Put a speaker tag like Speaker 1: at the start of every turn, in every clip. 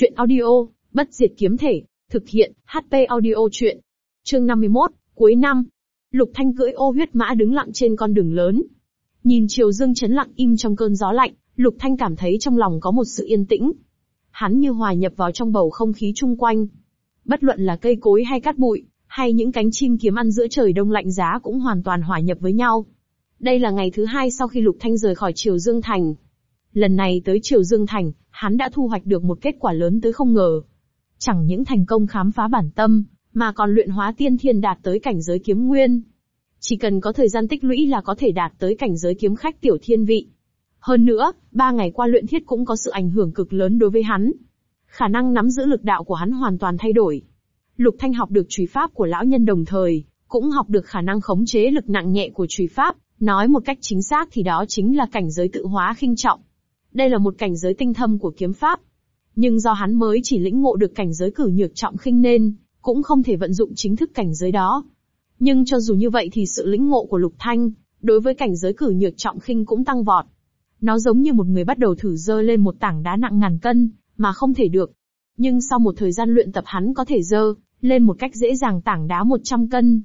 Speaker 1: Chuyện audio, bất diệt kiếm thể, thực hiện, HP audio truyện Chương 51, cuối năm. Lục Thanh cưỡi ô huyết mã đứng lặng trên con đường lớn. Nhìn chiều dương chấn lặng im trong cơn gió lạnh, Lục Thanh cảm thấy trong lòng có một sự yên tĩnh. Hắn như hòa nhập vào trong bầu không khí chung quanh. Bất luận là cây cối hay cát bụi, hay những cánh chim kiếm ăn giữa trời đông lạnh giá cũng hoàn toàn hòa nhập với nhau. Đây là ngày thứ hai sau khi Lục Thanh rời khỏi Triều Dương Thành, lần này tới Triều Dương Thành, hắn đã thu hoạch được một kết quả lớn tới không ngờ. Chẳng những thành công khám phá bản tâm, mà còn luyện hóa tiên thiên đạt tới cảnh giới kiếm nguyên. Chỉ cần có thời gian tích lũy là có thể đạt tới cảnh giới kiếm khách tiểu thiên vị. Hơn nữa, ba ngày qua luyện thiết cũng có sự ảnh hưởng cực lớn đối với hắn. Khả năng nắm giữ lực đạo của hắn hoàn toàn thay đổi. Lục Thanh học được trùy pháp của lão nhân đồng thời, cũng học được khả năng khống chế lực nặng nhẹ của trùy pháp, nói một cách chính xác thì đó chính là cảnh giới tự hóa khinh trọng. Đây là một cảnh giới tinh thâm của kiếm pháp. Nhưng do hắn mới chỉ lĩnh ngộ được cảnh giới cử nhược trọng khinh nên, cũng không thể vận dụng chính thức cảnh giới đó. Nhưng cho dù như vậy thì sự lĩnh ngộ của Lục Thanh, đối với cảnh giới cử nhược trọng khinh cũng tăng vọt. Nó giống như một người bắt đầu thử dơ lên một tảng đá nặng ngàn cân, mà không thể được. Nhưng sau một thời gian luyện tập hắn có thể dơ, lên một cách dễ dàng tảng đá 100 cân.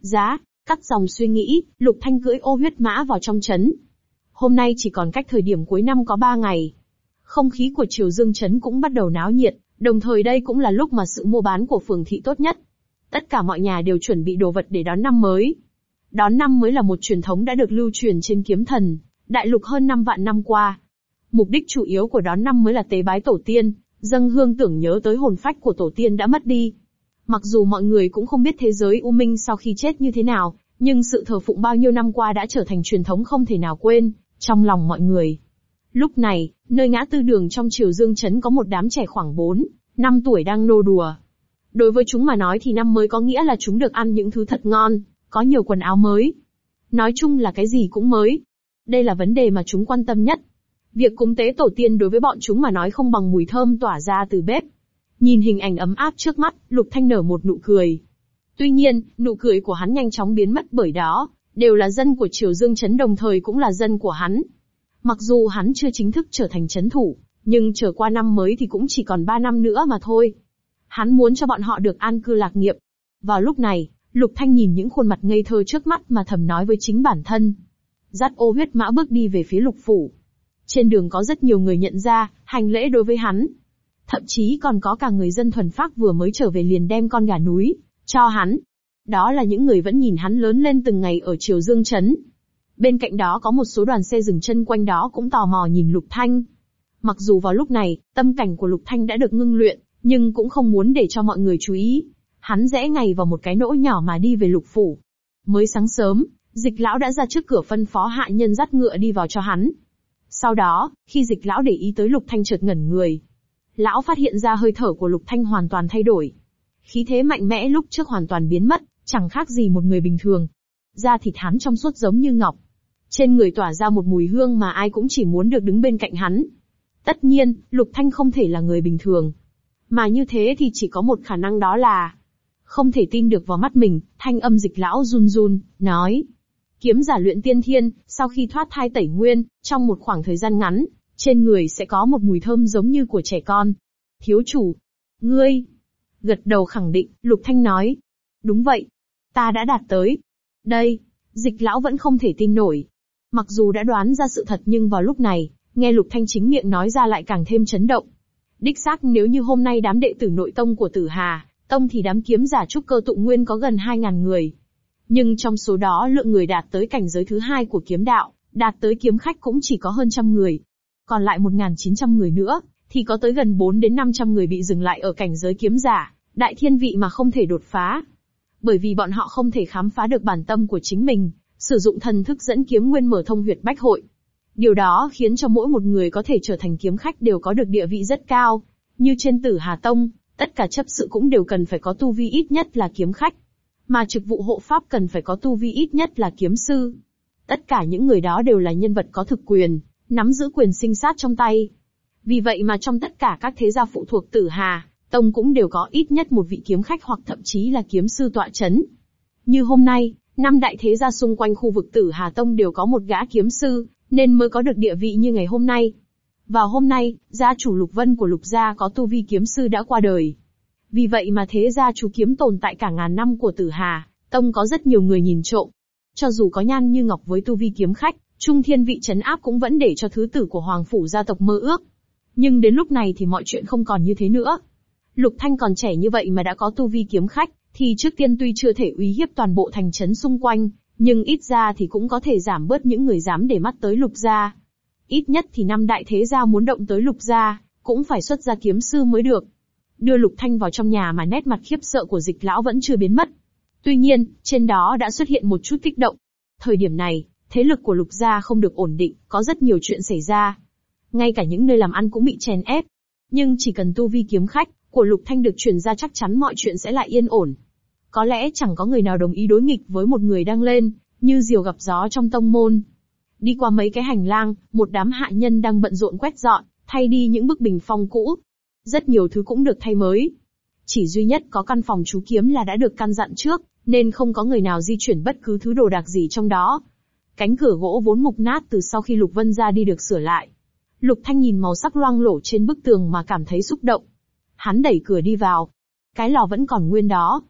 Speaker 1: Giá, cắt dòng suy nghĩ, Lục Thanh cưỡi ô huyết mã vào trong chấn, hôm nay chỉ còn cách thời điểm cuối năm có 3 ngày. Không khí của Triều Dương Trấn cũng bắt đầu náo nhiệt, đồng thời đây cũng là lúc mà sự mua bán của phường thị tốt nhất. Tất cả mọi nhà đều chuẩn bị đồ vật để đón năm mới. Đón năm mới là một truyền thống đã được lưu truyền trên kiếm thần, đại lục hơn 5 vạn năm qua. Mục đích chủ yếu của đón năm mới là tế bái tổ tiên, dâng hương tưởng nhớ tới hồn phách của tổ tiên đã mất đi. Mặc dù mọi người cũng không biết thế giới U Minh sau khi chết như thế nào, nhưng sự thờ phụng bao nhiêu năm qua đã trở thành truyền thống không thể nào quên, trong lòng mọi người. Lúc này, nơi ngã tư đường trong triều dương chấn có một đám trẻ khoảng 4, 5 tuổi đang nô đùa. Đối với chúng mà nói thì năm mới có nghĩa là chúng được ăn những thứ thật ngon, có nhiều quần áo mới. Nói chung là cái gì cũng mới. Đây là vấn đề mà chúng quan tâm nhất. Việc cúng tế tổ tiên đối với bọn chúng mà nói không bằng mùi thơm tỏa ra từ bếp. Nhìn hình ảnh ấm áp trước mắt, Lục Thanh nở một nụ cười. Tuy nhiên, nụ cười của hắn nhanh chóng biến mất bởi đó, đều là dân của Triều Dương Trấn đồng thời cũng là dân của hắn. Mặc dù hắn chưa chính thức trở thành chấn thủ, nhưng trở qua năm mới thì cũng chỉ còn 3 năm nữa mà thôi. Hắn muốn cho bọn họ được an cư lạc nghiệp. Vào lúc này, Lục Thanh nhìn những khuôn mặt ngây thơ trước mắt mà thầm nói với chính bản thân. Giắt ô huyết mã bước đi về phía lục phủ. Trên đường có rất nhiều người nhận ra, hành lễ đối với hắn. Thậm chí còn có cả người dân thuần phác vừa mới trở về liền đem con gà núi, cho hắn, đó là những người vẫn nhìn hắn lớn lên từng ngày ở Triều Dương chấn. Bên cạnh đó có một số đoàn xe dừng chân quanh đó cũng tò mò nhìn Lục Thanh. Mặc dù vào lúc này, tâm cảnh của Lục Thanh đã được ngưng luyện, nhưng cũng không muốn để cho mọi người chú ý. Hắn rẽ ngay vào một cái nỗ nhỏ mà đi về Lục Phủ. Mới sáng sớm, dịch lão đã ra trước cửa phân phó hạ nhân dắt ngựa đi vào cho hắn. Sau đó, khi dịch lão để ý tới Lục Thanh chợt ngẩn người, lão phát hiện ra hơi thở của Lục Thanh hoàn toàn thay đổi. Khí thế mạnh mẽ lúc trước hoàn toàn biến mất, Chẳng khác gì một người bình thường. Da thịt hắn trong suốt giống như ngọc. Trên người tỏa ra một mùi hương mà ai cũng chỉ muốn được đứng bên cạnh hắn. Tất nhiên, Lục Thanh không thể là người bình thường. Mà như thế thì chỉ có một khả năng đó là... Không thể tin được vào mắt mình, thanh âm dịch lão run run, nói. Kiếm giả luyện tiên thiên, sau khi thoát thai tẩy nguyên, trong một khoảng thời gian ngắn, trên người sẽ có một mùi thơm giống như của trẻ con. Thiếu chủ, ngươi, gật đầu khẳng định, Lục Thanh nói. Đúng vậy, Ta đã đạt tới. Đây, dịch lão vẫn không thể tin nổi. Mặc dù đã đoán ra sự thật nhưng vào lúc này, nghe Lục Thanh chính miệng nói ra lại càng thêm chấn động. Đích xác nếu như hôm nay đám đệ tử nội tông của Tử Hà, tông thì đám kiếm giả trúc cơ tụ nguyên có gần 2.000 người. Nhưng trong số đó lượng người đạt tới cảnh giới thứ hai của kiếm đạo, đạt tới kiếm khách cũng chỉ có hơn trăm người. Còn lại 1.900 người nữa, thì có tới gần 4 đến 500 người bị dừng lại ở cảnh giới kiếm giả, đại thiên vị mà không thể đột phá bởi vì bọn họ không thể khám phá được bản tâm của chính mình, sử dụng thần thức dẫn kiếm nguyên mở thông huyệt bách hội. Điều đó khiến cho mỗi một người có thể trở thành kiếm khách đều có được địa vị rất cao. Như trên tử Hà Tông, tất cả chấp sự cũng đều cần phải có tu vi ít nhất là kiếm khách. Mà trực vụ hộ pháp cần phải có tu vi ít nhất là kiếm sư. Tất cả những người đó đều là nhân vật có thực quyền, nắm giữ quyền sinh sát trong tay. Vì vậy mà trong tất cả các thế gia phụ thuộc tử Hà, tông cũng đều có ít nhất một vị kiếm khách hoặc thậm chí là kiếm sư tọa chấn. Như hôm nay, năm đại thế gia xung quanh khu vực Tử Hà Tông đều có một gã kiếm sư, nên mới có được địa vị như ngày hôm nay. Vào hôm nay, gia chủ Lục Vân của Lục gia có tu vi kiếm sư đã qua đời. Vì vậy mà thế gia chủ kiếm tồn tại cả ngàn năm của Tử Hà, Tông có rất nhiều người nhìn trộm. Cho dù có nhan như ngọc với tu vi kiếm khách, trung thiên vị chấn áp cũng vẫn để cho thứ tử của Hoàng Phủ gia tộc mơ ước. Nhưng đến lúc này thì mọi chuyện không còn như thế nữa. Lục Thanh còn trẻ như vậy mà đã có tu vi kiếm khách, thì trước tiên tuy chưa thể uy hiếp toàn bộ thành trấn xung quanh, nhưng ít ra thì cũng có thể giảm bớt những người dám để mắt tới Lục gia. Ít nhất thì năm đại thế gia muốn động tới Lục gia, cũng phải xuất ra kiếm sư mới được. Đưa Lục Thanh vào trong nhà mà nét mặt khiếp sợ của dịch lão vẫn chưa biến mất. Tuy nhiên, trên đó đã xuất hiện một chút kích động. Thời điểm này, thế lực của Lục gia không được ổn định, có rất nhiều chuyện xảy ra. Ngay cả những nơi làm ăn cũng bị chèn ép. Nhưng chỉ cần tu vi kiếm khách, của Lục Thanh được truyền ra chắc chắn mọi chuyện sẽ lại yên ổn. Có lẽ chẳng có người nào đồng ý đối nghịch với một người đang lên, như diều gặp gió trong tông môn. Đi qua mấy cái hành lang, một đám hạ nhân đang bận rộn quét dọn, thay đi những bức bình phong cũ. Rất nhiều thứ cũng được thay mới. Chỉ duy nhất có căn phòng chú kiếm là đã được căn dặn trước, nên không có người nào di chuyển bất cứ thứ đồ đạc gì trong đó. Cánh cửa gỗ vốn mục nát từ sau khi Lục Vân ra đi được sửa lại. Lục Thanh nhìn màu sắc loang lổ trên bức tường mà cảm thấy xúc động. Hắn đẩy cửa đi vào. Cái lò vẫn còn nguyên đó.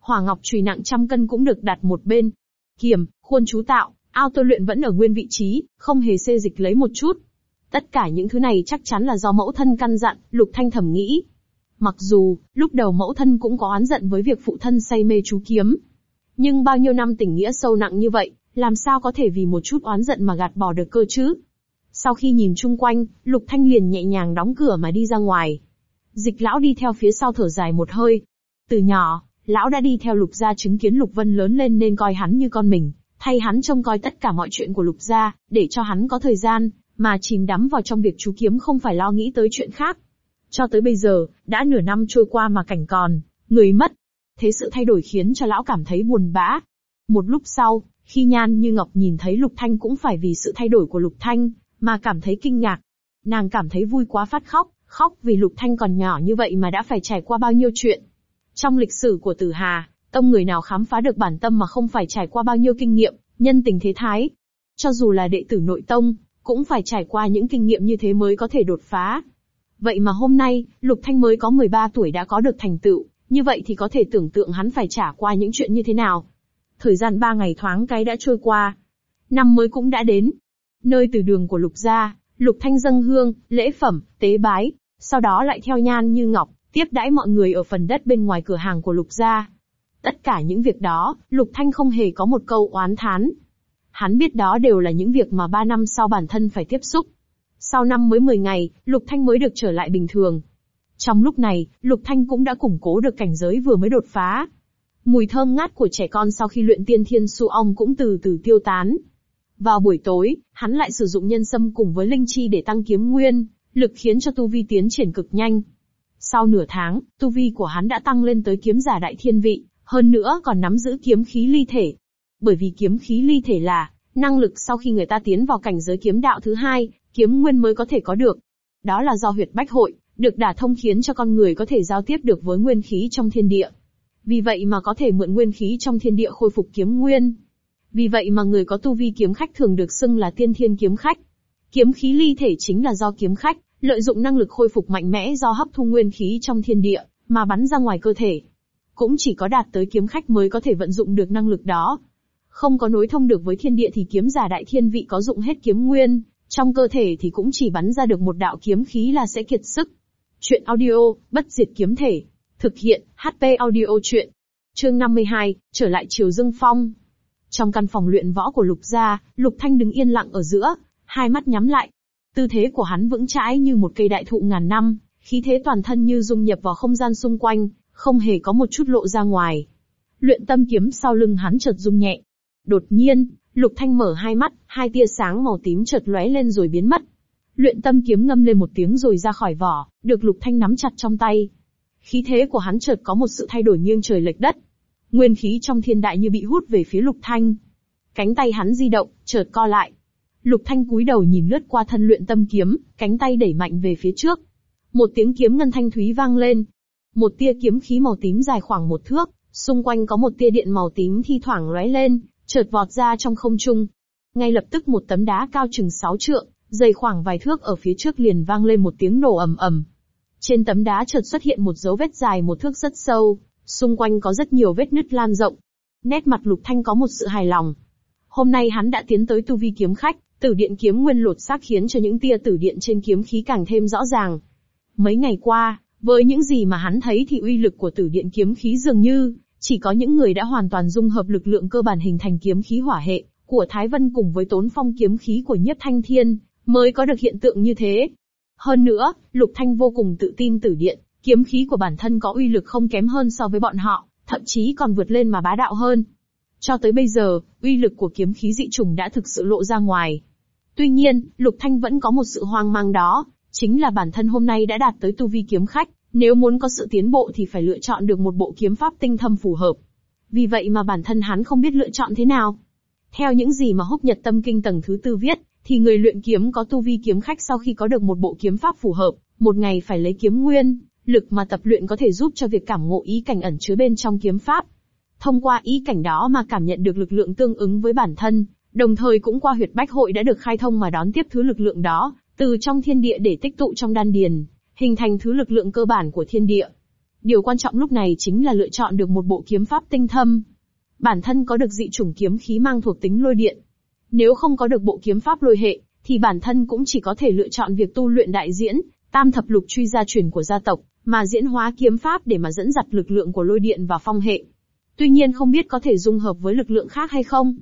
Speaker 1: Hỏa ngọc chùy nặng trăm cân cũng được đặt một bên. Kiềm, khuôn chú tạo, ao tôi luyện vẫn ở nguyên vị trí, không hề xê dịch lấy một chút. Tất cả những thứ này chắc chắn là do mẫu thân căn dặn, lục thanh thầm nghĩ. Mặc dù, lúc đầu mẫu thân cũng có oán giận với việc phụ thân say mê chú kiếm. Nhưng bao nhiêu năm tình nghĩa sâu nặng như vậy, làm sao có thể vì một chút oán giận mà gạt bỏ được cơ chứ? Sau khi nhìn chung quanh, Lục Thanh liền nhẹ nhàng đóng cửa mà đi ra ngoài. Dịch lão đi theo phía sau thở dài một hơi. Từ nhỏ, lão đã đi theo lục gia chứng kiến lục vân lớn lên nên coi hắn như con mình, thay hắn trông coi tất cả mọi chuyện của lục gia, để cho hắn có thời gian, mà chìm đắm vào trong việc chú kiếm không phải lo nghĩ tới chuyện khác. Cho tới bây giờ, đã nửa năm trôi qua mà cảnh còn, người mất. Thế sự thay đổi khiến cho lão cảm thấy buồn bã. Một lúc sau, khi Nhan Như Ngọc nhìn thấy Lục Thanh cũng phải vì sự thay đổi của Lục Thanh, mà cảm thấy kinh ngạc. Nàng cảm thấy vui quá phát khóc, khóc vì Lục Thanh còn nhỏ như vậy mà đã phải trải qua bao nhiêu chuyện. Trong lịch sử của Tử Hà, tông người nào khám phá được bản tâm mà không phải trải qua bao nhiêu kinh nghiệm, nhân tình thế thái. Cho dù là đệ tử nội tông, cũng phải trải qua những kinh nghiệm như thế mới có thể đột phá. Vậy mà hôm nay, Lục Thanh mới có 13 tuổi đã có được thành tựu, như vậy thì có thể tưởng tượng hắn phải trả qua những chuyện như thế nào. Thời gian 3 ngày thoáng cái đã trôi qua. Năm mới cũng đã đến. Nơi từ đường của Lục gia, Lục Thanh dâng hương, lễ phẩm, tế bái, sau đó lại theo Nhan Như Ngọc, tiếp đãi mọi người ở phần đất bên ngoài cửa hàng của Lục gia. Tất cả những việc đó, Lục Thanh không hề có một câu oán thán. Hắn biết đó đều là những việc mà ba năm sau bản thân phải tiếp xúc. Sau năm mới 10 ngày, Lục Thanh mới được trở lại bình thường. Trong lúc này, Lục Thanh cũng đã củng cố được cảnh giới vừa mới đột phá. Mùi thơm ngát của trẻ con sau khi luyện tiên thiên su ong cũng từ từ tiêu tán. Vào buổi tối, hắn lại sử dụng nhân sâm cùng với linh chi để tăng kiếm nguyên, lực khiến cho tu vi tiến triển cực nhanh. Sau nửa tháng, tu vi của hắn đã tăng lên tới kiếm giả đại thiên vị, hơn nữa còn nắm giữ kiếm khí ly thể. Bởi vì kiếm khí ly thể là năng lực sau khi người ta tiến vào cảnh giới kiếm đạo thứ hai, kiếm nguyên mới có thể có được. Đó là do huyệt bách hội, được đả thông khiến cho con người có thể giao tiếp được với nguyên khí trong thiên địa. Vì vậy mà có thể mượn nguyên khí trong thiên địa khôi phục kiếm nguyên. Vì vậy mà người có tu vi kiếm khách thường được xưng là tiên thiên kiếm khách. Kiếm khí ly thể chính là do kiếm khách, lợi dụng năng lực khôi phục mạnh mẽ do hấp thu nguyên khí trong thiên địa, mà bắn ra ngoài cơ thể. Cũng chỉ có đạt tới kiếm khách mới có thể vận dụng được năng lực đó. Không có nối thông được với thiên địa thì kiếm giả đại thiên vị có dụng hết kiếm nguyên, trong cơ thể thì cũng chỉ bắn ra được một đạo kiếm khí là sẽ kiệt sức. Chuyện audio, bất diệt kiếm thể. Thực hiện, HP audio chuyện. Chương 52, trở lại chiều Dương Phong. Trong căn phòng luyện võ của Lục Gia, Lục Thanh đứng yên lặng ở giữa, hai mắt nhắm lại. Tư thế của hắn vững chãi như một cây đại thụ ngàn năm, khí thế toàn thân như dung nhập vào không gian xung quanh, không hề có một chút lộ ra ngoài. Luyện tâm kiếm sau lưng hắn chợt rung nhẹ. Đột nhiên, Lục Thanh mở hai mắt, hai tia sáng màu tím chợt lóe lên rồi biến mất. Luyện tâm kiếm ngâm lên một tiếng rồi ra khỏi vỏ, được Lục Thanh nắm chặt trong tay. Khí thế của hắn chợt có một sự thay đổi nghiêng trời lệch đất. Nguyên khí trong thiên đại như bị hút về phía Lục Thanh. Cánh tay hắn di động, chợt co lại, Lục Thanh cúi đầu nhìn lướt qua thân luyện tâm kiếm, cánh tay đẩy mạnh về phía trước. Một tiếng kiếm ngân thanh thúy vang lên. Một tia kiếm khí màu tím dài khoảng một thước, xung quanh có một tia điện màu tím thi thoảng lóe lên, chợt vọt ra trong không trung. Ngay lập tức một tấm đá cao chừng 6 trượng, dày khoảng vài thước ở phía trước liền vang lên một tiếng nổ ầm ầm. Trên tấm đá chợt xuất hiện một dấu vết dài một thước rất sâu, xung quanh có rất nhiều vết nứt lan rộng. Nét mặt Lục Thanh có một sự hài lòng. Hôm nay hắn đã tiến tới tu vi kiếm khách, Tử điện kiếm nguyên lột xác khiến cho những tia tử điện trên kiếm khí càng thêm rõ ràng. Mấy ngày qua, với những gì mà hắn thấy thì uy lực của tử điện kiếm khí dường như chỉ có những người đã hoàn toàn dung hợp lực lượng cơ bản hình thành kiếm khí hỏa hệ của Thái Vân cùng với tốn phong kiếm khí của Nhất Thanh Thiên mới có được hiện tượng như thế. Hơn nữa, Lục Thanh vô cùng tự tin tử điện, kiếm khí của bản thân có uy lực không kém hơn so với bọn họ, thậm chí còn vượt lên mà bá đạo hơn. Cho tới bây giờ, uy lực của kiếm khí dị trùng đã thực sự lộ ra ngoài, Tuy nhiên, Lục Thanh vẫn có một sự hoang mang đó, chính là bản thân hôm nay đã đạt tới tu vi kiếm khách, nếu muốn có sự tiến bộ thì phải lựa chọn được một bộ kiếm pháp tinh thâm phù hợp. Vì vậy mà bản thân hắn không biết lựa chọn thế nào. Theo những gì mà Húc Nhật Tâm Kinh tầng thứ tư viết, thì người luyện kiếm có tu vi kiếm khách sau khi có được một bộ kiếm pháp phù hợp, một ngày phải lấy kiếm nguyên, lực mà tập luyện có thể giúp cho việc cảm ngộ ý cảnh ẩn chứa bên trong kiếm pháp. Thông qua ý cảnh đó mà cảm nhận được lực lượng tương ứng với bản thân, đồng thời cũng qua huyệt bách hội đã được khai thông mà đón tiếp thứ lực lượng đó, từ trong thiên địa để tích tụ trong đan điền, hình thành thứ lực lượng cơ bản của thiên địa. Điều quan trọng lúc này chính là lựa chọn được một bộ kiếm pháp tinh thâm. Bản thân có được dị chủng kiếm khí mang thuộc tính lôi điện. Nếu không có được bộ kiếm pháp lôi hệ, thì bản thân cũng chỉ có thể lựa chọn việc tu luyện đại diễn, tam thập lục truy gia truyền của gia tộc, mà diễn hóa kiếm pháp để mà dẫn dắt lực lượng của lôi điện và phong hệ. Tuy nhiên không biết có thể dung hợp với lực lượng khác hay không.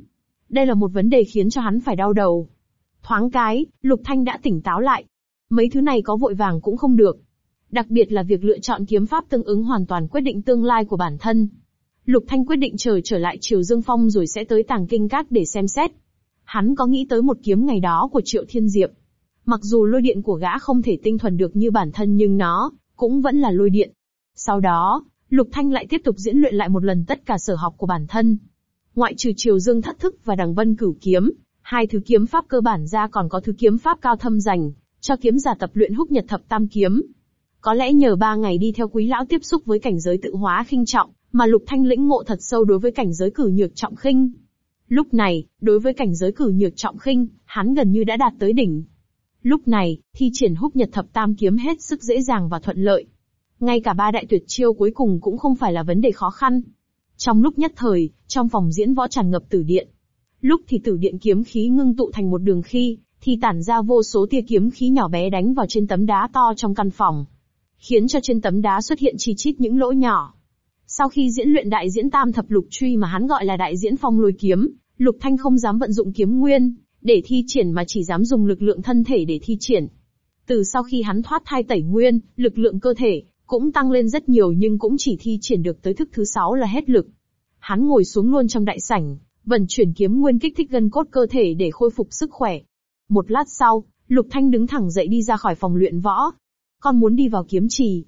Speaker 1: Đây là một vấn đề khiến cho hắn phải đau đầu. Thoáng cái, Lục Thanh đã tỉnh táo lại. Mấy thứ này có vội vàng cũng không được. Đặc biệt là việc lựa chọn kiếm pháp tương ứng hoàn toàn quyết định tương lai của bản thân. Lục Thanh quyết định chờ trở, lại Triều Dương Phong rồi sẽ tới Tàng Kinh Các để xem xét. Hắn có nghĩ tới một kiếm ngày đó của Triệu Thiên Diệp. Mặc dù lôi điện của gã không thể tinh thuần được như bản thân nhưng nó cũng vẫn là lôi điện. Sau đó, Lục Thanh lại tiếp tục diễn luyện lại một lần tất cả sở học của bản thân, Ngoại trừ Triều Dương Thất Thức và Đằng Vân Cửu Kiếm, hai thứ kiếm pháp cơ bản ra còn có thứ kiếm pháp cao thâm dành, cho kiếm giả tập luyện húc nhật thập tam kiếm. Có lẽ nhờ ba ngày đi theo quý lão tiếp xúc với cảnh giới tự hóa khinh trọng, mà Lục Thanh lĩnh ngộ thật sâu đối với cảnh giới cử nhược trọng khinh. Lúc này, đối với cảnh giới cử nhược trọng khinh, hắn gần như đã đạt tới đỉnh. Lúc này, thi triển húc nhật thập tam kiếm hết sức dễ dàng và thuận lợi. Ngay cả ba đại tuyệt chiêu cuối cùng cũng không phải là vấn đề khó khăn. Trong lúc nhất thời, trong phòng diễn võ tràn ngập tử điện. Lúc thì tử điện kiếm khí ngưng tụ thành một đường khi, thì tản ra vô số tia kiếm khí nhỏ bé đánh vào trên tấm đá to trong căn phòng, khiến cho trên tấm đá xuất hiện chi chít những lỗ nhỏ. Sau khi diễn luyện đại diễn tam thập lục truy mà hắn gọi là đại diễn phong lôi kiếm, Lục Thanh không dám vận dụng kiếm nguyên để thi triển mà chỉ dám dùng lực lượng thân thể để thi triển. Từ sau khi hắn thoát thai tẩy nguyên, lực lượng cơ thể cũng tăng lên rất nhiều nhưng cũng chỉ thi triển được tới thức thứ sáu là hết lực. Hắn ngồi xuống luôn trong đại sảnh, vận chuyển kiếm nguyên kích thích gân cốt cơ thể để khôi phục sức khỏe. Một lát sau, Lục Thanh đứng thẳng dậy đi ra khỏi phòng luyện võ. Con muốn đi vào kiếm trì.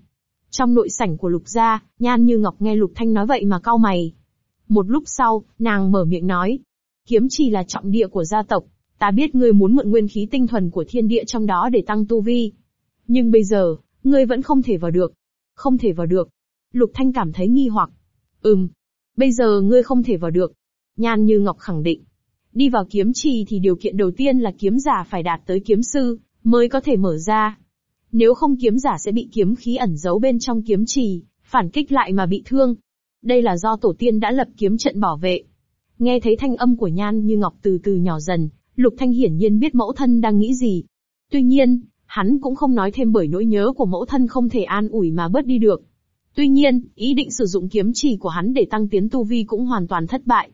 Speaker 1: Trong nội sảnh của Lục gia, Nhan Như Ngọc nghe Lục Thanh nói vậy mà cau mày. Một lúc sau, nàng mở miệng nói. Kiếm trì là trọng địa của gia tộc. Ta biết ngươi muốn mượn nguyên khí tinh thuần của thiên địa trong đó để tăng tu vi. Nhưng bây giờ, ngươi vẫn không thể vào được. Không thể vào được. Lục Thanh cảm thấy nghi hoặc. Ừm. Bây giờ ngươi không thể vào được. Nhan Như Ngọc khẳng định. Đi vào kiếm trì thì điều kiện đầu tiên là kiếm giả phải đạt tới kiếm sư, mới có thể mở ra. Nếu không kiếm giả sẽ bị kiếm khí ẩn giấu bên trong kiếm trì, phản kích lại mà bị thương. Đây là do tổ tiên đã lập kiếm trận bảo vệ. Nghe thấy thanh âm của Nhan Như Ngọc từ từ nhỏ dần, Lục Thanh hiển nhiên biết mẫu thân đang nghĩ gì. Tuy nhiên, hắn cũng không nói thêm bởi nỗi nhớ của mẫu thân không thể an ủi mà bớt đi được. Tuy nhiên, ý định sử dụng kiếm chỉ của hắn để tăng tiến tu vi cũng hoàn toàn thất bại.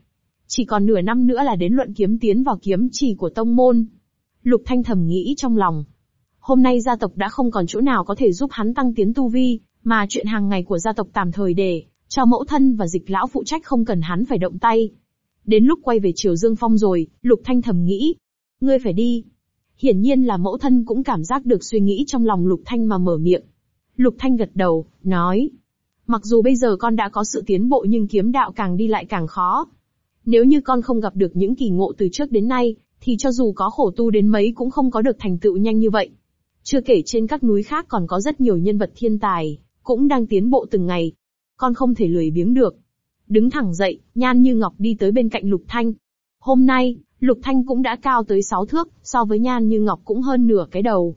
Speaker 1: Chỉ còn nửa năm nữa là đến luận kiếm tiến vào kiếm chỉ của tông môn. Lục Thanh thầm nghĩ trong lòng. Hôm nay gia tộc đã không còn chỗ nào có thể giúp hắn tăng tiến tu vi, mà chuyện hàng ngày của gia tộc tạm thời để cho mẫu thân và dịch lão phụ trách không cần hắn phải động tay. Đến lúc quay về Triều Dương Phong rồi, Lục Thanh thầm nghĩ. Ngươi phải đi, Hiển nhiên là mẫu thân cũng cảm giác được suy nghĩ trong lòng Lục Thanh mà mở miệng. Lục Thanh gật đầu, nói. Mặc dù bây giờ con đã có sự tiến bộ nhưng kiếm đạo càng đi lại càng khó. Nếu như con không gặp được những kỳ ngộ từ trước đến nay, thì cho dù có khổ tu đến mấy cũng không có được thành tựu nhanh như vậy. Chưa kể trên các núi khác còn có rất nhiều nhân vật thiên tài, cũng đang tiến bộ từng ngày. Con không thể lười biếng được. Đứng thẳng dậy, Nhan Như Ngọc đi tới bên cạnh Lục Thanh. Hôm nay, Lục Thanh cũng đã cao tới 6 thước, so với Nhan Như Ngọc cũng hơn nửa cái đầu.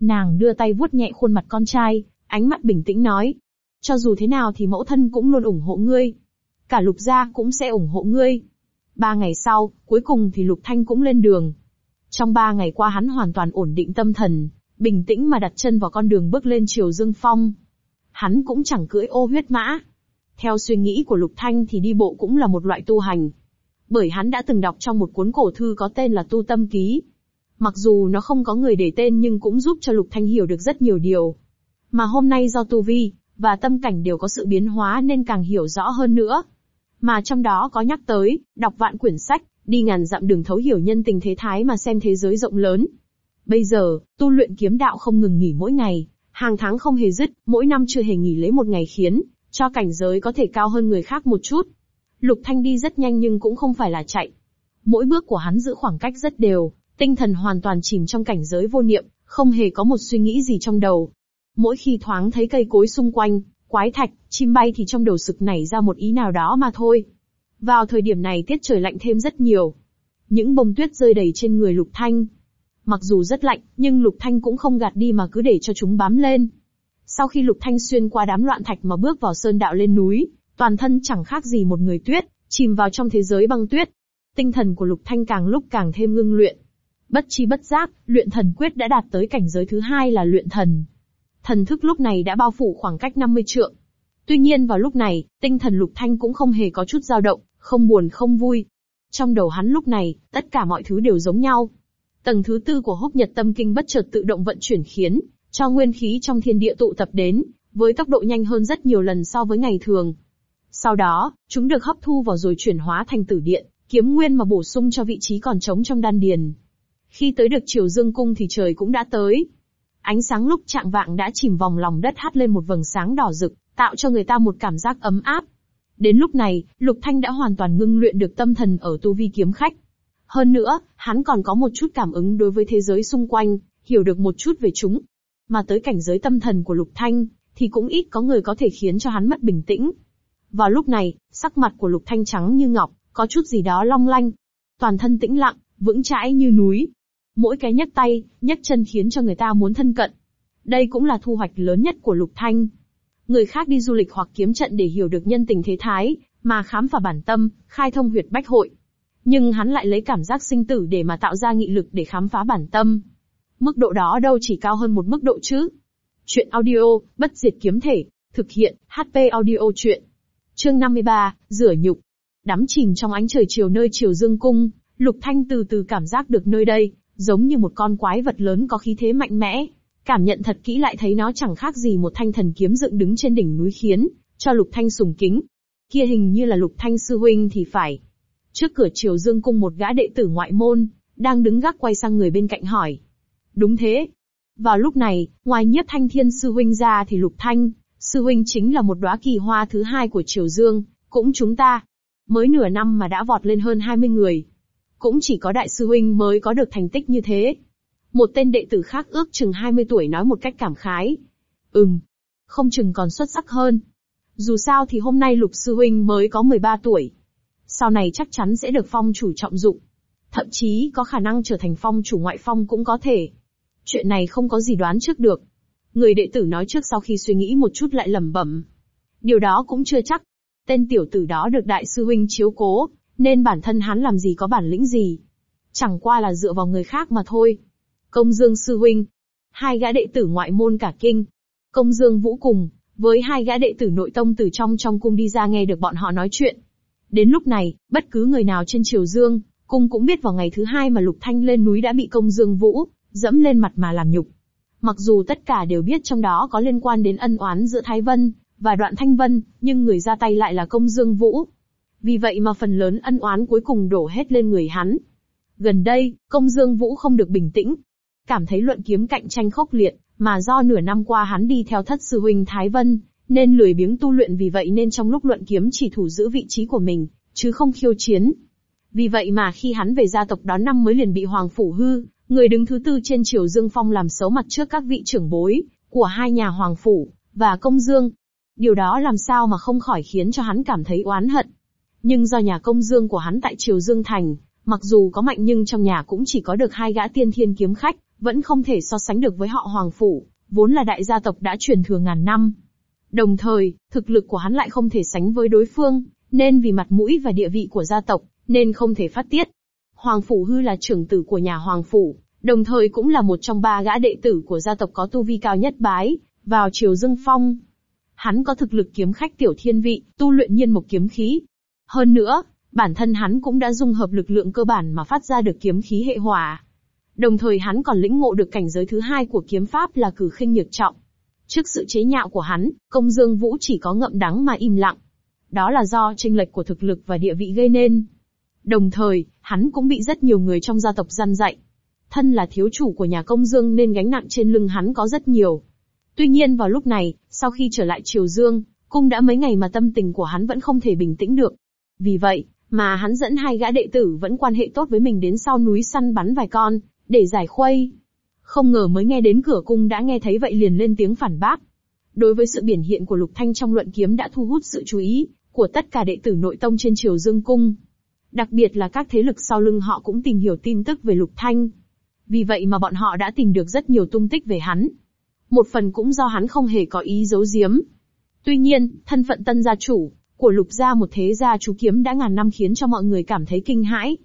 Speaker 1: Nàng đưa tay vuốt nhẹ khuôn mặt con trai, ánh mắt bình tĩnh nói. Cho dù thế nào thì mẫu thân cũng luôn ủng hộ ngươi. Cả lục gia cũng sẽ ủng hộ ngươi. Ba ngày sau, cuối cùng thì lục thanh cũng lên đường. Trong ba ngày qua hắn hoàn toàn ổn định tâm thần, bình tĩnh mà đặt chân vào con đường bước lên chiều dương phong. Hắn cũng chẳng cưỡi ô huyết mã. Theo suy nghĩ của lục thanh thì đi bộ cũng là một loại tu hành, bởi hắn đã từng đọc trong một cuốn cổ thư có tên là Tu Tâm Ký. Mặc dù nó không có người để tên nhưng cũng giúp cho Lục Thanh hiểu được rất nhiều điều. Mà hôm nay do tu vi và tâm cảnh đều có sự biến hóa nên càng hiểu rõ hơn nữa. Mà trong đó có nhắc tới, đọc vạn quyển sách, đi ngàn dặm đường thấu hiểu nhân tình thế thái mà xem thế giới rộng lớn. Bây giờ, tu luyện kiếm đạo không ngừng nghỉ mỗi ngày, hàng tháng không hề dứt, mỗi năm chưa hề nghỉ lấy một ngày khiến cho cảnh giới có thể cao hơn người khác một chút. Lục Thanh đi rất nhanh nhưng cũng không phải là chạy. Mỗi bước của hắn giữ khoảng cách rất đều, tinh thần hoàn toàn chìm trong cảnh giới vô niệm, không hề có một suy nghĩ gì trong đầu. Mỗi khi thoáng thấy cây cối xung quanh, quái thạch, chim bay thì trong đầu sực nảy ra một ý nào đó mà thôi. Vào thời điểm này tiết trời lạnh thêm rất nhiều. Những bông tuyết rơi đầy trên người Lục Thanh. Mặc dù rất lạnh, nhưng Lục Thanh cũng không gạt đi mà cứ để cho chúng bám lên. Sau khi Lục Thanh xuyên qua đám loạn thạch mà bước vào sơn đạo lên núi, toàn thân chẳng khác gì một người tuyết, chìm vào trong thế giới băng tuyết. Tinh thần của Lục Thanh càng lúc càng thêm ngưng luyện. Bất chi bất giác, luyện thần quyết đã đạt tới cảnh giới thứ hai là luyện thần. Thần thức lúc này đã bao phủ khoảng cách 50 trượng. Tuy nhiên vào lúc này, tinh thần Lục Thanh cũng không hề có chút dao động, không buồn không vui. Trong đầu hắn lúc này, tất cả mọi thứ đều giống nhau. Tầng thứ tư của hốc nhật tâm kinh bất chợt tự động vận chuyển khiến, cho nguyên khí trong thiên địa tụ tập đến, với tốc độ nhanh hơn rất nhiều lần so với ngày thường, sau đó, chúng được hấp thu vào rồi chuyển hóa thành tử điện, kiếm nguyên mà bổ sung cho vị trí còn trống trong đan điền. Khi tới được chiều Dương Cung thì trời cũng đã tới. Ánh sáng lúc trạng vạng đã chìm vòng lòng đất hắt lên một vầng sáng đỏ rực, tạo cho người ta một cảm giác ấm áp. Đến lúc này, Lục Thanh đã hoàn toàn ngưng luyện được tâm thần ở tu vi kiếm khách. Hơn nữa, hắn còn có một chút cảm ứng đối với thế giới xung quanh, hiểu được một chút về chúng. Mà tới cảnh giới tâm thần của Lục Thanh, thì cũng ít có người có thể khiến cho hắn mất bình tĩnh, vào lúc này, sắc mặt của Lục Thanh trắng như ngọc, có chút gì đó long lanh. Toàn thân tĩnh lặng, vững chãi như núi. Mỗi cái nhấc tay, nhấc chân khiến cho người ta muốn thân cận. Đây cũng là thu hoạch lớn nhất của Lục Thanh. Người khác đi du lịch hoặc kiếm trận để hiểu được nhân tình thế thái, mà khám phá bản tâm, khai thông huyệt bách hội. Nhưng hắn lại lấy cảm giác sinh tử để mà tạo ra nghị lực để khám phá bản tâm. Mức độ đó đâu chỉ cao hơn một mức độ chứ. Chuyện audio, bất diệt kiếm thể, thực hiện, HP audio chuyện. Chương 53, rửa nhục. Đắm chìm trong ánh trời chiều nơi chiều dương cung, Lục Thanh từ từ cảm giác được nơi đây, giống như một con quái vật lớn có khí thế mạnh mẽ. Cảm nhận thật kỹ lại thấy nó chẳng khác gì một thanh thần kiếm dựng đứng trên đỉnh núi khiến, cho Lục Thanh sùng kính. Kia hình như là Lục Thanh sư huynh thì phải. Trước cửa chiều dương cung một gã đệ tử ngoại môn, đang đứng gác quay sang người bên cạnh hỏi. Đúng thế. Vào lúc này, ngoài nhiếp thanh thiên sư huynh ra thì Lục Thanh, Sư huynh chính là một đóa kỳ hoa thứ hai của Triều Dương, cũng chúng ta. Mới nửa năm mà đã vọt lên hơn 20 người. Cũng chỉ có đại sư huynh mới có được thành tích như thế. Một tên đệ tử khác ước chừng 20 tuổi nói một cách cảm khái. Ừm, không chừng còn xuất sắc hơn. Dù sao thì hôm nay lục sư huynh mới có 13 tuổi. Sau này chắc chắn sẽ được phong chủ trọng dụng. Thậm chí có khả năng trở thành phong chủ ngoại phong cũng có thể. Chuyện này không có gì đoán trước được. Người đệ tử nói trước sau khi suy nghĩ một chút lại lẩm bẩm. Điều đó cũng chưa chắc. Tên tiểu tử đó được đại sư huynh chiếu cố, nên bản thân hắn làm gì có bản lĩnh gì. Chẳng qua là dựa vào người khác mà thôi. Công dương sư huynh. Hai gã đệ tử ngoại môn cả kinh. Công dương vũ cùng, với hai gã đệ tử nội tông từ trong trong cung đi ra nghe được bọn họ nói chuyện. Đến lúc này, bất cứ người nào trên triều dương, cung cũng biết vào ngày thứ hai mà Lục Thanh lên núi đã bị công dương vũ, dẫm lên mặt mà làm nhục. Mặc dù tất cả đều biết trong đó có liên quan đến ân oán giữa Thái Vân và Đoạn Thanh Vân, nhưng người ra tay lại là Công Dương Vũ. Vì vậy mà phần lớn ân oán cuối cùng đổ hết lên người hắn. Gần đây, Công Dương Vũ không được bình tĩnh, cảm thấy luận kiếm cạnh tranh khốc liệt, mà do nửa năm qua hắn đi theo thất sư huynh Thái Vân, nên lười biếng tu luyện vì vậy nên trong lúc luận kiếm chỉ thủ giữ vị trí của mình, chứ không khiêu chiến. Vì vậy mà khi hắn về gia tộc đón năm mới liền bị Hoàng Phủ Hư Người đứng thứ tư trên triều Dương Phong làm xấu mặt trước các vị trưởng bối, của hai nhà Hoàng Phủ, và Công Dương. Điều đó làm sao mà không khỏi khiến cho hắn cảm thấy oán hận. Nhưng do nhà Công Dương của hắn tại triều Dương Thành, mặc dù có mạnh nhưng trong nhà cũng chỉ có được hai gã tiên thiên kiếm khách, vẫn không thể so sánh được với họ Hoàng Phủ, vốn là đại gia tộc đã truyền thừa ngàn năm. Đồng thời, thực lực của hắn lại không thể sánh với đối phương, nên vì mặt mũi và địa vị của gia tộc, nên không thể phát tiết. Hoàng Phủ Hư là trưởng tử của nhà Hoàng Phủ, đồng thời cũng là một trong ba gã đệ tử của gia tộc có tu vi cao nhất bái, vào triều Dương Phong. Hắn có thực lực kiếm khách tiểu thiên vị, tu luyện nhiên một kiếm khí. Hơn nữa, bản thân hắn cũng đã dung hợp lực lượng cơ bản mà phát ra được kiếm khí hệ hỏa. Đồng thời hắn còn lĩnh ngộ được cảnh giới thứ hai của kiếm pháp là cử khinh nhược trọng. Trước sự chế nhạo của hắn, công dương vũ chỉ có ngậm đắng mà im lặng. Đó là do tranh lệch của thực lực và địa vị gây nên. Đồng thời, hắn cũng bị rất nhiều người trong gia tộc gian dạy. Thân là thiếu chủ của nhà công dương nên gánh nặng trên lưng hắn có rất nhiều. Tuy nhiên vào lúc này, sau khi trở lại Triều Dương, cung đã mấy ngày mà tâm tình của hắn vẫn không thể bình tĩnh được. Vì vậy, mà hắn dẫn hai gã đệ tử vẫn quan hệ tốt với mình đến sau núi săn bắn vài con, để giải khuây. Không ngờ mới nghe đến cửa cung đã nghe thấy vậy liền lên tiếng phản bác. Đối với sự biển hiện của Lục Thanh trong luận kiếm đã thu hút sự chú ý của tất cả đệ tử nội tông trên Triều Dương Cung, Đặc biệt là các thế lực sau lưng họ cũng tìm hiểu tin tức về Lục Thanh. Vì vậy mà bọn họ đã tìm được rất nhiều tung tích về hắn. Một phần cũng do hắn không hề có ý giấu giếm. Tuy nhiên, thân phận tân gia chủ, của lục gia một thế gia chú kiếm đã ngàn năm khiến cho mọi người cảm thấy kinh hãi.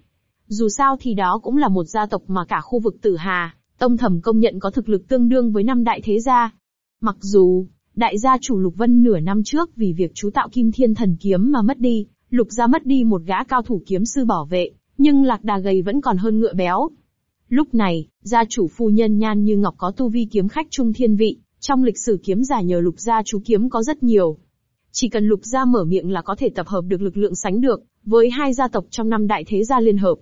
Speaker 1: Dù sao thì đó cũng là một gia tộc mà cả khu vực tử hà, tông thẩm công nhận có thực lực tương đương với năm đại thế gia. Mặc dù, đại gia chủ lục vân nửa năm trước vì việc chú tạo kim thiên thần kiếm mà mất đi, Lục gia mất đi một gã cao thủ kiếm sư bảo vệ, nhưng lạc đà gầy vẫn còn hơn ngựa béo. Lúc này, gia chủ phu nhân Nhan Như Ngọc có tu vi kiếm khách trung thiên vị, trong lịch sử kiếm giả nhờ lục gia chú kiếm có rất nhiều. Chỉ cần lục gia mở miệng là có thể tập hợp được lực lượng sánh được, với hai gia tộc trong năm đại thế gia liên hợp.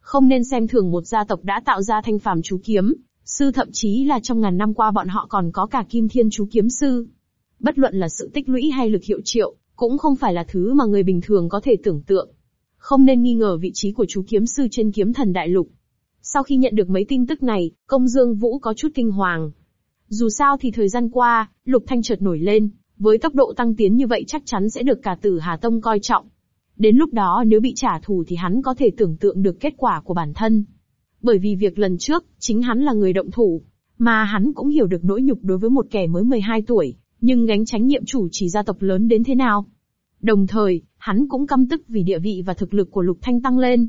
Speaker 1: Không nên xem thường một gia tộc đã tạo ra thanh phàm chú kiếm, sư thậm chí là trong ngàn năm qua bọn họ còn có cả kim thiên chú kiếm sư. Bất luận là sự tích lũy hay lực hiệu triệu, cũng không phải là thứ mà người bình thường có thể tưởng tượng. Không nên nghi ngờ vị trí của chú kiếm sư trên kiếm thần đại lục. Sau khi nhận được mấy tin tức này, công dương vũ có chút kinh hoàng. Dù sao thì thời gian qua, lục thanh chợt nổi lên, với tốc độ tăng tiến như vậy chắc chắn sẽ được cả tử Hà Tông coi trọng. Đến lúc đó nếu bị trả thù thì hắn có thể tưởng tượng được kết quả của bản thân. Bởi vì việc lần trước, chính hắn là người động thủ, mà hắn cũng hiểu được nỗi nhục đối với một kẻ mới 12 tuổi nhưng gánh tránh nhiệm chủ chỉ gia tộc lớn đến thế nào. Đồng thời, hắn cũng căm tức vì địa vị và thực lực của Lục Thanh tăng lên.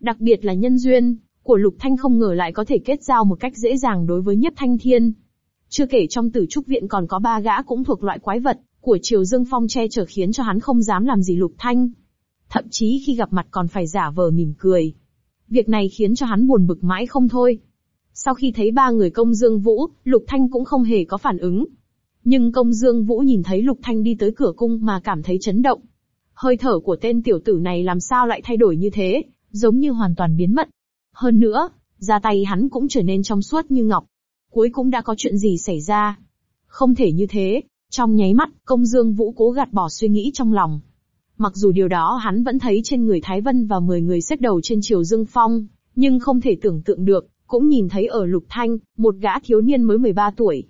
Speaker 1: Đặc biệt là nhân duyên, của Lục Thanh không ngờ lại có thể kết giao một cách dễ dàng đối với Nhất Thanh Thiên. Chưa kể trong tử trúc viện còn có ba gã cũng thuộc loại quái vật, của Triều Dương Phong che chở khiến cho hắn không dám làm gì Lục Thanh. Thậm chí khi gặp mặt còn phải giả vờ mỉm cười. Việc này khiến cho hắn buồn bực mãi không thôi. Sau khi thấy ba người công Dương Vũ, Lục Thanh cũng không hề có phản ứng, nhưng công dương vũ nhìn thấy Lục Thanh đi tới cửa cung mà cảm thấy chấn động. Hơi thở của tên tiểu tử này làm sao lại thay đổi như thế, giống như hoàn toàn biến mất. Hơn nữa, ra tay hắn cũng trở nên trong suốt như ngọc. Cuối cũng đã có chuyện gì xảy ra. Không thể như thế, trong nháy mắt, công dương vũ cố gạt bỏ suy nghĩ trong lòng. Mặc dù điều đó hắn vẫn thấy trên người Thái Vân và 10 người xếp đầu trên triều Dương Phong, nhưng không thể tưởng tượng được, cũng nhìn thấy ở Lục Thanh, một gã thiếu niên mới 13 tuổi,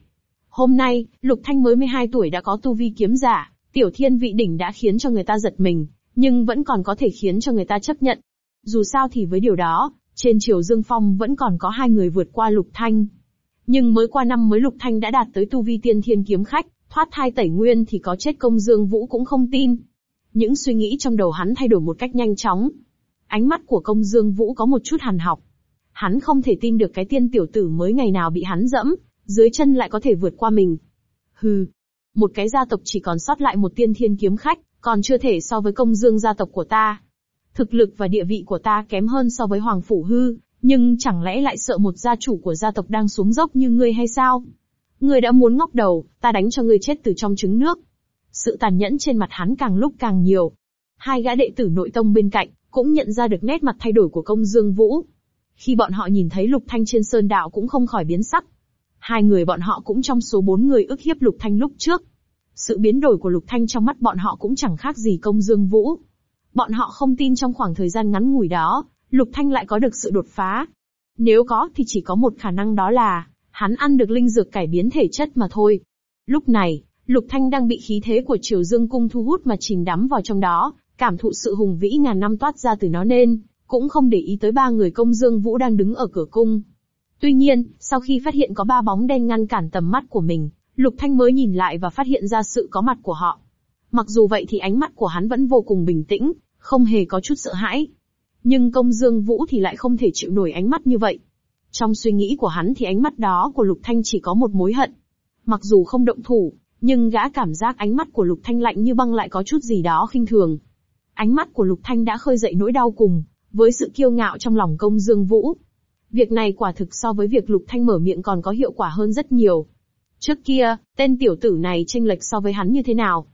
Speaker 1: Hôm nay, Lục Thanh mới 12 tuổi đã có tu vi kiếm giả, tiểu thiên vị đỉnh đã khiến cho người ta giật mình, nhưng vẫn còn có thể khiến cho người ta chấp nhận. Dù sao thì với điều đó, trên triều Dương Phong vẫn còn có hai người vượt qua Lục Thanh. Nhưng mới qua năm mới Lục Thanh đã đạt tới tu vi tiên thiên kiếm khách, thoát thai tẩy nguyên thì có chết công Dương Vũ cũng không tin. Những suy nghĩ trong đầu hắn thay đổi một cách nhanh chóng. Ánh mắt của công Dương Vũ có một chút hằn học. Hắn không thể tin được cái tiên tiểu tử mới ngày nào bị hắn dẫm, dưới chân lại có thể vượt qua mình. Hừ, một cái gia tộc chỉ còn sót lại một tiên thiên kiếm khách, còn chưa thể so với công dương gia tộc của ta. Thực lực và địa vị của ta kém hơn so với Hoàng Phủ Hư, nhưng chẳng lẽ lại sợ một gia chủ của gia tộc đang xuống dốc như ngươi hay sao? Ngươi đã muốn ngóc đầu, ta đánh cho ngươi chết từ trong trứng nước. Sự tàn nhẫn trên mặt hắn càng lúc càng nhiều. Hai gã đệ tử nội tông bên cạnh, cũng nhận ra được nét mặt thay đổi của công dương vũ. Khi bọn họ nhìn thấy lục thanh trên sơn đạo cũng không khỏi biến sắc, Hai người bọn họ cũng trong số bốn người ức hiếp Lục Thanh lúc trước. Sự biến đổi của Lục Thanh trong mắt bọn họ cũng chẳng khác gì công dương vũ. Bọn họ không tin trong khoảng thời gian ngắn ngủi đó, Lục Thanh lại có được sự đột phá. Nếu có thì chỉ có một khả năng đó là, hắn ăn được linh dược cải biến thể chất mà thôi. Lúc này, Lục Thanh đang bị khí thế của Triều Dương Cung thu hút mà chìm đắm vào trong đó, cảm thụ sự hùng vĩ ngàn năm toát ra từ nó nên, cũng không để ý tới ba người công Dương Vũ đang đứng ở cửa cung, Tuy nhiên, sau khi phát hiện có ba bóng đen ngăn cản tầm mắt của mình, Lục Thanh mới nhìn lại và phát hiện ra sự có mặt của họ. Mặc dù vậy thì ánh mắt của hắn vẫn vô cùng bình tĩnh, không hề có chút sợ hãi. Nhưng công dương vũ thì lại không thể chịu nổi ánh mắt như vậy. Trong suy nghĩ của hắn thì ánh mắt đó của Lục Thanh chỉ có một mối hận. Mặc dù không động thủ, nhưng gã cảm giác ánh mắt của Lục Thanh lạnh như băng lại có chút gì đó khinh thường. Ánh mắt của Lục Thanh đã khơi dậy nỗi đau cùng, với sự kiêu ngạo trong lòng công dương vũ, Việc này quả thực so với việc Lục Thanh mở miệng còn có hiệu quả hơn rất nhiều. Trước kia, tên tiểu tử này tranh lệch so với hắn như thế nào?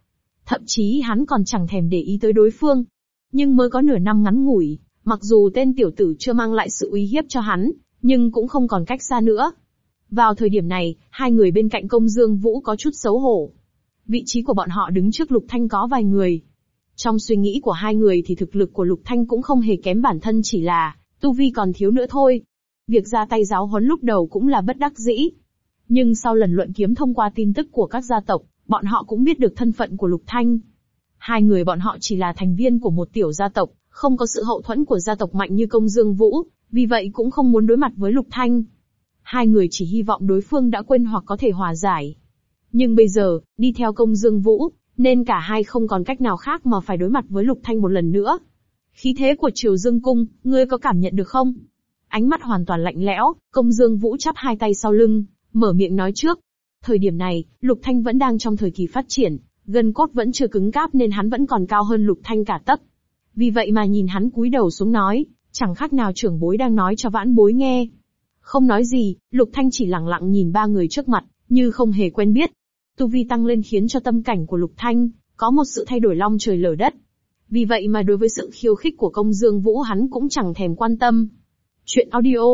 Speaker 1: Thậm chí hắn còn chẳng thèm để ý tới đối phương. Nhưng mới có nửa năm ngắn ngủi, mặc dù tên tiểu tử chưa mang lại sự uy hiếp cho hắn, nhưng cũng không còn cách xa nữa. Vào thời điểm này, hai người bên cạnh công dương vũ có chút xấu hổ. Vị trí của bọn họ đứng trước Lục Thanh có vài người. Trong suy nghĩ của hai người thì thực lực của Lục Thanh cũng không hề kém bản thân chỉ là tu vi còn thiếu nữa thôi việc ra tay giáo huấn lúc đầu cũng là bất đắc dĩ. Nhưng sau lần luận kiếm thông qua tin tức của các gia tộc, bọn họ cũng biết được thân phận của Lục Thanh. Hai người bọn họ chỉ là thành viên của một tiểu gia tộc, không có sự hậu thuẫn của gia tộc mạnh như công dương vũ, vì vậy cũng không muốn đối mặt với Lục Thanh. Hai người chỉ hy vọng đối phương đã quên hoặc có thể hòa giải. Nhưng bây giờ, đi theo công dương vũ, nên cả hai không còn cách nào khác mà phải đối mặt với Lục Thanh một lần nữa. Khí thế của Triều Dương Cung, ngươi có cảm nhận được không? ánh mắt hoàn toàn lạnh lẽo, công dương vũ chắp hai tay sau lưng, mở miệng nói trước. Thời điểm này, Lục Thanh vẫn đang trong thời kỳ phát triển, gân cốt vẫn chưa cứng cáp nên hắn vẫn còn cao hơn Lục Thanh cả tấc. Vì vậy mà nhìn hắn cúi đầu xuống nói, chẳng khác nào trưởng bối đang nói cho vãn bối nghe. Không nói gì, Lục Thanh chỉ lặng lặng nhìn ba người trước mặt, như không hề quen biết. Tu vi tăng lên khiến cho tâm cảnh của Lục Thanh có một sự thay đổi long trời lở đất. Vì vậy mà đối với sự khiêu khích của công dương vũ hắn cũng chẳng thèm quan tâm, Chuyện audio,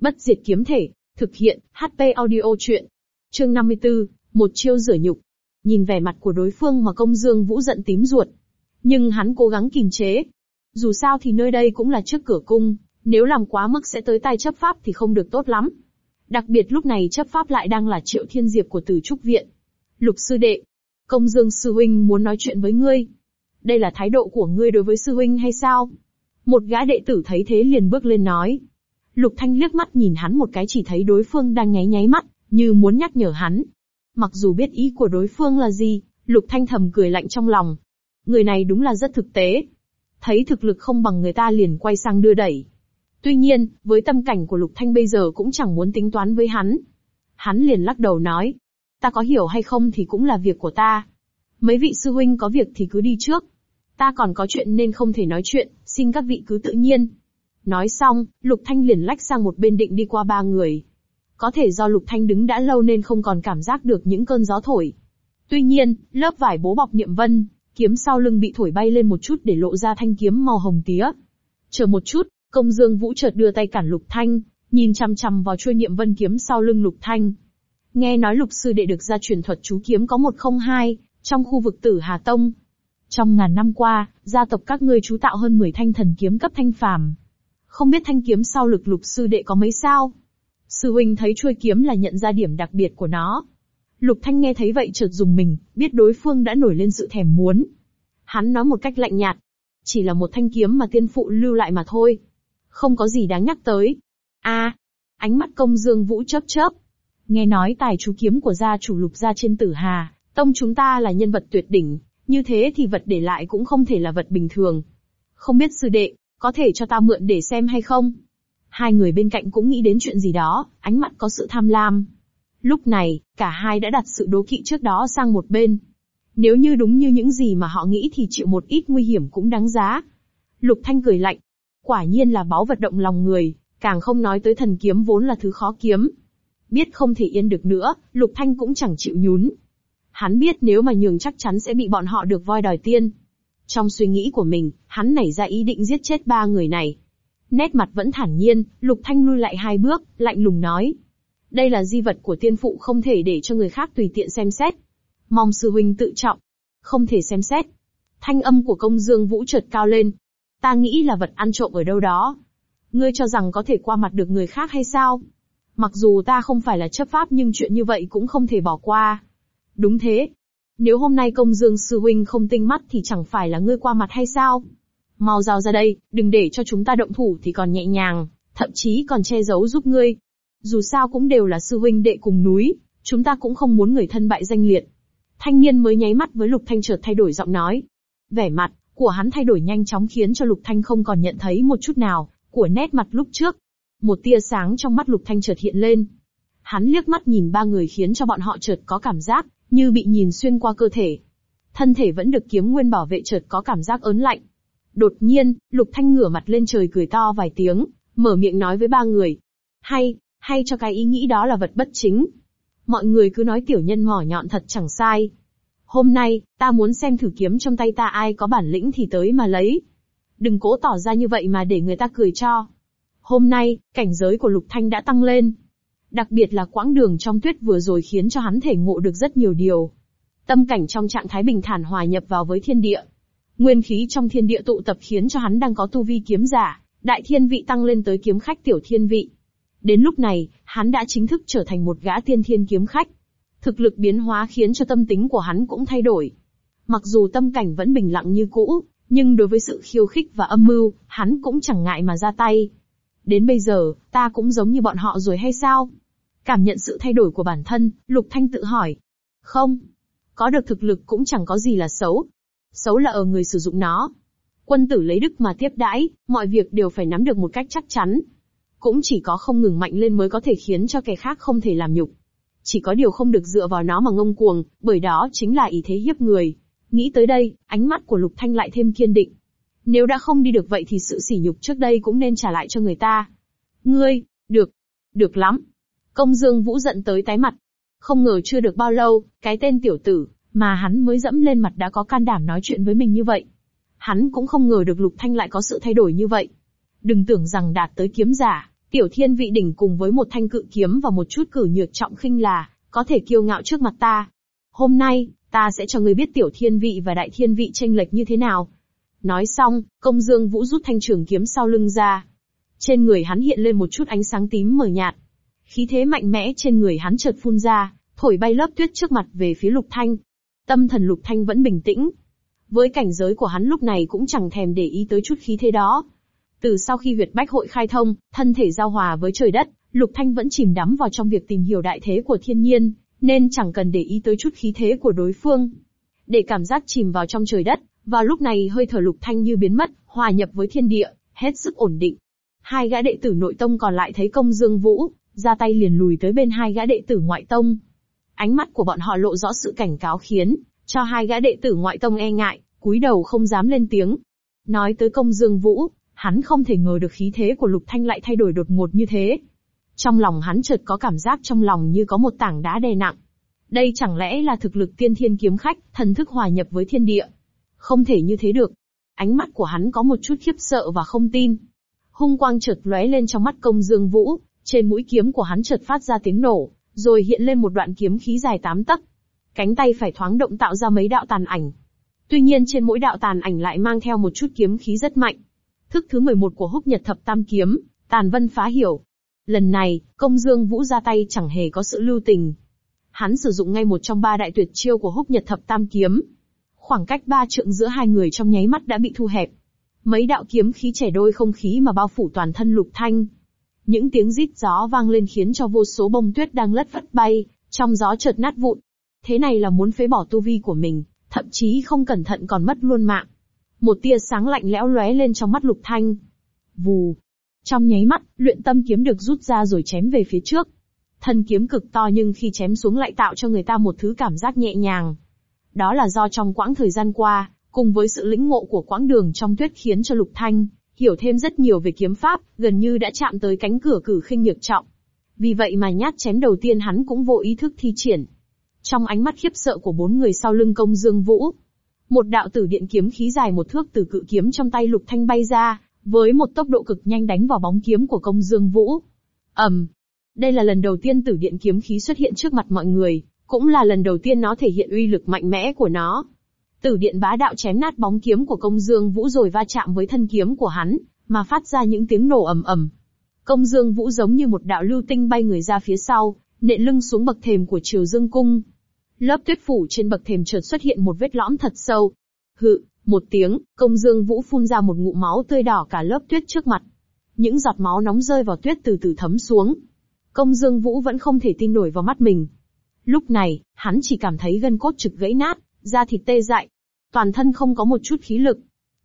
Speaker 1: bất diệt kiếm thể, thực hiện, HP audio chuyện. Chương 54, một chiêu rửa nhục. Nhìn vẻ mặt của đối phương mà công dương vũ giận tím ruột. Nhưng hắn cố gắng kìm chế. Dù sao thì nơi đây cũng là trước cửa cung, nếu làm quá mức sẽ tới tay chấp pháp thì không được tốt lắm. Đặc biệt lúc này chấp pháp lại đang là triệu thiên diệp của tử trúc viện. Lục sư đệ, công dương sư huynh muốn nói chuyện với ngươi. Đây là thái độ của ngươi đối với sư huynh hay sao? Một gã đệ tử thấy thế liền bước lên nói, Lục Thanh liếc mắt nhìn hắn một cái chỉ thấy đối phương đang nháy nháy mắt, như muốn nhắc nhở hắn. Mặc dù biết ý của đối phương là gì, Lục Thanh thầm cười lạnh trong lòng. Người này đúng là rất thực tế. Thấy thực lực không bằng người ta liền quay sang đưa đẩy. Tuy nhiên, với tâm cảnh của Lục Thanh bây giờ cũng chẳng muốn tính toán với hắn. Hắn liền lắc đầu nói, ta có hiểu hay không thì cũng là việc của ta. Mấy vị sư huynh có việc thì cứ đi trước. Ta còn có chuyện nên không thể nói chuyện, xin các vị cứ tự nhiên. Nói xong, Lục Thanh liền lách sang một bên định đi qua ba người. Có thể do Lục Thanh đứng đã lâu nên không còn cảm giác được những cơn gió thổi. Tuy nhiên, lớp vải bố bọc niệm vân, kiếm sau lưng bị thổi bay lên một chút để lộ ra thanh kiếm màu hồng tía. Chờ một chút, công dương vũ chợt đưa tay cản Lục Thanh, nhìn chăm chăm vào chuôi niệm vân kiếm sau lưng Lục Thanh. Nghe nói Lục Sư Đệ được ra truyền thuật chú kiếm có 102, trong khu vực tử Hà Tông. Trong ngàn năm qua, gia tộc các ngươi chú tạo hơn 10 thanh thần kiếm cấp thanh phàm, không biết thanh kiếm sau lực lục sư đệ có mấy sao. Sư huynh thấy chuôi kiếm là nhận ra điểm đặc biệt của nó. Lục Thanh nghe thấy vậy chợt dùng mình, biết đối phương đã nổi lên sự thèm muốn. Hắn nói một cách lạnh nhạt, chỉ là một thanh kiếm mà tiên phụ lưu lại mà thôi. Không có gì đáng nhắc tới. a ánh mắt công dương vũ chớp chớp. Nghe nói tài chú kiếm của gia chủ lục gia trên tử hà, tông chúng ta là nhân vật tuyệt đỉnh, như thế thì vật để lại cũng không thể là vật bình thường. Không biết sư đệ, có thể cho ta mượn để xem hay không? Hai người bên cạnh cũng nghĩ đến chuyện gì đó, ánh mắt có sự tham lam. Lúc này, cả hai đã đặt sự đố kỵ trước đó sang một bên. Nếu như đúng như những gì mà họ nghĩ thì chịu một ít nguy hiểm cũng đáng giá. Lục Thanh cười lạnh. Quả nhiên là báu vật động lòng người, càng không nói tới thần kiếm vốn là thứ khó kiếm. Biết không thể yên được nữa, Lục Thanh cũng chẳng chịu nhún. Hắn biết nếu mà nhường chắc chắn sẽ bị bọn họ được voi đòi tiên, trong suy nghĩ của mình, hắn nảy ra ý định giết chết ba người này. Nét mặt vẫn thản nhiên, Lục Thanh lui lại hai bước, lạnh lùng nói. Đây là di vật của tiên phụ không thể để cho người khác tùy tiện xem xét. Mong sư huynh tự trọng. Không thể xem xét. Thanh âm của công dương vũ chợt cao lên. Ta nghĩ là vật ăn trộm ở đâu đó. Ngươi cho rằng có thể qua mặt được người khác hay sao? Mặc dù ta không phải là chấp pháp nhưng chuyện như vậy cũng không thể bỏ qua. Đúng thế, nếu hôm nay công dương sư huynh không tinh mắt thì chẳng phải là ngươi qua mặt hay sao? Mau giao ra đây, đừng để cho chúng ta động thủ thì còn nhẹ nhàng, thậm chí còn che giấu giúp ngươi. Dù sao cũng đều là sư huynh đệ cùng núi, chúng ta cũng không muốn người thân bại danh liệt. Thanh niên mới nháy mắt với Lục Thanh chợt thay đổi giọng nói. Vẻ mặt của hắn thay đổi nhanh chóng khiến cho Lục Thanh không còn nhận thấy một chút nào của nét mặt lúc trước. Một tia sáng trong mắt Lục Thanh chợt hiện lên. Hắn liếc mắt nhìn ba người khiến cho bọn họ chợt có cảm giác như bị nhìn xuyên qua cơ thể. Thân thể vẫn được kiếm nguyên bảo vệ chợt có cảm giác ớn lạnh. Đột nhiên, Lục Thanh ngửa mặt lên trời cười to vài tiếng, mở miệng nói với ba người. Hay, hay cho cái ý nghĩ đó là vật bất chính. Mọi người cứ nói tiểu nhân mỏ nhọn thật chẳng sai. Hôm nay, ta muốn xem thử kiếm trong tay ta ai có bản lĩnh thì tới mà lấy. Đừng cố tỏ ra như vậy mà để người ta cười cho. Hôm nay, cảnh giới của Lục Thanh đã tăng lên, Đặc biệt là quãng đường trong tuyết vừa rồi khiến cho hắn thể ngộ được rất nhiều điều. Tâm cảnh trong trạng thái bình thản hòa nhập vào với thiên địa. Nguyên khí trong thiên địa tụ tập khiến cho hắn đang có tu vi kiếm giả, đại thiên vị tăng lên tới kiếm khách tiểu thiên vị. Đến lúc này, hắn đã chính thức trở thành một gã tiên thiên kiếm khách. Thực lực biến hóa khiến cho tâm tính của hắn cũng thay đổi. Mặc dù tâm cảnh vẫn bình lặng như cũ, nhưng đối với sự khiêu khích và âm mưu, hắn cũng chẳng ngại mà ra tay. Đến bây giờ, ta cũng giống như bọn họ rồi hay sao? Cảm nhận sự thay đổi của bản thân, Lục Thanh tự hỏi. Không. Có được thực lực cũng chẳng có gì là xấu. Xấu là ở người sử dụng nó. Quân tử lấy đức mà tiếp đãi, mọi việc đều phải nắm được một cách chắc chắn. Cũng chỉ có không ngừng mạnh lên mới có thể khiến cho kẻ khác không thể làm nhục. Chỉ có điều không được dựa vào nó mà ngông cuồng, bởi đó chính là ý thế hiếp người. Nghĩ tới đây, ánh mắt của Lục Thanh lại thêm kiên định. Nếu đã không đi được vậy thì sự sỉ nhục trước đây cũng nên trả lại cho người ta. Ngươi, được, được lắm. Công Dương Vũ giận tới tái mặt. Không ngờ chưa được bao lâu, cái tên tiểu tử, mà hắn mới dẫm lên mặt đã có can đảm nói chuyện với mình như vậy. Hắn cũng không ngờ được Lục Thanh lại có sự thay đổi như vậy. Đừng tưởng rằng đạt tới kiếm giả, tiểu thiên vị đỉnh cùng với một thanh cự kiếm và một chút cử nhược trọng khinh là, có thể kiêu ngạo trước mặt ta. Hôm nay, ta sẽ cho ngươi biết tiểu thiên vị và đại thiên vị tranh lệch như thế nào. Nói xong, công dương vũ rút thanh trường kiếm sau lưng ra. Trên người hắn hiện lên một chút ánh sáng tím mờ nhạt, khí thế mạnh mẽ trên người hắn chợt phun ra, thổi bay lớp tuyết trước mặt về phía Lục Thanh. Tâm thần Lục Thanh vẫn bình tĩnh. Với cảnh giới của hắn lúc này cũng chẳng thèm để ý tới chút khí thế đó. Từ sau khi huyệt bách hội khai thông, thân thể giao hòa với trời đất, Lục Thanh vẫn chìm đắm vào trong việc tìm hiểu đại thế của thiên nhiên, nên chẳng cần để ý tới chút khí thế của đối phương. Để cảm giác chìm vào trong trời đất, vào lúc này hơi thở Lục Thanh như biến mất, hòa nhập với thiên địa, hết sức ổn định. Hai gã đệ tử nội tông còn lại thấy công dương vũ, ra tay liền lùi tới bên hai gã đệ tử ngoại tông. Ánh mắt của bọn họ lộ rõ sự cảnh cáo khiến, cho hai gã đệ tử ngoại tông e ngại, cúi đầu không dám lên tiếng. Nói tới công dương vũ, hắn không thể ngờ được khí thế của Lục Thanh lại thay đổi đột ngột như thế. Trong lòng hắn chợt có cảm giác trong lòng như có một tảng đá đè nặng. Đây chẳng lẽ là thực lực tiên thiên kiếm khách, thần thức hòa nhập với thiên địa? Không thể như thế được. Ánh mắt của hắn có một chút khiếp sợ và không tin. Hung quang chợt lóe lên trong mắt công dương vũ, trên mũi kiếm của hắn chợt phát ra tiếng nổ, rồi hiện lên một đoạn kiếm khí dài tám tấc. Cánh tay phải thoáng động tạo ra mấy đạo tàn ảnh. Tuy nhiên trên mỗi đạo tàn ảnh lại mang theo một chút kiếm khí rất mạnh. Thức thứ 11 của húc nhật thập tam kiếm, tàn vân phá hiểu. Lần này, công dương vũ ra tay chẳng hề có sự lưu tình. Hắn sử dụng ngay một trong ba đại tuyệt chiêu của húc nhật thập tam kiếm. Khoảng cách ba trượng giữa hai người trong nháy mắt đã bị thu hẹp. Mấy đạo kiếm khí trẻ đôi không khí mà bao phủ toàn thân lục thanh, những tiếng rít gió vang lên khiến cho vô số bông tuyết đang lất phất bay, trong gió chợt nát vụn. Thế này là muốn phế bỏ tu vi của mình, thậm chí không cẩn thận còn mất luôn mạng. Một tia sáng lạnh lẽo lóe lên trong mắt Lục Thanh. Vù. Trong nháy mắt, luyện tâm kiếm được rút ra rồi chém về phía trước. Thân kiếm cực to nhưng khi chém xuống lại tạo cho người ta một thứ cảm giác nhẹ nhàng. Đó là do trong quãng thời gian qua, cùng với sự lĩnh ngộ của quãng đường trong tuyết khiến cho Lục Thanh hiểu thêm rất nhiều về kiếm pháp, gần như đã chạm tới cánh cửa cử khinh nhược trọng. Vì vậy mà nhát chém đầu tiên hắn cũng vô ý thức thi triển. Trong ánh mắt khiếp sợ của bốn người sau lưng công dương vũ, một đạo tử điện kiếm khí dài một thước từ cự kiếm trong tay lục thanh bay ra, với một tốc độ cực nhanh đánh vào bóng kiếm của công dương vũ. ầm, um, đây là lần đầu tiên tử điện kiếm khí xuất hiện trước mặt mọi người, cũng là lần đầu tiên nó thể hiện uy lực mạnh mẽ của nó. Tử điện bá đạo chém nát bóng kiếm của công dương vũ rồi va chạm với thân kiếm của hắn, mà phát ra những tiếng nổ ầm ầm. Công dương vũ giống như một đạo lưu tinh bay người ra phía sau, nện lưng xuống bậc thềm của triều dương cung. Lớp tuyết phủ trên bậc thềm chợt xuất hiện một vết lõm thật sâu. Hự, một tiếng, công dương vũ phun ra một ngụm máu tươi đỏ cả lớp tuyết trước mặt. Những giọt máu nóng rơi vào tuyết từ từ thấm xuống. Công dương vũ vẫn không thể tin nổi vào mắt mình. Lúc này, hắn chỉ cảm thấy gân cốt trực gãy nát, da thịt tê dại, toàn thân không có một chút khí lực.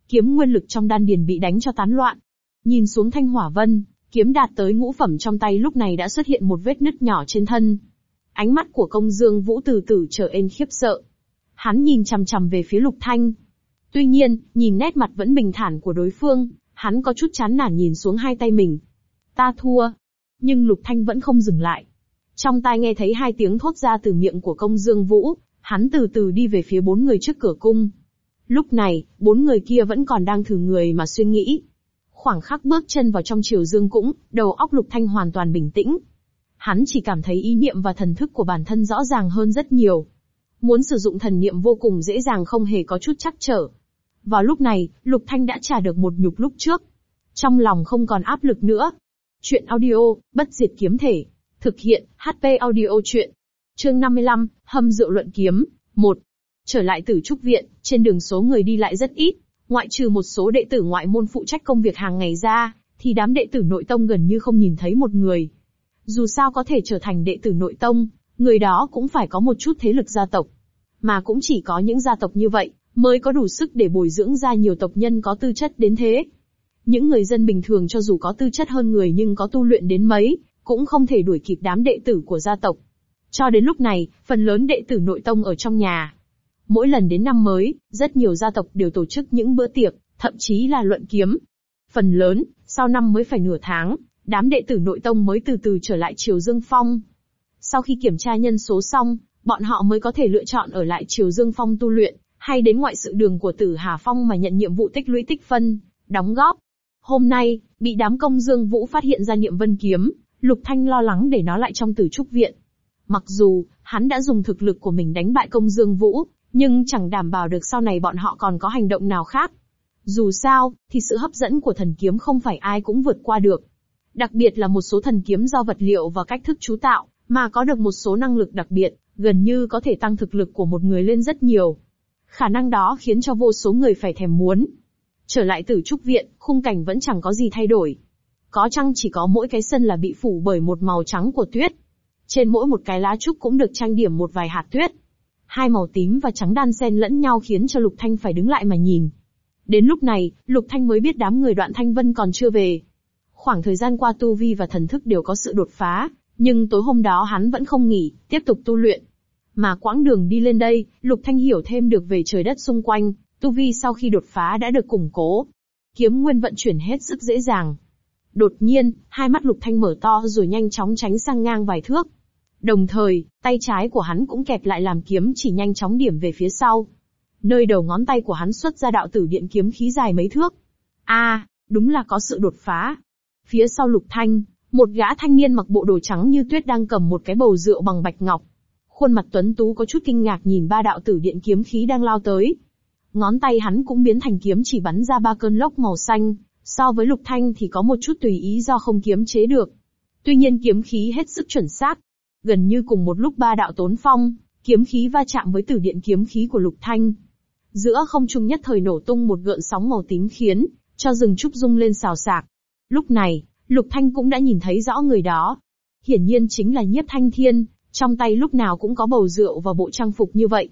Speaker 1: Kiếm nguyên lực trong đan điền bị đánh cho tán loạn. Nhìn xuống thanh hỏa vân, kiếm đạt tới ngũ phẩm trong tay lúc này đã xuất hiện một vết nứt nhỏ trên thân. Ánh mắt của công dương vũ từ từ trở nên khiếp sợ. Hắn nhìn chằm chằm về phía lục thanh. Tuy nhiên, nhìn nét mặt vẫn bình thản của đối phương, hắn có chút chán nản nhìn xuống hai tay mình. Ta thua. Nhưng lục thanh vẫn không dừng lại. Trong tai nghe thấy hai tiếng thốt ra từ miệng của công dương vũ, hắn từ từ đi về phía bốn người trước cửa cung. Lúc này, bốn người kia vẫn còn đang thử người mà suy nghĩ. Khoảng khắc bước chân vào trong chiều dương cũng, đầu óc lục thanh hoàn toàn bình tĩnh. Hắn chỉ cảm thấy ý niệm và thần thức của bản thân rõ ràng hơn rất nhiều. Muốn sử dụng thần niệm vô cùng dễ dàng không hề có chút chắc trở. Vào lúc này, Lục Thanh đã trả được một nhục lúc trước. Trong lòng không còn áp lực nữa. Chuyện audio, bất diệt kiếm thể. Thực hiện, HP audio chuyện. Chương 55, hâm rượu luận kiếm, 1. Trở lại tử trúc viện, trên đường số người đi lại rất ít, ngoại trừ một số đệ tử ngoại môn phụ trách công việc hàng ngày ra, thì đám đệ tử nội tông gần như không nhìn thấy một người. Dù sao có thể trở thành đệ tử nội tông, người đó cũng phải có một chút thế lực gia tộc. Mà cũng chỉ có những gia tộc như vậy, mới có đủ sức để bồi dưỡng ra nhiều tộc nhân có tư chất đến thế. Những người dân bình thường cho dù có tư chất hơn người nhưng có tu luyện đến mấy, cũng không thể đuổi kịp đám đệ tử của gia tộc. Cho đến lúc này, phần lớn đệ tử nội tông ở trong nhà, Mỗi lần đến năm mới, rất nhiều gia tộc đều tổ chức những bữa tiệc, thậm chí là luận kiếm. Phần lớn, sau năm mới phải nửa tháng, đám đệ tử nội tông mới từ từ trở lại Triều Dương Phong. Sau khi kiểm tra nhân số xong, bọn họ mới có thể lựa chọn ở lại Triều Dương Phong tu luyện, hay đến ngoại sự đường của Tử Hà Phong mà nhận nhiệm vụ tích lũy tích phân, đóng góp. Hôm nay, bị đám công Dương Vũ phát hiện ra nhiệm vân kiếm, Lục Thanh lo lắng để nó lại trong tử trúc viện. Mặc dù, hắn đã dùng thực lực của mình đánh bại công Dương Vũ, nhưng chẳng đảm bảo được sau này bọn họ còn có hành động nào khác. Dù sao, thì sự hấp dẫn của thần kiếm không phải ai cũng vượt qua được. Đặc biệt là một số thần kiếm do vật liệu và cách thức chú tạo, mà có được một số năng lực đặc biệt, gần như có thể tăng thực lực của một người lên rất nhiều. Khả năng đó khiến cho vô số người phải thèm muốn. Trở lại tử trúc viện, khung cảnh vẫn chẳng có gì thay đổi. Có chăng chỉ có mỗi cái sân là bị phủ bởi một màu trắng của tuyết. Trên mỗi một cái lá trúc cũng được trang điểm một vài hạt tuyết hai màu tím và trắng đan xen lẫn nhau khiến cho Lục Thanh phải đứng lại mà nhìn. Đến lúc này, Lục Thanh mới biết đám người đoạn Thanh Vân còn chưa về. Khoảng thời gian qua tu vi và thần thức đều có sự đột phá, nhưng tối hôm đó hắn vẫn không nghỉ, tiếp tục tu luyện. Mà quãng đường đi lên đây, Lục Thanh hiểu thêm được về trời đất xung quanh, tu vi sau khi đột phá đã được củng cố. Kiếm nguyên vận chuyển hết sức dễ dàng. Đột nhiên, hai mắt Lục Thanh mở to rồi nhanh chóng tránh sang ngang vài thước, Đồng thời, tay trái của hắn cũng kẹp lại làm kiếm chỉ nhanh chóng điểm về phía sau. Nơi đầu ngón tay của hắn xuất ra đạo tử điện kiếm khí dài mấy thước. A, đúng là có sự đột phá. Phía sau lục thanh, một gã thanh niên mặc bộ đồ trắng như tuyết đang cầm một cái bầu rượu bằng bạch ngọc. Khuôn mặt tuấn tú có chút kinh ngạc nhìn ba đạo tử điện kiếm khí đang lao tới. Ngón tay hắn cũng biến thành kiếm chỉ bắn ra ba cơn lốc màu xanh, so với lục thanh thì có một chút tùy ý do không kiếm chế được. Tuy nhiên kiếm khí hết sức chuẩn xác, gần như cùng một lúc ba đạo tốn phong, kiếm khí va chạm với tử điện kiếm khí của Lục Thanh. Giữa không trung nhất thời nổ tung một gợn sóng màu tím khiến cho rừng trúc rung lên xào xạc. Lúc này, Lục Thanh cũng đã nhìn thấy rõ người đó. Hiển nhiên chính là Nhiếp Thanh Thiên, trong tay lúc nào cũng có bầu rượu và bộ trang phục như vậy.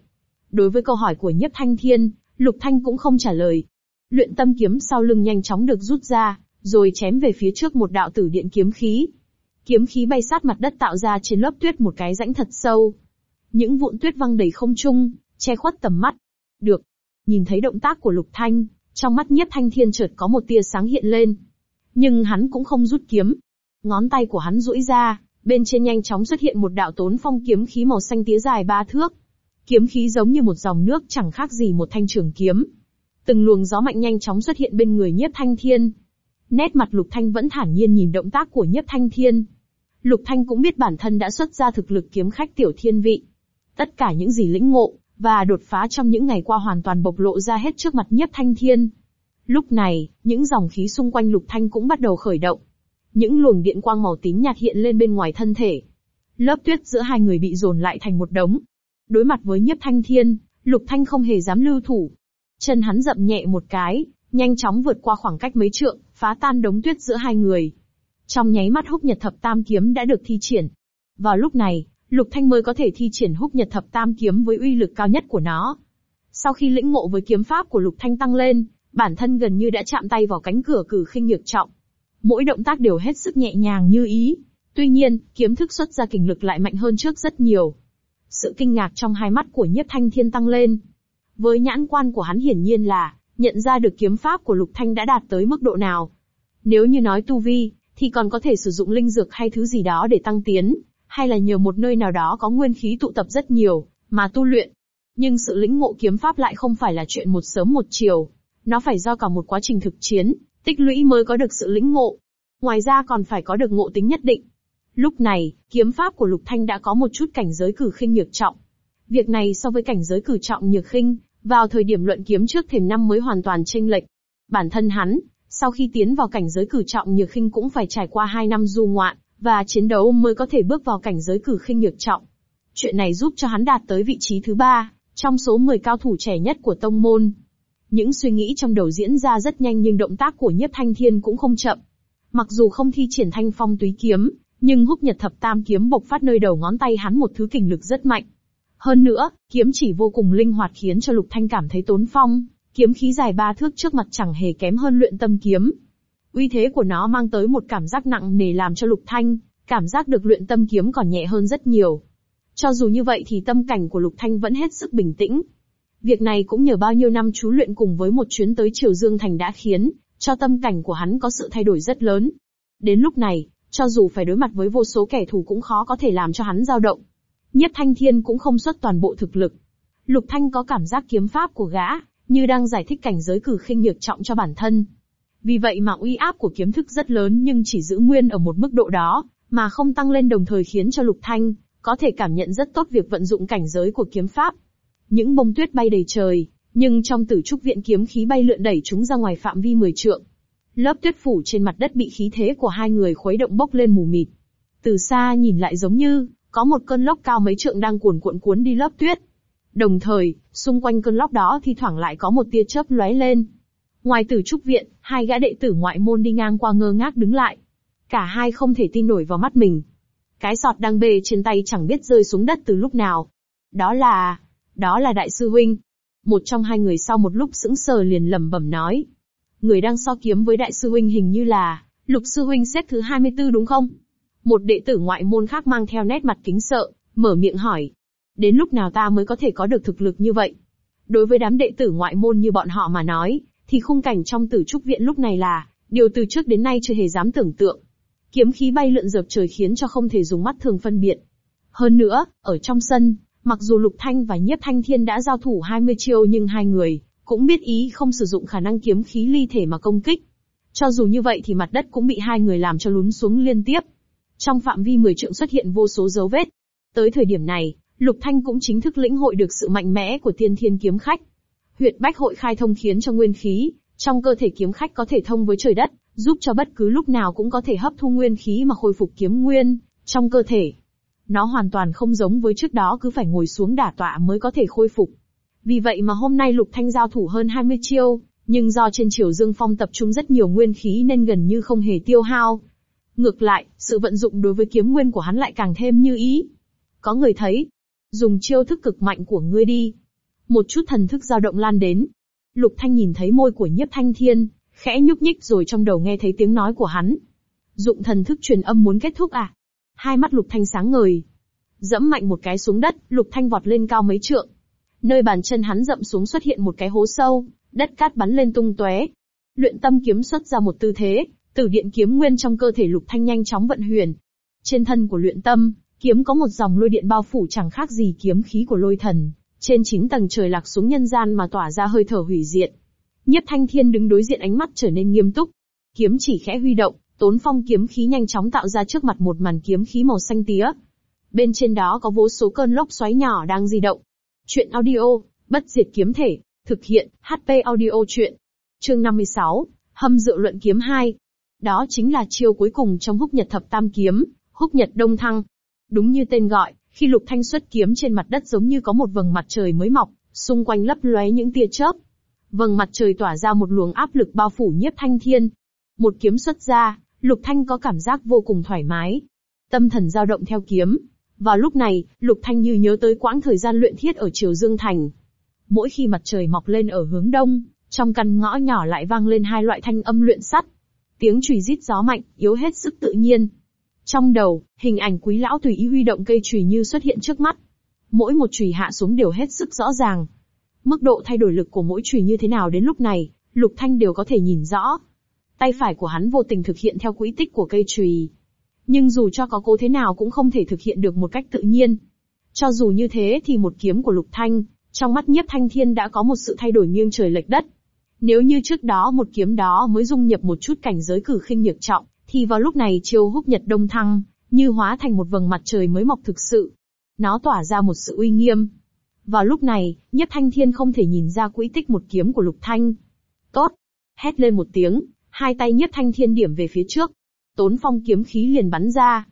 Speaker 1: Đối với câu hỏi của Nhiếp Thanh Thiên, Lục Thanh cũng không trả lời. Luyện tâm kiếm sau lưng nhanh chóng được rút ra, rồi chém về phía trước một đạo tử điện kiếm khí, Kiếm khí bay sát mặt đất tạo ra trên lớp tuyết một cái rãnh thật sâu. Những vụn tuyết văng đầy không trung, che khuất tầm mắt. Được. Nhìn thấy động tác của Lục Thanh, trong mắt nhiếp thanh thiên chợt có một tia sáng hiện lên. Nhưng hắn cũng không rút kiếm. Ngón tay của hắn duỗi ra, bên trên nhanh chóng xuất hiện một đạo tốn phong kiếm khí màu xanh tía dài ba thước. Kiếm khí giống như một dòng nước chẳng khác gì một thanh trường kiếm. Từng luồng gió mạnh nhanh chóng xuất hiện bên người nhiếp thanh thiên. Nét mặt lục thanh vẫn thản nhiên nhìn động tác của nhiếp thanh thiên, Lục Thanh cũng biết bản thân đã xuất ra thực lực kiếm khách tiểu thiên vị. Tất cả những gì lĩnh ngộ, và đột phá trong những ngày qua hoàn toàn bộc lộ ra hết trước mặt nhiếp thanh thiên. Lúc này, những dòng khí xung quanh lục thanh cũng bắt đầu khởi động. Những luồng điện quang màu tím nhạt hiện lên bên ngoài thân thể. Lớp tuyết giữa hai người bị dồn lại thành một đống. Đối mặt với nhiếp thanh thiên, lục thanh không hề dám lưu thủ. Chân hắn dậm nhẹ một cái, nhanh chóng vượt qua khoảng cách mấy trượng, phá tan đống tuyết giữa hai người. Trong nháy mắt húc nhật thập tam kiếm đã được thi triển. Vào lúc này, Lục Thanh mới có thể thi triển húc nhật thập tam kiếm với uy lực cao nhất của nó. Sau khi lĩnh ngộ với kiếm pháp của Lục Thanh tăng lên, bản thân gần như đã chạm tay vào cánh cửa cử khinh nhược trọng. Mỗi động tác đều hết sức nhẹ nhàng như ý. Tuy nhiên, kiếm thức xuất ra kình lực lại mạnh hơn trước rất nhiều. Sự kinh ngạc trong hai mắt của Nhiếp Thanh Thiên tăng lên. Với nhãn quan của hắn hiển nhiên là nhận ra được kiếm pháp của Lục Thanh đã đạt tới mức độ nào. Nếu như nói tu vi, thì còn có thể sử dụng linh dược hay thứ gì đó để tăng tiến, hay là nhờ một nơi nào đó có nguyên khí tụ tập rất nhiều, mà tu luyện. Nhưng sự lĩnh ngộ kiếm pháp lại không phải là chuyện một sớm một chiều, nó phải do cả một quá trình thực chiến, tích lũy mới có được sự lĩnh ngộ. Ngoài ra còn phải có được ngộ tính nhất định. Lúc này, kiếm pháp của Lục Thanh đã có một chút cảnh giới cử khinh nhược trọng. Việc này so với cảnh giới cử trọng nhược khinh, vào thời điểm luận kiếm trước thềm năm mới hoàn toàn chênh lệch. Bản thân hắn, sau khi tiến vào cảnh giới cử trọng nhược khinh cũng phải trải qua 2 năm du ngoạn, và chiến đấu mới có thể bước vào cảnh giới cử khinh nhược trọng. Chuyện này giúp cho hắn đạt tới vị trí thứ 3, trong số 10 cao thủ trẻ nhất của tông môn. Những suy nghĩ trong đầu diễn ra rất nhanh nhưng động tác của Nhất Thanh Thiên cũng không chậm. Mặc dù không thi triển thanh phong túy kiếm, nhưng húc nhật thập tam kiếm bộc phát nơi đầu ngón tay hắn một thứ kình lực rất mạnh. Hơn nữa, kiếm chỉ vô cùng linh hoạt khiến cho Lục Thanh cảm thấy tốn phong, Kiếm khí dài ba thước trước mặt chẳng hề kém hơn luyện tâm kiếm. Uy thế của nó mang tới một cảm giác nặng nề làm cho Lục Thanh, cảm giác được luyện tâm kiếm còn nhẹ hơn rất nhiều. Cho dù như vậy thì tâm cảnh của Lục Thanh vẫn hết sức bình tĩnh. Việc này cũng nhờ bao nhiêu năm chú luyện cùng với một chuyến tới Triều Dương Thành đã khiến, cho tâm cảnh của hắn có sự thay đổi rất lớn. Đến lúc này, cho dù phải đối mặt với vô số kẻ thù cũng khó có thể làm cho hắn dao động. Nhất Thanh Thiên cũng không xuất toàn bộ thực lực. Lục Thanh có cảm giác kiếm pháp của gã, như đang giải thích cảnh giới cử khinh nhược trọng cho bản thân. Vì vậy mà uy áp của kiếm thức rất lớn nhưng chỉ giữ nguyên ở một mức độ đó, mà không tăng lên đồng thời khiến cho Lục Thanh có thể cảm nhận rất tốt việc vận dụng cảnh giới của kiếm pháp. Những bông tuyết bay đầy trời, nhưng trong tử trúc viện kiếm khí bay lượn đẩy chúng ra ngoài phạm vi 10 trượng. Lớp tuyết phủ trên mặt đất bị khí thế của hai người khuấy động bốc lên mù mịt. Từ xa nhìn lại giống như có một cơn lốc cao mấy trượng đang cuồn cuộn cuốn đi lớp tuyết, Đồng thời, xung quanh cơn lốc đó thi thoảng lại có một tia chớp lóe lên. Ngoài tử trúc viện, hai gã đệ tử ngoại môn đi ngang qua ngơ ngác đứng lại. Cả hai không thể tin nổi vào mắt mình. Cái sọt đang bề trên tay chẳng biết rơi xuống đất từ lúc nào. Đó là... đó là đại sư huynh. Một trong hai người sau một lúc sững sờ liền lẩm bẩm nói. Người đang so kiếm với đại sư huynh hình như là... Lục sư huynh xếp thứ 24 đúng không? Một đệ tử ngoại môn khác mang theo nét mặt kính sợ, mở miệng hỏi. Đến lúc nào ta mới có thể có được thực lực như vậy? Đối với đám đệ tử ngoại môn như bọn họ mà nói, thì khung cảnh trong tử trúc viện lúc này là, điều từ trước đến nay chưa hề dám tưởng tượng. Kiếm khí bay lượn dập trời khiến cho không thể dùng mắt thường phân biệt. Hơn nữa, ở trong sân, mặc dù Lục Thanh và Nhiếp Thanh Thiên đã giao thủ 20 chiêu nhưng hai người cũng biết ý không sử dụng khả năng kiếm khí ly thể mà công kích. Cho dù như vậy thì mặt đất cũng bị hai người làm cho lún xuống liên tiếp. Trong phạm vi 10 trượng xuất hiện vô số dấu vết. Tới thời điểm này, Lục Thanh cũng chính thức lĩnh hội được sự mạnh mẽ của tiên thiên kiếm khách. Huyệt bách hội khai thông khiến cho nguyên khí, trong cơ thể kiếm khách có thể thông với trời đất, giúp cho bất cứ lúc nào cũng có thể hấp thu nguyên khí mà khôi phục kiếm nguyên, trong cơ thể. Nó hoàn toàn không giống với trước đó cứ phải ngồi xuống đả tọa mới có thể khôi phục. Vì vậy mà hôm nay Lục Thanh giao thủ hơn 20 chiêu, nhưng do trên triều Dương Phong tập trung rất nhiều nguyên khí nên gần như không hề tiêu hao. Ngược lại, sự vận dụng đối với kiếm nguyên của hắn lại càng thêm như ý. Có người thấy, dùng chiêu thức cực mạnh của ngươi đi. Một chút thần thức dao động lan đến. Lục Thanh nhìn thấy môi của Nhiếp Thanh Thiên, khẽ nhúc nhích rồi trong đầu nghe thấy tiếng nói của hắn. Dụng thần thức truyền âm muốn kết thúc à? Hai mắt Lục Thanh sáng ngời. Dẫm mạnh một cái xuống đất, Lục Thanh vọt lên cao mấy trượng. Nơi bàn chân hắn dậm xuống xuất hiện một cái hố sâu, đất cát bắn lên tung tóe. Luyện tâm kiếm xuất ra một tư thế, tử điện kiếm nguyên trong cơ thể Lục Thanh nhanh chóng vận huyền. Trên thân của luyện tâm, Kiếm có một dòng lôi điện bao phủ chẳng khác gì kiếm khí của lôi thần, trên chín tầng trời lạc xuống nhân gian mà tỏa ra hơi thở hủy diệt. Nhất Thanh Thiên đứng đối diện ánh mắt trở nên nghiêm túc. Kiếm chỉ khẽ huy động, Tốn Phong kiếm khí nhanh chóng tạo ra trước mặt một màn kiếm khí màu xanh tía. Bên trên đó có vô số cơn lốc xoáy nhỏ đang di động. Chuyện audio, bất diệt kiếm thể, thực hiện, HP audio chuyện. Chương 56, hâm dự luận kiếm 2. Đó chính là chiêu cuối cùng trong húc nhật thập tam kiếm, húc nhật đông thăng, Đúng như tên gọi, khi Lục Thanh xuất kiếm trên mặt đất giống như có một vầng mặt trời mới mọc, xung quanh lấp lóe những tia chớp. Vầng mặt trời tỏa ra một luồng áp lực bao phủ nhiếp thanh thiên. Một kiếm xuất ra, Lục Thanh có cảm giác vô cùng thoải mái. Tâm thần dao động theo kiếm. Vào lúc này, Lục Thanh như nhớ tới quãng thời gian luyện thiết ở Triều Dương Thành. Mỗi khi mặt trời mọc lên ở hướng đông, trong căn ngõ nhỏ lại vang lên hai loại thanh âm luyện sắt. Tiếng chùy rít gió mạnh, yếu hết sức tự nhiên, trong đầu, hình ảnh quý lão tùy ý huy động cây chùy như xuất hiện trước mắt. Mỗi một chùy hạ xuống đều hết sức rõ ràng. Mức độ thay đổi lực của mỗi chùy như thế nào đến lúc này, Lục Thanh đều có thể nhìn rõ. Tay phải của hắn vô tình thực hiện theo quỹ tích của cây chùy. Nhưng dù cho có cố thế nào cũng không thể thực hiện được một cách tự nhiên. Cho dù như thế thì một kiếm của Lục Thanh, trong mắt nhiếp thanh thiên đã có một sự thay đổi nghiêng trời lệch đất. Nếu như trước đó một kiếm đó mới dung nhập một chút cảnh giới cử khinh nhược trọng, thì vào lúc này chiêu húc nhật đông thăng, như hóa thành một vầng mặt trời mới mọc thực sự. Nó tỏa ra một sự uy nghiêm. Vào lúc này, nhất thanh thiên không thể nhìn ra quỹ tích một kiếm của lục thanh. Tốt! Hét lên một tiếng, hai tay nhất thanh thiên điểm về phía trước. Tốn phong kiếm khí liền bắn ra.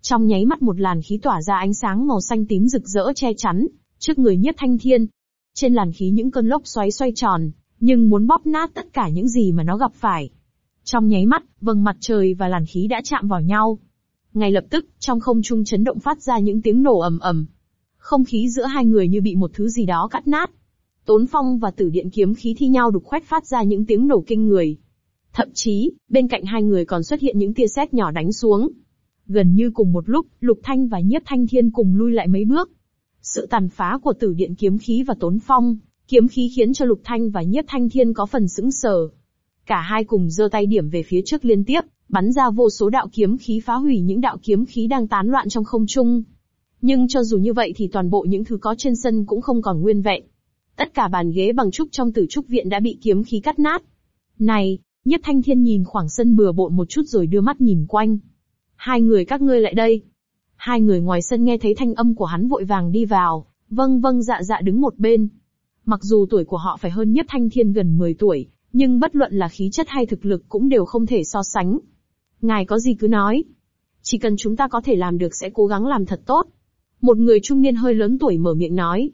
Speaker 1: Trong nháy mắt một làn khí tỏa ra ánh sáng màu xanh tím rực rỡ che chắn, trước người nhất thanh thiên. Trên làn khí những cơn lốc xoáy xoay tròn, nhưng muốn bóp nát tất cả những gì mà nó gặp phải. Trong nháy mắt, vầng mặt trời và làn khí đã chạm vào nhau. Ngay lập tức, trong không trung chấn động phát ra những tiếng nổ ầm ầm. Không khí giữa hai người như bị một thứ gì đó cắt nát. Tốn Phong và Tử Điện kiếm khí thi nhau đục khoét phát ra những tiếng nổ kinh người. Thậm chí, bên cạnh hai người còn xuất hiện những tia sét nhỏ đánh xuống. Gần như cùng một lúc, Lục Thanh và Nhiếp Thanh Thiên cùng lui lại mấy bước. Sự tàn phá của Tử Điện kiếm khí và Tốn Phong, kiếm khí khiến cho Lục Thanh và Nhiếp Thanh Thiên có phần sững sờ. Cả hai cùng giơ tay điểm về phía trước liên tiếp, bắn ra vô số đạo kiếm khí phá hủy những đạo kiếm khí đang tán loạn trong không trung. Nhưng cho dù như vậy thì toàn bộ những thứ có trên sân cũng không còn nguyên vẹn. Tất cả bàn ghế bằng trúc trong tử trúc viện đã bị kiếm khí cắt nát. Này, Nhất Thanh Thiên nhìn khoảng sân bừa bộn một chút rồi đưa mắt nhìn quanh. Hai người các ngươi lại đây. Hai người ngoài sân nghe thấy thanh âm của hắn vội vàng đi vào, vâng vâng dạ dạ đứng một bên. Mặc dù tuổi của họ phải hơn Nhất Thanh Thiên gần 10 tuổi, nhưng bất luận là khí chất hay thực lực cũng đều không thể so sánh. Ngài có gì cứ nói. Chỉ cần chúng ta có thể làm được sẽ cố gắng làm thật tốt. Một người trung niên hơi lớn tuổi mở miệng nói.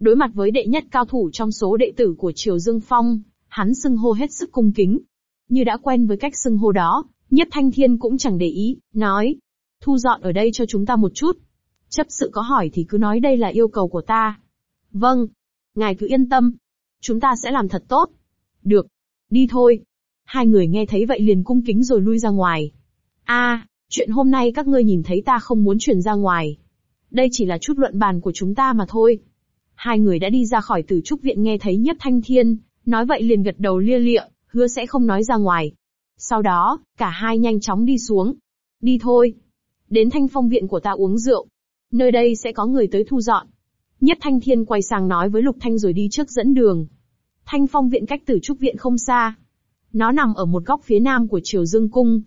Speaker 1: Đối mặt với đệ nhất cao thủ trong số đệ tử của Triều Dương Phong, hắn xưng hô hết sức cung kính. Như đã quen với cách xưng hô đó, nhất thanh thiên cũng chẳng để ý, nói. Thu dọn ở đây cho chúng ta một chút. Chấp sự có hỏi thì cứ nói đây là yêu cầu của ta. Vâng. Ngài cứ yên tâm. Chúng ta sẽ làm thật tốt. Được. Đi thôi. Hai người nghe thấy vậy liền cung kính rồi lui ra ngoài. a chuyện hôm nay các ngươi nhìn thấy ta không muốn truyền ra ngoài. Đây chỉ là chút luận bàn của chúng ta mà thôi. Hai người đã đi ra khỏi tử trúc viện nghe thấy nhất thanh thiên, nói vậy liền gật đầu lia lịa, hứa sẽ không nói ra ngoài. Sau đó, cả hai nhanh chóng đi xuống. Đi thôi. Đến thanh phong viện của ta uống rượu. Nơi đây sẽ có người tới thu dọn. Nhất Thanh Thiên quay sang nói với Lục Thanh rồi đi trước dẫn đường. Thanh phong viện cách tử trúc viện không xa. Nó nằm ở một góc phía nam của triều dương cung.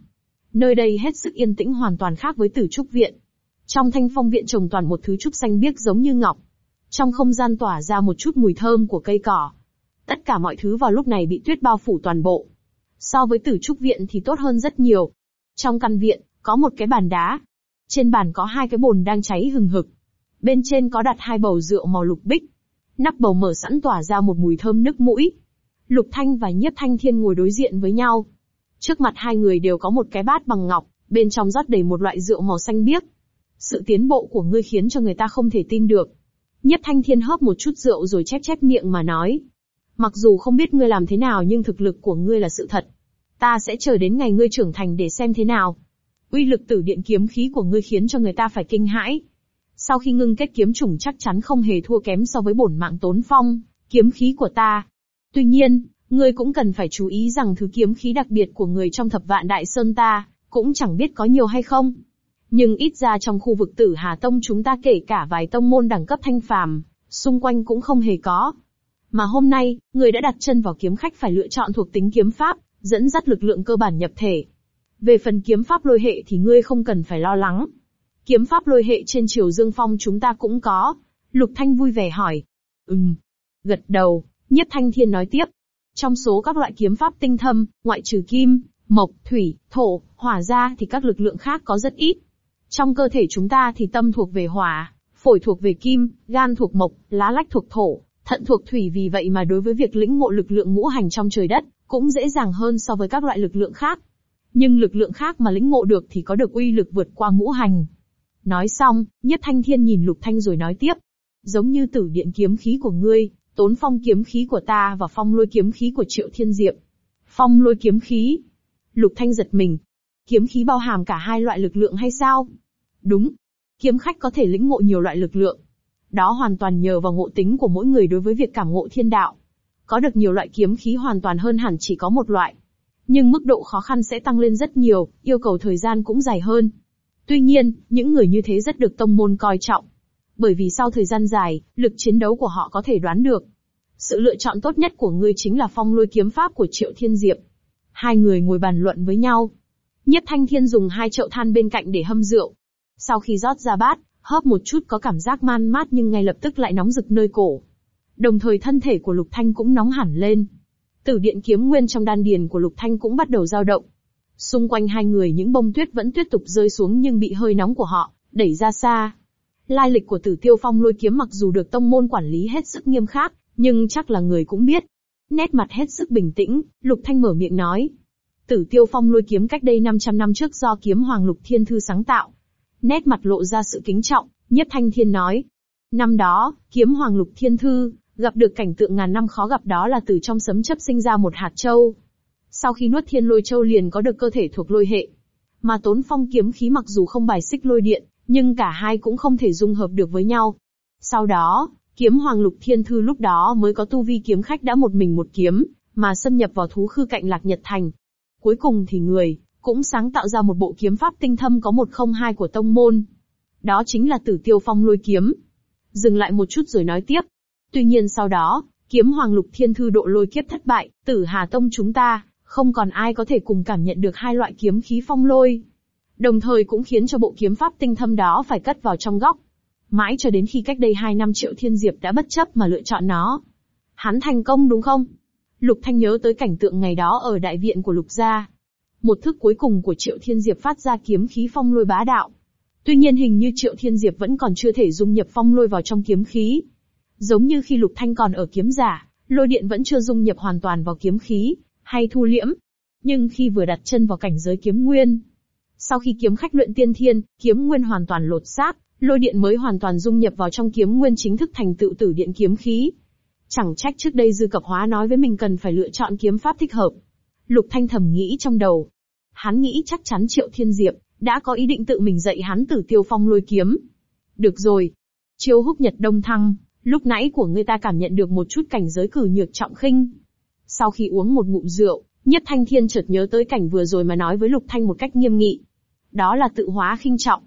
Speaker 1: Nơi đây hết sức yên tĩnh hoàn toàn khác với tử trúc viện. Trong thanh phong viện trồng toàn một thứ trúc xanh biếc giống như ngọc. Trong không gian tỏa ra một chút mùi thơm của cây cỏ. Tất cả mọi thứ vào lúc này bị tuyết bao phủ toàn bộ. So với tử trúc viện thì tốt hơn rất nhiều. Trong căn viện, có một cái bàn đá. Trên bàn có hai cái bồn đang cháy hừng hực. Bên trên có đặt hai bầu rượu màu lục bích. Nắp bầu mở sẵn tỏa ra một mùi thơm nức mũi. Lục Thanh và Nhất Thanh Thiên ngồi đối diện với nhau. Trước mặt hai người đều có một cái bát bằng ngọc, bên trong rót đầy một loại rượu màu xanh biếc. Sự tiến bộ của ngươi khiến cho người ta không thể tin được. Nhất Thanh Thiên hớp một chút rượu rồi chép chép miệng mà nói. Mặc dù không biết ngươi làm thế nào nhưng thực lực của ngươi là sự thật. Ta sẽ chờ đến ngày ngươi trưởng thành để xem thế nào. Uy lực tử điện kiếm khí của ngươi khiến cho người ta phải kinh hãi, sau khi ngưng kết kiếm trùng chắc chắn không hề thua kém so với bổn mạng tốn phong, kiếm khí của ta. Tuy nhiên, ngươi cũng cần phải chú ý rằng thứ kiếm khí đặc biệt của người trong thập vạn đại sơn ta, cũng chẳng biết có nhiều hay không. Nhưng ít ra trong khu vực tử Hà Tông chúng ta kể cả vài tông môn đẳng cấp thanh phàm, xung quanh cũng không hề có. Mà hôm nay, người đã đặt chân vào kiếm khách phải lựa chọn thuộc tính kiếm pháp, dẫn dắt lực lượng cơ bản nhập thể. Về phần kiếm pháp lôi hệ thì ngươi không cần phải lo lắng, Kiếm pháp lôi hệ trên triều Dương Phong chúng ta cũng có. Lục Thanh vui vẻ hỏi. Ừm. Gật đầu, Nhất Thanh Thiên nói tiếp. Trong số các loại kiếm pháp tinh thâm, ngoại trừ kim, mộc, thủy, thổ, hỏa ra thì các lực lượng khác có rất ít. Trong cơ thể chúng ta thì tâm thuộc về hỏa, phổi thuộc về kim, gan thuộc mộc, lá lách thuộc thổ, thận thuộc thủy vì vậy mà đối với việc lĩnh ngộ lực lượng ngũ hành trong trời đất, cũng dễ dàng hơn so với các loại lực lượng khác. Nhưng lực lượng khác mà lĩnh ngộ được thì có được uy lực vượt qua ngũ hành, Nói xong, Nhất Thanh Thiên nhìn Lục Thanh rồi nói tiếp. Giống như tử điện kiếm khí của ngươi, tốn phong kiếm khí của ta và phong lôi kiếm khí của Triệu Thiên Diệp. Phong lôi kiếm khí. Lục Thanh giật mình. Kiếm khí bao hàm cả hai loại lực lượng hay sao? Đúng. Kiếm khách có thể lĩnh ngộ nhiều loại lực lượng. Đó hoàn toàn nhờ vào ngộ tính của mỗi người đối với việc cảm ngộ thiên đạo. Có được nhiều loại kiếm khí hoàn toàn hơn hẳn chỉ có một loại. Nhưng mức độ khó khăn sẽ tăng lên rất nhiều, yêu cầu thời gian cũng dài hơn. Tuy nhiên, những người như thế rất được tông môn coi trọng. Bởi vì sau thời gian dài, lực chiến đấu của họ có thể đoán được. Sự lựa chọn tốt nhất của ngươi chính là phong lôi kiếm pháp của Triệu Thiên Diệp. Hai người ngồi bàn luận với nhau. Nhất Thanh Thiên dùng hai chậu than bên cạnh để hâm rượu. Sau khi rót ra bát, hớp một chút có cảm giác man mát nhưng ngay lập tức lại nóng rực nơi cổ. Đồng thời thân thể của Lục Thanh cũng nóng hẳn lên. Tử điện kiếm nguyên trong đan điền của Lục Thanh cũng bắt đầu dao động. Xung quanh hai người những bông tuyết vẫn tiếp tục rơi xuống nhưng bị hơi nóng của họ, đẩy ra xa. Lai lịch của tử tiêu phong lôi kiếm mặc dù được tông môn quản lý hết sức nghiêm khắc, nhưng chắc là người cũng biết. Nét mặt hết sức bình tĩnh, Lục Thanh mở miệng nói. Tử tiêu phong lôi kiếm cách đây 500 năm trước do kiếm hoàng Lục Thiên Thư sáng tạo. Nét mặt lộ ra sự kính trọng, nhiếp thanh thiên nói. Năm đó, kiếm hoàng Lục Thiên Thư, gặp được cảnh tượng ngàn năm khó gặp đó là từ trong sấm chấp sinh ra một hạt châu, sau khi nuốt thiên lôi châu liền có được cơ thể thuộc lôi hệ. Mà tốn phong kiếm khí mặc dù không bài xích lôi điện, nhưng cả hai cũng không thể dung hợp được với nhau. Sau đó, kiếm hoàng lục thiên thư lúc đó mới có tu vi kiếm khách đã một mình một kiếm, mà xâm nhập vào thú khư cạnh lạc nhật thành. Cuối cùng thì người, cũng sáng tạo ra một bộ kiếm pháp tinh thâm có một không hai của tông môn. Đó chính là tử tiêu phong lôi kiếm. Dừng lại một chút rồi nói tiếp. Tuy nhiên sau đó, kiếm hoàng lục thiên thư độ lôi kiếp thất bại, tử hà tông chúng ta, không còn ai có thể cùng cảm nhận được hai loại kiếm khí phong lôi. Đồng thời cũng khiến cho bộ kiếm pháp tinh thâm đó phải cất vào trong góc. Mãi cho đến khi cách đây hai năm Triệu Thiên Diệp đã bất chấp mà lựa chọn nó. Hắn thành công đúng không? Lục Thanh nhớ tới cảnh tượng ngày đó ở đại viện của Lục gia. Một thức cuối cùng của Triệu Thiên Diệp phát ra kiếm khí phong lôi bá đạo. Tuy nhiên hình như Triệu Thiên Diệp vẫn còn chưa thể dung nhập phong lôi vào trong kiếm khí. Giống như khi Lục Thanh còn ở kiếm giả, lôi điện vẫn chưa dung nhập hoàn toàn vào kiếm khí, hay thu liễm. Nhưng khi vừa đặt chân vào cảnh giới kiếm nguyên, sau khi kiếm khách luyện tiên thiên, kiếm nguyên hoàn toàn lột xác, lôi điện mới hoàn toàn dung nhập vào trong kiếm nguyên chính thức thành tựu tử điện kiếm khí. Chẳng trách trước đây dư cập hóa nói với mình cần phải lựa chọn kiếm pháp thích hợp. Lục Thanh thầm nghĩ trong đầu. Hắn nghĩ chắc chắn Triệu Thiên Diệp đã có ý định tự mình dạy hắn tử tiêu phong lôi kiếm. Được rồi. Chiêu húc nhật đông thăng, lúc nãy của người ta cảm nhận được một chút cảnh giới cử nhược trọng khinh. Sau khi uống một ngụm rượu, Nhất Thanh Thiên chợt nhớ tới cảnh vừa rồi mà nói với Lục Thanh một cách nghiêm nghị. Đó là tự hóa khinh trọng.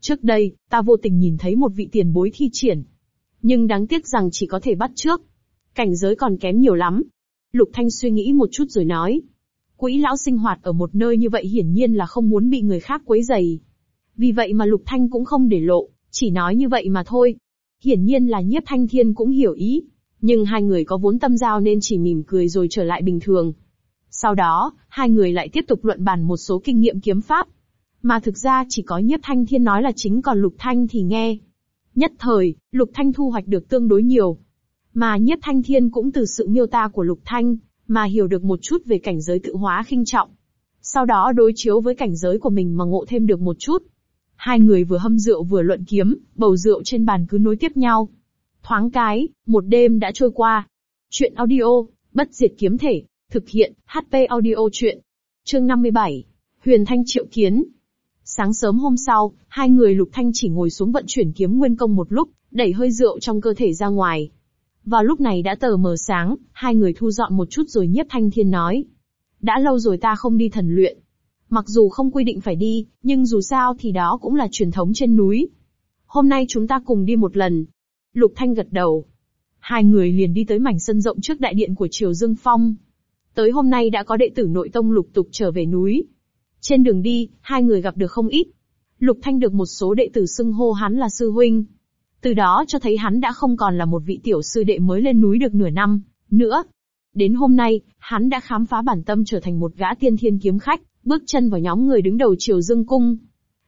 Speaker 1: Trước đây, ta vô tình nhìn thấy một vị tiền bối thi triển. Nhưng đáng tiếc rằng chỉ có thể bắt trước. Cảnh giới còn kém nhiều lắm. Lục Thanh suy nghĩ một chút rồi nói. Quỹ lão sinh hoạt ở một nơi như vậy hiển nhiên là không muốn bị người khác quấy rầy. Vì vậy mà Lục Thanh cũng không để lộ, chỉ nói như vậy mà thôi. Hiển nhiên là nhiếp thanh thiên cũng hiểu ý, nhưng hai người có vốn tâm giao nên chỉ mỉm cười rồi trở lại bình thường. Sau đó, hai người lại tiếp tục luận bàn một số kinh nghiệm kiếm pháp. Mà thực ra chỉ có Nhiếp Thanh Thiên nói là chính còn Lục Thanh thì nghe. Nhất thời, Lục Thanh thu hoạch được tương đối nhiều. Mà Nhiếp Thanh Thiên cũng từ sự miêu ta của Lục Thanh, mà hiểu được một chút về cảnh giới tự hóa khinh trọng. Sau đó đối chiếu với cảnh giới của mình mà ngộ thêm được một chút. Hai người vừa hâm rượu vừa luận kiếm, bầu rượu trên bàn cứ nối tiếp nhau. Thoáng cái, một đêm đã trôi qua. Chuyện audio, bất diệt kiếm thể, thực hiện, HP audio chuyện. Chương 57, Huyền Thanh triệu kiến. Sáng sớm hôm sau, hai người Lục Thanh chỉ ngồi xuống vận chuyển kiếm nguyên công một lúc, đẩy hơi rượu trong cơ thể ra ngoài. Vào lúc này đã tờ mờ sáng, hai người thu dọn một chút rồi nhiếp thanh thiên nói. Đã lâu rồi ta không đi thần luyện. Mặc dù không quy định phải đi, nhưng dù sao thì đó cũng là truyền thống trên núi. Hôm nay chúng ta cùng đi một lần, Lục Thanh gật đầu. Hai người liền đi tới mảnh sân rộng trước đại điện của Triều Dương Phong. Tới hôm nay đã có đệ tử nội tông lục tục trở về núi. Trên đường đi, hai người gặp được không ít. Lục Thanh được một số đệ tử xưng hô hắn là sư huynh. Từ đó cho thấy hắn đã không còn là một vị tiểu sư đệ mới lên núi được nửa năm, nữa. Đến hôm nay, hắn đã khám phá bản tâm trở thành một gã tiên thiên kiếm khách, bước chân vào nhóm người đứng đầu Triều Dương Cung.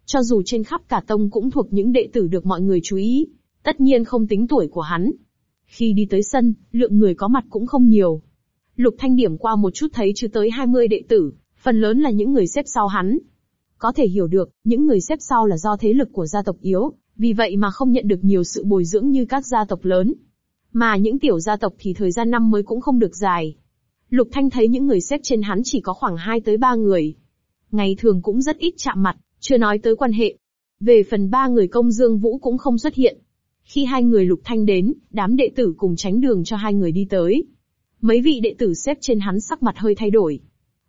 Speaker 1: Cho dù trên khắp cả tông cũng thuộc những đệ tử được mọi người chú ý, tất nhiên không tính tuổi của hắn. Khi đi tới sân, lượng người có mặt cũng không nhiều. Lục Thanh điểm qua một chút thấy chưa tới 20 đệ tử, phần lớn là những người xếp sau hắn. Có thể hiểu được, những người xếp sau là do thế lực của gia tộc yếu, vì vậy mà không nhận được nhiều sự bồi dưỡng như các gia tộc lớn. Mà những tiểu gia tộc thì thời gian năm mới cũng không được dài. Lục Thanh thấy những người xếp trên hắn chỉ có khoảng 2 tới 3 người. Ngày thường cũng rất ít chạm mặt, chưa nói tới quan hệ. Về phần ba người công Dương Vũ cũng không xuất hiện, khi hai người lục thanh đến, đám đệ tử cùng tránh đường cho hai người đi tới. Mấy vị đệ tử xếp trên hắn sắc mặt hơi thay đổi.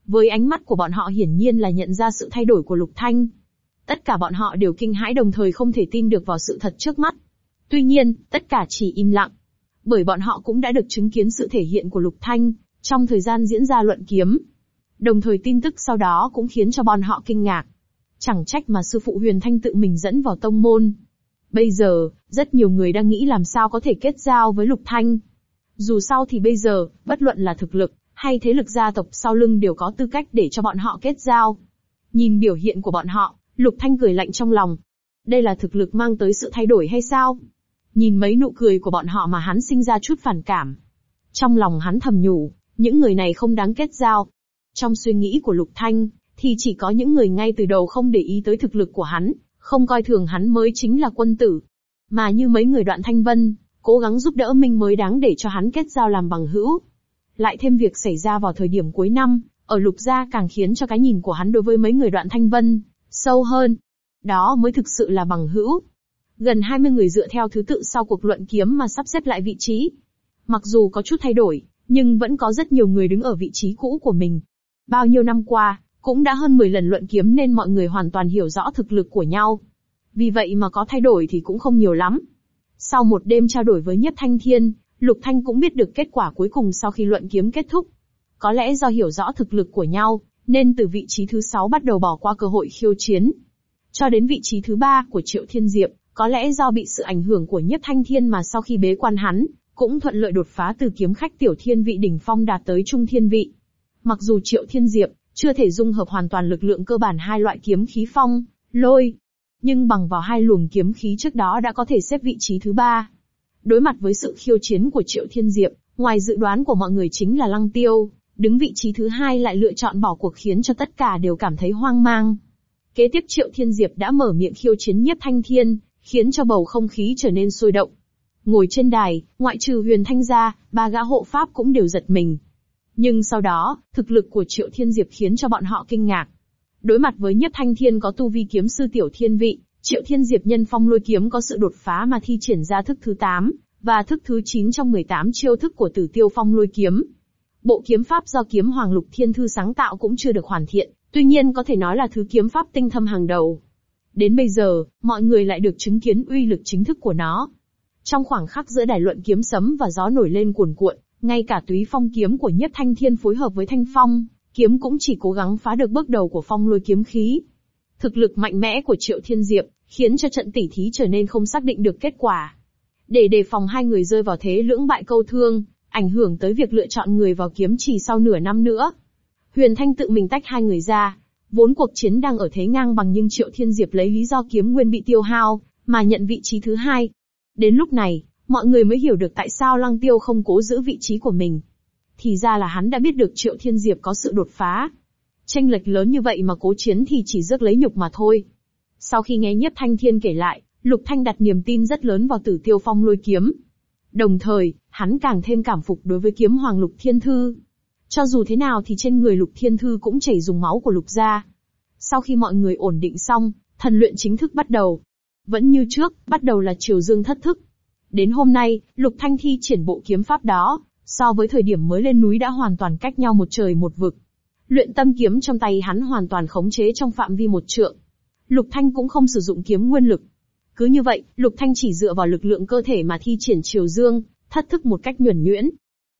Speaker 1: Với ánh mắt của bọn họ hiển nhiên là nhận ra sự thay đổi của lục thanh. Tất cả bọn họ đều kinh hãi đồng thời không thể tin được vào sự thật trước mắt. Tuy nhiên, tất cả chỉ im lặng. Bởi bọn họ cũng đã được chứng kiến sự thể hiện của lục thanh, trong thời gian diễn ra luận kiếm. Đồng thời tin tức sau đó cũng khiến cho bọn họ kinh ngạc. Chẳng trách mà sư phụ huyền thanh tự mình dẫn vào tông môn, Bây giờ, rất nhiều người đang nghĩ làm sao có thể kết giao với Lục Thanh. Dù sao thì bây giờ, bất luận là thực lực, hay thế lực gia tộc sau lưng đều có tư cách để cho bọn họ kết giao. Nhìn biểu hiện của bọn họ, Lục Thanh cười lạnh trong lòng. Đây là thực lực mang tới sự thay đổi hay sao? Nhìn mấy nụ cười của bọn họ mà hắn sinh ra chút phản cảm. Trong lòng hắn thầm nhủ, những người này không đáng kết giao. Trong suy nghĩ của Lục Thanh, thì chỉ có những người ngay từ đầu không để ý tới thực lực của hắn, không coi thường hắn mới chính là quân tử. Mà như mấy người đoạn thanh vân, cố gắng giúp đỡ mình mới đáng để cho hắn kết giao làm bằng hữu. Lại thêm việc xảy ra vào thời điểm cuối năm, ở lục gia càng khiến cho cái nhìn của hắn đối với mấy người đoạn thanh vân, sâu hơn. Đó mới thực sự là bằng hữu. Gần 20 người dựa theo thứ tự sau cuộc luận kiếm mà sắp xếp lại vị trí. Mặc dù có chút thay đổi, nhưng vẫn có rất nhiều người đứng ở vị trí cũ của mình. Bao nhiêu năm qua, cũng đã hơn 10 lần luận kiếm nên mọi người hoàn toàn hiểu rõ thực lực của nhau. Vì vậy mà có thay đổi thì cũng không nhiều lắm. Sau một đêm trao đổi với Nhất Thanh Thiên, Lục Thanh cũng biết được kết quả cuối cùng sau khi luận kiếm kết thúc. Có lẽ do hiểu rõ thực lực của nhau, nên từ vị trí thứ 6 bắt đầu bỏ qua cơ hội khiêu chiến. Cho đến vị trí thứ 3 của Triệu Thiên Diệp, có lẽ do bị sự ảnh hưởng của Nhất Thanh Thiên mà sau khi bế quan hắn, cũng thuận lợi đột phá từ kiếm khách tiểu thiên vị đỉnh phong đạt tới trung thiên vị. Mặc dù Triệu Thiên Diệp chưa thể dung hợp hoàn toàn lực lượng cơ bản hai loại kiếm khí phong, lôi. Nhưng bằng vào hai luồng kiếm khí trước đó đã có thể xếp vị trí thứ ba. Đối mặt với sự khiêu chiến của Triệu Thiên Diệp, ngoài dự đoán của mọi người chính là Lăng Tiêu, đứng vị trí thứ hai lại lựa chọn bỏ cuộc khiến cho tất cả đều cảm thấy hoang mang. Kế tiếp Triệu Thiên Diệp đã mở miệng khiêu chiến nhiếp thanh thiên, khiến cho bầu không khí trở nên sôi động. Ngồi trên đài, ngoại trừ huyền thanh gia, ba gã hộ pháp cũng đều giật mình, nhưng sau đó, thực lực của Triệu Thiên Diệp khiến cho bọn họ kinh ngạc. Đối mặt với Nhất Thanh Thiên có tu vi kiếm sư tiểu thiên vị, Triệu Thiên Diệp nhân phong lôi kiếm có sự đột phá mà thi triển ra thức thứ 8, và thức thứ 9 trong 18 chiêu thức của tử tiêu phong lôi kiếm. Bộ kiếm pháp do kiếm Hoàng Lục Thiên Thư sáng tạo cũng chưa được hoàn thiện, tuy nhiên có thể nói là thứ kiếm pháp tinh thâm hàng đầu. Đến bây giờ, mọi người lại được chứng kiến uy lực chính thức của nó. Trong khoảng khắc giữa đài luận kiếm sấm và gió nổi lên cuồn cuộn, ngay cả túy phong kiếm của nhất thanh thiên phối hợp với thanh phong, kiếm cũng chỉ cố gắng phá được bước đầu của phong lôi kiếm khí. Thực lực mạnh mẽ của Triệu Thiên Diệp, khiến cho trận tỷ thí trở nên không xác định được kết quả. Để đề phòng hai người rơi vào thế lưỡng bại câu thương, ảnh hưởng tới việc lựa chọn người vào kiếm chỉ sau nửa năm nữa. Huyền Thanh tự mình tách hai người ra, vốn cuộc chiến đang ở thế ngang bằng nhưng Triệu Thiên Diệp lấy lý do kiếm nguyên bị tiêu hao, mà nhận vị trí thứ hai. Đến lúc này, mọi người mới hiểu được tại sao Lăng Tiêu không cố giữ vị trí của mình. Thì ra là hắn đã biết được Triệu Thiên Diệp có sự đột phá. Tranh lệch lớn như vậy mà cố chiến thì chỉ rước lấy nhục mà thôi. Sau khi nghe Nhất Thanh Thiên kể lại, Lục Thanh đặt niềm tin rất lớn vào Tử Tiêu Phong lôi kiếm. Đồng thời, hắn càng thêm cảm phục đối với kiếm Hoàng Lục Thiên Thư. Cho dù thế nào thì trên người Lục Thiên Thư cũng chảy dùng máu của Lục gia. Sau khi mọi người ổn định xong, thần luyện chính thức bắt đầu. Vẫn như trước, bắt đầu là chiều Dương thất thức. Đến hôm nay, Lục Thanh thi triển bộ kiếm pháp đó, so với thời điểm mới lên núi đã hoàn toàn cách nhau một trời một vực. Luyện tâm kiếm trong tay hắn hoàn toàn khống chế trong phạm vi một trượng. Lục Thanh cũng không sử dụng kiếm nguyên lực. Cứ như vậy, Lục Thanh chỉ dựa vào lực lượng cơ thể mà thi triển chiều dương, thất thức một cách nhuẩn nhuyễn.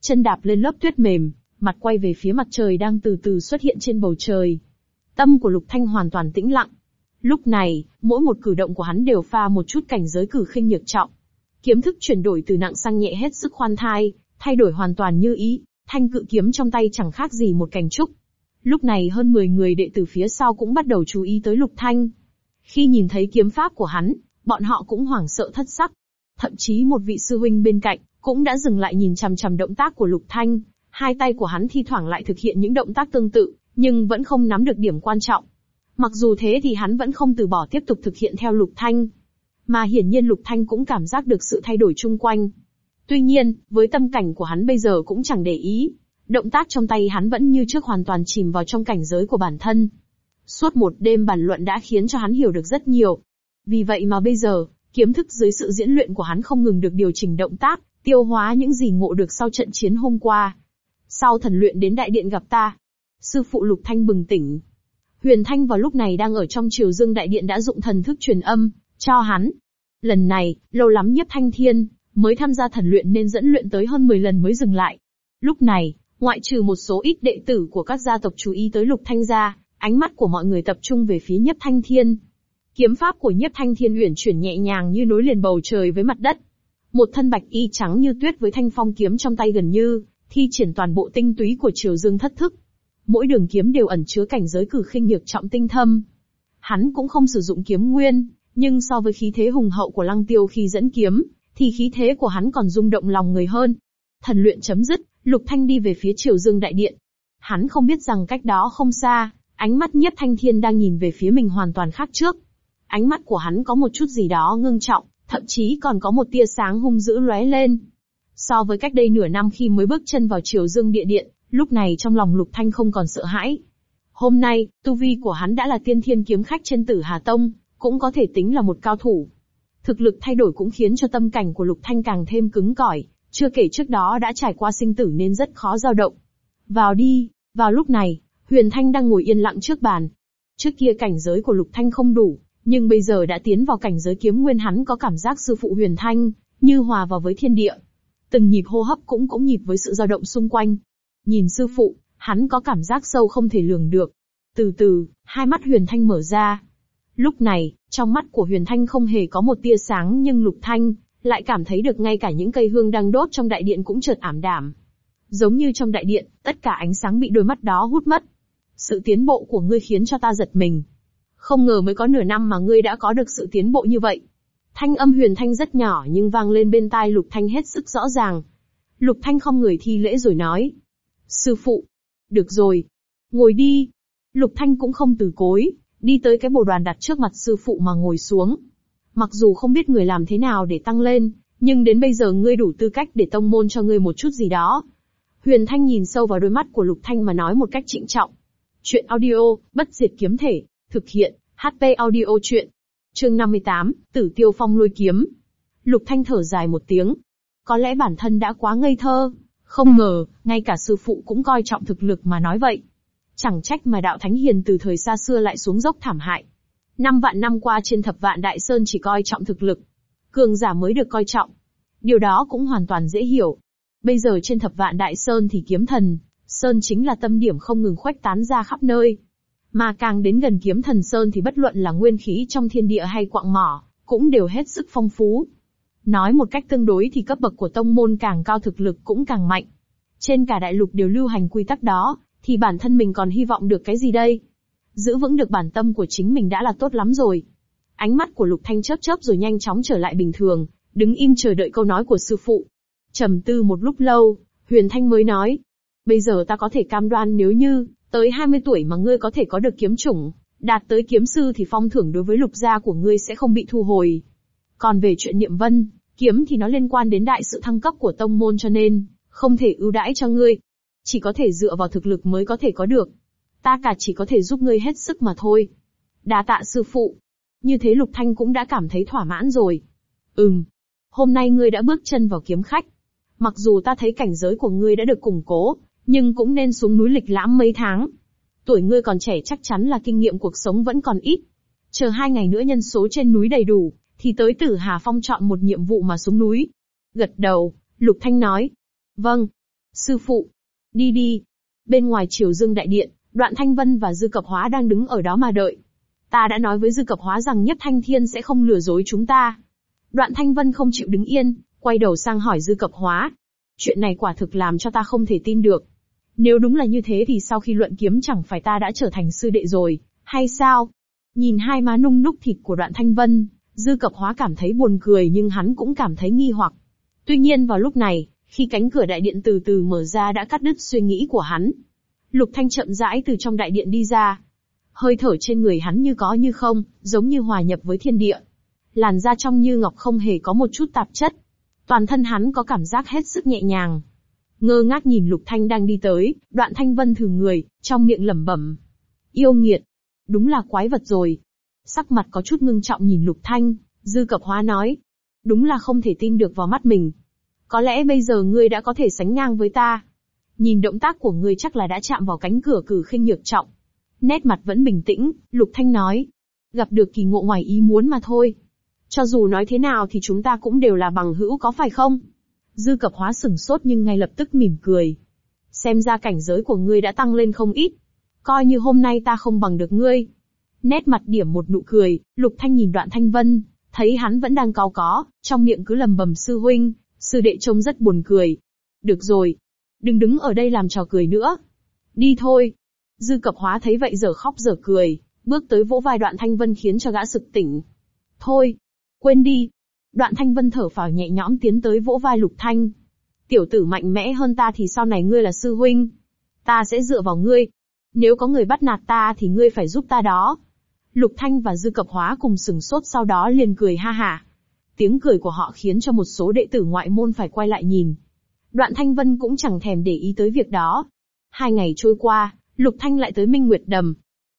Speaker 1: Chân đạp lên lớp tuyết mềm, mặt quay về phía mặt trời đang từ từ xuất hiện trên bầu trời. Tâm của Lục Thanh hoàn toàn tĩnh lặng. Lúc này, mỗi một cử động của hắn đều pha một chút cảnh giới cử khinh nhược trọng. Kiếm thức chuyển đổi từ nặng sang nhẹ hết sức khoan thai, thay đổi hoàn toàn như ý, thanh cự kiếm trong tay chẳng khác gì một cành trúc. Lúc này hơn 10 người đệ tử phía sau cũng bắt đầu chú ý tới Lục Thanh. Khi nhìn thấy kiếm pháp của hắn, bọn họ cũng hoảng sợ thất sắc. Thậm chí một vị sư huynh bên cạnh, cũng đã dừng lại nhìn chằm chằm động tác của Lục Thanh. Hai tay của hắn thi thoảng lại thực hiện những động tác tương tự, nhưng vẫn không nắm được điểm quan trọng. Mặc dù thế thì hắn vẫn không từ bỏ tiếp tục thực hiện theo Lục Thanh. Mà hiển nhiên Lục Thanh cũng cảm giác được sự thay đổi chung quanh. Tuy nhiên, với tâm cảnh của hắn bây giờ cũng chẳng để ý. Động tác trong tay hắn vẫn như trước hoàn toàn chìm vào trong cảnh giới của bản thân. Suốt một đêm bàn luận đã khiến cho hắn hiểu được rất nhiều. Vì vậy mà bây giờ, kiếm thức dưới sự diễn luyện của hắn không ngừng được điều chỉnh động tác, tiêu hóa những gì ngộ được sau trận chiến hôm qua. Sau thần luyện đến đại điện gặp ta, sư phụ Lục Thanh bừng tỉnh. Huyền Thanh vào lúc này đang ở trong triều dương đại điện đã dụng thần thức truyền âm, cho hắn. Lần này, lâu lắm Nhất thanh thiên, mới tham gia thần luyện nên dẫn luyện tới hơn 10 lần mới dừng lại. Lúc này, ngoại trừ một số ít đệ tử của các gia tộc chú ý tới lục thanh gia, ánh mắt của mọi người tập trung về phía Nhất thanh thiên. Kiếm pháp của Nhất thanh thiên uyển chuyển nhẹ nhàng như nối liền bầu trời với mặt đất. Một thân bạch y trắng như tuyết với thanh phong kiếm trong tay gần như, thi triển toàn bộ tinh túy của triều dương thất thức. Mỗi đường kiếm đều ẩn chứa cảnh giới cử khinh nhược trọng tinh thâm. Hắn cũng không sử dụng kiếm nguyên, nhưng so với khí thế hùng hậu của lăng tiêu khi dẫn kiếm, thì khí thế của hắn còn rung động lòng người hơn. Thần luyện chấm dứt, Lục Thanh đi về phía Triều Dương Đại Điện. Hắn không biết rằng cách đó không xa, ánh mắt Nhất Thanh Thiên đang nhìn về phía mình hoàn toàn khác trước. Ánh mắt của hắn có một chút gì đó ngưng trọng, thậm chí còn có một tia sáng hung dữ lóe lên. So với cách đây nửa năm khi mới bước chân vào Triều Dương Địa Điện, lúc này trong lòng Lục Thanh không còn sợ hãi. Hôm nay, tu vi của hắn đã là tiên thiên kiếm khách trên tử Hà Tông, cũng có thể tính là một cao thủ. Thực lực thay đổi cũng khiến cho tâm cảnh của Lục Thanh càng thêm cứng cỏi, chưa kể trước đó đã trải qua sinh tử nên rất khó dao động. Vào đi, vào lúc này, Huyền Thanh đang ngồi yên lặng trước bàn. Trước kia cảnh giới của Lục Thanh không đủ, nhưng bây giờ đã tiến vào cảnh giới kiếm nguyên hắn có cảm giác sư phụ Huyền Thanh, như hòa vào với thiên địa. Từng nhịp hô hấp cũng cũng nhịp với sự dao động xung quanh. Nhìn sư phụ, hắn có cảm giác sâu không thể lường được. Từ từ, hai mắt Huyền Thanh mở ra, Lúc này, trong mắt của Huyền Thanh không hề có một tia sáng nhưng Lục Thanh lại cảm thấy được ngay cả những cây hương đang đốt trong đại điện cũng chợt ảm đạm Giống như trong đại điện, tất cả ánh sáng bị đôi mắt đó hút mất. Sự tiến bộ của ngươi khiến cho ta giật mình. Không ngờ mới có nửa năm mà ngươi đã có được sự tiến bộ như vậy. Thanh âm huyền thanh rất nhỏ nhưng vang lên bên tai Lục Thanh hết sức rõ ràng. Lục Thanh không người thi lễ rồi nói. Sư phụ. Được rồi. Ngồi đi. Lục Thanh cũng không từ cối, đi tới cái bồ đoàn đặt trước mặt sư phụ mà ngồi xuống. Mặc dù không biết người làm thế nào để tăng lên, nhưng đến bây giờ ngươi đủ tư cách để tông môn cho ngươi một chút gì đó. Huyền Thanh nhìn sâu vào đôi mắt của Lục Thanh mà nói một cách trịnh trọng. Chuyện audio, bất diệt kiếm thể, thực hiện, HP audio chuyện. Chương 58, Tử Tiêu Phong lôi kiếm. Lục Thanh thở dài một tiếng. Có lẽ bản thân đã quá ngây thơ, không ngờ, ngay cả sư phụ cũng coi trọng thực lực mà nói vậy. Chẳng trách mà đạo thánh hiền từ thời xa xưa lại xuống dốc thảm hại. Năm vạn năm qua trên thập vạn đại sơn chỉ coi trọng thực lực. Cường giả mới được coi trọng. Điều đó cũng hoàn toàn dễ hiểu. Bây giờ trên thập vạn đại sơn thì kiếm thần, sơn chính là tâm điểm không ngừng khuếch tán ra khắp nơi. Mà càng đến gần kiếm thần sơn thì bất luận là nguyên khí trong thiên địa hay quạng mỏ, cũng đều hết sức phong phú. Nói một cách tương đối thì cấp bậc của tông môn càng cao thực lực cũng càng mạnh. Trên cả đại lục đều lưu hành quy tắc đó, thì bản thân mình còn hy vọng được cái gì đây? Giữ vững được bản tâm của chính mình đã là tốt lắm rồi. Ánh mắt của Lục Thanh chớp chớp rồi nhanh chóng trở lại bình thường, đứng im chờ đợi câu nói của sư phụ. Trầm tư một lúc lâu, Huyền Thanh mới nói, bây giờ ta có thể cam đoan nếu như, tới 20 tuổi mà ngươi có thể có được kiếm chủng, đạt tới kiếm sư thì phong thưởng đối với lục gia của ngươi sẽ không bị thu hồi. Còn về chuyện niệm vân, kiếm thì nó liên quan đến đại sự thăng cấp của tông môn cho nên, không thể ưu đãi cho ngươi chỉ có thể dựa vào thực lực mới có thể có được. Ta cả chỉ có thể giúp ngươi hết sức mà thôi. Đa tạ sư phụ. Như thế Lục Thanh cũng đã cảm thấy thỏa mãn rồi. Ừm. Hôm nay ngươi đã bước chân vào kiếm khách. Mặc dù ta thấy cảnh giới của ngươi đã được củng cố, nhưng cũng nên xuống núi lịch lãm mấy tháng. Tuổi ngươi còn trẻ chắc chắn là kinh nghiệm cuộc sống vẫn còn ít. Chờ hai ngày nữa nhân số trên núi đầy đủ, thì tới Tử Hà Phong chọn một nhiệm vụ mà xuống núi. Gật đầu, Lục Thanh nói. Vâng. Sư phụ, Đi đi. Bên ngoài triều dương đại điện, đoạn thanh vân và dư cập hóa đang đứng ở đó mà đợi. Ta đã nói với dư cập hóa rằng nhất thanh thiên sẽ không lừa dối chúng ta. Đoạn thanh vân không chịu đứng yên, quay đầu sang hỏi dư cập hóa. Chuyện này quả thực làm cho ta không thể tin được. Nếu đúng là như thế thì sau khi luận kiếm chẳng phải ta đã trở thành sư đệ rồi, hay sao? Nhìn hai má nung núc thịt của đoạn thanh vân, dư cập hóa cảm thấy buồn cười nhưng hắn cũng cảm thấy nghi hoặc. Tuy nhiên vào lúc này, khi cánh cửa đại điện từ từ mở ra đã cắt đứt suy nghĩ của hắn. Lục Thanh chậm rãi từ trong đại điện đi ra. Hơi thở trên người hắn như có như không, giống như hòa nhập với thiên địa. Làn da trong như ngọc không hề có một chút tạp chất. Toàn thân hắn có cảm giác hết sức nhẹ nhàng. Ngơ ngác nhìn Lục Thanh đang đi tới, đoạn Thanh Vân thử người, trong miệng lẩm bẩm. Yêu nghiệt. Đúng là quái vật rồi. Sắc mặt có chút ngưng trọng nhìn Lục Thanh, Dư Cập Hóa nói. Đúng là không thể tin được vào mắt mình, có lẽ bây giờ ngươi đã có thể sánh ngang với ta. Nhìn động tác của ngươi chắc là đã chạm vào cánh cửa cử khinh nhược trọng. Nét mặt vẫn bình tĩnh, Lục Thanh nói. Gặp được kỳ ngộ ngoài ý muốn mà thôi. Cho dù nói thế nào thì chúng ta cũng đều là bằng hữu có phải không? Dư cập hóa sừng sốt nhưng ngay lập tức mỉm cười. Xem ra cảnh giới của ngươi đã tăng lên không ít. Coi như hôm nay ta không bằng được ngươi. Nét mặt điểm một nụ cười, Lục Thanh nhìn đoạn Thanh Vân, thấy hắn vẫn đang cao có, trong miệng cứ lầm bầm sư huynh, sư đệ trông rất buồn cười. Được rồi, đừng đứng ở đây làm trò cười nữa. Đi thôi. Dư cập hóa thấy vậy giờ khóc giờ cười, bước tới vỗ vai đoạn thanh vân khiến cho gã sực tỉnh. Thôi, quên đi. Đoạn thanh vân thở phào nhẹ nhõm tiến tới vỗ vai lục thanh. Tiểu tử mạnh mẽ hơn ta thì sau này ngươi là sư huynh. Ta sẽ dựa vào ngươi. Nếu có người bắt nạt ta thì ngươi phải giúp ta đó. Lục thanh và dư cập hóa cùng sừng sốt sau đó liền cười ha hả. Tiếng cười của họ khiến cho một số đệ tử ngoại môn phải quay lại nhìn. Đoạn Thanh Vân cũng chẳng thèm để ý tới việc đó. Hai ngày trôi qua, Lục Thanh lại tới Minh Nguyệt Đầm.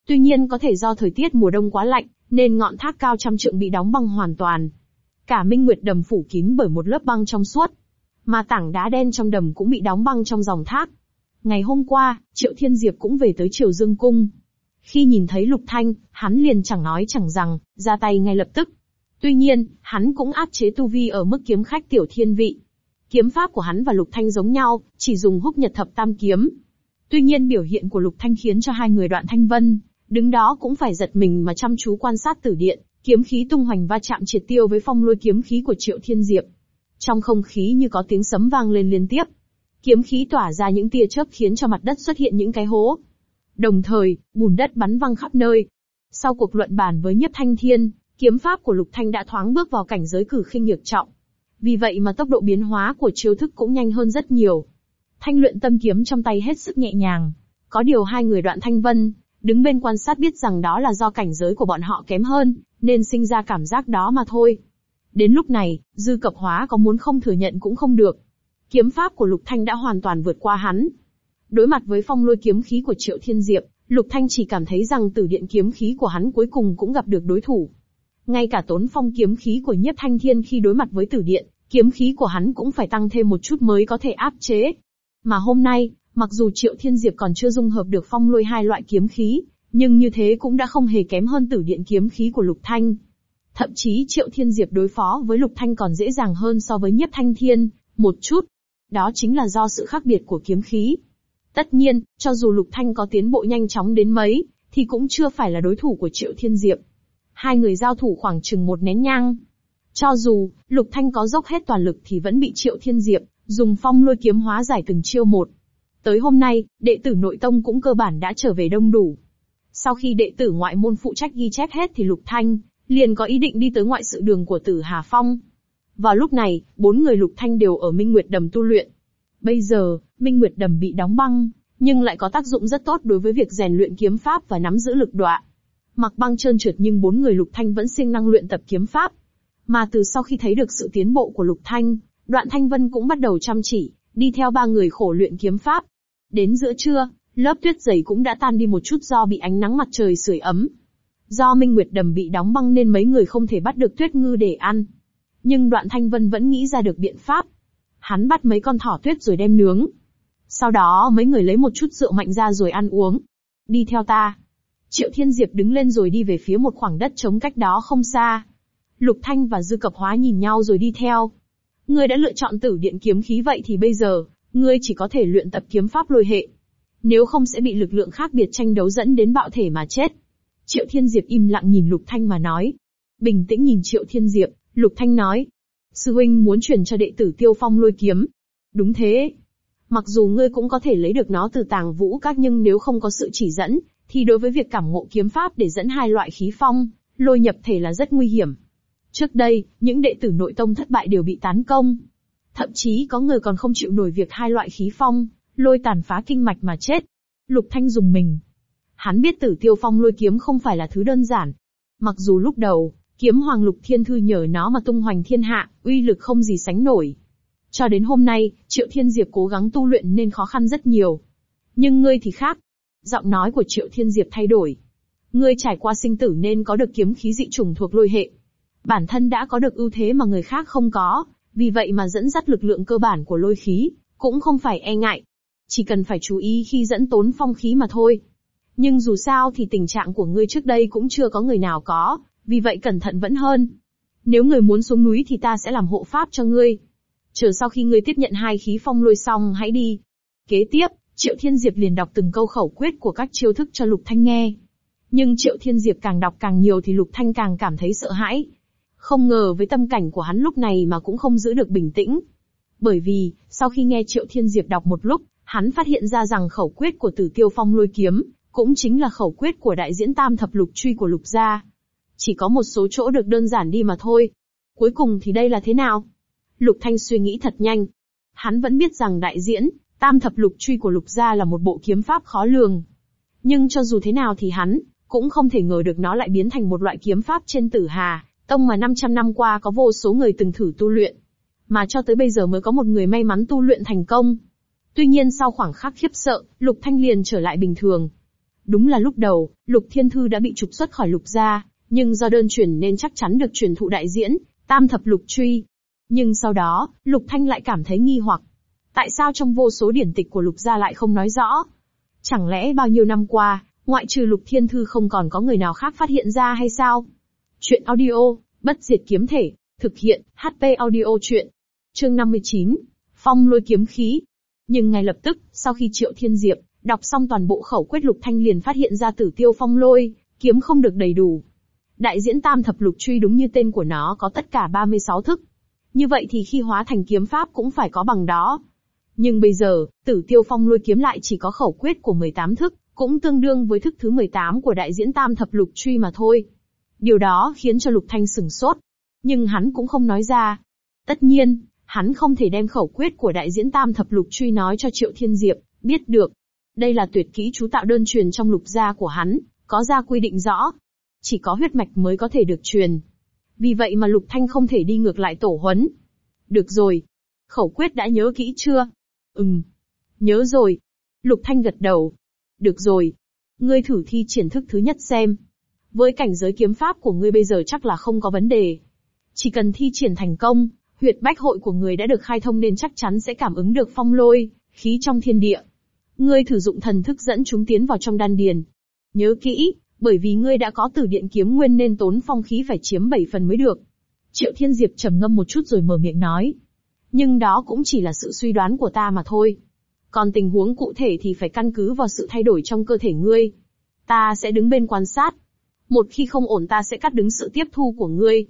Speaker 1: Tuy nhiên có thể do thời tiết mùa đông quá lạnh, nên ngọn thác cao trăm trượng bị đóng băng hoàn toàn. Cả Minh Nguyệt Đầm phủ kín bởi một lớp băng trong suốt. Mà tảng đá đen trong đầm cũng bị đóng băng trong dòng thác. Ngày hôm qua, Triệu Thiên Diệp cũng về tới Triều Dương Cung. Khi nhìn thấy Lục Thanh, hắn liền chẳng nói chẳng rằng, ra tay ngay lập tức. Tuy nhiên, hắn cũng áp chế tu vi ở mức kiếm khách tiểu thiên vị. Kiếm pháp của hắn và Lục Thanh giống nhau, chỉ dùng húc nhật thập tam kiếm. Tuy nhiên biểu hiện của Lục Thanh khiến cho hai người đoạn thanh vân, đứng đó cũng phải giật mình mà chăm chú quan sát tử điện, kiếm khí tung hoành va chạm triệt tiêu với phong lôi kiếm khí của Triệu Thiên Diệp. Trong không khí như có tiếng sấm vang lên liên tiếp. Kiếm khí tỏa ra những tia chớp khiến cho mặt đất xuất hiện những cái hố. Đồng thời, bùn đất bắn văng khắp nơi. Sau cuộc luận bàn với Nhiếp Thanh Thiên, Kiếm pháp của Lục Thanh đã thoáng bước vào cảnh giới cử khinh nhược trọng. Vì vậy mà tốc độ biến hóa của chiêu thức cũng nhanh hơn rất nhiều. Thanh luyện tâm kiếm trong tay hết sức nhẹ nhàng. Có điều hai người đoạn thanh vân, đứng bên quan sát biết rằng đó là do cảnh giới của bọn họ kém hơn, nên sinh ra cảm giác đó mà thôi. Đến lúc này, dư cập hóa có muốn không thừa nhận cũng không được. Kiếm pháp của Lục Thanh đã hoàn toàn vượt qua hắn. Đối mặt với phong lôi kiếm khí của Triệu Thiên Diệp, Lục Thanh chỉ cảm thấy rằng tử điện kiếm khí của hắn cuối cùng cũng gặp được đối thủ. Ngay cả tốn phong kiếm khí của nhiếp thanh thiên khi đối mặt với tử điện, kiếm khí của hắn cũng phải tăng thêm một chút mới có thể áp chế. Mà hôm nay, mặc dù triệu thiên diệp còn chưa dung hợp được phong lôi hai loại kiếm khí, nhưng như thế cũng đã không hề kém hơn tử điện kiếm khí của lục thanh. Thậm chí triệu thiên diệp đối phó với lục thanh còn dễ dàng hơn so với nhiếp thanh thiên, một chút. Đó chính là do sự khác biệt của kiếm khí. Tất nhiên, cho dù lục thanh có tiến bộ nhanh chóng đến mấy, thì cũng chưa phải là đối thủ của triệu thiên diệp hai người giao thủ khoảng chừng một nén nhang. Cho dù, Lục Thanh có dốc hết toàn lực thì vẫn bị Triệu Thiên Diệp, dùng phong lôi kiếm hóa giải từng chiêu một. Tới hôm nay, đệ tử nội tông cũng cơ bản đã trở về đông đủ. Sau khi đệ tử ngoại môn phụ trách ghi chép hết thì Lục Thanh, liền có ý định đi tới ngoại sự đường của tử Hà Phong. Vào lúc này, bốn người Lục Thanh đều ở Minh Nguyệt Đầm tu luyện. Bây giờ, Minh Nguyệt Đầm bị đóng băng, nhưng lại có tác dụng rất tốt đối với việc rèn luyện kiếm pháp và nắm giữ lực đoạn. Mặc băng trơn trượt nhưng bốn người Lục Thanh vẫn siêng năng luyện tập kiếm pháp. Mà từ sau khi thấy được sự tiến bộ của Lục Thanh, Đoạn Thanh Vân cũng bắt đầu chăm chỉ, đi theo ba người khổ luyện kiếm pháp. Đến giữa trưa, lớp tuyết dày cũng đã tan đi một chút do bị ánh nắng mặt trời sưởi ấm. Do Minh Nguyệt Đầm bị đóng băng nên mấy người không thể bắt được tuyết ngư để ăn. Nhưng Đoạn Thanh Vân vẫn nghĩ ra được biện pháp. Hắn bắt mấy con thỏ tuyết rồi đem nướng. Sau đó mấy người lấy một chút rượu mạnh ra rồi ăn uống. Đi theo ta. Triệu Thiên Diệp đứng lên rồi đi về phía một khoảng đất trống cách đó không xa. Lục Thanh và Dư Cập Hóa nhìn nhau rồi đi theo. Ngươi đã lựa chọn tử điện kiếm khí vậy thì bây giờ, ngươi chỉ có thể luyện tập kiếm pháp lôi hệ. Nếu không sẽ bị lực lượng khác biệt tranh đấu dẫn đến bạo thể mà chết. Triệu Thiên Diệp im lặng nhìn Lục Thanh mà nói. Bình tĩnh nhìn Triệu Thiên Diệp, Lục Thanh nói. Sư huynh muốn truyền cho đệ tử tiêu phong lôi kiếm. Đúng thế. Mặc dù ngươi cũng có thể lấy được nó từ tàng vũ các nhưng nếu không có sự chỉ dẫn, thì đối với việc cảm ngộ kiếm pháp để dẫn hai loại khí phong, lôi nhập thể là rất nguy hiểm. Trước đây, những đệ tử nội tông thất bại đều bị tán công. Thậm chí có người còn không chịu nổi việc hai loại khí phong, lôi tàn phá kinh mạch mà chết. Lục Thanh dùng mình. Hắn biết tử tiêu phong lôi kiếm không phải là thứ đơn giản. Mặc dù lúc đầu, kiếm hoàng lục thiên thư nhờ nó mà tung hoành thiên hạ, uy lực không gì sánh nổi. Cho đến hôm nay, Triệu Thiên Diệp cố gắng tu luyện nên khó khăn rất nhiều. Nhưng ngươi thì khác, giọng nói của Triệu Thiên Diệp thay đổi. Ngươi trải qua sinh tử nên có được kiếm khí dị trùng thuộc lôi hệ. Bản thân đã có được ưu thế mà người khác không có, vì vậy mà dẫn dắt lực lượng cơ bản của lôi khí, cũng không phải e ngại. Chỉ cần phải chú ý khi dẫn tốn phong khí mà thôi. Nhưng dù sao thì tình trạng của ngươi trước đây cũng chưa có người nào có, vì vậy cẩn thận vẫn hơn. Nếu người muốn xuống núi thì ta sẽ làm hộ pháp cho ngươi. Chờ sau khi ngươi tiếp nhận hai khí phong lôi xong hãy đi. Kế tiếp, Triệu Thiên Diệp liền đọc từng câu khẩu quyết của các chiêu thức cho Lục Thanh nghe. Nhưng Triệu Thiên Diệp càng đọc càng nhiều thì Lục Thanh càng cảm thấy sợ hãi. Không ngờ với tâm cảnh của hắn lúc này mà cũng không giữ được bình tĩnh. Bởi vì, sau khi nghe Triệu Thiên Diệp đọc một lúc, hắn phát hiện ra rằng khẩu quyết của Tử Tiêu Phong lôi kiếm, cũng chính là khẩu quyết của đại diễn tam thập lục truy của Lục gia. Chỉ có một số chỗ được đơn giản đi mà thôi. Cuối cùng thì đây là thế nào? Lục Thanh suy nghĩ thật nhanh. Hắn vẫn biết rằng đại diễn, Tam thập lục truy của lục gia là một bộ kiếm pháp khó lường. Nhưng cho dù thế nào thì hắn, cũng không thể ngờ được nó lại biến thành một loại kiếm pháp trên tử hà, tông mà 500 năm qua có vô số người từng thử tu luyện. Mà cho tới bây giờ mới có một người may mắn tu luyện thành công. Tuy nhiên sau khoảng khắc khiếp sợ, Lục Thanh liền trở lại bình thường. Đúng là lúc đầu, Lục Thiên Thư đã bị trục xuất khỏi Lục gia, nhưng do đơn chuyển nên chắc chắn được truyền thụ đại diễn, tam thập Lục truy. Nhưng sau đó, Lục Thanh lại cảm thấy nghi hoặc. Tại sao trong vô số điển tịch của lục gia lại không nói rõ? Chẳng lẽ bao nhiêu năm qua, ngoại trừ lục thiên thư không còn có người nào khác phát hiện ra hay sao? Chuyện audio, bất diệt kiếm thể, thực hiện, HP audio chuyện. Chương 59, Phong lôi kiếm khí. Nhưng ngay lập tức, sau khi Triệu Thiên Diệp, đọc xong toàn bộ khẩu quyết lục thanh liền phát hiện ra tử tiêu phong lôi, kiếm không được đầy đủ. Đại diễn tam thập lục truy đúng như tên của nó có tất cả 36 thức. Như vậy thì khi hóa thành kiếm pháp cũng phải có bằng đó. Nhưng bây giờ, tử tiêu phong lôi kiếm lại chỉ có khẩu quyết của 18 thức, cũng tương đương với thức thứ 18 của đại diễn tam thập lục truy mà thôi. Điều đó khiến cho lục thanh sừng sốt. Nhưng hắn cũng không nói ra. Tất nhiên, hắn không thể đem khẩu quyết của đại diễn tam thập lục truy nói cho Triệu Thiên Diệp, biết được. Đây là tuyệt kỹ chú tạo đơn truyền trong lục gia của hắn, có ra quy định rõ. Chỉ có huyết mạch mới có thể được truyền. Vì vậy mà lục thanh không thể đi ngược lại tổ huấn. Được rồi. Khẩu quyết đã nhớ kỹ chưa? Ừm. Nhớ rồi. Lục Thanh gật đầu. Được rồi. Ngươi thử thi triển thức thứ nhất xem. Với cảnh giới kiếm pháp của ngươi bây giờ chắc là không có vấn đề. Chỉ cần thi triển thành công, huyệt bách hội của người đã được khai thông nên chắc chắn sẽ cảm ứng được phong lôi, khí trong thiên địa. Ngươi thử dụng thần thức dẫn chúng tiến vào trong đan điền. Nhớ kỹ, bởi vì ngươi đã có tử điện kiếm nguyên nên tốn phong khí phải chiếm 7 phần mới được. Triệu Thiên Diệp trầm ngâm một chút rồi mở miệng nói. Nhưng đó cũng chỉ là sự suy đoán của ta mà thôi. Còn tình huống cụ thể thì phải căn cứ vào sự thay đổi trong cơ thể ngươi. Ta sẽ đứng bên quan sát. Một khi không ổn ta sẽ cắt đứng sự tiếp thu của ngươi.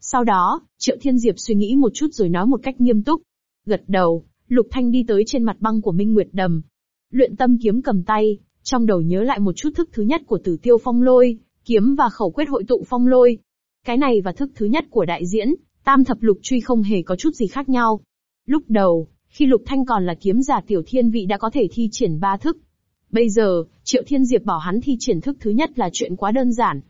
Speaker 1: Sau đó, Triệu Thiên Diệp suy nghĩ một chút rồi nói một cách nghiêm túc. Gật đầu, Lục Thanh đi tới trên mặt băng của Minh Nguyệt Đầm. Luyện tâm kiếm cầm tay, trong đầu nhớ lại một chút thức thứ nhất của tử tiêu phong lôi, kiếm và khẩu quyết hội tụ phong lôi. Cái này và thức thứ nhất của đại diễn, Tam thập lục truy không hề có chút gì khác nhau. Lúc đầu, khi Lục Thanh còn là kiếm giả tiểu thiên vị đã có thể thi triển ba thức. Bây giờ, Triệu Thiên Diệp bảo hắn thi triển thức thứ nhất là chuyện quá đơn giản.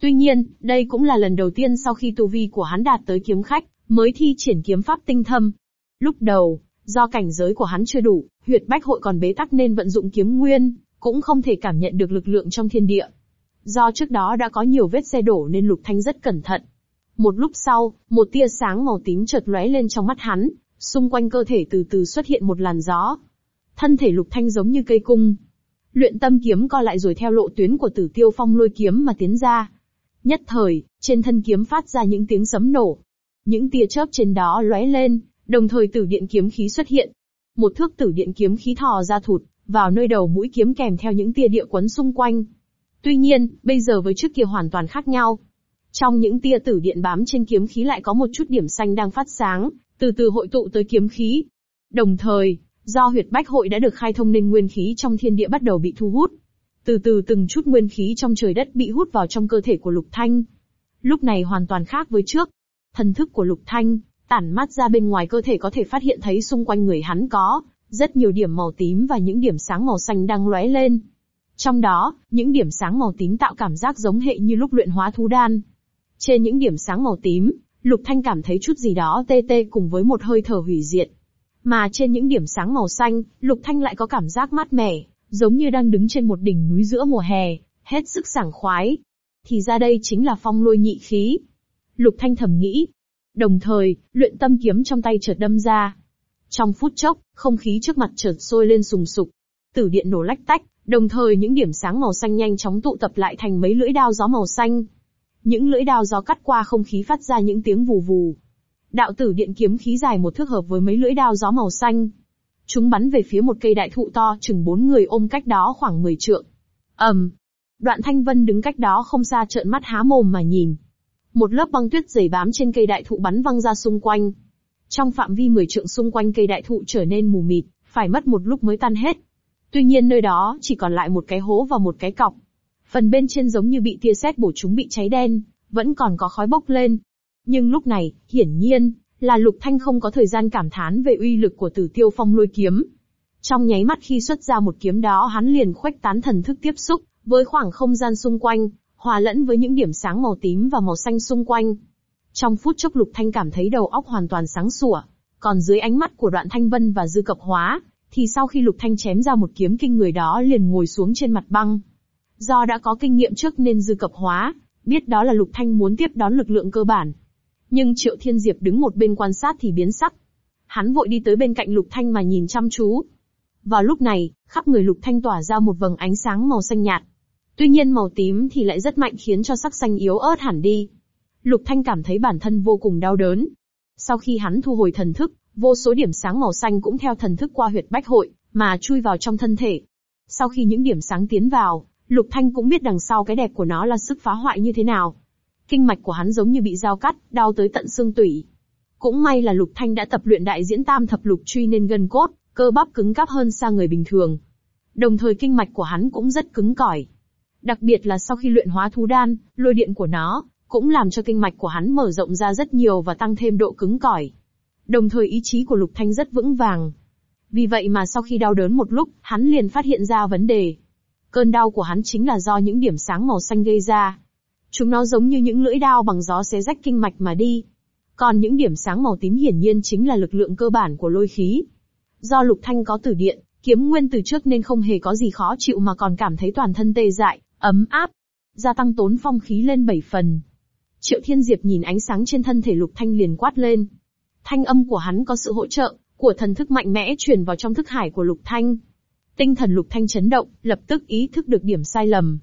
Speaker 1: Tuy nhiên, đây cũng là lần đầu tiên sau khi tu vi của hắn đạt tới kiếm khách, mới thi triển kiếm pháp tinh thâm. Lúc đầu, do cảnh giới của hắn chưa đủ, huyệt bách hội còn bế tắc nên vận dụng kiếm nguyên, cũng không thể cảm nhận được lực lượng trong thiên địa. Do trước đó đã có nhiều vết xe đổ nên Lục Thanh rất cẩn thận, một lúc sau, một tia sáng màu tím chợt lóe lên trong mắt hắn, xung quanh cơ thể từ từ xuất hiện một làn gió. Thân thể lục thanh giống như cây cung. Luyện tâm kiếm co lại rồi theo lộ tuyến của tử tiêu phong lôi kiếm mà tiến ra. Nhất thời, trên thân kiếm phát ra những tiếng sấm nổ. Những tia chớp trên đó lóe lên, đồng thời tử điện kiếm khí xuất hiện. Một thước tử điện kiếm khí thò ra thụt, vào nơi đầu mũi kiếm kèm theo những tia địa quấn xung quanh. Tuy nhiên, bây giờ với trước kia hoàn toàn khác nhau. Trong những tia tử điện bám trên kiếm khí lại có một chút điểm xanh đang phát sáng, từ từ hội tụ tới kiếm khí. Đồng thời, do huyệt bách hội đã được khai thông nên nguyên khí trong thiên địa bắt đầu bị thu hút. Từ từ từng chút nguyên khí trong trời đất bị hút vào trong cơ thể của Lục Thanh. Lúc này hoàn toàn khác với trước. Thần thức của Lục Thanh, tản mắt ra bên ngoài cơ thể có thể phát hiện thấy xung quanh người hắn có, rất nhiều điểm màu tím và những điểm sáng màu xanh đang lóe lên. Trong đó, những điểm sáng màu tím tạo cảm giác giống hệ như lúc luyện hóa thú đan, trên những điểm sáng màu tím, Lục Thanh cảm thấy chút gì đó tê tê cùng với một hơi thở hủy diệt. Mà trên những điểm sáng màu xanh, Lục Thanh lại có cảm giác mát mẻ, giống như đang đứng trên một đỉnh núi giữa mùa hè, hết sức sảng khoái. Thì ra đây chính là phong lôi nhị khí. Lục Thanh thầm nghĩ. Đồng thời, luyện tâm kiếm trong tay chợt đâm ra. Trong phút chốc, không khí trước mặt chợt sôi lên sùng sục. Tử điện nổ lách tách, đồng thời những điểm sáng màu xanh nhanh chóng tụ tập lại thành mấy lưỡi đao gió màu xanh, những lưỡi đao gió cắt qua không khí phát ra những tiếng vù vù. Đạo tử điện kiếm khí dài một thước hợp với mấy lưỡi đao gió màu xanh. Chúng bắn về phía một cây đại thụ to chừng bốn người ôm cách đó khoảng 10 trượng. ầm, um, Đoạn Thanh Vân đứng cách đó không xa trợn mắt há mồm mà nhìn. Một lớp băng tuyết dày bám trên cây đại thụ bắn văng ra xung quanh. Trong phạm vi 10 trượng xung quanh cây đại thụ trở nên mù mịt, phải mất một lúc mới tan hết. Tuy nhiên nơi đó chỉ còn lại một cái hố và một cái cọc. Phần bên trên giống như bị tia sét bổ chúng bị cháy đen, vẫn còn có khói bốc lên. Nhưng lúc này, hiển nhiên, là Lục Thanh không có thời gian cảm thán về uy lực của Tử Tiêu Phong lôi kiếm. Trong nháy mắt khi xuất ra một kiếm đó hắn liền khuếch tán thần thức tiếp xúc, với khoảng không gian xung quanh, hòa lẫn với những điểm sáng màu tím và màu xanh xung quanh. Trong phút chốc Lục Thanh cảm thấy đầu óc hoàn toàn sáng sủa, còn dưới ánh mắt của đoạn thanh vân và dư cập hóa, thì sau khi Lục Thanh chém ra một kiếm kinh người đó liền ngồi xuống trên mặt băng. Do đã có kinh nghiệm trước nên dư cập hóa, biết đó là Lục Thanh muốn tiếp đón lực lượng cơ bản. Nhưng Triệu Thiên Diệp đứng một bên quan sát thì biến sắc. Hắn vội đi tới bên cạnh Lục Thanh mà nhìn chăm chú. Vào lúc này, khắp người Lục Thanh tỏa ra một vầng ánh sáng màu xanh nhạt. Tuy nhiên màu tím thì lại rất mạnh khiến cho sắc xanh yếu ớt hẳn đi. Lục Thanh cảm thấy bản thân vô cùng đau đớn. Sau khi hắn thu hồi thần thức, vô số điểm sáng màu xanh cũng theo thần thức qua huyệt bách hội, mà chui vào trong thân thể. Sau khi những điểm sáng tiến vào, Lục Thanh cũng biết đằng sau cái đẹp của nó là sức phá hoại như thế nào. Kinh mạch của hắn giống như bị dao cắt, đau tới tận xương tủy. Cũng may là Lục Thanh đã tập luyện đại diễn tam thập lục truy nên gân cốt, cơ bắp cứng cáp hơn xa người bình thường. Đồng thời kinh mạch của hắn cũng rất cứng cỏi. Đặc biệt là sau khi luyện hóa thú đan, lôi điện của nó cũng làm cho kinh mạch của hắn mở rộng ra rất nhiều và tăng thêm độ cứng cỏi. Đồng thời ý chí của Lục Thanh rất vững vàng. Vì vậy mà sau khi đau đớn một lúc, hắn liền phát hiện ra vấn đề, Cơn đau của hắn chính là do những điểm sáng màu xanh gây ra. Chúng nó giống như những lưỡi đao bằng gió xé rách kinh mạch mà đi. Còn những điểm sáng màu tím hiển nhiên chính là lực lượng cơ bản của lôi khí. Do lục thanh có tử điện, kiếm nguyên từ trước nên không hề có gì khó chịu mà còn cảm thấy toàn thân tê dại, ấm áp. Gia tăng tốn phong khí lên bảy phần. Triệu Thiên Diệp nhìn ánh sáng trên thân thể lục thanh liền quát lên. Thanh âm của hắn có sự hỗ trợ, của thần thức mạnh mẽ truyền vào trong thức hải của lục thanh. Tinh thần lục thanh chấn động, lập tức ý thức được điểm sai lầm.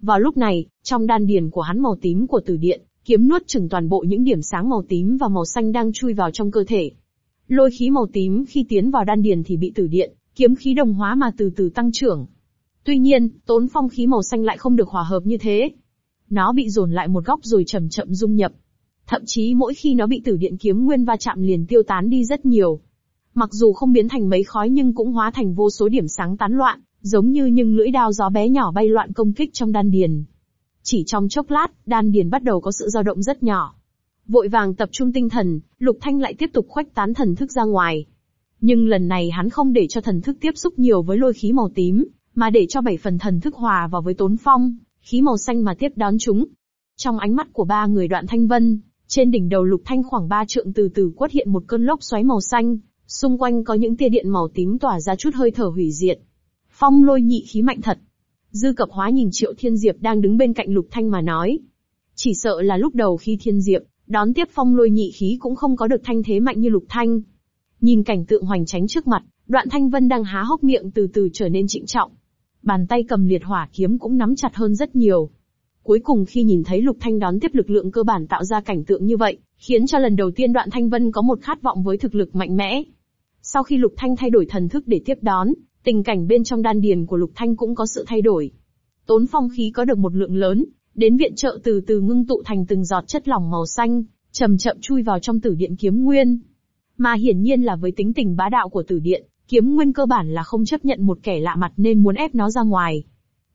Speaker 1: Vào lúc này, trong đan điền của hắn màu tím của tử điện, kiếm nuốt chừng toàn bộ những điểm sáng màu tím và màu xanh đang chui vào trong cơ thể. Lôi khí màu tím khi tiến vào đan điền thì bị tử điện, kiếm khí đồng hóa mà từ từ tăng trưởng. Tuy nhiên, tốn phong khí màu xanh lại không được hòa hợp như thế. Nó bị dồn lại một góc rồi chậm chậm dung nhập. Thậm chí mỗi khi nó bị tử điện kiếm nguyên va chạm liền tiêu tán đi rất nhiều. Mặc dù không biến thành mấy khói nhưng cũng hóa thành vô số điểm sáng tán loạn, giống như những lưỡi đao gió bé nhỏ bay loạn công kích trong đan điền. Chỉ trong chốc lát, đan điền bắt đầu có sự dao động rất nhỏ. Vội vàng tập trung tinh thần, Lục Thanh lại tiếp tục khuếch tán thần thức ra ngoài. Nhưng lần này hắn không để cho thần thức tiếp xúc nhiều với lôi khí màu tím, mà để cho bảy phần thần thức hòa vào với tốn phong, khí màu xanh mà tiếp đón chúng. Trong ánh mắt của ba người đoạn thanh vân, trên đỉnh đầu lục thanh khoảng ba trượng từ từ quất hiện một cơn lốc xoáy màu xanh, Xung quanh có những tia điện màu tím tỏa ra chút hơi thở hủy diệt. Phong lôi nhị khí mạnh thật. Dư cập hóa nhìn Triệu Thiên Diệp đang đứng bên cạnh Lục Thanh mà nói. Chỉ sợ là lúc đầu khi Thiên Diệp, đón tiếp phong lôi nhị khí cũng không có được thanh thế mạnh như Lục Thanh. Nhìn cảnh tượng hoành tránh trước mặt, đoạn Thanh Vân đang há hốc miệng từ từ trở nên trịnh trọng. Bàn tay cầm liệt hỏa kiếm cũng nắm chặt hơn rất nhiều. Cuối cùng khi nhìn thấy Lục Thanh đón tiếp lực lượng cơ bản tạo ra cảnh tượng như vậy, khiến cho lần đầu tiên đoạn Thanh Vân có một khát vọng với thực lực mạnh mẽ. Sau khi Lục Thanh thay đổi thần thức để tiếp đón, tình cảnh bên trong đan điền của Lục Thanh cũng có sự thay đổi. Tốn phong khí có được một lượng lớn, đến viện trợ từ từ ngưng tụ thành từng giọt chất lỏng màu xanh, chậm chậm chui vào trong tử điện kiếm nguyên. Mà hiển nhiên là với tính tình bá đạo của tử điện, kiếm nguyên cơ bản là không chấp nhận một kẻ lạ mặt nên muốn ép nó ra ngoài.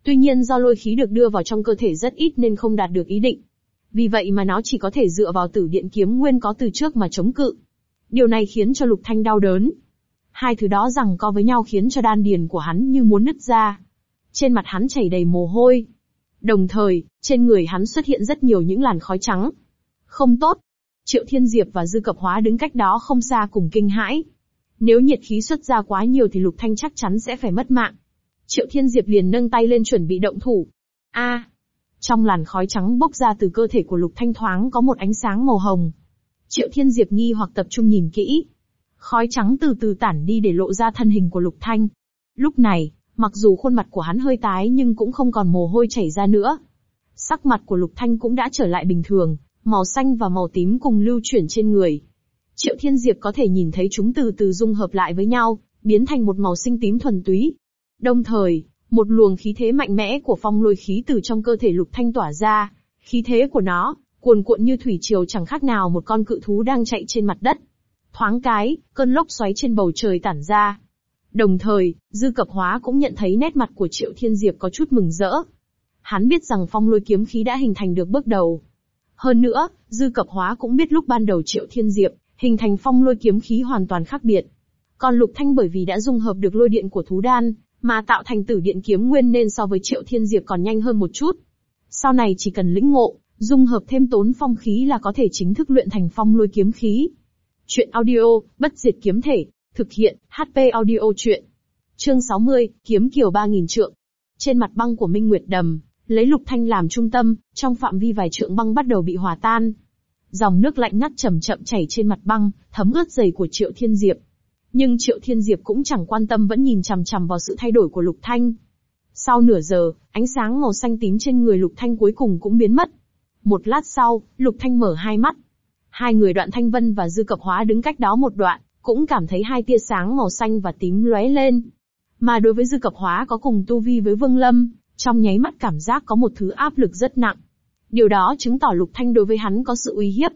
Speaker 1: Tuy nhiên do lôi khí được đưa vào trong cơ thể rất ít nên không đạt được ý định. Vì vậy mà nó chỉ có thể dựa vào tử điện kiếm nguyên có từ trước mà chống cự. Điều này khiến cho Lục Thanh đau đớn, Hai thứ đó rằng co với nhau khiến cho đan điền của hắn như muốn nứt ra. Trên mặt hắn chảy đầy mồ hôi. Đồng thời, trên người hắn xuất hiện rất nhiều những làn khói trắng. Không tốt. Triệu Thiên Diệp và Dư Cập Hóa đứng cách đó không xa cùng kinh hãi. Nếu nhiệt khí xuất ra quá nhiều thì Lục Thanh chắc chắn sẽ phải mất mạng. Triệu Thiên Diệp liền nâng tay lên chuẩn bị động thủ. A! trong làn khói trắng bốc ra từ cơ thể của Lục Thanh thoáng có một ánh sáng màu hồng. Triệu Thiên Diệp nghi hoặc tập trung nhìn kỹ, Khói trắng từ từ tản đi để lộ ra thân hình của Lục Thanh. Lúc này, mặc dù khuôn mặt của hắn hơi tái nhưng cũng không còn mồ hôi chảy ra nữa. Sắc mặt của Lục Thanh cũng đã trở lại bình thường, màu xanh và màu tím cùng lưu chuyển trên người. Triệu Thiên Diệp có thể nhìn thấy chúng từ từ dung hợp lại với nhau, biến thành một màu xanh tím thuần túy. Đồng thời, một luồng khí thế mạnh mẽ của phong lôi khí từ trong cơ thể Lục Thanh tỏa ra, khí thế của nó, cuồn cuộn như thủy triều chẳng khác nào một con cự thú đang chạy trên mặt đất. Thoáng cái, cơn lốc xoáy trên bầu trời tản ra. Đồng thời, Dư Cập Hóa cũng nhận thấy nét mặt của Triệu Thiên Diệp có chút mừng rỡ. Hắn biết rằng phong lôi kiếm khí đã hình thành được bước đầu. Hơn nữa, Dư Cập Hóa cũng biết lúc ban đầu Triệu Thiên Diệp hình thành phong lôi kiếm khí hoàn toàn khác biệt. Còn Lục Thanh bởi vì đã dung hợp được lôi điện của thú đan, mà tạo thành tử điện kiếm nguyên nên so với Triệu Thiên Diệp còn nhanh hơn một chút. Sau này chỉ cần lĩnh ngộ, dung hợp thêm tốn phong khí là có thể chính thức luyện thành phong lôi kiếm khí. Chuyện audio, bất diệt kiếm thể, thực hiện, HP audio chuyện. Chương 60, kiếm kiều 3.000 trượng. Trên mặt băng của Minh Nguyệt Đầm, lấy lục thanh làm trung tâm, trong phạm vi vài trượng băng bắt đầu bị hòa tan. Dòng nước lạnh ngắt chậm chậm chảy trên mặt băng, thấm ướt giày của Triệu Thiên Diệp. Nhưng Triệu Thiên Diệp cũng chẳng quan tâm vẫn nhìn chằm chằm vào sự thay đổi của lục thanh. Sau nửa giờ, ánh sáng màu xanh tím trên người lục thanh cuối cùng cũng biến mất. Một lát sau, lục thanh mở hai mắt, Hai người đoạn thanh vân và dư cập hóa đứng cách đó một đoạn, cũng cảm thấy hai tia sáng màu xanh và tím lóe lên. Mà đối với dư cập hóa có cùng tu vi với Vương Lâm, trong nháy mắt cảm giác có một thứ áp lực rất nặng. Điều đó chứng tỏ Lục Thanh đối với hắn có sự uy hiếp.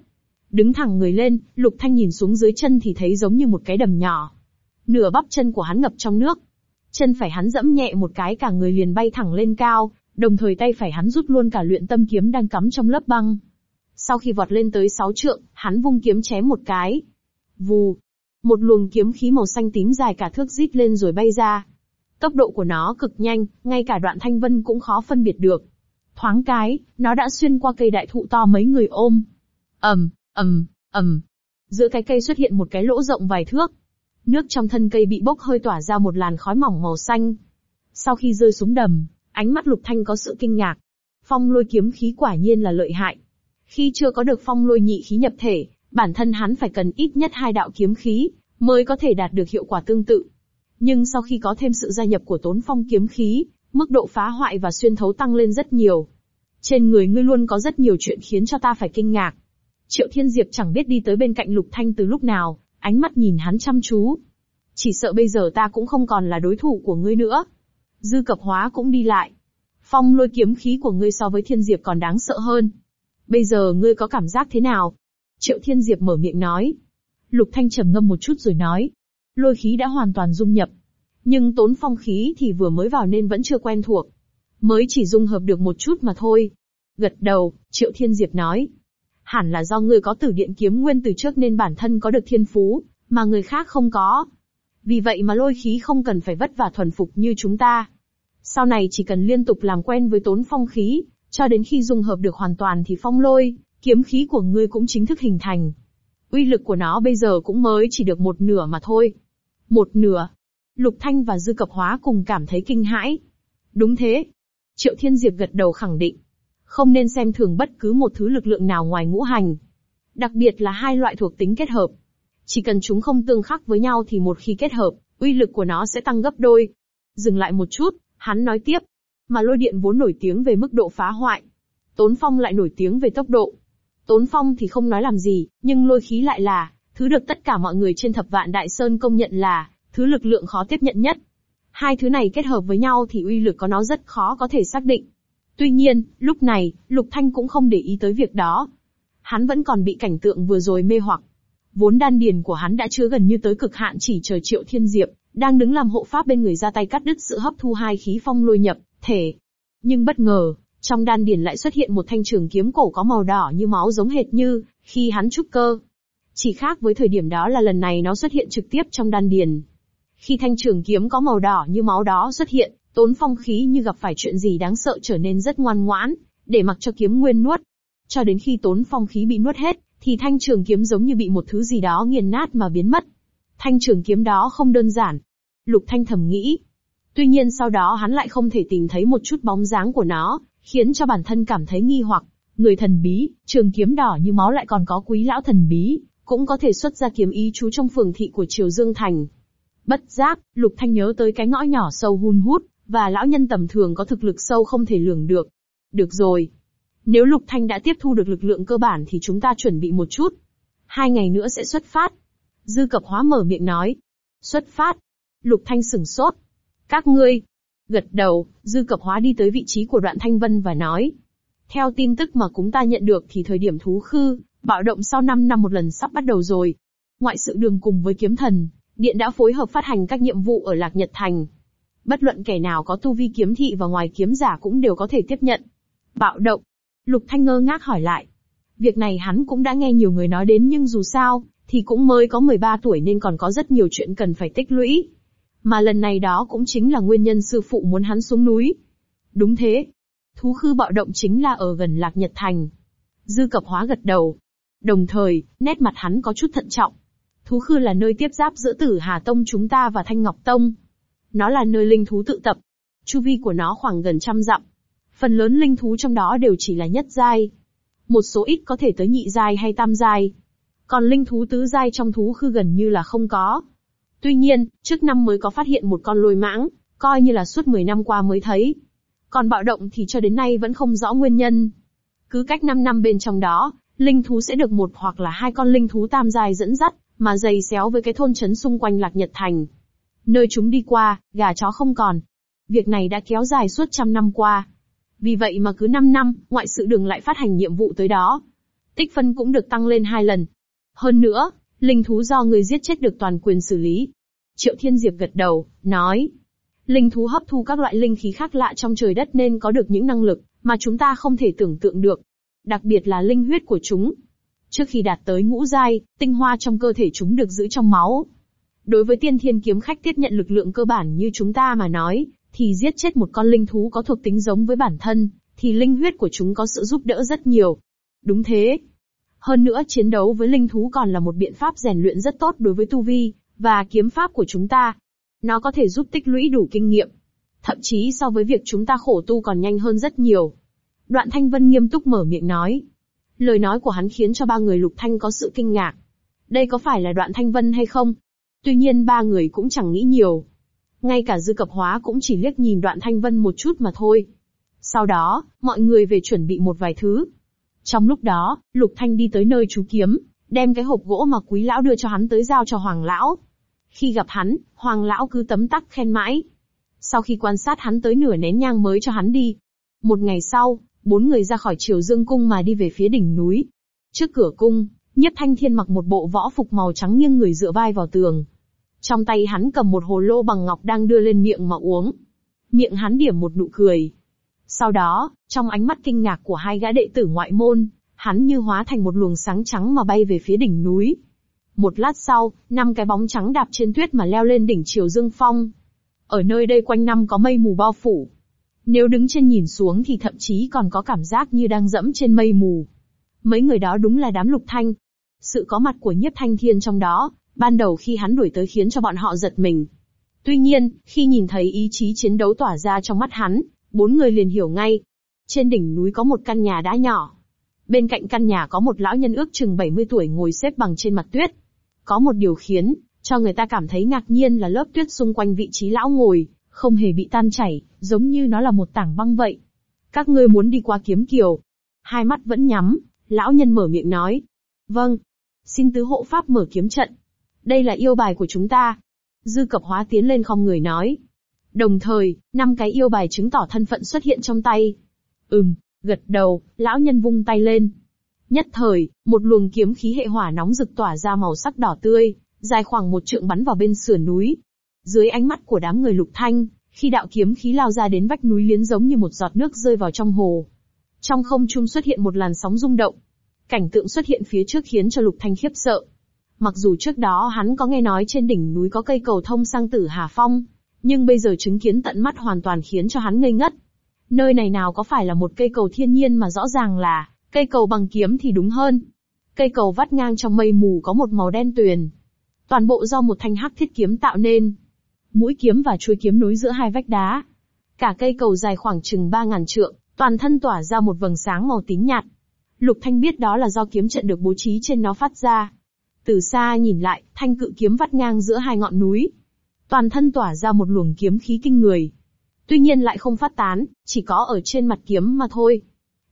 Speaker 1: Đứng thẳng người lên, Lục Thanh nhìn xuống dưới chân thì thấy giống như một cái đầm nhỏ. Nửa bắp chân của hắn ngập trong nước. Chân phải hắn dẫm nhẹ một cái cả người liền bay thẳng lên cao, đồng thời tay phải hắn rút luôn cả luyện tâm kiếm đang cắm trong lớp băng, sau khi vọt lên tới sáu trượng, hắn vung kiếm chém một cái. Vù. Một luồng kiếm khí màu xanh tím dài cả thước rít lên rồi bay ra. Tốc độ của nó cực nhanh, ngay cả đoạn thanh vân cũng khó phân biệt được. Thoáng cái, nó đã xuyên qua cây đại thụ to mấy người ôm. ầm, ầm, ầm. Giữa cái cây xuất hiện một cái lỗ rộng vài thước. Nước trong thân cây bị bốc hơi tỏa ra một làn khói mỏng màu xanh. Sau khi rơi xuống đầm, ánh mắt lục thanh có sự kinh ngạc. Phong lôi kiếm khí quả nhiên là lợi hại. Khi chưa có được phong lôi nhị khí nhập thể, bản thân hắn phải cần ít nhất hai đạo kiếm khí, mới có thể đạt được hiệu quả tương tự. Nhưng sau khi có thêm sự gia nhập của tốn phong kiếm khí, mức độ phá hoại và xuyên thấu tăng lên rất nhiều. Trên người ngươi luôn có rất nhiều chuyện khiến cho ta phải kinh ngạc. Triệu Thiên Diệp chẳng biết đi tới bên cạnh Lục Thanh từ lúc nào, ánh mắt nhìn hắn chăm chú. Chỉ sợ bây giờ ta cũng không còn là đối thủ của ngươi nữa. Dư cập hóa cũng đi lại. Phong lôi kiếm khí của ngươi so với Thiên Diệp còn đáng sợ hơn, Bây giờ ngươi có cảm giác thế nào? Triệu Thiên Diệp mở miệng nói. Lục Thanh trầm ngâm một chút rồi nói. Lôi khí đã hoàn toàn dung nhập. Nhưng tốn phong khí thì vừa mới vào nên vẫn chưa quen thuộc. Mới chỉ dung hợp được một chút mà thôi. Gật đầu, Triệu Thiên Diệp nói. Hẳn là do ngươi có tử điện kiếm nguyên từ trước nên bản thân có được thiên phú, mà người khác không có. Vì vậy mà lôi khí không cần phải vất vả thuần phục như chúng ta. Sau này chỉ cần liên tục làm quen với tốn phong khí, cho đến khi dung hợp được hoàn toàn thì phong lôi, kiếm khí của ngươi cũng chính thức hình thành. Uy lực của nó bây giờ cũng mới chỉ được một nửa mà thôi. Một nửa. Lục Thanh và Dư Cập Hóa cùng cảm thấy kinh hãi. Đúng thế. Triệu Thiên Diệp gật đầu khẳng định. Không nên xem thường bất cứ một thứ lực lượng nào ngoài ngũ hành. Đặc biệt là hai loại thuộc tính kết hợp. Chỉ cần chúng không tương khắc với nhau thì một khi kết hợp, uy lực của nó sẽ tăng gấp đôi. Dừng lại một chút, hắn nói tiếp, mà lôi điện vốn nổi tiếng về mức độ phá hoại. Tốn Phong lại nổi tiếng về tốc độ. Tốn Phong thì không nói làm gì, nhưng lôi khí lại là, thứ được tất cả mọi người trên thập vạn đại sơn công nhận là, thứ lực lượng khó tiếp nhận nhất. Hai thứ này kết hợp với nhau thì uy lực có nó rất khó có thể xác định. Tuy nhiên, lúc này, Lục Thanh cũng không để ý tới việc đó. Hắn vẫn còn bị cảnh tượng vừa rồi mê hoặc. Vốn đan điền của hắn đã chứa gần như tới cực hạn chỉ chờ triệu thiên diệp, đang đứng làm hộ pháp bên người ra tay cắt đứt sự hấp thu hai khí phong lôi nhập, thể. Nhưng bất ngờ, trong đan điền lại xuất hiện một thanh trường kiếm cổ có màu đỏ như máu giống hệt như khi hắn trúc cơ. Chỉ khác với thời điểm đó là lần này nó xuất hiện trực tiếp trong đan điền. Khi thanh trường kiếm có màu đỏ như máu đó xuất hiện, tốn phong khí như gặp phải chuyện gì đáng sợ trở nên rất ngoan ngoãn, để mặc cho kiếm nguyên nuốt. Cho đến khi tốn phong khí bị nuốt hết, thì thanh trường kiếm giống như bị một thứ gì đó nghiền nát mà biến mất. Thanh trường kiếm đó không đơn giản. Lục Thanh thầm nghĩ, Tuy nhiên sau đó hắn lại không thể tìm thấy một chút bóng dáng của nó, khiến cho bản thân cảm thấy nghi hoặc. Người thần bí, trường kiếm đỏ như máu lại còn có quý lão thần bí, cũng có thể xuất ra kiếm ý chú trong phường thị của Triều Dương Thành. Bất giác, Lục Thanh nhớ tới cái ngõ nhỏ sâu hun hút, và lão nhân tầm thường có thực lực sâu không thể lường được. Được rồi. Nếu Lục Thanh đã tiếp thu được lực lượng cơ bản thì chúng ta chuẩn bị một chút. Hai ngày nữa sẽ xuất phát. Dư cập hóa mở miệng nói. Xuất phát. Lục Thanh sửng sốt, các ngươi, gật đầu, dư cập hóa đi tới vị trí của đoạn thanh vân và nói. Theo tin tức mà cúng ta nhận được thì thời điểm thú khư, bạo động sau 5 năm một lần sắp bắt đầu rồi. Ngoại sự đường cùng với kiếm thần, điện đã phối hợp phát hành các nhiệm vụ ở Lạc Nhật Thành. Bất luận kẻ nào có tu vi kiếm thị và ngoài kiếm giả cũng đều có thể tiếp nhận. Bạo động. Lục Thanh ngơ ngác hỏi lại. Việc này hắn cũng đã nghe nhiều người nói đến nhưng dù sao, thì cũng mới có 13 tuổi nên còn có rất nhiều chuyện cần phải tích lũy mà lần này đó cũng chính là nguyên nhân sư phụ muốn hắn xuống núi. Đúng thế. Thú khư bạo động chính là ở gần Lạc Nhật Thành. Dư cập hóa gật đầu. Đồng thời, nét mặt hắn có chút thận trọng. Thú khư là nơi tiếp giáp giữa tử Hà Tông chúng ta và Thanh Ngọc Tông. Nó là nơi linh thú tự tập. Chu vi của nó khoảng gần trăm dặm. Phần lớn linh thú trong đó đều chỉ là nhất giai. Một số ít có thể tới nhị giai hay tam giai. Còn linh thú tứ giai trong thú khư gần như là không có. Tuy nhiên, trước năm mới có phát hiện một con lôi mãng, coi như là suốt 10 năm qua mới thấy. Còn bạo động thì cho đến nay vẫn không rõ nguyên nhân. Cứ cách 5 năm bên trong đó, linh thú sẽ được một hoặc là hai con linh thú tam dài dẫn dắt, mà dày xéo với cái thôn trấn xung quanh Lạc Nhật Thành. Nơi chúng đi qua, gà chó không còn. Việc này đã kéo dài suốt trăm năm qua. Vì vậy mà cứ 5 năm, ngoại sự đường lại phát hành nhiệm vụ tới đó. Tích phân cũng được tăng lên hai lần. Hơn nữa, Linh thú do người giết chết được toàn quyền xử lý. Triệu Thiên Diệp gật đầu, nói. Linh thú hấp thu các loại linh khí khác lạ trong trời đất nên có được những năng lực mà chúng ta không thể tưởng tượng được. Đặc biệt là linh huyết của chúng. Trước khi đạt tới ngũ giai, tinh hoa trong cơ thể chúng được giữ trong máu. Đối với tiên thiên kiếm khách tiếp nhận lực lượng cơ bản như chúng ta mà nói, thì giết chết một con linh thú có thuộc tính giống với bản thân, thì linh huyết của chúng có sự giúp đỡ rất nhiều. Đúng thế, hơn nữa chiến đấu với linh thú còn là một biện pháp rèn luyện rất tốt đối với tu vi, và kiếm pháp của chúng ta. Nó có thể giúp tích lũy đủ kinh nghiệm. Thậm chí so với việc chúng ta khổ tu còn nhanh hơn rất nhiều. Đoạn Thanh Vân nghiêm túc mở miệng nói. Lời nói của hắn khiến cho ba người Lục Thanh có sự kinh ngạc. Đây có phải là Đoạn Thanh Vân hay không? Tuy nhiên ba người cũng chẳng nghĩ nhiều. Ngay cả dư cập hóa cũng chỉ liếc nhìn Đoạn Thanh Vân một chút mà thôi. Sau đó, mọi người về chuẩn bị một vài thứ, trong lúc đó, Lục Thanh đi tới nơi chú kiếm, đem cái hộp gỗ mà quý lão đưa cho hắn tới giao cho Hoàng lão. Khi gặp hắn, Hoàng lão cứ tấm tắc khen mãi. Sau khi quan sát hắn tới nửa nén nhang mới cho hắn đi. Một ngày sau, bốn người ra khỏi triều dương cung mà đi về phía đỉnh núi. Trước cửa cung, Nhất Thanh Thiên mặc một bộ võ phục màu trắng nghiêng người dựa vai vào tường. Trong tay hắn cầm một hồ lô bằng ngọc đang đưa lên miệng mà uống. Miệng hắn điểm một nụ cười, sau đó, trong ánh mắt kinh ngạc của hai gã đệ tử ngoại môn, hắn như hóa thành một luồng sáng trắng mà bay về phía đỉnh núi. Một lát sau, năm cái bóng trắng đạp trên tuyết mà leo lên đỉnh chiều Dương Phong. Ở nơi đây quanh năm có mây mù bao phủ. Nếu đứng trên nhìn xuống thì thậm chí còn có cảm giác như đang dẫm trên mây mù. Mấy người đó đúng là đám lục thanh. Sự có mặt của nhiếp thanh thiên trong đó, ban đầu khi hắn đuổi tới khiến cho bọn họ giật mình. Tuy nhiên, khi nhìn thấy ý chí chiến đấu tỏa ra trong mắt hắn, Bốn người liền hiểu ngay. Trên đỉnh núi có một căn nhà đã nhỏ. Bên cạnh căn nhà có một lão nhân ước chừng 70 tuổi ngồi xếp bằng trên mặt tuyết. Có một điều khiến, cho người ta cảm thấy ngạc nhiên là lớp tuyết xung quanh vị trí lão ngồi, không hề bị tan chảy, giống như nó là một tảng băng vậy. Các ngươi muốn đi qua kiếm kiều. Hai mắt vẫn nhắm, lão nhân mở miệng nói. Vâng. Xin tứ hộ pháp mở kiếm trận. Đây là yêu bài của chúng ta. Dư cập hóa tiến lên không người nói. Đồng thời, năm cái yêu bài chứng tỏ thân phận xuất hiện trong tay. Ừm, gật đầu, lão nhân vung tay lên. Nhất thời, một luồng kiếm khí hệ hỏa nóng rực tỏa ra màu sắc đỏ tươi, dài khoảng một trượng bắn vào bên sườn núi. Dưới ánh mắt của đám người lục thanh, khi đạo kiếm khí lao ra đến vách núi liến giống như một giọt nước rơi vào trong hồ. Trong không trung xuất hiện một làn sóng rung động. Cảnh tượng xuất hiện phía trước khiến cho lục thanh khiếp sợ. Mặc dù trước đó hắn có nghe nói trên đỉnh núi có cây cầu thông sang tử Hà Phong, nhưng bây giờ chứng kiến tận mắt hoàn toàn khiến cho hắn ngây ngất. Nơi này nào có phải là một cây cầu thiên nhiên mà rõ ràng là, cây cầu bằng kiếm thì đúng hơn. Cây cầu vắt ngang trong mây mù có một màu đen tuyền. Toàn bộ do một thanh hắc thiết kiếm tạo nên. Mũi kiếm và chuôi kiếm nối giữa hai vách đá. Cả cây cầu dài khoảng chừng 3.000 trượng, toàn thân tỏa ra một vầng sáng màu tím nhạt. Lục Thanh biết đó là do kiếm trận được bố trí trên nó phát ra. Từ xa nhìn lại, thanh cự kiếm vắt ngang giữa hai ngọn núi, toàn thân tỏa ra một luồng kiếm khí kinh người. Tuy nhiên lại không phát tán, chỉ có ở trên mặt kiếm mà thôi.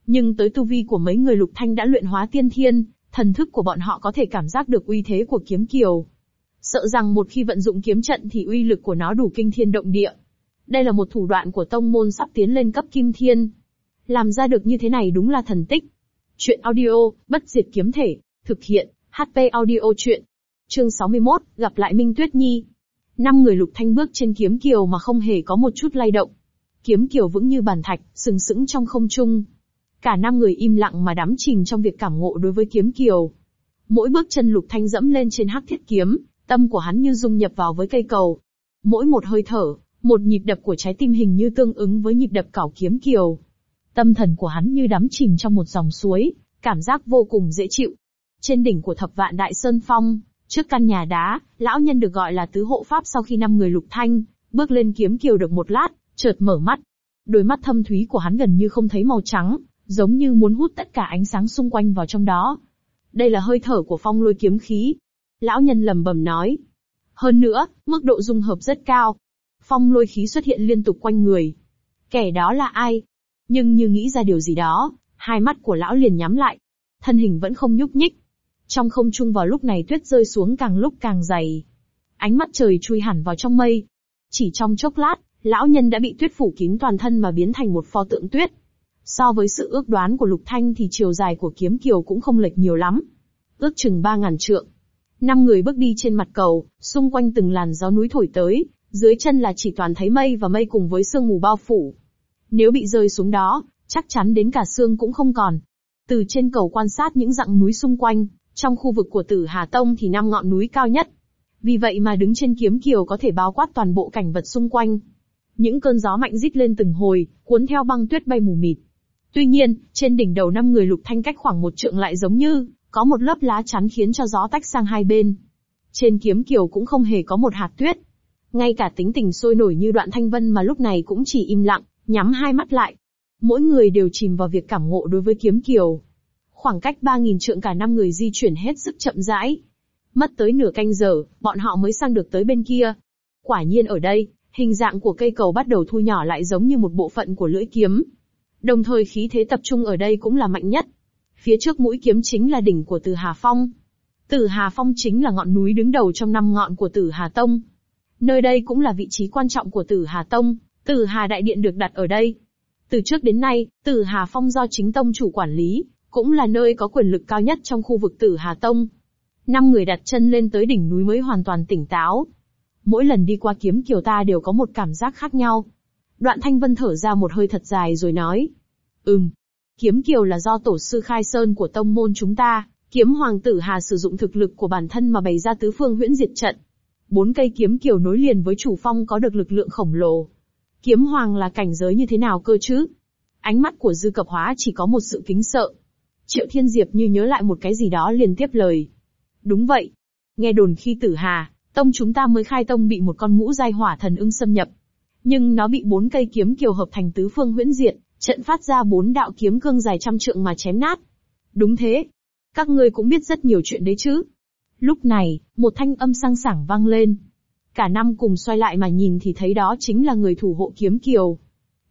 Speaker 1: Nhưng tới tu vi của mấy người lục thanh đã luyện hóa tiên thiên, thần thức của bọn họ có thể cảm giác được uy thế của kiếm kiều. Sợ rằng một khi vận dụng kiếm trận thì uy lực của nó đủ kinh thiên động địa. Đây là một thủ đoạn của tông môn sắp tiến lên cấp kim thiên. Làm ra được như thế này đúng là thần tích. Chuyện audio, bất diệt kiếm thể, thực hiện, HP audio chuyện. Chương 61, gặp lại Minh Tuyết Nhi. Năm người lục thanh bước trên kiếm kiều mà không hề có một chút lay động. Kiếm kiều vững như bàn thạch, sừng sững trong không trung. Cả năm người im lặng mà đắm chìm trong việc cảm ngộ đối với kiếm kiều. Mỗi bước chân lục thanh dẫm lên trên hắc thiết kiếm, tâm của hắn như dung nhập vào với cây cầu. Mỗi một hơi thở, một nhịp đập của trái tim hình như tương ứng với nhịp đập cảo kiếm kiều. Tâm thần của hắn như đắm chìm trong một dòng suối, cảm giác vô cùng dễ chịu. Trên đỉnh của thập vạn đại sơn phong, Trước căn nhà đá, lão nhân được gọi là tứ hộ pháp sau khi năm người lục thanh, bước lên kiếm kiều được một lát, chợt mở mắt. Đôi mắt thâm thúy của hắn gần như không thấy màu trắng, giống như muốn hút tất cả ánh sáng xung quanh vào trong đó. Đây là hơi thở của phong lôi kiếm khí. Lão nhân lầm bầm nói. Hơn nữa, mức độ dung hợp rất cao. Phong lôi khí xuất hiện liên tục quanh người. Kẻ đó là ai? Nhưng như nghĩ ra điều gì đó, hai mắt của lão liền nhắm lại. Thân hình vẫn không nhúc nhích, trong không trung vào lúc này tuyết rơi xuống càng lúc càng dày. Ánh mắt trời chui hẳn vào trong mây. Chỉ trong chốc lát, lão nhân đã bị tuyết phủ kín toàn thân mà biến thành một pho tượng tuyết. So với sự ước đoán của Lục Thanh thì chiều dài của kiếm kiều cũng không lệch nhiều lắm. Ước chừng ba ngàn trượng. Năm người bước đi trên mặt cầu, xung quanh từng làn gió núi thổi tới, dưới chân là chỉ toàn thấy mây và mây cùng với sương mù bao phủ. Nếu bị rơi xuống đó, chắc chắn đến cả xương cũng không còn. Từ trên cầu quan sát những dặng núi xung quanh, trong khu vực của Tử Hà Tông thì năm ngọn núi cao nhất. Vì vậy mà đứng trên kiếm kiều có thể bao quát toàn bộ cảnh vật xung quanh. Những cơn gió mạnh rít lên từng hồi, cuốn theo băng tuyết bay mù mịt. Tuy nhiên, trên đỉnh đầu năm người lục thanh cách khoảng một trượng lại giống như, có một lớp lá chắn khiến cho gió tách sang hai bên. Trên kiếm kiều cũng không hề có một hạt tuyết. Ngay cả tính tình sôi nổi như đoạn thanh vân mà lúc này cũng chỉ im lặng, nhắm hai mắt lại. Mỗi người đều chìm vào việc cảm ngộ đối với kiếm kiều. Khoảng cách 3.000 trượng cả năm người di chuyển hết sức chậm rãi. Mất tới nửa canh giờ, bọn họ mới sang được tới bên kia. Quả nhiên ở đây, hình dạng của cây cầu bắt đầu thu nhỏ lại giống như một bộ phận của lưỡi kiếm. Đồng thời khí thế tập trung ở đây cũng là mạnh nhất. Phía trước mũi kiếm chính là đỉnh của Tử Hà Phong. Tử Hà Phong chính là ngọn núi đứng đầu trong năm ngọn của Tử Hà Tông. Nơi đây cũng là vị trí quan trọng của Tử Hà Tông, Tử Hà Đại Điện được đặt ở đây. Từ trước đến nay, Tử Hà Phong do chính tông chủ quản lý, cũng là nơi có quyền lực cao nhất trong khu vực Tử Hà Tông. Năm người đặt chân lên tới đỉnh núi mới hoàn toàn tỉnh táo. Mỗi lần đi qua kiếm kiều ta đều có một cảm giác khác nhau. Đoạn Thanh Vân thở ra một hơi thật dài rồi nói. Ừm, kiếm kiều là do tổ sư khai sơn của tông môn chúng ta, kiếm hoàng tử Hà sử dụng thực lực của bản thân mà bày ra tứ phương huyễn diệt trận. Bốn cây kiếm kiều nối liền với chủ phong có được lực lượng khổng lồ. Kiếm hoàng là cảnh giới như thế nào cơ chứ? Ánh mắt của dư cập hóa chỉ có một sự kính sợ, Triệu Thiên Diệp như nhớ lại một cái gì đó liền tiếp lời. Đúng vậy. Nghe đồn khi tử hà, tông chúng ta mới khai tông bị một con ngũ giai hỏa thần ưng xâm nhập. Nhưng nó bị bốn cây kiếm kiều hợp thành tứ phương huyễn diện, trận phát ra bốn đạo kiếm cương dài trăm trượng mà chém nát. Đúng thế. Các ngươi cũng biết rất nhiều chuyện đấy chứ. Lúc này, một thanh âm sang sảng vang lên. Cả năm cùng xoay lại mà nhìn thì thấy đó chính là người thủ hộ kiếm kiều.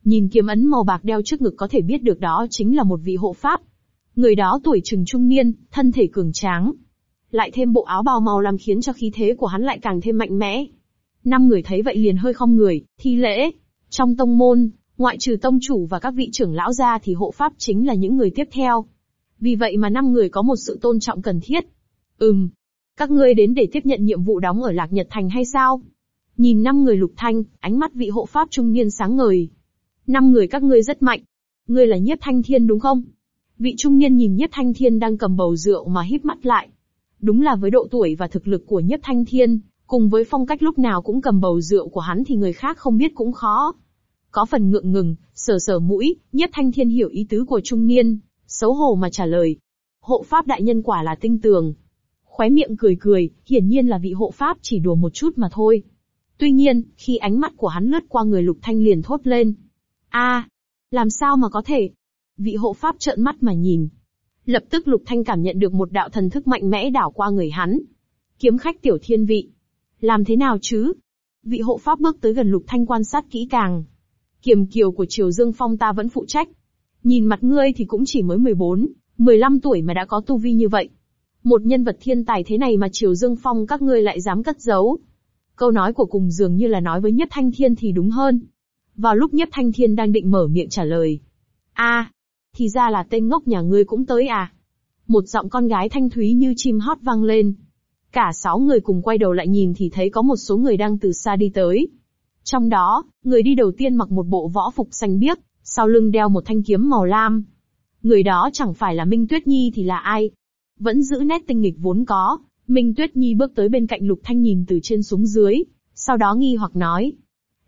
Speaker 1: Nhìn kiếm ấn màu bạc đeo trước ngực có thể biết được đó chính là một vị hộ pháp, Người đó tuổi chừng trung niên, thân thể cường tráng. Lại thêm bộ áo bào màu làm khiến cho khí thế của hắn lại càng thêm mạnh mẽ. Năm người thấy vậy liền hơi không người, thi lễ. Trong tông môn, ngoại trừ tông chủ và các vị trưởng lão ra thì hộ pháp chính là những người tiếp theo. Vì vậy mà năm người có một sự tôn trọng cần thiết. Ừm, các ngươi đến để tiếp nhận nhiệm vụ đóng ở Lạc Nhật Thành hay sao? Nhìn năm người lục thanh, ánh mắt vị hộ pháp trung niên sáng ngời. Năm người các ngươi rất mạnh. Ngươi là nhiếp thanh thiên đúng không? Vị trung nhân nhìn Nhất Thanh Thiên đang cầm bầu rượu mà híp mắt lại. Đúng là với độ tuổi và thực lực của Nhất Thanh Thiên, cùng với phong cách lúc nào cũng cầm bầu rượu của hắn thì người khác không biết cũng khó. Có phần ngượng ngừng, sờ sờ mũi, Nhất Thanh Thiên hiểu ý tứ của trung niên, xấu hổ mà trả lời. Hộ pháp đại nhân quả là tinh tường. Khóe miệng cười cười, hiển nhiên là vị hộ pháp chỉ đùa một chút mà thôi. Tuy nhiên, khi ánh mắt của hắn lướt qua người Lục Thanh liền thốt lên. a, làm sao mà có thể? Vị hộ pháp trợn mắt mà nhìn. Lập tức Lục Thanh cảm nhận được một đạo thần thức mạnh mẽ đảo qua người hắn. Kiếm khách tiểu thiên vị. Làm thế nào chứ? Vị hộ pháp bước tới gần Lục Thanh quan sát kỹ càng. Kiềm kiều của Triều Dương Phong ta vẫn phụ trách. Nhìn mặt ngươi thì cũng chỉ mới 14, 15 tuổi mà đã có tu vi như vậy. Một nhân vật thiên tài thế này mà Triều Dương Phong các ngươi lại dám cất giấu. Câu nói của cùng dường như là nói với Nhất Thanh Thiên thì đúng hơn. Vào lúc Nhất Thanh Thiên đang định mở miệng trả lời. a thì ra là tên ngốc nhà ngươi cũng tới à. Một giọng con gái thanh thúy như chim hót vang lên. Cả sáu người cùng quay đầu lại nhìn thì thấy có một số người đang từ xa đi tới. Trong đó, người đi đầu tiên mặc một bộ võ phục xanh biếc, sau lưng đeo một thanh kiếm màu lam. Người đó chẳng phải là Minh Tuyết Nhi thì là ai? Vẫn giữ nét tinh nghịch vốn có, Minh Tuyết Nhi bước tới bên cạnh Lục Thanh nhìn từ trên xuống dưới, sau đó nghi hoặc nói.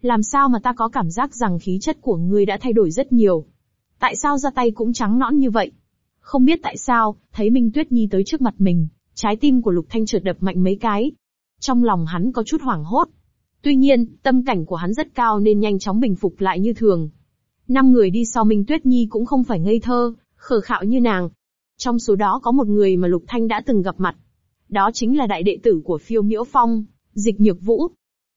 Speaker 1: Làm sao mà ta có cảm giác rằng khí chất của ngươi đã thay đổi rất nhiều? Tại sao ra tay cũng trắng nõn như vậy? Không biết tại sao, thấy Minh Tuyết Nhi tới trước mặt mình, trái tim của Lục Thanh trượt đập mạnh mấy cái. Trong lòng hắn có chút hoảng hốt. Tuy nhiên, tâm cảnh của hắn rất cao nên nhanh chóng bình phục lại như thường. Năm người đi sau Minh Tuyết Nhi cũng không phải ngây thơ, khờ khạo như nàng. Trong số đó có một người mà Lục Thanh đã từng gặp mặt. Đó chính là đại đệ tử của phiêu miễu phong, dịch nhược vũ,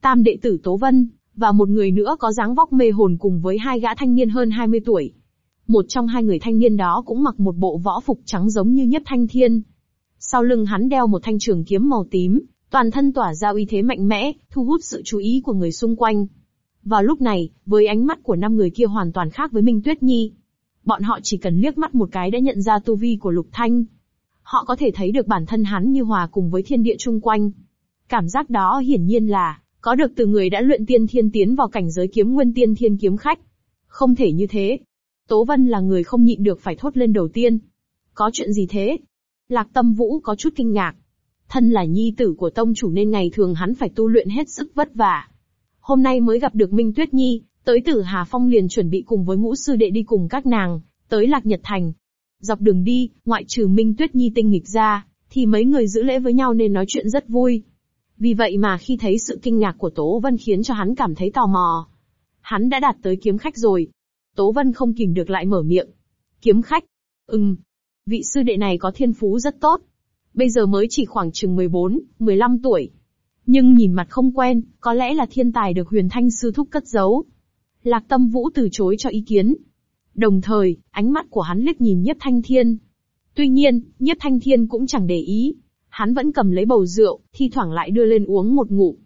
Speaker 1: tam đệ tử Tố Vân, và một người nữa có dáng vóc mê hồn cùng với hai gã thanh niên hơn 20 tuổi. Một trong hai người thanh niên đó cũng mặc một bộ võ phục trắng giống như nhất thanh thiên. Sau lưng hắn đeo một thanh trường kiếm màu tím, toàn thân tỏa ra uy thế mạnh mẽ, thu hút sự chú ý của người xung quanh. Vào lúc này, với ánh mắt của năm người kia hoàn toàn khác với Minh Tuyết Nhi. Bọn họ chỉ cần liếc mắt một cái đã nhận ra tu vi của Lục Thanh. Họ có thể thấy được bản thân hắn như hòa cùng với thiên địa chung quanh. Cảm giác đó hiển nhiên là, có được từ người đã luyện tiên thiên tiến vào cảnh giới kiếm nguyên tiên thiên kiếm khách. Không thể như thế, Tố Vân là người không nhịn được phải thốt lên đầu tiên. Có chuyện gì thế? Lạc Tâm Vũ có chút kinh ngạc. Thân là nhi tử của tông chủ nên ngày thường hắn phải tu luyện hết sức vất vả. Hôm nay mới gặp được Minh Tuyết Nhi, tới Tử Hà Phong liền chuẩn bị cùng với ngũ sư đệ đi cùng các nàng, tới Lạc Nhật Thành. Dọc đường đi, ngoại trừ Minh Tuyết Nhi tinh nghịch ra, thì mấy người giữ lễ với nhau nên nói chuyện rất vui. Vì vậy mà khi thấy sự kinh ngạc của Tố Vân khiến cho hắn cảm thấy tò mò. Hắn đã đạt tới kiếm khách rồi, Tố Vân không kìm được lại mở miệng. Kiếm khách. Ừm. Vị sư đệ này có thiên phú rất tốt. Bây giờ mới chỉ khoảng chừng 14, 15 tuổi. Nhưng nhìn mặt không quen, có lẽ là thiên tài được huyền thanh sư thúc cất giấu. Lạc tâm vũ từ chối cho ý kiến. Đồng thời, ánh mắt của hắn liếc nhìn nhiếp thanh thiên. Tuy nhiên, nhiếp thanh thiên cũng chẳng để ý. Hắn vẫn cầm lấy bầu rượu, thi thoảng lại đưa lên uống một ngụm.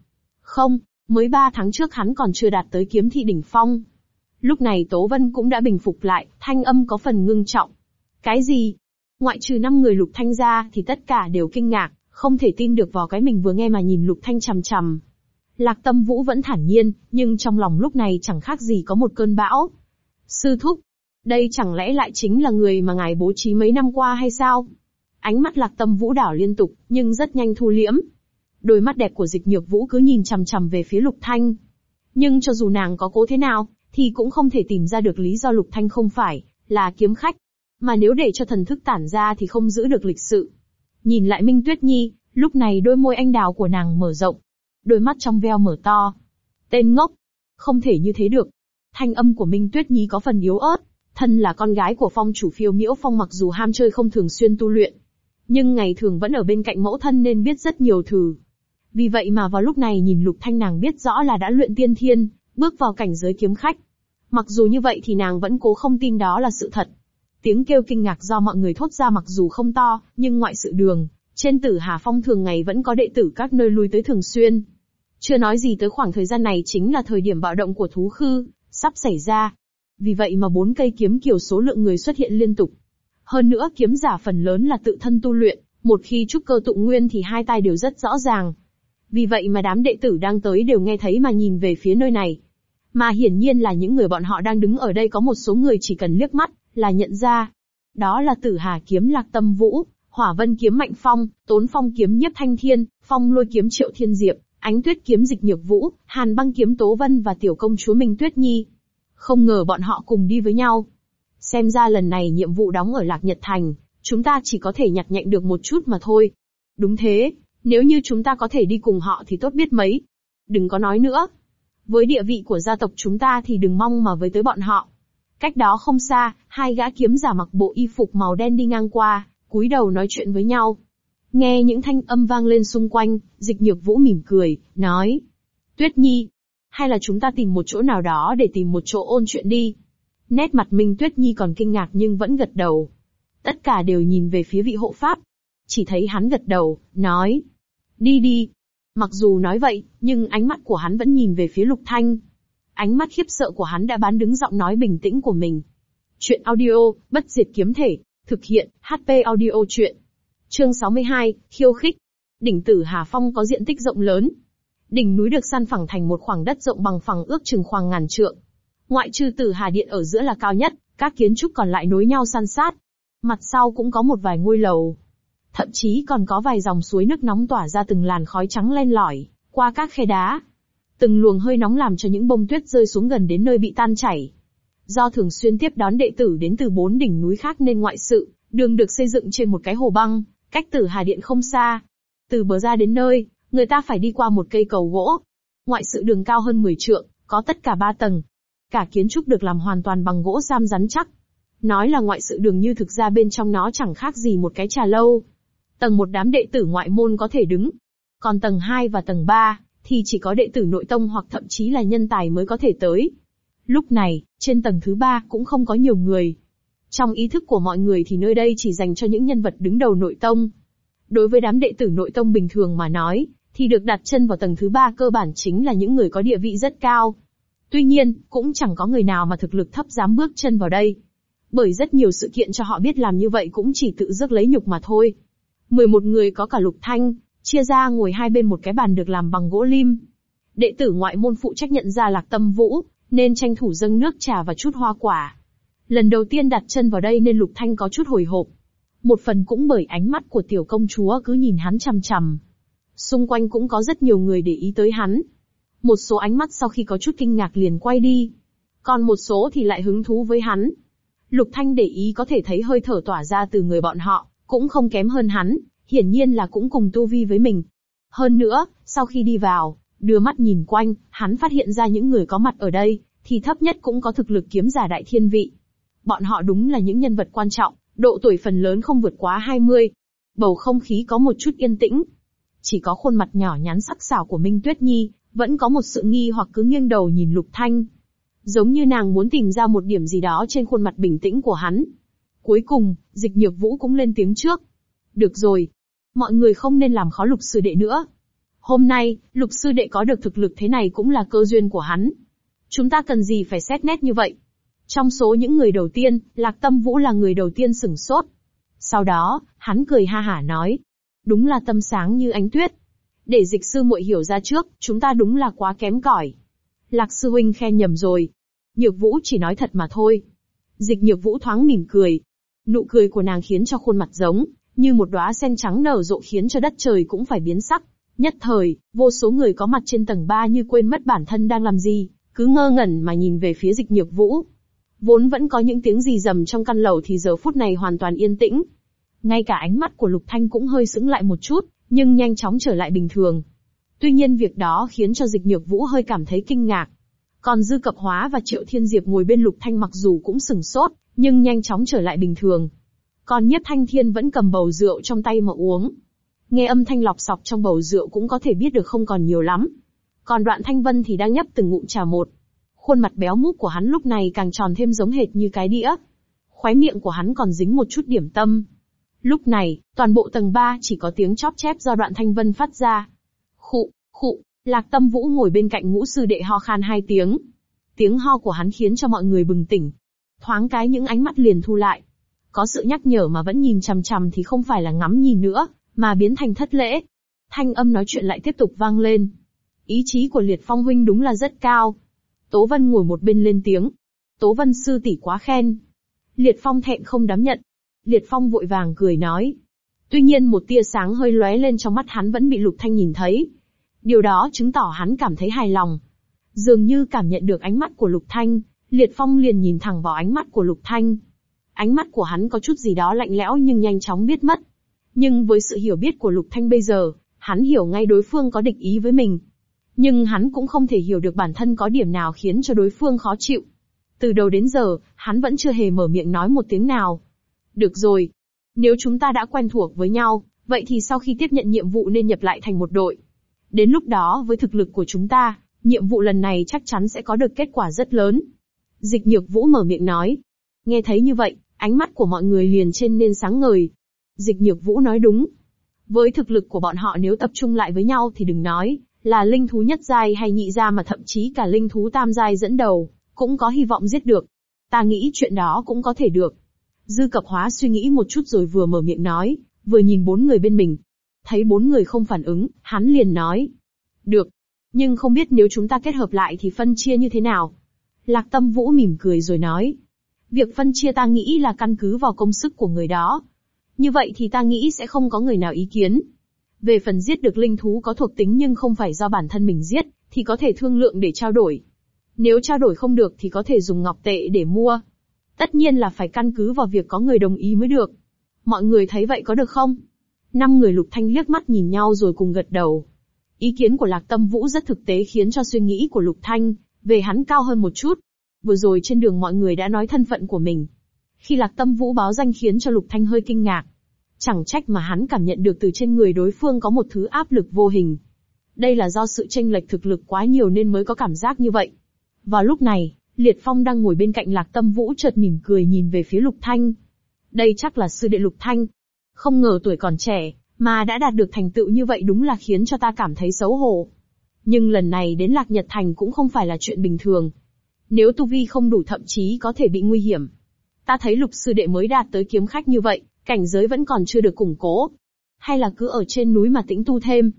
Speaker 1: Không, mới ba tháng trước hắn còn chưa đạt tới kiếm thị đỉnh phong, Lúc này Tố Vân cũng đã bình phục lại, thanh âm có phần ngưng trọng. Cái gì? Ngoại trừ năm người Lục Thanh ra thì tất cả đều kinh ngạc, không thể tin được vào cái mình vừa nghe mà nhìn Lục Thanh chằm chằm. Lạc Tâm Vũ vẫn thản nhiên, nhưng trong lòng lúc này chẳng khác gì có một cơn bão. Sư thúc, đây chẳng lẽ lại chính là người mà ngài bố trí mấy năm qua hay sao? Ánh mắt Lạc Tâm Vũ đảo liên tục, nhưng rất nhanh thu liễm. Đôi mắt đẹp của Dịch Nhược Vũ cứ nhìn chằm chằm về phía Lục Thanh. Nhưng cho dù nàng có cố thế nào, thì cũng không thể tìm ra được lý do Lục Thanh không phải là kiếm khách. Mà nếu để cho thần thức tản ra thì không giữ được lịch sự. Nhìn lại Minh Tuyết Nhi, lúc này đôi môi anh đào của nàng mở rộng, đôi mắt trong veo mở to. Tên ngốc, không thể như thế được. Thanh âm của Minh Tuyết Nhi có phần yếu ớt, thân là con gái của phong chủ phiêu miễu phong mặc dù ham chơi không thường xuyên tu luyện, nhưng ngày thường vẫn ở bên cạnh mẫu thân nên biết rất nhiều thứ. Vì vậy mà vào lúc này nhìn Lục Thanh nàng biết rõ là đã luyện tiên thiên, bước vào cảnh giới kiếm khách. Mặc dù như vậy thì nàng vẫn cố không tin đó là sự thật. Tiếng kêu kinh ngạc do mọi người thốt ra mặc dù không to, nhưng ngoại sự đường, trên tử Hà Phong thường ngày vẫn có đệ tử các nơi lui tới thường xuyên. Chưa nói gì tới khoảng thời gian này chính là thời điểm bạo động của thú khư, sắp xảy ra. Vì vậy mà bốn cây kiếm kiểu số lượng người xuất hiện liên tục. Hơn nữa kiếm giả phần lớn là tự thân tu luyện, một khi trúc cơ tụ nguyên thì hai tay đều rất rõ ràng. Vì vậy mà đám đệ tử đang tới đều nghe thấy mà nhìn về phía nơi này. Mà hiển nhiên là những người bọn họ đang đứng ở đây có một số người chỉ cần liếc mắt, là nhận ra. Đó là tử hà kiếm lạc tâm vũ, hỏa vân kiếm mạnh phong, tốn phong kiếm nhiếp thanh thiên, phong lôi kiếm triệu thiên diệp, ánh tuyết kiếm dịch nhược vũ, hàn băng kiếm tố vân và tiểu công chúa Minh Tuyết Nhi. Không ngờ bọn họ cùng đi với nhau. Xem ra lần này nhiệm vụ đóng ở Lạc Nhật Thành, chúng ta chỉ có thể nhặt nhạnh được một chút mà thôi. Đúng thế, nếu như chúng ta có thể đi cùng họ thì tốt biết mấy. Đừng có nói nữa, với địa vị của gia tộc chúng ta thì đừng mong mà với tới bọn họ. Cách đó không xa, hai gã kiếm giả mặc bộ y phục màu đen đi ngang qua, cúi đầu nói chuyện với nhau. Nghe những thanh âm vang lên xung quanh, dịch nhược vũ mỉm cười, nói. Tuyết Nhi, hay là chúng ta tìm một chỗ nào đó để tìm một chỗ ôn chuyện đi. Nét mặt Minh Tuyết Nhi còn kinh ngạc nhưng vẫn gật đầu. Tất cả đều nhìn về phía vị hộ pháp. Chỉ thấy hắn gật đầu, nói. Đi đi, Mặc dù nói vậy, nhưng ánh mắt của hắn vẫn nhìn về phía Lục Thanh. Ánh mắt khiếp sợ của hắn đã bán đứng giọng nói bình tĩnh của mình. Chuyện audio, bất diệt kiếm thể, thực hiện, HP audio chuyện. Chương 62, khiêu khích. Đỉnh tử Hà Phong có diện tích rộng lớn. Đỉnh núi được san phẳng thành một khoảng đất rộng bằng phẳng ước chừng khoảng ngàn trượng. Ngoại trừ tử Hà Điện ở giữa là cao nhất, các kiến trúc còn lại nối nhau san sát. Mặt sau cũng có một vài ngôi lầu, thậm chí còn có vài dòng suối nước nóng tỏa ra từng làn khói trắng len lỏi, qua các khe đá. Từng luồng hơi nóng làm cho những bông tuyết rơi xuống gần đến nơi bị tan chảy. Do thường xuyên tiếp đón đệ tử đến từ bốn đỉnh núi khác nên ngoại sự, đường được xây dựng trên một cái hồ băng, cách tử Hà Điện không xa. Từ bờ ra đến nơi, người ta phải đi qua một cây cầu gỗ. Ngoại sự đường cao hơn 10 trượng, có tất cả ba tầng. Cả kiến trúc được làm hoàn toàn bằng gỗ sam rắn chắc. Nói là ngoại sự đường như thực ra bên trong nó chẳng khác gì một cái trà lâu, Tầng một đám đệ tử ngoại môn có thể đứng, còn tầng 2 và tầng 3 thì chỉ có đệ tử nội tông hoặc thậm chí là nhân tài mới có thể tới. Lúc này, trên tầng thứ 3 cũng không có nhiều người. Trong ý thức của mọi người thì nơi đây chỉ dành cho những nhân vật đứng đầu nội tông. Đối với đám đệ tử nội tông bình thường mà nói, thì được đặt chân vào tầng thứ 3 cơ bản chính là những người có địa vị rất cao. Tuy nhiên, cũng chẳng có người nào mà thực lực thấp dám bước chân vào đây. Bởi rất nhiều sự kiện cho họ biết làm như vậy cũng chỉ tự rước lấy nhục mà thôi. 11 người có cả Lục Thanh, chia ra ngồi hai bên một cái bàn được làm bằng gỗ lim. Đệ tử ngoại môn phụ trách nhận ra Lạc Tâm Vũ, nên tranh thủ dâng nước trà và chút hoa quả. Lần đầu tiên đặt chân vào đây nên Lục Thanh có chút hồi hộp. Một phần cũng bởi ánh mắt của tiểu công chúa cứ nhìn hắn chằm chằm. Xung quanh cũng có rất nhiều người để ý tới hắn. Một số ánh mắt sau khi có chút kinh ngạc liền quay đi. Còn một số thì lại hứng thú với hắn. Lục Thanh để ý có thể thấy hơi thở tỏa ra từ người bọn họ, cũng không kém hơn hắn, hiển nhiên là cũng cùng tu vi với mình. Hơn nữa, sau khi đi vào, đưa mắt nhìn quanh, hắn phát hiện ra những người có mặt ở đây, thì thấp nhất cũng có thực lực kiếm giả đại thiên vị. Bọn họ đúng là những nhân vật quan trọng, độ tuổi phần lớn không vượt quá 20. Bầu không khí có một chút yên tĩnh. Chỉ có khuôn mặt nhỏ nhắn sắc sảo của Minh Tuyết Nhi, vẫn có một sự nghi hoặc cứ nghiêng đầu nhìn Lục Thanh. Giống như nàng muốn tìm ra một điểm gì đó trên khuôn mặt bình tĩnh của hắn. Cuối cùng, dịch nhược vũ cũng lên tiếng trước. Được rồi. Mọi người không nên làm khó lục sư đệ nữa. Hôm nay, lục sư đệ có được thực lực thế này cũng là cơ duyên của hắn. Chúng ta cần gì phải xét nét như vậy? Trong số những người đầu tiên, Lạc Tâm Vũ là người đầu tiên sửng sốt. Sau đó, hắn cười ha hả nói. Đúng là tâm sáng như ánh tuyết. Để dịch sư muội hiểu ra trước, chúng ta đúng là quá kém cỏi. Lạc sư huynh khen nhầm rồi. Nhược vũ chỉ nói thật mà thôi. Dịch nhược vũ thoáng mỉm cười, Nụ cười của nàng khiến cho khuôn mặt giống, như một đóa sen trắng nở rộ khiến cho đất trời cũng phải biến sắc. Nhất thời, vô số người có mặt trên tầng 3 như quên mất bản thân đang làm gì, cứ ngơ ngẩn mà nhìn về phía dịch nhược vũ. Vốn vẫn có những tiếng gì rầm trong căn lầu thì giờ phút này hoàn toàn yên tĩnh. Ngay cả ánh mắt của Lục Thanh cũng hơi sững lại một chút, nhưng nhanh chóng trở lại bình thường. Tuy nhiên việc đó khiến cho dịch nhược vũ hơi cảm thấy kinh ngạc, còn Dư Cập Hóa và Triệu Thiên Diệp ngồi bên Lục Thanh mặc dù cũng sừng sốt, nhưng nhanh chóng trở lại bình thường. Còn Nhất Thanh Thiên vẫn cầm bầu rượu trong tay mà uống. Nghe âm thanh lọc sọc trong bầu rượu cũng có thể biết được không còn nhiều lắm. Còn đoạn Thanh Vân thì đang nhấp từng ngụm trà một. Khuôn mặt béo múp của hắn lúc này càng tròn thêm giống hệt như cái đĩa. Khóe miệng của hắn còn dính một chút điểm tâm. Lúc này, toàn bộ tầng 3 chỉ có tiếng chóp chép do đoạn Thanh Vân phát ra. Khụ, khụ, Lạc Tâm Vũ ngồi bên cạnh ngũ sư đệ ho khan hai tiếng. Tiếng ho của hắn khiến cho mọi người bừng tỉnh. Thoáng cái những ánh mắt liền thu lại. Có sự nhắc nhở mà vẫn nhìn chằm chằm thì không phải là ngắm nhìn nữa, mà biến thành thất lễ. Thanh âm nói chuyện lại tiếp tục vang lên. Ý chí của Liệt Phong huynh đúng là rất cao. Tố Vân ngồi một bên lên tiếng. Tố Vân sư tỷ quá khen. Liệt Phong thẹn không dám nhận. Liệt Phong vội vàng cười nói. Tuy nhiên một tia sáng hơi lóe lên trong mắt hắn vẫn bị Lục Thanh nhìn thấy, Điều đó chứng tỏ hắn cảm thấy hài lòng. Dường như cảm nhận được ánh mắt của Lục Thanh, Liệt Phong liền nhìn thẳng vào ánh mắt của Lục Thanh. Ánh mắt của hắn có chút gì đó lạnh lẽo nhưng nhanh chóng biết mất. Nhưng với sự hiểu biết của Lục Thanh bây giờ, hắn hiểu ngay đối phương có địch ý với mình. Nhưng hắn cũng không thể hiểu được bản thân có điểm nào khiến cho đối phương khó chịu. Từ đầu đến giờ, hắn vẫn chưa hề mở miệng nói một tiếng nào. Được rồi. Nếu chúng ta đã quen thuộc với nhau, vậy thì sau khi tiếp nhận nhiệm vụ nên nhập lại thành một đội. Đến lúc đó với thực lực của chúng ta, nhiệm vụ lần này chắc chắn sẽ có được kết quả rất lớn. Dịch nhược vũ mở miệng nói. Nghe thấy như vậy, ánh mắt của mọi người liền trên nên sáng ngời. Dịch nhược vũ nói đúng. Với thực lực của bọn họ nếu tập trung lại với nhau thì đừng nói, là linh thú nhất giai hay nhị gia mà thậm chí cả linh thú tam giai dẫn đầu, cũng có hy vọng giết được. Ta nghĩ chuyện đó cũng có thể được. Dư cập hóa suy nghĩ một chút rồi vừa mở miệng nói, vừa nhìn bốn người bên mình, Thấy bốn người không phản ứng, hắn liền nói. Được. Nhưng không biết nếu chúng ta kết hợp lại thì phân chia như thế nào? Lạc tâm vũ mỉm cười rồi nói. Việc phân chia ta nghĩ là căn cứ vào công sức của người đó. Như vậy thì ta nghĩ sẽ không có người nào ý kiến. Về phần giết được linh thú có thuộc tính nhưng không phải do bản thân mình giết, thì có thể thương lượng để trao đổi. Nếu trao đổi không được thì có thể dùng ngọc tệ để mua. Tất nhiên là phải căn cứ vào việc có người đồng ý mới được. Mọi người thấy vậy có được không? Năm người lục thanh liếc mắt nhìn nhau rồi cùng gật đầu. Ý kiến của Lạc Tâm Vũ rất thực tế khiến cho suy nghĩ của Lục Thanh về hắn cao hơn một chút. Vừa rồi trên đường mọi người đã nói thân phận của mình. Khi Lạc Tâm Vũ báo danh khiến cho Lục Thanh hơi kinh ngạc. Chẳng trách mà hắn cảm nhận được từ trên người đối phương có một thứ áp lực vô hình. Đây là do sự tranh lệch thực lực quá nhiều nên mới có cảm giác như vậy. Vào lúc này, Liệt Phong đang ngồi bên cạnh Lạc Tâm Vũ chợt mỉm cười nhìn về phía Lục Thanh. Đây chắc là sư đệ Lục Thanh, không ngờ tuổi còn trẻ, mà đã đạt được thành tựu như vậy đúng là khiến cho ta cảm thấy xấu hổ. Nhưng lần này đến Lạc Nhật Thành cũng không phải là chuyện bình thường. Nếu tu vi không đủ thậm chí có thể bị nguy hiểm. Ta thấy lục sư đệ mới đạt tới kiếm khách như vậy, cảnh giới vẫn còn chưa được củng cố. Hay là cứ ở trên núi mà tĩnh tu thêm.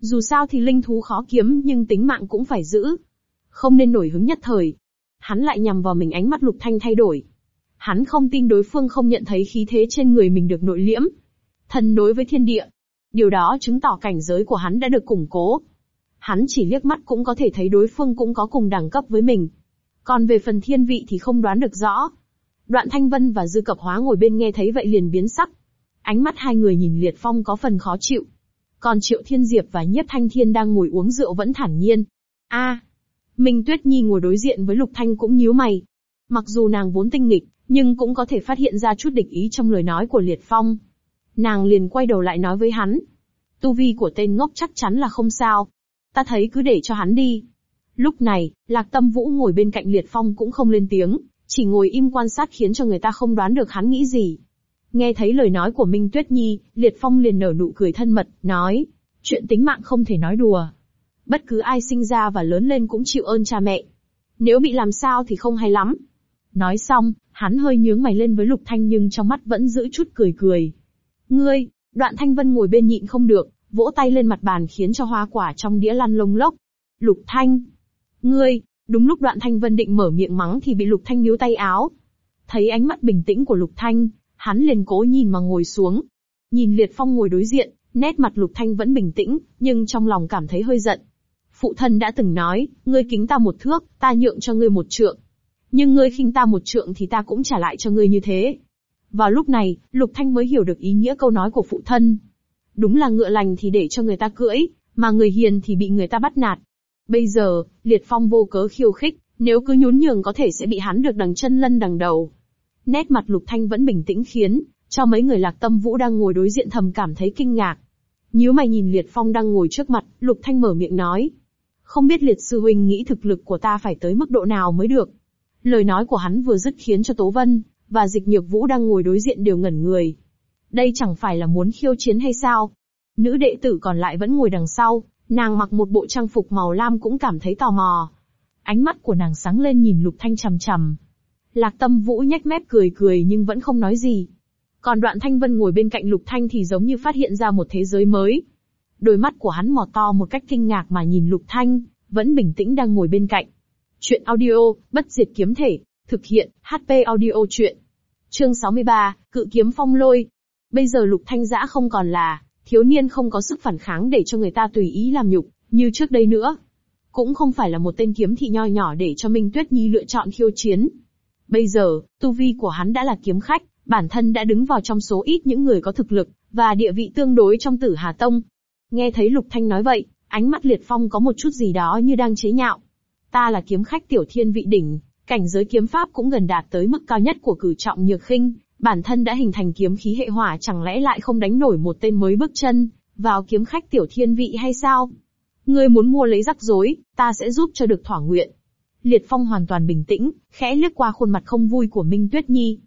Speaker 1: Dù sao thì linh thú khó kiếm nhưng tính mạng cũng phải giữ. Không nên nổi hứng nhất thời. Hắn lại nhằm vào mình ánh mắt lục thanh thay đổi. Hắn không tin đối phương không nhận thấy khí thế trên người mình được nội liễm, thần đối với thiên địa. Điều đó chứng tỏ cảnh giới của hắn đã được củng cố. Hắn chỉ liếc mắt cũng có thể thấy đối phương cũng có cùng đẳng cấp với mình. Còn về phần thiên vị thì không đoán được rõ. Đoạn Thanh Vân và Dư Cập Hóa ngồi bên nghe thấy vậy liền biến sắc. Ánh mắt hai người nhìn Liệt Phong có phần khó chịu. Còn Triệu Thiên Diệp và Nhiếp Thanh Thiên đang ngồi uống rượu vẫn thản nhiên. A, Minh Tuyết Nhi ngồi đối diện với Lục Thanh cũng nhíu mày. Mặc dù nàng vốn tinh nghịch, nhưng cũng có thể phát hiện ra chút địch ý trong lời nói của Liệt Phong nàng liền quay đầu lại nói với hắn. Tu vi của tên ngốc chắc chắn là không sao. Ta thấy cứ để cho hắn đi. Lúc này, Lạc Tâm Vũ ngồi bên cạnh Liệt Phong cũng không lên tiếng, chỉ ngồi im quan sát khiến cho người ta không đoán được hắn nghĩ gì. Nghe thấy lời nói của Minh Tuyết Nhi, Liệt Phong liền nở nụ cười thân mật, nói, chuyện tính mạng không thể nói đùa. Bất cứ ai sinh ra và lớn lên cũng chịu ơn cha mẹ. Nếu bị làm sao thì không hay lắm. Nói xong, hắn hơi nhướng mày lên với Lục Thanh nhưng trong mắt vẫn giữ chút cười cười. Ngươi, đoạn thanh vân ngồi bên nhịn không được, vỗ tay lên mặt bàn khiến cho hoa quả trong đĩa lăn lông lốc. Lục thanh. Ngươi, đúng lúc đoạn thanh vân định mở miệng mắng thì bị lục thanh níu tay áo. Thấy ánh mắt bình tĩnh của lục thanh, hắn liền cố nhìn mà ngồi xuống. Nhìn liệt phong ngồi đối diện, nét mặt lục thanh vẫn bình tĩnh, nhưng trong lòng cảm thấy hơi giận. Phụ thân đã từng nói, ngươi kính ta một thước, ta nhượng cho ngươi một trượng. Nhưng ngươi khinh ta một trượng thì ta cũng trả lại cho ngươi như thế, vào lúc này, Lục Thanh mới hiểu được ý nghĩa câu nói của phụ thân. Đúng là ngựa lành thì để cho người ta cưỡi, mà người hiền thì bị người ta bắt nạt. Bây giờ, Liệt Phong vô cớ khiêu khích, nếu cứ nhún nhường có thể sẽ bị hắn được đằng chân lân đằng đầu. Nét mặt Lục Thanh vẫn bình tĩnh khiến, cho mấy người lạc tâm vũ đang ngồi đối diện thầm cảm thấy kinh ngạc. nếu mày nhìn Liệt Phong đang ngồi trước mặt, Lục Thanh mở miệng nói. Không biết Liệt Sư Huynh nghĩ thực lực của ta phải tới mức độ nào mới được. Lời nói của hắn vừa dứt khiến cho Tố Vân, và dịch nhược vũ đang ngồi đối diện đều ngẩn người. Đây chẳng phải là muốn khiêu chiến hay sao? Nữ đệ tử còn lại vẫn ngồi đằng sau, nàng mặc một bộ trang phục màu lam cũng cảm thấy tò mò. Ánh mắt của nàng sáng lên nhìn lục thanh chằm chằm. Lạc tâm vũ nhếch mép cười cười nhưng vẫn không nói gì. Còn đoạn thanh vân ngồi bên cạnh lục thanh thì giống như phát hiện ra một thế giới mới. Đôi mắt của hắn mò to một cách kinh ngạc mà nhìn lục thanh, vẫn bình tĩnh đang ngồi bên cạnh. Chuyện audio, bất diệt kiếm thể, Thực hiện, HP audio chuyện. Chương 63, Cự kiếm phong lôi. Bây giờ lục thanh giã không còn là, thiếu niên không có sức phản kháng để cho người ta tùy ý làm nhục, như trước đây nữa. Cũng không phải là một tên kiếm thị nho nhỏ để cho Minh Tuyết Nhi lựa chọn khiêu chiến. Bây giờ, tu vi của hắn đã là kiếm khách, bản thân đã đứng vào trong số ít những người có thực lực, và địa vị tương đối trong tử Hà Tông. Nghe thấy Lục Thanh nói vậy, ánh mắt Liệt Phong có một chút gì đó như đang chế nhạo. Ta là kiếm khách tiểu thiên vị đỉnh, Cảnh giới kiếm pháp cũng gần đạt tới mức cao nhất của cử trọng nhược khinh, bản thân đã hình thành kiếm khí hệ hỏa chẳng lẽ lại không đánh nổi một tên mới bước chân, vào kiếm khách tiểu thiên vị hay sao? Ngươi muốn mua lấy rắc rối, ta sẽ giúp cho được thỏa nguyện. Liệt Phong hoàn toàn bình tĩnh, khẽ liếc qua khuôn mặt không vui của Minh Tuyết Nhi.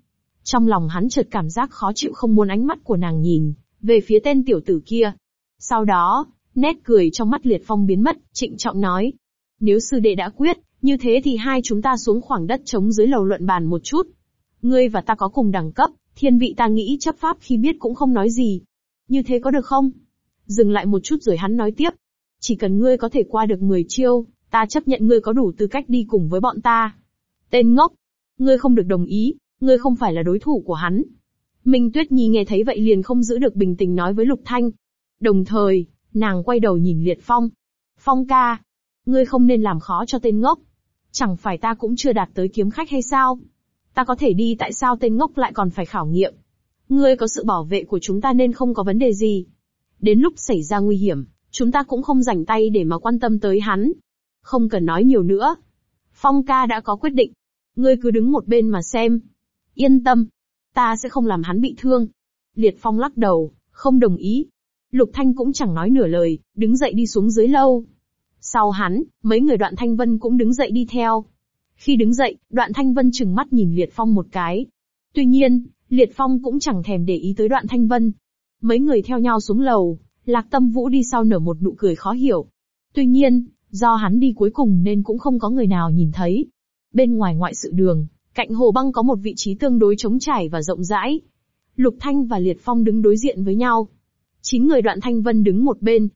Speaker 1: Trong lòng hắn chợt cảm giác khó chịu không muốn ánh mắt của nàng nhìn, về phía tên tiểu tử kia. Sau đó, nét cười trong mắt Liệt Phong biến mất, trịnh trọng nói. Nếu sư đệ đã quyết, như thế thì hai chúng ta xuống khoảng đất trống dưới lầu luận bàn một chút. Ngươi và ta có cùng đẳng cấp, thiên vị ta nghĩ chấp pháp khi biết cũng không nói gì. Như thế có được không? Dừng lại một chút rồi hắn nói tiếp. Chỉ cần ngươi có thể qua được 10 chiêu, ta chấp nhận ngươi có đủ tư cách đi cùng với bọn ta. Tên ngốc! Ngươi không được đồng ý, ngươi không phải là đối thủ của hắn. Minh Tuyết Nhi nghe thấy vậy liền không giữ được bình tĩnh nói với Lục Thanh. Đồng thời, nàng quay đầu nhìn Liệt Phong. Phong ca, ngươi không nên làm khó cho tên ngốc. Chẳng phải ta cũng chưa đạt tới kiếm khách hay sao? Ta có thể đi tại sao tên ngốc lại còn phải khảo nghiệm? Ngươi có sự bảo vệ của chúng ta nên không có vấn đề gì. Đến lúc xảy ra nguy hiểm, chúng ta cũng không rảnh tay để mà quan tâm tới hắn. Không cần nói nhiều nữa. Phong ca đã có quyết định. Ngươi cứ đứng một bên mà xem. Yên tâm. Ta sẽ không làm hắn bị thương. Liệt Phong lắc đầu, không đồng ý. Lục Thanh cũng chẳng nói nửa lời, đứng dậy đi xuống dưới lâu. Sau hắn, mấy người đoạn Thanh Vân cũng đứng dậy đi theo. Khi đứng dậy, đoạn Thanh Vân chừng mắt nhìn Liệt Phong một cái. Tuy nhiên, Liệt Phong cũng chẳng thèm để ý tới đoạn Thanh Vân. Mấy người theo nhau xuống lầu, Lạc Tâm Vũ đi sau nở một nụ cười khó hiểu. Tuy nhiên, do hắn đi cuối cùng nên cũng không có người nào nhìn thấy. Bên ngoài ngoại sự đường, cạnh hồ băng có một vị trí tương đối trống trải và rộng rãi. Lục Thanh và Liệt Phong đứng đối diện với nhau. Chín người đoạn Thanh Vân đứng một bên,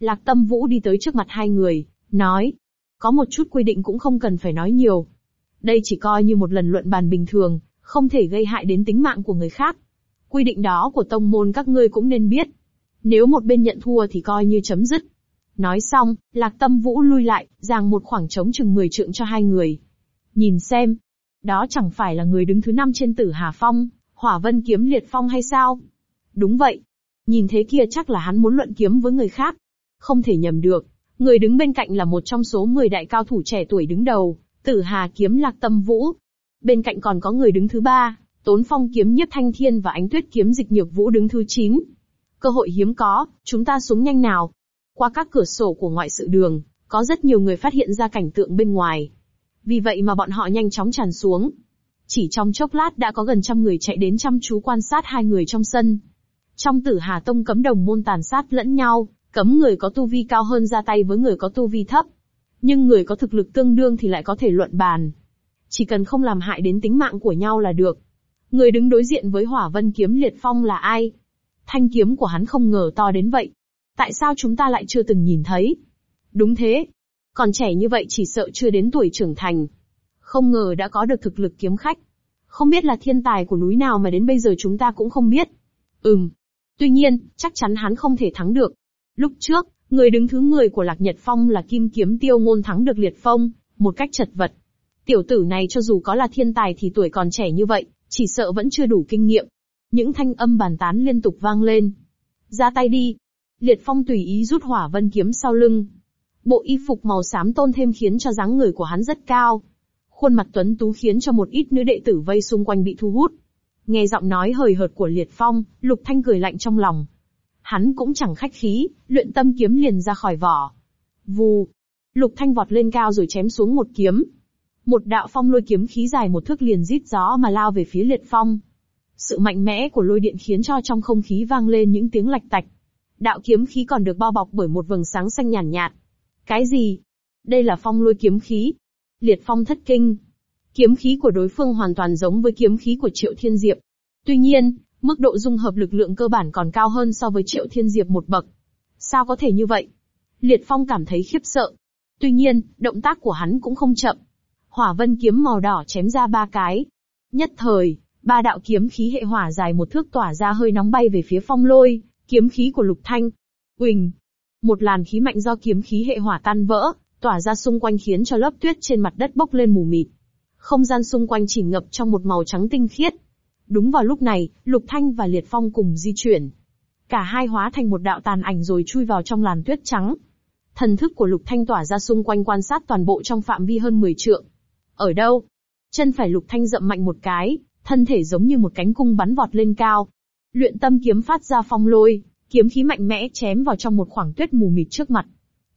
Speaker 1: Lạc Tâm Vũ đi tới trước mặt hai người, nói, có một chút quy định cũng không cần phải nói nhiều. Đây chỉ coi như một lần luận bàn bình thường, không thể gây hại đến tính mạng của người khác. Quy định đó của tông môn các ngươi cũng nên biết. Nếu một bên nhận thua thì coi như chấm dứt. Nói xong, Lạc Tâm Vũ lui lại, giang một khoảng trống chừng 10 trượng cho hai người. Nhìn xem, đó chẳng phải là người đứng thứ năm trên tử Hà Phong, Hỏa Vân Kiếm Liệt Phong hay sao? Đúng vậy. Nhìn thế kia chắc là hắn muốn luận kiếm với người khác, không thể nhầm được. Người đứng bên cạnh là một trong số 10 đại cao thủ trẻ tuổi đứng đầu, tử hà kiếm lạc tâm vũ. Bên cạnh còn có người đứng thứ ba, tốn phong kiếm nhất thanh thiên và ánh tuyết kiếm dịch nhược vũ đứng thứ 9. Cơ hội hiếm có, chúng ta xuống nhanh nào. Qua các cửa sổ của ngoại sự đường, có rất nhiều người phát hiện ra cảnh tượng bên ngoài. Vì vậy mà bọn họ nhanh chóng tràn xuống. Chỉ trong chốc lát đã có gần trăm người chạy đến chăm chú quan sát hai người trong sân. Trong tử Hà Tông cấm đồng môn tàn sát lẫn nhau, Cấm người có tu vi cao hơn ra tay với người có tu vi thấp. Nhưng người có thực lực tương đương thì lại có thể luận bàn. Chỉ cần không làm hại đến tính mạng của nhau là được. Người đứng đối diện với hỏa vân kiếm liệt phong là ai? Thanh kiếm của hắn không ngờ to đến vậy. Tại sao chúng ta lại chưa từng nhìn thấy? Đúng thế. Còn trẻ như vậy chỉ sợ chưa đến tuổi trưởng thành. Không ngờ đã có được thực lực kiếm khách. Không biết là thiên tài của núi nào mà đến bây giờ chúng ta cũng không biết. Ừm. Tuy nhiên, chắc chắn hắn không thể thắng được. Lúc trước, người đứng thứ 10 của Lạc Nhật Phong là Kim Kiếm Tiêu Ngôn thắng được Liệt Phong, một cách chật vật. Tiểu tử này cho dù có là thiên tài thì tuổi còn trẻ như vậy, chỉ sợ vẫn chưa đủ kinh nghiệm. Những thanh âm bàn tán liên tục vang lên. Ra tay đi. Liệt Phong tùy ý rút hỏa vân kiếm sau lưng. Bộ y phục màu xám tôn thêm khiến cho dáng người của hắn rất cao. Khuôn mặt tuấn tú khiến cho một ít nữ đệ tử vây xung quanh bị thu hút. Nghe giọng nói hời hợt của Liệt Phong, Lục Thanh cười lạnh trong lòng, Hắn cũng chẳng khách khí, luyện tâm kiếm liền ra khỏi vỏ. Vù. Lục Thanh vọt lên cao rồi chém xuống một kiếm. Một đạo phong lôi kiếm khí dài một thước liền rít gió mà lao về phía liệt phong. Sự mạnh mẽ của lôi điện khiến cho trong không khí vang lên những tiếng lạch tạch. Đạo kiếm khí còn được bao bọc bởi một vầng sáng xanh nhàn nhạt, nhạt. Cái gì? Đây là phong lôi kiếm khí. Liệt phong thất kinh. Kiếm khí của đối phương hoàn toàn giống với kiếm khí của Triệu Thiên Diệp. Tuy nhiên, Mức độ dung hợp lực lượng cơ bản còn cao hơn so với triệu thiên diệp một bậc. Sao có thể như vậy? Liệt Phong cảm thấy khiếp sợ. Tuy nhiên, động tác của hắn cũng không chậm. Hỏa vân kiếm màu đỏ chém ra ba cái. Nhất thời, ba đạo kiếm khí hệ hỏa dài một thước tỏa ra hơi nóng bay về phía phong lôi, kiếm khí của lục thanh. Uỳnh! Một làn khí mạnh do kiếm khí hệ hỏa tan vỡ, tỏa ra xung quanh khiến cho lớp tuyết trên mặt đất bốc lên mù mịt. Không gian xung quanh chỉ ngập trong một màu trắng tinh khiết, Đúng vào lúc này, Lục Thanh và Liệt Phong cùng di chuyển. Cả hai hóa thành một đạo tàn ảnh rồi chui vào trong làn tuyết trắng. Thần thức của Lục Thanh tỏa ra xung quanh quan sát toàn bộ trong phạm vi hơn 10 trượng. Ở đâu? Chân phải Lục Thanh dậm mạnh một cái, thân thể giống như một cánh cung bắn vọt lên cao. Luyện tâm kiếm phát ra phong lôi, kiếm khí mạnh mẽ chém vào trong một khoảng tuyết mù mịt trước mặt.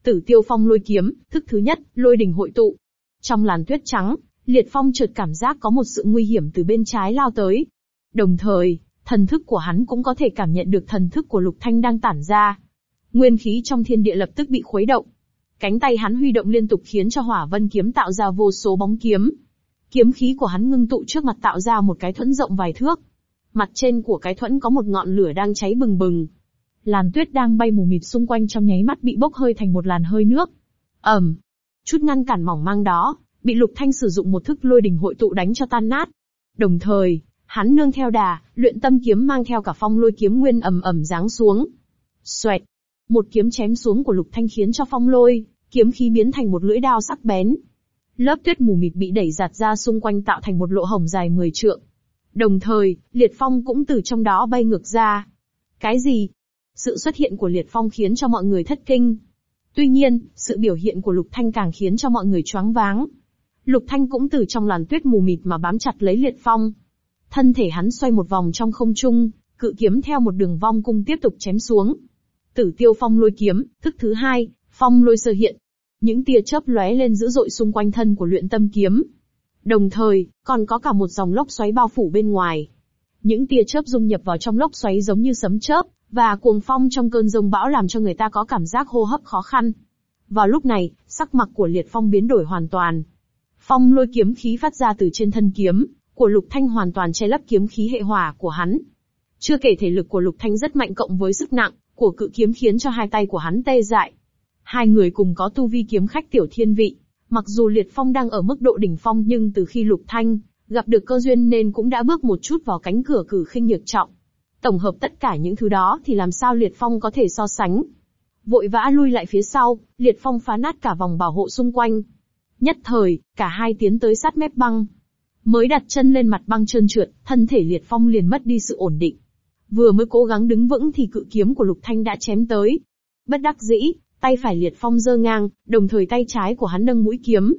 Speaker 1: Tử tiêu phong lôi kiếm, thức thứ nhất, lôi đỉnh hội tụ. Trong làn tuyết trắng, liệt phong chợt cảm giác có một sự nguy hiểm từ bên trái lao tới, Đồng thời, thần thức của hắn cũng có thể cảm nhận được thần thức của Lục Thanh đang tản ra. Nguyên khí trong thiên địa lập tức bị khuấy động. Cánh tay hắn huy động liên tục khiến cho hỏa vân kiếm tạo ra vô số bóng kiếm. Kiếm khí của hắn ngưng tụ trước mặt tạo ra một cái thuẫn rộng vài thước. Mặt trên của cái thuẫn có một ngọn lửa đang cháy bừng bừng. Làn tuyết đang bay mù mịt xung quanh trong nháy mắt bị bốc hơi thành một làn hơi nước. ầm, chút ngăn cản mỏng mang đó, bị Lục Thanh sử dụng một thức lôi đình hội tụ đánh cho tan nát. Đồng thời, Hắn nương theo đà, luyện tâm kiếm mang theo cả phong lôi kiếm nguyên ầm ầm giáng xuống. Xoẹt. Một kiếm chém xuống của Lục Thanh khiến cho phong lôi, kiếm khí biến thành một lưỡi đao sắc bén. Lớp tuyết mù mịt bị đẩy giạt ra xung quanh tạo thành một lỗ hổng dài 10 trượng. Đồng thời, liệt phong cũng từ trong đó bay ngược ra. Cái gì? Sự xuất hiện của liệt phong khiến cho mọi người thất kinh. Tuy nhiên, sự biểu hiện của Lục Thanh càng khiến cho mọi người choáng váng. Lục Thanh cũng từ trong làn tuyết mù mịt mà bám chặt lấy liệt phong. Thân thể hắn xoay một vòng trong không trung, cự kiếm theo một đường vong cung tiếp tục chém xuống. Tử tiêu phong lôi kiếm, thức thứ hai, phong lôi sơ hiện. Những tia chớp lóe lên dữ dội xung quanh thân của luyện tâm kiếm. Đồng thời, còn có cả một dòng lốc xoáy bao phủ bên ngoài. Những tia chớp dung nhập vào trong lốc xoáy giống như sấm chớp, và cuồng phong trong cơn rông bão làm cho người ta có cảm giác hô hấp khó khăn. Vào lúc này, sắc mặt của liệt phong biến đổi hoàn toàn. Phong lôi kiếm khí phát ra từ trên thân kiếm, của Lục Thanh hoàn toàn che lấp kiếm khí hệ hỏa của hắn. Chưa kể thể lực của Lục Thanh rất mạnh cộng với sức nặng của cự kiếm khiến cho hai tay của hắn tê dại. Hai người cùng có tu vi kiếm khách tiểu thiên vị, mặc dù Liệt Phong đang ở mức độ đỉnh phong nhưng từ khi Lục Thanh gặp được cơ duyên nên cũng đã bước một chút vào cánh cửa cử khinh nhược trọng. Tổng hợp tất cả những thứ đó thì làm sao Liệt Phong có thể so sánh. Vội vã lui lại phía sau, Liệt Phong phá nát cả vòng bảo hộ xung quanh. Nhất thời, cả hai tiến tới sát mép băng, Mới đặt chân lên mặt băng trơn trượt, thân thể liệt phong liền mất đi sự ổn định. Vừa mới cố gắng đứng vững thì cự kiếm của Lục Thanh đã chém tới. Bất đắc dĩ, tay phải liệt phong giơ ngang, đồng thời tay trái của hắn nâng mũi kiếm.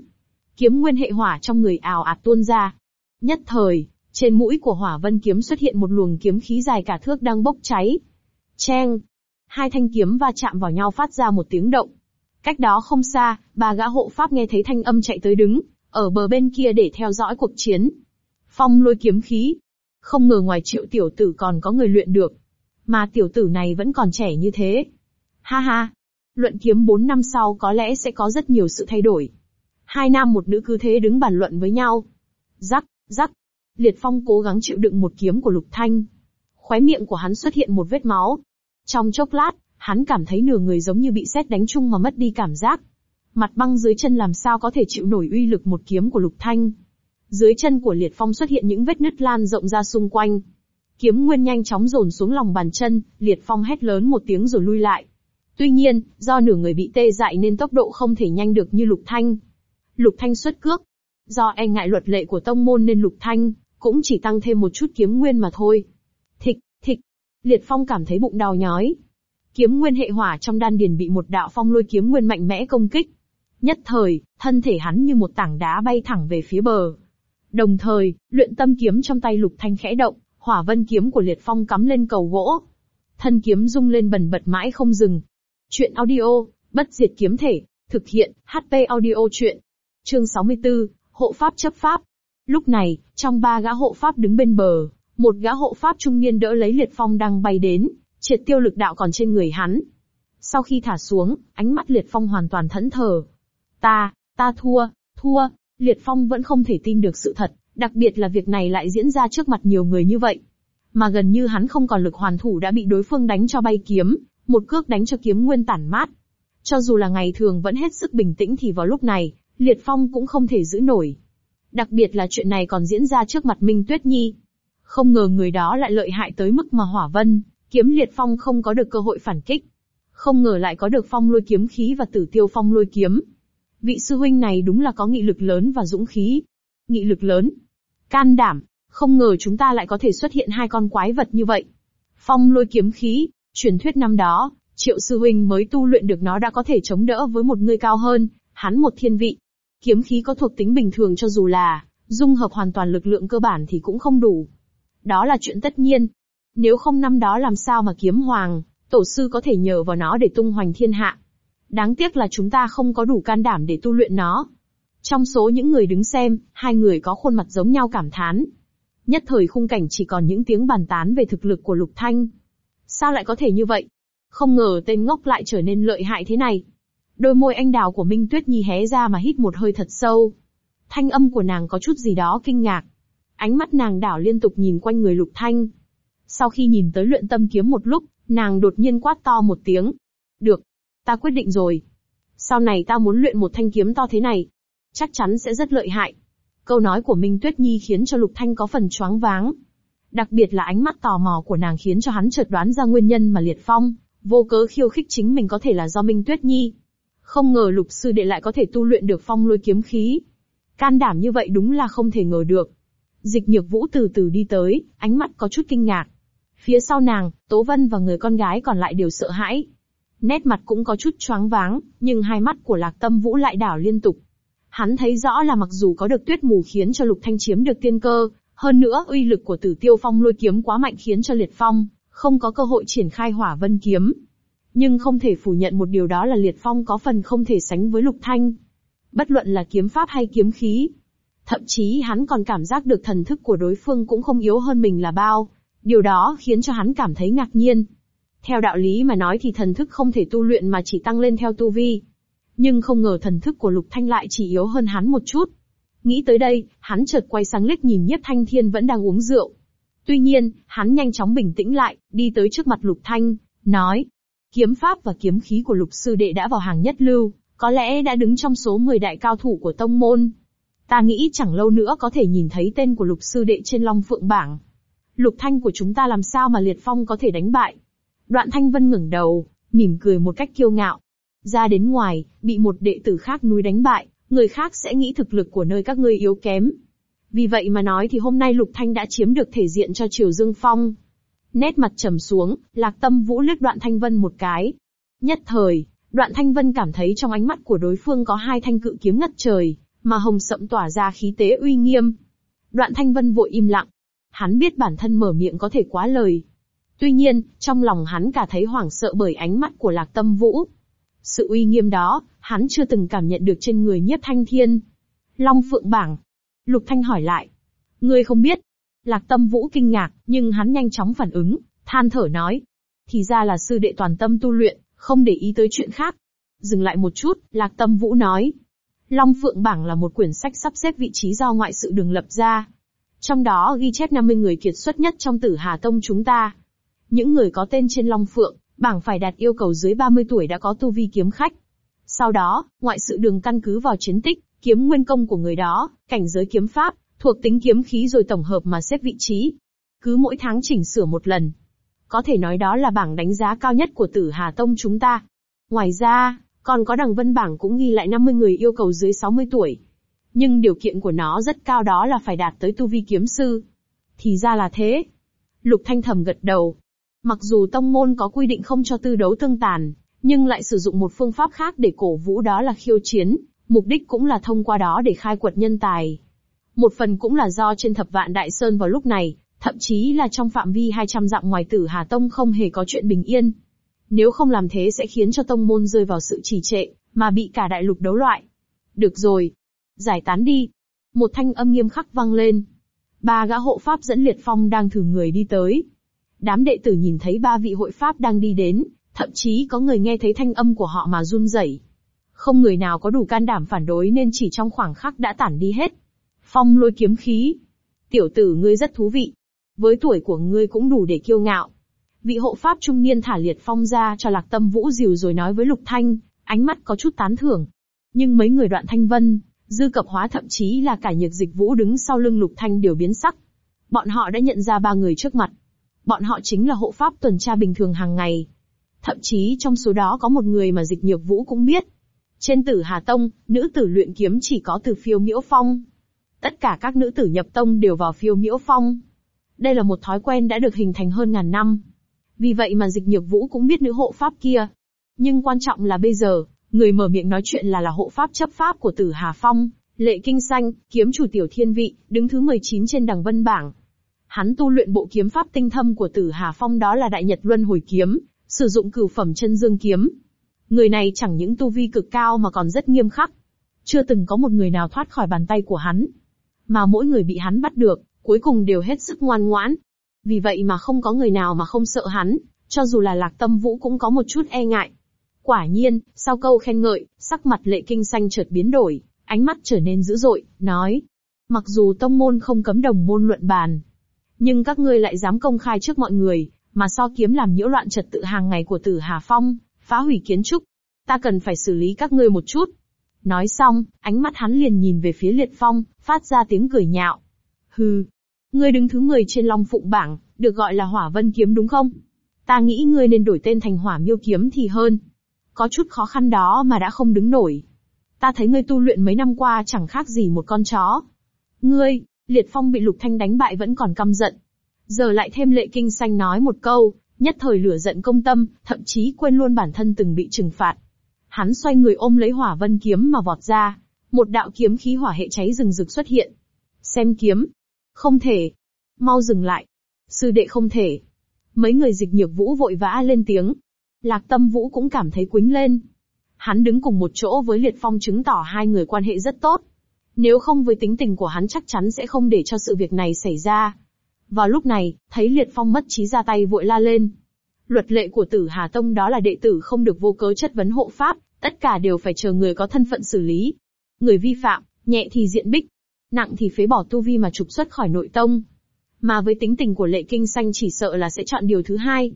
Speaker 1: Kiếm nguyên hệ hỏa trong người ào ạt tuôn ra. Nhất thời, trên mũi của hỏa vân kiếm xuất hiện một luồng kiếm khí dài cả thước đang bốc cháy. Cheng! Hai thanh kiếm va chạm vào nhau phát ra một tiếng động. Cách đó không xa, bà gã hộ pháp nghe thấy thanh âm chạy tới đứng, ở bờ bên kia để theo dõi cuộc chiến. Phong lôi kiếm khí. Không ngờ ngoài triệu tiểu tử còn có người luyện được. Mà tiểu tử này vẫn còn trẻ như thế. Ha ha. Luận kiếm 4 năm sau có lẽ sẽ có rất nhiều sự thay đổi. Hai nam một nữ cứ thế đứng bàn luận với nhau. Rắc, rắc. Liệt Phong cố gắng chịu đựng một kiếm của Lục Thanh. Khóe miệng của hắn xuất hiện một vết máu. Trong chốc lát, hắn cảm thấy nửa người giống như bị sét đánh chung mà mất đi cảm giác. Mặt băng dưới chân làm sao có thể chịu nổi uy lực một kiếm của Lục Thanh. Dưới chân của Liệt Phong xuất hiện những vết nứt lan rộng ra xung quanh. Kiếm nguyên nhanh chóng dồn xuống lòng bàn chân, Liệt Phong hét lớn một tiếng rồi lui lại. Tuy nhiên, do nửa người bị tê dại nên tốc độ không thể nhanh được như Lục Thanh. Lục Thanh xuất cước. Do e ngại luật lệ của tông môn nên Lục Thanh cũng chỉ tăng thêm một chút kiếm nguyên mà thôi. Thịch, thịch. Liệt Phong cảm thấy bụng đau nhói. Kiếm nguyên hệ hỏa trong đan điền bị một đạo phong lôi kiếm nguyên mạnh mẽ công kích. Nhất thời, thân thể hắn như một tảng đá bay thẳng về phía bờ. Đồng thời, luyện tâm kiếm trong tay lục thanh khẽ động, hỏa vân kiếm của liệt phong cắm lên cầu gỗ. Thân kiếm rung lên bần bật mãi không dừng. Chuyện audio, bất diệt kiếm thể, thực hiện, HP audio chuyện. Chương 64, hộ pháp chấp pháp. Lúc này, trong ba gã hộ pháp đứng bên bờ, một gã hộ pháp trung niên đỡ lấy liệt phong đang bay đến, triệt tiêu lực đạo còn trên người hắn. Sau khi thả xuống, ánh mắt liệt phong hoàn toàn thẫn thờ, Ta, ta thua, thua, Liệt Phong vẫn không thể tin được sự thật, đặc biệt là việc này lại diễn ra trước mặt nhiều người như vậy. Mà gần như hắn không còn lực hoàn thủ đã bị đối phương đánh cho bay kiếm, một cước đánh cho kiếm nguyên tản mát. Cho dù là ngày thường vẫn hết sức bình tĩnh thì vào lúc này, Liệt Phong cũng không thể giữ nổi. Đặc biệt là chuyện này còn diễn ra trước mặt Minh Tuyết Nhi. Không ngờ người đó lại lợi hại tới mức mà hỏa vân, kiếm Liệt Phong không có được cơ hội phản kích. Không ngờ lại có được phong lôi kiếm khí và tử tiêu phong lôi kiếm, Vị sư huynh này đúng là có nghị lực lớn và dũng khí. Nghị lực lớn, can đảm, không ngờ chúng ta lại có thể xuất hiện hai con quái vật như vậy. Phong lôi kiếm khí, truyền thuyết năm đó, triệu sư huynh mới tu luyện được nó đã có thể chống đỡ với một người cao hơn, hắn một thiên vị. Kiếm khí có thuộc tính bình thường cho dù là, dung hợp hoàn toàn lực lượng cơ bản thì cũng không đủ. Đó là chuyện tất nhiên. Nếu không năm đó làm sao mà kiếm hoàng, tổ sư có thể nhờ vào nó để tung hoành thiên hạ. Đáng tiếc là chúng ta không có đủ can đảm để tu luyện nó. Trong số những người đứng xem, hai người có khuôn mặt giống nhau cảm thán. Nhất thời khung cảnh chỉ còn những tiếng bàn tán về thực lực của Lục Thanh. Sao lại có thể như vậy? Không ngờ tên ngốc lại trở nên lợi hại thế này. Đôi môi anh đào của Minh Tuyết Nhi hé ra mà hít một hơi thật sâu. Thanh âm của nàng có chút gì đó kinh ngạc. Ánh mắt nàng đảo liên tục nhìn quanh người Lục Thanh. Sau khi nhìn tới luyện tâm kiếm một lúc, nàng đột nhiên quát to một tiếng. Được, ta quyết định rồi. Sau này ta muốn luyện một thanh kiếm to thế này. Chắc chắn sẽ rất lợi hại. Câu nói của Minh Tuyết Nhi khiến cho Lục Thanh có phần choáng váng. Đặc biệt là ánh mắt tò mò của nàng khiến cho hắn chợt đoán ra nguyên nhân mà Liệt Phong, vô cớ khiêu khích chính mình có thể là do Minh Tuyết Nhi. Không ngờ lục sư đệ lại có thể tu luyện được phong lôi kiếm khí. Can đảm như vậy đúng là không thể ngờ được. Dịch nhược vũ từ từ đi tới, ánh mắt có chút kinh ngạc. Phía sau nàng, Tố Vân và người con gái còn lại đều sợ hãi nét mặt cũng có chút choáng váng, nhưng hai mắt của Lạc Tâm Vũ lại đảo liên tục. Hắn thấy rõ là mặc dù có được tuyết mù khiến cho Lục Thanh chiếm được tiên cơ, hơn nữa uy lực của Tử Tiêu Phong lôi kiếm quá mạnh khiến cho Liệt Phong không có cơ hội triển khai Hỏa Vân kiếm. Nhưng không thể phủ nhận một điều đó là Liệt Phong có phần không thể sánh với Lục Thanh. Bất luận là kiếm pháp hay kiếm khí, thậm chí hắn còn cảm giác được thần thức của đối phương cũng không yếu hơn mình là bao. Điều đó khiến cho hắn cảm thấy ngạc nhiên, theo đạo lý mà nói thì thần thức không thể tu luyện mà chỉ tăng lên theo tu vi. Nhưng không ngờ thần thức của Lục Thanh lại chỉ yếu hơn hắn một chút. Nghĩ tới đây, hắn chợt quay sang liếc nhìn Nhiếp Thanh Thiên vẫn đang uống rượu. Tuy nhiên, hắn nhanh chóng bình tĩnh lại, đi tới trước mặt Lục Thanh, nói. Kiếm pháp và kiếm khí của Lục Sư Đệ đã vào hàng nhất lưu, có lẽ đã đứng trong số 10 đại cao thủ của tông môn. Ta nghĩ chẳng lâu nữa có thể nhìn thấy tên của Lục Sư Đệ trên Long Phượng Bảng. Lục Thanh của chúng ta làm sao mà Liệt Phong có thể đánh bại? Đoạn Thanh Vân ngẩng đầu, mỉm cười một cách kiêu ngạo. Ra đến ngoài, bị một đệ tử khác núi đánh bại, người khác sẽ nghĩ thực lực của nơi các ngươi yếu kém. Vì vậy mà nói thì hôm nay Lục Thanh đã chiếm được thể diện cho Triều Dương Phong. Nét mặt trầm xuống, Lạc Tâm Vũ lướt Đoạn Thanh Vân một cái. Nhất thời, Đoạn Thanh Vân cảm thấy trong ánh mắt của đối phương có hai thanh cự kiếm ngất trời, mà hồng sậm tỏa ra khí tế uy nghiêm. Đoạn Thanh Vân vội im lặng. Hắn biết bản thân mở miệng có thể quá lời, Tuy nhiên, trong lòng hắn cả thấy hoảng sợ bởi ánh mắt của Lạc Tâm Vũ. Sự uy nghiêm đó, hắn chưa từng cảm nhận được trên người Nhiếp Thanh Thiên. Long Phượng Bảng. Lục Thanh hỏi lại. Ngươi không biết. Lạc Tâm Vũ kinh ngạc, nhưng hắn nhanh chóng phản ứng, than thở nói. Thì ra là sư đệ toàn tâm tu luyện, không để ý tới chuyện khác. Dừng lại một chút, Lạc Tâm Vũ nói. Long Phượng Bảng là một quyển sách sắp xếp vị trí do ngoại sự đường lập ra. Trong đó ghi chép 50 người kiệt xuất nhất trong tử Hà Tông chúng ta. Những người có tên trên Long Phượng, bảng phải đạt yêu cầu dưới 30 tuổi đã có tu vi kiếm khách. Sau đó, ngoại sự đường căn cứ vào chiến tích, kiếm nguyên công của người đó, cảnh giới kiếm pháp, thuộc tính kiếm khí rồi tổng hợp mà xếp vị trí. Cứ mỗi tháng chỉnh sửa một lần. Có thể nói đó là bảng đánh giá cao nhất của tử Hà Tông chúng ta. Ngoài ra, còn có đằng vân bảng cũng ghi lại 50 người yêu cầu dưới 60 tuổi. Nhưng điều kiện của nó rất cao đó là phải đạt tới tu vi kiếm sư. Thì ra là thế. Lục Thanh Thầm gật đầu, Mặc dù tông môn có quy định không cho tư đấu tương tàn, nhưng lại sử dụng một phương pháp khác để cổ vũ đó là khiêu chiến, mục đích cũng là thông qua đó để khai quật nhân tài. Một phần cũng là do trên thập vạn đại sơn vào lúc này, thậm chí là trong phạm vi 200 dặm ngoài tử Hà Tông không hề có chuyện bình yên. Nếu không làm thế sẽ khiến cho tông môn rơi vào sự trì trệ, mà bị cả đại lục đấu loại. Được rồi. Giải tán đi. Một thanh âm nghiêm khắc vang lên. Ba gã hộ pháp dẫn liệt phong đang thử người đi tới, Đám đệ tử nhìn thấy ba vị hội pháp đang đi đến, thậm chí có người nghe thấy thanh âm của họ mà run rẩy. Không người nào có đủ can đảm phản đối nên chỉ trong khoảng khắc đã tản đi hết. Phong lôi kiếm khí. Tiểu tử ngươi rất thú vị. Với tuổi của ngươi cũng đủ để kiêu ngạo. Vị hộ pháp trung niên thả liệt phong ra cho lạc tâm vũ dìu rồi nói với lục thanh, ánh mắt có chút tán thưởng. Nhưng mấy người đoạn thanh vân, dư cập hóa thậm chí là cả nhược dịch vũ đứng sau lưng lục thanh đều biến sắc. Bọn họ đã nhận ra ba người trước mặt, Bọn họ chính là hộ pháp tuần tra bình thường hàng ngày. Thậm chí trong số đó có một người mà dịch nhược vũ cũng biết. Trên tử Hà Tông, nữ tử luyện kiếm chỉ có từ phiêu miễu phong. Tất cả các nữ tử nhập tông đều vào phiêu miễu phong. Đây là một thói quen đã được hình thành hơn ngàn năm. Vì vậy mà dịch nhược vũ cũng biết nữ hộ pháp kia. Nhưng quan trọng là bây giờ, người mở miệng nói chuyện là là hộ pháp chấp pháp của tử Hà Phong, Lệ Kinh Xanh, kiếm chủ tiểu thiên vị, đứng thứ 19 trên đằng vân bảng. Hắn tu luyện bộ kiếm pháp tinh thâm của Tử Hà Phong đó là Đại Nhật Luân Hồi Kiếm, sử dụng cửu phẩm chân dương kiếm. Người này chẳng những tu vi cực cao mà còn rất nghiêm khắc. Chưa từng có một người nào thoát khỏi bàn tay của hắn. Mà mỗi người bị hắn bắt được, cuối cùng đều hết sức ngoan ngoãn. Vì vậy mà không có người nào mà không sợ hắn, cho dù là lạc tâm vũ cũng có một chút e ngại. Quả nhiên, sau câu khen ngợi, sắc mặt lệ kinh xanh chợt biến đổi, ánh mắt trở nên dữ dội, nói. Mặc dù tông môn không cấm đồng môn luận bàn, nhưng các ngươi lại dám công khai trước mọi người, mà so kiếm làm nhiễu loạn trật tự hàng ngày của tử Hà Phong, phá hủy kiến trúc. Ta cần phải xử lý các ngươi một chút. Nói xong, ánh mắt hắn liền nhìn về phía liệt phong, phát ra tiếng cười nhạo. Hừ, ngươi đứng thứ người trên long phụng bảng, được gọi là hỏa vân kiếm đúng không? Ta nghĩ ngươi nên đổi tên thành hỏa miêu kiếm thì hơn. Có chút khó khăn đó mà đã không đứng nổi. Ta thấy ngươi tu luyện mấy năm qua chẳng khác gì một con chó. Ngươi, Liệt Phong bị Lục Thanh đánh bại vẫn còn căm giận. Giờ lại thêm lệ kinh xanh nói một câu, nhất thời lửa giận công tâm, thậm chí quên luôn bản thân từng bị trừng phạt. Hắn xoay người ôm lấy hỏa vân kiếm mà vọt ra, một đạo kiếm khí hỏa hệ cháy rừng rực xuất hiện. Xem kiếm. Không thể. Mau dừng lại. Sư đệ không thể. Mấy người dịch nhược vũ vội vã lên tiếng. Lạc tâm vũ cũng cảm thấy quính lên. Hắn đứng cùng một chỗ với liệt phong chứng tỏ hai người quan hệ rất tốt. Nếu không với tính tình của hắn chắc chắn sẽ không để cho sự việc này xảy ra. Vào lúc này, thấy Liệt Phong mất trí ra tay vội la lên. Luật lệ của tử Hà Tông đó là đệ tử không được vô cớ chất vấn hộ pháp, tất cả đều phải chờ người có thân phận xử lý. Người vi phạm, nhẹ thì diện bích, nặng thì phế bỏ tu vi mà trục xuất khỏi nội tông. Mà với tính tình của lệ kinh xanh chỉ sợ là sẽ chọn điều thứ hai.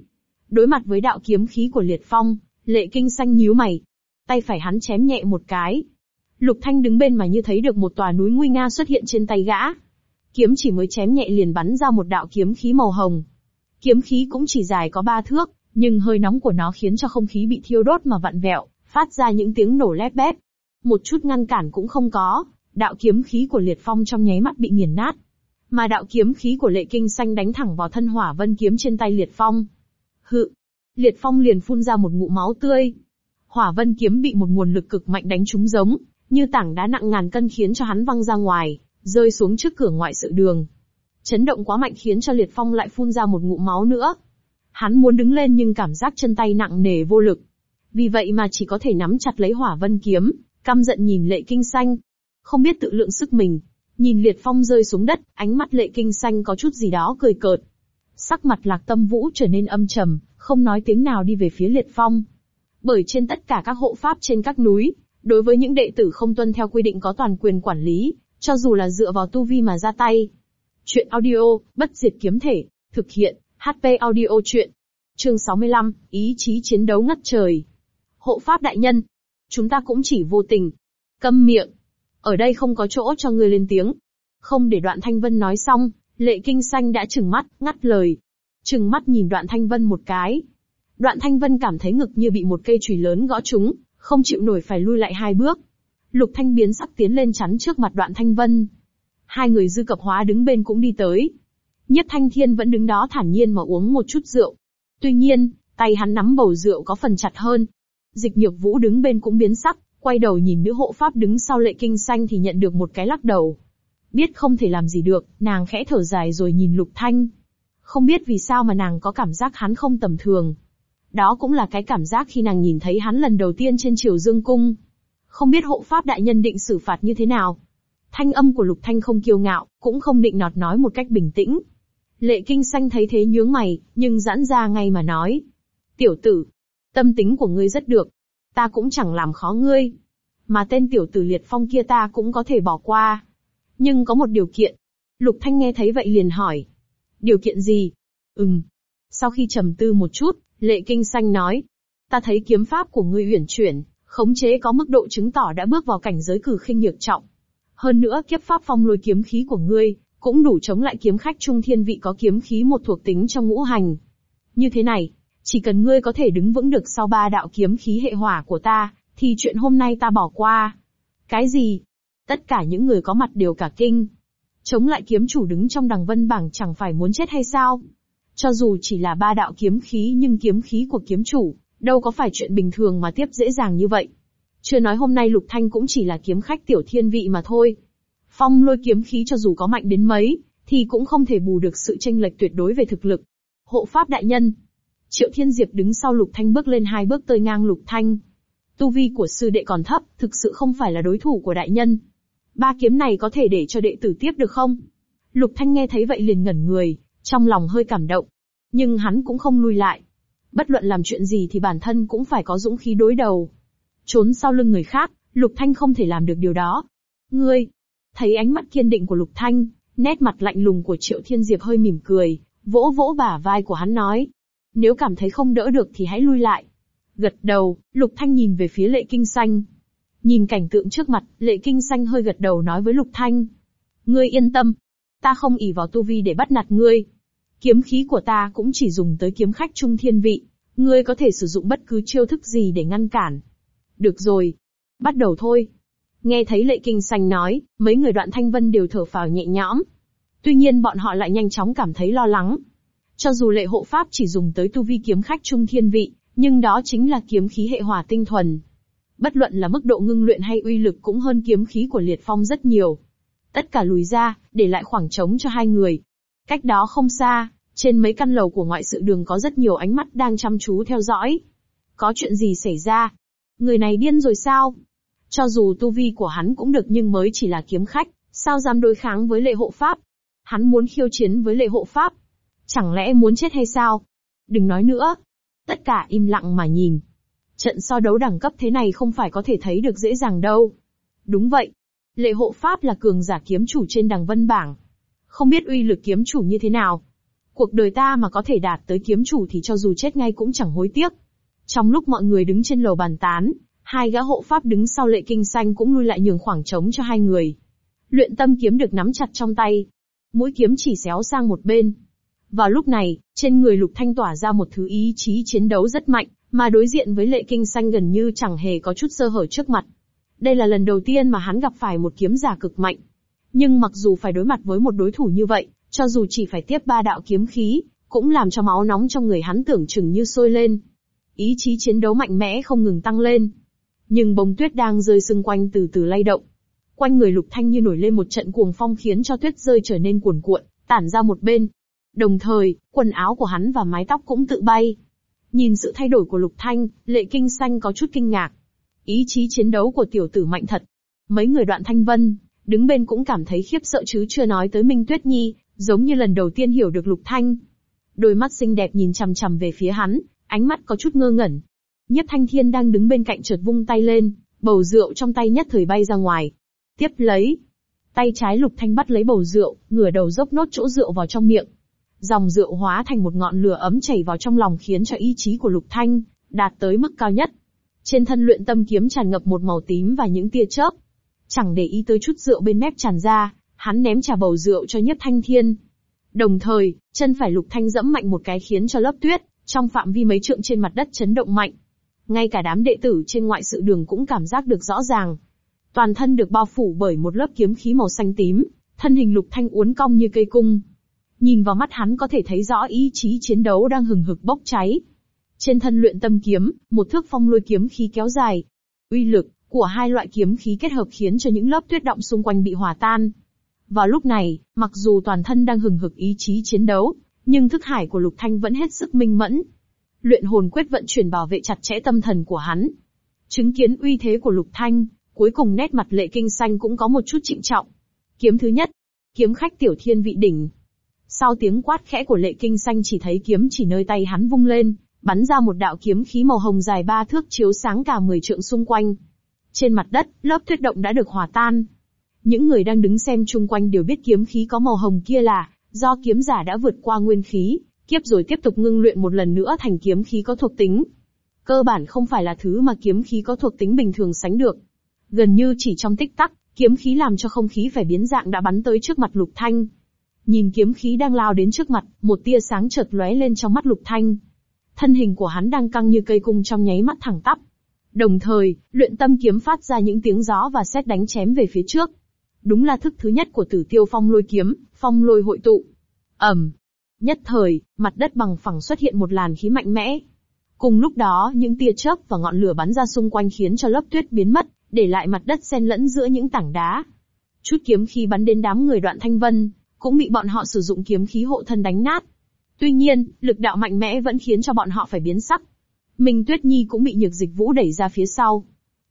Speaker 1: Đối mặt với đạo kiếm khí của Liệt Phong, lệ kinh xanh nhíu mày. Tay phải hắn chém nhẹ một cái, Lục Thanh đứng bên mà như thấy được một tòa núi nguy nga xuất hiện trên tay gã. Kiếm chỉ mới chém nhẹ liền bắn ra một đạo kiếm khí màu hồng. Kiếm khí cũng chỉ dài có ba thước, nhưng hơi nóng của nó khiến cho không khí bị thiêu đốt mà vặn vẹo, phát ra những tiếng nổ lép bép. Một chút ngăn cản cũng không có, đạo kiếm khí của liệt phong trong nháy mắt bị nghiền nát. Mà đạo kiếm khí của lệ kinh xanh đánh thẳng vào thân hỏa vân kiếm trên tay liệt phong. Hự! Liệt phong liền phun ra một ngụ máu tươi. Hỏa vân kiếm bị một nguồn lực cực mạnh đánh trúng giống, như tảng đá nặng ngàn cân khiến cho hắn văng ra ngoài, rơi xuống trước cửa ngoại sự đường. Chấn động quá mạnh khiến cho Liệt Phong lại phun ra một ngụm máu nữa. Hắn muốn đứng lên nhưng cảm giác chân tay nặng nề vô lực. Vì vậy mà chỉ có thể nắm chặt lấy hỏa vân kiếm, căm giận nhìn lệ kinh xanh. Không biết tự lượng sức mình, nhìn Liệt Phong rơi xuống đất, ánh mắt lệ kinh xanh có chút gì đó cười cợt. Sắc mặt lạc tâm vũ trở nên âm trầm, không nói tiếng nào đi về phía Liệt Phong. Bởi trên tất cả các hộ pháp trên các núi, Đối với những đệ tử không tuân theo quy định có toàn quyền quản lý, cho dù là dựa vào tu vi mà ra tay. Chuyện audio, bất diệt kiếm thể, thực hiện, HP audio chuyện. Chương 65, ý chí chiến đấu ngất trời. Hộ pháp đại nhân, chúng ta cũng chỉ vô tình. Câm miệng. Ở đây không có chỗ cho người lên tiếng. Không để đoạn thanh vân nói xong, lệ kinh xanh đã trừng mắt, ngắt lời. Trừng mắt nhìn đoạn thanh vân một cái. Đoạn thanh vân cảm thấy ngực như bị một cây chùy lớn gõ trúng, không chịu nổi phải lui lại hai bước. Lục Thanh biến sắc tiến lên chắn trước mặt đoạn Thanh Vân. Hai người dư cập hóa đứng bên cũng đi tới. Nhất Thanh Thiên vẫn đứng đó thản nhiên mà uống một chút rượu. Tuy nhiên, tay hắn nắm bầu rượu có phần chặt hơn. Dịch nhược vũ đứng bên cũng biến sắc, quay đầu nhìn nữ hộ pháp đứng sau lệ kinh xanh thì nhận được một cái lắc đầu. Biết không thể làm gì được, nàng khẽ thở dài rồi nhìn Lục Thanh. Không biết vì sao mà nàng có cảm giác hắn không tầm thường, đó cũng là cái cảm giác khi nàng nhìn thấy hắn lần đầu tiên trên triều dương cung. Không biết hộ pháp đại nhân định xử phạt như thế nào. Thanh âm của lục thanh không kiêu ngạo, cũng không định nọt nói một cách bình tĩnh. Lệ kinh xanh thấy thế nhướng mày, nhưng giãn ra ngay mà nói. Tiểu tử, tâm tính của ngươi rất được. Ta cũng chẳng làm khó ngươi. Mà tên tiểu tử liệt phong kia ta cũng có thể bỏ qua. Nhưng có một điều kiện. Lục Thanh nghe thấy vậy liền hỏi. Điều kiện gì? Ừm. Sau khi trầm tư một chút, Lệ Kinh Xanh nói, ta thấy kiếm pháp của ngươi uyển chuyển, khống chế có mức độ chứng tỏ đã bước vào cảnh giới cử khinh nhược trọng. Hơn nữa kiếp pháp phong lôi kiếm khí của ngươi, cũng đủ chống lại kiếm khách trung thiên vị có kiếm khí một thuộc tính trong ngũ hành. Như thế này, chỉ cần ngươi có thể đứng vững được sau ba đạo kiếm khí hệ hỏa của ta, thì chuyện hôm nay ta bỏ qua. Cái gì? Tất cả những người có mặt đều cả kinh. Chống lại kiếm chủ đứng trong đằng vân bảng chẳng phải muốn chết hay sao? Cho dù chỉ là ba đạo kiếm khí nhưng kiếm khí của kiếm chủ, đâu có phải chuyện bình thường mà tiếp dễ dàng như vậy. Chưa nói hôm nay Lục Thanh cũng chỉ là kiếm khách tiểu thiên vị mà thôi. Phong lôi kiếm khí cho dù có mạnh đến mấy, thì cũng không thể bù được sự tranh lệch tuyệt đối về thực lực. Hộ pháp đại nhân. Triệu Thiên Diệp đứng sau Lục Thanh bước lên hai bước tới ngang Lục Thanh. Tu vi của sư đệ còn thấp, thực sự không phải là đối thủ của đại nhân. Ba kiếm này có thể để cho đệ tử tiếp được không? Lục Thanh nghe thấy vậy liền ngẩn người, trong lòng hơi cảm động, nhưng hắn cũng không lui lại. Bất luận làm chuyện gì thì bản thân cũng phải có dũng khí đối đầu. Trốn sau lưng người khác, Lục Thanh không thể làm được điều đó. Ngươi, thấy ánh mắt kiên định của Lục Thanh, nét mặt lạnh lùng của Triệu Thiên Diệp hơi mỉm cười, vỗ vỗ bả vai của hắn nói. Nếu cảm thấy không đỡ được thì hãy lui lại. Gật đầu, Lục Thanh nhìn về phía Lệ Kinh Xanh. Nhìn cảnh tượng trước mặt, Lệ Kinh Xanh hơi gật đầu nói với Lục Thanh. Ngươi yên tâm. Ta không ỉ vào tu vi để bắt nạt ngươi, Kiếm khí của ta cũng chỉ dùng tới kiếm khách trung thiên vị, ngươi có thể sử dụng bất cứ chiêu thức gì để ngăn cản. Được rồi, bắt đầu thôi. Nghe thấy lệ kinh xanh nói, mấy người đoạn thanh vân đều thở phào nhẹ nhõm. Tuy nhiên bọn họ lại nhanh chóng cảm thấy lo lắng. Cho dù lệ hộ pháp chỉ dùng tới tu vi kiếm khách trung thiên vị, nhưng đó chính là kiếm khí hệ hỏa tinh thuần. Bất luận là mức độ ngưng luyện hay uy lực cũng hơn kiếm khí của liệt phong rất nhiều. Tất cả lùi ra, để lại khoảng trống cho hai người. Cách đó không xa, trên mấy căn lầu của ngoại sự đường có rất nhiều ánh mắt đang chăm chú theo dõi. Có chuyện gì xảy ra? Người này điên rồi sao? Cho dù tu vi của hắn cũng được nhưng mới chỉ là kiếm khách, sao dám đối kháng với lệ hộ pháp? Hắn muốn khiêu chiến với lệ hộ pháp. Chẳng lẽ muốn chết hay sao? Đừng nói nữa. Tất cả im lặng mà nhìn. Trận so đấu đẳng cấp thế này không phải có thể thấy được dễ dàng đâu. Đúng vậy. Lệ hộ pháp là cường giả kiếm chủ trên đằng vân bảng. Không biết uy lực kiếm chủ như thế nào, Cuộc đời ta mà có thể đạt tới kiếm chủ thì cho dù chết ngay cũng chẳng hối tiếc. Trong lúc mọi người đứng trên lầu bàn tán, hai gã hộ pháp đứng sau lệ kinh xanh cũng lui lại nhường khoảng trống cho hai người. Luyện tâm kiếm được nắm chặt trong tay. Mũi kiếm chỉ xéo sang một bên. Vào lúc này, trên người lục thanh tỏa ra một thứ ý chí chiến đấu rất mạnh, mà đối diện với lệ kinh xanh gần như chẳng hề có chút sơ hở trước mặt. Đây là lần đầu tiên mà hắn gặp phải một kiếm giả cực mạnh. Nhưng mặc dù phải đối mặt với một đối thủ như vậy, cho dù chỉ phải tiếp ba đạo kiếm khí, cũng làm cho máu nóng trong người hắn tưởng chừng như sôi lên. Ý chí chiến đấu mạnh mẽ không ngừng tăng lên. Nhưng bông tuyết đang rơi xung quanh từ từ lay động. Quanh người lục thanh như nổi lên một trận cuồng phong khiến cho tuyết rơi trở nên cuồn cuộn, tản ra một bên. Đồng thời, quần áo của hắn và mái tóc cũng tự bay. Nhìn sự thay đổi của lục thanh, lệ kinh xanh có chút kinh ngạc. Ý chí chiến đấu của tiểu tử mạnh thật. Mấy người đoạn thanh vân, đứng bên cũng cảm thấy khiếp sợ chứ chưa nói tới Minh Tuyết Nhi, giống như lần đầu tiên hiểu được Lục Thanh. Đôi mắt xinh đẹp nhìn chằm chằm về phía hắn, ánh mắt có chút ngơ ngẩn. Nhất Thanh Thiên đang đứng bên cạnh chợt vung tay lên, bầu rượu trong tay nhất thời bay ra ngoài. Tiếp lấy, tay trái Lục Thanh bắt lấy bầu rượu, ngửa đầu dốc nốt chỗ rượu vào trong miệng. Dòng rượu hóa thành một ngọn lửa ấm chảy vào trong lòng khiến cho ý chí của Lục Thanh đạt tới mức cao nhất. Trên thân luyện tâm kiếm tràn ngập một màu tím và những tia chớp. Chẳng để ý tới chút rượu bên mép tràn ra, hắn ném trà bầu rượu cho Nhất Thanh Thiên. Đồng thời, chân phải Lục Thanh dẫm mạnh một cái khiến cho lớp tuyết, trong phạm vi mấy trượng trên mặt đất chấn động mạnh. Ngay cả đám đệ tử trên ngoại sự đường cũng cảm giác được rõ ràng. Toàn thân được bao phủ bởi một lớp kiếm khí màu xanh tím, thân hình Lục Thanh uốn cong như cây cung. Nhìn vào mắt hắn có thể thấy rõ ý chí chiến đấu đang hừng hực bốc cháy. Trên thân luyện tâm kiếm, một thước phong lôi kiếm khí kéo dài. Uy lực, của hai loại kiếm khí kết hợp khiến cho những lớp tuyết động xung quanh bị hòa tan, vào lúc này, mặc dù toàn thân đang hừng hực ý chí chiến đấu, nhưng thức hải của Lục Thanh vẫn hết sức minh mẫn. Luyện hồn quyết vận chuyển bảo vệ chặt chẽ tâm thần của hắn. Chứng kiến uy thế của Lục Thanh, cuối cùng nét mặt lệ kinh xanh cũng có một chút trịnh trọng. Kiếm thứ nhất, kiếm khách tiểu thiên vị đỉnh. Sau tiếng quát khẽ của lệ kinh xanh chỉ thấy kiếm chỉ nơi tay hắn vung lên, bắn ra một đạo kiếm khí màu hồng dài ba thước chiếu sáng cả mười trượng xung quanh. Trên mặt đất, lớp tuyết động đã được hòa tan, những người đang đứng xem chung quanh đều biết kiếm khí có màu hồng kia là do kiếm giả đã vượt qua nguyên khí, kiếp rồi tiếp tục ngưng luyện một lần nữa thành kiếm khí có thuộc tính. Cơ bản không phải là thứ mà kiếm khí có thuộc tính bình thường sánh được. Gần như chỉ trong tích tắc, kiếm khí làm cho không khí phải biến dạng đã bắn tới trước mặt Lục Thanh. Nhìn kiếm khí đang lao đến trước mặt, một tia sáng chợt lóe lên trong mắt Lục Thanh. Thân hình của hắn đang căng như cây cung trong nháy mắt thẳng tắp. Đồng thời, luyện tâm kiếm phát ra những tiếng gió và sét đánh chém về phía trước đúng là thức thứ nhất của tử tiêu phong lôi kiếm, phong lôi hội tụ. ầm Nhất thời, mặt đất bằng phẳng xuất hiện một làn khí mạnh mẽ. Cùng lúc đó, những tia chớp và ngọn lửa bắn ra xung quanh khiến cho lớp tuyết biến mất, để lại mặt đất xen lẫn giữa những tảng đá. Chút kiếm khí bắn đến đám người đoạn thanh vân, cũng bị bọn họ sử dụng kiếm khí hộ thân đánh nát. Tuy nhiên, lực đạo mạnh mẽ vẫn khiến cho bọn họ phải biến sắc. Minh Tuyết Nhi cũng bị nhược dịch vũ đẩy ra phía sau.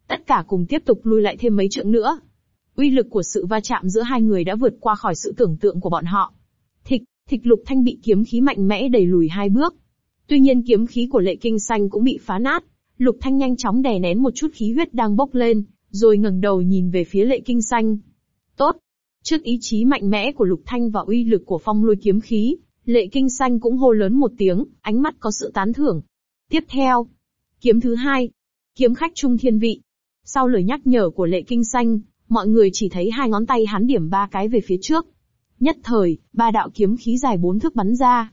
Speaker 1: Tất cả cùng tiếp tục lui lại thêm mấy trượng nữa. Uy lực của sự va chạm giữa hai người đã vượt qua khỏi sự tưởng tượng của bọn họ. Thịch, thịch lục thanh bị kiếm khí mạnh mẽ đẩy lùi hai bước. Tuy nhiên kiếm khí của lệ kinh xanh cũng bị phá nát. Lục thanh nhanh chóng đè nén một chút khí huyết đang bốc lên, rồi ngẩng đầu nhìn về phía lệ kinh xanh. Tốt. Trước ý chí mạnh mẽ của lục thanh và uy lực của phong lôi kiếm khí, lệ kinh xanh cũng hô lớn một tiếng, ánh mắt có sự tán thưởng. Tiếp theo, kiếm thứ hai, kiếm khách trung thiên vị. Sau lời nhắc nhở của lệ kinh xanh, Mọi người chỉ thấy hai ngón tay hắn điểm ba cái về phía trước. Nhất thời, ba đạo kiếm khí dài bốn thước bắn ra.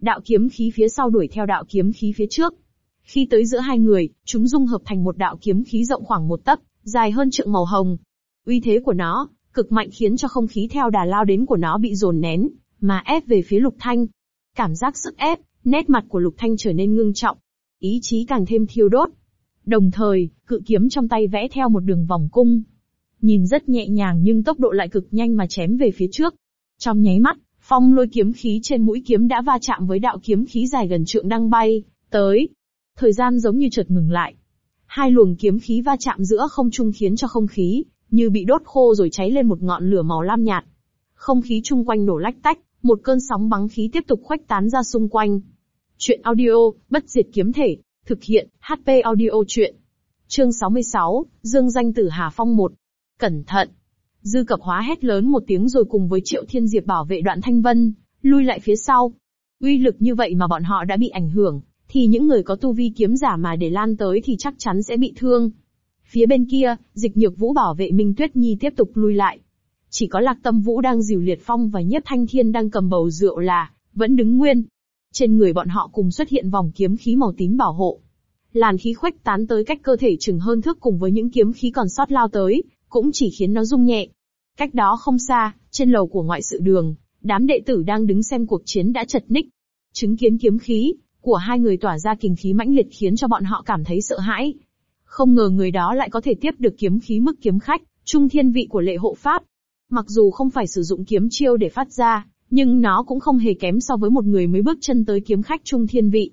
Speaker 1: Đạo kiếm khí phía sau đuổi theo đạo kiếm khí phía trước. Khi tới giữa hai người, chúng dung hợp thành một đạo kiếm khí rộng khoảng một tấc, dài hơn trượng màu hồng. Uy thế của nó, cực mạnh khiến cho không khí theo đà lao đến của nó bị dồn nén, mà ép về phía Lục Thanh. Cảm giác sức ép, nét mặt của Lục Thanh trở nên ngưng trọng, ý chí càng thêm thiêu đốt. Đồng thời, cự kiếm trong tay vẽ theo một đường vòng cung, nhìn rất nhẹ nhàng nhưng tốc độ lại cực nhanh mà chém về phía trước. Trong nháy mắt, phong lôi kiếm khí trên mũi kiếm đã va chạm với đạo kiếm khí dài gần trượng đang bay, tới. Thời gian giống như chợt ngừng lại. Hai luồng kiếm khí va chạm giữa không trung khiến cho không khí, như bị đốt khô rồi cháy lên một ngọn lửa màu lam nhạt. Không khí chung quanh nổ lách tách, một cơn sóng bắn khí tiếp tục khuếch tán ra xung quanh. Chuyện audio, bất diệt kiếm thể, thực hiện, HP audio chuyện. Chương 66, Dương danh tử Hà Phong 1, Cẩn thận! Dư cập hóa hét lớn một tiếng rồi cùng với Triệu Thiên Diệp bảo vệ đoạn Thanh Vân, lui lại phía sau. Uy lực như vậy mà bọn họ đã bị ảnh hưởng, thì những người có tu vi kiếm giả mà để lan tới thì chắc chắn sẽ bị thương. Phía bên kia, dịch nhược vũ bảo vệ Minh Tuyết Nhi tiếp tục lui lại. Chỉ có lạc tâm vũ đang dìu liệt phong và nhất thanh thiên đang cầm bầu rượu là, vẫn đứng nguyên. Trên người bọn họ cùng xuất hiện vòng kiếm khí màu tím bảo hộ. Làn khí khuếch tán tới cách cơ thể chừng hơn thước cùng với những kiếm khí còn sót lao tới, cũng chỉ khiến nó rung nhẹ. Cách đó không xa, trên lầu của ngoại sự đường, đám đệ tử đang đứng xem cuộc chiến đã chật ních. Chứng kiến kiếm khí của hai người tỏa ra kình khí mãnh liệt khiến cho bọn họ cảm thấy sợ hãi. Không ngờ người đó lại có thể tiếp được kiếm khí mức kiếm khách, trung thiên vị của lệ hộ pháp. Mặc dù không phải sử dụng kiếm chiêu để phát ra, nhưng nó cũng không hề kém so với một người mới bước chân tới kiếm khách trung thiên vị.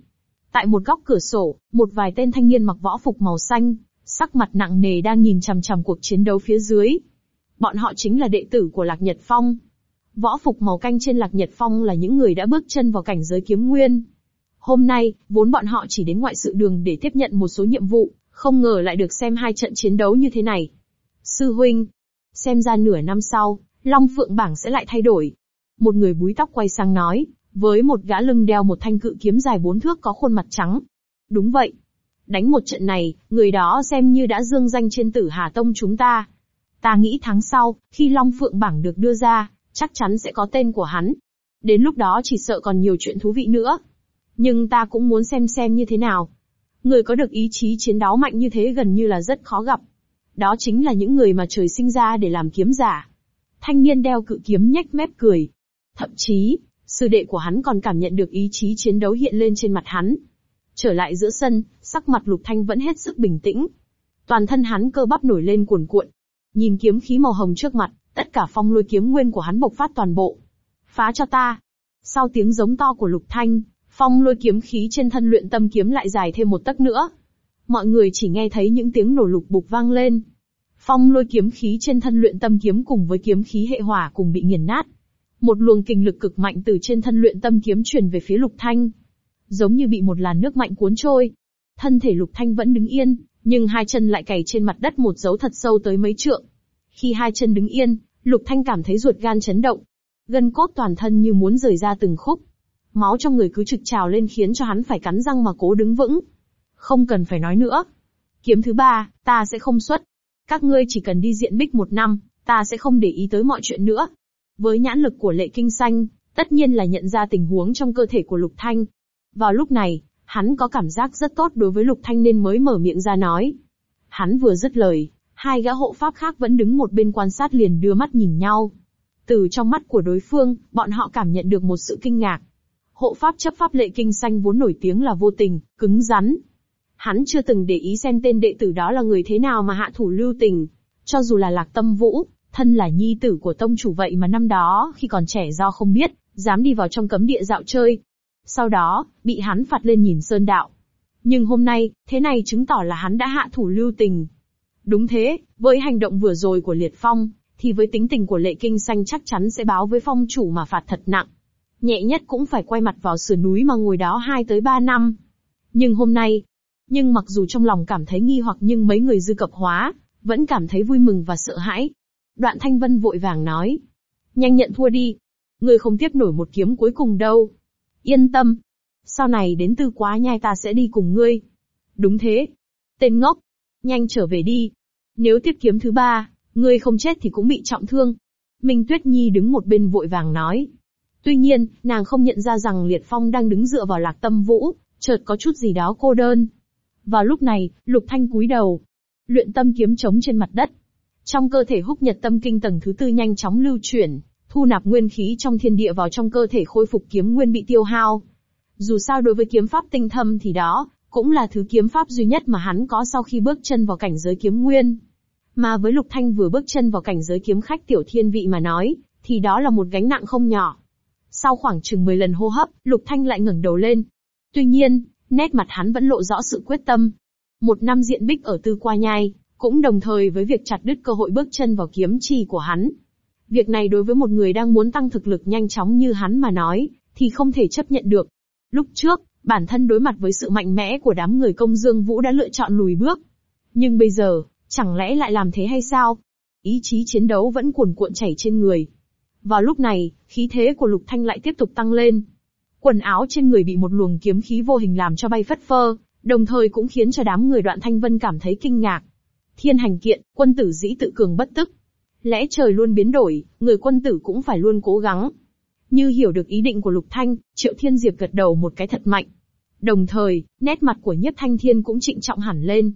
Speaker 1: Tại một góc cửa sổ, một vài tên thanh niên mặc võ phục màu xanh, sắc mặt nặng nề đang nhìn chằm chằm cuộc chiến đấu phía dưới. Bọn họ chính là đệ tử của Lạc Nhật Phong. Võ phục màu canh trên Lạc Nhật Phong là những người đã bước chân vào cảnh giới kiếm nguyên. Hôm nay, vốn bọn họ chỉ đến ngoại sự đường để tiếp nhận một số nhiệm vụ, không ngờ lại được xem hai trận chiến đấu như thế này. Sư huynh, xem ra nửa năm sau, Long Phượng bảng sẽ lại thay đổi. Một người búi tóc quay sang nói, với một gã lưng đeo một thanh cự kiếm dài bốn thước có khuôn mặt trắng. Đúng vậy, Đánh một trận này, người đó xem như đã dương danh trên tử Hà Tông chúng ta. Ta nghĩ tháng sau, khi Long Phượng Bảng được đưa ra, chắc chắn sẽ có tên của hắn. Đến lúc đó chỉ sợ còn nhiều chuyện thú vị nữa. Nhưng ta cũng muốn xem xem như thế nào. Người có được ý chí chiến đấu mạnh như thế gần như là rất khó gặp. Đó chính là những người mà trời sinh ra để làm kiếm giả. Thanh niên đeo cự kiếm nhếch mép cười. Thậm chí, sư đệ của hắn còn cảm nhận được ý chí chiến đấu hiện lên trên mặt hắn. Trở lại giữa sân, Sắc mặt Lục Thanh vẫn hết sức bình tĩnh. Toàn thân hắn cơ bắp nổi lên cuồn cuộn. Nhìn kiếm khí màu hồng trước mặt, tất cả phong lôi kiếm nguyên của hắn bộc phát toàn bộ. Phá cho ta. Sau tiếng giống to của Lục Thanh, phong lôi kiếm khí trên thân luyện tâm kiếm lại dài thêm một tấc nữa. Mọi người chỉ nghe thấy những tiếng nổ lục bục vang lên. Phong lôi kiếm khí trên thân luyện tâm kiếm cùng với kiếm khí hệ hỏa cùng bị nghiền nát. Một luồng kinh lực cực mạnh từ trên thân luyện tâm kiếm truyền về phía Lục Thanh, giống như bị một làn nước mạnh cuốn trôi, Thân thể Lục Thanh vẫn đứng yên, nhưng hai chân lại cày trên mặt đất một dấu thật sâu tới mấy trượng. Khi hai chân đứng yên, Lục Thanh cảm thấy ruột gan chấn động. Gân cốt toàn thân như muốn rời ra từng khúc. Máu trong người cứ trực trào lên khiến cho hắn phải cắn răng mà cố đứng vững. Không cần phải nói nữa. Kiếm thứ ba, ta sẽ không xuất. Các ngươi chỉ cần đi diện bích một năm, ta sẽ không để ý tới mọi chuyện nữa. Với nhãn lực của lệ kinh xanh, tất nhiên là nhận ra tình huống trong cơ thể của Lục Thanh. Vào lúc này, Hắn có cảm giác rất tốt đối với Lục Thanh nên mới mở miệng ra nói. Hắn vừa dứt lời, hai gã hộ pháp khác vẫn đứng một bên quan sát liền đưa mắt nhìn nhau. Từ trong mắt của đối phương, bọn họ cảm nhận được một sự kinh ngạc. Hộ pháp chấp pháp lệ kinh xanh vốn nổi tiếng là vô tình, cứng rắn. Hắn chưa từng để ý xem tên đệ tử đó là người thế nào mà hạ thủ lưu tình. Cho dù là lạc tâm vũ, thân là nhi tử của tông chủ vậy mà năm đó khi còn trẻ do không biết, dám đi vào trong cấm địa dạo chơi, sau đó, bị hắn phạt lên nhìn sơn đạo. Nhưng hôm nay, thế này chứng tỏ là hắn đã hạ thủ lưu tình. Đúng thế, với hành động vừa rồi của Liệt Phong, thì với tính tình của Lệ Kinh Xanh chắc chắn sẽ báo với phong chủ mà phạt thật nặng. Nhẹ nhất cũng phải quay mặt vào sườn núi mà ngồi đó 2 tới 3 năm. Nhưng hôm nay, nhưng mặc dù trong lòng cảm thấy nghi hoặc nhưng mấy người dư cập hóa, vẫn cảm thấy vui mừng và sợ hãi. Đoạn Thanh Vân vội vàng nói, nhanh nhận thua đi, người không tiếp nổi một kiếm cuối cùng đâu yên tâm. Sau này đến tư quá nhai ta sẽ đi cùng ngươi. Đúng thế. Tên ngốc. Nhanh trở về đi. Nếu tiếp kiếm thứ ba, ngươi không chết thì cũng bị trọng thương. Minh Tuyết Nhi đứng một bên vội vàng nói. Tuy nhiên, nàng không nhận ra rằng Liệt Phong đang đứng dựa vào lạc tâm vũ, chợt có chút gì đó cô đơn. Vào lúc này, Lục Thanh cúi đầu. Luyện tâm kiếm trống trên mặt đất. Trong cơ thể húc nhật tâm kinh tầng thứ tư nhanh chóng lưu chuyển, thu nạp nguyên khí trong thiên địa vào trong cơ thể khôi phục kiếm nguyên bị tiêu hao. Dù sao đối với kiếm pháp tinh thâm thì đó, cũng là thứ kiếm pháp duy nhất mà hắn có sau khi bước chân vào cảnh giới kiếm nguyên. Mà với Lục Thanh vừa bước chân vào cảnh giới kiếm khách tiểu thiên vị mà nói, thì đó là một gánh nặng không nhỏ. Sau khoảng chừng 10 lần hô hấp, Lục Thanh lại ngẩng đầu lên. Tuy nhiên, nét mặt hắn vẫn lộ rõ sự quyết tâm. Một năm diện bích ở tư qua nhai, cũng đồng thời với việc chặt đứt cơ hội bước chân vào kiếm trì của hắn, Việc này đối với một người đang muốn tăng thực lực nhanh chóng như hắn mà nói, thì không thể chấp nhận được. Lúc trước, bản thân đối mặt với sự mạnh mẽ của đám người công dương vũ đã lựa chọn lùi bước. Nhưng bây giờ, chẳng lẽ lại làm thế hay sao? Ý chí chiến đấu vẫn cuồn cuộn chảy trên người. Vào lúc này, khí thế của Lục Thanh lại tiếp tục tăng lên. Quần áo trên người bị một luồng kiếm khí vô hình làm cho bay phất phơ, đồng thời cũng khiến cho đám người đoạn Thanh Vân cảm thấy kinh ngạc. Thiên hành kiện, quân tử dĩ tự cường bất tức. Lẽ trời luôn biến đổi, người quân tử cũng phải luôn cố gắng. Như hiểu được ý định của Lục Thanh, Triệu Thiên Diệp gật đầu một cái thật mạnh. Đồng thời, nét mặt của Nhất Thanh Thiên cũng trịnh trọng hẳn lên.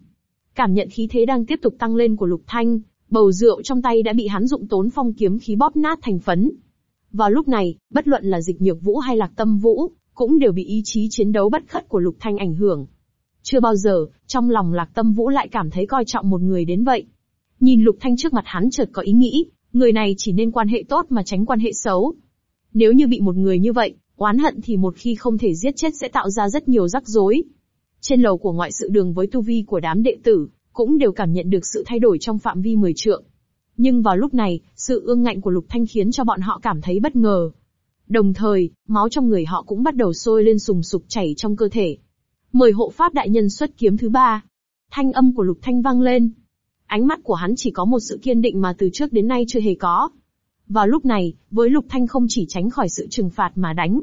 Speaker 1: Cảm nhận khí thế đang tiếp tục tăng lên của Lục Thanh, bầu rượu trong tay đã bị hắn dụng tốn phong kiếm khí bóp nát thành phấn. Vào lúc này, bất luận là dịch nhược vũ hay lạc tâm vũ, cũng đều bị ý chí chiến đấu bất khất của Lục Thanh ảnh hưởng. Chưa bao giờ, trong lòng lạc tâm vũ lại cảm thấy coi trọng một người đến vậy. Nhìn Lục Thanh trước mặt hắn chợt có ý nghĩ, người này chỉ nên quan hệ tốt mà tránh quan hệ xấu. Nếu như bị một người như vậy, oán hận thì một khi không thể giết chết sẽ tạo ra rất nhiều rắc rối. Trên lầu của ngoại sự đường với tu vi của đám đệ tử, cũng đều cảm nhận được sự thay đổi trong phạm vi mười trượng. Nhưng vào lúc này, sự ương ngạnh của Lục Thanh khiến cho bọn họ cảm thấy bất ngờ. Đồng thời, máu trong người họ cũng bắt đầu sôi lên sùng sục chảy trong cơ thể. Mời hộ pháp đại nhân xuất kiếm thứ ba. Thanh âm của Lục Thanh vang lên, Ánh mắt của hắn chỉ có một sự kiên định mà từ trước đến nay chưa hề có. Vào lúc này, với Lục Thanh không chỉ tránh khỏi sự trừng phạt mà đánh.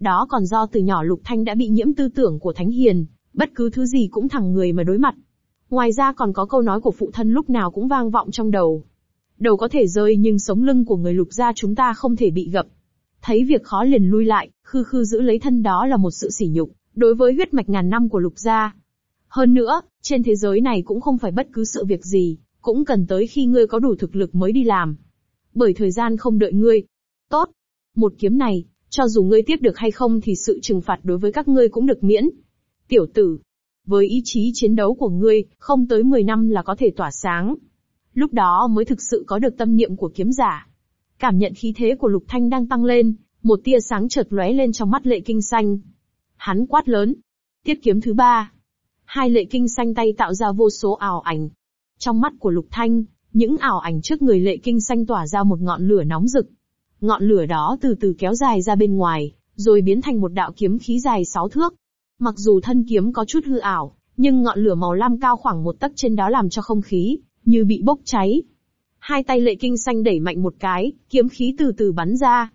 Speaker 1: Đó còn do từ nhỏ Lục Thanh đã bị nhiễm tư tưởng của Thánh Hiền, bất cứ thứ gì cũng thẳng người mà đối mặt. Ngoài ra còn có câu nói của phụ thân lúc nào cũng vang vọng trong đầu. Đầu có thể rơi nhưng sống lưng của người lục gia chúng ta không thể bị gập. Thấy việc khó liền lui lại, khư khư giữ lấy thân đó là một sự sỉ nhục, đối với huyết mạch ngàn năm của lục gia. Hơn nữa, trên thế giới này cũng không phải bất cứ sự việc gì, cũng cần tới khi ngươi có đủ thực lực mới đi làm. Bởi thời gian không đợi ngươi. Tốt. Một kiếm này, cho dù ngươi tiếp được hay không thì sự trừng phạt đối với các ngươi cũng được miễn. Tiểu tử, với ý chí chiến đấu của ngươi, không tới 10 năm là có thể tỏa sáng. Lúc đó mới thực sự có được tâm niệm của kiếm giả. Cảm nhận khí thế của Lục Thanh đang tăng lên, một tia sáng chợt lóe lên trong mắt lệ kinh xanh. Hắn quát lớn. Tiết kiếm thứ ba hai lệ kinh xanh tay tạo ra vô số ảo ảnh. Trong mắt của Lục Thanh, những ảo ảnh trước người lệ kinh xanh tỏa ra một ngọn lửa nóng rực. Ngọn lửa đó từ từ kéo dài ra bên ngoài, rồi biến thành một đạo kiếm khí dài sáu thước. Mặc dù thân kiếm có chút hư ảo, nhưng ngọn lửa màu lam cao khoảng một tấc trên đó làm cho không khí như bị bốc cháy. Hai tay lệ kinh xanh đẩy mạnh một cái, kiếm khí từ từ bắn ra.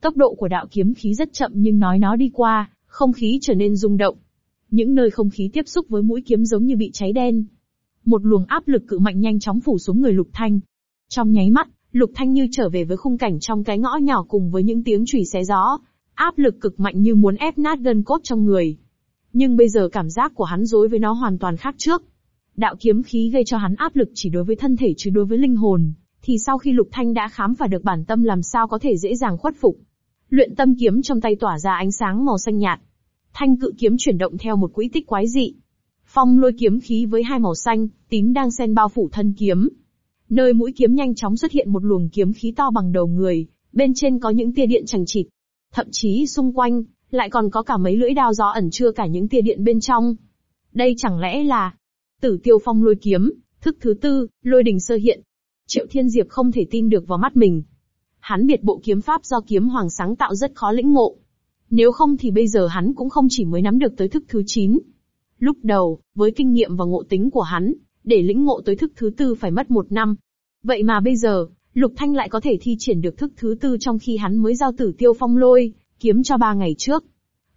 Speaker 1: Tốc độ của đạo kiếm khí rất chậm nhưng nói nó đi qua, không khí trở nên rung động. Những nơi không khí tiếp xúc với mũi kiếm giống như bị cháy đen. Một luồng áp lực cự mạnh nhanh chóng phủ xuống người Lục Thanh. Trong nháy mắt, Lục Thanh như trở về với khung cảnh trong cái ngõ nhỏ cùng với những tiếng chùy xé gió, áp lực cực mạnh như muốn ép nát gân cốt trong người. Nhưng bây giờ cảm giác của hắn đối với nó hoàn toàn khác trước. Đạo kiếm khí gây cho hắn áp lực chỉ đối với thân thể chứ đối với linh hồn, thì sau khi Lục Thanh đã khám phá được bản tâm làm sao có thể dễ dàng khuất phục. Luyện tâm kiếm trong tay tỏa ra ánh sáng màu xanh nhạt, Thanh cự kiếm chuyển động theo một quỹ tích quái dị. Phong lôi kiếm khí với hai màu xanh, tím đang xen bao phủ thân kiếm. Nơi mũi kiếm nhanh chóng xuất hiện một luồng kiếm khí to bằng đầu người, bên trên có những tia điện chằng chịt. Thậm chí xung quanh, lại còn có cả mấy lưỡi đao gió ẩn chứa cả những tia điện bên trong. Đây chẳng lẽ là Tử Tiêu Phong lôi kiếm, thức thứ tư, lôi đình sơ hiện. Triệu Thiên Diệp không thể tin được vào mắt mình. Hắn biệt bộ kiếm pháp do kiếm hoàng sáng tạo rất khó lĩnh ngộ, nếu không thì bây giờ hắn cũng không chỉ mới nắm được tới thức thứ 9. Lúc đầu, với kinh nghiệm và ngộ tính của hắn, để lĩnh ngộ tới thức thứ tư phải mất một năm. Vậy mà bây giờ, Lục Thanh lại có thể thi triển được thức thứ tư trong khi hắn mới giao tử tiêu phong lôi, kiếm cho ba ngày trước.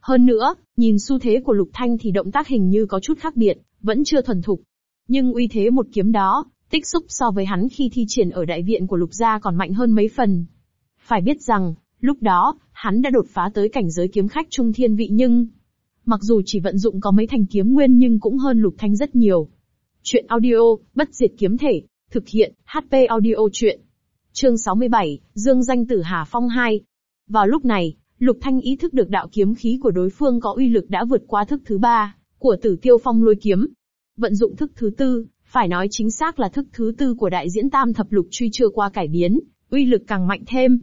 Speaker 1: Hơn nữa, nhìn xu thế của Lục Thanh thì động tác hình như có chút khác biệt, vẫn chưa thuần thục. Nhưng uy thế một kiếm đó, tích xúc so với hắn khi thi triển ở đại viện của Lục gia còn mạnh hơn mấy phần. Phải biết rằng, Lúc đó, hắn đã đột phá tới cảnh giới kiếm khách trung thiên vị nhưng, mặc dù chỉ vận dụng có mấy thành kiếm nguyên nhưng cũng hơn lục thanh rất nhiều. Chuyện audio, bất diệt kiếm thể, thực hiện, HP audio chuyện. Chương 67, Dương danh tử Hà Phong 2. Vào lúc này, Lục Thanh ý thức được đạo kiếm khí của đối phương có uy lực đã vượt qua thức thứ ba của Tử Tiêu Phong lôi kiếm. Vận dụng thức thứ tư, phải nói chính xác là thức thứ tư của đại diễn Tam Thập Lục truy chưa qua cải biến, uy lực càng mạnh thêm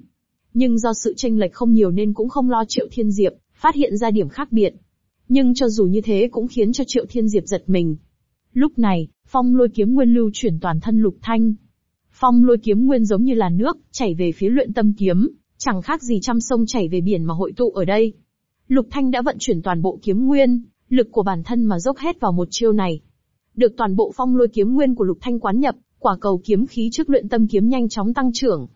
Speaker 1: nhưng do sự tranh lệch không nhiều nên cũng không lo Triệu Thiên Diệp phát hiện ra điểm khác biệt. Nhưng cho dù như thế cũng khiến cho Triệu Thiên Diệp giật mình. Lúc này, phong lôi kiếm nguyên lưu chuyển toàn thân lục thanh. Phong lôi kiếm nguyên giống như là nước, chảy về phía luyện tâm kiếm, chẳng khác gì trăm sông chảy về biển mà hội tụ ở đây. Lục Thanh đã vận chuyển toàn bộ kiếm nguyên, lực của bản thân mà dốc hết vào một chiêu này. Được toàn bộ phong lôi kiếm nguyên của Lục Thanh quán nhập, quả cầu kiếm khí trước luyện tâm kiếm nhanh chóng tăng trưởng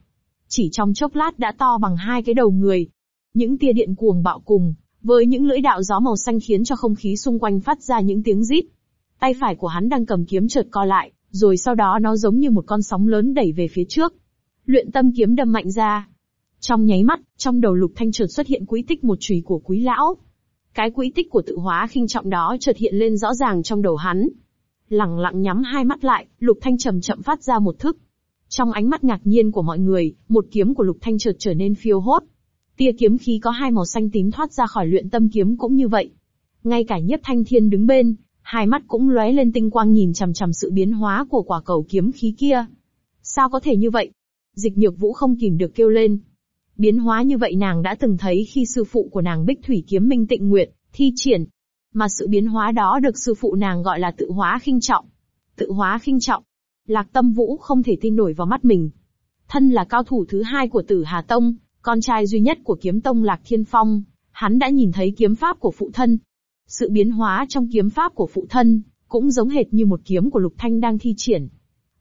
Speaker 1: chỉ trong chốc lát đã to bằng hai cái đầu người. Những tia điện cuồng bạo cùng, với những lưỡi đạo gió màu xanh khiến cho không khí xung quanh phát ra những tiếng rít. Tay phải của hắn đang cầm kiếm chợt co lại, rồi sau đó nó giống như một con sóng lớn đẩy về phía trước. Luyện tâm kiếm đâm mạnh ra. Trong nháy mắt, trong đầu lục thanh chợt xuất hiện quỹ tích một chùy của quý lão. Cái quỹ tích của tự hóa khinh trọng đó chợt hiện lên rõ ràng trong đầu hắn. Lặng lặng nhắm hai mắt lại, lục thanh chậm chậm phát ra một thức. Trong ánh mắt ngạc nhiên của mọi người, một kiếm của Lục Thanh chợt trở nên phiêu hốt. Tia kiếm khí có hai màu xanh tím thoát ra khỏi luyện tâm kiếm cũng như vậy. Ngay cả Nhiếp Thanh Thiên đứng bên, hai mắt cũng lóe lên tinh quang nhìn chằm chằm sự biến hóa của quả cầu kiếm khí kia. Sao có thể như vậy? Dịch Nhược Vũ không kìm được kêu lên. Biến hóa như vậy nàng đã từng thấy khi sư phụ của nàng Bích Thủy Kiếm Minh Tịnh Nguyệt thi triển, mà sự biến hóa đó được sư phụ nàng gọi là tự hóa khinh trọng. Tự hóa khinh trọng, Lạc Tâm Vũ không thể tin nổi vào mắt mình. Thân là cao thủ thứ hai của Tử Hà Tông, con trai duy nhất của kiếm tông Lạc Thiên Phong, hắn đã nhìn thấy kiếm pháp của phụ thân. Sự biến hóa trong kiếm pháp của phụ thân, cũng giống hệt như một kiếm của Lục Thanh đang thi triển.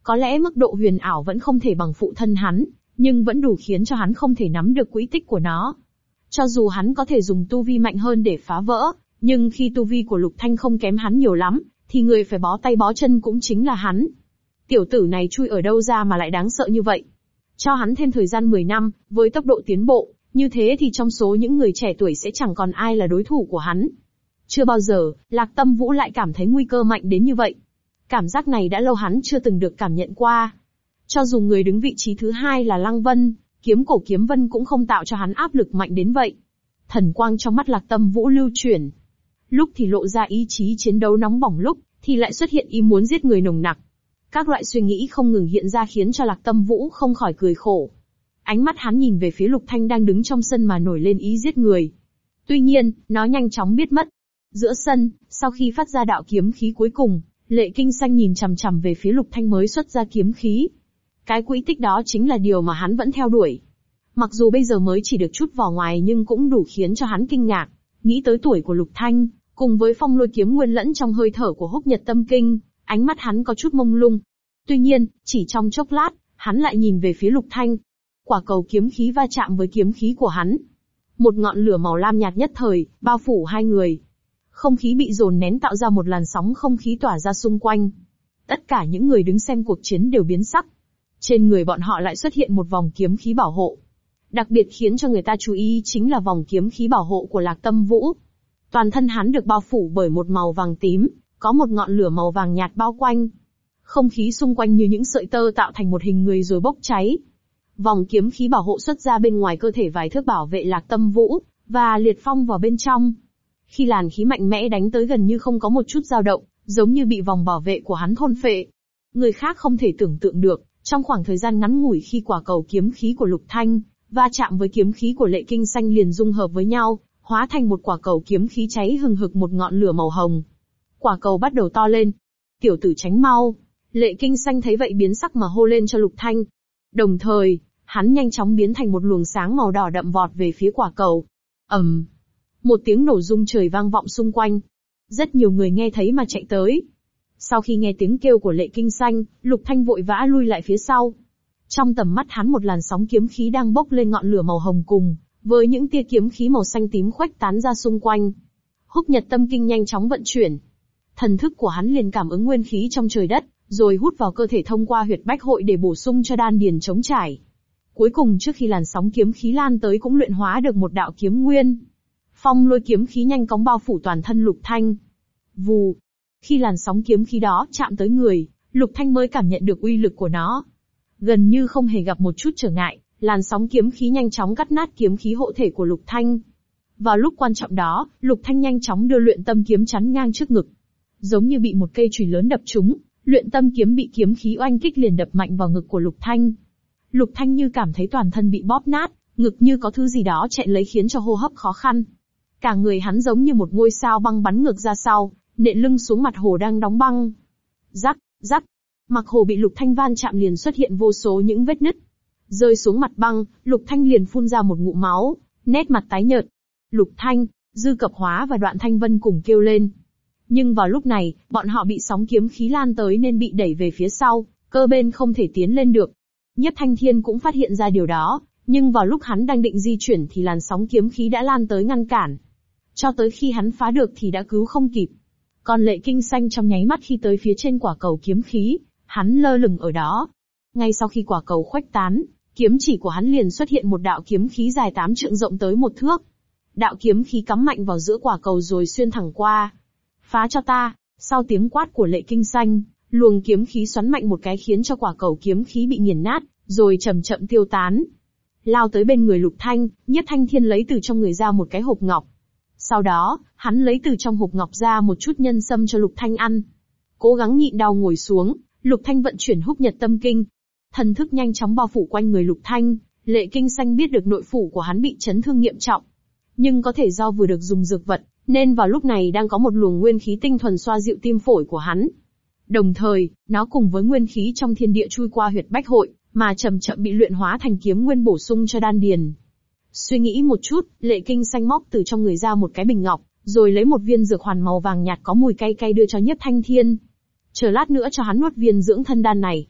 Speaker 1: Có lẽ mức độ huyền ảo vẫn không thể bằng phụ thân hắn, nhưng vẫn đủ khiến cho hắn không thể nắm được quỹ tích của nó. Cho dù hắn có thể dùng tu vi mạnh hơn để phá vỡ, nhưng khi tu vi của Lục Thanh không kém hắn nhiều lắm, thì người phải bó tay bó chân cũng chính là hắn. Tiểu tử này chui ở đâu ra mà lại đáng sợ như vậy? Cho hắn thêm thời gian 10 năm, với tốc độ tiến bộ, như thế thì trong số những người trẻ tuổi sẽ chẳng còn ai là đối thủ của hắn. Chưa bao giờ, Lạc Tâm Vũ lại cảm thấy nguy cơ mạnh đến như vậy. Cảm giác này đã lâu hắn chưa từng được cảm nhận qua. Cho dù người đứng vị trí thứ hai là Lăng Vân, kiếm cổ kiếm vân cũng không tạo cho hắn áp lực mạnh đến vậy. Thần quang trong mắt Lạc Tâm Vũ lưu chuyển. Lúc thì lộ ra ý chí chiến đấu nóng bỏng lúc, thì lại xuất hiện ý muốn giết người nồng nặc. Các loại suy nghĩ không ngừng hiện ra khiến cho Lạc Tâm Vũ không khỏi cười khổ. Ánh mắt hắn nhìn về phía Lục Thanh đang đứng trong sân mà nổi lên ý giết người. Tuy nhiên, nó nhanh chóng biết mất. Giữa sân, sau khi phát ra đạo kiếm khí cuối cùng, Lệ Kinh Xanh nhìn chằm chằm về phía Lục Thanh mới xuất ra kiếm khí. Cái quỹ tích đó chính là điều mà hắn vẫn theo đuổi. Mặc dù bây giờ mới chỉ được chút vỏ ngoài nhưng cũng đủ khiến cho hắn kinh ngạc, nghĩ tới tuổi của Lục Thanh, cùng với phong lôi kiếm nguyên lẫn trong hơi thở của húc nhật tâm kinh, Ánh mắt hắn có chút mông lung. Tuy nhiên, chỉ trong chốc lát, hắn lại nhìn về phía lục thanh. Quả cầu kiếm khí va chạm với kiếm khí của hắn. Một ngọn lửa màu lam nhạt nhất thời, bao phủ hai người. Không khí bị dồn nén tạo ra một làn sóng không khí tỏa ra xung quanh. Tất cả những người đứng xem cuộc chiến đều biến sắc. Trên người bọn họ lại xuất hiện một vòng kiếm khí bảo hộ. Đặc biệt khiến cho người ta chú ý chính là vòng kiếm khí bảo hộ của Lạc Tâm Vũ. Toàn thân hắn được bao phủ bởi một màu vàng tím, có một ngọn lửa màu vàng nhạt bao quanh. Không khí xung quanh như những sợi tơ tạo thành một hình người rồi bốc cháy. Vòng kiếm khí bảo hộ xuất ra bên ngoài cơ thể vài thước bảo vệ lạc tâm vũ, và liệt phong vào bên trong. Khi làn khí mạnh mẽ đánh tới gần như không có một chút dao động, giống như bị vòng bảo vệ của hắn thôn phệ. Người khác không thể tưởng tượng được, trong khoảng thời gian ngắn ngủi khi quả cầu kiếm khí của Lục Thanh, va chạm với kiếm khí của Lệ Kinh Xanh liền dung hợp với nhau, hóa thành một quả cầu kiếm khí cháy hừng hực một ngọn lửa màu hồng, quả cầu bắt đầu to lên. Tiểu tử tránh mau. Lệ kinh xanh thấy vậy biến sắc mà hô lên cho lục thanh. Đồng thời, hắn nhanh chóng biến thành một luồng sáng màu đỏ đậm vọt về phía quả cầu. ầm, Một tiếng nổ rung trời vang vọng xung quanh. Rất nhiều người nghe thấy mà chạy tới. Sau khi nghe tiếng kêu của lệ kinh xanh, lục thanh vội vã lui lại phía sau. Trong tầm mắt hắn một làn sóng kiếm khí đang bốc lên ngọn lửa màu hồng cùng, với những tia kiếm khí màu xanh tím khuếch tán ra xung quanh. Húc nhật tâm kinh nhanh chóng vận chuyển, thần thức của hắn liền cảm ứng nguyên khí trong trời đất, rồi hút vào cơ thể thông qua huyệt bách hội để bổ sung cho đan điền chống trải. Cuối cùng trước khi làn sóng kiếm khí lan tới cũng luyện hóa được một đạo kiếm nguyên. Phong lôi kiếm khí nhanh chóng bao phủ toàn thân Lục Thanh. Vù. Khi làn sóng kiếm khí đó chạm tới người, Lục Thanh mới cảm nhận được uy lực của nó. Gần như không hề gặp một chút trở ngại, làn sóng kiếm khí nhanh chóng cắt nát kiếm khí hộ thể của Lục Thanh. Vào lúc quan trọng đó, Lục Thanh nhanh chóng đưa luyện tâm kiếm chắn ngang trước ngực, giống như bị một cây chùy lớn đập trúng, luyện tâm kiếm bị kiếm khí oanh kích liền đập mạnh vào ngực của Lục Thanh. Lục Thanh như cảm thấy toàn thân bị bóp nát, ngực như có thứ gì đó chạy lấy khiến cho hô hấp khó khăn. Cả người hắn giống như một ngôi sao băng bắn ngược ra sau, nện lưng xuống mặt hồ đang đóng băng. Rắc, rắc, mặc hồ bị Lục Thanh van chạm liền xuất hiện vô số những vết nứt. Rơi xuống mặt băng, Lục Thanh liền phun ra một ngụm máu, nét mặt tái nhợt. Lục Thanh, Dư Cập Hóa và Đoạn Thanh Vân cùng kêu lên, nhưng vào lúc này, bọn họ bị sóng kiếm khí lan tới nên bị đẩy về phía sau, cơ bên không thể tiến lên được. Nhất Thanh Thiên cũng phát hiện ra điều đó, nhưng vào lúc hắn đang định di chuyển thì làn sóng kiếm khí đã lan tới ngăn cản. Cho tới khi hắn phá được thì đã cứu không kịp. Còn lệ kinh xanh trong nháy mắt khi tới phía trên quả cầu kiếm khí, hắn lơ lửng ở đó. Ngay sau khi quả cầu khuếch tán, kiếm chỉ của hắn liền xuất hiện một đạo kiếm khí dài tám trượng rộng tới một thước. Đạo kiếm khí cắm mạnh vào giữa quả cầu rồi xuyên thẳng qua, phá cho ta, sau tiếng quát của lệ kinh xanh, luồng kiếm khí xoắn mạnh một cái khiến cho quả cầu kiếm khí bị nghiền nát, rồi chậm chậm tiêu tán. Lao tới bên người lục thanh, nhất thanh thiên lấy từ trong người ra một cái hộp ngọc. Sau đó, hắn lấy từ trong hộp ngọc ra một chút nhân sâm cho lục thanh ăn. Cố gắng nhịn đau ngồi xuống, lục thanh vận chuyển húc nhật tâm kinh. Thần thức nhanh chóng bao phủ quanh người lục thanh, lệ kinh xanh biết được nội phủ của hắn bị chấn thương nghiêm trọng. Nhưng có thể do vừa được dùng dược vật, nên vào lúc này đang có một luồng nguyên khí tinh thuần xoa dịu tim phổi của hắn. Đồng thời, nó cùng với nguyên khí trong thiên địa chui qua huyệt bách hội, mà chậm chậm bị luyện hóa thành kiếm nguyên bổ sung cho đan điền. Suy nghĩ một chút, lệ kinh xanh móc từ trong người ra một cái bình ngọc, rồi lấy một viên dược hoàn màu vàng nhạt có mùi cay cay đưa cho Nhất Thanh Thiên. Chờ lát nữa cho hắn nuốt viên dưỡng thân đan này.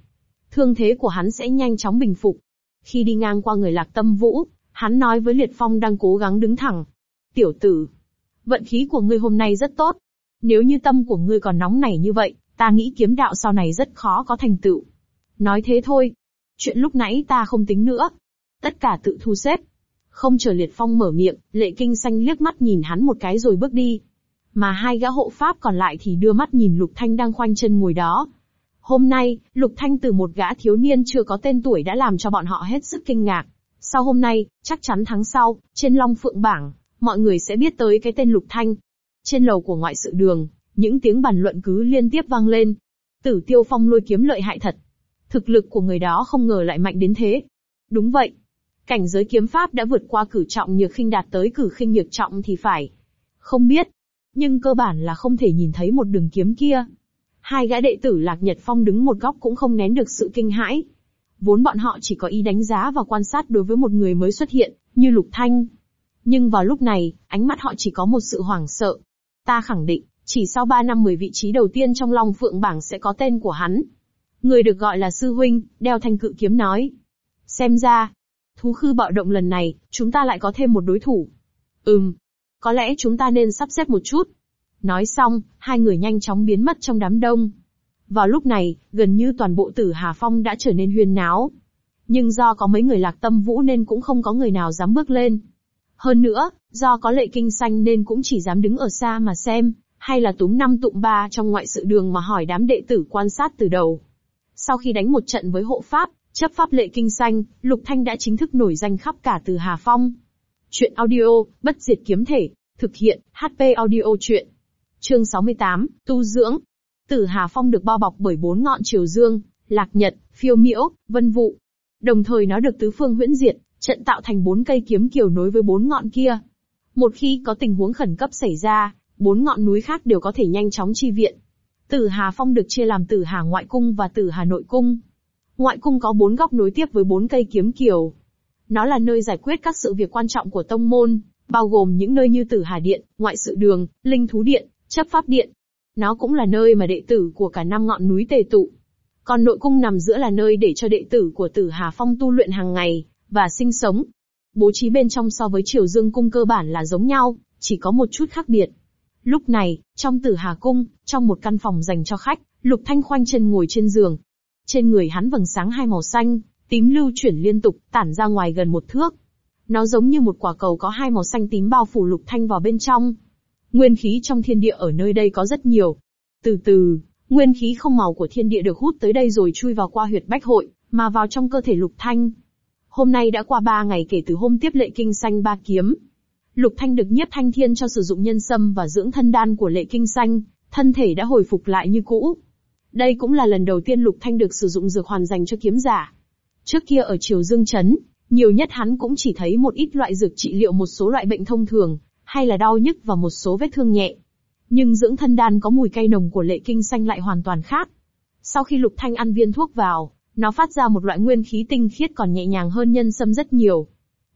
Speaker 1: Thương thế của hắn sẽ nhanh chóng bình phục. Khi đi ngang qua người lạc tâm vũ, hắn nói với Liệt Phong đang cố gắng đứng thẳng. Tiểu tử, vận khí của ngươi hôm nay rất tốt. Nếu như tâm của ngươi còn nóng nảy như vậy, ta nghĩ kiếm đạo sau này rất khó có thành tựu. Nói thế thôi. Chuyện lúc nãy ta không tính nữa. Tất cả tự thu xếp. Không chờ Liệt Phong mở miệng, Lệ Kinh Xanh liếc mắt nhìn hắn một cái rồi bước đi. Mà hai gã hộ pháp còn lại thì đưa mắt nhìn Lục Thanh đang khoanh chân ngồi đó. Hôm nay, Lục Thanh từ một gã thiếu niên chưa có tên tuổi đã làm cho bọn họ hết sức kinh ngạc. Sau hôm nay, chắc chắn tháng sau, trên Long Phượng Bảng, mọi người sẽ biết tới cái tên Lục Thanh. Trên lầu của ngoại sự đường, những tiếng bàn luận cứ liên tiếp vang lên. Tử Tiêu Phong lôi kiếm lợi hại thật. Thực lực của người đó không ngờ lại mạnh đến thế. Đúng vậy. Cảnh giới kiếm pháp đã vượt qua cử trọng nhược khinh đạt tới cử khinh nhược trọng thì phải. Không biết. Nhưng cơ bản là không thể nhìn thấy một đường kiếm kia. Hai gã đệ tử Lạc Nhật Phong đứng một góc cũng không nén được sự kinh hãi. Vốn bọn họ chỉ có ý đánh giá và quan sát đối với một người mới xuất hiện, như Lục Thanh, nhưng vào lúc này, ánh mắt họ chỉ có một sự hoảng sợ. Ta khẳng định, chỉ sau 3 năm 10 vị trí đầu tiên trong Long Phượng bảng sẽ có tên của hắn. Người được gọi là sư huynh, đeo thanh cự kiếm nói. Xem ra, thú khư bạo động lần này, chúng ta lại có thêm một đối thủ. Ừm, có lẽ chúng ta nên sắp xếp một chút. Nói xong, hai người nhanh chóng biến mất trong đám đông. Vào lúc này, gần như toàn bộ tử Hà Phong đã trở nên huyên náo. Nhưng do có mấy người lạc tâm vũ nên cũng không có người nào dám bước lên. Hơn nữa, do có lệ kinh sanh nên cũng chỉ dám đứng ở xa mà xem, hay là túm năm tụng ba trong ngoại sự đường mà hỏi đám đệ tử quan sát từ đầu. Sau khi đánh một trận với hộ pháp, chấp pháp lệ kinh sanh, Lục Thanh đã chính thức nổi danh khắp cả từ Hà Phong. Chuyện audio, bất diệt kiếm thể, thực hiện, HP audio chuyện. Chương 68, Tu Dưỡng. Tử Hà Phong được bao bọc bởi bốn ngọn triều dương, lạc nhật, phiêu miễu, vân vụ. Đồng thời nó được tứ phương huyễn diệt, trận tạo thành bốn cây kiếm kiều nối với bốn ngọn kia. Một khi có tình huống khẩn cấp xảy ra, bốn ngọn núi khác đều có thể nhanh chóng chi viện. Tử Hà Phong được chia làm Tử Hà Ngoại Cung và Tử Hà Nội Cung. Ngoại Cung có bốn góc nối tiếp với bốn cây kiếm kiều. Nó là nơi giải quyết các sự việc quan trọng của tông môn, bao gồm những nơi như Tử Hà Điện, Ngoại Sự Đường, Linh Thú Điện, Chấp Pháp Điện. Nó cũng là nơi mà đệ tử của cả năm ngọn núi tề tụ. Còn nội cung nằm giữa là nơi để cho đệ tử của Tử Hà Phong tu luyện hàng ngày, và sinh sống. Bố trí bên trong so với triều dương cung cơ bản là giống nhau, chỉ có một chút khác biệt. Lúc này, trong tử hà cung, trong một căn phòng dành cho khách, lục thanh khoanh chân ngồi trên giường. Trên người hắn vầng sáng hai màu xanh, tím lưu chuyển liên tục, tản ra ngoài gần một thước. Nó giống như một quả cầu có hai màu xanh tím bao phủ lục thanh vào bên trong. Nguyên khí trong thiên địa ở nơi đây có rất nhiều. Từ từ, nguyên khí không màu của thiên địa được hút tới đây rồi chui vào qua huyệt bách hội, mà vào trong cơ thể lục thanh, Hôm nay đã qua ba ngày kể từ hôm tiếp lệ kinh xanh ba kiếm. Lục Thanh được nhiếp thanh thiên cho sử dụng nhân sâm và dưỡng thân đan của lệ kinh xanh, thân thể đã hồi phục lại như cũ. Đây cũng là lần đầu tiên Lục Thanh được sử dụng dược hoàn dành cho kiếm giả. Trước kia ở Triều Dương Trấn, nhiều nhất hắn cũng chỉ thấy một ít loại dược trị liệu một số loại bệnh thông thường, hay là đau nhức và một số vết thương nhẹ. Nhưng dưỡng thân đan có mùi cay nồng của lệ kinh xanh lại hoàn toàn khác. Sau khi Lục Thanh ăn viên thuốc vào, nó phát ra một loại nguyên khí tinh khiết còn nhẹ nhàng hơn nhân sâm rất nhiều.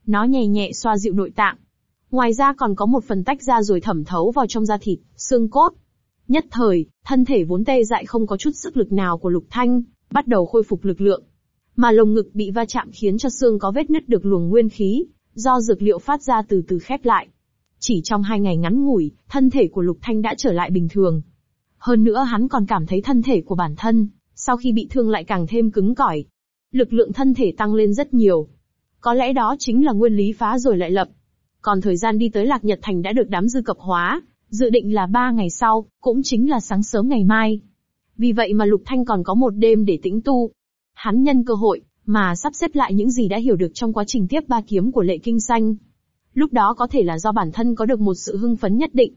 Speaker 1: Nó nhẹ nhẹ xoa dịu nội tạng. Ngoài ra còn có một phần tách ra rồi thẩm thấu vào trong da thịt, xương cốt. Nhất thời, thân thể vốn tê dại không có chút sức lực nào của Lục Thanh, bắt đầu khôi phục lực lượng. Mà lồng ngực bị va chạm khiến cho xương có vết nứt được luồng nguyên khí, do dược liệu phát ra từ từ khép lại. Chỉ trong hai ngày ngắn ngủi, thân thể của Lục Thanh đã trở lại bình thường. Hơn nữa hắn còn cảm thấy thân thể của bản thân sau khi bị thương lại càng thêm cứng cỏi. Lực lượng thân thể tăng lên rất nhiều. Có lẽ đó chính là nguyên lý phá rồi lại lập. Còn thời gian đi tới Lạc Nhật Thành đã được đám dư cập hóa, dự định là ba ngày sau, cũng chính là sáng sớm ngày mai. Vì vậy mà Lục Thanh còn có một đêm để tĩnh tu. Hắn nhân cơ hội, mà sắp xếp lại những gì đã hiểu được trong quá trình tiếp ba kiếm của lệ kinh xanh. Lúc đó có thể là do bản thân có được một sự hưng phấn nhất định.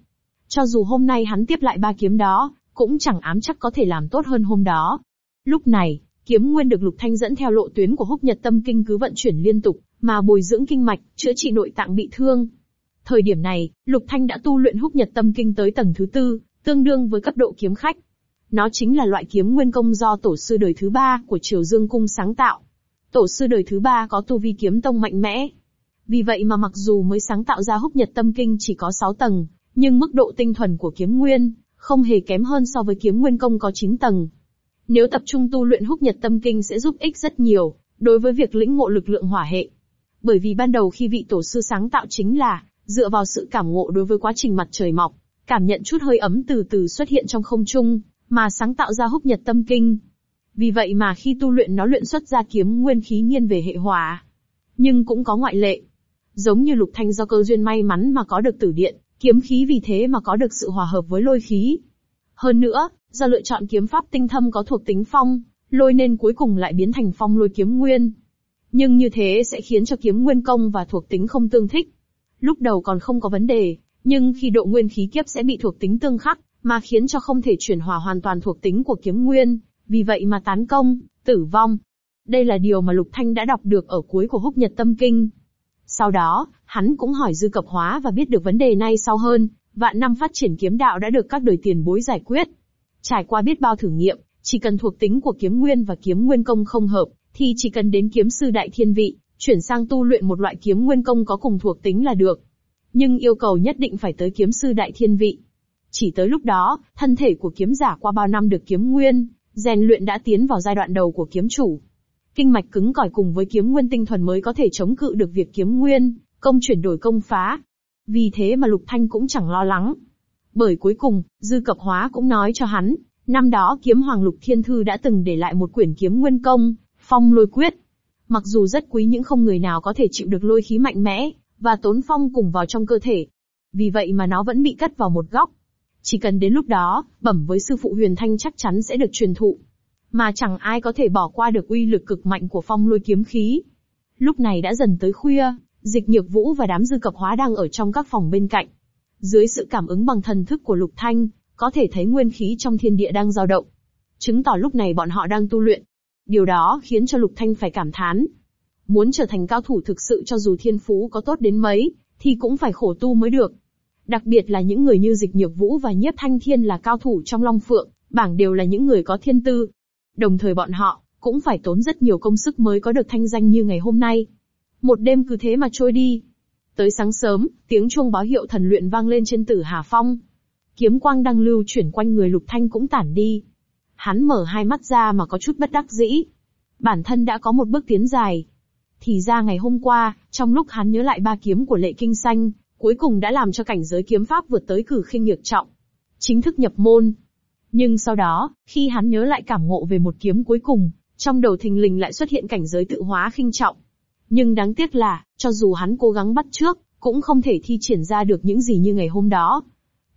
Speaker 1: Cho dù hôm nay hắn tiếp lại ba kiếm đó, cũng chẳng ám chắc có thể làm tốt hơn hôm đó. Lúc này, kiếm nguyên được Lục Thanh dẫn theo lộ tuyến của húc nhật tâm kinh cứ vận chuyển liên tục, mà bồi dưỡng kinh mạch, chữa trị nội tạng bị thương. Thời điểm này, Lục Thanh đã tu luyện húc nhật tâm kinh tới tầng thứ tư, tương đương với cấp độ kiếm khách. Nó chính là loại kiếm nguyên công do tổ sư đời thứ ba của Triều Dương Cung sáng tạo. Tổ sư đời thứ ba có tu vi kiếm tông mạnh mẽ. Vì vậy mà mặc dù mới sáng tạo ra húc nhật tâm kinh chỉ có 6 tầng, nhưng mức độ tinh thuần của kiếm nguyên, không hề kém hơn so với kiếm nguyên công có 9 tầng. Nếu tập trung tu luyện húc nhật tâm kinh sẽ giúp ích rất nhiều, đối với việc lĩnh ngộ lực lượng hỏa hệ. Bởi vì ban đầu khi vị tổ sư sáng tạo chính là, dựa vào sự cảm ngộ đối với quá trình mặt trời mọc, cảm nhận chút hơi ấm từ từ xuất hiện trong không trung, mà sáng tạo ra húc nhật tâm kinh. Vì vậy mà khi tu luyện nó luyện xuất ra kiếm nguyên khí nhiên về hệ hỏa. Nhưng cũng có ngoại lệ. Giống như lục thanh do cơ duyên may mắn mà có được tử điện, kiếm khí vì thế mà có được sự hòa hợp với lôi khí. Hơn nữa, Do lựa chọn kiếm pháp tinh thâm có thuộc tính phong, lôi nên cuối cùng lại biến thành phong lôi kiếm nguyên. Nhưng như thế sẽ khiến cho kiếm nguyên công và thuộc tính không tương thích. Lúc đầu còn không có vấn đề, nhưng khi độ nguyên khí kiếp sẽ bị thuộc tính tương khắc, mà khiến cho không thể chuyển hòa hoàn toàn thuộc tính của kiếm nguyên, vì vậy mà tán công, tử vong. Đây là điều mà Lục Thanh đã đọc được ở cuối của húc nhật tâm kinh. Sau đó, hắn cũng hỏi dư cập hóa và biết được vấn đề này sau hơn, vạn năm phát triển kiếm đạo đã được các đời tiền bối giải quyết, Trải qua biết bao thử nghiệm, chỉ cần thuộc tính của kiếm nguyên và kiếm nguyên công không hợp, thì chỉ cần đến kiếm sư đại thiên vị, chuyển sang tu luyện một loại kiếm nguyên công có cùng thuộc tính là được. Nhưng yêu cầu nhất định phải tới kiếm sư đại thiên vị. Chỉ tới lúc đó, thân thể của kiếm giả qua bao năm được kiếm nguyên, rèn luyện đã tiến vào giai đoạn đầu của kiếm chủ. Kinh mạch cứng cỏi cùng với kiếm nguyên tinh thuần mới có thể chống cự được việc kiếm nguyên, công chuyển đổi công phá. Vì thế mà Lục Thanh cũng chẳng lo lắng, bởi cuối cùng, dư cập hóa cũng nói cho hắn, năm đó kiếm hoàng lục thiên thư đã từng để lại một quyển kiếm nguyên công, phong lôi quyết. Mặc dù rất quý những không người nào có thể chịu được lôi khí mạnh mẽ, và tốn phong cùng vào trong cơ thể. Vì vậy mà nó vẫn bị cắt vào một góc. Chỉ cần đến lúc đó, bẩm với sư phụ huyền thanh chắc chắn sẽ được truyền thụ. Mà chẳng ai có thể bỏ qua được uy lực cực mạnh của phong lôi kiếm khí. Lúc này đã dần tới khuya, dịch nhược vũ và đám dư cập hóa đang ở trong các phòng bên cạnh. Dưới sự cảm ứng bằng thần thức của Lục Thanh, có thể thấy nguyên khí trong thiên địa đang dao động. Chứng tỏ lúc này bọn họ đang tu luyện. Điều đó khiến cho Lục Thanh phải cảm thán. Muốn trở thành cao thủ thực sự cho dù thiên phú có tốt đến mấy, thì cũng phải khổ tu mới được. Đặc biệt là những người như Dịch Nhược Vũ và Nhiếp Thanh Thiên là cao thủ trong Long Phượng, bảng đều là những người có thiên tư. Đồng thời bọn họ cũng phải tốn rất nhiều công sức mới có được thanh danh như ngày hôm nay. Một đêm cứ thế mà trôi đi, Tới sáng sớm, tiếng chuông báo hiệu thần luyện vang lên trên tử Hà Phong. Kiếm quang đang lưu chuyển quanh người Lục Thanh cũng tản đi. Hắn mở hai mắt ra mà có chút bất đắc dĩ. Bản thân đã có một bước tiến dài. Thì ra ngày hôm qua, trong lúc hắn nhớ lại ba kiếm của lệ kinh xanh, cuối cùng đã làm cho cảnh giới kiếm pháp vượt tới cử khinh nhược trọng. Chính thức nhập môn. Nhưng sau đó, khi hắn nhớ lại cảm ngộ về một kiếm cuối cùng, trong đầu thình lình lại xuất hiện cảnh giới tự hóa khinh trọng. Nhưng đáng tiếc là, cho dù hắn cố gắng bắt trước, cũng không thể thi triển ra được những gì như ngày hôm đó.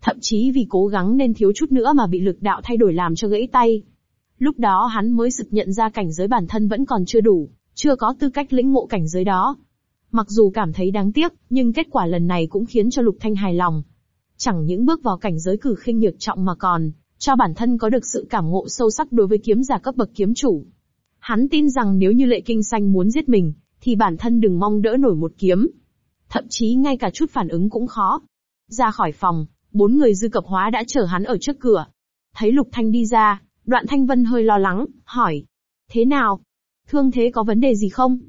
Speaker 1: Thậm chí vì cố gắng nên thiếu chút nữa mà bị lực đạo thay đổi làm cho gãy tay. Lúc đó hắn mới sực nhận ra cảnh giới bản thân vẫn còn chưa đủ, chưa có tư cách lĩnh ngộ cảnh giới đó. Mặc dù cảm thấy đáng tiếc, nhưng kết quả lần này cũng khiến cho Lục Thanh hài lòng. Chẳng những bước vào cảnh giới cử khinh nhược trọng mà còn, cho bản thân có được sự cảm ngộ sâu sắc đối với kiếm giả cấp bậc kiếm chủ. Hắn tin rằng nếu như lệ kinh xanh muốn giết mình, thì bản thân đừng mong đỡ nổi một kiếm. Thậm chí ngay cả chút phản ứng cũng khó. Ra khỏi phòng, bốn người dư cập hóa đã chờ hắn ở trước cửa. Thấy Lục Thanh đi ra, đoạn Thanh Vân hơi lo lắng, hỏi. Thế nào? Thương thế có vấn đề gì không?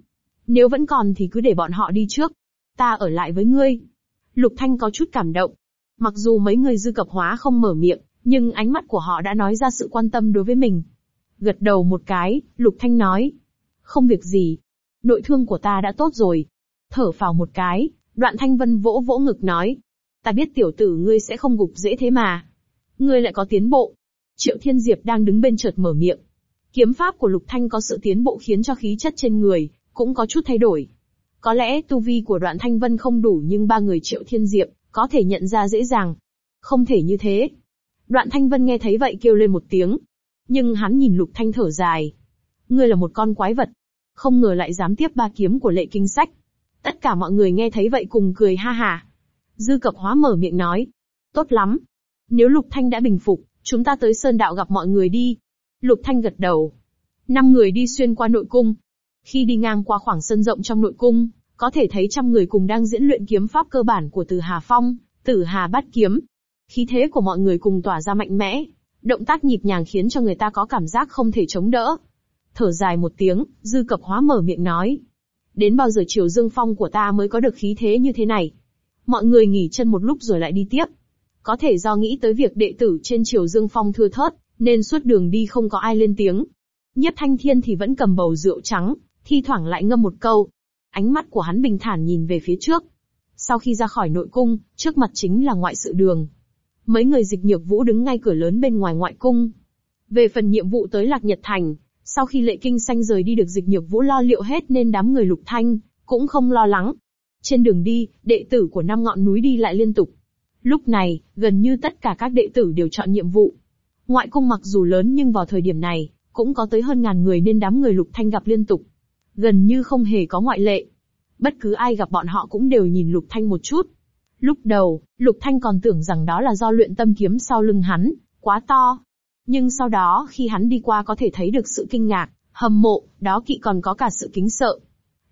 Speaker 1: Nếu vẫn còn thì cứ để bọn họ đi trước. Ta ở lại với ngươi. Lục Thanh có chút cảm động. Mặc dù mấy người dư cập hóa không mở miệng, nhưng ánh mắt của họ đã nói ra sự quan tâm đối với mình. Gật đầu một cái, Lục Thanh nói. Không việc gì, nội thương của ta đã tốt rồi. Thở phào một cái, đoạn thanh vân vỗ vỗ ngực nói. Ta biết tiểu tử ngươi sẽ không gục dễ thế mà. Ngươi lại có tiến bộ. Triệu Thiên Diệp đang đứng bên chợt mở miệng. Kiếm pháp của Lục Thanh có sự tiến bộ khiến cho khí chất trên người, cũng có chút thay đổi. Có lẽ tu vi của đoạn thanh vân không đủ nhưng ba người Triệu Thiên Diệp có thể nhận ra dễ dàng. Không thể như thế. Đoạn thanh vân nghe thấy vậy kêu lên một tiếng. Nhưng hắn nhìn Lục Thanh thở dài. Ngươi là một con quái vật, không ngờ lại dám tiếp ba kiếm của lệ kinh sách. Tất cả mọi người nghe thấy vậy cùng cười ha hà Dư cập hóa mở miệng nói. Tốt lắm. Nếu Lục Thanh đã bình phục, chúng ta tới Sơn Đạo gặp mọi người đi. Lục Thanh gật đầu. Năm người đi xuyên qua nội cung. Khi đi ngang qua khoảng sân rộng trong nội cung, có thể thấy trăm người cùng đang diễn luyện kiếm pháp cơ bản của Từ Hà Phong, Tử Hà Bát Kiếm. Khí thế của mọi người cùng tỏa ra mạnh mẽ, động tác nhịp nhàng khiến cho người ta có cảm giác không thể chống đỡ thở dài một tiếng, dư cập hóa mở miệng nói. Đến bao giờ chiều dương phong của ta mới có được khí thế như thế này? Mọi người nghỉ chân một lúc rồi lại đi tiếp. Có thể do nghĩ tới việc đệ tử trên chiều dương phong thưa thớt, nên suốt đường đi không có ai lên tiếng. Nhất thanh thiên thì vẫn cầm bầu rượu trắng, thi thoảng lại ngâm một câu. Ánh mắt của hắn bình thản nhìn về phía trước. Sau khi ra khỏi nội cung, trước mặt chính là ngoại sự đường. Mấy người dịch nhược vũ đứng ngay cửa lớn bên ngoài ngoại cung. Về phần nhiệm vụ tới Lạc Nhật Thành, sau khi lệ kinh xanh rời đi được dịch nhược vũ lo liệu hết nên đám người lục thanh, cũng không lo lắng. Trên đường đi, đệ tử của năm ngọn núi đi lại liên tục. Lúc này, gần như tất cả các đệ tử đều chọn nhiệm vụ. Ngoại cung mặc dù lớn nhưng vào thời điểm này, cũng có tới hơn ngàn người nên đám người lục thanh gặp liên tục. Gần như không hề có ngoại lệ. Bất cứ ai gặp bọn họ cũng đều nhìn lục thanh một chút. Lúc đầu, lục thanh còn tưởng rằng đó là do luyện tâm kiếm sau lưng hắn, quá to, nhưng sau đó khi hắn đi qua có thể thấy được sự kinh ngạc, hâm mộ, đó kỵ còn có cả sự kính sợ.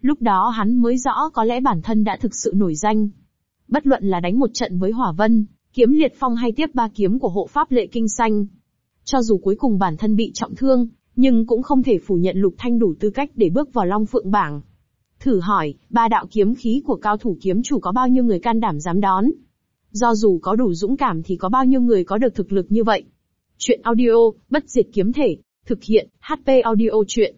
Speaker 1: Lúc đó hắn mới rõ có lẽ bản thân đã thực sự nổi danh. Bất luận là đánh một trận với Hỏa Vân, kiếm liệt phong hay tiếp ba kiếm của hộ pháp lệ kinh xanh. Cho dù cuối cùng bản thân bị trọng thương, nhưng cũng không thể phủ nhận Lục Thanh đủ tư cách để bước vào Long Phượng bảng. Thử hỏi, ba đạo kiếm khí của cao thủ kiếm chủ có bao nhiêu người can đảm dám đón? Do dù có đủ dũng cảm thì có bao nhiêu người có được thực lực như vậy? Chuyện audio, bất diệt kiếm thể, thực hiện, HP audio chuyện.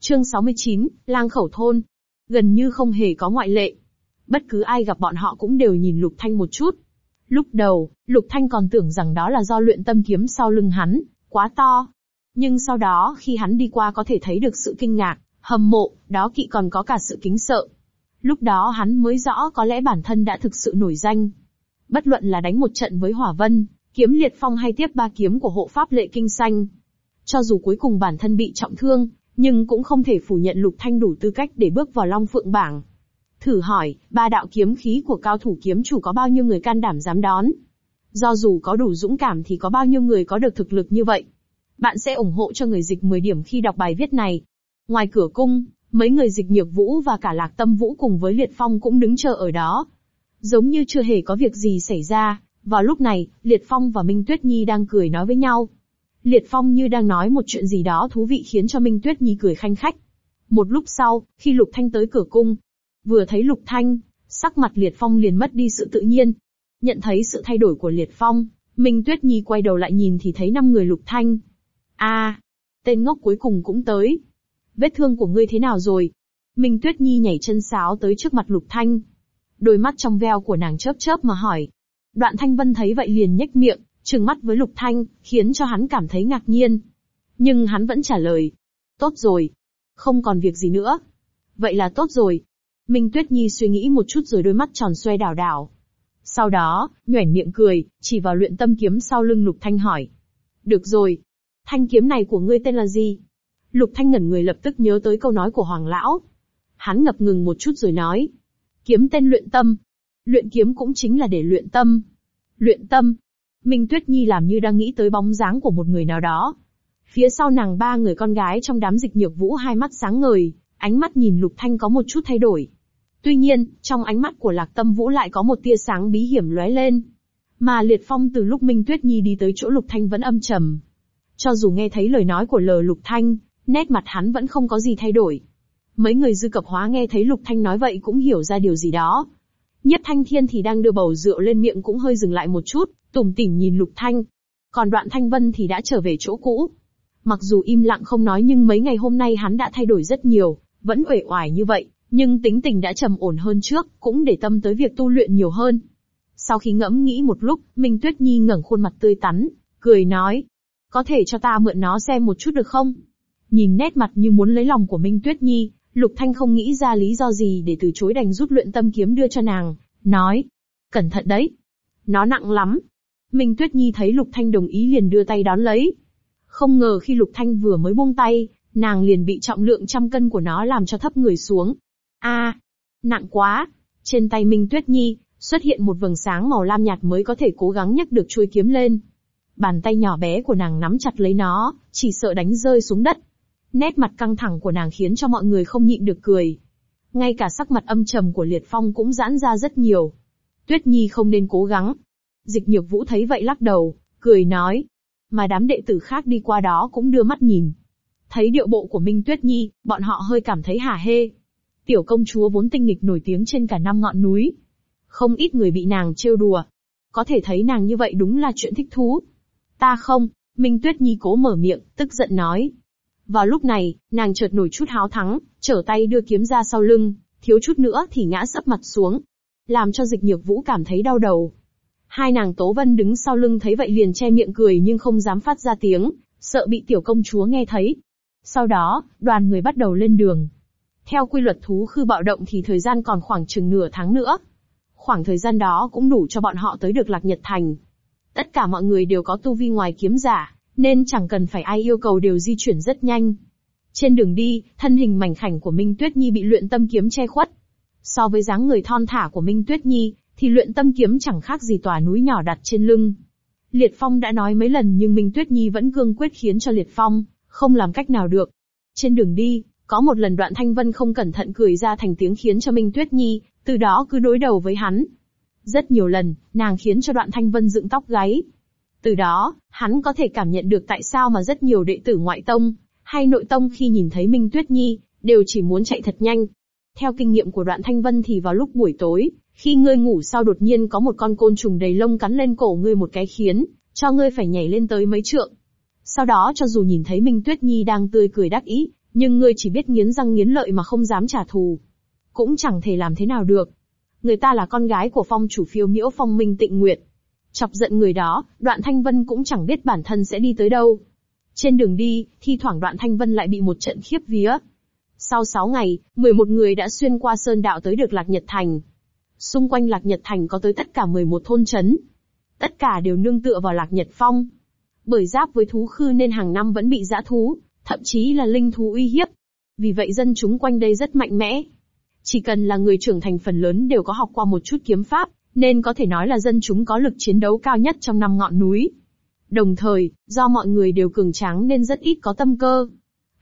Speaker 1: Chương 69, lang khẩu thôn. Gần như không hề có ngoại lệ. Bất cứ ai gặp bọn họ cũng đều nhìn Lục Thanh một chút. Lúc đầu, Lục Thanh còn tưởng rằng đó là do luyện tâm kiếm sau lưng hắn, quá to. Nhưng sau đó khi hắn đi qua có thể thấy được sự kinh ngạc, hâm mộ, đó kỵ còn có cả sự kính sợ. Lúc đó hắn mới rõ có lẽ bản thân đã thực sự nổi danh. Bất luận là đánh một trận với Hỏa Vân, kiếm liệt phong hay tiếp ba kiếm của hộ pháp lệ kinh xanh. Cho dù cuối cùng bản thân bị trọng thương, nhưng cũng không thể phủ nhận Lục Thanh đủ tư cách để bước vào Long Phượng bảng. Thử hỏi, ba đạo kiếm khí của cao thủ kiếm chủ có bao nhiêu người can đảm dám đón? Do dù có đủ dũng cảm thì có bao nhiêu người có được thực lực như vậy? Bạn sẽ ủng hộ cho người dịch 10 điểm khi đọc bài viết này. Ngoài cửa cung, mấy người dịch nhược vũ và cả lạc tâm vũ cùng với liệt phong cũng đứng chờ ở đó. Giống như chưa hề có việc gì xảy ra. Vào lúc này, Liệt Phong và Minh Tuyết Nhi đang cười nói với nhau. Liệt Phong như đang nói một chuyện gì đó thú vị khiến cho Minh Tuyết Nhi cười khanh khách. Một lúc sau, khi Lục Thanh tới cửa cung, vừa thấy Lục Thanh, sắc mặt Liệt Phong liền mất đi sự tự nhiên. Nhận thấy sự thay đổi của Liệt Phong, Minh Tuyết Nhi quay đầu lại nhìn thì thấy năm người Lục Thanh. A, à, tên ngốc cuối cùng cũng tới. Vết thương của ngươi thế nào rồi? Minh Tuyết Nhi nhảy chân sáo tới trước mặt Lục Thanh. Đôi mắt trong veo của nàng chớp chớp mà hỏi, Đoạn Thanh Vân thấy vậy liền nhếch miệng, trừng mắt với Lục Thanh, khiến cho hắn cảm thấy ngạc nhiên. Nhưng hắn vẫn trả lời. Tốt rồi. Không còn việc gì nữa. Vậy là tốt rồi. Minh Tuyết Nhi suy nghĩ một chút rồi đôi mắt tròn xoe đảo đảo. Sau đó, nhoẻn miệng cười, chỉ vào luyện tâm kiếm sau lưng Lục Thanh hỏi. Được rồi. Thanh kiếm này của ngươi tên là gì? Lục Thanh ngẩn người lập tức nhớ tới câu nói của Hoàng Lão. Hắn ngập ngừng một chút rồi nói. Kiếm tên luyện tâm. Luyện kiếm cũng chính là để luyện tâm. Luyện tâm. Minh Tuyết Nhi làm như đang nghĩ tới bóng dáng của một người nào đó. Phía sau nàng ba người con gái trong đám dịch nhược vũ hai mắt sáng ngời, ánh mắt nhìn Lục Thanh có một chút thay đổi. Tuy nhiên, trong ánh mắt của Lạc Tâm Vũ lại có một tia sáng bí hiểm lóe lên. Mà Liệt Phong từ lúc Minh Tuyết Nhi đi tới chỗ Lục Thanh vẫn âm trầm. Cho dù nghe thấy lời nói của lờ Lục Thanh, nét mặt hắn vẫn không có gì thay đổi. Mấy người dư cập hóa nghe thấy Lục Thanh nói vậy cũng hiểu ra điều gì đó, Nhất Thanh Thiên thì đang đưa bầu rượu lên miệng cũng hơi dừng lại một chút, tủm tỉm nhìn Lục Thanh. Còn Đoạn Thanh Vân thì đã trở về chỗ cũ. Mặc dù im lặng không nói nhưng mấy ngày hôm nay hắn đã thay đổi rất nhiều, vẫn uể oải như vậy, nhưng tính tình đã trầm ổn hơn trước, cũng để tâm tới việc tu luyện nhiều hơn. Sau khi ngẫm nghĩ một lúc, Minh Tuyết Nhi ngẩng khuôn mặt tươi tắn, cười nói, có thể cho ta mượn nó xem một chút được không? Nhìn nét mặt như muốn lấy lòng của Minh Tuyết Nhi, Lục Thanh không nghĩ ra lý do gì để từ chối đành rút luyện tâm kiếm đưa cho nàng, nói. Cẩn thận đấy. Nó nặng lắm. Minh Tuyết Nhi thấy Lục Thanh đồng ý liền đưa tay đón lấy. Không ngờ khi Lục Thanh vừa mới buông tay, nàng liền bị trọng lượng trăm cân của nó làm cho thấp người xuống. a nặng quá. Trên tay Minh Tuyết Nhi, xuất hiện một vầng sáng màu lam nhạt mới có thể cố gắng nhấc được chuôi kiếm lên. Bàn tay nhỏ bé của nàng nắm chặt lấy nó, chỉ sợ đánh rơi xuống đất. Nét mặt căng thẳng của nàng khiến cho mọi người không nhịn được cười. Ngay cả sắc mặt âm trầm của Liệt Phong cũng giãn ra rất nhiều. Tuyết Nhi không nên cố gắng. Dịch nhược vũ thấy vậy lắc đầu, cười nói. Mà đám đệ tử khác đi qua đó cũng đưa mắt nhìn. Thấy điệu bộ của Minh Tuyết Nhi, bọn họ hơi cảm thấy hả hê. Tiểu công chúa vốn tinh nghịch nổi tiếng trên cả năm ngọn núi. Không ít người bị nàng trêu đùa. Có thể thấy nàng như vậy đúng là chuyện thích thú. Ta không, Minh Tuyết Nhi cố mở miệng, tức giận nói, vào lúc này, nàng chợt nổi chút háo thắng, trở tay đưa kiếm ra sau lưng, thiếu chút nữa thì ngã sấp mặt xuống. Làm cho dịch nhược vũ cảm thấy đau đầu. Hai nàng Tố Vân đứng sau lưng thấy vậy liền che miệng cười nhưng không dám phát ra tiếng, sợ bị tiểu công chúa nghe thấy. Sau đó, đoàn người bắt đầu lên đường. Theo quy luật thú khư bạo động thì thời gian còn khoảng chừng nửa tháng nữa. Khoảng thời gian đó cũng đủ cho bọn họ tới được Lạc Nhật Thành. Tất cả mọi người đều có tu vi ngoài kiếm giả, nên chẳng cần phải ai yêu cầu đều di chuyển rất nhanh. Trên đường đi, thân hình mảnh khảnh của Minh Tuyết Nhi bị luyện tâm kiếm che khuất. So với dáng người thon thả của Minh Tuyết Nhi, thì luyện tâm kiếm chẳng khác gì tòa núi nhỏ đặt trên lưng. Liệt Phong đã nói mấy lần nhưng Minh Tuyết Nhi vẫn cương quyết khiến cho Liệt Phong không làm cách nào được. Trên đường đi, có một lần Đoạn Thanh Vân không cẩn thận cười ra thành tiếng khiến cho Minh Tuyết Nhi từ đó cứ đối đầu với hắn. Rất nhiều lần, nàng khiến cho Đoạn Thanh Vân dựng tóc gáy, từ đó, hắn có thể cảm nhận được tại sao mà rất nhiều đệ tử ngoại tông, hay nội tông khi nhìn thấy Minh Tuyết Nhi, đều chỉ muốn chạy thật nhanh. Theo kinh nghiệm của đoạn Thanh Vân thì vào lúc buổi tối, khi ngươi ngủ sau đột nhiên có một con côn trùng đầy lông cắn lên cổ ngươi một cái khiến, cho ngươi phải nhảy lên tới mấy trượng. Sau đó cho dù nhìn thấy Minh Tuyết Nhi đang tươi cười đắc ý, nhưng ngươi chỉ biết nghiến răng nghiến lợi mà không dám trả thù. Cũng chẳng thể làm thế nào được. Người ta là con gái của phong chủ phiêu miễu phong minh tịnh nguyệt, Chọc giận người đó, đoạn Thanh Vân cũng chẳng biết bản thân sẽ đi tới đâu. Trên đường đi, thi thoảng đoạn Thanh Vân lại bị một trận khiếp vía. Sau 6 ngày, 11 người đã xuyên qua sơn đạo tới được Lạc Nhật Thành. Xung quanh Lạc Nhật Thành có tới tất cả 11 thôn chấn. Tất cả đều nương tựa vào Lạc Nhật Phong. Bởi giáp với thú khư nên hàng năm vẫn bị dã thú, thậm chí là linh thú uy hiếp. Vì vậy dân chúng quanh đây rất mạnh mẽ. Chỉ cần là người trưởng thành phần lớn đều có học qua một chút kiếm pháp, nên có thể nói là dân chúng có lực chiến đấu cao nhất trong năm ngọn núi. Đồng thời, do mọi người đều cường tráng nên rất ít có tâm cơ.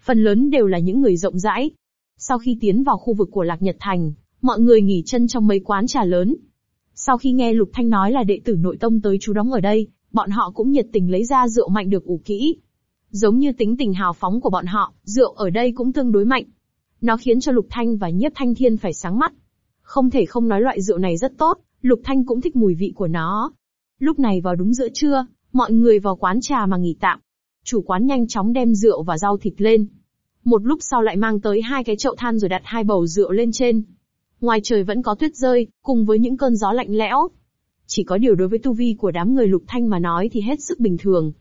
Speaker 1: Phần lớn đều là những người rộng rãi. Sau khi tiến vào khu vực của Lạc Nhật Thành, mọi người nghỉ chân trong mấy quán trà lớn. Sau khi nghe Lục Thanh nói là đệ tử nội tông tới chú đóng ở đây, bọn họ cũng nhiệt tình lấy ra rượu mạnh được ủ kỹ. Giống như tính tình hào phóng của bọn họ, rượu ở đây cũng tương đối mạnh. Nó khiến cho Lục Thanh và Nhiếp Thanh Thiên phải sáng mắt. Không thể không nói loại rượu này rất tốt, Lục Thanh cũng thích mùi vị của nó. Lúc này vào đúng giữa trưa, mọi người vào quán trà mà nghỉ tạm. Chủ quán nhanh chóng đem rượu và rau thịt lên. Một lúc sau lại mang tới hai cái chậu than rồi đặt hai bầu rượu lên trên. Ngoài trời vẫn có tuyết rơi, cùng với những cơn gió lạnh lẽo. Chỉ có điều đối với tu vi của đám người Lục Thanh mà nói thì hết sức bình thường.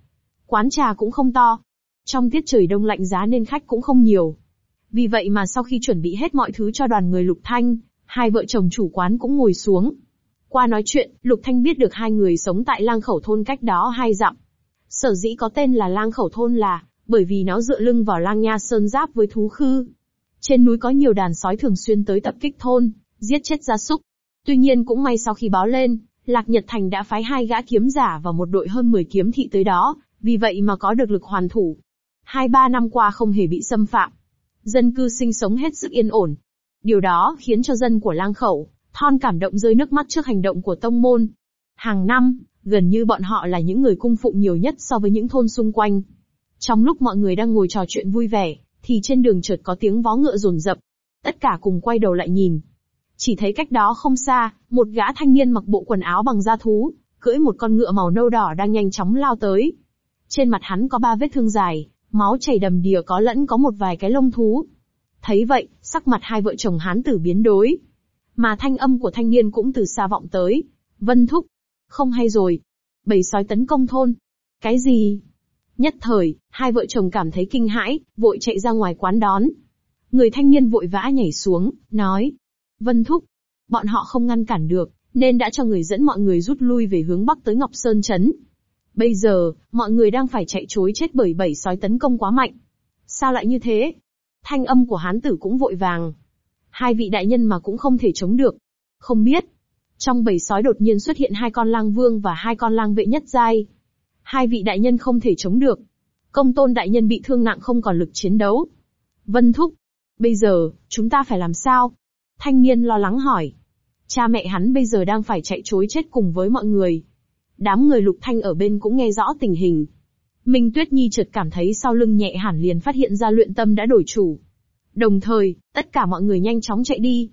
Speaker 1: Quán trà cũng không to. Trong tiết trời đông lạnh giá nên khách cũng không nhiều. Vì vậy mà sau khi chuẩn bị hết mọi thứ cho đoàn người Lục Thanh, hai vợ chồng chủ quán cũng ngồi xuống, qua nói chuyện, Lục Thanh biết được hai người sống tại lang khẩu thôn cách đó hai dặm. Sở dĩ có tên là lang khẩu thôn là, bởi vì nó dựa lưng vào lang nha sơn giáp với thú khư. Trên núi có nhiều đàn sói thường xuyên tới tập kích thôn, giết chết gia súc. Tuy nhiên cũng may sau khi báo lên, Lạc Nhật Thành đã phái hai gã kiếm giả và một đội hơn 10 kiếm thị tới đó, vì vậy mà có được lực hoàn thủ. Hai ba năm qua không hề bị xâm phạm. Dân cư sinh sống hết sức yên ổn. Điều đó khiến cho dân của lang khẩu, Thon cảm động rơi nước mắt trước hành động của tông môn. Hàng năm, gần như bọn họ là những người cung phụng nhiều nhất so với những thôn xung quanh. Trong lúc mọi người đang ngồi trò chuyện vui vẻ, thì trên đường chợt có tiếng vó ngựa rồn rập. Tất cả cùng quay đầu lại nhìn. Chỉ thấy cách đó không xa, một gã thanh niên mặc bộ quần áo bằng da thú, cưỡi một con ngựa màu nâu đỏ đang nhanh chóng lao tới. Trên mặt hắn có ba vết thương dài, máu chảy đầm đìa có lẫn có một vài cái lông thú. Thấy vậy, sắc mặt hai vợ chồng hán tử biến đổi, mà thanh âm của thanh niên cũng từ xa vọng tới. Vân Thúc. Không hay rồi. Bầy sói tấn công thôn. Cái gì? Nhất thời, hai vợ chồng cảm thấy kinh hãi, vội chạy ra ngoài quán đón. Người thanh niên vội vã nhảy xuống, nói. Vân Thúc. Bọn họ không ngăn cản được, nên đã cho người dẫn mọi người rút lui về hướng bắc tới Ngọc Sơn Trấn. Bây giờ, mọi người đang phải chạy chối chết bởi bảy sói tấn công quá mạnh. Sao lại như thế? Thanh âm của hán tử cũng vội vàng hai vị đại nhân mà cũng không thể chống được. Không biết, trong bầy sói đột nhiên xuất hiện hai con lang vương và hai con lang vệ nhất giai. Hai vị đại nhân không thể chống được. Công tôn đại nhân bị thương nặng không còn lực chiến đấu. Vân Thúc, bây giờ, chúng ta phải làm sao? Thanh niên lo lắng hỏi. Cha mẹ hắn bây giờ đang phải chạy chối chết cùng với mọi người. Đám người lục thanh ở bên cũng nghe rõ tình hình. Minh Tuyết Nhi chợt cảm thấy sau lưng nhẹ hẳn liền phát hiện ra luyện tâm đã đổi chủ. Đồng thời, tất cả mọi người nhanh chóng chạy đi.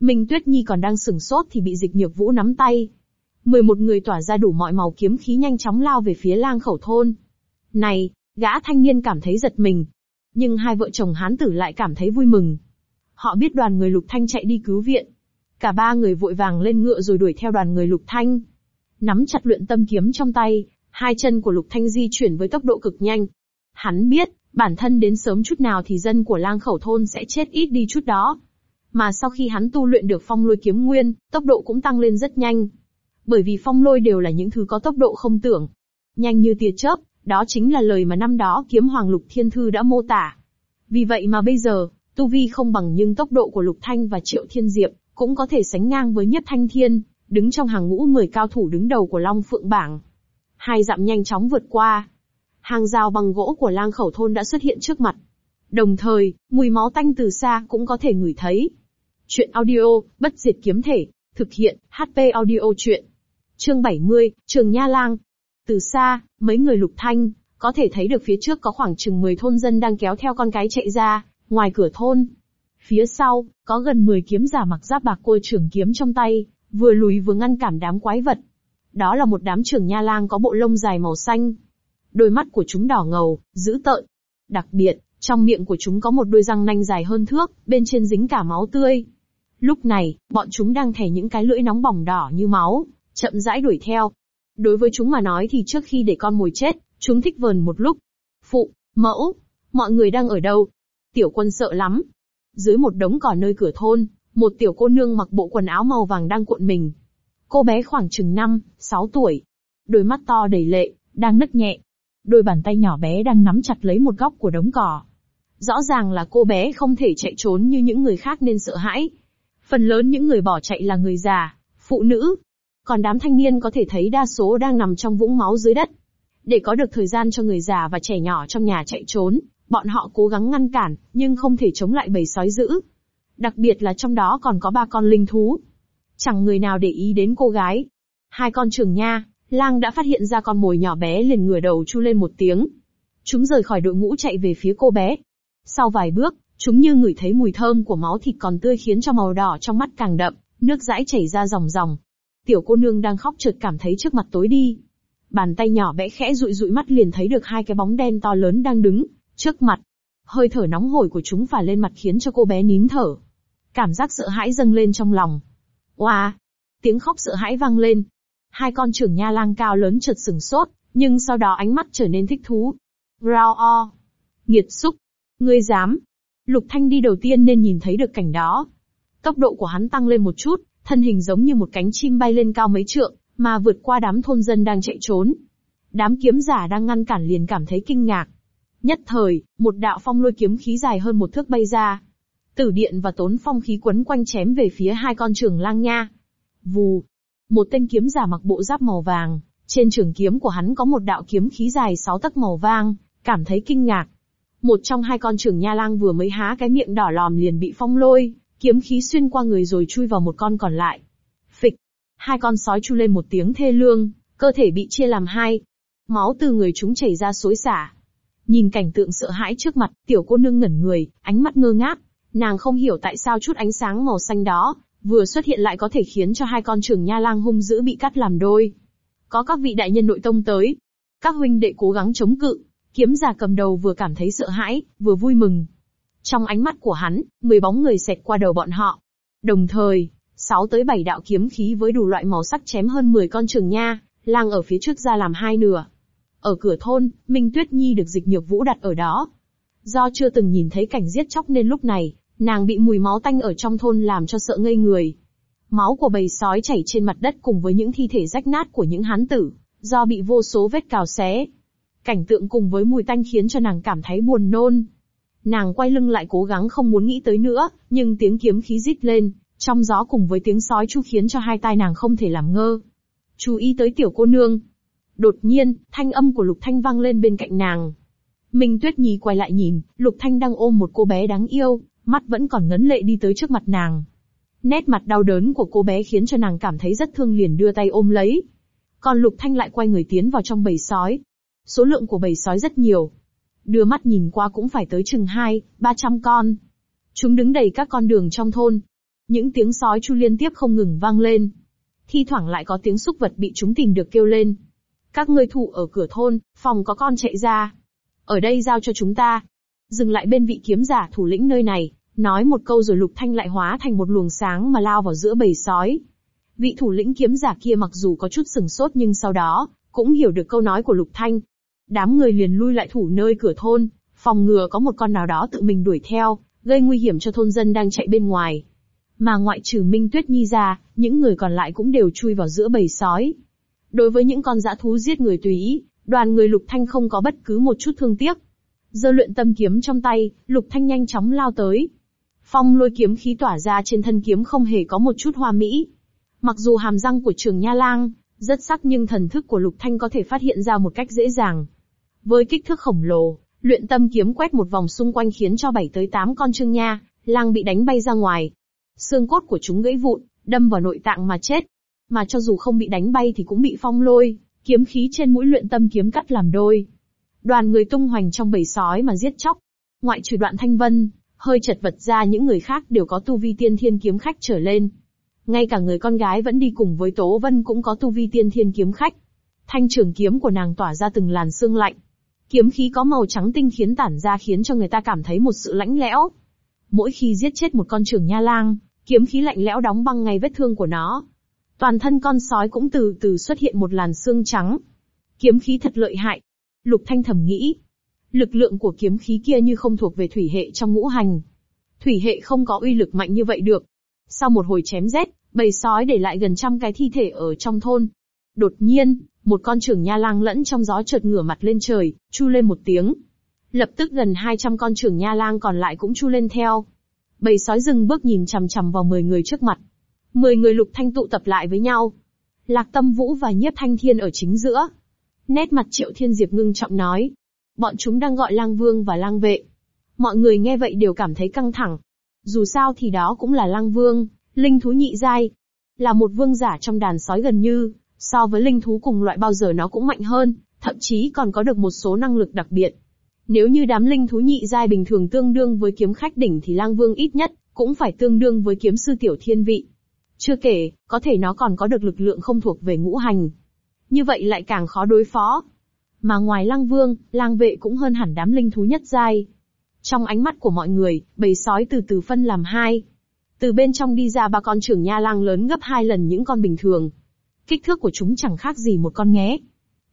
Speaker 1: Minh Tuyết Nhi còn đang sửng sốt thì bị dịch nhược vũ nắm tay. 11 người tỏa ra đủ mọi màu kiếm khí nhanh chóng lao về phía lang khẩu thôn. Này, gã thanh niên cảm thấy giật mình. Nhưng hai vợ chồng hán tử lại cảm thấy vui mừng. Họ biết đoàn người lục thanh chạy đi cứu viện. Cả ba người vội vàng lên ngựa rồi đuổi theo đoàn người lục thanh. Nắm chặt luyện tâm kiếm trong tay, hai chân của lục thanh di chuyển với tốc độ cực nhanh. Hắn biết, Bản thân đến sớm chút nào thì dân của lang khẩu thôn sẽ chết ít đi chút đó. Mà sau khi hắn tu luyện được phong lôi kiếm nguyên, tốc độ cũng tăng lên rất nhanh. Bởi vì phong lôi đều là những thứ có tốc độ không tưởng. Nhanh như tia chớp, đó chính là lời mà năm đó kiếm hoàng lục thiên thư đã mô tả. Vì vậy mà bây giờ, tu vi không bằng nhưng tốc độ của lục thanh và triệu thiên diệp cũng có thể sánh ngang với nhất thanh thiên, đứng trong hàng ngũ 10 cao thủ đứng đầu của Long Phượng Bảng. Hai dặm nhanh chóng vượt qua, hàng rào bằng gỗ của lang khẩu thôn đã xuất hiện trước mặt. Đồng thời, mùi máu tanh từ xa cũng có thể ngửi thấy. Chuyện audio, bất diệt kiếm thể, thực hiện, HP audio chuyện. Chương 70, Trường Nha Lang. Từ xa, mấy người lục thanh, có thể thấy được phía trước có khoảng chừng 10 thôn dân đang kéo theo con cái chạy ra, ngoài cửa thôn. Phía sau, có gần 10 kiếm giả mặc giáp bạc côi trưởng kiếm trong tay, vừa lùi vừa ngăn cản đám quái vật. Đó là một đám trưởng nha lang có bộ lông dài màu xanh, đôi mắt của chúng đỏ ngầu, dữ tợn. Đặc biệt, trong miệng của chúng có một đôi răng nanh dài hơn thước, bên trên dính cả máu tươi. Lúc này, bọn chúng đang thè những cái lưỡi nóng bỏng đỏ như máu, chậm rãi đuổi theo. Đối với chúng mà nói thì trước khi để con mồi chết, chúng thích vờn một lúc. Phụ, mẫu, mọi người đang ở đâu? Tiểu quân sợ lắm. Dưới một đống cỏ nơi cửa thôn, một tiểu cô nương mặc bộ quần áo màu vàng đang cuộn mình. Cô bé khoảng chừng 5, 6 tuổi. Đôi mắt to đầy lệ, đang nấc nhẹ đôi bàn tay nhỏ bé đang nắm chặt lấy một góc của đống cỏ. Rõ ràng là cô bé không thể chạy trốn như những người khác nên sợ hãi. Phần lớn những người bỏ chạy là người già, phụ nữ. Còn đám thanh niên có thể thấy đa số đang nằm trong vũng máu dưới đất. Để có được thời gian cho người già và trẻ nhỏ trong nhà chạy trốn, bọn họ cố gắng ngăn cản, nhưng không thể chống lại bầy sói dữ. Đặc biệt là trong đó còn có ba con linh thú. Chẳng người nào để ý đến cô gái. Hai con trưởng nha, lang đã phát hiện ra con mồi nhỏ bé liền ngửa đầu chu lên một tiếng. Chúng rời khỏi đội ngũ chạy về phía cô bé. Sau vài bước, chúng như ngửi thấy mùi thơm của máu thịt còn tươi khiến cho màu đỏ trong mắt càng đậm, nước dãi chảy ra ròng ròng. Tiểu cô nương đang khóc chợt cảm thấy trước mặt tối đi. Bàn tay nhỏ bé khẽ dụi dụi mắt liền thấy được hai cái bóng đen to lớn đang đứng, trước mặt. Hơi thở nóng hổi của chúng phả lên mặt khiến cho cô bé nín thở. Cảm giác sợ hãi dâng lên trong lòng. Oa! Wow. Tiếng khóc sợ hãi vang lên, Hai con trưởng nha lang cao lớn chợt sừng sốt, nhưng sau đó ánh mắt trở nên thích thú. Rao o. Nghiệt xúc. Ngươi dám. Lục Thanh đi đầu tiên nên nhìn thấy được cảnh đó. Tốc độ của hắn tăng lên một chút, thân hình giống như một cánh chim bay lên cao mấy trượng, mà vượt qua đám thôn dân đang chạy trốn. Đám kiếm giả đang ngăn cản liền cảm thấy kinh ngạc. Nhất thời, một đạo phong lôi kiếm khí dài hơn một thước bay ra. Tử điện và tốn phong khí quấn quanh chém về phía hai con trưởng lang nha. Vù, một tên kiếm giả mặc bộ giáp màu vàng, trên trường kiếm của hắn có một đạo kiếm khí dài sáu tấc màu vàng, cảm thấy kinh ngạc. Một trong hai con trưởng nha lang vừa mới há cái miệng đỏ lòm liền bị phong lôi, kiếm khí xuyên qua người rồi chui vào một con còn lại. Phịch, hai con sói chu lên một tiếng thê lương, cơ thể bị chia làm hai. Máu từ người chúng chảy ra xối xả. Nhìn cảnh tượng sợ hãi trước mặt, tiểu cô nương ngẩn người, ánh mắt ngơ ngác. Nàng không hiểu tại sao chút ánh sáng màu xanh đó, vừa xuất hiện lại có thể khiến cho hai con trưởng nha lang hung dữ bị cắt làm đôi. Có các vị đại nhân nội tông tới, các huynh đệ cố gắng chống cự, kiếm giả cầm đầu vừa cảm thấy sợ hãi, vừa vui mừng. Trong ánh mắt của hắn, mười bóng người xẹt qua đầu bọn họ. Đồng thời, sáu tới bảy đạo kiếm khí với đủ loại màu sắc chém hơn mười con trưởng nha, lang ở phía trước ra làm hai nửa. Ở cửa thôn, Minh Tuyết Nhi được dịch nhược vũ đặt ở đó. Do chưa từng nhìn thấy cảnh giết chóc nên lúc này, Nàng bị mùi máu tanh ở trong thôn làm cho sợ ngây người. Máu của bầy sói chảy trên mặt đất cùng với những thi thể rách nát của những hán tử, do bị vô số vết cào xé. Cảnh tượng cùng với mùi tanh khiến cho nàng cảm thấy buồn nôn. Nàng quay lưng lại cố gắng không muốn nghĩ tới nữa, nhưng tiếng kiếm khí rít lên, trong gió cùng với tiếng sói chu khiến cho hai tai nàng không thể làm ngơ. Chú ý tới tiểu cô nương. Đột nhiên, thanh âm của Lục Thanh vang lên bên cạnh nàng. Minh Tuyết Nhi quay lại nhìn, Lục Thanh đang ôm một cô bé đáng yêu mắt vẫn còn ngấn lệ đi tới trước mặt nàng. Nét mặt đau đớn của cô bé khiến cho nàng cảm thấy rất thương liền đưa tay ôm lấy. Còn Lục Thanh lại quay người tiến vào trong bầy sói. Số lượng của bầy sói rất nhiều. Đưa mắt nhìn qua cũng phải tới chừng hai, ba trăm con. Chúng đứng đầy các con đường trong thôn. Những tiếng sói chu liên tiếp không ngừng vang lên. Thi thoảng lại có tiếng xúc vật bị chúng tìm được kêu lên. Các ngươi thủ ở cửa thôn, phòng có con chạy ra. Ở đây giao cho chúng ta. Dừng lại bên vị kiếm giả thủ lĩnh nơi này, Nói một câu rồi Lục Thanh lại hóa thành một luồng sáng mà lao vào giữa bầy sói. Vị thủ lĩnh kiếm giả kia mặc dù có chút sừng sốt nhưng sau đó, cũng hiểu được câu nói của Lục Thanh. Đám người liền lui lại thủ nơi cửa thôn, phòng ngừa có một con nào đó tự mình đuổi theo, gây nguy hiểm cho thôn dân đang chạy bên ngoài. Mà ngoại trừ Minh Tuyết Nhi ra, những người còn lại cũng đều chui vào giữa bầy sói. Đối với những con dã thú giết người tùy ý, đoàn người Lục Thanh không có bất cứ một chút thương tiếc. giơ luyện tâm kiếm trong tay, Lục Thanh nhanh chóng lao tới, Phong lôi kiếm khí tỏa ra trên thân kiếm không hề có một chút hoa mỹ. Mặc dù hàm răng của trường Nha Lang rất sắc nhưng thần thức của Lục Thanh có thể phát hiện ra một cách dễ dàng. Với kích thước khổng lồ, luyện tâm kiếm quét một vòng xung quanh khiến cho 7 tới 8 con trương nha, lang bị đánh bay ra ngoài. Xương cốt của chúng gãy vụn, đâm vào nội tạng mà chết. Mà cho dù không bị đánh bay thì cũng bị phong lôi, kiếm khí trên mũi luyện tâm kiếm cắt làm đôi. Đoàn người tung hoành trong bầy sói mà giết chóc. Ngoại trừ đoạn thanh vân, hơi chật vật ra những người khác đều có tu vi tiên thiên kiếm khách trở lên. Ngay cả người con gái vẫn đi cùng với Tố Vân cũng có tu vi tiên thiên kiếm khách. Thanh trường kiếm của nàng tỏa ra từng làn sương lạnh. Kiếm khí có màu trắng tinh khiến tản ra khiến cho người ta cảm thấy một sự lãnh lẽo. Mỗi khi giết chết một con trường nha lang, kiếm khí lạnh lẽo đóng băng ngay vết thương của nó. Toàn thân con sói cũng từ từ xuất hiện một làn xương trắng. Kiếm khí thật lợi hại. Lục Thanh thầm nghĩ, Lực lượng của kiếm khí kia như không thuộc về thủy hệ trong ngũ hành. Thủy hệ không có uy lực mạnh như vậy được. Sau một hồi chém rét, bầy sói để lại gần trăm cái thi thể ở trong thôn. Đột nhiên, một con trưởng nha lang lẫn trong gió chợt ngửa mặt lên trời, chu lên một tiếng. Lập tức gần 200 con trưởng nha lang còn lại cũng chu lên theo. Bầy sói dừng bước nhìn chằm chằm vào 10 người trước mặt. 10 người lục thanh tụ tập lại với nhau. Lạc Tâm Vũ và Nhiếp Thanh Thiên ở chính giữa. Nét mặt Triệu Thiên Diệp ngưng trọng nói, Bọn chúng đang gọi lang vương và lang vệ. Mọi người nghe vậy đều cảm thấy căng thẳng. Dù sao thì đó cũng là lang vương, linh thú nhị giai. Là một vương giả trong đàn sói gần như, so với linh thú cùng loại bao giờ nó cũng mạnh hơn, thậm chí còn có được một số năng lực đặc biệt. Nếu như đám linh thú nhị giai bình thường tương đương với kiếm khách đỉnh thì lang vương ít nhất, cũng phải tương đương với kiếm sư tiểu thiên vị. Chưa kể, có thể nó còn có được lực lượng không thuộc về ngũ hành. Như vậy lại càng khó đối phó. Mà ngoài lang vương, lang vệ cũng hơn hẳn đám linh thú nhất giai. Trong ánh mắt của mọi người, bầy sói từ từ phân làm hai. Từ bên trong đi ra ba con trưởng nha lang lớn gấp hai lần những con bình thường. Kích thước của chúng chẳng khác gì một con nghé.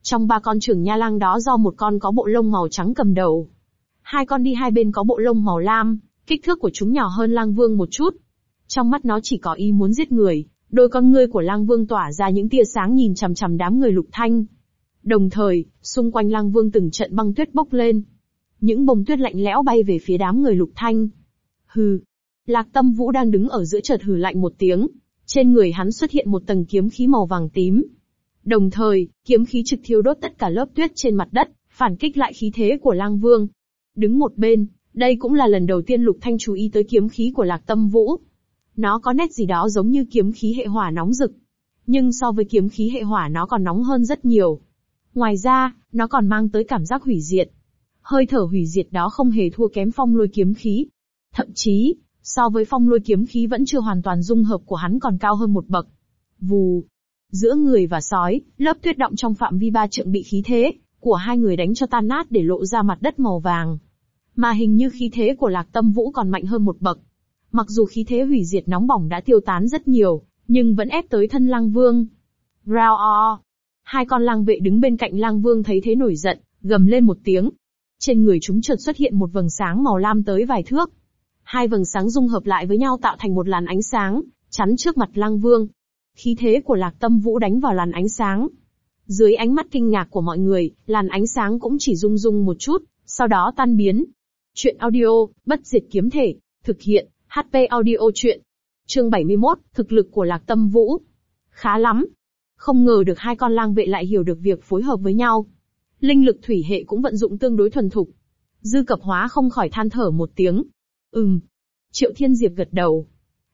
Speaker 1: Trong ba con trưởng nha lang đó do một con có bộ lông màu trắng cầm đầu. Hai con đi hai bên có bộ lông màu lam, kích thước của chúng nhỏ hơn lang vương một chút. Trong mắt nó chỉ có ý muốn giết người, đôi con ngươi của lang vương tỏa ra những tia sáng nhìn chằm chằm đám người lục thanh. Đồng thời, xung quanh lang vương từng trận băng tuyết bốc lên. Những bông tuyết lạnh lẽo bay về phía đám người lục thanh. Hừ. Lạc tâm vũ đang đứng ở giữa chợt hừ lạnh một tiếng. Trên người hắn xuất hiện một tầng kiếm khí màu vàng tím. Đồng thời, kiếm khí trực thiêu đốt tất cả lớp tuyết trên mặt đất, phản kích lại khí thế của lang vương. Đứng một bên, đây cũng là lần đầu tiên lục thanh chú ý tới kiếm khí của lạc tâm vũ. Nó có nét gì đó giống như kiếm khí hệ hỏa nóng rực. Nhưng so với kiếm khí hệ hỏa nó còn nóng hơn rất nhiều, Ngoài ra, nó còn mang tới cảm giác hủy diệt. Hơi thở hủy diệt đó không hề thua kém phong lôi kiếm khí. Thậm chí, so với phong lôi kiếm khí vẫn chưa hoàn toàn dung hợp của hắn còn cao hơn một bậc. Vù! Giữa người và sói, lớp tuyết động trong phạm vi ba trượng bị khí thế, của hai người đánh cho tan nát để lộ ra mặt đất màu vàng. Mà hình như khí thế của lạc tâm vũ còn mạnh hơn một bậc. Mặc dù khí thế hủy diệt nóng bỏng đã tiêu tán rất nhiều, nhưng vẫn ép tới thân lăng vương. Rao o! Hai con lang vệ đứng bên cạnh lang vương thấy thế nổi giận, gầm lên một tiếng. Trên người chúng chợt xuất hiện một vầng sáng màu lam tới vài thước. Hai vầng sáng dung hợp lại với nhau tạo thành một làn ánh sáng, chắn trước mặt lang vương. Khí thế của lạc tâm vũ đánh vào làn ánh sáng. Dưới ánh mắt kinh ngạc của mọi người, làn ánh sáng cũng chỉ rung rung một chút, sau đó tan biến. Chuyện audio, bất diệt kiếm thể, thực hiện, HP audio chuyện. Chương 71, thực lực của lạc tâm vũ. Khá lắm, không ngờ được hai con lang vệ lại hiểu được việc phối hợp với nhau. Linh lực thủy hệ cũng vận dụng tương đối thuần thục. Dư cập hóa không khỏi than thở một tiếng. Ừm. Triệu Thiên Diệp gật đầu.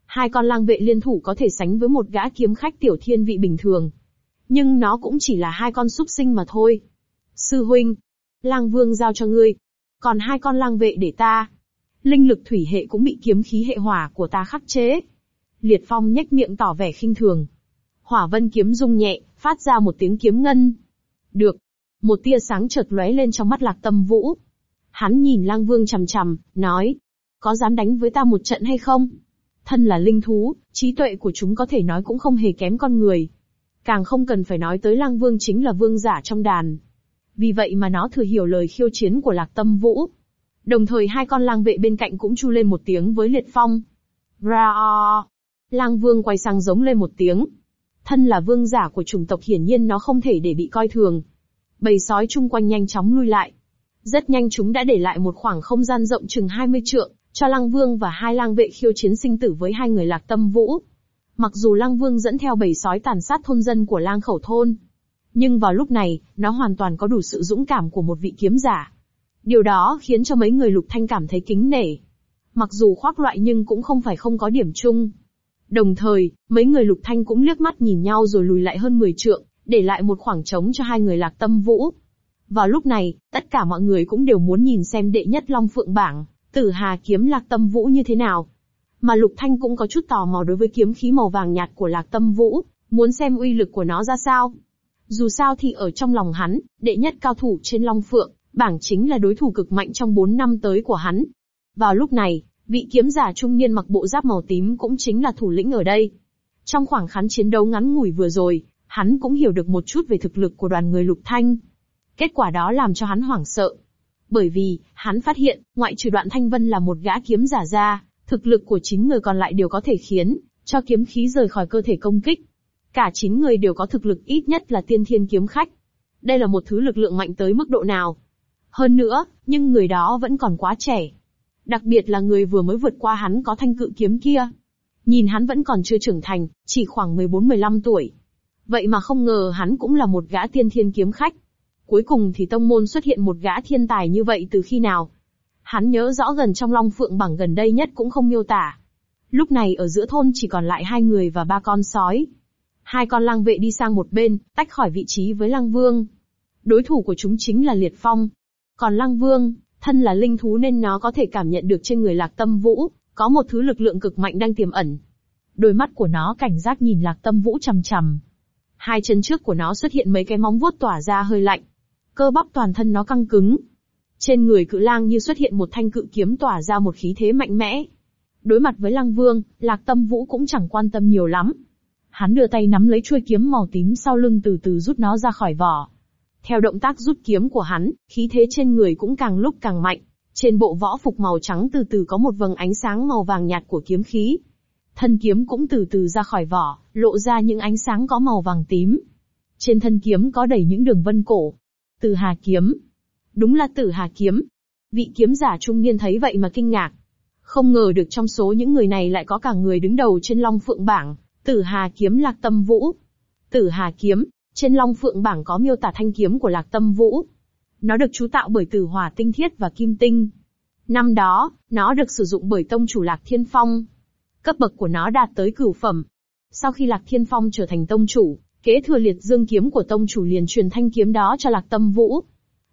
Speaker 1: Hai con lang vệ liên thủ có thể sánh với một gã kiếm khách tiểu thiên vị bình thường. Nhưng nó cũng chỉ là hai con súc sinh mà thôi. Sư huynh. Lang vương giao cho ngươi. Còn hai con lang vệ để ta. Linh lực thủy hệ cũng bị kiếm khí hệ hỏa của ta khắc chế. Liệt Phong nhếch miệng tỏ vẻ khinh thường. Hỏa vân kiếm rung nhẹ, phát ra một tiếng kiếm ngân. Được. Một tia sáng chợt lóe lên trong mắt lạc tâm vũ. Hắn nhìn lang vương chằm chằm, nói. Có dám đánh với ta một trận hay không? Thân là linh thú, trí tuệ của chúng có thể nói cũng không hề kém con người. Càng không cần phải nói tới lang vương chính là vương giả trong đàn. Vì vậy mà nó thừa hiểu lời khiêu chiến của lạc tâm vũ. Đồng thời hai con lang vệ bên cạnh cũng chu lên một tiếng với liệt phong. Ra! Lang vương quay sang giống lên một tiếng, Thân là vương giả của chủng tộc hiển nhiên nó không thể để bị coi thường. Bầy sói chung quanh nhanh chóng lui lại. Rất nhanh chúng đã để lại một khoảng không gian rộng chừng 20 trượng, cho Lăng Vương và hai lang vệ khiêu chiến sinh tử với hai người lạc tâm vũ. Mặc dù Lăng Vương dẫn theo bầy sói tàn sát thôn dân của lang khẩu thôn, nhưng vào lúc này, nó hoàn toàn có đủ sự dũng cảm của một vị kiếm giả. Điều đó khiến cho mấy người lục thanh cảm thấy kính nể. Mặc dù khoác loại nhưng cũng không phải không có điểm chung. Đồng thời, mấy người lục thanh cũng liếc mắt nhìn nhau rồi lùi lại hơn 10 trượng, để lại một khoảng trống cho hai người lạc tâm vũ. Vào lúc này, tất cả mọi người cũng đều muốn nhìn xem đệ nhất Long Phượng Bảng, tử hà kiếm lạc tâm vũ như thế nào. Mà Lục Thanh cũng có chút tò mò đối với kiếm khí màu vàng nhạt của lạc tâm vũ, muốn xem uy lực của nó ra sao. Dù sao thì ở trong lòng hắn, đệ nhất cao thủ trên Long Phượng, bảng chính là đối thủ cực mạnh trong 4 năm tới của hắn. Vào lúc này, Vị kiếm giả trung niên mặc bộ giáp màu tím cũng chính là thủ lĩnh ở đây. Trong khoảng khán chiến đấu ngắn ngủi vừa rồi, hắn cũng hiểu được một chút về thực lực của đoàn người lục thanh. Kết quả đó làm cho hắn hoảng sợ. Bởi vì, hắn phát hiện, ngoại trừ đoạn thanh vân là một gã kiếm giả ra, thực lực của chín người còn lại đều có thể khiến, cho kiếm khí rời khỏi cơ thể công kích. Cả chín người đều có thực lực ít nhất là tiên thiên kiếm khách. Đây là một thứ lực lượng mạnh tới mức độ nào. Hơn nữa, nhưng người đó vẫn còn quá trẻ. Đặc biệt là người vừa mới vượt qua hắn có thanh cự kiếm kia. Nhìn hắn vẫn còn chưa trưởng thành, chỉ khoảng 14-15 tuổi. Vậy mà không ngờ hắn cũng là một gã tiên thiên kiếm khách. Cuối cùng thì tông môn xuất hiện một gã thiên tài như vậy từ khi nào? Hắn nhớ rõ gần trong long phượng bằng gần đây nhất cũng không miêu tả. Lúc này ở giữa thôn chỉ còn lại hai người và ba con sói. Hai con lang vệ đi sang một bên, tách khỏi vị trí với lang vương. Đối thủ của chúng chính là Liệt Phong. Còn lang vương, Thân là linh thú nên nó có thể cảm nhận được trên người Lạc Tâm Vũ, có một thứ lực lượng cực mạnh đang tiềm ẩn. Đôi mắt của nó cảnh giác nhìn Lạc Tâm Vũ trầm trầm. Hai chân trước của nó xuất hiện mấy cái móng vuốt tỏa ra hơi lạnh. Cơ bắp toàn thân nó căng cứng. Trên người cự lang như xuất hiện một thanh cự kiếm tỏa ra một khí thế mạnh mẽ. Đối mặt với Lăng Vương, Lạc Tâm Vũ cũng chẳng quan tâm nhiều lắm. Hắn đưa tay nắm lấy chuôi kiếm màu tím sau lưng từ từ rút nó ra khỏi vỏ. Theo động tác rút kiếm của hắn, khí thế trên người cũng càng lúc càng mạnh. Trên bộ võ phục màu trắng từ từ có một vầng ánh sáng màu vàng nhạt của kiếm khí. Thân kiếm cũng từ từ ra khỏi vỏ, lộ ra những ánh sáng có màu vàng tím. Trên thân kiếm có đầy những đường vân cổ. Từ hà kiếm. Đúng là tử hà kiếm. Vị kiếm giả trung niên thấy vậy mà kinh ngạc. Không ngờ được trong số những người này lại có cả người đứng đầu trên long phượng bảng, tử hà kiếm lạc tâm vũ. Tử hà kiếm, trên Long Phượng bảng có miêu tả thanh kiếm của Lạc Tâm Vũ. Nó được chú tạo bởi tử hỏa tinh thiết và kim tinh. Năm đó, nó được sử dụng bởi tông chủ Lạc Thiên Phong. Cấp bậc của nó đạt tới cửu phẩm. Sau khi Lạc Thiên Phong trở thành tông chủ, kế thừa liệt dương kiếm của tông chủ liền truyền thanh kiếm đó cho Lạc Tâm Vũ.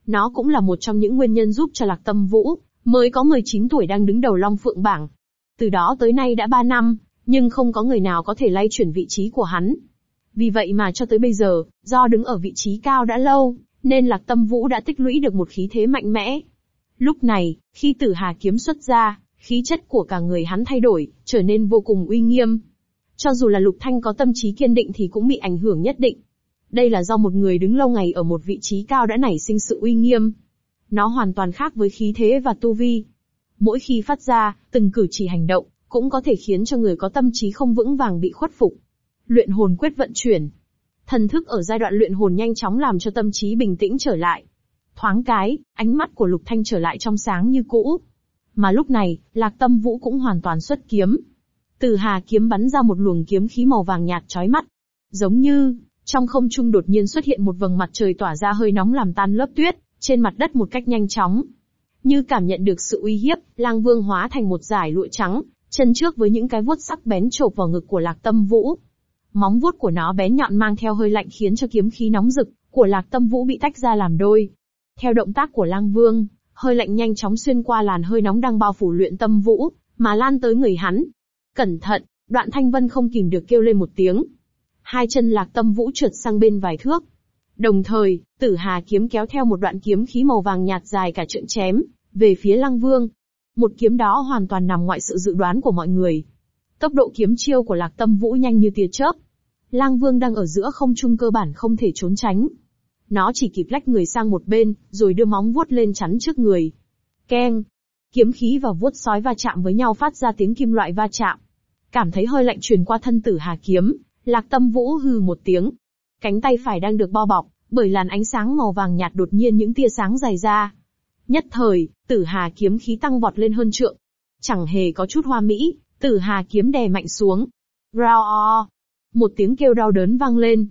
Speaker 1: Nó cũng là một trong những nguyên nhân giúp cho Lạc Tâm Vũ, mới có 19 tuổi đang đứng đầu Long Phượng bảng. Từ đó tới nay đã 3 năm, nhưng không có người nào có thể lay chuyển vị trí của hắn. Vì vậy mà cho tới bây giờ, do đứng ở vị trí cao đã lâu, nên Lạc Tâm Vũ đã tích lũy được một khí thế mạnh mẽ. Lúc này, khi Tử Hà kiếm xuất ra, khí chất của cả người hắn thay đổi, trở nên vô cùng uy nghiêm. Cho dù là Lục Thanh có tâm trí kiên định thì cũng bị ảnh hưởng nhất định. Đây là do một người đứng lâu ngày ở một vị trí cao đã nảy sinh sự uy nghiêm. Nó hoàn toàn khác với khí thế và tu vi. Mỗi khi phát ra, từng cử chỉ hành động, cũng có thể khiến cho người có tâm trí không vững vàng bị khuất phục luyện hồn quyết vận chuyển. Thần thức ở giai đoạn luyện hồn nhanh chóng làm cho tâm trí bình tĩnh trở lại. Thoáng cái, ánh mắt của Lục Thanh trở lại trong sáng như cũ. Mà lúc này, Lạc Tâm Vũ cũng hoàn toàn xuất kiếm. Từ hà kiếm bắn ra một luồng kiếm khí màu vàng nhạt chói mắt. Giống như, trong không trung đột nhiên xuất hiện một vầng mặt trời tỏa ra hơi nóng làm tan lớp tuyết, trên mặt đất một cách nhanh chóng. Như cảm nhận được sự uy hiếp, lang vương hóa thành một dải lụa trắng, chân trước với những cái vuốt sắc bén chộp vào ngực của lạc tâm vũ. Móng vuốt của nó bén nhọn mang theo hơi lạnh khiến cho kiếm khí nóng rực của Lạc Tâm Vũ bị tách ra làm đôi. Theo động tác của Lang Vương, hơi lạnh nhanh chóng xuyên qua làn hơi nóng đang bao phủ luyện tâm vũ, mà lan tới người hắn. Cẩn thận, đoạn thanh vân không kìm được kêu lên một tiếng. Hai chân lạc tâm vũ trượt sang bên vài thước. Đồng thời, tử hà kiếm kéo theo một đoạn kiếm khí màu vàng nhạt dài cả trượng chém, về phía lăng vương. Một kiếm đó hoàn toàn nằm ngoại sự dự đoán của mọi người. Tốc độ kiếm chiêu của lạc tâm vũ nhanh như tia chớp, Lang Vương đang ở giữa không trung cơ bản không thể trốn tránh. Nó chỉ kịp lách người sang một bên, rồi đưa móng vuốt lên chắn trước người. Keng! Kiếm khí và vuốt sói va chạm với nhau phát ra tiếng kim loại va chạm. Cảm thấy hơi lạnh truyền qua thân tử hà kiếm, lạc tâm vũ hừ một tiếng. Cánh tay phải đang được bao bọc, bởi làn ánh sáng màu vàng nhạt đột nhiên những tia sáng dày ra. Nhất thời, tử hà kiếm khí tăng vọt lên hơn trượng. Chẳng hề có chút hoa mỹ, tử hà kiếm đè mạnh xuống. Rao o! Một tiếng kêu đau đớn vang lên.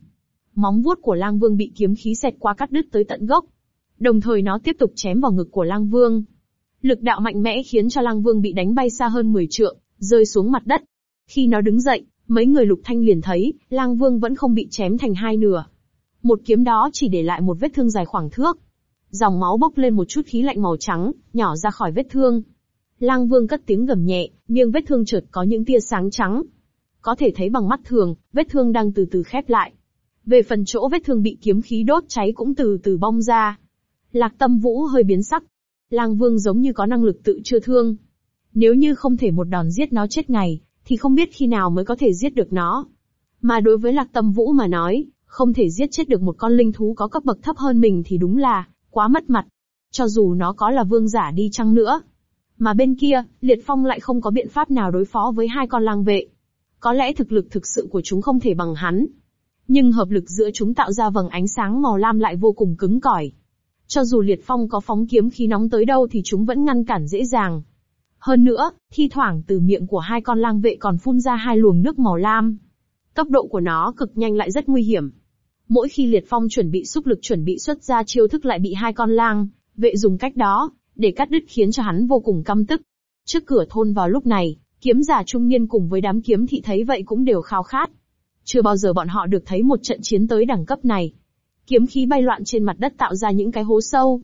Speaker 1: Móng vuốt của lang vương bị kiếm khí xẹt qua cắt đứt tới tận gốc. Đồng thời nó tiếp tục chém vào ngực của lang vương. Lực đạo mạnh mẽ khiến cho lang vương bị đánh bay xa hơn 10 trượng, rơi xuống mặt đất. Khi nó đứng dậy, mấy người lục thanh liền thấy, lang vương vẫn không bị chém thành hai nửa. Một kiếm đó chỉ để lại một vết thương dài khoảng thước. Dòng máu bốc lên một chút khí lạnh màu trắng, nhỏ ra khỏi vết thương. Lang vương cất tiếng gầm nhẹ, miệng vết thương chợt có những tia sáng trắng, có thể thấy bằng mắt thường, vết thương đang từ từ khép lại. Về phần chỗ vết thương bị kiếm khí đốt cháy cũng từ từ bong ra. Lạc tâm vũ hơi biến sắc. Lang vương giống như có năng lực tự chưa thương. Nếu như không thể một đòn giết nó chết ngày, thì không biết khi nào mới có thể giết được nó. Mà đối với lạc tâm vũ mà nói, không thể giết chết được một con linh thú có cấp bậc thấp hơn mình thì đúng là, quá mất mặt. Cho dù nó có là vương giả đi chăng nữa. Mà bên kia, Liệt Phong lại không có biện pháp nào đối phó với hai con lang vệ. Có lẽ thực lực thực sự của chúng không thể bằng hắn. Nhưng hợp lực giữa chúng tạo ra vầng ánh sáng màu lam lại vô cùng cứng cỏi. Cho dù liệt phong có phóng kiếm khí nóng tới đâu thì chúng vẫn ngăn cản dễ dàng. Hơn nữa, thi thoảng từ miệng của hai con lang vệ còn phun ra hai luồng nước màu lam. Tốc độ của nó cực nhanh lại rất nguy hiểm. Mỗi khi liệt phong chuẩn bị xúc lực chuẩn bị xuất ra chiêu thức lại bị hai con lang, vệ dùng cách đó, để cắt đứt khiến cho hắn vô cùng căm tức. Trước cửa thôn vào lúc này, Kiếm giả trung niên cùng với đám kiếm thị thấy vậy cũng đều khao khát. Chưa bao giờ bọn họ được thấy một trận chiến tới đẳng cấp này. Kiếm khí bay loạn trên mặt đất tạo ra những cái hố sâu.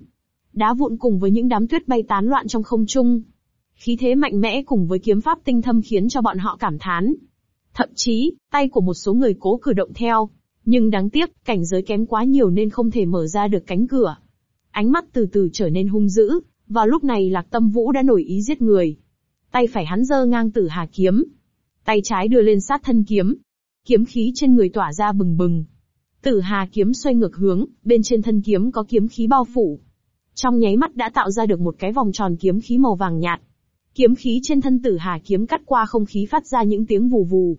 Speaker 1: Đá vụn cùng với những đám tuyết bay tán loạn trong không trung. Khí thế mạnh mẽ cùng với kiếm pháp tinh thâm khiến cho bọn họ cảm thán. Thậm chí, tay của một số người cố cử động theo. Nhưng đáng tiếc, cảnh giới kém quá nhiều nên không thể mở ra được cánh cửa. Ánh mắt từ từ trở nên hung dữ, và lúc này Lạc Tâm Vũ đã nổi ý giết người. Tay phải hắn giơ ngang tử hà kiếm. Tay trái đưa lên sát thân kiếm. Kiếm khí trên người tỏa ra bừng bừng. Tử hà kiếm xoay ngược hướng, bên trên thân kiếm có kiếm khí bao phủ. Trong nháy mắt đã tạo ra được một cái vòng tròn kiếm khí màu vàng nhạt. Kiếm khí trên thân tử hà kiếm cắt qua không khí phát ra những tiếng vù vù.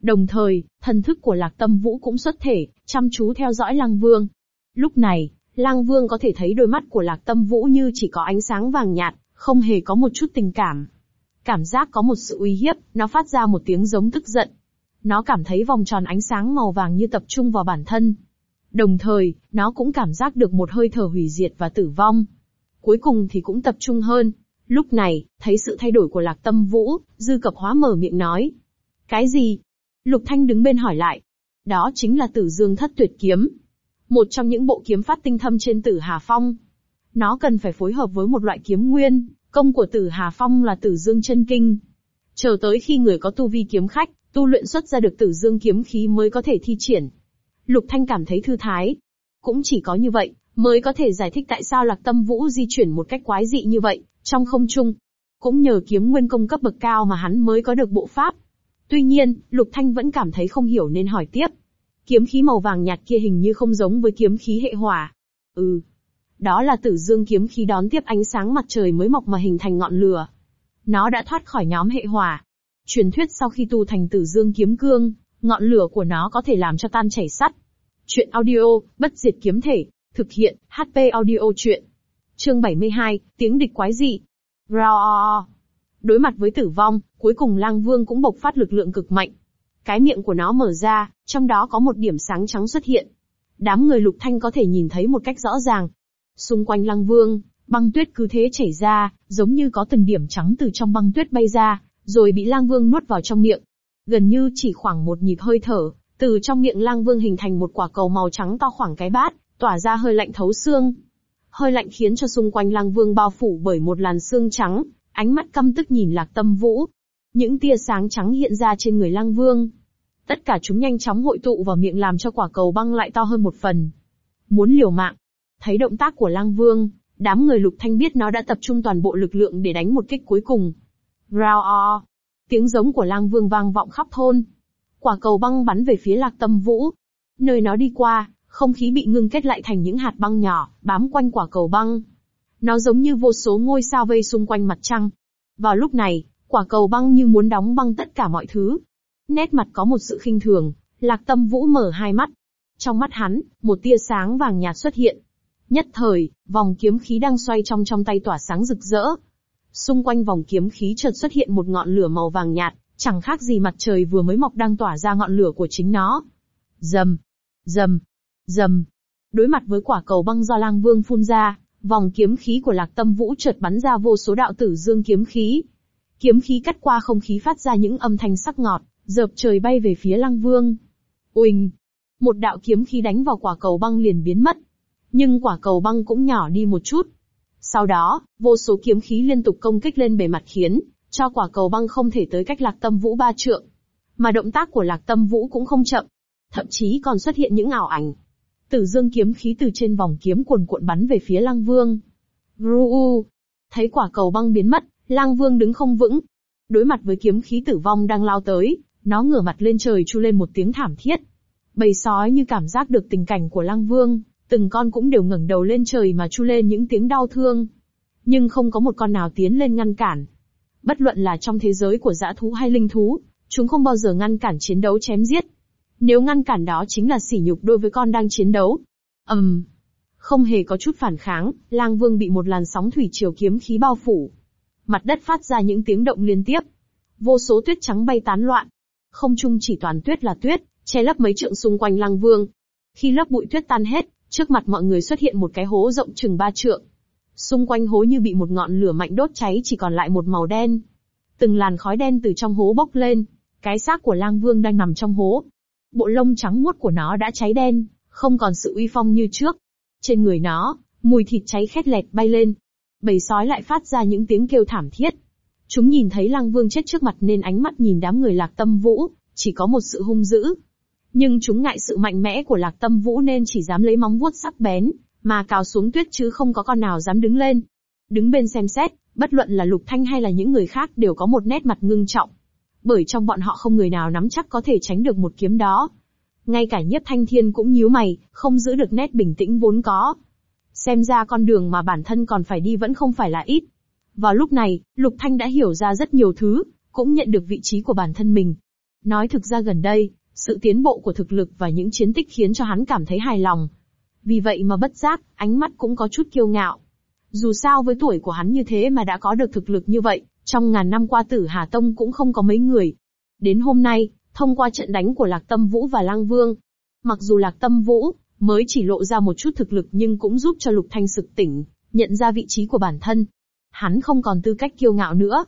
Speaker 1: Đồng thời, thần thức của lạc tâm vũ cũng xuất thể, chăm chú theo dõi lăng vương. Lúc này, Lang Vương có thể thấy đôi mắt của Lạc Tâm Vũ như chỉ có ánh sáng vàng nhạt, không hề có một chút tình cảm. Cảm giác có một sự uy hiếp, nó phát ra một tiếng giống tức giận. Nó cảm thấy vòng tròn ánh sáng màu vàng như tập trung vào bản thân. Đồng thời, nó cũng cảm giác được một hơi thở hủy diệt và tử vong. Cuối cùng thì cũng tập trung hơn. Lúc này, thấy sự thay đổi của lạc tâm vũ, dư cập hóa mở miệng nói. Cái gì? Lục Thanh đứng bên hỏi lại. Đó chính là tử dương thất tuyệt kiếm. Một trong những bộ kiếm phát tinh thâm trên tử Hà Phong. Nó cần phải phối hợp với một loại kiếm nguyên, Công của Tử Hà Phong là Tử Dương chân kinh. Chờ tới khi người có tu vi kiếm khách, tu luyện xuất ra được Tử Dương kiếm khí mới có thể thi triển. Lục Thanh cảm thấy thư thái. Cũng chỉ có như vậy, mới có thể giải thích tại sao Lạc Tâm Vũ di chuyển một cách quái dị như vậy, trong không trung. Cũng nhờ kiếm nguyên công cấp bậc cao mà hắn mới có được bộ pháp. Tuy nhiên, Lục Thanh vẫn cảm thấy không hiểu nên hỏi tiếp. Kiếm khí màu vàng nhạt kia hình như không giống với kiếm khí hệ hỏa. Ừ, đó là tử dương kiếm khí đón tiếp ánh sáng mặt trời mới mọc mà hình thành ngọn lửa. Nó đã thoát khỏi nhóm hệ hỏa. Truyền thuyết sau khi tu thành tử dương kiếm cương, ngọn lửa của nó có thể làm cho tan chảy sắt. Chuyện audio, bất diệt kiếm thể, thực hiện, HP audio chuyện. Chương 72, tiếng địch quái dị. Đối mặt với tử vong, cuối cùng Lang Vương cũng bộc phát lực lượng cực mạnh. Cái miệng của nó mở ra, trong đó có một điểm sáng trắng xuất hiện. Đám người Lục Thanh có thể nhìn thấy một cách rõ ràng, Xung quanh lăng vương, băng tuyết cứ thế chảy ra, giống như có từng điểm trắng từ trong băng tuyết bay ra, rồi bị lang vương nuốt vào trong miệng. Gần như chỉ khoảng một nhịp hơi thở, từ trong miệng lang vương hình thành một quả cầu màu trắng to khoảng cái bát, tỏa ra hơi lạnh thấu xương. Hơi lạnh khiến cho xung quanh lang vương bao phủ bởi một làn xương trắng, ánh mắt căm tức nhìn lạc tâm vũ. Những tia sáng trắng hiện ra trên người lang vương. Tất cả chúng nhanh chóng hội tụ vào miệng làm cho quả cầu băng lại to hơn một phần. Muốn liều mạng, Thấy động tác của Lang Vương, đám người Lục Thanh biết nó đã tập trung toàn bộ lực lượng để đánh một kích cuối cùng. Rao o! Tiếng giống của Lang Vương vang vọng khắp thôn. Quả cầu băng bắn về phía Lạc Tâm Vũ. Nơi nó đi qua, không khí bị ngưng kết lại thành những hạt băng nhỏ, bám quanh quả cầu băng. Nó giống như vô số ngôi sao vây xung quanh mặt trăng. Vào lúc này, quả cầu băng như muốn đóng băng tất cả mọi thứ. Nét mặt có một sự khinh thường, Lạc Tâm Vũ mở hai mắt. Trong mắt hắn, một tia sáng vàng nhạt xuất hiện, Nhất thời, vòng kiếm khí đang xoay trong trong tay tỏa sáng rực rỡ. Xung quanh vòng kiếm khí chợt xuất hiện một ngọn lửa màu vàng nhạt, chẳng khác gì mặt trời vừa mới mọc đang tỏa ra ngọn lửa của chính nó. Dầm, dầm, dầm. Đối mặt với quả cầu băng do lang vương phun ra, vòng kiếm khí của lạc tâm vũ chợt bắn ra vô số đạo tử dương kiếm khí. Kiếm khí cắt qua không khí phát ra những âm thanh sắc ngọt, dợp trời bay về phía lang vương. Uỳnh! Một đạo kiếm khí đánh vào quả cầu băng liền biến mất, nhưng quả cầu băng cũng nhỏ đi một chút. Sau đó, vô số kiếm khí liên tục công kích lên bề mặt khiến cho quả cầu băng không thể tới cách Lạc Tâm Vũ ba trượng. Mà động tác của Lạc Tâm Vũ cũng không chậm, thậm chí còn xuất hiện những ảo ảnh. Tử Dương kiếm khí từ trên vòng kiếm cuồn cuộn bắn về phía Lang Vương. Ruu, thấy quả cầu băng biến mất, Lang Vương đứng không vững. Đối mặt với kiếm khí tử vong đang lao tới, nó ngửa mặt lên trời chu lên một tiếng thảm thiết. Bầy sói như cảm giác được tình cảnh của Lang Vương, từng con cũng đều ngẩng đầu lên trời mà chu lên những tiếng đau thương. Nhưng không có một con nào tiến lên ngăn cản. Bất luận là trong thế giới của dã thú hay linh thú, chúng không bao giờ ngăn cản chiến đấu chém giết. Nếu ngăn cản đó chính là sỉ nhục đối với con đang chiến đấu. ầm, um, không hề có chút phản kháng, Lang Vương bị một làn sóng thủy triều kiếm khí bao phủ. Mặt đất phát ra những tiếng động liên tiếp. Vô số tuyết trắng bay tán loạn. Không trung chỉ toàn tuyết là tuyết, che lấp mấy trượng xung quanh Lang Vương. Khi lớp bụi tuyết tan hết, Trước mặt mọi người xuất hiện một cái hố rộng chừng ba trượng. Xung quanh hố như bị một ngọn lửa mạnh đốt cháy chỉ còn lại một màu đen. Từng làn khói đen từ trong hố bốc lên, cái xác của lang vương đang nằm trong hố. Bộ lông trắng muốt của nó đã cháy đen, không còn sự uy phong như trước. Trên người nó, mùi thịt cháy khét lẹt bay lên. Bầy sói lại phát ra những tiếng kêu thảm thiết. Chúng nhìn thấy Lang Vương chết trước mặt nên ánh mắt nhìn đám người Lạc Tâm Vũ, chỉ có một sự hung dữ, nhưng chúng ngại sự mạnh mẽ của lạc tâm vũ nên chỉ dám lấy móng vuốt sắc bén, mà cào xuống tuyết chứ không có con nào dám đứng lên. Đứng bên xem xét, bất luận là lục thanh hay là những người khác đều có một nét mặt ngưng trọng. Bởi trong bọn họ không người nào nắm chắc có thể tránh được một kiếm đó. Ngay cả nhiếp thanh thiên cũng nhíu mày, không giữ được nét bình tĩnh vốn có. Xem ra con đường mà bản thân còn phải đi vẫn không phải là ít. Vào lúc này, Lục Thanh đã hiểu ra rất nhiều thứ, cũng nhận được vị trí của bản thân mình. Nói thực ra gần đây, sự tiến bộ của thực lực và những chiến tích khiến cho hắn cảm thấy hài lòng. Vì vậy mà bất giác, ánh mắt cũng có chút kiêu ngạo. Dù sao với tuổi của hắn như thế mà đã có được thực lực như vậy, trong ngàn năm qua tử Hà Tông cũng không có mấy người. Đến hôm nay, thông qua trận đánh của Lạc Tâm Vũ và Lang Vương, mặc dù Lạc Tâm Vũ mới chỉ lộ ra một chút thực lực nhưng cũng giúp cho Lục Thanh sực tỉnh, nhận ra vị trí của bản thân. Hắn không còn tư cách kiêu ngạo nữa.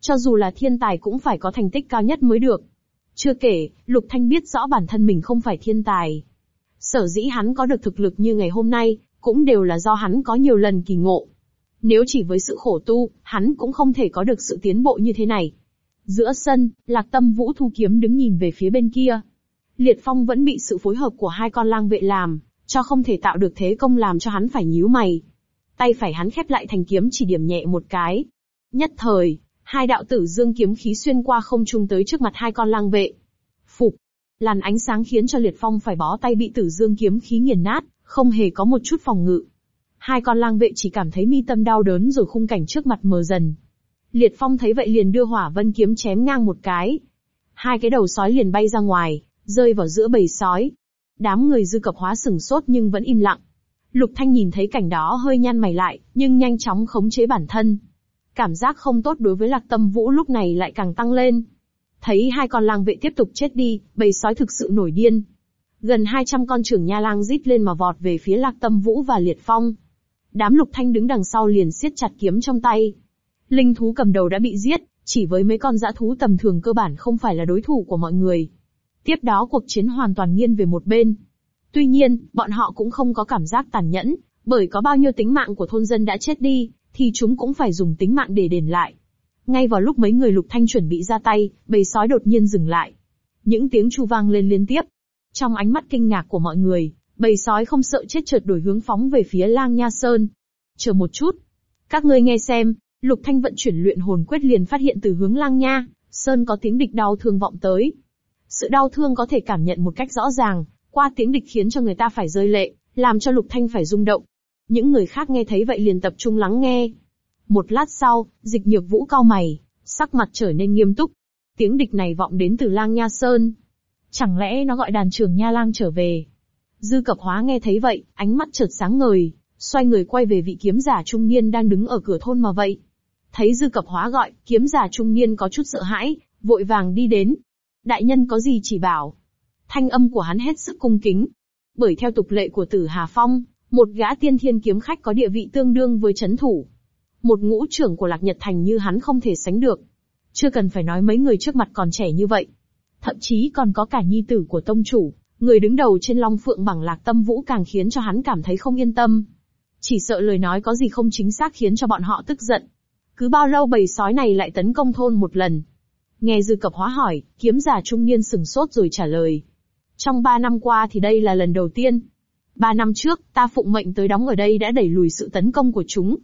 Speaker 1: Cho dù là thiên tài cũng phải có thành tích cao nhất mới được. Chưa kể, Lục Thanh biết rõ bản thân mình không phải thiên tài. Sở dĩ hắn có được thực lực như ngày hôm nay, cũng đều là do hắn có nhiều lần kỳ ngộ. Nếu chỉ với sự khổ tu, hắn cũng không thể có được sự tiến bộ như thế này. Giữa sân, Lạc Tâm Vũ thu kiếm đứng nhìn về phía bên kia. Liệt Phong vẫn bị sự phối hợp của hai con lang vệ làm, cho không thể tạo được thế công làm cho hắn phải nhíu mày. Tay phải hắn khép lại thành kiếm chỉ điểm nhẹ một cái. Nhất thời, hai đạo tử dương kiếm khí xuyên qua không trung tới trước mặt hai con lang vệ. Phục, làn ánh sáng khiến cho Liệt Phong phải bó tay bị tử dương kiếm khí nghiền nát, không hề có một chút phòng ngự. Hai con lang vệ chỉ cảm thấy mi tâm đau đớn rồi khung cảnh trước mặt mờ dần. Liệt Phong thấy vậy liền đưa hỏa vân kiếm chém ngang một cái. Hai cái đầu sói liền bay ra ngoài, rơi vào giữa bầy sói. Đám người dư cập hóa sừng sốt nhưng vẫn im lặng. Lục Thanh nhìn thấy cảnh đó hơi nhăn mày lại, nhưng nhanh chóng khống chế bản thân, Cảm giác không tốt đối với lạc tâm vũ lúc này lại càng tăng lên. Thấy hai con lang vệ tiếp tục chết đi, bầy sói thực sự nổi điên. Gần 200 con trưởng nha lang rít lên mà vọt về phía lạc tâm vũ và liệt phong. Đám lục thanh đứng đằng sau liền siết chặt kiếm trong tay. Linh thú cầm đầu đã bị giết, chỉ với mấy con dã thú tầm thường cơ bản không phải là đối thủ của mọi người. Tiếp đó cuộc chiến hoàn toàn nghiêng về một bên. Tuy nhiên, bọn họ cũng không có cảm giác tàn nhẫn, bởi có bao nhiêu tính mạng của thôn dân đã chết đi, thì chúng cũng phải dùng tính mạng để đền lại. Ngay vào lúc mấy người lục thanh chuẩn bị ra tay, bầy sói đột nhiên dừng lại. Những tiếng chu vang lên liên tiếp. Trong ánh mắt kinh ngạc của mọi người, bầy sói không sợ chết chợt đổi hướng phóng về phía lang nha sơn. Chờ một chút. Các ngươi nghe xem, lục thanh vận chuyển luyện hồn quyết liền phát hiện từ hướng lang nha, sơn có tiếng địch đau thương vọng tới. Sự đau thương có thể cảm nhận một cách rõ ràng, qua tiếng địch khiến cho người ta phải rơi lệ, làm cho lục thanh phải rung động, những người khác nghe thấy vậy liền tập trung lắng nghe. Một lát sau, dịch nhược vũ cao mày, sắc mặt trở nên nghiêm túc. Tiếng địch này vọng đến từ lang nha sơn. Chẳng lẽ nó gọi đàn trưởng nha lang trở về? Dư cập hóa nghe thấy vậy, ánh mắt chợt sáng ngời, xoay người quay về vị kiếm giả trung niên đang đứng ở cửa thôn mà vậy. Thấy dư cập hóa gọi, kiếm giả trung niên có chút sợ hãi, vội vàng đi đến. Đại nhân có gì chỉ bảo? Thanh âm của hắn hết sức cung kính. Bởi theo tục lệ của tử Hà Phong, một gã tiên thiên kiếm khách có địa vị tương đương với chấn thủ. Một ngũ trưởng của Lạc Nhật Thành như hắn không thể sánh được. Chưa cần phải nói mấy người trước mặt còn trẻ như vậy. Thậm chí còn có cả nhi tử của tông chủ, người đứng đầu trên long phượng bằng Lạc Tâm Vũ càng khiến cho hắn cảm thấy không yên tâm. Chỉ sợ lời nói có gì không chính xác khiến cho bọn họ tức giận. Cứ bao lâu bầy sói này lại tấn công thôn một lần, Nghe dư cập hóa hỏi, kiếm giả trung niên sừng sốt rồi trả lời. Trong ba năm qua thì đây là lần đầu tiên, Ba năm trước, ta phụng mệnh tới đóng ở đây đã đẩy lùi sự tấn công của chúng.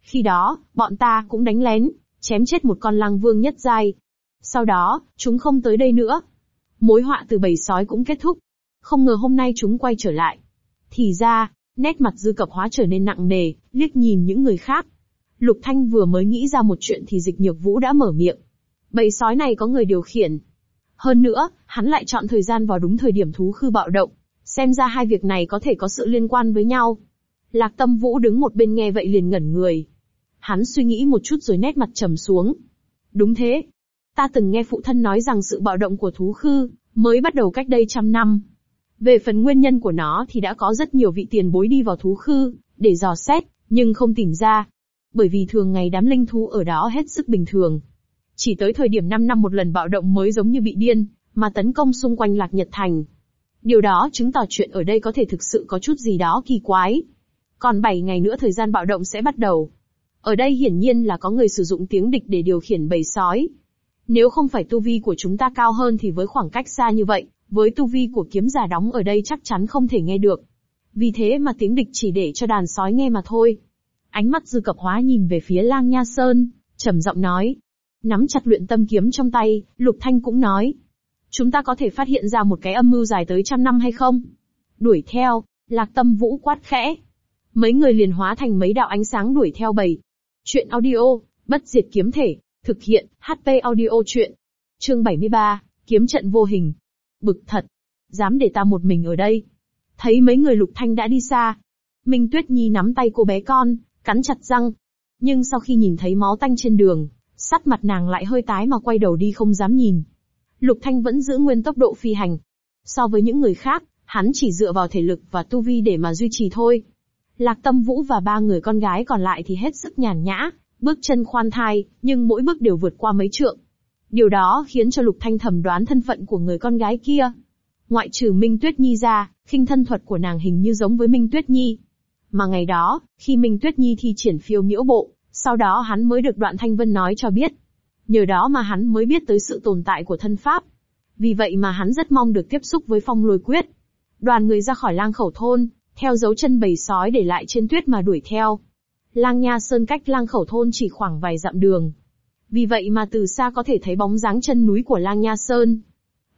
Speaker 1: Khi đó, bọn ta cũng đánh lén, chém chết một con lang vương nhất giai. Sau đó, chúng không tới đây nữa. Mối họa từ bầy sói cũng kết thúc. Không ngờ hôm nay chúng quay trở lại. Thì ra, nét mặt dư cập hóa trở nên nặng nề, liếc nhìn những người khác. Lục Thanh vừa mới nghĩ ra một chuyện thì dịch nhược vũ đã mở miệng. Bầy sói này có người điều khiển. Hơn nữa, hắn lại chọn thời gian vào đúng thời điểm thú khư bạo động. Xem ra hai việc này có thể có sự liên quan với nhau. Lạc Tâm Vũ đứng một bên nghe vậy liền ngẩn người. Hắn suy nghĩ một chút rồi nét mặt trầm xuống. Đúng thế. Ta từng nghe phụ thân nói rằng sự bạo động của thú khư mới bắt đầu cách đây trăm năm. Về phần nguyên nhân của nó thì đã có rất nhiều vị tiền bối đi vào thú khư để dò xét, nhưng không tìm ra. Bởi vì thường ngày đám linh thú ở đó hết sức bình thường. Chỉ tới thời điểm 5 năm một lần bạo động mới giống như bị điên, mà tấn công xung quanh Lạc Nhật Thành, Điều đó chứng tỏ chuyện ở đây có thể thực sự có chút gì đó kỳ quái. Còn 7 ngày nữa thời gian bạo động sẽ bắt đầu. Ở đây hiển nhiên là có người sử dụng tiếng địch để điều khiển bầy sói. Nếu không phải tu vi của chúng ta cao hơn thì với khoảng cách xa như vậy, với tu vi của kiếm giả đóng ở đây chắc chắn không thể nghe được. Vì thế mà tiếng địch chỉ để cho đàn sói nghe mà thôi. Ánh mắt dư cập hóa nhìn về phía lang nha sơn, trầm giọng nói. Nắm chặt luyện tâm kiếm trong tay, lục thanh cũng nói, Chúng ta có thể phát hiện ra một cái âm mưu dài tới trăm năm hay không? Đuổi theo, lạc tâm vũ quát khẽ. Mấy người liền hóa thành mấy đạo ánh sáng đuổi theo bầy. Chuyện audio, bất diệt kiếm thể, thực hiện, HP audio chuyện. Chương 73, kiếm trận vô hình. Bực thật. Dám để ta một mình ở đây. Thấy mấy người lục thanh đã đi xa. Minh Tuyết Nhi nắm tay cô bé con, cắn chặt răng. Nhưng sau khi nhìn thấy máu tanh trên đường, sắt mặt nàng lại hơi tái mà quay đầu đi không dám nhìn. Lục Thanh vẫn giữ nguyên tốc độ phi hành. So với những người khác, hắn chỉ dựa vào thể lực và tu vi để mà duy trì thôi. Lạc Tâm Vũ và ba người con gái còn lại thì hết sức nhàn nhã, bước chân khoan thai, nhưng mỗi bước đều vượt qua mấy trượng. Điều đó khiến cho Lục Thanh thầm đoán thân phận của người con gái kia. Ngoại trừ Minh Tuyết Nhi ra, khinh thân thuật của nàng hình như giống với Minh Tuyết Nhi. Mà ngày đó, khi Minh Tuyết Nhi thi triển phiêu miễu bộ, sau đó hắn mới được Đoạn Thanh Vân nói cho biết, Nhờ đó mà hắn mới biết tới sự tồn tại của thân pháp. Vì vậy mà hắn rất mong được tiếp xúc với phong lôi quyết. Đoàn người ra khỏi lang khẩu thôn, theo dấu chân bầy sói để lại trên tuyết mà đuổi theo. Lang Nha Sơn cách lang khẩu thôn chỉ khoảng vài dặm đường. Vì vậy mà từ xa có thể thấy bóng dáng chân núi của Lang Nha Sơn.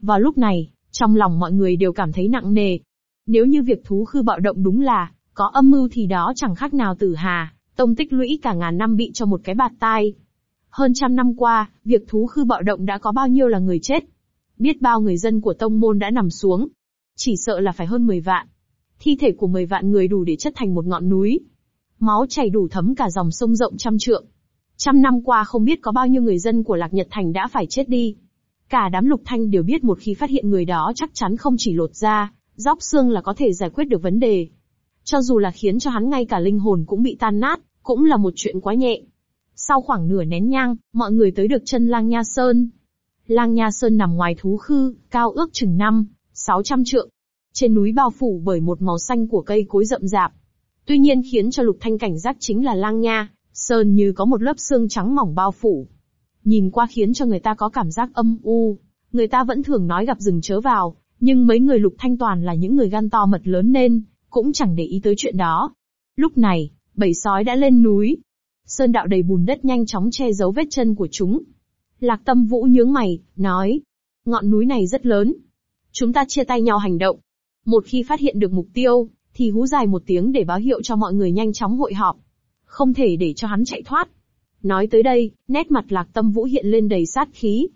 Speaker 1: Vào lúc này, trong lòng mọi người đều cảm thấy nặng nề. Nếu như việc thú khư bạo động đúng là, có âm mưu thì đó chẳng khác nào tử hà, tông tích lũy cả ngàn năm bị cho một cái bạt tai. Hơn trăm năm qua, việc thú khư bạo động đã có bao nhiêu là người chết. Biết bao người dân của tông môn đã nằm xuống. Chỉ sợ là phải hơn 10 vạn. Thi thể của 10 vạn người đủ để chất thành một ngọn núi. Máu chảy đủ thấm cả dòng sông rộng trăm trượng. Trăm năm qua không biết có bao nhiêu người dân của Lạc Nhật Thành đã phải chết đi. Cả đám lục thanh đều biết một khi phát hiện người đó chắc chắn không chỉ lột da, róc xương là có thể giải quyết được vấn đề. Cho dù là khiến cho hắn ngay cả linh hồn cũng bị tan nát, cũng là một chuyện quá nhẹ. Sau khoảng nửa nén nhang, mọi người tới được chân Lang Nha Sơn. Lang Nha Sơn nằm ngoài thú khư, cao ước chừng 5, 600 trượng. Trên núi bao phủ bởi một màu xanh của cây cối rậm rạp. Tuy nhiên khiến cho Lục Thanh cảnh giác chính là Lang Nha, Sơn như có một lớp xương trắng mỏng bao phủ. Nhìn qua khiến cho người ta có cảm giác âm u. Người ta vẫn thường nói gặp rừng chớ vào, nhưng mấy người Lục Thanh toàn là những người gan to mật lớn nên, cũng chẳng để ý tới chuyện đó. Lúc này, bảy sói đã lên núi, sơn đạo đầy bùn đất nhanh chóng che giấu vết chân của chúng. Lạc Tâm Vũ nhướng mày, nói, ngọn núi này rất lớn. Chúng ta chia tay nhau hành động. Một khi phát hiện được mục tiêu, thì hú dài một tiếng để báo hiệu cho mọi người nhanh chóng hội họp. Không thể để cho hắn chạy thoát. Nói tới đây, nét mặt Lạc Tâm Vũ hiện lên đầy sát khí.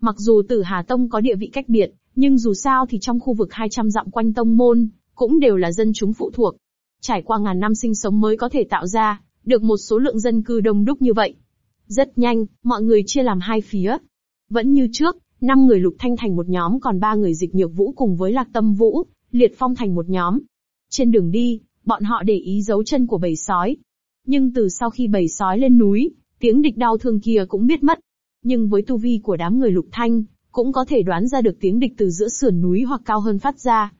Speaker 1: Mặc dù Tử Hà Tông có địa vị cách biệt, nhưng dù sao thì trong khu vực 200 dặm quanh tông môn, cũng đều là dân chúng phụ thuộc. Trải qua ngàn năm sinh sống mới có thể tạo ra được một số lượng dân cư đông đúc như vậy. Rất nhanh, mọi người chia làm hai phía. Vẫn như trước, năm người lục thanh thành một nhóm còn ba người dịch nhược vũ cùng với lạc tâm vũ, liệt phong thành một nhóm. Trên đường đi, bọn họ để ý dấu chân của bầy sói. Nhưng từ sau khi bầy sói lên núi, tiếng địch đau thương kia cũng biết mất. Nhưng với tu vi của đám người lục thanh, cũng có thể đoán ra được tiếng địch từ giữa sườn núi hoặc cao hơn phát ra.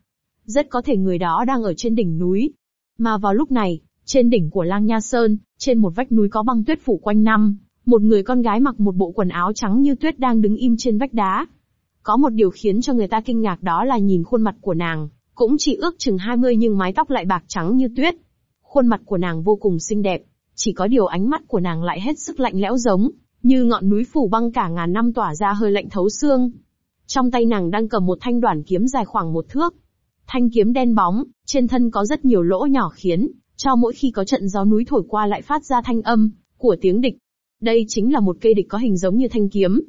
Speaker 1: Rất có thể người đó đang ở trên đỉnh núi. Mà vào lúc này, trên đỉnh của Lang Nha Sơn, trên một vách núi có băng tuyết phủ quanh năm, một người con gái mặc một bộ quần áo trắng như tuyết đang đứng im trên vách đá. Có một điều khiến cho người ta kinh ngạc đó là nhìn khuôn mặt của nàng, cũng chỉ ước chừng 20 nhưng mái tóc lại bạc trắng như tuyết. Khuôn mặt của nàng vô cùng xinh đẹp, chỉ có điều ánh mắt của nàng lại hết sức lạnh lẽo giống, như ngọn núi phủ băng cả ngàn năm tỏa ra hơi lạnh thấu xương. Trong tay nàng đang cầm một thanh đoản kiếm dài khoảng một thước. Thanh kiếm đen bóng, trên thân có rất nhiều lỗ nhỏ khiến cho mỗi khi có trận gió núi thổi qua lại phát ra thanh âm của tiếng địch. Đây chính là một cây địch có hình giống như thanh kiếm.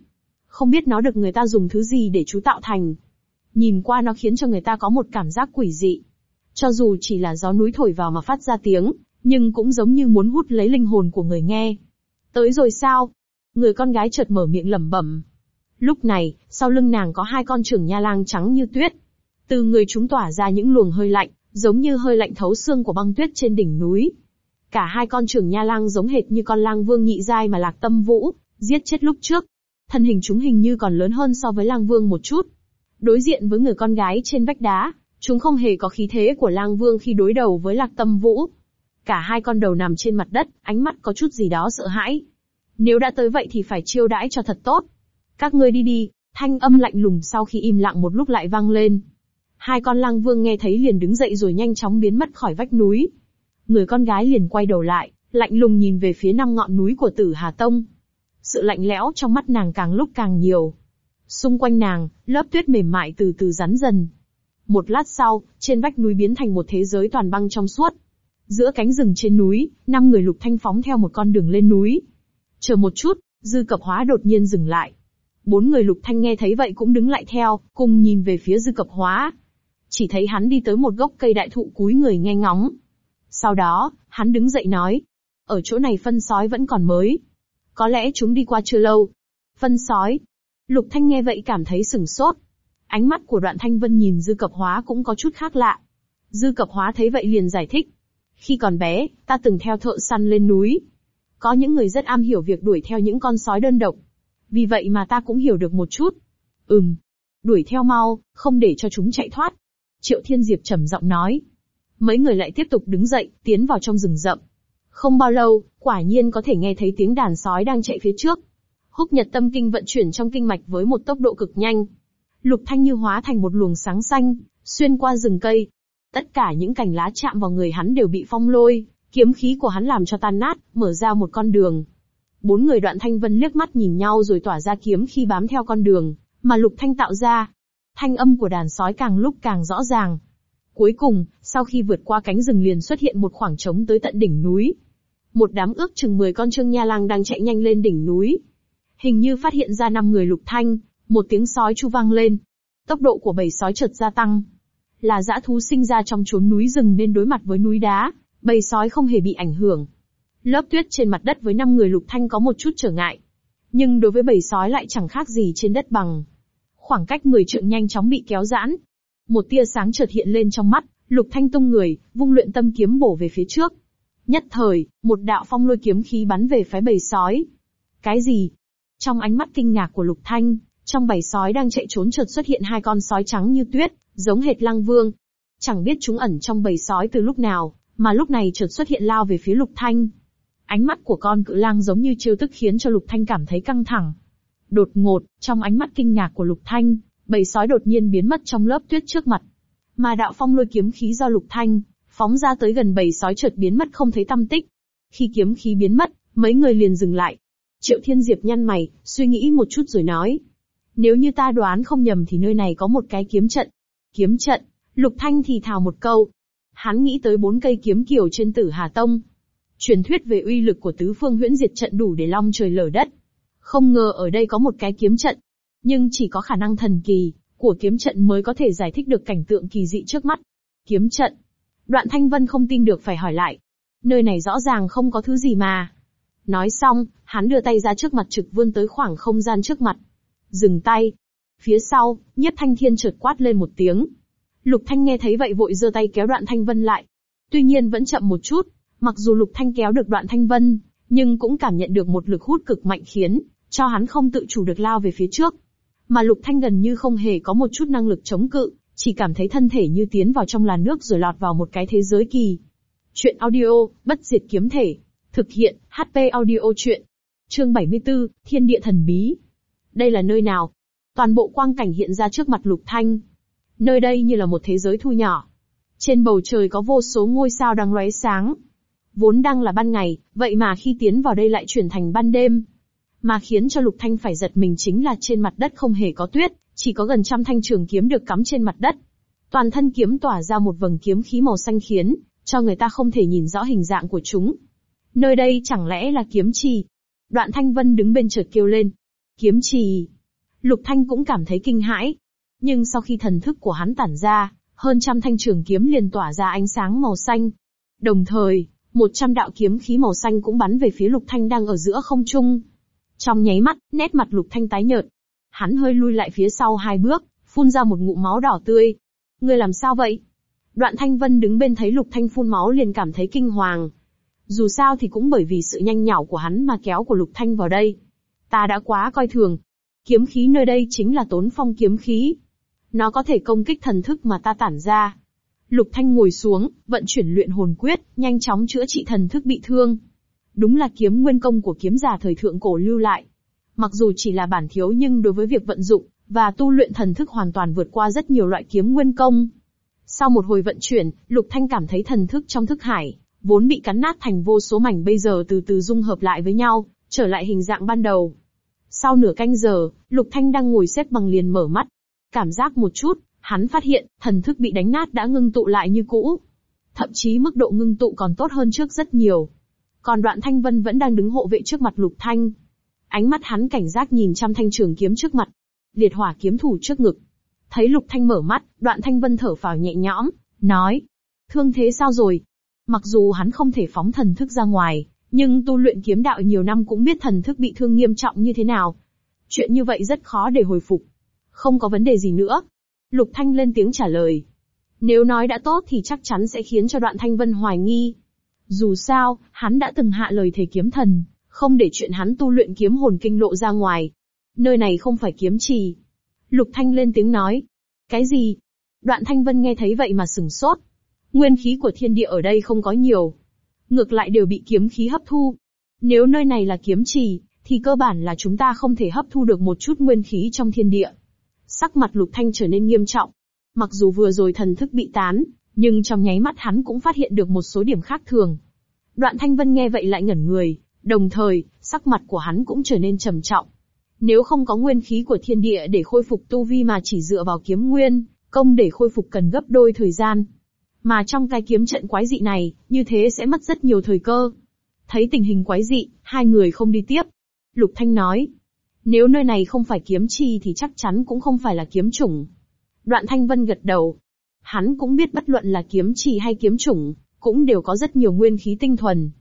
Speaker 1: Không biết nó được người ta dùng thứ gì để chú tạo thành. Nhìn qua nó khiến cho người ta có một cảm giác quỷ dị. Cho dù chỉ là gió núi thổi vào mà phát ra tiếng, nhưng cũng giống như muốn hút lấy linh hồn của người nghe. Tới rồi sao? Người con gái chợt mở miệng lẩm bẩm. Lúc này, sau lưng nàng có hai con trưởng nha lang trắng như tuyết. Từ người chúng tỏa ra những luồng hơi lạnh, giống như hơi lạnh thấu xương của băng tuyết trên đỉnh núi. Cả hai con trưởng nha lang giống hệt như con lang vương nhị giai mà lạc tâm vũ, giết chết lúc trước. Thân hình chúng hình như còn lớn hơn so với lang vương một chút. Đối diện với người con gái trên vách đá, chúng không hề có khí thế của lang vương khi đối đầu với lạc tâm vũ. Cả hai con đầu nằm trên mặt đất, ánh mắt có chút gì đó sợ hãi. Nếu đã tới vậy thì phải chiêu đãi cho thật tốt. Các ngươi đi đi, thanh âm lạnh lùng sau khi im lặng một lúc lại vang lên. Hai con lang vương nghe thấy liền đứng dậy rồi nhanh chóng biến mất khỏi vách núi. Người con gái liền quay đầu lại, lạnh lùng nhìn về phía năm ngọn núi của tử Hà Tông. Sự lạnh lẽo trong mắt nàng càng lúc càng nhiều. Xung quanh nàng, lớp tuyết mềm mại từ từ rắn dần. Một lát sau, trên vách núi biến thành một thế giới toàn băng trong suốt. Giữa cánh rừng trên núi, năm người lục thanh phóng theo một con đường lên núi. Chờ một chút, dư cập hóa đột nhiên dừng lại. Bốn người lục thanh nghe thấy vậy cũng đứng lại theo, cùng nhìn về phía dư cập hóa chỉ thấy hắn đi tới một gốc cây đại thụ cúi người nghe ngóng. Sau đó, hắn đứng dậy nói, ở chỗ này phân sói vẫn còn mới. Có lẽ chúng đi qua chưa lâu. Phân sói. Lục Thanh nghe vậy cảm thấy sừng sốt. Ánh mắt của đoạn Thanh Vân nhìn dư cập hóa cũng có chút khác lạ. Dư cập hóa thấy vậy liền giải thích. Khi còn bé, ta từng theo thợ săn lên núi. Có những người rất am hiểu việc đuổi theo những con sói đơn độc. Vì vậy mà ta cũng hiểu được một chút. Ừm. Đuổi theo mau, không để cho chúng chạy thoát. Triệu Thiên Diệp trầm giọng nói. Mấy người lại tiếp tục đứng dậy, tiến vào trong rừng rậm. Không bao lâu, quả nhiên có thể nghe thấy tiếng đàn sói đang chạy phía trước. Húc Nhật Tâm Kinh vận chuyển trong kinh mạch với một tốc độ cực nhanh. Lục Thanh như hóa thành một luồng sáng xanh, xuyên qua rừng cây. Tất cả những cành lá chạm vào người hắn đều bị phong lôi, kiếm khí của hắn làm cho tan nát, mở ra một con đường. Bốn người Đoạn Thanh Vân liếc mắt nhìn nhau rồi tỏa ra kiếm khi bám theo con đường mà Lục Thanh tạo ra. Thanh âm của đàn sói càng lúc càng rõ ràng. Cuối cùng, sau khi vượt qua cánh rừng liền xuất hiện một khoảng trống tới tận đỉnh núi. Một đám ước chừng 10 con trương nha lang đang chạy nhanh lên đỉnh núi. Hình như phát hiện ra năm người lục thanh, một tiếng sói chu vang lên. Tốc độ của bầy sói chợt gia tăng. Là dã thú sinh ra trong chốn núi rừng nên đối mặt với núi đá, bầy sói không hề bị ảnh hưởng. Lớp tuyết trên mặt đất với năm người lục thanh có một chút trở ngại. Nhưng đối với bầy sói lại chẳng khác gì trên đất bằng khoảng cách người trượng nhanh chóng bị kéo giãn. Một tia sáng chợt hiện lên trong mắt, Lục Thanh tung người, vung luyện tâm kiếm bổ về phía trước. Nhất thời, một đạo phong lôi kiếm khí bắn về phái bầy sói. Cái gì? Trong ánh mắt kinh ngạc của Lục Thanh, trong bầy sói đang chạy trốn chợt xuất hiện hai con sói trắng như tuyết, giống hệt Lăng Vương. Chẳng biết chúng ẩn trong bầy sói từ lúc nào, mà lúc này chợt xuất hiện lao về phía Lục Thanh. Ánh mắt của con cự lang giống như chiêu tức khiến cho Lục Thanh cảm thấy căng thẳng, Đột ngột, trong ánh mắt kinh ngạc của Lục Thanh, bầy sói đột nhiên biến mất trong lớp tuyết trước mặt. Mà đạo phong lôi kiếm khí do Lục Thanh phóng ra tới gần bầy sói chợt biến mất không thấy tâm tích. Khi kiếm khí biến mất, mấy người liền dừng lại. Triệu Thiên Diệp nhăn mày, suy nghĩ một chút rồi nói: "Nếu như ta đoán không nhầm thì nơi này có một cái kiếm trận." Kiếm trận? Lục Thanh thì thào một câu. Hắn nghĩ tới bốn cây kiếm kiều trên Tử Hà Tông. Truyền thuyết về uy lực của tứ phương huyễn diệt trận đủ để long trời lở đất không ngờ ở đây có một cái kiếm trận. Nhưng chỉ có khả năng thần kỳ, của kiếm trận mới có thể giải thích được cảnh tượng kỳ dị trước mắt. Kiếm trận. Đoạn Thanh Vân không tin được phải hỏi lại. Nơi này rõ ràng không có thứ gì mà. Nói xong, hắn đưa tay ra trước mặt trực vươn tới khoảng không gian trước mặt. Dừng tay. Phía sau, nhất thanh thiên trượt quát lên một tiếng. Lục Thanh nghe thấy vậy vội giơ tay kéo đoạn Thanh Vân lại. Tuy nhiên vẫn chậm một chút, mặc dù Lục Thanh kéo được đoạn Thanh Vân, nhưng cũng cảm nhận được một lực hút cực mạnh khiến cho hắn không tự chủ được lao về phía trước. Mà Lục Thanh gần như không hề có một chút năng lực chống cự, chỉ cảm thấy thân thể như tiến vào trong làn nước rồi lọt vào một cái thế giới kỳ. Chuyện audio, bất diệt kiếm thể. Thực hiện, HP audio chuyện. Chương 74, Thiên địa thần bí. Đây là nơi nào? Toàn bộ quang cảnh hiện ra trước mặt Lục Thanh. Nơi đây như là một thế giới thu nhỏ. Trên bầu trời có vô số ngôi sao đang lóe sáng. Vốn đang là ban ngày, vậy mà khi tiến vào đây lại chuyển thành ban đêm. Mà khiến cho Lục Thanh phải giật mình chính là trên mặt đất không hề có tuyết, chỉ có gần trăm thanh trường kiếm được cắm trên mặt đất. Toàn thân kiếm tỏa ra một vầng kiếm khí màu xanh khiến, cho người ta không thể nhìn rõ hình dạng của chúng. Nơi đây chẳng lẽ là kiếm trì? Đoạn Thanh Vân đứng bên chợt kêu lên. Kiếm trì. Lục Thanh cũng cảm thấy kinh hãi. Nhưng sau khi thần thức của hắn tản ra, hơn trăm thanh trường kiếm liền tỏa ra ánh sáng màu xanh. Đồng thời, một trăm đạo kiếm khí màu xanh cũng bắn về phía Lục Thanh đang ở giữa không trung, trong nháy mắt, nét mặt lục thanh tái nhợt. Hắn hơi lui lại phía sau hai bước, phun ra một ngụm máu đỏ tươi. Ngươi làm sao vậy? Đoạn thanh vân đứng bên thấy lục thanh phun máu liền cảm thấy kinh hoàng. Dù sao thì cũng bởi vì sự nhanh nhảu của hắn mà kéo của lục thanh vào đây. Ta đã quá coi thường. Kiếm khí nơi đây chính là tốn phong kiếm khí. Nó có thể công kích thần thức mà ta tản ra. Lục Thanh ngồi xuống, vận chuyển luyện hồn quyết, nhanh chóng chữa trị thần thức bị thương đúng là kiếm nguyên công của kiếm giả thời thượng cổ lưu lại. Mặc dù chỉ là bản thiếu nhưng đối với việc vận dụng và tu luyện thần thức hoàn toàn vượt qua rất nhiều loại kiếm nguyên công. Sau một hồi vận chuyển, Lục Thanh cảm thấy thần thức trong thức hải vốn bị cắn nát thành vô số mảnh bây giờ từ từ dung hợp lại với nhau, trở lại hình dạng ban đầu. Sau nửa canh giờ, Lục Thanh đang ngồi xếp bằng liền mở mắt, cảm giác một chút, hắn phát hiện thần thức bị đánh nát đã ngưng tụ lại như cũ, thậm chí mức độ ngưng tụ còn tốt hơn trước rất nhiều. Còn đoạn thanh vân vẫn đang đứng hộ vệ trước mặt lục thanh. Ánh mắt hắn cảnh giác nhìn chăm thanh trường kiếm trước mặt. Liệt hỏa kiếm thủ trước ngực. Thấy lục thanh mở mắt, đoạn thanh vân thở phào nhẹ nhõm, nói. Thương thế sao rồi? Mặc dù hắn không thể phóng thần thức ra ngoài, nhưng tu luyện kiếm đạo nhiều năm cũng biết thần thức bị thương nghiêm trọng như thế nào. Chuyện như vậy rất khó để hồi phục. Không có vấn đề gì nữa. Lục Thanh lên tiếng trả lời. Nếu nói đã tốt thì chắc chắn sẽ khiến cho đoạn Thanh Vân hoài nghi, dù sao, hắn đã từng hạ lời thề kiếm thần, không để chuyện hắn tu luyện kiếm hồn kinh lộ ra ngoài. Nơi này không phải kiếm trì. Lục Thanh lên tiếng nói. Cái gì? Đoạn Thanh Vân nghe thấy vậy mà sừng sốt. Nguyên khí của thiên địa ở đây không có nhiều. Ngược lại đều bị kiếm khí hấp thu. Nếu nơi này là kiếm trì, thì cơ bản là chúng ta không thể hấp thu được một chút nguyên khí trong thiên địa. Sắc mặt Lục Thanh trở nên nghiêm trọng. Mặc dù vừa rồi thần thức bị tán, nhưng trong nháy mắt hắn cũng phát hiện được một số điểm khác thường. Đoạn Thanh Vân nghe vậy lại ngẩn người, đồng thời, sắc mặt của hắn cũng trở nên trầm trọng. Nếu không có nguyên khí của thiên địa để khôi phục tu vi mà chỉ dựa vào kiếm nguyên, công để khôi phục cần gấp đôi thời gian. Mà trong cái kiếm trận quái dị này, như thế sẽ mất rất nhiều thời cơ. Thấy tình hình quái dị, hai người không đi tiếp. Lục Thanh nói, nếu nơi này không phải kiếm chi thì chắc chắn cũng không phải là kiếm chủng. Đoạn Thanh Vân gật đầu, Hắn cũng biết bất luận là kiếm chỉ hay kiếm chủng, cũng đều có rất nhiều nguyên khí tinh thuần.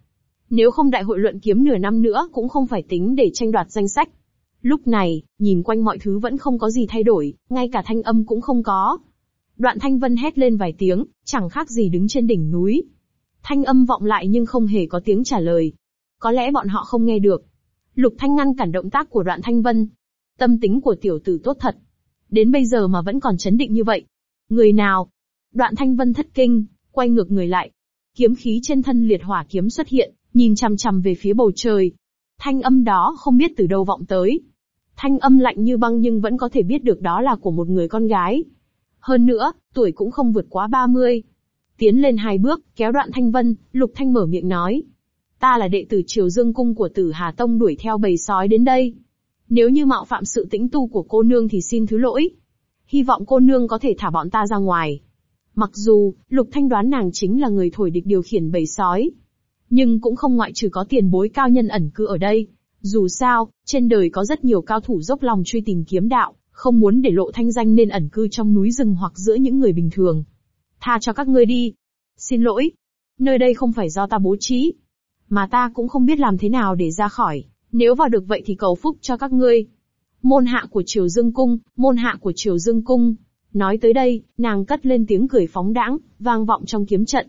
Speaker 1: Nếu không đại hội luận kiếm nửa năm nữa cũng không phải tính để tranh đoạt danh sách. Lúc này, nhìn quanh mọi thứ vẫn không có gì thay đổi, ngay cả thanh âm cũng không có. Đoạn thanh vân hét lên vài tiếng, chẳng khác gì đứng trên đỉnh núi. Thanh âm vọng lại nhưng không hề có tiếng trả lời. Có lẽ bọn họ không nghe được. Lục thanh ngăn cản động tác của đoạn thanh vân. Tâm tính của tiểu tử tốt thật. Đến bây giờ mà vẫn còn chấn định như vậy. Người nào, Đoạn Thanh Vân thất kinh, quay ngược người lại. Kiếm khí trên thân liệt hỏa kiếm xuất hiện, nhìn chằm chằm về phía bầu trời. Thanh âm đó không biết từ đâu vọng tới. Thanh âm lạnh như băng nhưng vẫn có thể biết được đó là của một người con gái. Hơn nữa, tuổi cũng không vượt quá 30. Tiến lên hai bước, kéo đoạn Thanh Vân, Lục Thanh mở miệng nói. Ta là đệ tử Triều Dương Cung của tử Hà Tông đuổi theo bầy sói đến đây. Nếu như mạo phạm sự tĩnh tu của cô nương thì xin thứ lỗi. Hy vọng cô nương có thể thả bọn ta ra ngoài. Mặc dù, Lục Thanh đoán nàng chính là người thổi địch điều khiển bầy sói. Nhưng cũng không ngoại trừ có tiền bối cao nhân ẩn cư ở đây. Dù sao, trên đời có rất nhiều cao thủ dốc lòng truy tìm kiếm đạo, không muốn để lộ thanh danh nên ẩn cư trong núi rừng hoặc giữa những người bình thường. Tha cho các ngươi đi. Xin lỗi. Nơi đây không phải do ta bố trí. Mà ta cũng không biết làm thế nào để ra khỏi. Nếu vào được vậy thì cầu phúc cho các ngươi. Môn hạ của Triều Dương Cung, môn hạ của Triều Dương Cung. Nói tới đây, nàng cất lên tiếng cười phóng đãng, vang vọng trong kiếm trận.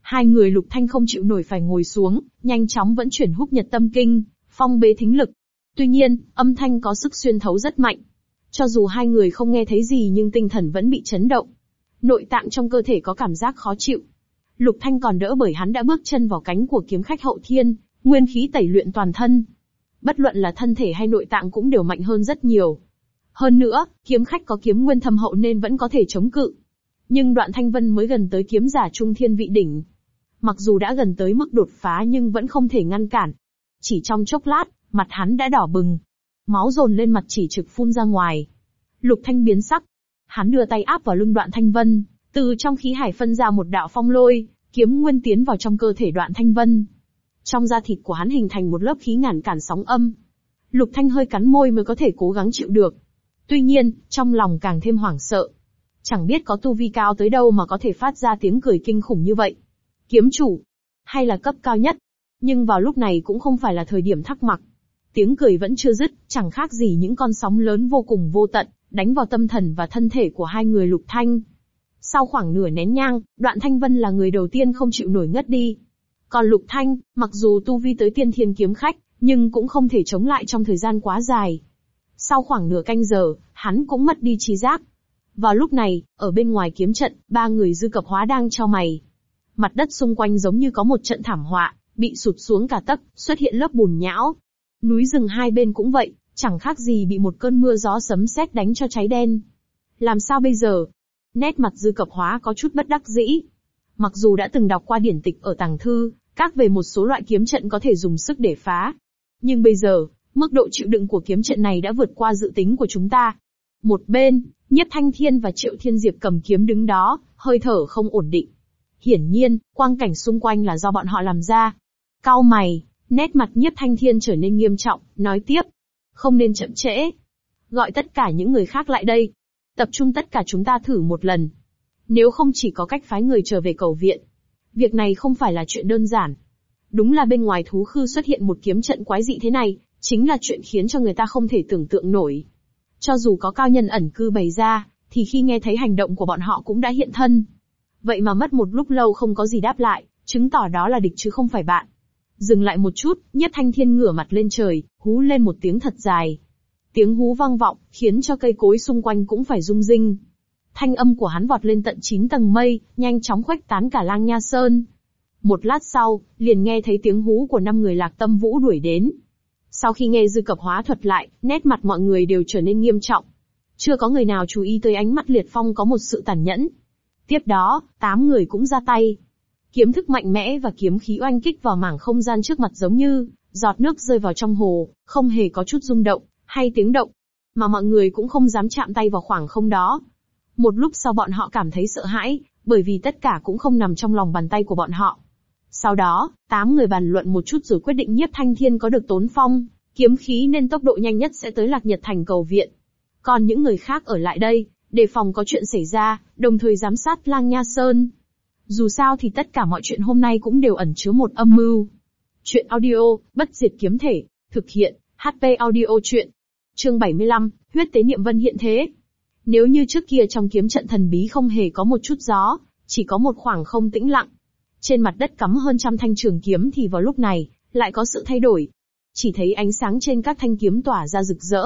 Speaker 1: Hai người lục thanh không chịu nổi phải ngồi xuống, nhanh chóng vẫn chuyển húc nhật tâm kinh, phong bế thính lực. Tuy nhiên, âm thanh có sức xuyên thấu rất mạnh. Cho dù hai người không nghe thấy gì nhưng tinh thần vẫn bị chấn động. Nội tạng trong cơ thể có cảm giác khó chịu. Lục Thanh còn đỡ bởi hắn đã bước chân vào cánh của kiếm khách hậu thiên, nguyên khí tẩy luyện toàn thân. Bất luận là thân thể hay nội tạng cũng đều mạnh hơn rất nhiều, hơn nữa, kiếm khách có kiếm nguyên thâm hậu nên vẫn có thể chống cự. Nhưng đoạn thanh vân mới gần tới kiếm giả trung thiên vị đỉnh. Mặc dù đã gần tới mức đột phá nhưng vẫn không thể ngăn cản. Chỉ trong chốc lát, mặt hắn đã đỏ bừng. Máu dồn lên mặt chỉ trực phun ra ngoài. Lục thanh biến sắc. Hắn đưa tay áp vào lưng đoạn thanh vân, từ trong khí hải phân ra một đạo phong lôi, kiếm nguyên tiến vào trong cơ thể đoạn thanh vân. Trong da thịt của hắn hình thành một lớp khí ngàn cản sóng âm. Lục thanh hơi cắn môi mới có thể cố gắng chịu được Tuy nhiên, trong lòng càng thêm hoảng sợ. Chẳng biết có tu vi cao tới đâu mà có thể phát ra tiếng cười kinh khủng như vậy. Kiếm chủ, hay là cấp cao nhất. Nhưng vào lúc này cũng không phải là thời điểm thắc mắc. Tiếng cười vẫn chưa dứt, chẳng khác gì những con sóng lớn vô cùng vô tận, đánh vào tâm thần và thân thể của hai người lục thanh. Sau khoảng nửa nén nhang, đoạn thanh vân là người đầu tiên không chịu nổi ngất đi. Còn lục thanh, mặc dù tu vi tới tiên thiên kiếm khách, nhưng cũng không thể chống lại trong thời gian quá dài. Sau khoảng nửa canh giờ, hắn cũng mất đi trí giác. Vào lúc này, ở bên ngoài kiếm trận, ba người dư cập hóa đang cho mày. Mặt đất xung quanh giống như có một trận thảm họa, bị sụt xuống cả tấc, xuất hiện lớp bùn nhão. Núi rừng hai bên cũng vậy, chẳng khác gì bị một cơn mưa gió sấm sét đánh cho cháy đen. Làm sao bây giờ? Nét mặt dư cập hóa có chút bất đắc dĩ. Mặc dù đã từng đọc qua điển tịch ở tàng thư, các về một số loại kiếm trận có thể dùng sức để phá. Nhưng bây giờ, Mức độ chịu đựng của kiếm trận này đã vượt qua dự tính của chúng ta. Một bên, Nhất Thanh Thiên và Triệu Thiên Diệp cầm kiếm đứng đó, hơi thở không ổn định. Hiển nhiên, quang cảnh xung quanh là do bọn họ làm ra. Cao mày, nét mặt Nhất Thanh Thiên trở nên nghiêm trọng, nói tiếp. Không nên chậm trễ. Gọi tất cả những người khác lại đây. Tập trung tất cả chúng ta thử một lần. Nếu không chỉ có cách phái người trở về cầu viện. Việc này không phải là chuyện đơn giản. Đúng là bên ngoài thú khư xuất hiện một kiếm trận quái dị thế này, chính là chuyện khiến cho người ta không thể tưởng tượng nổi. Cho dù có cao nhân ẩn cư bày ra, thì khi nghe thấy hành động của bọn họ cũng đã hiện thân. Vậy mà mất một lúc lâu không có gì đáp lại, chứng tỏ đó là địch chứ không phải bạn. Dừng lại một chút, Nhất Thanh Thiên ngửa mặt lên trời, hú lên một tiếng thật dài. Tiếng hú vang vọng, khiến cho cây cối xung quanh cũng phải rung rinh. Thanh âm của hắn vọt lên tận 9 tầng mây, nhanh chóng khuếch tán cả lang nha sơn. Một lát sau, liền nghe thấy tiếng hú của năm người lạc tâm vũ đuổi đến, sau khi nghe dư cập hóa thuật lại, nét mặt mọi người đều trở nên nghiêm trọng. Chưa có người nào chú ý tới ánh mắt liệt phong có một sự tàn nhẫn. Tiếp đó, tám người cũng ra tay. Kiếm thức mạnh mẽ và kiếm khí oanh kích vào mảng không gian trước mặt giống như, giọt nước rơi vào trong hồ, không hề có chút rung động, hay tiếng động. Mà mọi người cũng không dám chạm tay vào khoảng không đó. Một lúc sau bọn họ cảm thấy sợ hãi, bởi vì tất cả cũng không nằm trong lòng bàn tay của bọn họ. Sau đó, tám người bàn luận một chút rồi quyết định Nhiếp Thanh Thiên có được tốn phong, kiếm khí nên tốc độ nhanh nhất sẽ tới Lạc Nhật Thành cầu viện. Còn những người khác ở lại đây, để phòng có chuyện xảy ra, đồng thời giám sát Lang Nha Sơn. Dù sao thì tất cả mọi chuyện hôm nay cũng đều ẩn chứa một âm mưu. Chuyện audio, bất diệt kiếm thể, thực hiện, HP audio chuyện. Chương 75, huyết tế niệm vân hiện thế. Nếu như trước kia trong kiếm trận thần bí không hề có một chút gió, chỉ có một khoảng không tĩnh lặng, trên mặt đất cắm hơn trăm thanh trường kiếm thì vào lúc này, lại có sự thay đổi. Chỉ thấy ánh sáng trên các thanh kiếm tỏa ra rực rỡ.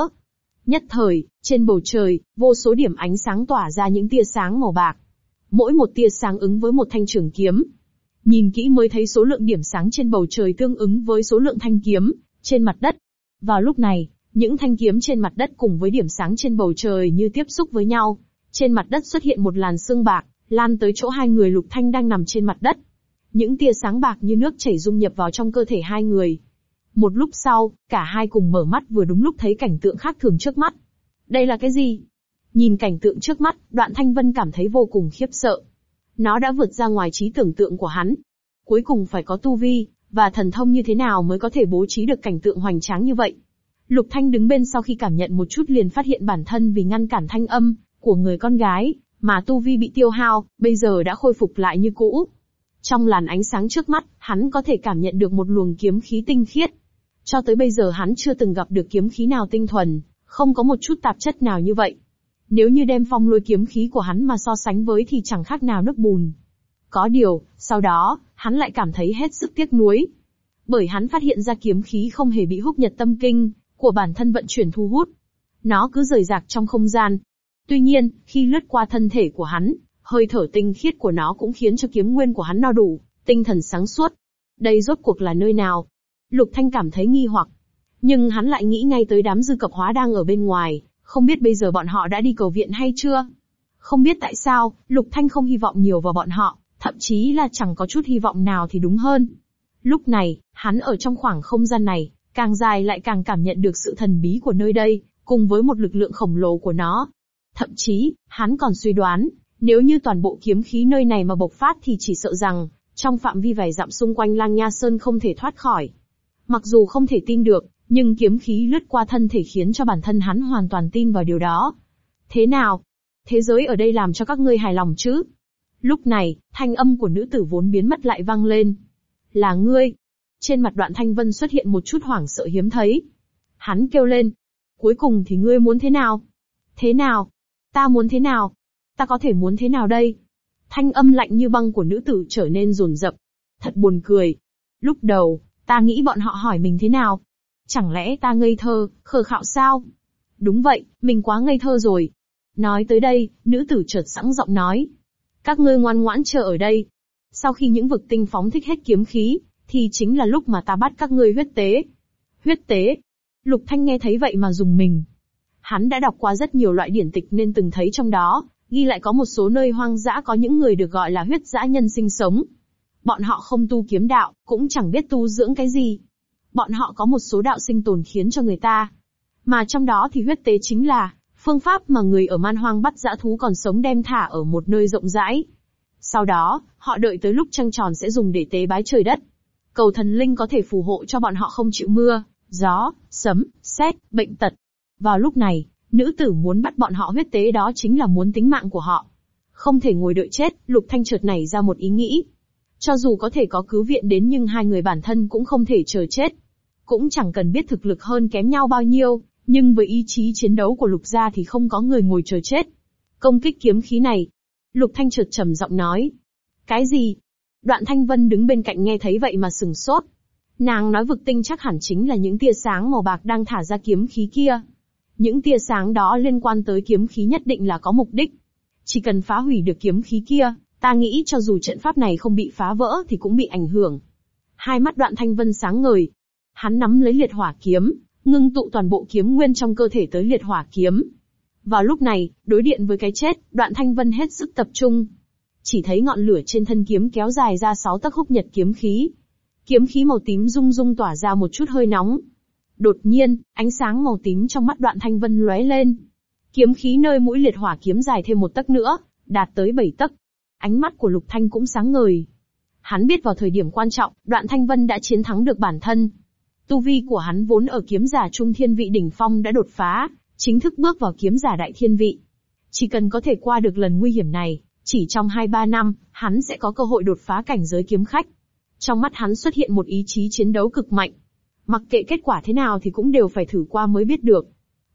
Speaker 1: Nhất thời, trên bầu trời, vô số điểm ánh sáng tỏa ra những tia sáng màu bạc. Mỗi một tia sáng ứng với một thanh trường kiếm. Nhìn kỹ mới thấy số lượng điểm sáng trên bầu trời tương ứng với số lượng thanh kiếm, trên mặt đất. Vào lúc này, những thanh kiếm trên mặt đất cùng với điểm sáng trên bầu trời như tiếp xúc với nhau. Trên mặt đất xuất hiện một làn sương bạc, lan tới chỗ hai người lục thanh đang nằm trên mặt đất. Những tia sáng bạc như nước chảy dung nhập vào trong cơ thể hai người. Một lúc sau, cả hai cùng mở mắt vừa đúng lúc thấy cảnh tượng khác thường trước mắt. Đây là cái gì? Nhìn cảnh tượng trước mắt, đoạn thanh vân cảm thấy vô cùng khiếp sợ. Nó đã vượt ra ngoài trí tưởng tượng của hắn. Cuối cùng phải có tu vi, và thần thông như thế nào mới có thể bố trí được cảnh tượng hoành tráng như vậy. Lục Thanh đứng bên sau khi cảm nhận một chút liền phát hiện bản thân vì ngăn cản thanh âm của người con gái, mà tu vi bị tiêu hao, bây giờ đã khôi phục lại như cũ. Trong làn ánh sáng trước mắt, hắn có thể cảm nhận được một luồng kiếm khí tinh khiết. Cho tới bây giờ hắn chưa từng gặp được kiếm khí nào tinh thuần, không có một chút tạp chất nào như vậy. Nếu như đem phong lôi kiếm khí của hắn mà so sánh với thì chẳng khác nào nước bùn. Có điều, sau đó, hắn lại cảm thấy hết sức tiếc nuối. Bởi hắn phát hiện ra kiếm khí không hề bị húc nhật tâm kinh, của bản thân vận chuyển thu hút. Nó cứ rời rạc trong không gian. Tuy nhiên, khi lướt qua thân thể của hắn, hơi thở tinh khiết của nó cũng khiến cho kiếm nguyên của hắn no đủ, tinh thần sáng suốt. Đây rốt cuộc là nơi nào? Lục Thanh cảm thấy nghi hoặc, nhưng hắn lại nghĩ ngay tới đám dư cập hóa đang ở bên ngoài, không biết bây giờ bọn họ đã đi cầu viện hay chưa. Không biết tại sao, Lục Thanh không hy vọng nhiều vào bọn họ, thậm chí là chẳng có chút hy vọng nào thì đúng hơn. Lúc này, hắn ở trong khoảng không gian này, càng dài lại càng cảm nhận được sự thần bí của nơi đây, cùng với một lực lượng khổng lồ của nó. Thậm chí, hắn còn suy đoán, nếu như toàn bộ kiếm khí nơi này mà bộc phát thì chỉ sợ rằng, trong phạm vi vài dặm xung quanh Lang Nha Sơn không thể thoát khỏi. Mặc dù không thể tin được, nhưng kiếm khí lướt qua thân thể khiến cho bản thân hắn hoàn toàn tin vào điều đó. Thế nào? Thế giới ở đây làm cho các ngươi hài lòng chứ? Lúc này, thanh âm của nữ tử vốn biến mất lại vang lên. Là ngươi. Trên mặt đoạn thanh vân xuất hiện một chút hoảng sợ hiếm thấy. Hắn kêu lên. Cuối cùng thì ngươi muốn thế nào? Thế nào? Ta muốn thế nào? ta có thể muốn thế nào đây? Thanh âm lạnh như băng của nữ tử trở nên rồn rập. Thật buồn cười. Lúc đầu, ta nghĩ bọn họ hỏi mình thế nào? Chẳng lẽ ta ngây thơ, khờ khạo sao? Đúng vậy, mình quá ngây thơ rồi. Nói tới đây, nữ tử chợt sẵn giọng nói. Các ngươi ngoan ngoãn chờ ở đây. Sau khi những vực tinh phóng thích hết kiếm khí, thì chính là lúc mà ta bắt các ngươi huyết tế. Huyết tế. Lục Thanh nghe thấy vậy mà dùng mình. Hắn đã đọc qua rất nhiều loại điển tịch nên từng thấy trong đó, ghi lại có một số nơi hoang dã có những người được gọi là huyết dã nhân sinh sống. Bọn họ không tu kiếm đạo, cũng chẳng biết tu dưỡng cái gì. Bọn họ có một số đạo sinh tồn khiến cho người ta. Mà trong đó thì huyết tế chính là, phương pháp mà người ở man hoang bắt dã thú còn sống đem thả ở một nơi rộng rãi. Sau đó, họ đợi tới lúc trăng tròn sẽ dùng để tế bái trời đất. Cầu thần linh có thể phù hộ cho bọn họ không chịu mưa, gió, sấm, sét, bệnh tật. Vào lúc này, Nữ tử muốn bắt bọn họ huyết tế đó chính là muốn tính mạng của họ. Không thể ngồi đợi chết, Lục Thanh chợt nảy ra một ý nghĩ. Cho dù có thể có cứu viện đến nhưng hai người bản thân cũng không thể chờ chết. Cũng chẳng cần biết thực lực hơn kém nhau bao nhiêu, nhưng với ý chí chiến đấu của Lục gia thì không có người ngồi chờ chết. Công kích kiếm khí này. Lục Thanh chợt trầm giọng nói. Cái gì? Đoạn Thanh Vân đứng bên cạnh nghe thấy vậy mà sừng sốt. Nàng nói vực tinh chắc hẳn chính là những tia sáng màu bạc đang thả ra kiếm khí kia. Những tia sáng đó liên quan tới kiếm khí nhất định là có mục đích. Chỉ cần phá hủy được kiếm khí kia, ta nghĩ cho dù trận pháp này không bị phá vỡ thì cũng bị ảnh hưởng. Hai mắt đoạn thanh vân sáng ngời. Hắn nắm lấy liệt hỏa kiếm, ngưng tụ toàn bộ kiếm nguyên trong cơ thể tới liệt hỏa kiếm. Vào lúc này, đối diện với cái chết, đoạn thanh vân hết sức tập trung. Chỉ thấy ngọn lửa trên thân kiếm kéo dài ra sáu tấc húc nhật kiếm khí. Kiếm khí màu tím rung rung tỏa ra một chút hơi nóng, Đột nhiên, ánh sáng màu tím trong mắt đoạn thanh vân lóe lên. Kiếm khí nơi mũi liệt hỏa kiếm dài thêm một tấc nữa, đạt tới bảy tấc. Ánh mắt của lục thanh cũng sáng ngời. Hắn biết vào thời điểm quan trọng, đoạn thanh vân đã chiến thắng được bản thân. Tu vi của hắn vốn ở kiếm giả trung thiên vị đỉnh phong đã đột phá, chính thức bước vào kiếm giả đại thiên vị. Chỉ cần có thể qua được lần nguy hiểm này, chỉ trong 2-3 năm, hắn sẽ có cơ hội đột phá cảnh giới kiếm khách. Trong mắt hắn xuất hiện một ý chí chiến đấu cực mạnh. Mặc kệ kết quả thế nào thì cũng đều phải thử qua mới biết được.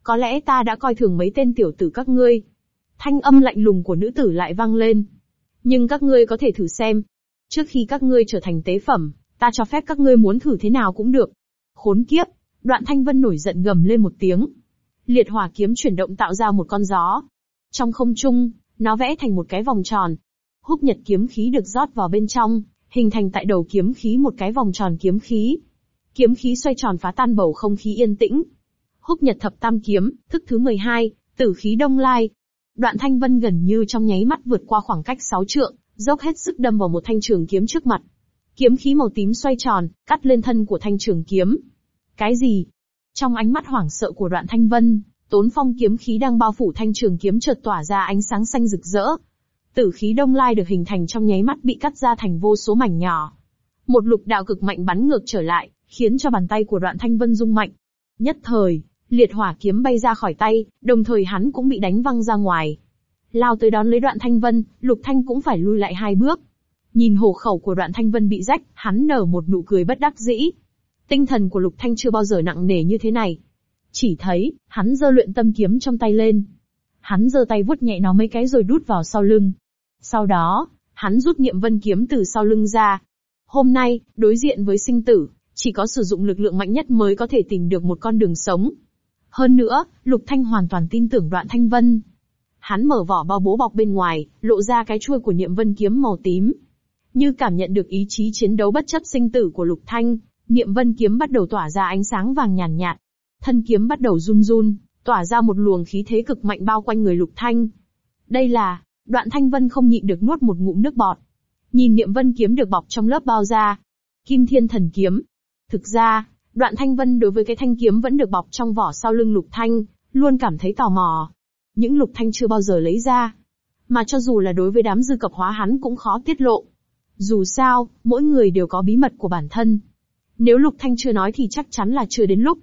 Speaker 1: Có lẽ ta đã coi thường mấy tên tiểu tử các ngươi. Thanh âm lạnh lùng của nữ tử lại vang lên. Nhưng các ngươi có thể thử xem. Trước khi các ngươi trở thành tế phẩm, ta cho phép các ngươi muốn thử thế nào cũng được. Khốn kiếp, đoạn thanh vân nổi giận gầm lên một tiếng. Liệt hỏa kiếm chuyển động tạo ra một con gió. Trong không trung, nó vẽ thành một cái vòng tròn. Húc nhật kiếm khí được rót vào bên trong, hình thành tại đầu kiếm khí một cái vòng tròn kiếm khí. Kiếm khí xoay tròn phá tan bầu không khí yên tĩnh. Húc Nhật thập tam kiếm, thức thứ 12, Tử khí Đông Lai. Đoạn Thanh Vân gần như trong nháy mắt vượt qua khoảng cách 6 trượng, dốc hết sức đâm vào một thanh trường kiếm trước mặt. Kiếm khí màu tím xoay tròn, cắt lên thân của thanh trường kiếm. Cái gì? Trong ánh mắt hoảng sợ của Đoạn Thanh Vân, Tốn Phong kiếm khí đang bao phủ thanh trường kiếm chợt tỏa ra ánh sáng xanh rực rỡ. Tử khí Đông Lai được hình thành trong nháy mắt bị cắt ra thành vô số mảnh nhỏ. Một lục đạo cực mạnh bắn ngược trở lại, khiến cho bàn tay của đoạn thanh vân rung mạnh. Nhất thời, liệt hỏa kiếm bay ra khỏi tay, đồng thời hắn cũng bị đánh văng ra ngoài. Lao tới đón lấy đoạn thanh vân, lục thanh cũng phải lui lại hai bước. Nhìn hổ khẩu của đoạn thanh vân bị rách, hắn nở một nụ cười bất đắc dĩ. Tinh thần của lục thanh chưa bao giờ nặng nề như thế này. Chỉ thấy, hắn giơ luyện tâm kiếm trong tay lên. Hắn giơ tay vuốt nhẹ nó mấy cái rồi đút vào sau lưng. Sau đó, hắn rút niệm vân kiếm từ sau lưng ra. Hôm nay, đối diện với sinh tử, chỉ có sử dụng lực lượng mạnh nhất mới có thể tìm được một con đường sống. Hơn nữa, Lục Thanh hoàn toàn tin tưởng đoạn Thanh Vân. Hắn mở vỏ bao bố bọc bên ngoài, lộ ra cái chuôi của niệm vân kiếm màu tím. Như cảm nhận được ý chí chiến đấu bất chấp sinh tử của Lục Thanh, niệm vân kiếm bắt đầu tỏa ra ánh sáng vàng nhàn nhạt, nhạt. Thân kiếm bắt đầu run run, tỏa ra một luồng khí thế cực mạnh bao quanh người Lục Thanh. Đây là, đoạn Thanh Vân không nhịn được nuốt một ngụm nước bọt. Nhìn niệm vân kiếm được bọc trong lớp bao da. Kim Thiên Thần Kiếm, Thực ra, đoạn thanh vân đối với cái thanh kiếm vẫn được bọc trong vỏ sau lưng lục thanh, luôn cảm thấy tò mò. Những lục thanh chưa bao giờ lấy ra. Mà cho dù là đối với đám dư cập hóa hắn cũng khó tiết lộ. Dù sao, mỗi người đều có bí mật của bản thân. Nếu lục thanh chưa nói thì chắc chắn là chưa đến lúc.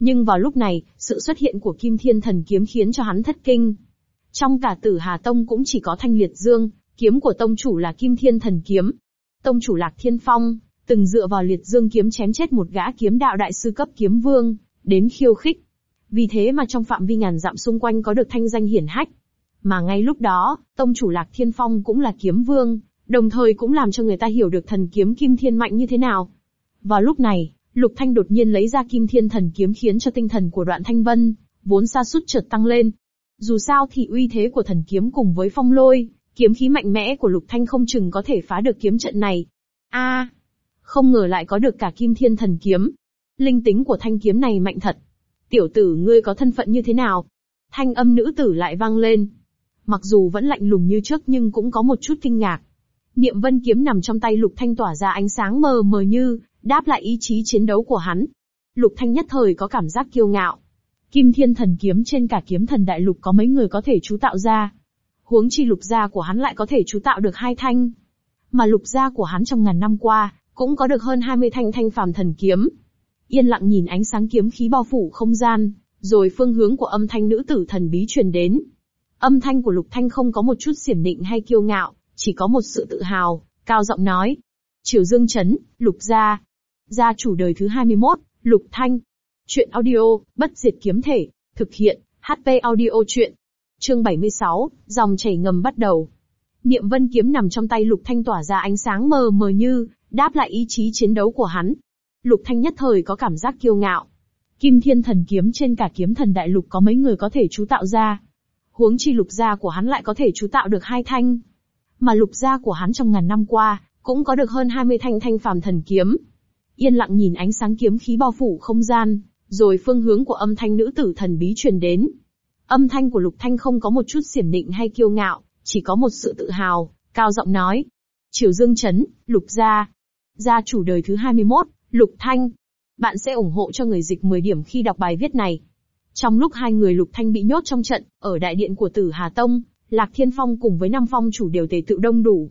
Speaker 1: Nhưng vào lúc này, sự xuất hiện của Kim Thiên Thần Kiếm khiến cho hắn thất kinh. Trong cả tử Hà Tông cũng chỉ có thanh liệt dương, kiếm của tông chủ là Kim Thiên Thần Kiếm. Tông chủ Lạc Thiên Phong, từng dựa vào liệt dương kiếm chém chết một gã kiếm đạo đại sư cấp kiếm vương, đến khiêu khích. Vì thế mà trong phạm vi ngàn dặm xung quanh có được thanh danh hiển hách. Mà ngay lúc đó, tông chủ Lạc Thiên Phong cũng là kiếm vương, đồng thời cũng làm cho người ta hiểu được thần kiếm Kim Thiên mạnh như thế nào. Vào lúc này, Lục Thanh đột nhiên lấy ra Kim Thiên thần kiếm khiến cho tinh thần của đoạn Thanh Vân, vốn xa sút chợt tăng lên. Dù sao thì uy thế của thần kiếm cùng với phong lôi, kiếm khí mạnh mẽ của Lục Thanh không chừng có thể phá được kiếm trận này. A, không ngờ lại có được cả kim thiên thần kiếm. Linh tính của thanh kiếm này mạnh thật. Tiểu tử ngươi có thân phận như thế nào? Thanh âm nữ tử lại vang lên. Mặc dù vẫn lạnh lùng như trước nhưng cũng có một chút kinh ngạc. Niệm vân kiếm nằm trong tay lục thanh tỏa ra ánh sáng mờ mờ như, đáp lại ý chí chiến đấu của hắn. Lục thanh nhất thời có cảm giác kiêu ngạo. Kim thiên thần kiếm trên cả kiếm thần đại lục có mấy người có thể chú tạo ra. Huống chi lục gia của hắn lại có thể chú tạo được hai thanh. Mà lục gia của hắn trong ngàn năm qua, cũng có được hơn 20 thanh thanh phàm thần kiếm. Yên lặng nhìn ánh sáng kiếm khí bao phủ không gian, rồi phương hướng của âm thanh nữ tử thần bí truyền đến. Âm thanh của Lục Thanh không có một chút xiểm định hay kiêu ngạo, chỉ có một sự tự hào, cao giọng nói. Triều Dương Trấn, Lục Gia. Gia chủ đời thứ 21, Lục Thanh. Chuyện audio, bất diệt kiếm thể, thực hiện, HP audio chuyện. Chương 76, dòng chảy ngầm bắt đầu. Niệm vân kiếm nằm trong tay Lục Thanh tỏa ra ánh sáng mờ mờ như, đáp lại ý chí chiến đấu của hắn. Lục Thanh nhất thời có cảm giác kiêu ngạo. Kim Thiên Thần Kiếm trên cả kiếm thần đại lục có mấy người có thể chú tạo ra. Huống chi lục gia của hắn lại có thể chú tạo được hai thanh. Mà lục gia của hắn trong ngàn năm qua, cũng có được hơn 20 thanh thanh phàm thần kiếm. Yên lặng nhìn ánh sáng kiếm khí bao phủ không gian, rồi phương hướng của âm thanh nữ tử thần bí truyền đến. Âm thanh của Lục Thanh không có một chút xiểm định hay kiêu ngạo, chỉ có một sự tự hào, cao giọng nói. Triều Dương Trấn, Lục Gia, gia chủ đời thứ 21, Lục Thanh. Bạn sẽ ủng hộ cho người dịch 10 điểm khi đọc bài viết này. Trong lúc hai người Lục Thanh bị nhốt trong trận, ở đại điện của Tử Hà Tông, Lạc Thiên Phong cùng với năm phong chủ đều tề tự đông đủ.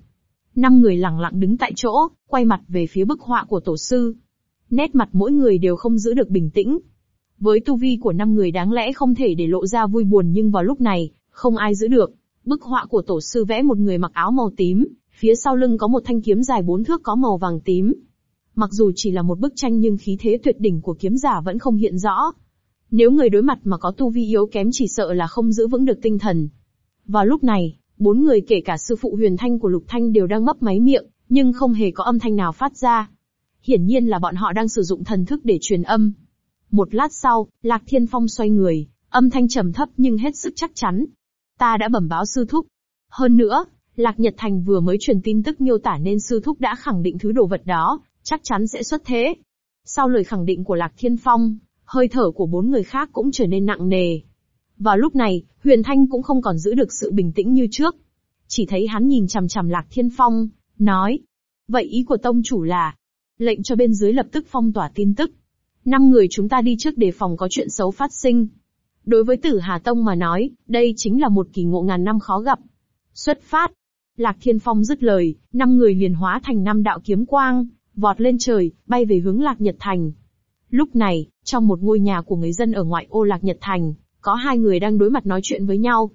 Speaker 1: Năm người lặng lặng đứng tại chỗ, quay mặt về phía bức họa của tổ sư. Nét mặt mỗi người đều không giữ được bình tĩnh. Với tu vi của năm người đáng lẽ không thể để lộ ra vui buồn nhưng vào lúc này, không ai giữ được. Bức họa của tổ sư vẽ một người mặc áo màu tím, Phía sau lưng có một thanh kiếm dài bốn thước có màu vàng tím. Mặc dù chỉ là một bức tranh nhưng khí thế tuyệt đỉnh của kiếm giả vẫn không hiện rõ. Nếu người đối mặt mà có tu vi yếu kém chỉ sợ là không giữ vững được tinh thần. Vào lúc này, bốn người kể cả sư phụ huyền thanh của Lục Thanh đều đang mấp máy miệng, nhưng không hề có âm thanh nào phát ra. Hiển nhiên là bọn họ đang sử dụng thần thức để truyền âm. Một lát sau, Lạc Thiên Phong xoay người, âm thanh trầm thấp nhưng hết sức chắc chắn. Ta đã bẩm báo sư thúc. Hơn nữa, Lạc Nhật Thành vừa mới truyền tin tức miêu tả nên sư thúc đã khẳng định thứ đồ vật đó, chắc chắn sẽ xuất thế. Sau lời khẳng định của Lạc Thiên Phong, hơi thở của bốn người khác cũng trở nên nặng nề. Vào lúc này, Huyền Thanh cũng không còn giữ được sự bình tĩnh như trước. Chỉ thấy hắn nhìn chằm chằm Lạc Thiên Phong, nói. Vậy ý của tông chủ là, lệnh cho bên dưới lập tức phong tỏa tin tức. Năm người chúng ta đi trước đề phòng có chuyện xấu phát sinh. Đối với tử Hà Tông mà nói, đây chính là một kỳ ngộ ngàn năm khó gặp. Xuất phát, Lạc Thiên Phong dứt lời, năm người liền hóa thành năm đạo kiếm quang, vọt lên trời, bay về hướng Lạc Nhật Thành. Lúc này, trong một ngôi nhà của người dân ở ngoại ô Lạc Nhật Thành, có hai người đang đối mặt nói chuyện với nhau.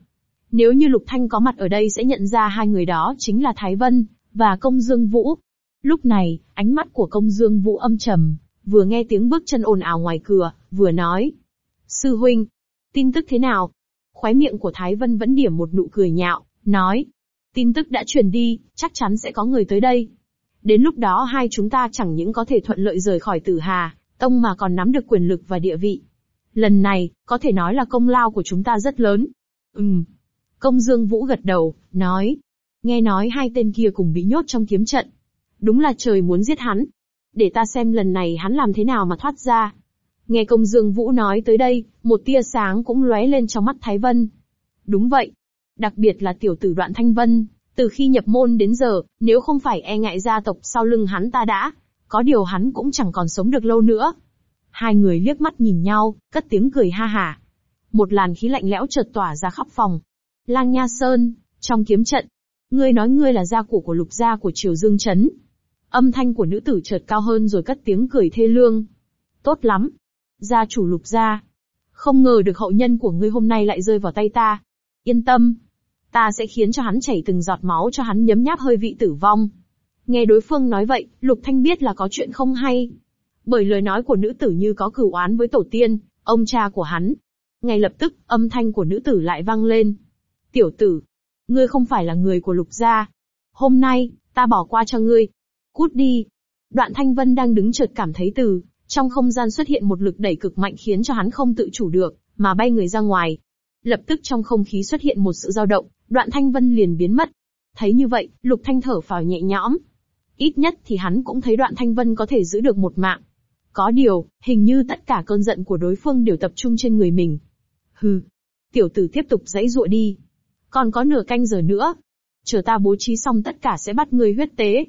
Speaker 1: Nếu như Lục Thanh có mặt ở đây sẽ nhận ra hai người đó chính là Thái Vân và Công Dương Vũ. Lúc này, ánh mắt của Công Dương Vũ âm trầm, vừa nghe tiếng bước chân ồn ào ngoài cửa, vừa nói. Sư huynh, tin tức thế nào? Khóe miệng của Thái Vân vẫn điểm một nụ cười nhạo, nói, tin tức đã truyền đi, chắc chắn sẽ có người tới đây. Đến lúc đó hai chúng ta chẳng những có thể thuận lợi rời khỏi Tử Hà, tông mà còn nắm được quyền lực và địa vị. Lần này, có thể nói là công lao của chúng ta rất lớn. Ừm. Công Dương Vũ gật đầu, nói. Nghe nói hai tên kia cùng bị nhốt trong kiếm trận. Đúng là trời muốn giết hắn. Để ta xem lần này hắn làm thế nào mà thoát ra. Nghe công Dương Vũ nói tới đây, một tia sáng cũng lóe lên trong mắt Thái Vân. Đúng vậy, Đặc biệt là tiểu tử đoạn thanh vân, từ khi nhập môn đến giờ, nếu không phải e ngại gia tộc sau lưng hắn ta đã, có điều hắn cũng chẳng còn sống được lâu nữa. Hai người liếc mắt nhìn nhau, cất tiếng cười ha hà Một làn khí lạnh lẽo chợt tỏa ra khắp phòng. Lang Nha Sơn, trong kiếm trận, ngươi nói ngươi là gia của của lục gia của Triều Dương Trấn. Âm thanh của nữ tử chợt cao hơn rồi cất tiếng cười thê lương. Tốt lắm. Gia chủ lục gia. Không ngờ được hậu nhân của ngươi hôm nay lại rơi vào tay ta. Yên tâm, ta sẽ khiến cho hắn chảy từng giọt máu cho hắn nhấm nháp hơi vị tử vong. Nghe đối phương nói vậy, Lục Thanh biết là có chuyện không hay. Bởi lời nói của nữ tử như có cửu oán với tổ tiên, ông cha của hắn. Ngay lập tức, âm thanh của nữ tử lại vang lên. Tiểu tử, ngươi không phải là người của Lục gia. Hôm nay, ta bỏ qua cho ngươi. Cút đi. Đoạn Thanh Vân đang đứng chợt cảm thấy từ, trong không gian xuất hiện một lực đẩy cực mạnh khiến cho hắn không tự chủ được, mà bay người ra ngoài. Lập tức trong không khí xuất hiện một sự dao động, đoạn thanh vân liền biến mất. Thấy như vậy, lục thanh thở phào nhẹ nhõm. Ít nhất thì hắn cũng thấy đoạn thanh vân có thể giữ được một mạng. Có điều, hình như tất cả cơn giận của đối phương đều tập trung trên người mình. Hừ, tiểu tử tiếp tục dãy dụa đi. Còn có nửa canh giờ nữa. Chờ ta bố trí xong tất cả sẽ bắt ngươi huyết tế.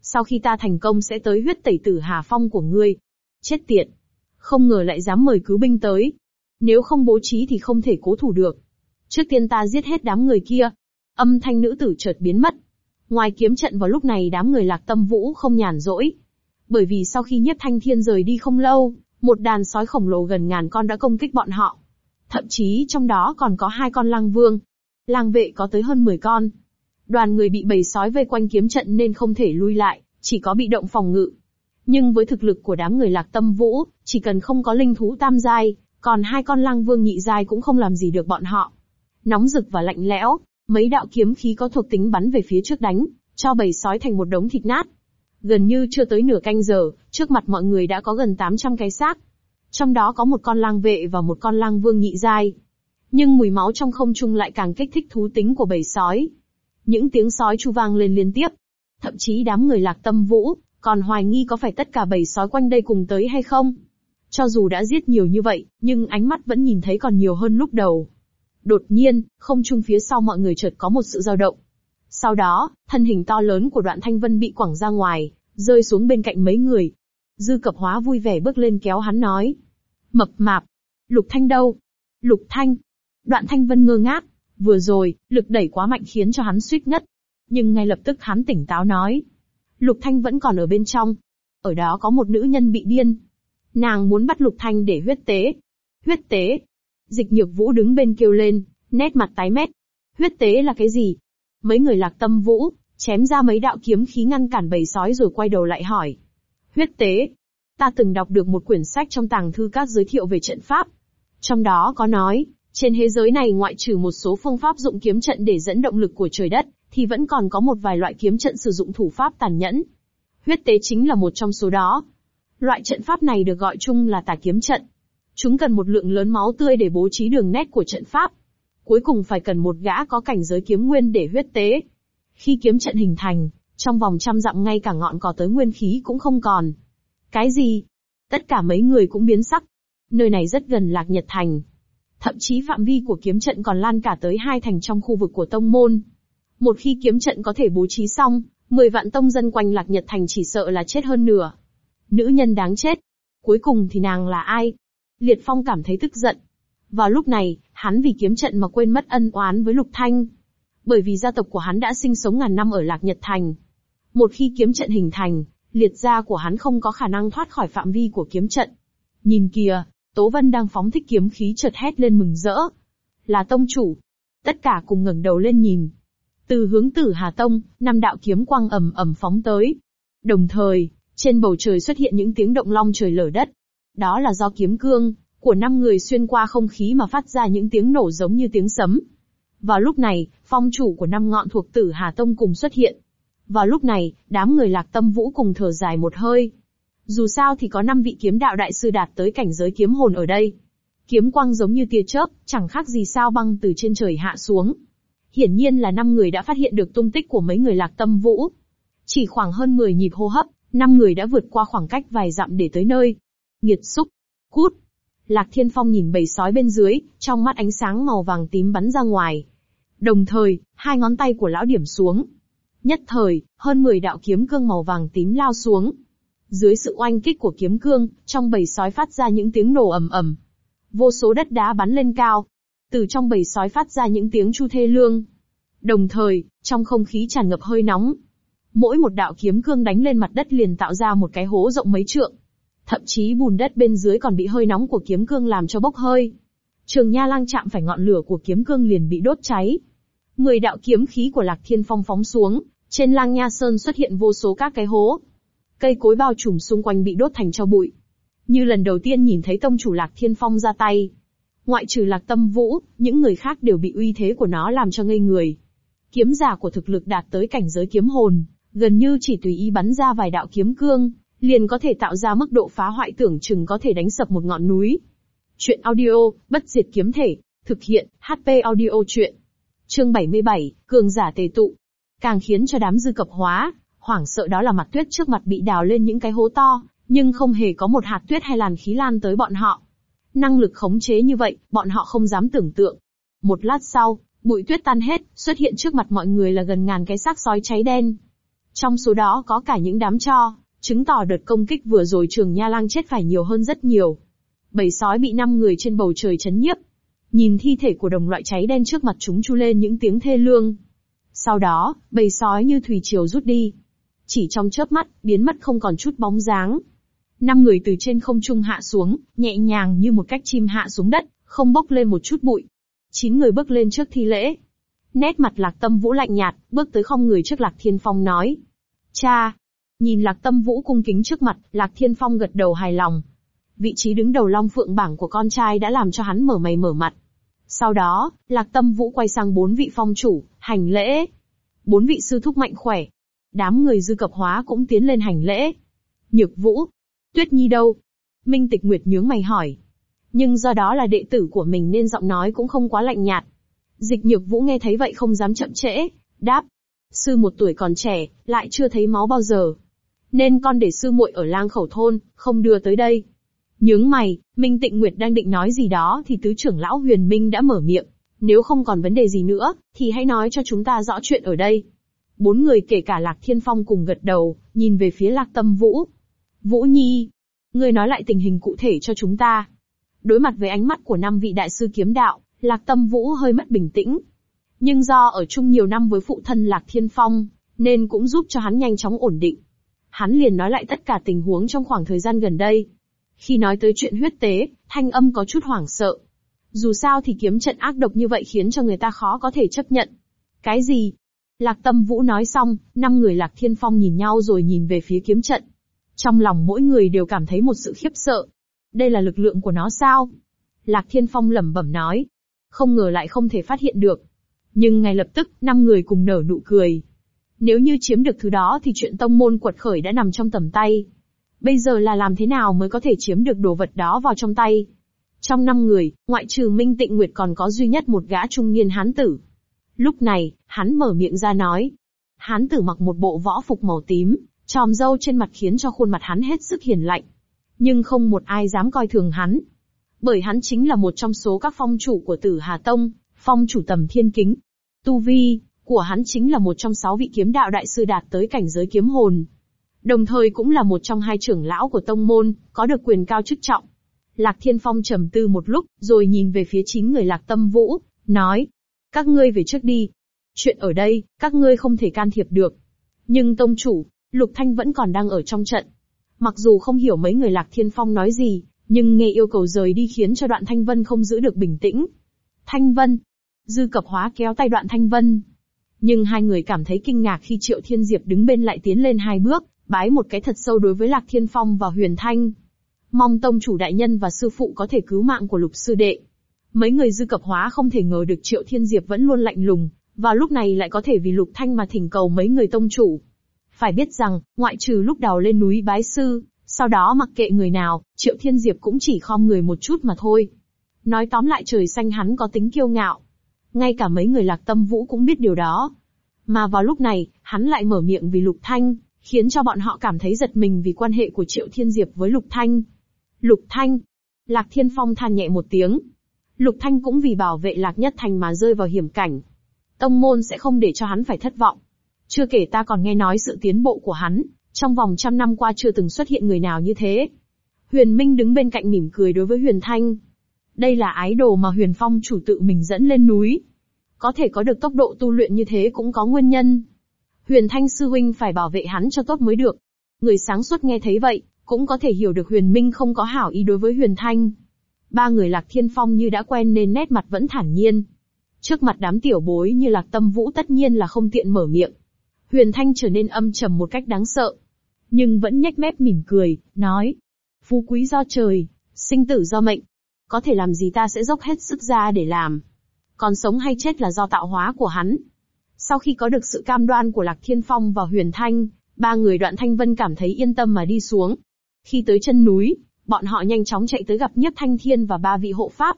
Speaker 1: Sau khi ta thành công sẽ tới huyết tẩy tử Hà Phong của ngươi. Chết tiệt. Không ngờ lại dám mời cứu binh tới. Nếu không bố trí thì không thể cố thủ được. Trước tiên ta giết hết đám người kia. Âm thanh nữ tử chợt biến mất. Ngoài kiếm trận vào lúc này đám người lạc tâm vũ không nhàn rỗi. Bởi vì sau khi nhiếp thanh thiên rời đi không lâu, một đàn sói khổng lồ gần ngàn con đã công kích bọn họ. Thậm chí trong đó còn có hai con lang vương. Lang vệ có tới hơn 10 con. Đoàn người bị bầy sói vây quanh kiếm trận nên không thể lui lại, chỉ có bị động phòng ngự. Nhưng với thực lực của đám người lạc tâm vũ, chỉ cần không có linh thú tam giai, còn hai con lang vương nhị giai cũng không làm gì được bọn họ nóng rực và lạnh lẽo, mấy đạo kiếm khí có thuộc tính bắn về phía trước đánh, cho bầy sói thành một đống thịt nát. Gần như chưa tới nửa canh giờ, trước mặt mọi người đã có gần 800 cái xác. Trong đó có một con lang vệ và một con lang vương nhị giai. Nhưng mùi máu trong không trung lại càng kích thích thú tính của bầy sói. Những tiếng sói chu vang lên liên tiếp. Thậm chí đám người lạc tâm vũ, còn hoài nghi có phải tất cả bầy sói quanh đây cùng tới hay không. Cho dù đã giết nhiều như vậy, nhưng ánh mắt vẫn nhìn thấy còn nhiều hơn lúc đầu. Đột nhiên, không trung phía sau mọi người chợt có một sự dao động. Sau đó, thân hình to lớn của đoạn thanh vân bị quẳng ra ngoài, rơi xuống bên cạnh mấy người. Dư cập hóa vui vẻ bước lên kéo hắn nói. Mập mạp. Lục thanh đâu? Lục thanh. Đoạn thanh vân ngơ ngác. Vừa rồi, lực đẩy quá mạnh khiến cho hắn suýt ngất. Nhưng ngay lập tức hắn tỉnh táo nói. Lục thanh vẫn còn ở bên trong. Ở đó có một nữ nhân bị điên. Nàng muốn bắt lục thanh để huyết tế. Huyết tế. Dịch nhược vũ đứng bên kêu lên, nét mặt tái mét. Huyết tế là cái gì? Mấy người lạc tâm vũ, chém ra mấy đạo kiếm khí ngăn cản bầy sói rồi quay đầu lại hỏi. Huyết tế. Ta từng đọc được một quyển sách trong tàng thư các giới thiệu về trận pháp. Trong đó có nói, trên thế giới này ngoại trừ một số phương pháp dụng kiếm trận để dẫn động lực của trời đất, thì vẫn còn có một vài loại kiếm trận sử dụng thủ pháp tàn nhẫn. Huyết tế chính là một trong số đó. Loại trận pháp này được gọi chung là tà kiếm trận, Chúng cần một lượng lớn máu tươi để bố trí đường nét của trận pháp. Cuối cùng phải cần một gã có cảnh giới kiếm nguyên để huyết tế. Khi kiếm trận hình thành, trong vòng trăm dặm ngay cả ngọn cỏ tới nguyên khí cũng không còn. Cái gì? Tất cả mấy người cũng biến sắc. Nơi này rất gần Lạc Nhật Thành. Thậm chí phạm vi của kiếm trận còn lan cả tới hai thành trong khu vực của Tông Môn. Một khi kiếm trận có thể bố trí xong, mười vạn tông dân quanh Lạc Nhật Thành chỉ sợ là chết hơn nửa. Nữ nhân đáng chết. Cuối cùng thì nàng là ai? Liệt Phong cảm thấy tức giận. Vào lúc này, hắn vì kiếm trận mà quên mất ân oán với Lục Thanh. Bởi vì gia tộc của hắn đã sinh sống ngàn năm ở Lạc Nhật Thành. Một khi kiếm trận hình thành, liệt gia của hắn không có khả năng thoát khỏi phạm vi của kiếm trận. Nhìn kìa, Tố Vân đang phóng thích kiếm khí chợt hét lên mừng rỡ. Là tông chủ. Tất cả cùng ngẩng đầu lên nhìn. Từ hướng tử Hà Tông, năm đạo kiếm quang ầm ầm phóng tới. Đồng thời, trên bầu trời xuất hiện những tiếng động long trời lở đất, đó là do kiếm cương của năm người xuyên qua không khí mà phát ra những tiếng nổ giống như tiếng sấm. Vào lúc này, phong chủ của năm ngọn thuộc tử Hà Tông cùng xuất hiện. Vào lúc này, đám người lạc tâm vũ cùng thở dài một hơi. Dù sao thì có năm vị kiếm đạo đại sư đạt tới cảnh giới kiếm hồn ở đây. Kiếm quang giống như tia chớp, chẳng khác gì sao băng từ trên trời hạ xuống. Hiển nhiên là năm người đã phát hiện được tung tích của mấy người lạc tâm vũ. Chỉ khoảng hơn 10 nhịp hô hấp, năm người đã vượt qua khoảng cách vài dặm để tới nơi nghiệt xúc, cút. Lạc Thiên Phong nhìn bầy sói bên dưới, trong mắt ánh sáng màu vàng tím bắn ra ngoài. Đồng thời, hai ngón tay của lão điểm xuống. Nhất thời, hơn 10 đạo kiếm cương màu vàng tím lao xuống. Dưới sự oanh kích của kiếm cương, trong bầy sói phát ra những tiếng nổ ầm ầm. Vô số đất đá bắn lên cao. Từ trong bầy sói phát ra những tiếng chu thê lương. Đồng thời, trong không khí tràn ngập hơi nóng, mỗi một đạo kiếm cương đánh lên mặt đất liền tạo ra một cái hố rộng mấy trượng. Thậm chí bùn đất bên dưới còn bị hơi nóng của kiếm cương làm cho bốc hơi. Trường Nha Lang chạm phải ngọn lửa của kiếm cương liền bị đốt cháy. Mười đạo kiếm khí của Lạc Thiên Phong phóng xuống, trên Lang Nha Sơn xuất hiện vô số các cái hố. Cây cối bao trùm xung quanh bị đốt thành tro bụi. Như lần đầu tiên nhìn thấy tông chủ Lạc Thiên Phong ra tay, ngoại trừ lạc tâm vũ, những người khác đều bị uy thế của nó làm cho ngây người. Kiếm giả của thực lực đạt tới cảnh giới kiếm hồn, gần như chỉ tùy ý bắn ra vài đạo kiếm cương, liền có thể tạo ra mức độ phá hoại tưởng chừng có thể đánh sập một ngọn núi. Chuyện audio, bất diệt kiếm thể, thực hiện, HP audio chuyện. Chương 77, cường giả tề tụ. Càng khiến cho đám dư cập hóa, hoảng sợ đó là mặt tuyết trước mặt bị đào lên những cái hố to, nhưng không hề có một hạt tuyết hay làn khí lan tới bọn họ. Năng lực khống chế như vậy, bọn họ không dám tưởng tượng. Một lát sau, bụi tuyết tan hết, xuất hiện trước mặt mọi người là gần ngàn cái xác sói cháy đen. Trong số đó có cả những đám cho, chứng tỏ đợt công kích vừa rồi trường nha lang chết phải nhiều hơn rất nhiều. Bầy sói bị năm người trên bầu trời chấn nhiếp. Nhìn thi thể của đồng loại cháy đen trước mặt chúng chu lên những tiếng thê lương. Sau đó, bầy sói như thủy triều rút đi. Chỉ trong chớp mắt, biến mất không còn chút bóng dáng. Năm người từ trên không trung hạ xuống, nhẹ nhàng như một cách chim hạ xuống đất, không bốc lên một chút bụi. Chín người bước lên trước thi lễ. Nét mặt lạc tâm vũ lạnh nhạt, bước tới không người trước lạc thiên phong nói. Cha, Nhìn Lạc Tâm Vũ cung kính trước mặt, Lạc Thiên Phong gật đầu hài lòng. Vị trí đứng đầu Long Phượng bảng của con trai đã làm cho hắn mở mày mở mặt. Sau đó, Lạc Tâm Vũ quay sang bốn vị phong chủ, hành lễ. Bốn vị sư thúc mạnh khỏe. Đám người dư cập hóa cũng tiến lên hành lễ. Nhược Vũ, Tuyết Nhi đâu? Minh Tịch Nguyệt nhướng mày hỏi. Nhưng do đó là đệ tử của mình nên giọng nói cũng không quá lạnh nhạt. Dịch Nhược Vũ nghe thấy vậy không dám chậm trễ, đáp. Sư một tuổi còn trẻ, lại chưa thấy máu bao giờ, nên con để sư muội ở lang khẩu thôn, không đưa tới đây. Nhướng mày, Minh Tịnh Nguyệt đang định nói gì đó thì tứ trưởng lão Huyền Minh đã mở miệng, nếu không còn vấn đề gì nữa, thì hãy nói cho chúng ta rõ chuyện ở đây. Bốn người kể cả Lạc Thiên Phong cùng gật đầu, nhìn về phía Lạc Tâm Vũ. Vũ Nhi, ngươi nói lại tình hình cụ thể cho chúng ta. Đối mặt với ánh mắt của năm vị đại sư kiếm đạo, Lạc Tâm Vũ hơi mất bình tĩnh. Nhưng do ở chung nhiều năm với phụ thân Lạc Thiên Phong, nên cũng giúp cho hắn nhanh chóng ổn định hắn liền nói lại tất cả tình huống trong khoảng thời gian gần đây. Khi nói tới chuyện huyết tế, thanh âm có chút hoảng sợ. Dù sao thì kiếm trận ác độc như vậy khiến cho người ta khó có thể chấp nhận. Cái gì? Lạc Tâm Vũ nói xong, năm người Lạc Thiên Phong nhìn nhau rồi nhìn về phía kiếm trận. Trong lòng mỗi người đều cảm thấy một sự khiếp sợ. Đây là lực lượng của nó sao? Lạc Thiên Phong lẩm bẩm nói. Không ngờ lại không thể phát hiện được. Nhưng ngay lập tức, năm người cùng nở nụ cười, nếu như chiếm được thứ đó thì chuyện tông môn quật khởi đã nằm trong tầm tay. Bây giờ là làm thế nào mới có thể chiếm được đồ vật đó vào trong tay? Trong năm người, ngoại trừ Minh Tịnh Nguyệt còn có duy nhất một gã trung niên hán tử. Lúc này, hắn mở miệng ra nói. Hán tử mặc một bộ võ phục màu tím, tròm râu trên mặt khiến cho khuôn mặt hắn hết sức hiền lạnh. Nhưng không một ai dám coi thường hắn. Bởi hắn chính là một trong số các phong chủ của tử Hà Tông, phong chủ tầm thiên kính. Tu Vi, của hắn chính là một trong sáu vị kiếm đạo đại sư đạt tới cảnh giới kiếm hồn. Đồng thời cũng là một trong hai trưởng lão của tông môn, có được quyền cao chức trọng. Lạc Thiên Phong trầm tư một lúc, rồi nhìn về phía chín người Lạc Tâm Vũ, nói, các ngươi về trước đi. Chuyện ở đây, các ngươi không thể can thiệp được. Nhưng tông chủ, Lục Thanh vẫn còn đang ở trong trận. Mặc dù không hiểu mấy người Lạc Thiên Phong nói gì, nhưng nghe yêu cầu rời đi khiến cho đoạn Thanh Vân không giữ được bình tĩnh. Thanh Vân. Dư cập hóa kéo tay đoạn Thanh Vân, nhưng hai người cảm thấy kinh ngạc khi Triệu Thiên Diệp đứng bên lại tiến lên hai bước, bái một cái thật sâu đối với Lạc Thiên Phong và Huyền Thanh. Mong tông chủ đại nhân và sư phụ có thể cứu mạng của lục sư đệ. Mấy người dư cập hóa không thể ngờ được Triệu Thiên Diệp vẫn luôn lạnh lùng, và lúc này lại có thể vì lục thanh mà thỉnh cầu mấy người tông chủ. Phải biết rằng, ngoại trừ lúc đầu lên núi bái sư, sau đó mặc kệ người nào, Triệu Thiên Diệp cũng chỉ khom người một chút mà thôi. Nói tóm lại trời xanh hắn có tính kiêu ngạo, ngay cả mấy người lạc tâm vũ cũng biết điều đó. Mà vào lúc này, hắn lại mở miệng vì Lục Thanh, khiến cho bọn họ cảm thấy giật mình vì quan hệ của Triệu Thiên Diệp với Lục Thanh. Lục Thanh! Lạc Thiên Phong than nhẹ một tiếng. Lục Thanh cũng vì bảo vệ Lạc Nhất Thành mà rơi vào hiểm cảnh. Tông môn sẽ không để cho hắn phải thất vọng. Chưa kể ta còn nghe nói sự tiến bộ của hắn, trong vòng trăm năm qua chưa từng xuất hiện người nào như thế. Huyền Minh đứng bên cạnh mỉm cười đối với Huyền Thanh, đây là ái đồ mà Huyền Phong chủ tự mình dẫn lên núi. Có thể có được tốc độ tu luyện như thế cũng có nguyên nhân. Huyền Thanh sư huynh phải bảo vệ hắn cho tốt mới được. Người sáng suốt nghe thấy vậy, cũng có thể hiểu được Huyền Minh không có hảo ý đối với Huyền Thanh. Ba người Lạc Thiên Phong như đã quen nên nét mặt vẫn thản nhiên. Trước mặt đám tiểu bối như Lạc Tâm Vũ tất nhiên là không tiện mở miệng. Huyền Thanh trở nên âm trầm một cách đáng sợ. Nhưng vẫn nhếch mép mỉm cười, nói. Phú quý do trời, sinh tử do mệnh, có thể làm gì ta sẽ dốc hết sức ra để làm. Còn sống hay chết là do tạo hóa của hắn. Sau khi có được sự cam đoan của Lạc Thiên Phong và Huyền Thanh, ba người đoạn Thanh Vân cảm thấy yên tâm mà đi xuống. Khi tới chân núi, bọn họ nhanh chóng chạy tới gặp Nhất Thanh Thiên và ba vị hộ pháp.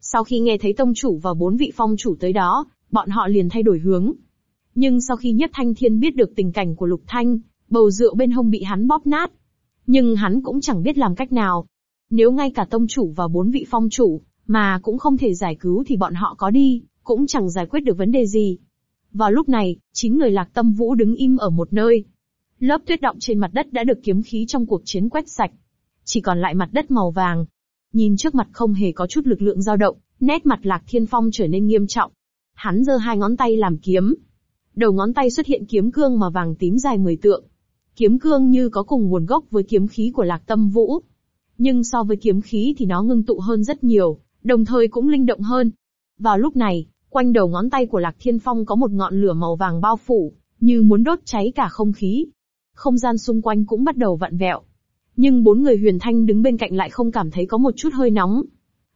Speaker 1: Sau khi nghe thấy tông chủ và bốn vị phong chủ tới đó, bọn họ liền thay đổi hướng. Nhưng sau khi Nhất Thanh Thiên biết được tình cảnh của Lục Thanh, bầu rượu bên hông bị hắn bóp nát. Nhưng hắn cũng chẳng biết làm cách nào, nếu ngay cả tông chủ và bốn vị phong chủ, mà cũng không thể giải cứu thì bọn họ có đi, cũng chẳng giải quyết được vấn đề gì. Vào lúc này, chín người lạc tâm vũ đứng im ở một nơi. Lớp tuyết động trên mặt đất đã được kiếm khí trong cuộc chiến quét sạch. Chỉ còn lại mặt đất màu vàng. Nhìn trước mặt không hề có chút lực lượng dao động, nét mặt lạc thiên phong trở nên nghiêm trọng. Hắn giơ hai ngón tay làm kiếm. Đầu ngón tay xuất hiện kiếm cương mà vàng tím dài mười tượng. Kiếm cương như có cùng nguồn gốc với kiếm khí của lạc tâm vũ, nhưng so với kiếm khí thì nó ngưng tụ hơn rất nhiều, đồng thời cũng linh động hơn. Vào lúc này, quanh đầu ngón tay của Lạc Thiên Phong có một ngọn lửa màu vàng bao phủ, như muốn đốt cháy cả không khí. Không gian xung quanh cũng bắt đầu vặn vẹo. Nhưng bốn người huyền thanh đứng bên cạnh lại không cảm thấy có một chút hơi nóng.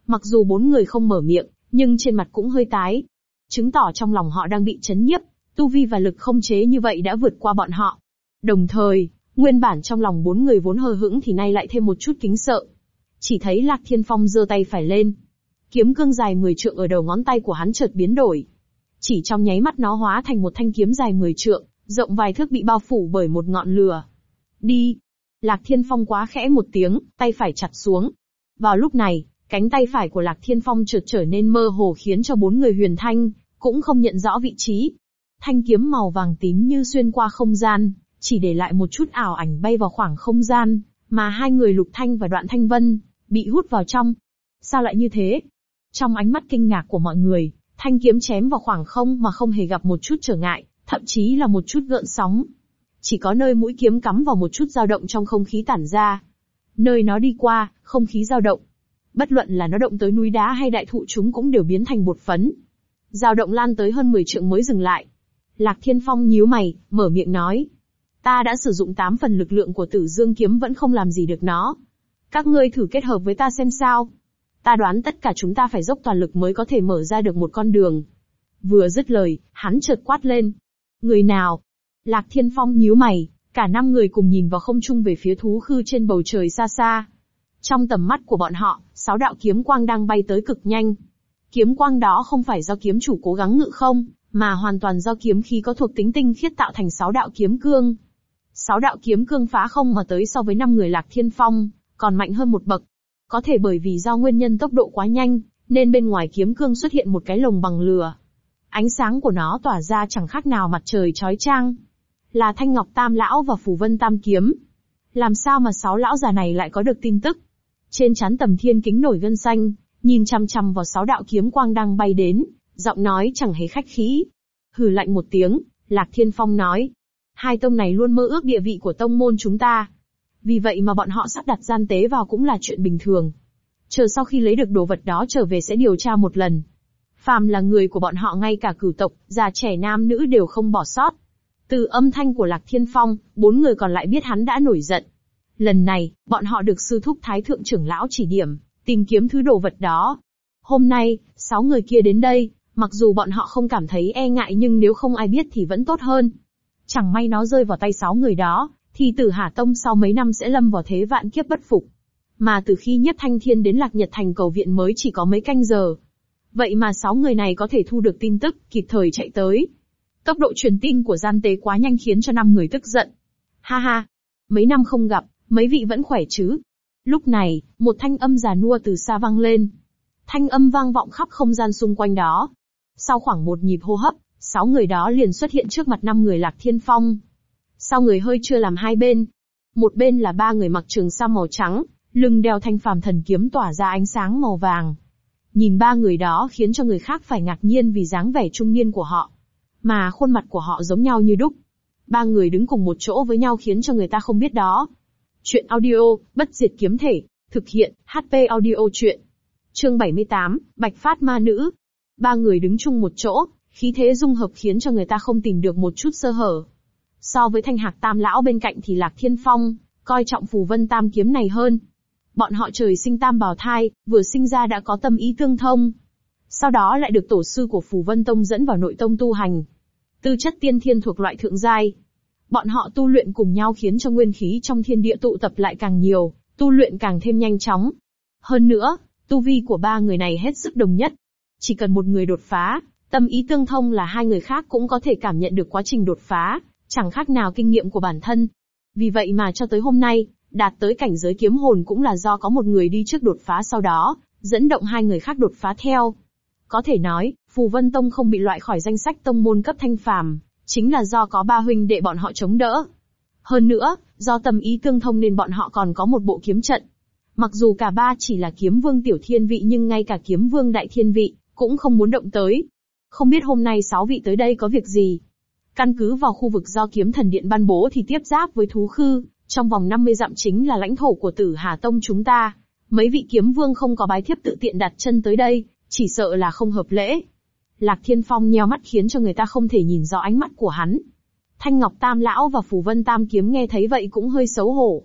Speaker 1: Mặc dù bốn người không mở miệng, nhưng trên mặt cũng hơi tái. Chứng tỏ trong lòng họ đang bị chấn nhiếp, tu vi và lực không chế như vậy đã vượt qua bọn họ. Đồng thời, Nguyên bản trong lòng bốn người vốn hờ hững thì nay lại thêm một chút kính sợ. Chỉ thấy Lạc Thiên Phong giơ tay phải lên. Kiếm cương dài 10 trượng ở đầu ngón tay của hắn chợt biến đổi. Chỉ trong nháy mắt nó hóa thành một thanh kiếm dài 10 trượng, rộng vài thước bị bao phủ bởi một ngọn lửa. Đi! Lạc Thiên Phong quá khẽ một tiếng, tay phải chặt xuống. Vào lúc này, cánh tay phải của Lạc Thiên Phong chợt trở nên mơ hồ khiến cho bốn người huyền thanh, cũng không nhận rõ vị trí. Thanh kiếm màu vàng tím như xuyên qua không gian, chỉ để lại một chút ảo ảnh bay vào khoảng không gian, mà hai người Lục Thanh và Đoạn Thanh Vân, bị hút vào trong. Sao lại như thế? Trong ánh mắt kinh ngạc của mọi người, thanh kiếm chém vào khoảng không mà không hề gặp một chút trở ngại, thậm chí là một chút gợn sóng. Chỉ có nơi mũi kiếm cắm vào một chút dao động trong không khí tản ra. Nơi nó đi qua, không khí dao động. Bất luận là nó động tới núi đá hay đại thụ chúng cũng đều biến thành bột phấn. Dao động lan tới hơn 10 trượng mới dừng lại. Lạc Thiên Phong nhíu mày, mở miệng nói, Ta đã sử dụng 8 phần lực lượng của tử dương kiếm vẫn không làm gì được nó. Các ngươi thử kết hợp với ta xem sao. Ta đoán tất cả chúng ta phải dốc toàn lực mới có thể mở ra được một con đường. Vừa dứt lời, hắn chợt quát lên. Người nào? Lạc Thiên Phong nhíu mày, cả năm người cùng nhìn vào không trung về phía thú khư trên bầu trời xa xa. Trong tầm mắt của bọn họ, sáu đạo kiếm quang đang bay tới cực nhanh. Kiếm quang đó không phải do kiếm chủ cố gắng ngự không, mà hoàn toàn do kiếm khí có thuộc tính tinh khiết tạo thành sáu đạo kiếm cương, sáu đạo kiếm cương phá không mà tới so với năm người lạc thiên phong, còn mạnh hơn một bậc. Có thể bởi vì do nguyên nhân tốc độ quá nhanh, nên bên ngoài kiếm cương xuất hiện một cái lồng bằng lửa. Ánh sáng của nó tỏa ra chẳng khác nào mặt trời chói chang. Là Thanh Ngọc Tam Lão và Phủ Vân Tam Kiếm. Làm sao mà sáu lão già này lại có được tin tức? Trên chán tầm thiên kính nổi gân xanh, nhìn chăm chăm vào sáu đạo kiếm quang đang bay đến, giọng nói chẳng hề khách khí. Hừ lạnh một tiếng, Lạc Thiên Phong nói, Hai tông này luôn mơ ước địa vị của tông môn chúng ta. Vì vậy mà bọn họ sắp đặt gian tế vào cũng là chuyện bình thường. Chờ sau khi lấy được đồ vật đó trở về sẽ điều tra một lần. Phàm là người của bọn họ ngay cả cửu tộc, già trẻ nam nữ đều không bỏ sót. Từ âm thanh của Lạc Thiên Phong, bốn người còn lại biết hắn đã nổi giận. Lần này, bọn họ được sư thúc thái thượng trưởng lão chỉ điểm, tìm kiếm thứ đồ vật đó. Hôm nay, sáu người kia đến đây, mặc dù bọn họ không cảm thấy e ngại nhưng nếu không ai biết thì vẫn tốt hơn chẳng may nó rơi vào tay sáu người đó, thì tử Hà Tông sau mấy năm sẽ lâm vào thế vạn kiếp bất phục. Mà từ khi Nhất Thanh Thiên đến Lạc Nhật Thành cầu viện mới chỉ có mấy canh giờ. Vậy mà sáu người này có thể thu được tin tức, kịp thời chạy tới. Tốc độ truyền tin của gian tế quá nhanh khiến cho năm người tức giận. Ha ha! Mấy năm không gặp, mấy vị vẫn khỏe chứ? Lúc này, một thanh âm già nua từ xa vang lên. Thanh âm vang vọng khắp không gian xung quanh đó. Sau khoảng một nhịp hô hấp, sáu người đó liền xuất hiện trước mặt năm người Lạc Thiên Phong. Sau người hơi chưa làm hai bên. Một bên là ba người mặc trường sa màu trắng, lưng đeo thanh phàm thần kiếm tỏa ra ánh sáng màu vàng. Nhìn ba người đó khiến cho người khác phải ngạc nhiên vì dáng vẻ trung niên của họ. Mà khuôn mặt của họ giống nhau như đúc. Ba người đứng cùng một chỗ với nhau khiến cho người ta không biết đó. Chuyện audio, bất diệt kiếm thể, thực hiện, HP audio chuyện. Chương 78, Bạch Phát Ma Nữ. Ba người đứng chung một chỗ, khí thế dung hợp khiến cho người ta không tìm được một chút sơ hở. So với thanh hạc tam lão bên cạnh thì lạc thiên phong, coi trọng phù vân tam kiếm này hơn. Bọn họ trời sinh tam bào thai, vừa sinh ra đã có tâm ý tương thông. Sau đó lại được tổ sư của phù vân tông dẫn vào nội tông tu hành. Tư chất tiên thiên thuộc loại thượng giai. Bọn họ tu luyện cùng nhau khiến cho nguyên khí trong thiên địa tụ tập lại càng nhiều, tu luyện càng thêm nhanh chóng. Hơn nữa, tu vi của ba người này hết sức đồng nhất. Chỉ cần một người đột phá, Tâm ý tương thông là hai người khác cũng có thể cảm nhận được quá trình đột phá, chẳng khác nào kinh nghiệm của bản thân. Vì vậy mà cho tới hôm nay, đạt tới cảnh giới kiếm hồn cũng là do có một người đi trước đột phá sau đó, dẫn động hai người khác đột phá theo. Có thể nói, Phù Vân Tông không bị loại khỏi danh sách tông môn cấp thanh phàm, chính là do có ba huynh đệ bọn họ chống đỡ. Hơn nữa, do tâm ý tương thông nên bọn họ còn có một bộ kiếm trận. Mặc dù cả ba chỉ là kiếm vương tiểu thiên vị nhưng ngay cả kiếm vương đại thiên vị, cũng không muốn động tới, không biết hôm nay sáu vị tới đây có việc gì? Căn cứ vào khu vực do kiếm thần điện ban bố thì tiếp giáp với thú khư, trong vòng 50 dặm chính là lãnh thổ của tử Hà Tông chúng ta. Mấy vị kiếm vương không có bái thiếp tự tiện đặt chân tới đây, chỉ sợ là không hợp lễ. Lạc Thiên Phong nheo mắt khiến cho người ta không thể nhìn rõ ánh mắt của hắn. Thanh Ngọc Tam Lão và Phù Vân Tam Kiếm nghe thấy vậy cũng hơi xấu hổ.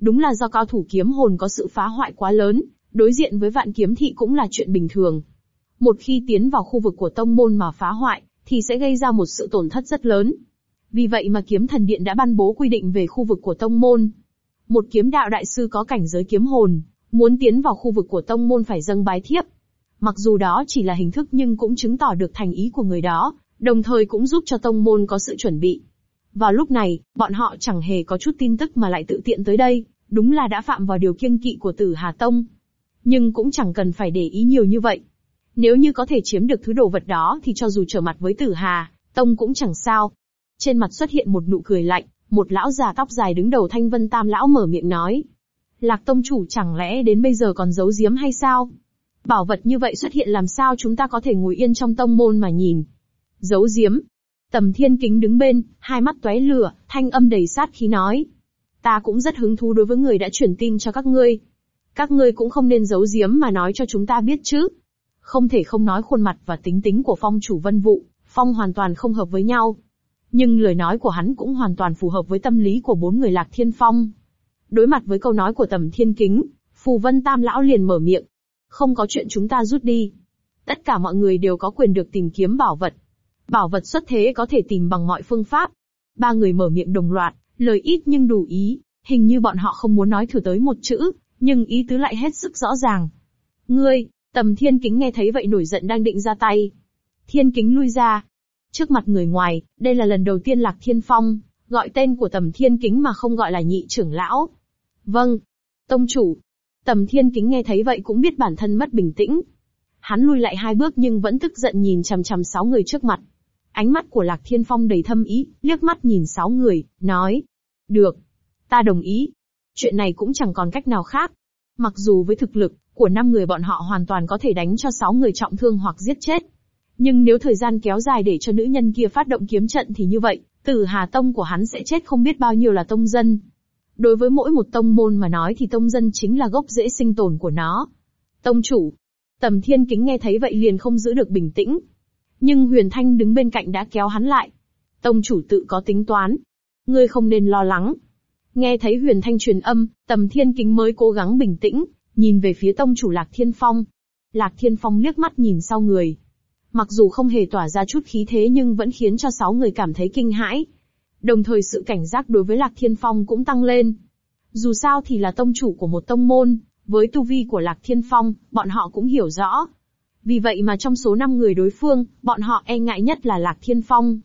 Speaker 1: Đúng là do cao thủ kiếm hồn có sự phá hoại quá lớn, đối diện với vạn kiếm thị cũng là chuyện bình thường một khi tiến vào khu vực của tông môn mà phá hoại, thì sẽ gây ra một sự tổn thất rất lớn. Vì vậy mà kiếm thần điện đã ban bố quy định về khu vực của tông môn. Một kiếm đạo đại sư có cảnh giới kiếm hồn, muốn tiến vào khu vực của tông môn phải dâng bái thiếp. Mặc dù đó chỉ là hình thức nhưng cũng chứng tỏ được thành ý của người đó, đồng thời cũng giúp cho tông môn có sự chuẩn bị. Vào lúc này, bọn họ chẳng hề có chút tin tức mà lại tự tiện tới đây, đúng là đã phạm vào điều kiêng kỵ của tử Hà Tông. Nhưng cũng chẳng cần phải để ý nhiều như vậy, nếu như có thể chiếm được thứ đồ vật đó thì cho dù trở mặt với tử hà, tông cũng chẳng sao. Trên mặt xuất hiện một nụ cười lạnh, một lão già tóc dài đứng đầu thanh vân tam lão mở miệng nói. Lạc tông chủ chẳng lẽ đến bây giờ còn giấu giếm hay sao? Bảo vật như vậy xuất hiện làm sao chúng ta có thể ngồi yên trong tông môn mà nhìn? Giấu giếm. Tầm thiên kính đứng bên, hai mắt tóe lửa, thanh âm đầy sát khí nói. Ta cũng rất hứng thú đối với người đã chuyển tin cho các ngươi. Các ngươi cũng không nên giấu giếm mà nói cho chúng ta biết chứ. Không thể không nói khuôn mặt và tính tính của phong chủ vân vụ, phong hoàn toàn không hợp với nhau. Nhưng lời nói của hắn cũng hoàn toàn phù hợp với tâm lý của bốn người lạc thiên phong. Đối mặt với câu nói của tầm thiên kính, phù vân tam lão liền mở miệng. Không có chuyện chúng ta rút đi. Tất cả mọi người đều có quyền được tìm kiếm bảo vật. Bảo vật xuất thế có thể tìm bằng mọi phương pháp. Ba người mở miệng đồng loạt, lời ít nhưng đủ ý, hình như bọn họ không muốn nói thử tới một chữ, nhưng ý tứ lại hết sức rõ ràng. Ngươi, Tầm thiên kính nghe thấy vậy nổi giận đang định ra tay. Thiên kính lui ra. Trước mặt người ngoài, đây là lần đầu tiên lạc thiên phong, gọi tên của tầm thiên kính mà không gọi là nhị trưởng lão. Vâng. Tông chủ. Tầm thiên kính nghe thấy vậy cũng biết bản thân mất bình tĩnh. Hắn lui lại hai bước nhưng vẫn tức giận nhìn chằm chằm sáu người trước mặt. Ánh mắt của Lạc Thiên Phong đầy thâm ý, liếc mắt nhìn sáu người, nói. Được. Ta đồng ý. Chuyện này cũng chẳng còn cách nào khác. Mặc dù với thực lực của 5 người bọn họ hoàn toàn có thể đánh cho 6 người trọng thương hoặc giết chết. Nhưng nếu thời gian kéo dài để cho nữ nhân kia phát động kiếm trận thì như vậy, tử Hà Tông của hắn sẽ chết không biết bao nhiêu là tông dân. Đối với mỗi một tông môn mà nói thì tông dân chính là gốc rễ sinh tồn của nó. Tông chủ, Tầm Thiên Kính nghe thấy vậy liền không giữ được bình tĩnh. Nhưng Huyền Thanh đứng bên cạnh đã kéo hắn lại. Tông chủ tự có tính toán. Ngươi không nên lo lắng. Nghe thấy Huyền Thanh truyền âm, Tầm Thiên Kính mới cố gắng bình tĩnh, nhìn về phía tông chủ Lạc Thiên Phong. Lạc Thiên Phong liếc mắt nhìn sau người. Mặc dù không hề tỏa ra chút khí thế nhưng vẫn khiến cho sáu người cảm thấy kinh hãi. Đồng thời sự cảnh giác đối với Lạc Thiên Phong cũng tăng lên. Dù sao thì là tông chủ của một tông môn, với tu vi của Lạc Thiên Phong, bọn họ cũng hiểu rõ. Vì vậy mà trong số năm người đối phương, bọn họ e ngại nhất là Lạc Thiên Phong.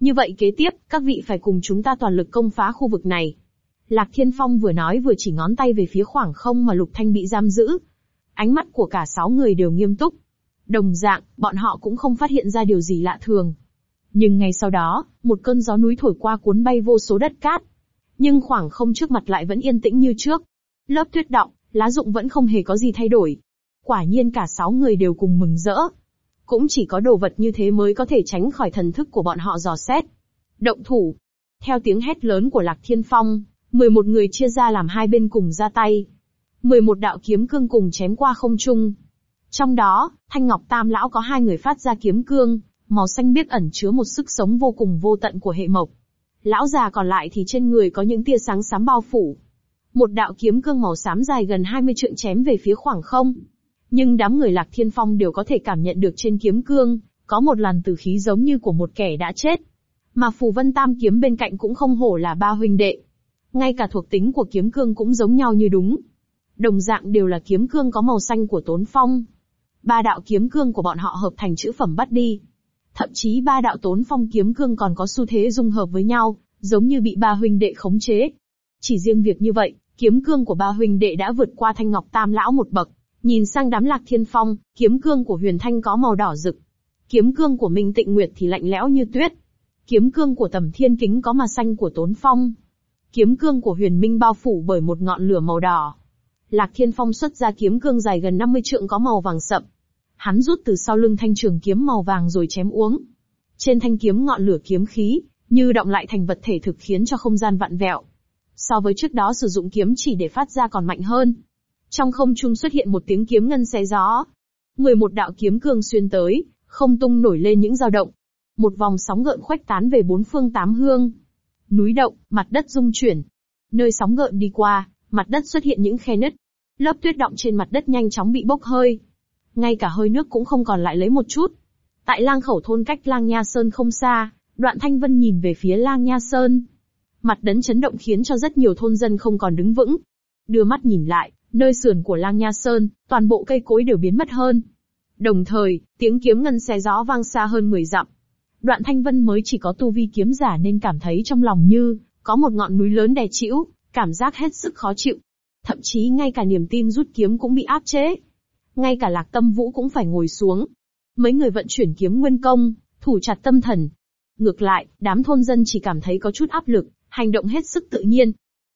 Speaker 1: Như vậy kế tiếp, các vị phải cùng chúng ta toàn lực công phá khu vực này. Lạc Thiên Phong vừa nói vừa chỉ ngón tay về phía khoảng không mà Lục Thanh bị giam giữ. Ánh mắt của cả sáu người đều nghiêm túc. Đồng dạng, bọn họ cũng không phát hiện ra điều gì lạ thường. Nhưng ngay sau đó, một cơn gió núi thổi qua cuốn bay vô số đất cát. Nhưng khoảng không trước mặt lại vẫn yên tĩnh như trước. Lớp tuyết động, lá rụng vẫn không hề có gì thay đổi. Quả nhiên cả sáu người đều cùng mừng rỡ. Cũng chỉ có đồ vật như thế mới có thể tránh khỏi thần thức của bọn họ dò xét. Động thủ. Theo tiếng hét lớn của Lạc Thiên Phong, 11 người chia ra làm hai bên cùng ra tay. 11 đạo kiếm cương cùng chém qua không trung. Trong đó, Thanh Ngọc Tam Lão có hai người phát ra kiếm cương, màu xanh biếc ẩn chứa một sức sống vô cùng vô tận của hệ mộc. Lão già còn lại thì trên người có những tia sáng xám bao phủ. Một đạo kiếm cương màu xám dài gần 20 trượng chém về phía khoảng không. Nhưng đám người Lạc Thiên Phong đều có thể cảm nhận được trên kiếm cương, có một làn tử khí giống như của một kẻ đã chết. Mà Phù Vân Tam kiếm bên cạnh cũng không hổ là ba huynh đệ, ngay cả thuộc tính của kiếm cương cũng giống nhau như đúng. Đồng dạng đều là kiếm cương có màu xanh của Tốn Phong. Ba đạo kiếm cương của bọn họ hợp thành chữ phẩm bắt đi. Thậm chí ba đạo Tốn Phong kiếm cương còn có xu thế dung hợp với nhau, giống như bị ba huynh đệ khống chế. Chỉ riêng việc như vậy, kiếm cương của ba huynh đệ đã vượt qua thanh ngọc tam lão một bậc. Nhìn sang đám lạc thiên phong, kiếm cương của huyền thanh có màu đỏ rực. Kiếm cương của minh tịnh nguyệt thì lạnh lẽo như tuyết. Kiếm cương của tầm thiên kính có mà xanh của tốn phong. Kiếm cương của huyền minh bao phủ bởi một ngọn lửa màu đỏ. Lạc Thiên Phong xuất ra kiếm cương dài gần 50 trượng có màu vàng sậm. Hắn rút từ sau lưng thanh trường kiếm màu vàng rồi chém uống. Trên thanh kiếm ngọn lửa kiếm khí, như động lại thành vật thể thực khiến cho không gian vặn vẹo. So với trước đó sử dụng kiếm chỉ để phát ra còn mạnh hơn. Trong không trung xuất hiện một tiếng kiếm ngân xe gió. Người một đạo kiếm cương xuyên tới, không tung nổi lên những dao động. Một vòng sóng gợn khuếch tán về bốn phương tám hương núi động, mặt đất rung chuyển. Nơi sóng gợn đi qua, mặt đất xuất hiện những khe nứt. Lớp tuyết động trên mặt đất nhanh chóng bị bốc hơi. Ngay cả hơi nước cũng không còn lại lấy một chút. Tại lang khẩu thôn cách lang nha sơn không xa, đoạn thanh vân nhìn về phía lang nha sơn. Mặt đấn chấn động khiến cho rất nhiều thôn dân không còn đứng vững. Đưa mắt nhìn lại, nơi sườn của lang nha sơn, toàn bộ cây cối đều biến mất hơn. Đồng thời, tiếng kiếm ngân xe gió vang xa hơn 10 dặm. Đoạn Thanh Vân mới chỉ có tu vi kiếm giả nên cảm thấy trong lòng như có một ngọn núi lớn đè chịu, cảm giác hết sức khó chịu. Thậm chí ngay cả niềm tin rút kiếm cũng bị áp chế. Ngay cả Lạc Tâm Vũ cũng phải ngồi xuống. Mấy người vận chuyển kiếm nguyên công, thủ chặt tâm thần. Ngược lại, đám thôn dân chỉ cảm thấy có chút áp lực, hành động hết sức tự nhiên.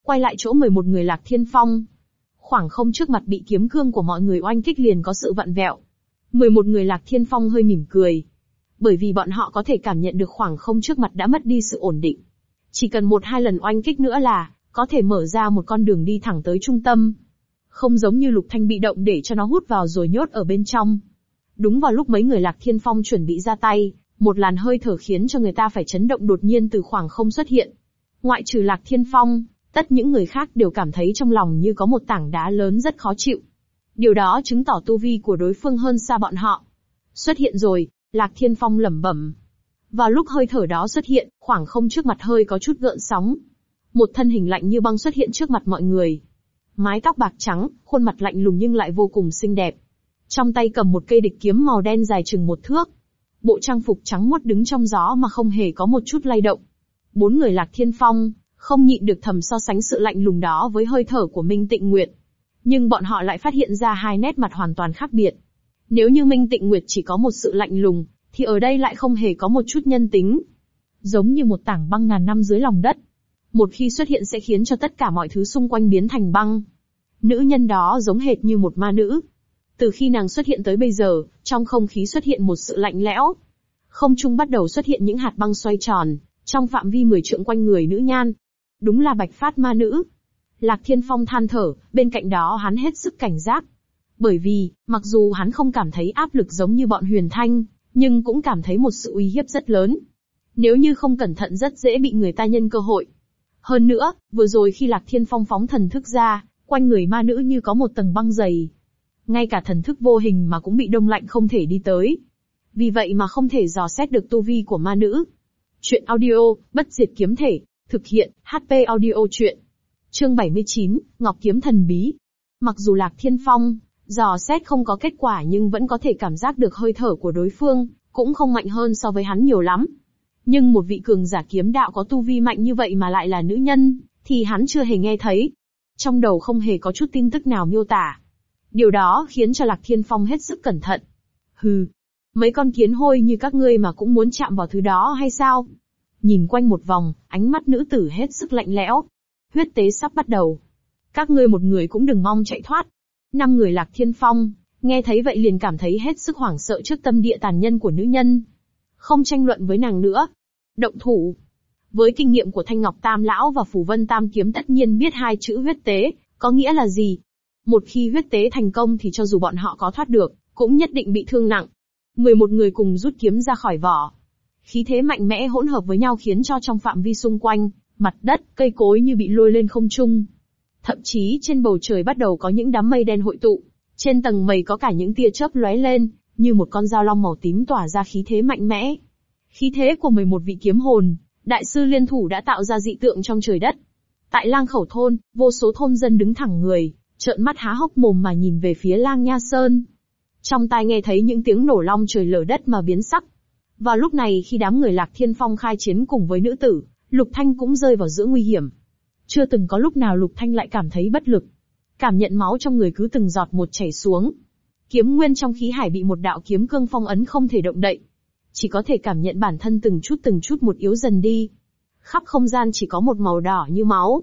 Speaker 1: Quay lại chỗ 11 người Lạc Thiên Phong. Khoảng không trước mặt bị kiếm cương của mọi người oanh kích liền có sự vặn vẹo. 11 người Lạc Thiên Phong hơi mỉm cười, bởi vì bọn họ có thể cảm nhận được khoảng không trước mặt đã mất đi sự ổn định. Chỉ cần một hai lần oanh kích nữa là, có thể mở ra một con đường đi thẳng tới trung tâm. Không giống như lục thanh bị động để cho nó hút vào rồi nhốt ở bên trong. Đúng vào lúc mấy người lạc thiên phong chuẩn bị ra tay, một làn hơi thở khiến cho người ta phải chấn động đột nhiên từ khoảng không xuất hiện. Ngoại trừ lạc thiên phong, tất những người khác đều cảm thấy trong lòng như có một tảng đá lớn rất khó chịu. Điều đó chứng tỏ tu vi của đối phương hơn xa bọn họ. Xuất hiện rồi, Lạc Thiên Phong lẩm bẩm. Vào lúc hơi thở đó xuất hiện, khoảng không trước mặt hơi có chút gợn sóng. Một thân hình lạnh như băng xuất hiện trước mặt mọi người. Mái tóc bạc trắng, khuôn mặt lạnh lùng nhưng lại vô cùng xinh đẹp. Trong tay cầm một cây địch kiếm màu đen dài chừng một thước. Bộ trang phục trắng muốt đứng trong gió mà không hề có một chút lay động. Bốn người Lạc Thiên Phong, không nhịn được thầm so sánh sự lạnh lùng đó với hơi thở của Minh Tịnh Nguyệt. Nhưng bọn họ lại phát hiện ra hai nét mặt hoàn toàn khác biệt. Nếu như Minh Tịnh Nguyệt chỉ có một sự lạnh lùng, thì ở đây lại không hề có một chút nhân tính. Giống như một tảng băng ngàn năm dưới lòng đất. Một khi xuất hiện sẽ khiến cho tất cả mọi thứ xung quanh biến thành băng. Nữ nhân đó giống hệt như một ma nữ. Từ khi nàng xuất hiện tới bây giờ, trong không khí xuất hiện một sự lạnh lẽo. Không trung bắt đầu xuất hiện những hạt băng xoay tròn, trong phạm vi mười trượng quanh người nữ nhan. Đúng là bạch phát ma nữ. Lạc Thiên Phong than thở, bên cạnh đó hắn hết sức cảnh giác. Bởi vì, mặc dù hắn không cảm thấy áp lực giống như bọn huyền thanh, nhưng cũng cảm thấy một sự uy hiếp rất lớn. Nếu như không cẩn thận rất dễ bị người ta nhân cơ hội. Hơn nữa, vừa rồi khi Lạc Thiên Phong phóng thần thức ra, quanh người ma nữ như có một tầng băng dày. Ngay cả thần thức vô hình mà cũng bị đông lạnh không thể đi tới. Vì vậy mà không thể dò xét được tu vi của ma nữ. Chuyện audio, bất diệt kiếm thể, thực hiện, HP audio chuyện. Chương 79, Ngọc Kiếm Thần Bí. Mặc dù Lạc Thiên Phong Dò xét không có kết quả nhưng vẫn có thể cảm giác được hơi thở của đối phương, cũng không mạnh hơn so với hắn nhiều lắm. Nhưng một vị cường giả kiếm đạo có tu vi mạnh như vậy mà lại là nữ nhân, thì hắn chưa hề nghe thấy. Trong đầu không hề có chút tin tức nào miêu tả. Điều đó khiến cho Lạc Thiên Phong hết sức cẩn thận. Hừ, mấy con kiến hôi như các ngươi mà cũng muốn chạm vào thứ đó hay sao? Nhìn quanh một vòng, ánh mắt nữ tử hết sức lạnh lẽo. Huyết tế sắp bắt đầu. Các ngươi một người cũng đừng mong chạy thoát. Năm người lạc thiên phong, nghe thấy vậy liền cảm thấy hết sức hoảng sợ trước tâm địa tàn nhân của nữ nhân. Không tranh luận với nàng nữa. Động thủ. Với kinh nghiệm của Thanh Ngọc Tam Lão và Phủ Vân Tam Kiếm tất nhiên biết hai chữ huyết tế, có nghĩa là gì. Một khi huyết tế thành công thì cho dù bọn họ có thoát được, cũng nhất định bị thương nặng. mười một người cùng rút kiếm ra khỏi vỏ. Khí thế mạnh mẽ hỗn hợp với nhau khiến cho trong phạm vi xung quanh, mặt đất, cây cối như bị lôi lên không trung. Thậm chí trên bầu trời bắt đầu có những đám mây đen hội tụ, trên tầng mây có cả những tia chớp lóe lên, như một con dao long màu tím tỏa ra khí thế mạnh mẽ. Khí thế của 11 vị kiếm hồn, đại sư liên thủ đã tạo ra dị tượng trong trời đất. Tại lang khẩu thôn, vô số thôn dân đứng thẳng người, trợn mắt há hốc mồm mà nhìn về phía lang nha sơn. Trong tai nghe thấy những tiếng nổ long trời lở đất mà biến sắc. Vào lúc này khi đám người lạc thiên phong khai chiến cùng với nữ tử, Lục Thanh cũng rơi vào giữa nguy hiểm. Chưa từng có lúc nào Lục Thanh lại cảm thấy bất lực. Cảm nhận máu trong người cứ từng giọt một chảy xuống. Kiếm nguyên trong khí hải bị một đạo kiếm cương phong ấn không thể động đậy. Chỉ có thể cảm nhận bản thân từng chút từng chút một yếu dần đi. Khắp không gian chỉ có một màu đỏ như máu.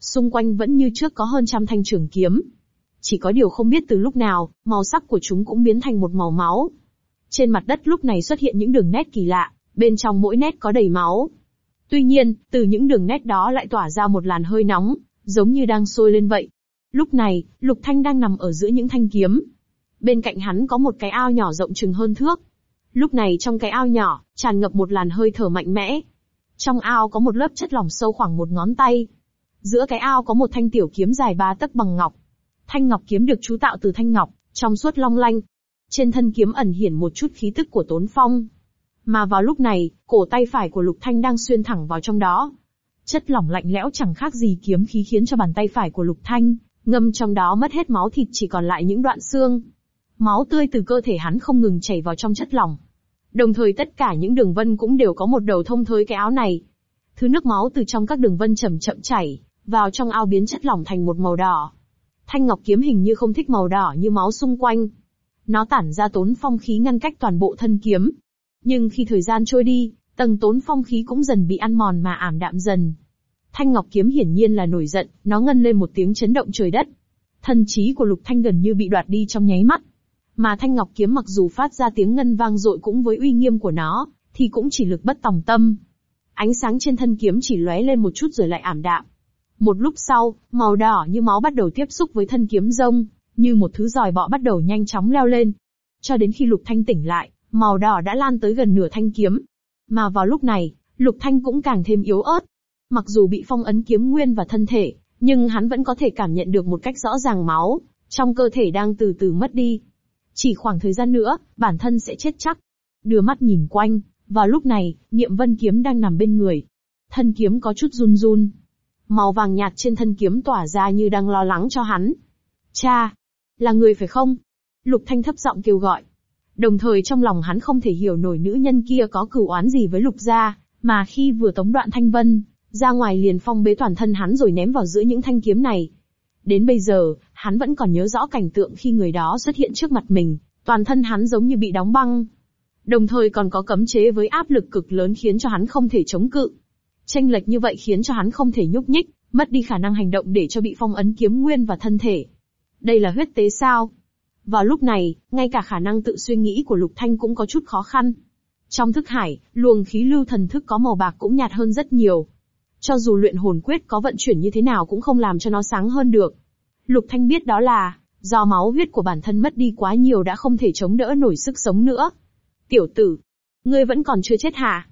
Speaker 1: Xung quanh vẫn như trước có hơn trăm thanh trường kiếm. Chỉ có điều không biết từ lúc nào, màu sắc của chúng cũng biến thành một màu máu. Trên mặt đất lúc này xuất hiện những đường nét kỳ lạ, bên trong mỗi nét có đầy máu. Tuy nhiên, từ những đường nét đó lại tỏa ra một làn hơi nóng, giống như đang sôi lên vậy. Lúc này, Lục Thanh đang nằm ở giữa những thanh kiếm. Bên cạnh hắn có một cái ao nhỏ rộng chừng hơn thước. Lúc này trong cái ao nhỏ, tràn ngập một làn hơi thở mạnh mẽ. Trong ao có một lớp chất lỏng sâu khoảng một ngón tay. Giữa cái ao có một thanh tiểu kiếm dài ba tấc bằng ngọc. Thanh ngọc kiếm được chú tạo từ thanh ngọc, trong suốt long lanh. Trên thân kiếm ẩn hiển một chút khí tức của Tốn Phong, mà vào lúc này, cổ tay phải của Lục Thanh đang xuyên thẳng vào trong đó. Chất lỏng lạnh lẽo chẳng khác gì kiếm khí khiến cho bàn tay phải của Lục Thanh, ngâm trong đó mất hết máu thịt chỉ còn lại những đoạn xương. Máu tươi từ cơ thể hắn không ngừng chảy vào trong chất lỏng. Đồng thời tất cả những đường vân cũng đều có một đầu thông thới cái áo này. Thứ nước máu từ trong các đường vân chậm chậm chảy, vào trong ao biến chất lỏng thành một màu đỏ. Thanh ngọc kiếm hình như không thích màu đỏ như máu xung quanh. Nó tản ra tốn phong khí ngăn cách toàn bộ thân kiếm, nhưng khi thời gian trôi đi, tầng tốn phong khí cũng dần bị ăn mòn mà ảm đạm dần. Thanh Ngọc kiếm hiển nhiên là nổi giận, nó ngân lên một tiếng chấn động trời đất. Thần trí của Lục Thanh gần như bị đoạt đi trong nháy mắt. Mà Thanh Ngọc kiếm mặc dù phát ra tiếng ngân vang dội cũng với uy nghiêm của nó, thì cũng chỉ lực bất tòng tâm. Ánh sáng trên thân kiếm chỉ lóe lên một chút rồi lại ảm đạm. Một lúc sau, màu đỏ như máu bắt đầu tiếp xúc với thân kiếm rông, như một thứ giòi bọ bắt đầu nhanh chóng leo lên. Cho đến khi Lục Thanh tỉnh lại, màu đỏ đã lan tới gần nửa thanh kiếm. Mà vào lúc này, lục thanh cũng càng thêm yếu ớt. Mặc dù bị phong ấn kiếm nguyên và thân thể, nhưng hắn vẫn có thể cảm nhận được một cách rõ ràng máu, trong cơ thể đang từ từ mất đi. Chỉ khoảng thời gian nữa, bản thân sẽ chết chắc. Đưa mắt nhìn quanh, vào lúc này, niệm vân kiếm đang nằm bên người. Thân kiếm có chút run run. Màu vàng nhạt trên thân kiếm tỏa ra như đang lo lắng cho hắn. Cha! Là người phải không? Lục Thanh thấp giọng kêu gọi. Đồng thời trong lòng hắn không thể hiểu nổi nữ nhân kia có cửu oán gì với lục gia, mà khi vừa tống đoạn thanh vân, ra ngoài liền phong bế toàn thân hắn rồi ném vào giữa những thanh kiếm này. Đến bây giờ, hắn vẫn còn nhớ rõ cảnh tượng khi người đó xuất hiện trước mặt mình, toàn thân hắn giống như bị đóng băng. Đồng thời còn có cấm chế với áp lực cực lớn khiến cho hắn không thể chống cự. Tranh lệch như vậy khiến cho hắn không thể nhúc nhích, mất đi khả năng hành động để cho bị phong ấn kiếm nguyên và thân thể. Đây là huyết tế sao? Vào lúc này, ngay cả khả năng tự suy nghĩ của Lục Thanh cũng có chút khó khăn. Trong thức hải, luồng khí lưu thần thức có màu bạc cũng nhạt hơn rất nhiều. Cho dù luyện hồn quyết có vận chuyển như thế nào cũng không làm cho nó sáng hơn được. Lục Thanh biết đó là, do máu huyết của bản thân mất đi quá nhiều đã không thể chống đỡ nổi sức sống nữa. Tiểu tử, ngươi vẫn còn chưa chết hả?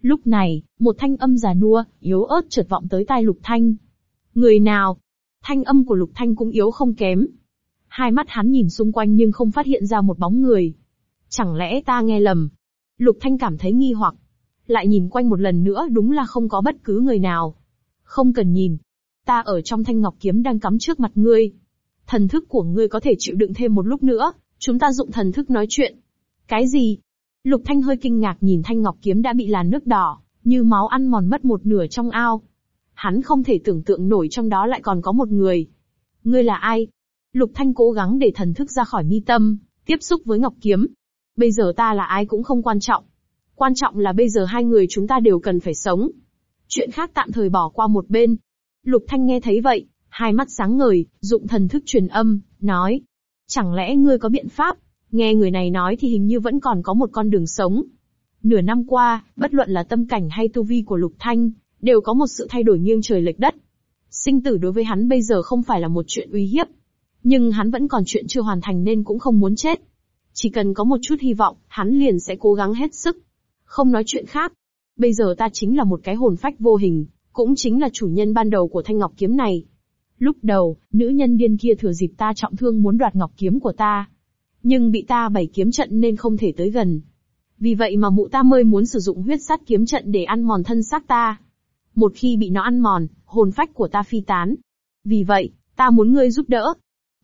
Speaker 1: Lúc này, một thanh âm già nua, yếu ớt trượt vọng tới tai Lục Thanh. Người nào? Thanh âm của Lục Thanh cũng yếu không kém, Hai mắt hắn nhìn xung quanh nhưng không phát hiện ra một bóng người. Chẳng lẽ ta nghe lầm? Lục Thanh cảm thấy nghi hoặc. Lại nhìn quanh một lần nữa đúng là không có bất cứ người nào. Không cần nhìn. Ta ở trong thanh ngọc kiếm đang cắm trước mặt ngươi. Thần thức của ngươi có thể chịu đựng thêm một lúc nữa, chúng ta dụng thần thức nói chuyện. Cái gì? Lục Thanh hơi kinh ngạc nhìn thanh ngọc kiếm đã bị làn nước đỏ, như máu ăn mòn mất một nửa trong ao. Hắn không thể tưởng tượng nổi trong đó lại còn có một người. Ngươi là ai? Lục Thanh cố gắng để thần thức ra khỏi mi tâm, tiếp xúc với Ngọc Kiếm. Bây giờ ta là ai cũng không quan trọng. Quan trọng là bây giờ hai người chúng ta đều cần phải sống. Chuyện khác tạm thời bỏ qua một bên. Lục Thanh nghe thấy vậy, hai mắt sáng ngời, dụng thần thức truyền âm, nói. Chẳng lẽ ngươi có biện pháp? Nghe người này nói thì hình như vẫn còn có một con đường sống. Nửa năm qua, bất luận là tâm cảnh hay tu vi của Lục Thanh, đều có một sự thay đổi nghiêng trời lệch đất. Sinh tử đối với hắn bây giờ không phải là một chuyện uy hiếp, nhưng hắn vẫn còn chuyện chưa hoàn thành nên cũng không muốn chết. Chỉ cần có một chút hy vọng, hắn liền sẽ cố gắng hết sức. Không nói chuyện khác. Bây giờ ta chính là một cái hồn phách vô hình, cũng chính là chủ nhân ban đầu của thanh ngọc kiếm này. Lúc đầu, nữ nhân điên kia thừa dịp ta trọng thương muốn đoạt ngọc kiếm của ta. Nhưng bị ta bày kiếm trận nên không thể tới gần. Vì vậy mà mụ ta mới muốn sử dụng huyết sát kiếm trận để ăn mòn thân xác ta. Một khi bị nó ăn mòn, hồn phách của ta phi tán. Vì vậy, ta muốn ngươi giúp đỡ,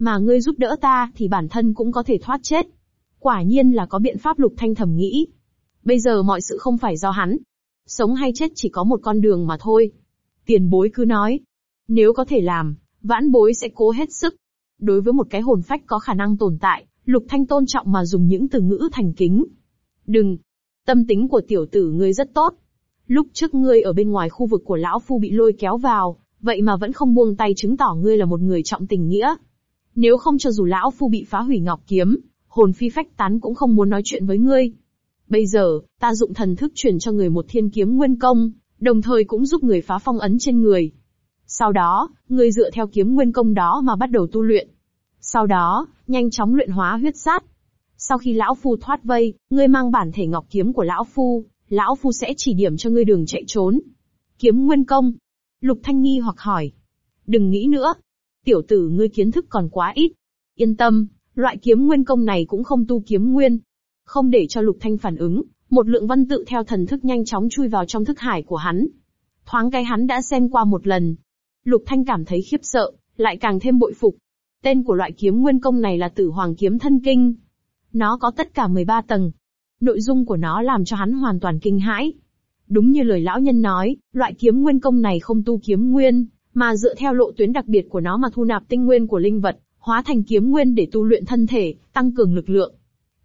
Speaker 1: mà ngươi giúp đỡ ta thì bản thân cũng có thể thoát chết. Quả nhiên là có biện pháp lục thanh thẩm nghĩ. Bây giờ mọi sự không phải do hắn. Sống hay chết chỉ có một con đường mà thôi. Tiền bối cứ nói. Nếu có thể làm, vãn bối sẽ cố hết sức. Đối với một cái hồn phách có khả năng tồn tại, lục thanh tôn trọng mà dùng những từ ngữ thành kính. Đừng. Tâm tính của tiểu tử ngươi rất tốt. Lúc trước ngươi ở bên ngoài khu vực của lão phu bị lôi kéo vào, vậy mà vẫn không buông tay chứng tỏ ngươi là một người trọng tình nghĩa. Nếu không cho dù lão phu bị phá hủy ngọc kiếm, hồn phi phách tán cũng không muốn nói chuyện với ngươi. Bây giờ, ta dụng thần thức truyền cho người một thiên kiếm nguyên công, đồng thời cũng giúp người phá phong ấn trên người. Sau đó, ngươi dựa theo kiếm nguyên công đó mà bắt đầu tu luyện. Sau đó, nhanh chóng luyện hóa huyết sát. Sau khi lão phu thoát vây, ngươi mang bản thể ngọc kiếm của lão phu, lão phu sẽ chỉ điểm cho ngươi đường chạy trốn. Kiếm nguyên công. Lục Thanh nghi hoặc hỏi. Đừng nghĩ nữa, tiểu tử ngươi kiến thức còn quá ít. Yên tâm, loại kiếm nguyên công này cũng không tu kiếm nguyên. Không để cho Lục Thanh phản ứng, một lượng văn tự theo thần thức nhanh chóng chui vào trong thức hải của hắn. Thoáng cái hắn đã xem qua một lần. Lục Thanh cảm thấy khiếp sợ, lại càng thêm bội phục. Tên của loại kiếm nguyên công này là Tử Hoàng Kiếm Thân Kinh. Nó có tất cả 13 tầng. Nội dung của nó làm cho hắn hoàn toàn kinh hãi. Đúng như lời lão nhân nói, loại kiếm nguyên công này không tu kiếm nguyên, mà dựa theo lộ tuyến đặc biệt của nó mà thu nạp tinh nguyên của linh vật, hóa thành kiếm nguyên để tu luyện thân thể, tăng cường lực lượng.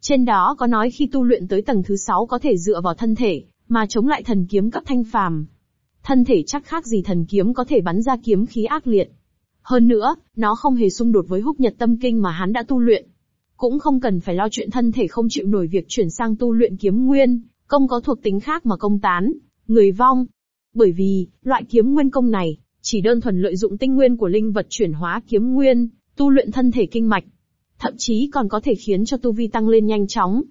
Speaker 1: Trên đó có nói khi tu luyện tới tầng thứ 6 có thể dựa vào thân thể, mà chống lại thần kiếm cấp thanh phàm. Thân thể chắc khác gì thần kiếm có thể bắn ra kiếm khí ác liệt. Hơn nữa, nó không hề xung đột với húc nhật tâm kinh mà hắn đã tu luyện. Cũng không cần phải lo chuyện thân thể không chịu nổi việc chuyển sang tu luyện kiếm nguyên, công có thuộc tính khác mà công tán, người vong. Bởi vì, loại kiếm nguyên công này, chỉ đơn thuần lợi dụng tinh nguyên của linh vật chuyển hóa kiếm nguyên, tu luyện thân thể kinh mạch. Thậm chí còn có thể khiến cho tu vi tăng lên nhanh chóng.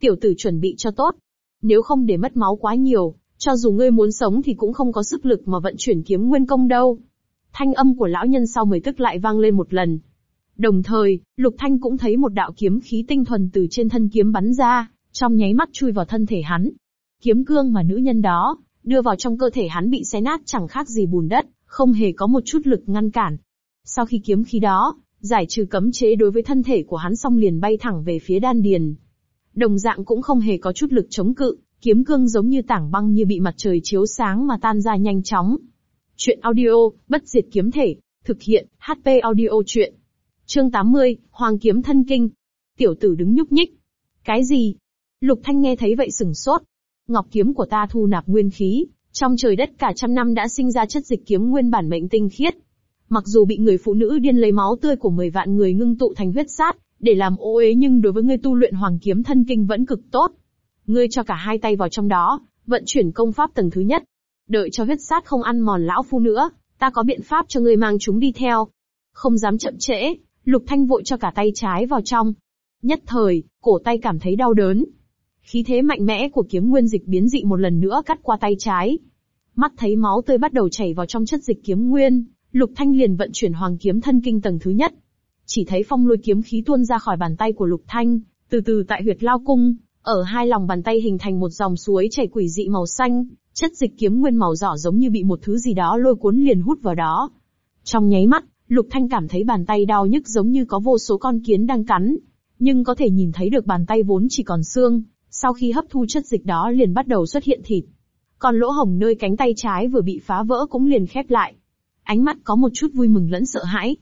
Speaker 1: Tiểu tử chuẩn bị cho tốt. Nếu không để mất máu quá nhiều, cho dù ngươi muốn sống thì cũng không có sức lực mà vận chuyển kiếm nguyên công đâu. Thanh âm của lão nhân sau mười tức lại vang lên một lần. Đồng thời, Lục Thanh cũng thấy một đạo kiếm khí tinh thuần từ trên thân kiếm bắn ra, trong nháy mắt chui vào thân thể hắn. Kiếm cương mà nữ nhân đó, đưa vào trong cơ thể hắn bị xé nát chẳng khác gì bùn đất không hề có một chút lực ngăn cản. Sau khi kiếm khí đó, giải trừ cấm chế đối với thân thể của hắn xong liền bay thẳng về phía đan điền. Đồng dạng cũng không hề có chút lực chống cự, kiếm cương giống như tảng băng như bị mặt trời chiếu sáng mà tan ra nhanh chóng. Chuyện audio, bất diệt kiếm thể, thực hiện, HP audio chuyện. Chương 80, Hoàng kiếm thân kinh. Tiểu tử đứng nhúc nhích. Cái gì? Lục Thanh nghe thấy vậy sừng sốt. Ngọc kiếm của ta thu nạp nguyên khí, trong trời đất cả trăm năm đã sinh ra chất dịch kiếm nguyên bản mệnh tinh khiết. Mặc dù bị người phụ nữ điên lấy máu tươi của 10 vạn người ngưng tụ thành huyết sát, để làm ô uế nhưng đối với ngươi tu luyện hoàng kiếm thân kinh vẫn cực tốt. Ngươi cho cả hai tay vào trong đó, vận chuyển công pháp tầng thứ nhất. Đợi cho huyết sát không ăn mòn lão phu nữa, ta có biện pháp cho ngươi mang chúng đi theo. Không dám chậm trễ, Lục Thanh vội cho cả tay trái vào trong. Nhất thời, cổ tay cảm thấy đau đớn, Khí thế mạnh mẽ của kiếm nguyên dịch biến dị một lần nữa cắt qua tay trái. Mắt thấy máu tươi bắt đầu chảy vào trong chất dịch kiếm nguyên, Lục Thanh liền vận chuyển hoàng kiếm thân kinh tầng thứ nhất. Chỉ thấy phong lôi kiếm khí tuôn ra khỏi bàn tay của Lục Thanh, từ từ tại huyệt lao cung, ở hai lòng bàn tay hình thành một dòng suối chảy quỷ dị màu xanh, chất dịch kiếm nguyên màu đỏ giống như bị một thứ gì đó lôi cuốn liền hút vào đó. Trong nháy mắt, Lục Thanh cảm thấy bàn tay đau nhức giống như có vô số con kiến đang cắn, nhưng có thể nhìn thấy được bàn tay vốn chỉ còn xương, sau khi hấp thu chất dịch đó liền bắt đầu xuất hiện thịt. Còn lỗ hổng nơi cánh tay trái vừa bị phá vỡ cũng liền khép lại. Ánh mắt có một chút vui mừng lẫn sợ hãi.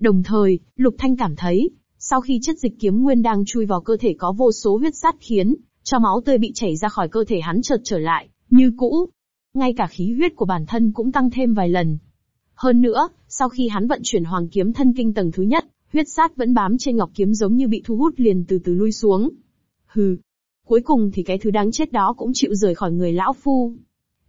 Speaker 1: Đồng thời, Lục Thanh cảm thấy, sau khi chất dịch kiếm nguyên đang chui vào cơ thể có vô số huyết sát khiến, cho máu tươi bị chảy ra khỏi cơ thể hắn chợt trở lại, như cũ. Ngay cả khí huyết của bản thân cũng tăng thêm vài lần. Hơn nữa, sau khi hắn vận chuyển hoàng kiếm thân kinh tầng thứ nhất, huyết sát vẫn bám trên ngọc kiếm giống như bị thu hút liền từ từ lui xuống. Hừ, Cuối cùng thì cái thứ đáng chết đó cũng chịu rời khỏi người lão phu.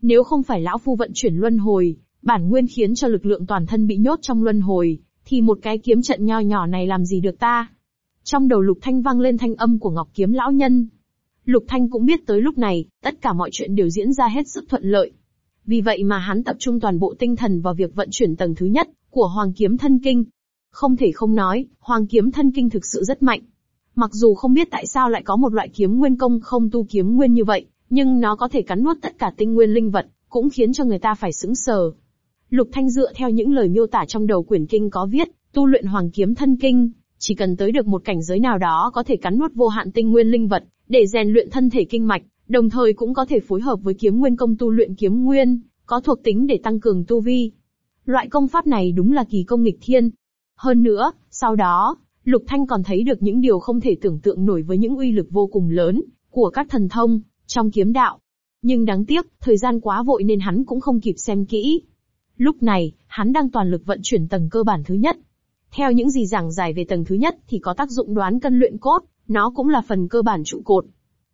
Speaker 1: Nếu không phải lão phu vận chuyển luân hồi, bản nguyên khiến cho lực lượng toàn thân bị nhốt trong luân hồi, thì một cái kiếm trận nho nhỏ này làm gì được ta? Trong đầu Lục Thanh vang lên thanh âm của Ngọc Kiếm lão nhân. Lục Thanh cũng biết tới lúc này, tất cả mọi chuyện đều diễn ra hết sức thuận lợi. Vì vậy mà hắn tập trung toàn bộ tinh thần vào việc vận chuyển tầng thứ nhất của Hoàng Kiếm Thân Kinh. Không thể không nói, Hoàng Kiếm Thân Kinh thực sự rất mạnh. Mặc dù không biết tại sao lại có một loại kiếm nguyên công không tu kiếm nguyên như vậy, nhưng nó có thể cắn nuốt tất cả tinh nguyên linh vật, cũng khiến cho người ta phải sững sờ. Lục Thanh dựa theo những lời miêu tả trong đầu quyển kinh có viết, tu luyện hoàng kiếm thân kinh, chỉ cần tới được một cảnh giới nào đó có thể cắn nuốt vô hạn tinh nguyên linh vật, để rèn luyện thân thể kinh mạch, đồng thời cũng có thể phối hợp với kiếm nguyên công tu luyện kiếm nguyên, có thuộc tính để tăng cường tu vi. Loại công pháp này đúng là kỳ công nghịch thiên. Hơn nữa, sau đó, Lục Thanh còn thấy được những điều không thể tưởng tượng nổi với những uy lực vô cùng lớn của các thần thông trong kiếm đạo. Nhưng đáng tiếc, thời gian quá vội nên hắn cũng không kịp xem kỹ. Lúc này, hắn đang toàn lực vận chuyển tầng cơ bản thứ nhất. Theo những gì giảng giải về tầng thứ nhất thì có tác dụng đoán cân luyện cốt, nó cũng là phần cơ bản trụ cột.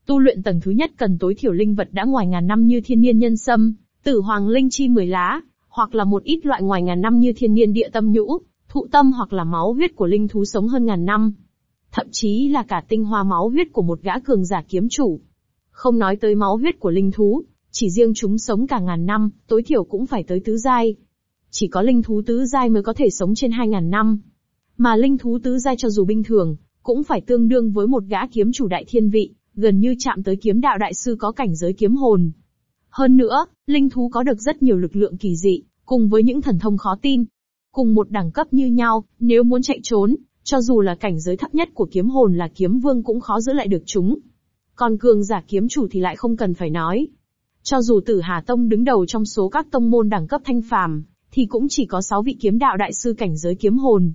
Speaker 1: Tu luyện tầng thứ nhất cần tối thiểu linh vật đã ngoài ngàn năm như thiên niên nhân sâm, tử hoàng linh chi mười lá, hoặc là một ít loại ngoài ngàn năm như thiên niên địa tâm nhũ, thụ tâm hoặc là máu huyết của linh thú sống hơn ngàn năm. Thậm chí là cả tinh hoa máu huyết của một gã cường giả kiếm chủ. Không nói tới máu huyết của linh thú, chỉ riêng chúng sống cả ngàn năm, tối thiểu cũng phải tới tứ giai. Chỉ có linh thú tứ giai mới có thể sống trên hai ngàn năm. Mà linh thú tứ giai cho dù bình thường, cũng phải tương đương với một gã kiếm chủ đại thiên vị, gần như chạm tới kiếm đạo đại sư có cảnh giới kiếm hồn. Hơn nữa, linh thú có được rất nhiều lực lượng kỳ dị, cùng với những thần thông khó tin, Cùng một đẳng cấp như nhau, nếu muốn chạy trốn, cho dù là cảnh giới thấp nhất của kiếm hồn là kiếm vương cũng khó giữ lại được chúng. Còn cường giả kiếm chủ thì lại không cần phải nói. Cho dù tử Hà Tông đứng đầu trong số các tông môn đẳng cấp thanh phàm, thì cũng chỉ có 6 vị kiếm đạo đại sư cảnh giới kiếm hồn.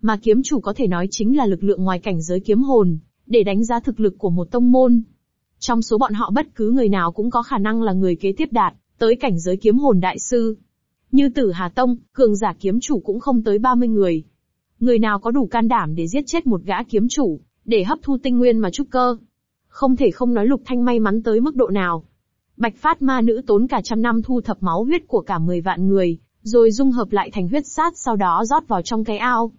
Speaker 1: Mà kiếm chủ có thể nói chính là lực lượng ngoài cảnh giới kiếm hồn, để đánh giá thực lực của một tông môn. Trong số bọn họ bất cứ người nào cũng có khả năng là người kế tiếp đạt, tới cảnh giới kiếm hồn đại sư. Như tử Hà Tông, cường giả kiếm chủ cũng không tới 30 người. Người nào có đủ can đảm để giết chết một gã kiếm chủ, để hấp thu tinh nguyên mà trúc cơ. Không thể không nói Lục Thanh may mắn tới mức độ nào. Bạch Phát ma nữ tốn cả trăm năm thu thập máu huyết của cả 10 vạn người, rồi dung hợp lại thành huyết sát sau đó rót vào trong cái ao.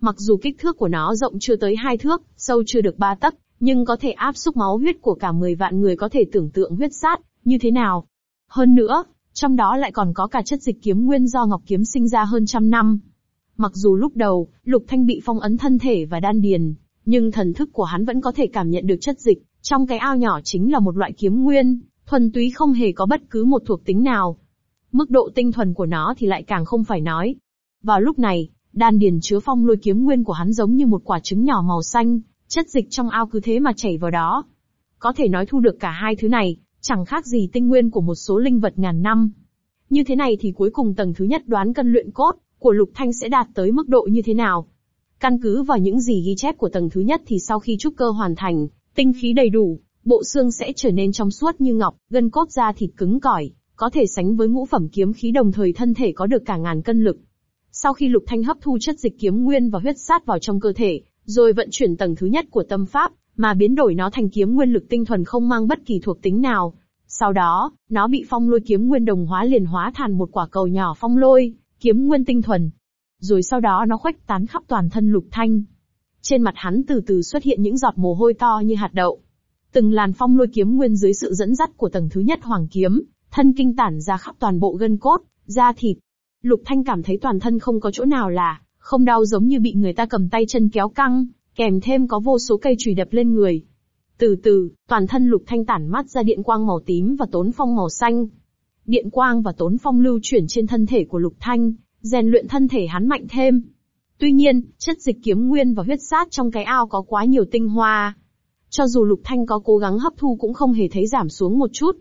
Speaker 1: Mặc dù kích thước của nó rộng chưa tới hai thước, sâu chưa được ba tấc, nhưng có thể áp xúc máu huyết của cả 10 vạn người có thể tưởng tượng huyết sát như thế nào. Hơn nữa, trong đó lại còn có cả chất dịch kiếm nguyên do ngọc kiếm sinh ra hơn trăm năm. Mặc dù lúc đầu, Lục Thanh bị phong ấn thân thể và đan điền, nhưng thần thức của hắn vẫn có thể cảm nhận được chất dịch, trong cái ao nhỏ chính là một loại kiếm nguyên, thuần túy không hề có bất cứ một thuộc tính nào. Mức độ tinh thuần của nó thì lại càng không phải nói. Vào lúc này, đan điền chứa phong lôi kiếm nguyên của hắn giống như một quả trứng nhỏ màu xanh, chất dịch trong ao cứ thế mà chảy vào đó. Có thể nói thu được cả hai thứ này, Chẳng khác gì tinh nguyên của một số linh vật ngàn năm. Như thế này thì cuối cùng tầng thứ nhất đoán cân luyện cốt của Lục Thanh sẽ đạt tới mức độ như thế nào? Căn cứ vào những gì ghi chép của tầng thứ nhất thì sau khi trúc cơ hoàn thành, tinh khí đầy đủ, bộ xương sẽ trở nên trong suốt như ngọc, gân cốt da thịt cứng cỏi, có thể sánh với ngũ phẩm kiếm khí đồng thời thân thể có được cả ngàn cân lực. Sau khi Lục Thanh hấp thu chất dịch kiếm nguyên và huyết sát vào trong cơ thể, rồi vận chuyển tầng thứ nhất của tâm pháp, mà biến đổi nó thành kiếm nguyên lực tinh thuần không mang bất kỳ thuộc tính nào. Sau đó, nó bị phong lôi kiếm nguyên đồng hóa liền hóa thành một quả cầu nhỏ phong lôi, kiếm nguyên tinh thuần. Rồi sau đó nó khuếch tán khắp toàn thân lục thanh. Trên mặt hắn từ từ xuất hiện những giọt mồ hôi to như hạt đậu. Từng làn phong lôi kiếm nguyên dưới sự dẫn dắt của tầng thứ nhất hoàng kiếm, thân kinh tản ra khắp toàn bộ gân cốt, da thịt. Lục Thanh cảm thấy toàn thân không có chỗ nào là không đau giống như bị người ta cầm tay chân kéo căng, kèm thêm có vô số cây chùy đập lên người. Từ từ, toàn thân lục thanh tản mắt ra điện quang màu tím và tốn phong màu xanh. Điện quang và tốn phong lưu chuyển trên thân thể của lục thanh, rèn luyện thân thể hắn mạnh thêm. Tuy nhiên, chất dịch kiếm nguyên và huyết sát trong cái ao có quá nhiều tinh hoa. Cho dù lục thanh có cố gắng hấp thu cũng không hề thấy giảm xuống một chút.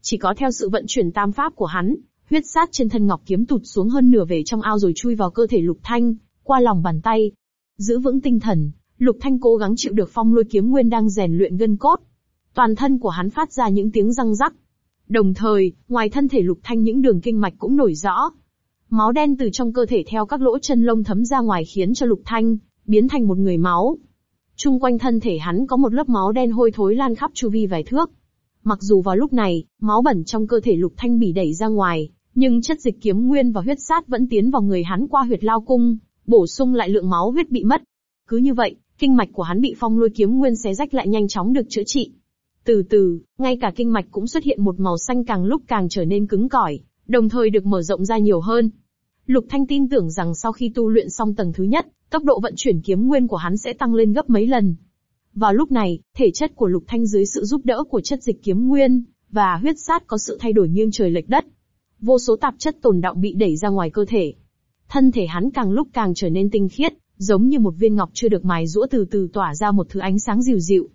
Speaker 1: Chỉ có theo sự vận chuyển tam pháp của hắn, huyết sát trên thân ngọc kiếm tụt xuống hơn nửa về trong ao rồi chui vào cơ thể lục thanh, qua lòng bàn tay. Giữ vững tinh thần, Lục Thanh cố gắng chịu được phong lôi kiếm nguyên đang rèn luyện gân cốt. Toàn thân của hắn phát ra những tiếng răng rắc. Đồng thời, ngoài thân thể Lục Thanh những đường kinh mạch cũng nổi rõ. Máu đen từ trong cơ thể theo các lỗ chân lông thấm ra ngoài khiến cho Lục Thanh biến thành một người máu. Trung quanh thân thể hắn có một lớp máu đen hôi thối lan khắp chu vi vài thước. Mặc dù vào lúc này, máu bẩn trong cơ thể Lục Thanh bị đẩy ra ngoài, nhưng chất dịch kiếm nguyên và huyết sát vẫn tiến vào người hắn qua huyệt lao cung, bổ sung lại lượng máu huyết bị mất. Cứ như vậy, kinh mạch của hắn bị phong lôi kiếm nguyên xé rách lại nhanh chóng được chữa trị. Từ từ, ngay cả kinh mạch cũng xuất hiện một màu xanh càng lúc càng trở nên cứng cỏi, đồng thời được mở rộng ra nhiều hơn. Lục Thanh tin tưởng rằng sau khi tu luyện xong tầng thứ nhất, tốc độ vận chuyển kiếm nguyên của hắn sẽ tăng lên gấp mấy lần. Vào lúc này, thể chất của Lục Thanh dưới sự giúp đỡ của chất dịch kiếm nguyên và huyết sát có sự thay đổi nghiêng trời lệch đất. Vô số tạp chất tồn đọng bị đẩy ra ngoài cơ thể. Thân thể hắn càng lúc càng trở nên tinh khiết, giống như một viên ngọc chưa được mài rũa từ từ tỏa ra một thứ ánh sáng dịu dịu.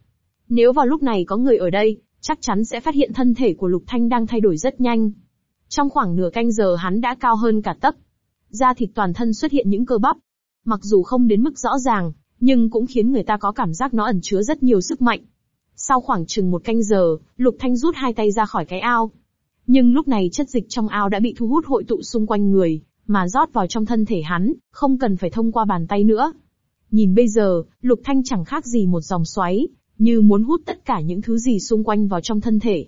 Speaker 1: Nếu vào lúc này có người ở đây, chắc chắn sẽ phát hiện thân thể của Lục Thanh đang thay đổi rất nhanh. Trong khoảng nửa canh giờ hắn đã cao hơn cả tấc. Da thịt toàn thân xuất hiện những cơ bắp. Mặc dù không đến mức rõ ràng, nhưng cũng khiến người ta có cảm giác nó ẩn chứa rất nhiều sức mạnh. Sau khoảng chừng một canh giờ, Lục Thanh rút hai tay ra khỏi cái ao. Nhưng lúc này chất dịch trong ao đã bị thu hút hội tụ xung quanh người, mà rót vào trong thân thể hắn, không cần phải thông qua bàn tay nữa. Nhìn bây giờ, lục thanh chẳng khác gì một dòng xoáy, như muốn hút tất cả những thứ gì xung quanh vào trong thân thể.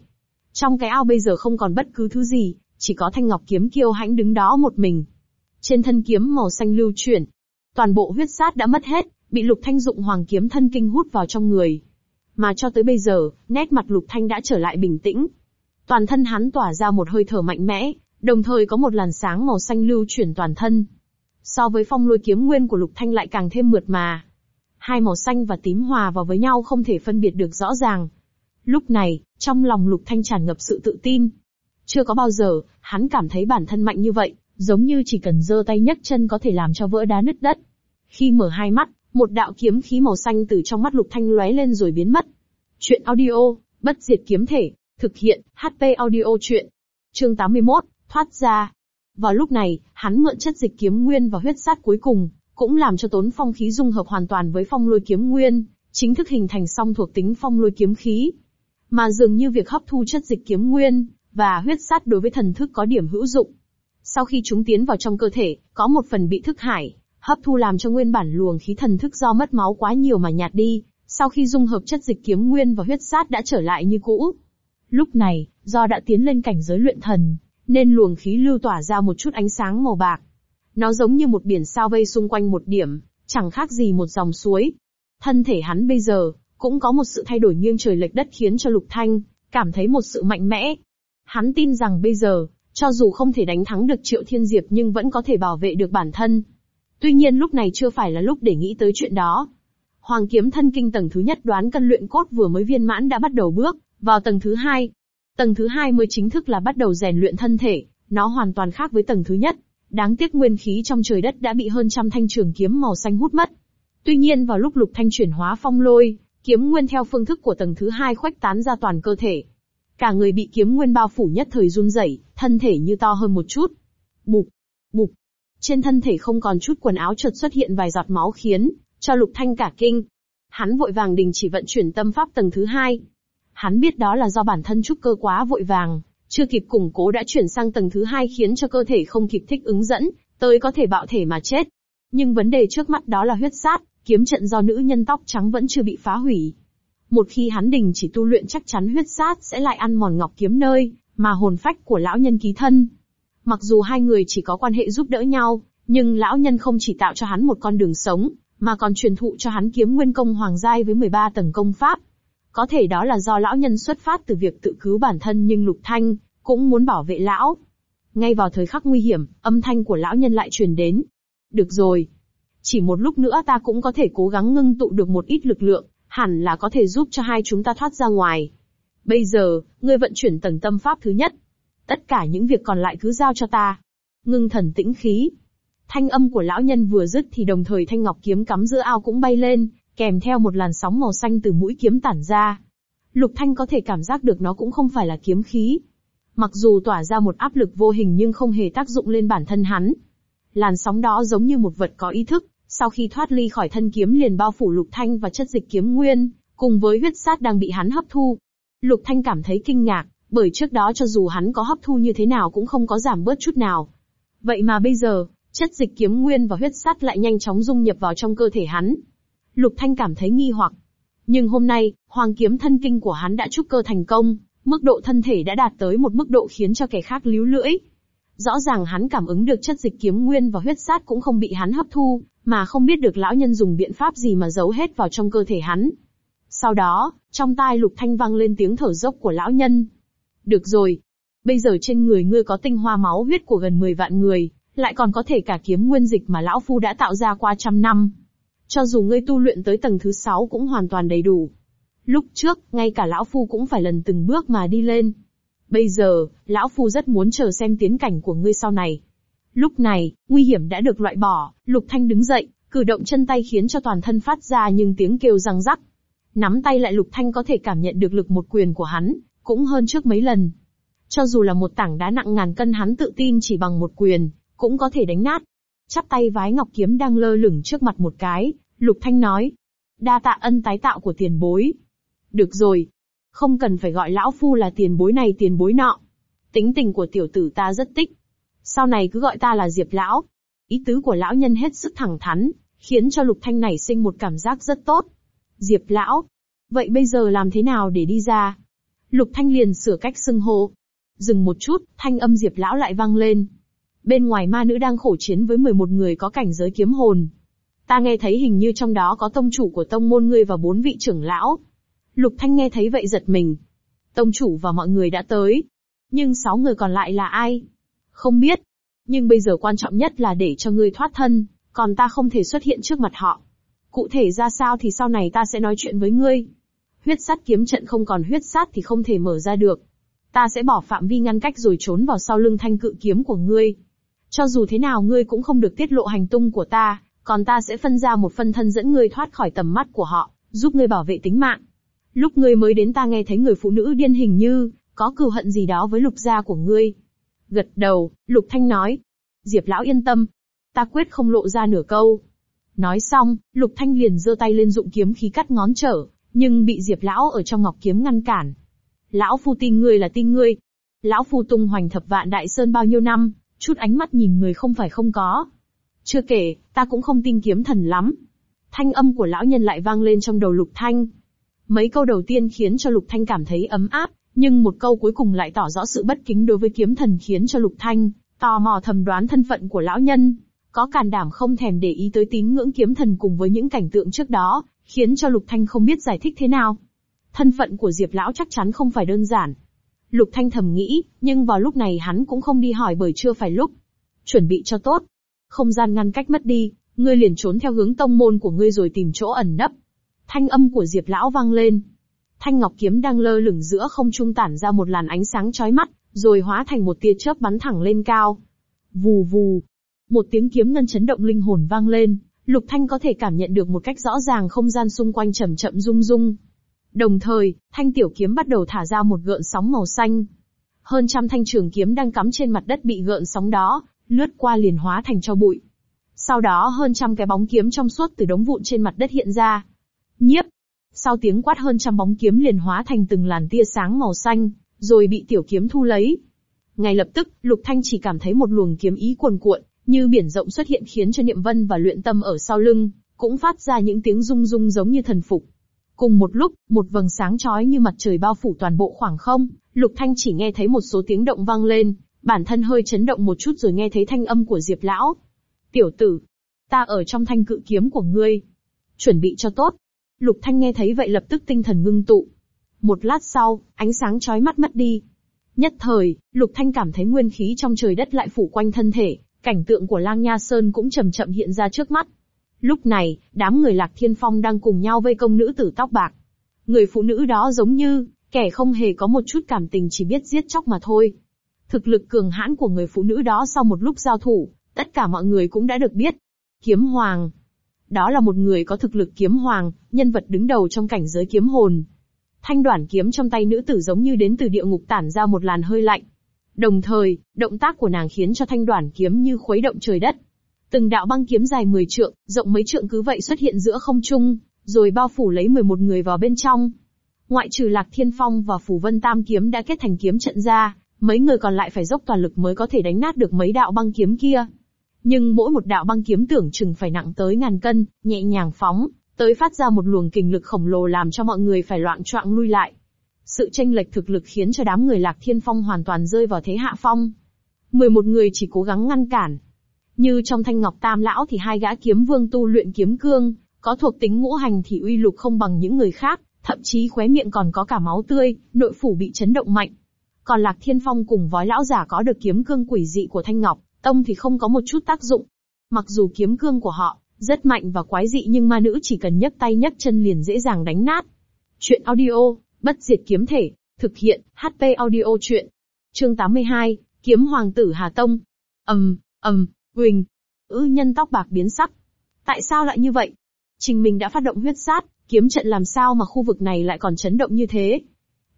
Speaker 1: Trong cái ao bây giờ không còn bất cứ thứ gì, chỉ có thanh ngọc kiếm kiêu hãnh đứng đó một mình. Trên thân kiếm màu xanh lưu chuyển, toàn bộ huyết sát đã mất hết, bị lục thanh dụng hoàng kiếm thân kinh hút vào trong người. Mà cho tới bây giờ, nét mặt lục thanh đã trở lại bình tĩnh. Toàn thân hắn tỏa ra một hơi thở mạnh mẽ, Đồng thời có một làn sáng màu xanh lưu chuyển toàn thân. So với phong lôi kiếm nguyên của Lục Thanh lại càng thêm mượt mà. Hai màu xanh và tím hòa vào với nhau không thể phân biệt được rõ ràng. Lúc này, trong lòng Lục Thanh tràn ngập sự tự tin. Chưa có bao giờ, hắn cảm thấy bản thân mạnh như vậy, giống như chỉ cần giơ tay nhấc chân có thể làm cho vỡ đá nứt đất. Khi mở hai mắt, một đạo kiếm khí màu xanh từ trong mắt Lục Thanh lóe lên rồi biến mất. Chuyện audio, bất diệt kiếm thể, thực hiện, HP audio chuyện. Chương 81, thoát ra. Vào lúc này, hắn mượn chất dịch kiếm nguyên và huyết sát cuối cùng, cũng làm cho tốn phong khí dung hợp hoàn toàn với phong lôi kiếm nguyên, chính thức hình thành song thuộc tính phong lôi kiếm khí. Mà dường như việc hấp thu chất dịch kiếm nguyên và huyết sát đối với thần thức có điểm hữu dụng. Sau khi chúng tiến vào trong cơ thể, có một phần bị thức hải, hấp thu làm cho nguyên bản luồng khí thần thức do mất máu quá nhiều mà nhạt đi, sau khi dung hợp chất dịch kiếm nguyên và huyết sát đã trở lại như cũ. Lúc này, do đã tiến lên cảnh giới luyện thần, nên luồng khí lưu tỏa ra một chút ánh sáng màu bạc. Nó giống như một biển sao vây xung quanh một điểm, chẳng khác gì một dòng suối. Thân thể hắn bây giờ, cũng có một sự thay đổi nghiêng trời lệch đất khiến cho Lục Thanh, cảm thấy một sự mạnh mẽ. Hắn tin rằng bây giờ, cho dù không thể đánh thắng được Triệu Thiên Diệp nhưng vẫn có thể bảo vệ được bản thân. Tuy nhiên lúc này chưa phải là lúc để nghĩ tới chuyện đó. Hoàng kiếm thân kinh tầng thứ nhất đoán cân luyện cốt vừa mới viên mãn đã bắt đầu bước, vào tầng thứ hai, Tầng thứ hai mới chính thức là bắt đầu rèn luyện thân thể, nó hoàn toàn khác với tầng thứ nhất. Đáng tiếc nguyên khí trong trời đất đã bị hơn trăm thanh trường kiếm màu xanh hút mất. Tuy nhiên vào lúc Lục Thanh chuyển hóa phong lôi, kiếm nguyên theo phương thức của tầng thứ hai khuếch tán ra toàn cơ thể. Cả người bị kiếm nguyên bao phủ nhất thời run rẩy, thân thể như to hơn một chút. Bụp, bụp. Trên thân thể không còn chút quần áo chợt xuất hiện vài giọt máu khiến cho Lục Thanh cả kinh. Hắn vội vàng đình chỉ vận chuyển tâm pháp tầng thứ hai, Hắn biết đó là do bản thân trúc cơ quá vội vàng, chưa kịp củng cố đã chuyển sang tầng thứ hai khiến cho cơ thể không kịp thích ứng dẫn, tới có thể bạo thể mà chết. Nhưng vấn đề trước mắt đó là huyết sát, kiếm trận do nữ nhân tóc trắng vẫn chưa bị phá hủy. Một khi hắn đình chỉ tu luyện chắc chắn huyết sát sẽ lại ăn mòn ngọc kiếm nơi, mà hồn phách của lão nhân ký thân. Mặc dù hai người chỉ có quan hệ giúp đỡ nhau, nhưng lão nhân không chỉ tạo cho hắn một con đường sống, mà còn truyền thụ cho hắn kiếm nguyên công hoàng giai với 13 tầng công pháp, có thể đó là do lão nhân xuất phát từ việc tự cứu bản thân nhưng Lục Thanh cũng muốn bảo vệ lão. Ngay vào thời khắc nguy hiểm, âm thanh của lão nhân lại truyền đến. Được rồi. Chỉ một lúc nữa ta cũng có thể cố gắng ngưng tụ được một ít lực lượng, hẳn là có thể giúp cho hai chúng ta thoát ra ngoài. Bây giờ, ngươi vận chuyển tầng tâm pháp thứ nhất. Tất cả những việc còn lại cứ giao cho ta. Ngưng thần tĩnh khí. Thanh âm của lão nhân vừa dứt thì đồng thời thanh ngọc kiếm cắm giữa ao cũng bay lên, kèm theo một làn sóng màu xanh từ mũi kiếm tản ra. Lục Thanh có thể cảm giác được nó cũng không phải là kiếm khí. Mặc dù tỏa ra một áp lực vô hình nhưng không hề tác dụng lên bản thân hắn. Làn sóng đó giống như một vật có ý thức, sau khi thoát ly khỏi thân kiếm liền bao phủ Lục Thanh và chất dịch kiếm nguyên, cùng với huyết sát đang bị hắn hấp thu. Lục Thanh cảm thấy kinh ngạc, bởi trước đó cho dù hắn có hấp thu như thế nào cũng không có giảm bớt chút nào. Vậy mà bây giờ, chất dịch kiếm nguyên và huyết sát lại nhanh chóng dung nhập vào trong cơ thể hắn. Lục Thanh cảm thấy nghi hoặc. Nhưng hôm nay, hoàng kiếm thân kinh của hắn đã trúc cơ thành công, mức độ thân thể đã đạt tới một mức độ khiến cho kẻ khác líu lưỡi. Rõ ràng hắn cảm ứng được chất dịch kiếm nguyên và huyết sát cũng không bị hắn hấp thu, mà không biết được lão nhân dùng biện pháp gì mà giấu hết vào trong cơ thể hắn. Sau đó, trong tai Lục Thanh vang lên tiếng thở dốc của lão nhân. Được rồi, bây giờ trên người ngươi có tinh hoa máu huyết của gần 10 vạn người, lại còn có thể cả kiếm nguyên dịch mà lão phu đã tạo ra qua trăm năm. Cho dù ngươi tu luyện tới tầng thứ sáu cũng hoàn toàn đầy đủ. Lúc trước, ngay cả lão phu cũng phải lần từng bước mà đi lên. Bây giờ, lão phu rất muốn chờ xem tiến cảnh của ngươi sau này. Lúc này, nguy hiểm đã được loại bỏ, Lục Thanh đứng dậy, cử động chân tay khiến cho toàn thân phát ra những tiếng kêu răng rắc. Nắm tay lại Lục Thanh có thể cảm nhận được lực một quyền của hắn, cũng hơn trước mấy lần. Cho dù là một tảng đá nặng ngàn cân hắn tự tin chỉ bằng một quyền, cũng có thể đánh nát, chắp tay vái ngọc kiếm đang lơ lửng trước mặt một cái, Lục Thanh nói. Đa tạ ân tái tạo của tiền bối. Được rồi. Không cần phải gọi lão phu là tiền bối này tiền bối nọ. Tính tình của tiểu tử ta rất tích. Sau này cứ gọi ta là Diệp Lão. Ý tứ của lão nhân hết sức thẳng thắn, khiến cho Lục Thanh này sinh một cảm giác rất tốt. Diệp Lão. Vậy bây giờ làm thế nào để đi ra? Lục Thanh liền sửa cách xưng hô. Dừng một chút, thanh âm Diệp Lão lại vang lên, Bên ngoài ma nữ đang khổ chiến với 11 người có cảnh giới kiếm hồn. Ta nghe thấy hình như trong đó có tông chủ của tông môn ngươi và bốn vị trưởng lão. Lục Thanh nghe thấy vậy giật mình. Tông chủ và mọi người đã tới. Nhưng sáu người còn lại là ai? Không biết. Nhưng bây giờ quan trọng nhất là để cho ngươi thoát thân, còn ta không thể xuất hiện trước mặt họ. Cụ thể ra sao thì sau này ta sẽ nói chuyện với ngươi. Huyết sát kiếm trận không còn huyết sát thì không thể mở ra được. Ta sẽ bỏ phạm vi ngăn cách rồi trốn vào sau lưng thanh cự kiếm của ngươi. Cho dù thế nào ngươi cũng không được tiết lộ hành tung của ta, còn ta sẽ phân ra một phân thân dẫn ngươi thoát khỏi tầm mắt của họ, giúp ngươi bảo vệ tính mạng. Lúc ngươi mới đến ta nghe thấy người phụ nữ điên hình như, có cừu hận gì đó với lục gia của ngươi. Gật đầu, lục thanh nói. Diệp lão yên tâm. Ta quyết không lộ ra nửa câu. Nói xong, lục thanh liền giơ tay lên dụng kiếm khí cắt ngón trở, nhưng bị diệp lão ở trong ngọc kiếm ngăn cản. Lão phu tin ngươi là tin ngươi. Lão phu tung hoành thập vạn đại sơn bao nhiêu năm, Chút ánh mắt nhìn người không phải không có. Chưa kể, ta cũng không tin kiếm thần lắm. Thanh âm của lão nhân lại vang lên trong đầu Lục Thanh. Mấy câu đầu tiên khiến cho Lục Thanh cảm thấy ấm áp, nhưng một câu cuối cùng lại tỏ rõ sự bất kính đối với kiếm thần khiến cho Lục Thanh tò mò thầm đoán thân phận của lão nhân, có càn đảm không thèm để ý tới tín ngưỡng kiếm thần cùng với những cảnh tượng trước đó, khiến cho Lục Thanh không biết giải thích thế nào. Thân phận của Diệp lão chắc chắn không phải đơn giản, Lục Thanh thầm nghĩ, nhưng vào lúc này hắn cũng không đi hỏi bởi chưa phải lúc. Chuẩn bị cho tốt. Không gian ngăn cách mất đi, ngươi liền trốn theo hướng tông môn của ngươi rồi tìm chỗ ẩn nấp. Thanh âm của Diệp Lão vang lên. Thanh Ngọc Kiếm đang lơ lửng giữa không trung tản ra một làn ánh sáng chói mắt, rồi hóa thành một tia chớp bắn thẳng lên cao. Vù vù. Một tiếng kiếm ngân chấn động linh hồn vang lên, Lục Thanh có thể cảm nhận được một cách rõ ràng không gian xung quanh chậm chậm rung rung, Đồng thời, thanh tiểu kiếm bắt đầu thả ra một gợn sóng màu xanh. Hơn trăm thanh trường kiếm đang cắm trên mặt đất bị gợn sóng đó, lướt qua liền hóa thành cho bụi. Sau đó hơn trăm cái bóng kiếm trong suốt từ đống vụn trên mặt đất hiện ra. Nhiếp! Sau tiếng quát hơn trăm bóng kiếm liền hóa thành từng làn tia sáng màu xanh, rồi bị tiểu kiếm thu lấy. Ngay lập tức, Lục Thanh chỉ cảm thấy một luồng kiếm ý cuồn cuộn, như biển rộng xuất hiện khiến cho Niệm Vân và Luyện Tâm ở sau lưng, cũng phát ra những tiếng rung rung giống như thần phục. Cùng một lúc, một vầng sáng chói như mặt trời bao phủ toàn bộ khoảng không, Lục Thanh chỉ nghe thấy một số tiếng động vang lên, bản thân hơi chấn động một chút rồi nghe thấy thanh âm của Diệp Lão. Tiểu tử, ta ở trong thanh cự kiếm của ngươi. Chuẩn bị cho tốt. Lục Thanh nghe thấy vậy lập tức tinh thần ngưng tụ. Một lát sau, ánh sáng chói mắt mất đi. Nhất thời, Lục Thanh cảm thấy nguyên khí trong trời đất lại phủ quanh thân thể, cảnh tượng của Lang Nha Sơn cũng chậm chậm hiện ra trước mắt. Lúc này, đám người Lạc Thiên Phong đang cùng nhau vây công nữ tử tóc bạc. Người phụ nữ đó giống như, kẻ không hề có một chút cảm tình chỉ biết giết chóc mà thôi. Thực lực cường hãn của người phụ nữ đó sau một lúc giao thủ, tất cả mọi người cũng đã được biết. Kiếm Hoàng. Đó là một người có thực lực kiếm hoàng, nhân vật đứng đầu trong cảnh giới kiếm hồn. Thanh đoản kiếm trong tay nữ tử giống như đến từ địa ngục tản ra một làn hơi lạnh. Đồng thời, động tác của nàng khiến cho thanh đoản kiếm như khuấy động trời đất, Từng đạo băng kiếm dài 10 trượng, rộng mấy trượng cứ vậy xuất hiện giữa không trung, rồi bao phủ lấy 11 người vào bên trong. Ngoại trừ Lạc Thiên Phong và Phủ Vân Tam kiếm đã kết thành kiếm trận ra, mấy người còn lại phải dốc toàn lực mới có thể đánh nát được mấy đạo băng kiếm kia. Nhưng mỗi một đạo băng kiếm tưởng chừng phải nặng tới ngàn cân, nhẹ nhàng phóng, tới phát ra một luồng kình lực khổng lồ làm cho mọi người phải loạn choạng lui lại. Sự tranh lệch thực lực khiến cho đám người Lạc Thiên Phong hoàn toàn rơi vào thế hạ phong. 11 người chỉ cố gắng ngăn cản, như trong thanh ngọc tam lão thì hai gã kiếm vương tu luyện kiếm cương, có thuộc tính ngũ hành thì uy lực không bằng những người khác, thậm chí khóe miệng còn có cả máu tươi, nội phủ bị chấn động mạnh. Còn Lạc Thiên Phong cùng vói lão giả có được kiếm cương quỷ dị của Thanh Ngọc, tông thì không có một chút tác dụng. Mặc dù kiếm cương của họ rất mạnh và quái dị nhưng ma nữ chỉ cần nhấc tay nhấc chân liền dễ dàng đánh nát. Chuyện audio, bất diệt kiếm thể, thực hiện, HP audio chuyện. Chương 82, Kiếm Hoàng tử Hà Tông. ầm um, ầm um, Quỳnh, ư nhân tóc bạc biến sắc. Tại sao lại như vậy? Trình mình đã phát động huyết sát, kiếm trận làm sao mà khu vực này lại còn chấn động như thế?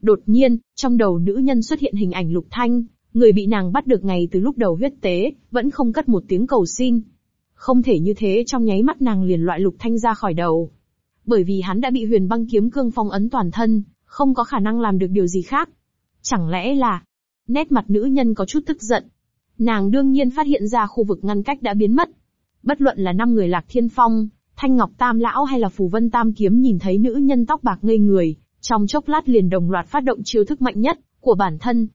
Speaker 1: Đột nhiên, trong đầu nữ nhân xuất hiện hình ảnh lục thanh, người bị nàng bắt được ngày từ lúc đầu huyết tế, vẫn không cất một tiếng cầu xin. Không thể như thế trong nháy mắt nàng liền loại lục thanh ra khỏi đầu. Bởi vì hắn đã bị huyền băng kiếm cương phong ấn toàn thân, không có khả năng làm được điều gì khác. Chẳng lẽ là... Nét mặt nữ nhân có chút tức giận, Nàng đương nhiên phát hiện ra khu vực ngăn cách đã biến mất. Bất luận là năm người Lạc Thiên Phong, Thanh Ngọc Tam Lão hay là Phù Vân Tam Kiếm nhìn thấy nữ nhân tóc bạc ngây người, trong chốc lát liền đồng loạt phát động chiêu thức mạnh nhất của bản thân.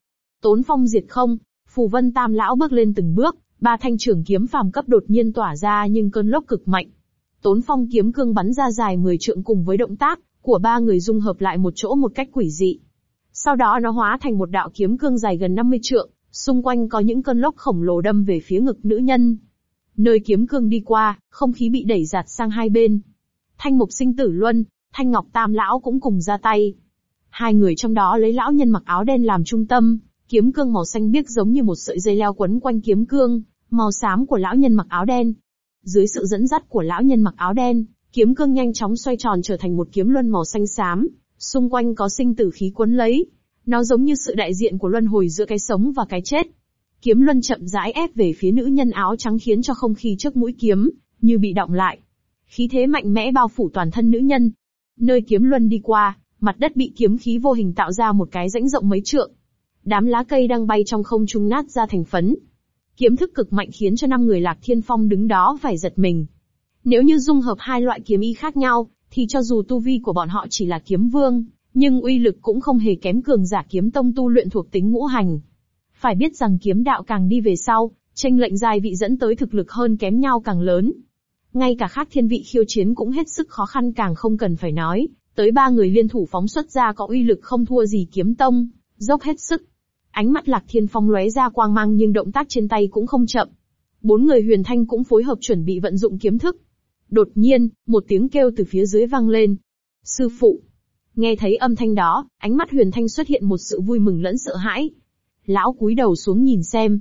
Speaker 1: Tốn Phong diệt không, Phù Vân Tam Lão bước lên từng bước, ba thanh trưởng kiếm phàm cấp đột nhiên tỏa ra nhưng cơn lốc cực mạnh. Tốn Phong kiếm cương bắn ra dài 10 trượng cùng với động tác của ba người dung hợp lại một chỗ một cách quỷ dị. Sau đó nó hóa thành một đạo kiếm cương dài gần 50 trượng, Xung quanh có những cơn lốc khổng lồ đâm về phía ngực nữ nhân. Nơi kiếm cương đi qua, không khí bị đẩy giạt sang hai bên. Thanh mục sinh tử luân, thanh ngọc tam lão cũng cùng ra tay. Hai người trong đó lấy lão nhân mặc áo đen làm trung tâm, kiếm cương màu xanh biếc giống như một sợi dây leo quấn quanh kiếm cương, màu xám của lão nhân mặc áo đen. Dưới sự dẫn dắt của lão nhân mặc áo đen, kiếm cương nhanh chóng xoay tròn trở thành một kiếm luân màu xanh xám, xung quanh có sinh tử khí quấn lấy, nó giống như sự đại diện của luân hồi giữa cái sống và cái chết. Kiếm luân chậm rãi ép về phía nữ nhân áo trắng khiến cho không khí trước mũi kiếm, như bị động lại. Khí thế mạnh mẽ bao phủ toàn thân nữ nhân. Nơi kiếm luân đi qua, mặt đất bị kiếm khí vô hình tạo ra một cái rãnh rộng mấy trượng. Đám lá cây đang bay trong không trung nát ra thành phấn. Kiếm thức cực mạnh khiến cho năm người Lạc Thiên Phong đứng đó phải giật mình. Nếu như dung hợp hai loại kiếm y khác nhau, thì cho dù tu vi của bọn họ chỉ là kiếm vương, nhưng uy lực cũng không hề kém cường giả kiếm tông tu luyện thuộc tính ngũ hành. Phải biết rằng kiếm đạo càng đi về sau, tranh lệnh giai vị dẫn tới thực lực hơn kém nhau càng lớn. Ngay cả khác thiên vị khiêu chiến cũng hết sức khó khăn càng không cần phải nói, tới ba người liên thủ phóng xuất ra có uy lực không thua gì kiếm tông, dốc hết sức. Ánh mắt lạc thiên phong lóe ra quang mang nhưng động tác trên tay cũng không chậm. Bốn người huyền thanh cũng phối hợp chuẩn bị vận dụng kiếm thức. Đột nhiên, một tiếng kêu từ phía dưới vang lên. Sư phụ, Nghe thấy âm thanh đó, ánh mắt Huyền Thanh xuất hiện một sự vui mừng lẫn sợ hãi. Lão cúi đầu xuống nhìn xem.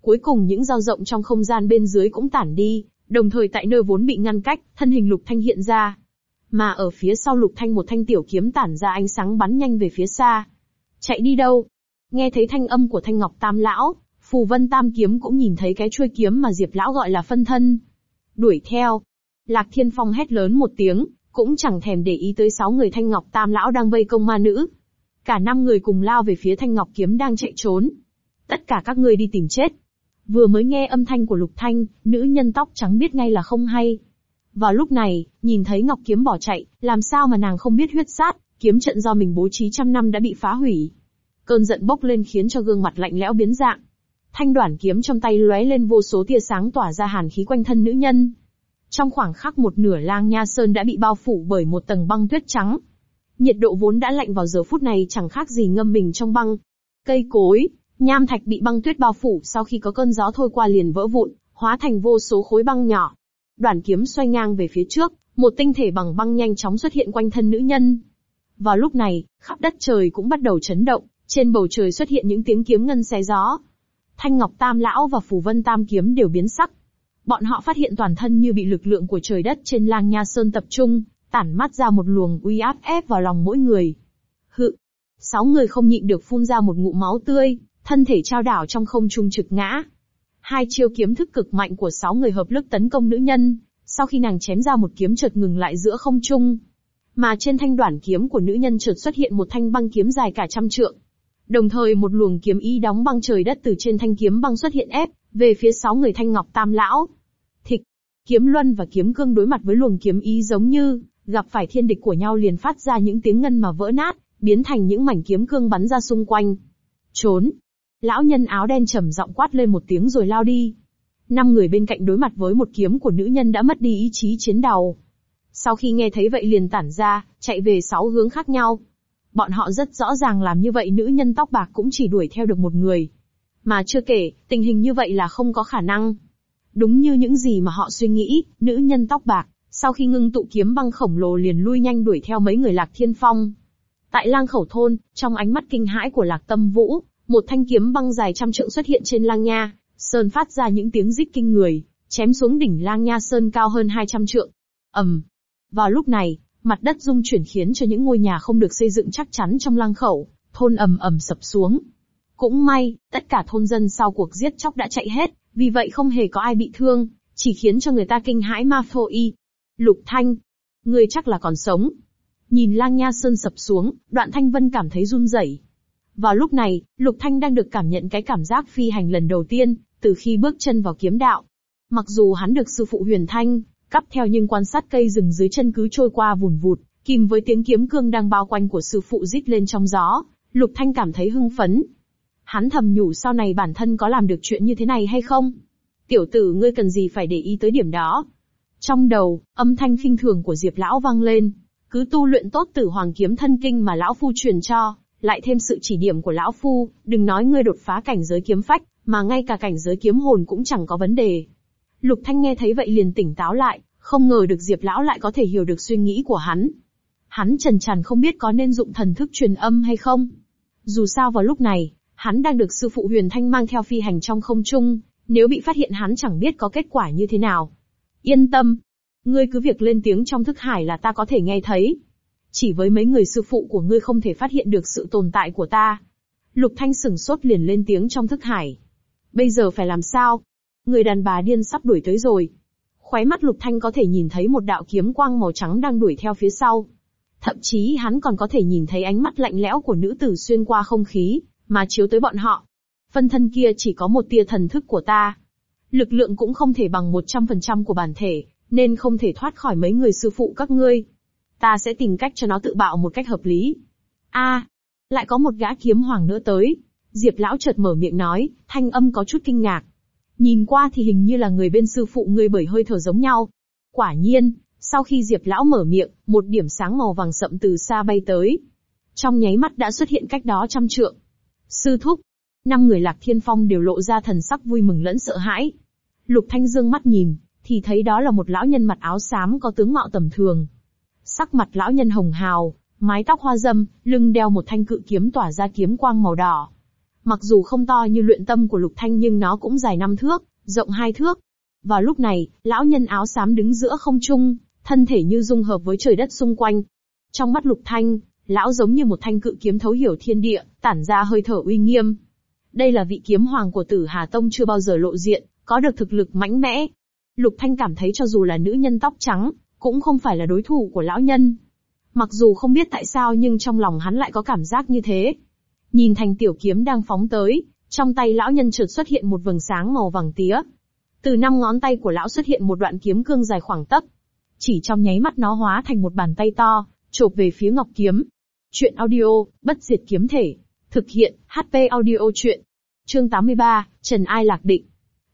Speaker 1: Cuối cùng những dao rộng trong không gian bên dưới cũng tản đi, đồng thời tại nơi vốn bị ngăn cách, thân hình Lục Thanh hiện ra. Mà ở phía sau Lục Thanh một thanh tiểu kiếm tản ra ánh sáng bắn nhanh về phía xa. Chạy đi đâu? Nghe thấy thanh âm của Thanh Ngọc Tam Lão, Phù Vân Tam Kiếm cũng nhìn thấy cái chuôi kiếm mà Diệp Lão gọi là phân thân. Đuổi theo. Lạc Thiên Phong hét lớn một tiếng, cũng chẳng thèm để ý tới sáu người thanh ngọc tam lão đang vây công ma nữ. Cả năm người cùng lao về phía thanh ngọc kiếm đang chạy trốn. Tất cả các người đi tìm chết. Vừa mới nghe âm thanh của lục thanh, nữ nhân tóc trắng biết ngay là không hay. Vào lúc này, nhìn thấy ngọc kiếm bỏ chạy, làm sao mà nàng không biết huyết sát, kiếm trận do mình bố trí trăm năm đã bị phá hủy. Cơn giận bốc lên khiến cho gương mặt lạnh lẽo biến dạng. Thanh đoản kiếm trong tay lóe lên vô số tia sáng tỏa ra hàn khí quanh thân nữ nhân. Trong khoảng khắc một nửa lang nha sơn đã bị bao phủ bởi một tầng băng tuyết trắng. Nhiệt độ vốn đã lạnh vào giờ phút này chẳng khác gì ngâm mình trong băng. Cây cối, nham thạch bị băng tuyết bao phủ sau khi có cơn gió thôi qua liền vỡ vụn, hóa thành vô số khối băng nhỏ. Đoàn kiếm xoay ngang về phía trước, một tinh thể bằng băng nhanh chóng xuất hiện quanh thân nữ nhân. Vào lúc này, khắp đất trời cũng bắt đầu chấn động, trên bầu trời xuất hiện những tiếng kiếm ngân xé gió. Thanh Ngọc Tam Lão và Phù Vân Tam Kiếm đều biến sắc, Bọn họ phát hiện toàn thân như bị lực lượng của trời đất trên lang nha sơn tập trung, tản mắt ra một luồng uy áp ép vào lòng mỗi người. Hự! Sáu người không nhịn được phun ra một ngụ máu tươi, thân thể trao đảo trong không trung trực ngã. Hai chiêu kiếm thức cực mạnh của sáu người hợp lực tấn công nữ nhân, sau khi nàng chém ra một kiếm chợt ngừng lại giữa không trung. Mà trên thanh đoản kiếm của nữ nhân chợt xuất hiện một thanh băng kiếm dài cả trăm trượng. Đồng thời một luồng kiếm y đóng băng trời đất từ trên thanh kiếm băng xuất hiện ép, về phía sáu người thanh ngọc tam lão. Kiếm luân và kiếm cương đối mặt với luồng kiếm ý giống như gặp phải thiên địch của nhau liền phát ra những tiếng ngân mà vỡ nát, biến thành những mảnh kiếm cương bắn ra xung quanh. Trốn! Lão nhân áo đen trầm giọng quát lên một tiếng rồi lao đi. Năm người bên cạnh đối mặt với một kiếm của nữ nhân đã mất đi ý chí chiến đầu. Sau khi nghe thấy vậy liền tản ra, chạy về sáu hướng khác nhau. Bọn họ rất rõ ràng làm như vậy nữ nhân tóc bạc cũng chỉ đuổi theo được một người. Mà chưa kể, tình hình như vậy là không có khả năng. Đúng như những gì mà họ suy nghĩ, nữ nhân tóc bạc, sau khi ngưng tụ kiếm băng khổng lồ liền lui nhanh đuổi theo mấy người Lạc Thiên Phong. Tại lang khẩu thôn, trong ánh mắt kinh hãi của Lạc Tâm Vũ, một thanh kiếm băng dài trăm trượng xuất hiện trên lang nha, sơn phát ra những tiếng rít kinh người, chém xuống đỉnh lang nha sơn cao hơn 200 trượng. ầm, Vào lúc này, mặt đất rung chuyển khiến cho những ngôi nhà không được xây dựng chắc chắn trong lang khẩu, thôn ầm ầm sập xuống. Cũng may, tất cả thôn dân sau cuộc giết chóc đã chạy hết, vì vậy không hề có ai bị thương, chỉ khiến cho người ta kinh hãi ma thôi. Lục Thanh, người chắc là còn sống. Nhìn Lang Nha Sơn sập xuống, Đoạn Thanh Vân cảm thấy run rẩy. Vào lúc này, Lục Thanh đang được cảm nhận cái cảm giác phi hành lần đầu tiên, từ khi bước chân vào kiếm đạo. Mặc dù hắn được sư phụ Huyền Thanh, cắp theo nhưng quan sát cây rừng dưới chân cứ trôi qua vùn vụt, kìm với tiếng kiếm cương đang bao quanh của sư phụ rít lên trong gió, Lục Thanh cảm thấy hưng phấn, Hắn thầm nhủ sau này bản thân có làm được chuyện như thế này hay không? Tiểu tử ngươi cần gì phải để ý tới điểm đó? Trong đầu, âm thanh khinh thường của Diệp Lão vang lên. Cứ tu luyện tốt tử hoàng kiếm thân kinh mà Lão Phu truyền cho, lại thêm sự chỉ điểm của Lão Phu, đừng nói ngươi đột phá cảnh giới kiếm phách, mà ngay cả cảnh giới kiếm hồn cũng chẳng có vấn đề. Lục Thanh nghe thấy vậy liền tỉnh táo lại, không ngờ được Diệp Lão lại có thể hiểu được suy nghĩ của hắn. Hắn trần tràn không biết có nên dụng thần thức truyền âm hay không. Dù sao vào lúc này, Hắn đang được sư phụ Huyền Thanh mang theo phi hành trong không trung, nếu bị phát hiện hắn chẳng biết có kết quả như thế nào. Yên tâm, ngươi cứ việc lên tiếng trong thức hải là ta có thể nghe thấy. Chỉ với mấy người sư phụ của ngươi không thể phát hiện được sự tồn tại của ta. Lục Thanh sừng sốt liền lên tiếng trong thức hải. Bây giờ phải làm sao? Người đàn bà điên sắp đuổi tới rồi. Khóe mắt Lục Thanh có thể nhìn thấy một đạo kiếm quang màu trắng đang đuổi theo phía sau. Thậm chí hắn còn có thể nhìn thấy ánh mắt lạnh lẽo của nữ tử xuyên qua không khí, mà chiếu tới bọn họ. Phân thân kia chỉ có một tia thần thức của ta. Lực lượng cũng không thể bằng 100% của bản thể, nên không thể thoát khỏi mấy người sư phụ các ngươi. Ta sẽ tìm cách cho nó tự bạo một cách hợp lý. A, à, lại có một gã kiếm hoàng nữa tới. Diệp lão chợt mở miệng nói, thanh âm có chút kinh ngạc. Nhìn qua thì hình như là người bên sư phụ ngươi bởi hơi thở giống nhau. Quả nhiên, sau khi Diệp lão mở miệng, một điểm sáng màu vàng sậm từ xa bay tới. Trong nháy mắt đã xuất hiện cách đó trăm trượng. Sư thúc, năm người lạc thiên phong đều lộ ra thần sắc vui mừng lẫn sợ hãi. Lục Thanh Dương mắt nhìn, thì thấy đó là một lão nhân mặc áo xám có tướng mạo tầm thường. Sắc mặt lão nhân hồng hào, mái tóc hoa râm, lưng đeo một thanh cự kiếm tỏa ra kiếm quang màu đỏ. Mặc dù không to như luyện tâm của Lục Thanh nhưng nó cũng dài năm thước, rộng hai thước. Vào lúc này, lão nhân áo xám đứng giữa không trung, thân thể như dung hợp với trời đất xung quanh. Trong mắt Lục Thanh, lão giống như một thanh cự kiếm thấu hiểu thiên địa, tản ra hơi thở uy nghiêm. Đây là vị kiếm hoàng của tử Hà Tông chưa bao giờ lộ diện, có được thực lực mạnh mẽ. Lục Thanh cảm thấy cho dù là nữ nhân tóc trắng, cũng không phải là đối thủ của lão nhân. Mặc dù không biết tại sao nhưng trong lòng hắn lại có cảm giác như thế. Nhìn thành tiểu kiếm đang phóng tới, trong tay lão nhân chợt xuất hiện một vầng sáng màu vàng tía. Từ năm ngón tay của lão xuất hiện một đoạn kiếm cương dài khoảng tấc. Chỉ trong nháy mắt nó hóa thành một bàn tay to, chộp về phía ngọc kiếm, Chuyện audio, bất diệt kiếm thể. Thực hiện, HP audio chuyện. Chương 83, Trần Ai Lạc Định.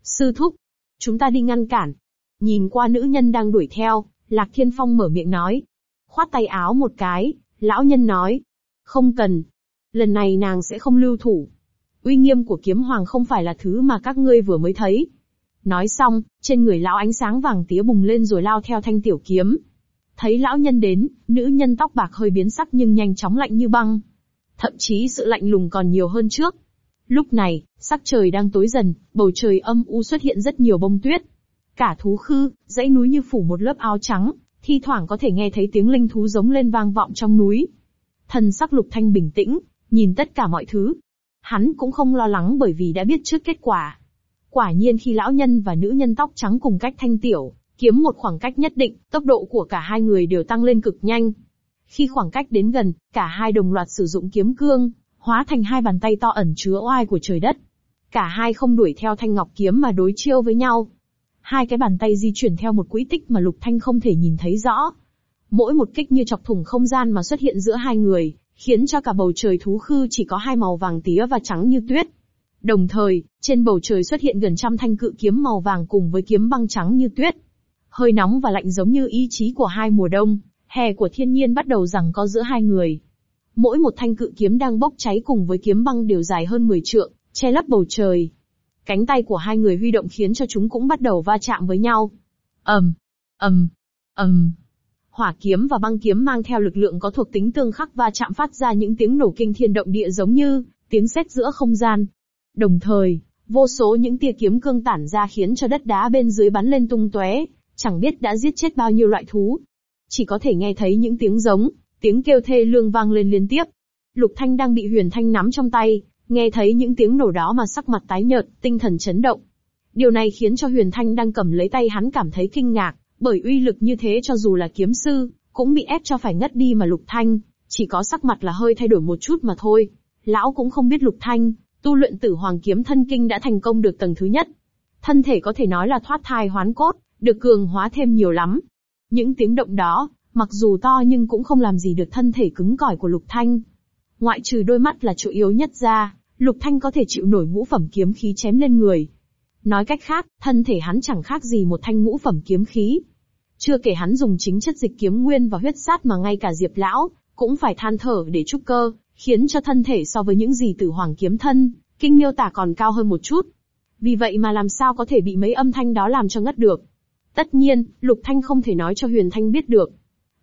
Speaker 1: Sư Thúc. Chúng ta đi ngăn cản. Nhìn qua nữ nhân đang đuổi theo, Lạc Thiên Phong mở miệng nói. Khoát tay áo một cái, lão nhân nói. Không cần. Lần này nàng sẽ không lưu thủ. Uy nghiêm của kiếm hoàng không phải là thứ mà các ngươi vừa mới thấy. Nói xong, trên người lão ánh sáng vàng tía bùng lên rồi lao theo thanh tiểu kiếm, Thấy lão nhân đến, nữ nhân tóc bạc hơi biến sắc nhưng nhanh chóng lạnh như băng. Thậm chí sự lạnh lùng còn nhiều hơn trước. Lúc này, sắc trời đang tối dần, bầu trời âm u xuất hiện rất nhiều bông tuyết. Cả thú khư, dãy núi như phủ một lớp áo trắng, thi thoảng có thể nghe thấy tiếng linh thú giống lên vang vọng trong núi. Thần sắc lục thanh bình tĩnh, nhìn tất cả mọi thứ. Hắn cũng không lo lắng bởi vì đã biết trước kết quả. Quả nhiên khi lão nhân và nữ nhân tóc trắng cùng cách thanh tiểu, Kiếm một khoảng cách nhất định, tốc độ của cả hai người đều tăng lên cực nhanh. Khi khoảng cách đến gần, cả hai đồng loạt sử dụng kiếm cương, hóa thành hai bàn tay to ẩn chứa oai của trời đất. Cả hai không đuổi theo thanh ngọc kiếm mà đối chiêu với nhau. Hai cái bàn tay di chuyển theo một quỹ tích mà Lục Thanh không thể nhìn thấy rõ. Mỗi một kích như chọc thủng không gian mà xuất hiện giữa hai người, khiến cho cả bầu trời thú khư chỉ có hai màu vàng tía và trắng như tuyết. Đồng thời, trên bầu trời xuất hiện gần trăm thanh cự kiếm màu vàng cùng với kiếm băng trắng như tuyết hơi nóng và lạnh giống như ý chí của hai mùa đông, hè của thiên nhiên bắt đầu rằng có giữa hai người. Mỗi một thanh cự kiếm đang bốc cháy cùng với kiếm băng đều dài hơn 10 trượng, che lấp bầu trời. Cánh tay của hai người huy động khiến cho chúng cũng bắt đầu va chạm với nhau. ầm, ầm, ầm. Hỏa kiếm và băng kiếm mang theo lực lượng có thuộc tính tương khắc va chạm phát ra những tiếng nổ kinh thiên động địa giống như tiếng sét giữa không gian. Đồng thời, vô số những tia kiếm cương tản ra khiến cho đất đá bên dưới bắn lên tung tóe, chẳng biết đã giết chết bao nhiêu loại thú. Chỉ có thể nghe thấy những tiếng giống, tiếng kêu thê lương vang lên liên tiếp. Lục Thanh đang bị Huyền Thanh nắm trong tay, nghe thấy những tiếng nổ đó mà sắc mặt tái nhợt, tinh thần chấn động. Điều này khiến cho Huyền Thanh đang cầm lấy tay hắn cảm thấy kinh ngạc, bởi uy lực như thế cho dù là kiếm sư, cũng bị ép cho phải ngất đi mà Lục Thanh, chỉ có sắc mặt là hơi thay đổi một chút mà thôi. Lão cũng không biết Lục Thanh, tu luyện tử hoàng kiếm thân kinh đã thành công được tầng thứ nhất. Thân thể có thể nói là thoát thai hoán cốt, được cường hóa thêm nhiều lắm. Những tiếng động đó, mặc dù to nhưng cũng không làm gì được thân thể cứng cỏi của Lục Thanh. Ngoại trừ đôi mắt là chỗ yếu nhất ra, Lục Thanh có thể chịu nổi ngũ phẩm kiếm khí chém lên người. Nói cách khác, thân thể hắn chẳng khác gì một thanh ngũ phẩm kiếm khí. Chưa kể hắn dùng chính chất dịch kiếm nguyên và huyết sát mà ngay cả Diệp Lão, cũng phải than thở để trúc cơ, khiến cho thân thể so với những gì tử hoàng kiếm thân, kinh miêu tả còn cao hơn một chút. Vì vậy mà làm sao có thể bị mấy âm thanh đó làm cho ngất được. Tất nhiên, Lục Thanh không thể nói cho Huyền Thanh biết được.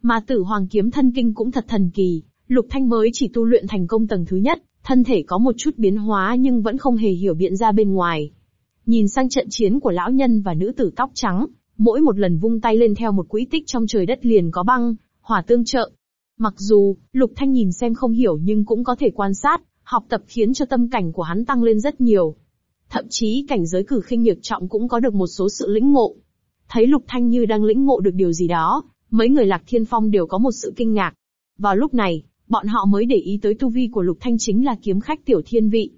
Speaker 1: Mà tử hoàng kiếm thân kinh cũng thật thần kỳ, Lục Thanh mới chỉ tu luyện thành công tầng thứ nhất, thân thể có một chút biến hóa nhưng vẫn không hề hiểu biện ra bên ngoài. Nhìn sang trận chiến của lão nhân và nữ tử tóc trắng, mỗi một lần vung tay lên theo một quỹ tích trong trời đất liền có băng, hỏa tương trợ. Mặc dù, Lục Thanh nhìn xem không hiểu nhưng cũng có thể quan sát, học tập khiến cho tâm cảnh của hắn tăng lên rất nhiều. Thậm chí cảnh giới cử khinh nhược trọng cũng có được một số sự lĩnh ngộ. Thấy Lục Thanh như đang lĩnh ngộ được điều gì đó, mấy người Lạc Thiên Phong đều có một sự kinh ngạc. Vào lúc này, bọn họ mới để ý tới tu vi của Lục Thanh chính là kiếm khách tiểu thiên vị.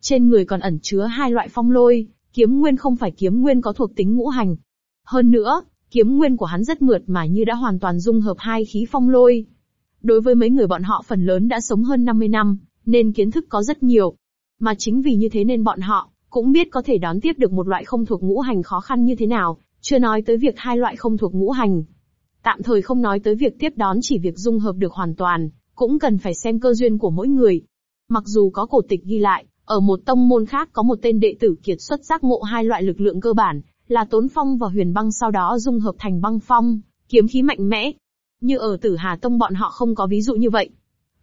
Speaker 1: Trên người còn ẩn chứa hai loại phong lôi, kiếm nguyên không phải kiếm nguyên có thuộc tính ngũ hành. Hơn nữa, kiếm nguyên của hắn rất mượt mà như đã hoàn toàn dung hợp hai khí phong lôi. Đối với mấy người bọn họ phần lớn đã sống hơn 50 năm, nên kiến thức có rất nhiều. Mà chính vì như thế nên bọn họ cũng biết có thể đón tiếp được một loại không thuộc ngũ hành khó khăn như thế nào, chưa nói tới việc hai loại không thuộc ngũ hành. Tạm thời không nói tới việc tiếp đón chỉ việc dung hợp được hoàn toàn, cũng cần phải xem cơ duyên của mỗi người. Mặc dù có cổ tịch ghi lại, ở một tông môn khác có một tên đệ tử kiệt xuất giác ngộ hai loại lực lượng cơ bản, là tốn phong và huyền băng sau đó dung hợp thành băng phong, kiếm khí mạnh mẽ. Như ở tử Hà Tông bọn họ không có ví dụ như vậy.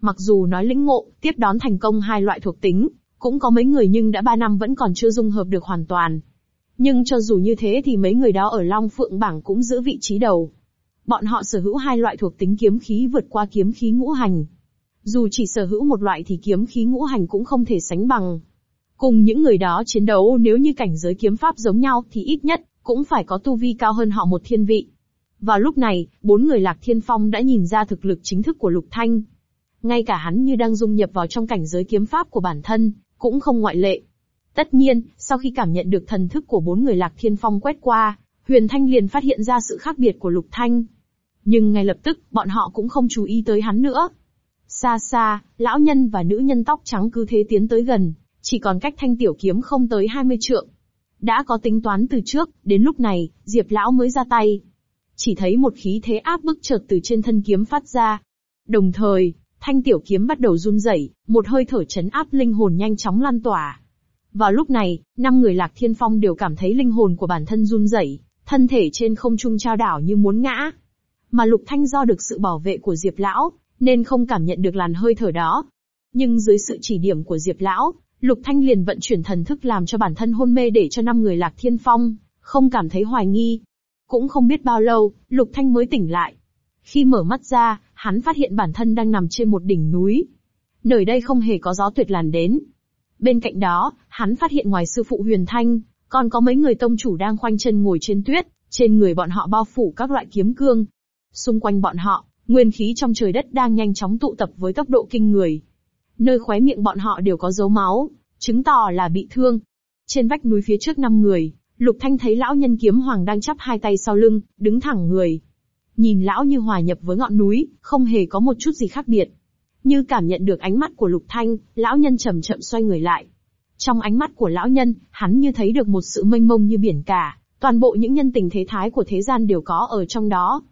Speaker 1: Mặc dù nói lĩnh ngộ, tiếp đón thành công hai loại thuộc tính, cũng có mấy người nhưng đã ba năm vẫn còn chưa dung hợp được hoàn toàn, nhưng cho dù như thế thì mấy người đó ở Long Phượng bảng cũng giữ vị trí đầu. Bọn họ sở hữu hai loại thuộc tính kiếm khí vượt qua kiếm khí ngũ hành. Dù chỉ sở hữu một loại thì kiếm khí ngũ hành cũng không thể sánh bằng. Cùng những người đó chiến đấu nếu như cảnh giới kiếm pháp giống nhau thì ít nhất cũng phải có tu vi cao hơn họ một thiên vị. Vào lúc này, bốn người Lạc Thiên Phong đã nhìn ra thực lực chính thức của Lục Thanh. Ngay cả hắn như đang dung nhập vào trong cảnh giới kiếm pháp của bản thân, cũng không ngoại lệ. Tất nhiên, sau khi cảm nhận được thần thức của bốn người Lạc Thiên Phong quét qua, Huyền Thanh liền phát hiện ra sự khác biệt của Lục Thanh. Nhưng ngay lập tức, bọn họ cũng không chú ý tới hắn nữa. Xa xa, lão nhân và nữ nhân tóc trắng cứ thế tiến tới gần, chỉ còn cách thanh tiểu kiếm không tới 20 trượng. Đã có tính toán từ trước, đến lúc này, Diệp lão mới ra tay. Chỉ thấy một khí thế áp bức chợt từ trên thân kiếm phát ra. Đồng thời, thanh tiểu kiếm bắt đầu run rẩy, một hơi thở chấn áp linh hồn nhanh chóng lan tỏa, vào lúc này, năm người Lạc Thiên Phong đều cảm thấy linh hồn của bản thân run rẩy, thân thể trên không trung trao đảo như muốn ngã. Mà Lục Thanh do được sự bảo vệ của Diệp Lão, nên không cảm nhận được làn hơi thở đó. Nhưng dưới sự chỉ điểm của Diệp Lão, Lục Thanh liền vận chuyển thần thức làm cho bản thân hôn mê để cho năm người Lạc Thiên Phong, không cảm thấy hoài nghi. Cũng không biết bao lâu, Lục Thanh mới tỉnh lại. Khi mở mắt ra, hắn phát hiện bản thân đang nằm trên một đỉnh núi. Nơi đây không hề có gió tuyệt làn đến, Bên cạnh đó, hắn phát hiện ngoài sư phụ Huyền Thanh, còn có mấy người tông chủ đang khoanh chân ngồi trên tuyết, trên người bọn họ bao phủ các loại kiếm cương. Xung quanh bọn họ, nguyên khí trong trời đất đang nhanh chóng tụ tập với tốc độ kinh người. Nơi khóe miệng bọn họ đều có dấu máu, chứng tỏ là bị thương. Trên vách núi phía trước năm người, Lục Thanh thấy lão nhân kiếm hoàng đang chắp hai tay sau lưng, đứng thẳng người. Nhìn lão như hòa nhập với ngọn núi, không hề có một chút gì khác biệt. Như cảm nhận được ánh mắt của Lục Thanh, lão nhân chậm chậm xoay người lại. Trong ánh mắt của lão nhân, hắn như thấy được một sự mênh mông như biển cả, toàn bộ những nhân tình thế thái của thế gian đều có ở trong đó.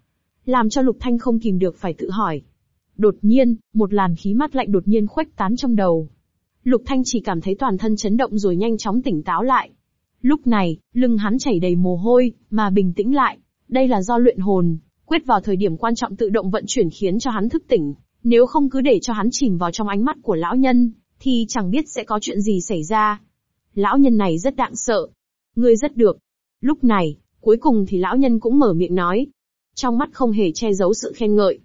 Speaker 1: Làm cho Lục Thanh không kìm được phải tự hỏi. Đột nhiên, một làn khí mát lạnh đột nhiên khuếch tán trong đầu. Lục Thanh chỉ cảm thấy toàn thân chấn động rồi nhanh chóng tỉnh táo lại. Lúc này, lưng hắn chảy đầy mồ hôi, mà bình tĩnh lại. Đây là do luyện hồn, quyết vào thời điểm quan trọng tự động vận chuyển khiến cho hắn thức tỉnh. Nếu không cứ để cho hắn chìm vào trong ánh mắt của lão nhân, thì chẳng biết sẽ có chuyện gì xảy ra. Lão nhân này rất đạng sợ. Ngươi rất được. Lúc này, cuối cùng thì lão nhân cũng mở miệng nói. Trong mắt không hề che giấu sự khen ngợi.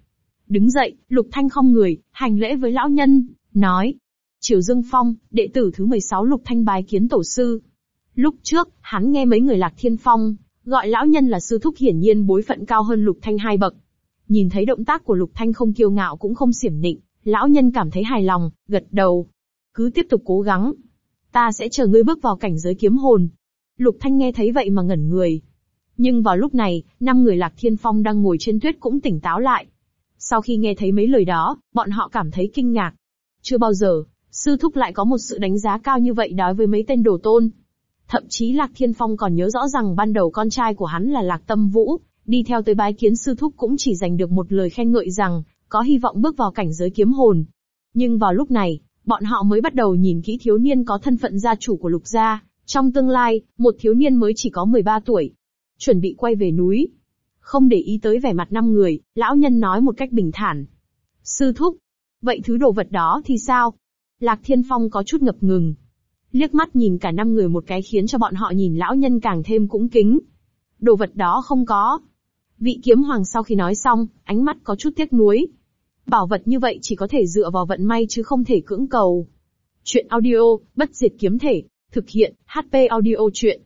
Speaker 1: Đứng dậy, Lục Thanh không người, hành lễ với lão nhân, nói. Triều Dương Phong, đệ tử thứ 16 Lục Thanh bài kiến tổ sư. Lúc trước, hắn nghe mấy người lạc thiên phong, gọi lão nhân là sư thúc hiển nhiên bối phận cao hơn Lục Thanh hai bậc, Nhìn thấy động tác của Lục Thanh không kiêu ngạo cũng không xiểm định, lão nhân cảm thấy hài lòng, gật đầu. Cứ tiếp tục cố gắng. Ta sẽ chờ ngươi bước vào cảnh giới kiếm hồn. Lục Thanh nghe thấy vậy mà ngẩn người. Nhưng vào lúc này, năm người Lạc Thiên Phong đang ngồi trên tuyết cũng tỉnh táo lại. Sau khi nghe thấy mấy lời đó, bọn họ cảm thấy kinh ngạc. Chưa bao giờ, sư thúc lại có một sự đánh giá cao như vậy đối với mấy tên đồ tôn. Thậm chí Lạc Thiên Phong còn nhớ rõ rằng ban đầu con trai của hắn là Lạc Tâm Vũ, đi theo tới bái kiến sư thúc cũng chỉ giành được một lời khen ngợi rằng, có hy vọng bước vào cảnh giới kiếm hồn. Nhưng vào lúc này, bọn họ mới bắt đầu nhìn kỹ thiếu niên có thân phận gia chủ của lục gia, trong tương lai, một thiếu niên mới chỉ có 13 tuổi. Chuẩn bị quay về núi. Không để ý tới vẻ mặt năm người, lão nhân nói một cách bình thản. Sư thúc, vậy thứ đồ vật đó thì sao? Lạc Thiên Phong có chút ngập ngừng. Liếc mắt nhìn cả năm người một cái khiến cho bọn họ nhìn lão nhân càng thêm cũng kính. Đồ vật đó không có. Vị kiếm hoàng sau khi nói xong, ánh mắt có chút tiếc nuối. Bảo vật như vậy chỉ có thể dựa vào vận may chứ không thể cưỡng cầu. Chuyện audio, bất diệt kiếm thể, thực hiện, HP audio chuyện.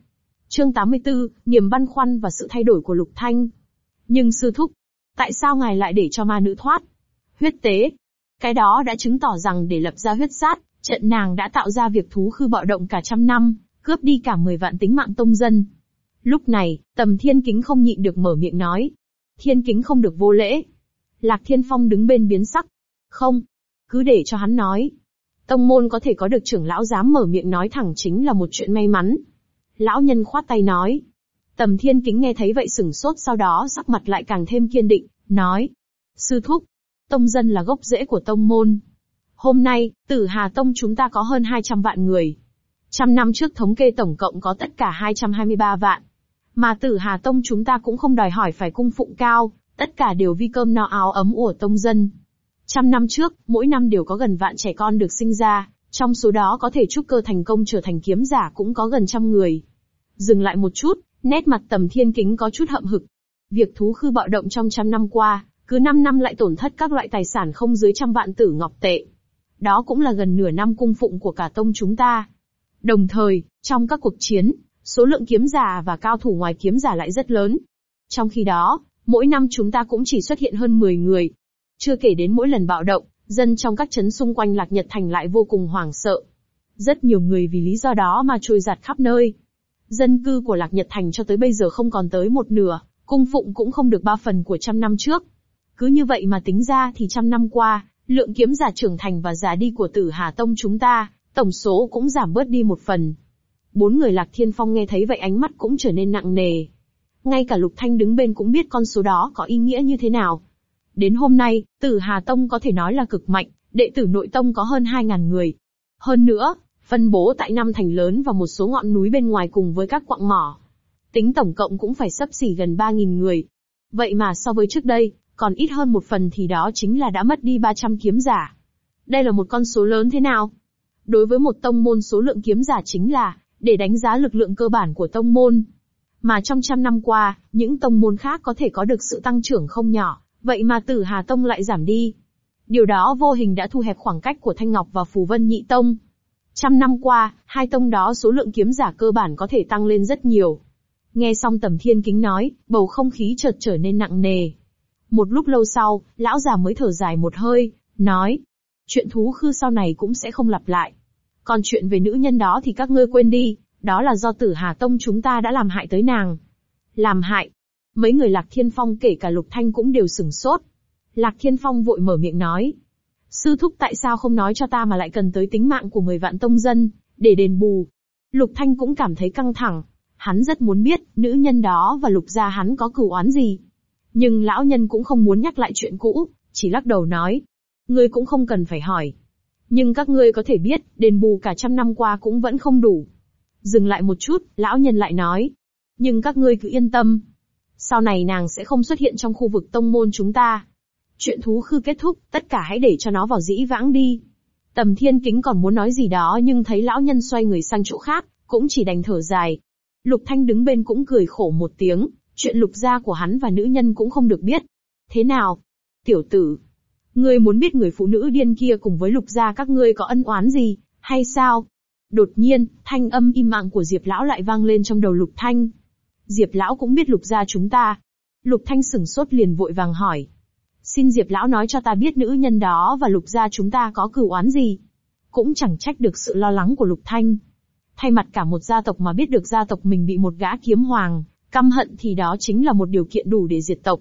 Speaker 1: Chương 84, niềm băn khoăn và sự thay đổi của Lục Thanh. Nhưng sư thúc, tại sao ngài lại để cho ma nữ thoát? Huyết tế. Cái đó đã chứng tỏ rằng để lập ra huyết sát, trận nàng đã tạo ra việc thú khư bạo động cả trăm năm, cướp đi cả mười vạn tính mạng tông dân, Lúc này, tầm thiên kính không nhịn được mở miệng nói. Thiên kính không được vô lễ. Lạc thiên phong đứng bên biến sắc. Không. Cứ để cho hắn nói. Tông môn có thể có được trưởng lão dám mở miệng nói thẳng chính là một chuyện may mắn. Lão nhân khoát tay nói. Tầm thiên kính nghe thấy vậy sửng sốt sau đó sắc mặt lại càng thêm kiên định, nói. Sư thúc, tông dân là gốc rễ của tông môn. Hôm nay, tử Hà Tông chúng ta có hơn 200 vạn người. Trăm năm trước thống kê tổng cộng có tất cả 223 vạn. Mà tử Hà Tông chúng ta cũng không đòi hỏi phải cung phụng cao, tất cả đều vi cơm no áo ấm của tông dân. Trăm năm trước, mỗi năm đều có gần vạn trẻ con được sinh ra, trong số đó có thể trúc cơ thành công trở thành kiếm giả cũng có gần trăm người. Dừng lại một chút, nét mặt tầm thiên kính có chút hậm hực. Việc thú khư bạo động trong trăm năm qua, cứ năm năm lại tổn thất các loại tài sản không dưới trăm vạn tử ngọc tệ. Đó cũng là gần nửa năm cung phụng của cả tông chúng ta. Đồng thời, trong các cuộc chiến, số lượng kiếm giả và cao thủ ngoài kiếm giả lại rất lớn. Trong khi đó, mỗi năm chúng ta cũng chỉ xuất hiện hơn 10 người. Chưa kể đến mỗi lần bạo động, dân trong các chấn xung quanh Lạc Nhật Thành lại vô cùng hoảng sợ. Rất nhiều người vì lý do đó mà trôi giạt khắp nơi. Dân cư của Lạc Nhật Thành cho tới bây giờ không còn tới một nửa, cung phụng cũng không được ba phần của trăm năm trước. Cứ như vậy mà tính ra thì trăm năm qua, lượng kiếm giả trưởng thành và già đi của tử Hà Tông chúng ta, tổng số cũng giảm bớt đi một phần. Bốn người Lạc Thiên Phong nghe thấy vậy ánh mắt cũng trở nên nặng nề. Ngay cả Lục Thanh đứng bên cũng biết con số đó có ý nghĩa như thế nào. Đến hôm nay, Tử Hà Tông có thể nói là cực mạnh, đệ tử nội tông có hơn 2.000 người. Hơn nữa, phân bố tại năm thành lớn và một số ngọn núi bên ngoài cùng với các quặng mỏ. Tính tổng cộng cũng phải sấp xỉ gần 3.000 người. Vậy mà so với trước đây, còn ít hơn một phần thì đó chính là đã mất đi 300 kiếm giả. Đây là một con số lớn thế nào? Đối với một tông môn số lượng kiếm giả chính là để đánh giá lực lượng cơ bản của tông môn. Mà trong trăm năm qua, những tông môn khác có thể có được sự tăng trưởng không nhỏ, vậy mà tử Hà Tông lại giảm đi. Điều đó vô hình đã thu hẹp khoảng cách của Thanh Ngọc và Phù Vân Nhị Tông. Trăm năm qua, hai tông đó số lượng kiếm giả cơ bản có thể tăng lên rất nhiều. Nghe xong tầm thiên kính nói, bầu không khí chợt trở nên nặng nề. Một lúc lâu sau, lão già mới thở dài một hơi, nói. Chuyện thú khư sau này cũng sẽ không lặp lại. Còn chuyện về nữ nhân đó thì các ngươi quên đi, đó là do tử Hà Tông chúng ta đã làm hại tới nàng. Làm hại? Mấy người Lạc Thiên Phong kể cả Lục Thanh cũng đều sửng sốt. Lạc Thiên Phong vội mở miệng nói. Sư thúc tại sao không nói cho ta mà lại cần tới tính mạng của mười vạn tông dân, để đền bù? Lục Thanh cũng cảm thấy căng thẳng. Hắn rất muốn biết, nữ nhân đó và lục gia hắn có cửu oán gì. Nhưng lão nhân cũng không muốn nhắc lại chuyện cũ, chỉ lắc đầu nói. Ngươi cũng không cần phải hỏi, nhưng các ngươi có thể biết, đền bù cả trăm năm qua cũng vẫn không đủ. Dừng lại một chút, lão nhân lại nói. Nhưng các ngươi cứ yên tâm. Sau này nàng sẽ không xuất hiện trong khu vực tông môn chúng ta. Chuyện thú khư kết thúc, tất cả hãy để cho nó vào dĩ vãng đi. Tầm thiên kính còn muốn nói gì đó nhưng thấy lão nhân xoay người sang chỗ khác, cũng chỉ đành thở dài. Lục Thanh đứng bên cũng cười khổ một tiếng, chuyện lục gia của hắn và nữ nhân cũng không được biết. Thế nào? Tiểu tử, Ngươi muốn biết người phụ nữ điên kia cùng với lục gia các ngươi có ân oán gì, hay sao? Đột nhiên, thanh âm im lặng của Diệp Lão lại vang lên trong đầu Lục Thanh. Diệp Lão cũng biết Lục gia chúng ta. Lục Thanh sửng sốt liền vội vàng hỏi. Xin Diệp Lão nói cho ta biết nữ nhân đó và Lục gia chúng ta có cừu oán gì. Cũng chẳng trách được sự lo lắng của Lục Thanh. Thay mặt cả một gia tộc mà biết được gia tộc mình bị một gã kiếm hoàng, căm hận thì đó chính là một điều kiện đủ để diệt tộc.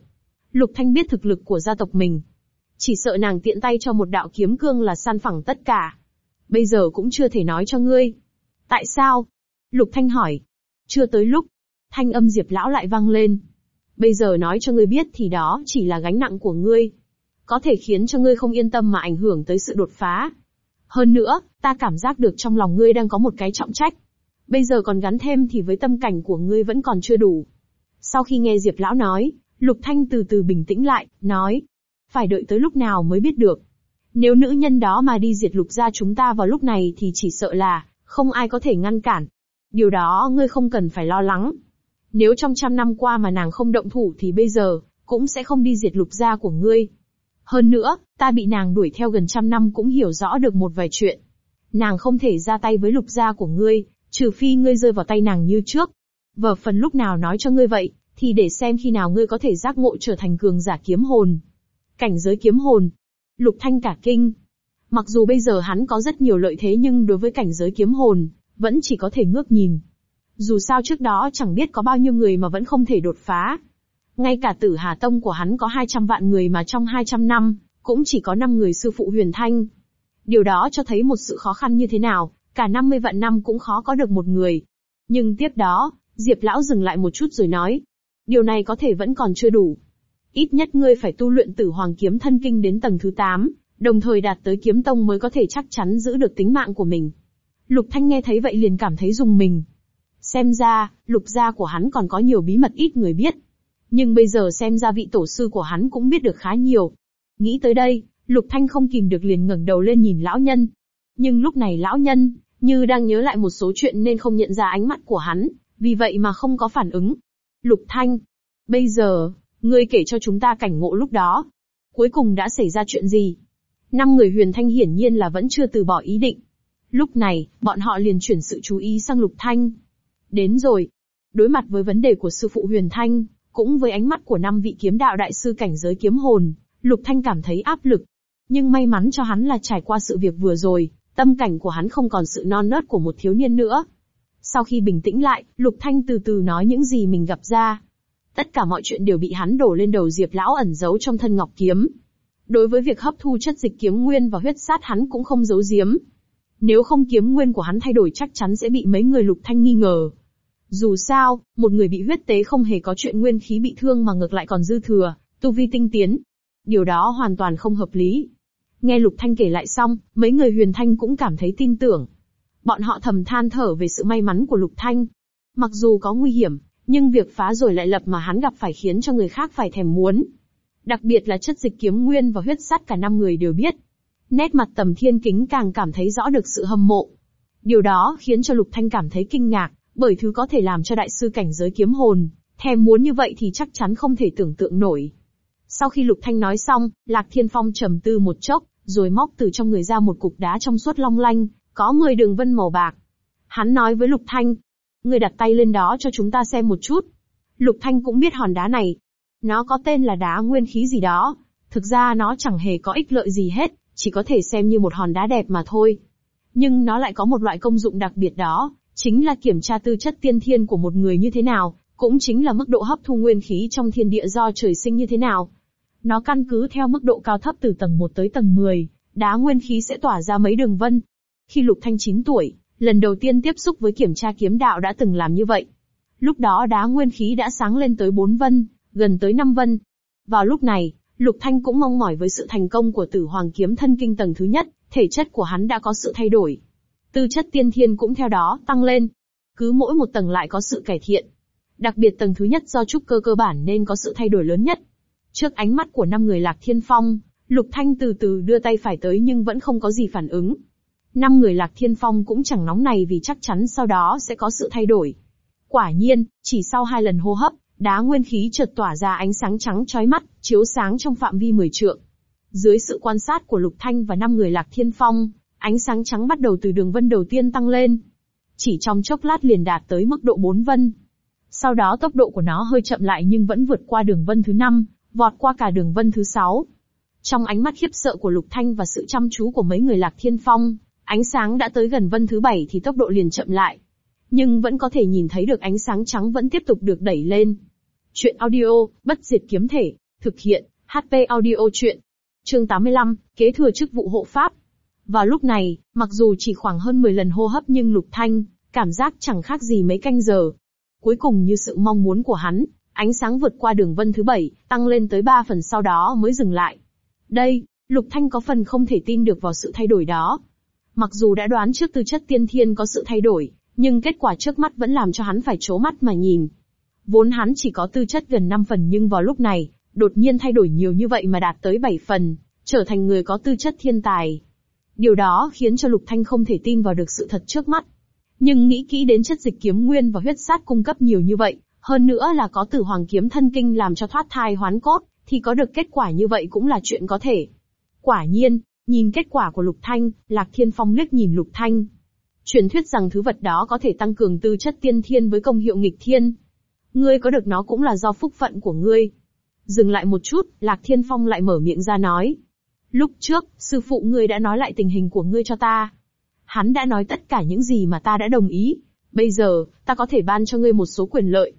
Speaker 1: Lục Thanh biết thực lực của gia tộc mình, chỉ sợ nàng tiện tay cho một đạo kiếm cương là san phẳng tất cả. Bây giờ cũng chưa thể nói cho ngươi. Tại sao? Lục Thanh hỏi. Chưa tới lúc. Thanh âm Diệp Lão lại vang lên. Bây giờ nói cho ngươi biết thì đó chỉ là gánh nặng của ngươi. Có thể khiến cho ngươi không yên tâm mà ảnh hưởng tới sự đột phá. Hơn nữa, ta cảm giác được trong lòng ngươi đang có một cái trọng trách. Bây giờ còn gắn thêm thì với tâm cảnh của ngươi vẫn còn chưa đủ. Sau khi nghe Diệp Lão nói, Lục Thanh từ từ bình tĩnh lại, nói, phải đợi tới lúc nào mới biết được. Nếu nữ nhân đó mà đi diệt lục gia chúng ta vào lúc này thì chỉ sợ là, không ai có thể ngăn cản. Điều đó ngươi không cần phải lo lắng. Nếu trong trăm năm qua mà nàng không động thủ thì bây giờ, cũng sẽ không đi diệt lục gia của ngươi. Hơn nữa, ta bị nàng đuổi theo gần trăm năm cũng hiểu rõ được một vài chuyện. Nàng không thể ra tay với lục gia của ngươi, trừ phi ngươi rơi vào tay nàng như trước. Vở phần lúc nào nói cho ngươi vậy, thì để xem khi nào ngươi có thể giác ngộ trở thành cường giả kiếm hồn. Cảnh giới kiếm hồn. Lục Thanh cả kinh. Mặc dù bây giờ hắn có rất nhiều lợi thế nhưng đối với cảnh giới kiếm hồn, vẫn chỉ có thể ngước nhìn. Dù sao trước đó chẳng biết có bao nhiêu người mà vẫn không thể đột phá. Ngay cả tử Hà Tông của hắn có 200 vạn người mà trong 200 năm, cũng chỉ có 5 người sư phụ huyền thanh. Điều đó cho thấy một sự khó khăn như thế nào, cả 50 vạn năm cũng khó có được một người. Nhưng tiếp đó, Diệp Lão dừng lại một chút rồi nói. Điều này có thể vẫn còn chưa đủ, ít nhất ngươi phải tu luyện tử hoàng kiếm thân kinh đến tầng thứ 8, đồng thời đạt tới kiếm tông mới có thể chắc chắn giữ được tính mạng của mình. Lục Thanh nghe thấy vậy liền cảm thấy dùng mình. Xem ra, lục gia của hắn còn có nhiều bí mật ít người biết. Nhưng bây giờ xem ra vị tổ sư của hắn cũng biết được khá nhiều. Nghĩ tới đây, Lục Thanh không kìm được liền ngẩng đầu lên nhìn lão nhân. Nhưng lúc này lão nhân, như đang nhớ lại một số chuyện nên không nhận ra ánh mắt của hắn, vì vậy mà không có phản ứng. Lục Thanh, bây giờ, Ngươi kể cho chúng ta cảnh ngộ lúc đó. Cuối cùng đã xảy ra chuyện gì? Năm người huyền thanh hiển nhiên là vẫn chưa từ bỏ ý định. Lúc này, bọn họ liền chuyển sự chú ý sang lục thanh. Đến rồi. Đối mặt với vấn đề của sư phụ huyền thanh, cũng với ánh mắt của năm vị kiếm đạo đại sư cảnh giới kiếm hồn, lục thanh cảm thấy áp lực. Nhưng may mắn cho hắn là trải qua sự việc vừa rồi, tâm cảnh của hắn không còn sự non nớt của một thiếu niên nữa. Sau khi bình tĩnh lại, Lục Thanh từ từ nói những gì mình gặp ra, Tất cả mọi chuyện đều bị hắn đổ lên đầu Diệp lão ẩn giấu trong thân ngọc kiếm. Đối với việc hấp thu chất dịch kiếm nguyên và huyết sát hắn cũng không giấu giếm. Nếu không kiếm nguyên của hắn thay đổi chắc chắn sẽ bị mấy người lục thanh nghi ngờ. Dù sao, một người bị huyết tế không hề có chuyện nguyên khí bị thương mà ngược lại còn dư thừa, tu vi tinh tiến. Điều đó hoàn toàn không hợp lý. Nghe Lục Thanh kể lại xong, mấy người huyền thanh cũng cảm thấy tin tưởng. Bọn họ thầm than thở về sự may mắn của Lục Thanh. Mặc dù có nguy hiểm, nhưng việc phá rồi lại lập mà hắn gặp phải khiến cho người khác phải thèm muốn. Đặc biệt là chất dịch kiếm nguyên và huyết sắt cả năm người đều biết. Nét mặt tầm thiên kính càng cảm thấy rõ được sự hâm mộ. Điều đó khiến cho Lục Thanh cảm thấy kinh ngạc, bởi thứ có thể làm cho đại sư cảnh giới kiếm hồn, thèm muốn như vậy thì chắc chắn không thể tưởng tượng nổi. Sau khi Lục Thanh nói xong, Lạc Thiên Phong trầm tư một chốc, rồi móc từ trong người ra một cục đá trong suốt long lanh, có 10 đường vân màu bạc. Hắn nói với Lục Thanh, Ngươi đặt tay lên đó cho chúng ta xem một chút. Lục Thanh cũng biết hòn đá này. Nó có tên là đá nguyên khí gì đó. Thực ra nó chẳng hề có ích lợi gì hết, chỉ có thể xem như một hòn đá đẹp mà thôi. Nhưng nó lại có một loại công dụng đặc biệt đó, chính là kiểm tra tư chất tiên thiên của một người như thế nào, cũng chính là mức độ hấp thu nguyên khí trong thiên địa do trời sinh như thế nào. Nó căn cứ theo mức độ cao thấp từ tầng 1 tới tầng 10, đá nguyên khí sẽ tỏa ra mấy đường vân. Khi Lục Thanh 9 tuổi, Lần đầu tiên tiếp xúc với kiểm tra kiếm đạo đã từng làm như vậy. Lúc đó đá nguyên khí đã sáng lên tới 4 vân, gần tới 5 vân. Vào lúc này, Lục Thanh cũng mong mỏi với sự thành công của tử hoàng kiếm thân kinh tầng thứ nhất, thể chất của hắn đã có sự thay đổi. Tư chất tiên thiên cũng theo đó tăng lên. Cứ mỗi một tầng lại có sự cải thiện. Đặc biệt tầng thứ nhất do trúc cơ cơ bản nên có sự thay đổi lớn nhất. Trước ánh mắt của năm người Lạc Thiên Phong, Lục Thanh từ từ đưa tay phải tới nhưng vẫn không có gì phản ứng năm người Lạc Thiên Phong cũng chẳng nóng này vì chắc chắn sau đó sẽ có sự thay đổi. Quả nhiên, chỉ sau hai lần hô hấp, đá nguyên khí chợt tỏa ra ánh sáng trắng chói mắt, chiếu sáng trong phạm vi 10 trượng. Dưới sự quan sát của Lục Thanh và năm người Lạc Thiên Phong, ánh sáng trắng bắt đầu từ đường vân đầu tiên tăng lên. Chỉ trong chốc lát liền đạt tới mức độ 4 vân. Sau đó tốc độ của nó hơi chậm lại nhưng vẫn vượt qua đường vân thứ 5, vọt qua cả đường vân thứ 6. Trong ánh mắt khiếp sợ của Lục Thanh và sự chăm chú của mấy người Lạc Thiên Phong, Ánh sáng đã tới gần vân thứ bảy thì tốc độ liền chậm lại. Nhưng vẫn có thể nhìn thấy được ánh sáng trắng vẫn tiếp tục được đẩy lên. Chuyện audio, bất diệt kiếm thể, thực hiện, HP audio chuyện. Chương 85, kế thừa chức vụ hộ pháp. Vào lúc này, mặc dù chỉ khoảng hơn 10 lần hô hấp nhưng lục thanh, cảm giác chẳng khác gì mấy canh giờ. Cuối cùng như sự mong muốn của hắn, ánh sáng vượt qua đường vân thứ bảy, tăng lên tới 3 phần sau đó mới dừng lại. Đây, Lục Thanh có phần không thể tin được vào sự thay đổi đó. Mặc dù đã đoán trước tư chất tiên thiên có sự thay đổi, nhưng kết quả trước mắt vẫn làm cho hắn phải trố mắt mà nhìn. Vốn hắn chỉ có tư chất gần 5 phần nhưng vào lúc này, đột nhiên thay đổi nhiều như vậy mà đạt tới 7 phần, trở thành người có tư chất thiên tài. Điều đó khiến cho Lục Thanh không thể tin vào được sự thật trước mắt. Nhưng nghĩ kỹ đến chất dịch kiếm nguyên và huyết sát cung cấp nhiều như vậy, hơn nữa là có tử hoàng kiếm thân kinh làm cho thoát thai hoán cốt, thì có được kết quả như vậy cũng là chuyện có thể. Quả nhiên, Nhìn kết quả của Lục Thanh, Lạc Thiên Phong liếc nhìn Lục Thanh. Truyền thuyết rằng thứ vật đó có thể tăng cường tư chất tiên thiên với công hiệu nghịch thiên. Ngươi có được nó cũng là do phúc phận của ngươi. Dừng lại một chút, Lạc Thiên Phong lại mở miệng ra nói. Lúc trước, sư phụ ngươi đã nói lại tình hình của ngươi cho ta. Hắn đã nói tất cả những gì mà ta đã đồng ý. Bây giờ, ta có thể ban cho ngươi một số quyền lợi.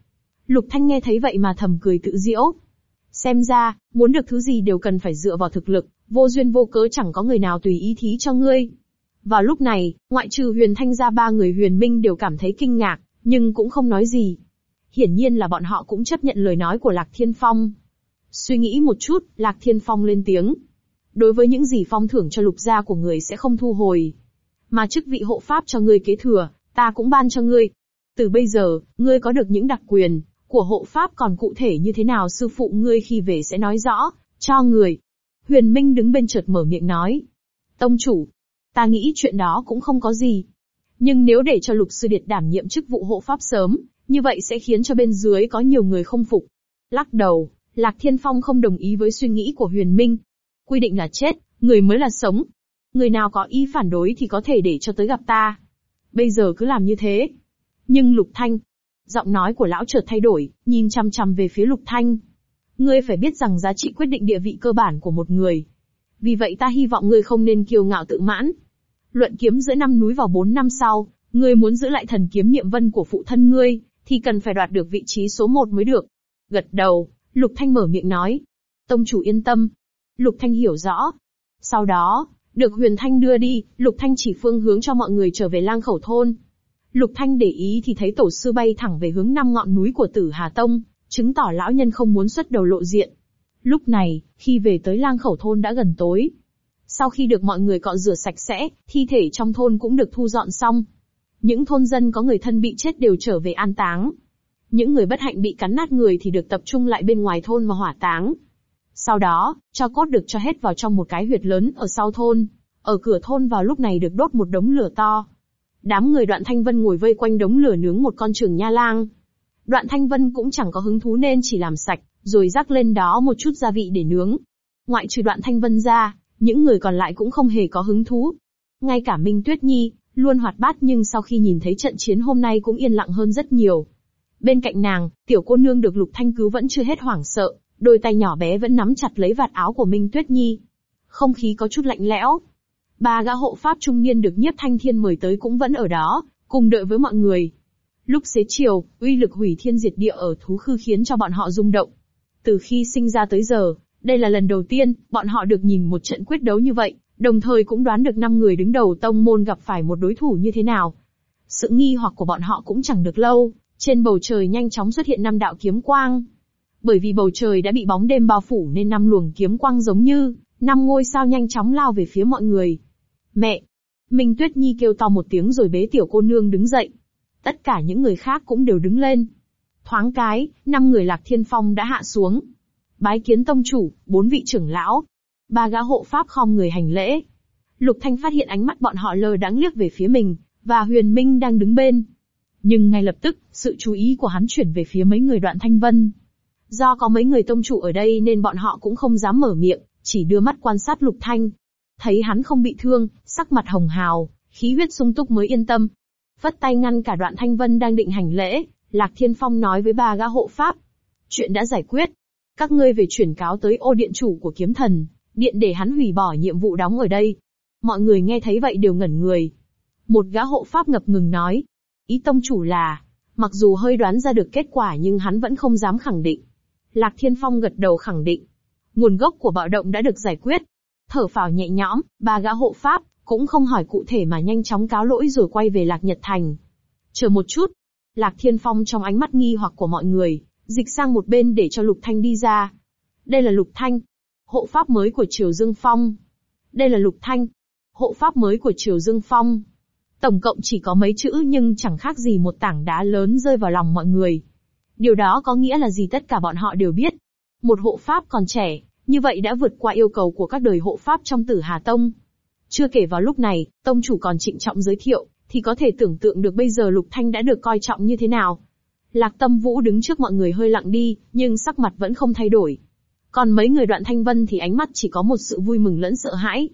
Speaker 1: Lục Thanh nghe thấy vậy mà thầm cười tự diễu. Xem ra, muốn được thứ gì đều cần phải dựa vào thực lực, vô duyên vô cớ chẳng có người nào tùy ý thí cho ngươi. Vào lúc này, ngoại trừ huyền thanh gia ba người huyền minh đều cảm thấy kinh ngạc, nhưng cũng không nói gì. Hiển nhiên là bọn họ cũng chấp nhận lời nói của Lạc Thiên Phong. Suy nghĩ một chút, Lạc Thiên Phong lên tiếng. Đối với những gì phong thưởng cho lục gia của người sẽ không thu hồi. Mà chức vị hộ pháp cho ngươi kế thừa, ta cũng ban cho ngươi. Từ bây giờ, ngươi có được những đặc quyền, của hộ pháp còn cụ thể như thế nào sư phụ ngươi khi về sẽ nói rõ, cho người, Huyền Minh đứng bên chợt mở miệng nói. Tông chủ, ta nghĩ chuyện đó cũng không có gì. Nhưng nếu để cho lục sư điệt đảm nhiệm chức vụ hộ pháp sớm, như vậy sẽ khiến cho bên dưới có nhiều người không phục. Lắc đầu, Lạc Thiên Phong không đồng ý với suy nghĩ của Huyền Minh. Quy định là chết, người mới là sống. Người nào có ý phản đối thì có thể để cho tới gặp ta. Bây giờ cứ làm như thế. Nhưng Lục Thanh, giọng nói của lão chợt thay đổi, nhìn chăm chăm về phía Lục Thanh. Ngươi phải biết rằng giá trị quyết định địa vị cơ bản của một người. Vì vậy ta hy vọng ngươi không nên kiêu ngạo tự mãn. Luận kiếm giữa năm núi vào 4 năm sau, ngươi muốn giữ lại thần kiếm niệm vân của phụ thân ngươi, thì cần phải đoạt được vị trí số 1 mới được. Gật đầu, Lục Thanh mở miệng nói. Tông chủ yên tâm. Lục Thanh hiểu rõ. Sau đó, được Huyền Thanh đưa đi, Lục Thanh chỉ phương hướng cho mọi người trở về lang khẩu thôn. Lục Thanh để ý thì thấy tổ sư bay thẳng về hướng năm ngọn núi của Tử Hà Tông, chứng tỏ lão nhân không muốn xuất đầu lộ diện. Lúc này, khi về tới lang khẩu thôn đã gần tối. Sau khi được mọi người cọ rửa sạch sẽ, thi thể trong thôn cũng được thu dọn xong. Những thôn dân có người thân bị chết đều trở về an táng. Những người bất hạnh bị cắn nát người thì được tập trung lại bên ngoài thôn mà hỏa táng. Sau đó, cho cốt được cho hết vào trong một cái huyệt lớn ở sau thôn. Ở cửa thôn vào lúc này được đốt một đống lửa to. Đám người đoạn thanh vân ngồi vây quanh đống lửa nướng một con trường nha lang. Đoạn Thanh Vân cũng chẳng có hứng thú nên chỉ làm sạch, rồi rắc lên đó một chút gia vị để nướng. Ngoại trừ Đoạn Thanh Vân ra, những người còn lại cũng không hề có hứng thú. Ngay cả Minh Tuyết Nhi, luôn hoạt bát nhưng sau khi nhìn thấy trận chiến hôm nay cũng yên lặng hơn rất nhiều. Bên cạnh nàng, tiểu cô nương được Lục Thanh cứu vẫn chưa hết hoảng sợ, đôi tay nhỏ bé vẫn nắm chặt lấy vạt áo của Minh Tuyết Nhi. Không khí có chút lạnh lẽo. Ba gã hộ pháp trung niên được Nhiếp Thanh Thiên mời tới cũng vẫn ở đó, cùng đợi với mọi người. Lúc xế chiều, uy lực hủy thiên diệt địa ở thú khư khiến cho bọn họ rung động. Từ khi sinh ra tới giờ, đây là lần đầu tiên bọn họ được nhìn một trận quyết đấu như vậy, đồng thời cũng đoán được năm người đứng đầu tông môn gặp phải một đối thủ như thế nào. Sự nghi hoặc của bọn họ cũng chẳng được lâu, trên bầu trời nhanh chóng xuất hiện năm đạo kiếm quang. Bởi vì bầu trời đã bị bóng đêm bao phủ nên năm luồng kiếm quang giống như năm ngôi sao nhanh chóng lao về phía mọi người. Mẹ! Minh Tuyết Nhi kêu to một tiếng rồi bế tiểu cô nương đứng dậy, tất cả những người khác cũng đều đứng lên. Thoáng cái, năm người lạc thiên phong đã hạ xuống. Bái kiến tông chủ, bốn vị trưởng lão, ba gã hộ pháp khom người hành lễ. Lục Thanh phát hiện ánh mắt bọn họ lơ đáng liếc về phía mình, và Huyền Minh đang đứng bên. Nhưng ngay lập tức, sự chú ý của hắn chuyển về phía mấy người đoạn Thanh Vân. Do có mấy người tông chủ ở đây nên bọn họ cũng không dám mở miệng, chỉ đưa mắt quan sát Lục Thanh. Thấy hắn không bị thương, sắc mặt hồng hào, khí huyết sung túc mới yên tâm, phất tay ngăn cả đoạn thanh vân đang định hành lễ, Lạc Thiên Phong nói với ba gã hộ pháp. Chuyện đã giải quyết. Các ngươi về chuyển cáo tới ô điện chủ của kiếm thần, điện để hắn hủy bỏ nhiệm vụ đóng ở đây. Mọi người nghe thấy vậy đều ngẩn người. Một gã hộ pháp ngập ngừng nói. Ý tông chủ là, mặc dù hơi đoán ra được kết quả nhưng hắn vẫn không dám khẳng định. Lạc Thiên Phong gật đầu khẳng định. Nguồn gốc của bạo động đã được giải quyết. Thở phào nhẹ nhõm, ba gã hộ pháp, cũng không hỏi cụ thể mà nhanh chóng cáo lỗi rồi quay về Lạc Nhật Thành. Chờ một chút, Lạc Thiên Phong trong ánh mắt nghi hoặc của mọi người, dịch sang một bên để cho Lục Thanh đi ra. Đây là Lục Thanh, hộ pháp mới của Triều Dương Phong. Đây là Lục Thanh, hộ pháp mới của Triều Dương Phong. Tổng cộng chỉ có mấy chữ nhưng chẳng khác gì một tảng đá lớn rơi vào lòng mọi người. Điều đó có nghĩa là gì tất cả bọn họ đều biết. Một hộ pháp còn trẻ, như vậy đã vượt qua yêu cầu của các đời hộ pháp trong tử Hà Tông, chưa kể vào lúc này, tông chủ còn trịnh trọng giới thiệu, thì có thể tưởng tượng được bây giờ Lục Thanh đã được coi trọng như thế nào. Lạc Tâm Vũ đứng trước mọi người hơi lặng đi, nhưng sắc mặt vẫn không thay đổi. Còn mấy người đoạn thanh vân thì ánh mắt chỉ có một sự vui mừng lẫn sợ hãi.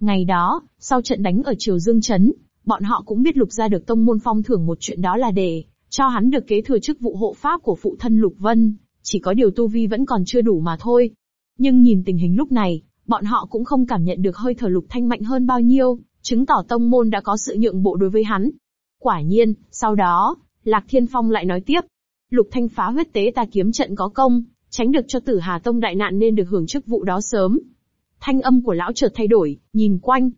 Speaker 1: Ngày đó, sau trận đánh ở Triều Dương Trấn, bọn họ cũng biết Lục gia được tông môn phong thưởng một chuyện đó là để cho hắn được kế thừa chức vụ hộ pháp của phụ thân Lục Vân, chỉ có điều tu vi vẫn còn chưa đủ mà thôi. Nhưng nhìn tình hình lúc này, bọn họ cũng không cảm nhận được hơi thở lục thanh mạnh hơn bao nhiêu, chứng tỏ tông môn đã có sự nhượng bộ đối với hắn. Quả nhiên, sau đó, Lạc Thiên Phong lại nói tiếp. Lục thanh phá huyết tế ta kiếm trận có công, tránh được cho tử Hà Tông đại nạn nên được hưởng chức vụ đó sớm. Thanh âm của lão chợt thay đổi, nhìn quanh.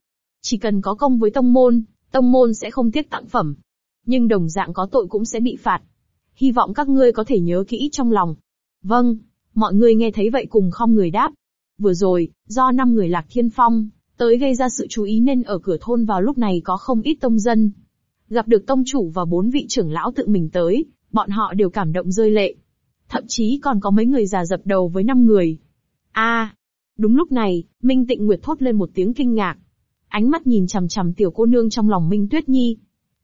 Speaker 1: Chỉ cần có công với tông môn, tông môn sẽ không tiếc tặng phẩm. Nhưng đồng dạng có tội cũng sẽ bị phạt. Hy vọng các ngươi có thể nhớ kỹ trong lòng. Vâng, mọi người nghe thấy vậy cùng không người đáp. Vừa rồi, do năm người Lạc Thiên Phong, tới gây ra sự chú ý nên ở cửa thôn vào lúc này có không ít tông dân. Gặp được tông chủ và bốn vị trưởng lão tự mình tới, bọn họ đều cảm động rơi lệ. Thậm chí còn có mấy người già dập đầu với năm người. a à, Đúng lúc này, Minh Tịnh Nguyệt thốt lên một tiếng kinh ngạc. Ánh mắt nhìn chằm chằm tiểu cô nương trong lòng Minh Tuyết Nhi.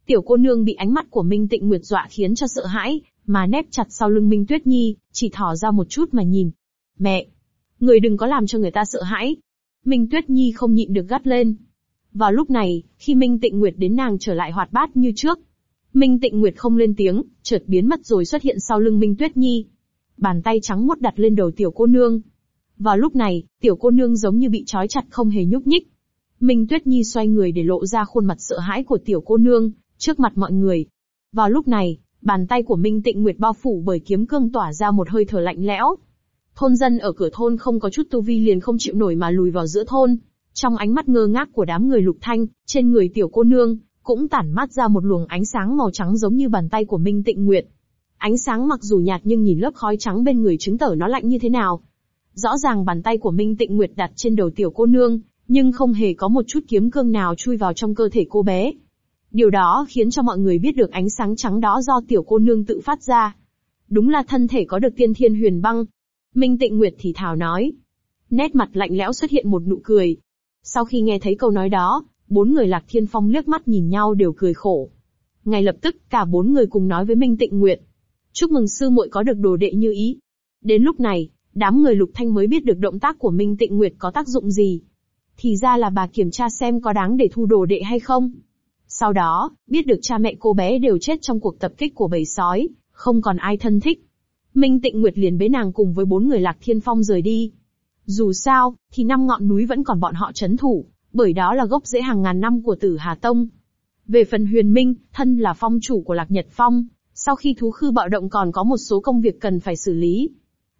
Speaker 1: Tiểu cô nương bị ánh mắt của Minh Tịnh Nguyệt dọa khiến cho sợ hãi, mà nép chặt sau lưng Minh Tuyết Nhi, chỉ thỏ ra một chút mà nhìn. Mẹ, Người đừng có làm cho người ta sợ hãi. Minh Tuyết Nhi không nhịn được gắt lên. Vào lúc này, khi Minh Tịnh Nguyệt đến nàng trở lại hoạt bát như trước. Minh Tịnh Nguyệt không lên tiếng, chợt biến mất rồi xuất hiện sau lưng Minh Tuyết Nhi. Bàn tay trắng muốt đặt lên đầu tiểu cô nương. Vào lúc này, tiểu cô nương giống như bị trói chặt không hề nhúc nhích. Minh Tuyết Nhi xoay người để lộ ra khuôn mặt sợ hãi của tiểu cô nương, trước mặt mọi người. Vào lúc này, bàn tay của Minh Tịnh Nguyệt bao phủ bởi kiếm cương tỏa ra một hơi thở lạnh lẽo, Thôn dân ở cửa thôn không có chút tu vi liền không chịu nổi mà lùi vào giữa thôn. Trong ánh mắt ngơ ngác của đám người lục thanh, trên người tiểu cô nương, cũng tản mát ra một luồng ánh sáng màu trắng giống như bàn tay của Minh Tịnh Nguyệt. Ánh sáng mặc dù nhạt nhưng nhìn lớp khói trắng bên người chứng tỏ nó lạnh như thế nào. Rõ ràng bàn tay của Minh Tịnh Nguyệt đặt trên đầu tiểu cô nương, nhưng không hề có một chút kiếm cương nào chui vào trong cơ thể cô bé. Điều đó khiến cho mọi người biết được ánh sáng trắng đó do tiểu cô nương tự phát ra. Đúng là thân thể có được tiên thiên huyền băng, Minh Tịnh Nguyệt thì thào nói. Nét mặt lạnh lẽo xuất hiện một nụ cười. Sau khi nghe thấy câu nói đó, bốn người Lạc Thiên Phong liếc mắt nhìn nhau đều cười khổ. Ngay lập tức, cả bốn người cùng nói với Minh Tịnh Nguyệt. Chúc mừng sư muội có được đồ đệ như ý. Đến lúc này, đám người Lục Thanh mới biết được động tác của Minh Tịnh Nguyệt có tác dụng gì. Thì ra là bà kiểm tra xem có đáng để thu đồ đệ hay không. Sau đó, biết được cha mẹ cô bé đều chết trong cuộc tập kích của bầy sói, không còn ai thân thích. Minh Tịnh Nguyệt liền bế nàng cùng với bốn người Lạc Thiên Phong rời đi. Dù sao, thì năm ngọn núi vẫn còn bọn họ chấn thủ, bởi đó là gốc rễ hàng ngàn năm của Tử Hà Tông. Về phần Huyền Minh, thân là phong chủ của Lạc Nhật Phong, sau khi thú khư bạo động còn có một số công việc cần phải xử lý.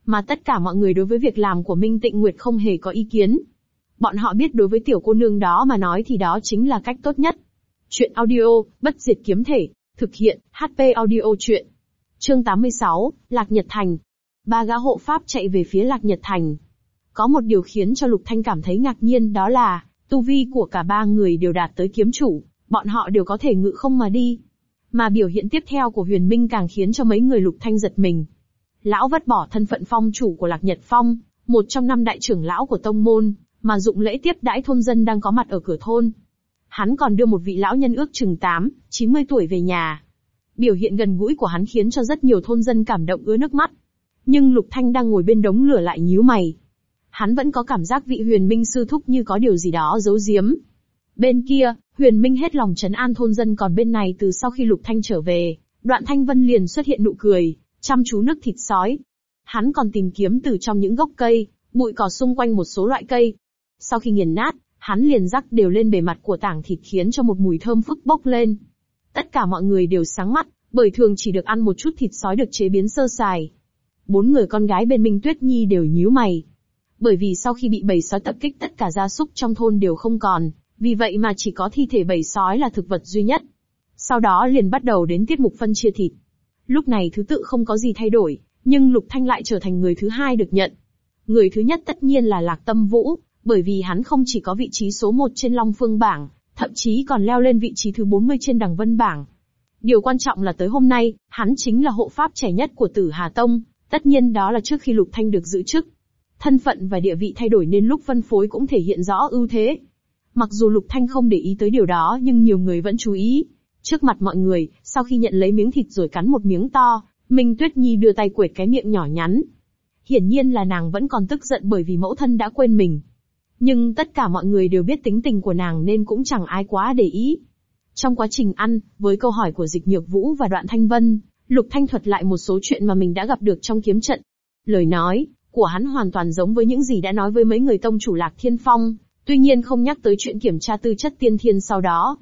Speaker 1: Mà tất cả mọi người đối với việc làm của Minh Tịnh Nguyệt không hề có ý kiến. Bọn họ biết đối với tiểu cô nương đó mà nói thì đó chính là cách tốt nhất. Chuyện audio, bất diệt kiếm thể, thực hiện, HP audio chuyện. Chương 86, Lạc Nhật Thành. Ba gã hộ pháp chạy về phía Lạc Nhật Thành. Có một điều khiến cho Lục Thanh cảm thấy ngạc nhiên đó là, tu vi của cả ba người đều đạt tới kiếm chủ, bọn họ đều có thể ngự không mà đi. Mà biểu hiện tiếp theo của huyền minh càng khiến cho mấy người Lục Thanh giật mình. Lão vất bỏ thân phận phong chủ của Lạc Nhật Phong, một trong năm đại trưởng lão của tông môn, mà dụng lễ tiếp đãi thôn dân đang có mặt ở cửa thôn. Hắn còn đưa một vị lão nhân ước chừng 8, 90 tuổi về nhà, Biểu hiện gần gũi của hắn khiến cho rất nhiều thôn dân cảm động ứa nước mắt. Nhưng Lục Thanh đang ngồi bên đống lửa lại nhíu mày. Hắn vẫn có cảm giác vị huyền minh sư thúc như có điều gì đó giấu giếm. Bên kia, huyền minh hết lòng chấn an thôn dân còn bên này từ sau khi Lục Thanh trở về, đoạn Thanh Vân liền xuất hiện nụ cười, chăm chú nước thịt sói. Hắn còn tìm kiếm từ trong những gốc cây, bụi cỏ xung quanh một số loại cây. Sau khi nghiền nát, hắn liền rắc đều lên bề mặt của tảng thịt khiến cho một mùi thơm phức bốc lên. Tất cả mọi người đều sáng mắt, bởi thường chỉ được ăn một chút thịt sói được chế biến sơ sài. Bốn người con gái bên Minh Tuyết Nhi đều nhíu mày. Bởi vì sau khi bị bầy sói tập kích tất cả gia súc trong thôn đều không còn, vì vậy mà chỉ có thi thể bầy sói là thực vật duy nhất. Sau đó liền bắt đầu đến tiết mục phân chia thịt. Lúc này thứ tự không có gì thay đổi, nhưng Lục Thanh lại trở thành người thứ hai được nhận. Người thứ nhất tất nhiên là Lạc Tâm Vũ, bởi vì hắn không chỉ có vị trí số một trên Long Phương bảng, thậm chí còn leo lên vị trí thứ 40 trên đẳng vân bảng. Điều quan trọng là tới hôm nay, hắn chính là hộ pháp trẻ nhất của tử Hà Tông, tất nhiên đó là trước khi Lục Thanh được giữ chức. Thân phận và địa vị thay đổi nên lúc phân phối cũng thể hiện rõ ưu thế. Mặc dù Lục Thanh không để ý tới điều đó nhưng nhiều người vẫn chú ý. Trước mặt mọi người, sau khi nhận lấy miếng thịt rồi cắn một miếng to, Minh Tuyết Nhi đưa tay quệt cái miệng nhỏ nhắn. Hiển nhiên là nàng vẫn còn tức giận bởi vì mẫu thân đã quên mình. Nhưng tất cả mọi người đều biết tính tình của nàng nên cũng chẳng ai quá để ý. Trong quá trình ăn, với câu hỏi của Dịch Nhược Vũ và Đoạn Thanh Vân, Lục Thanh thuật lại một số chuyện mà mình đã gặp được trong kiếm trận. Lời nói của hắn hoàn toàn giống với những gì đã nói với mấy người tông chủ Lạc Thiên Phong, tuy nhiên không nhắc tới chuyện kiểm tra tư chất tiên thiên sau đó.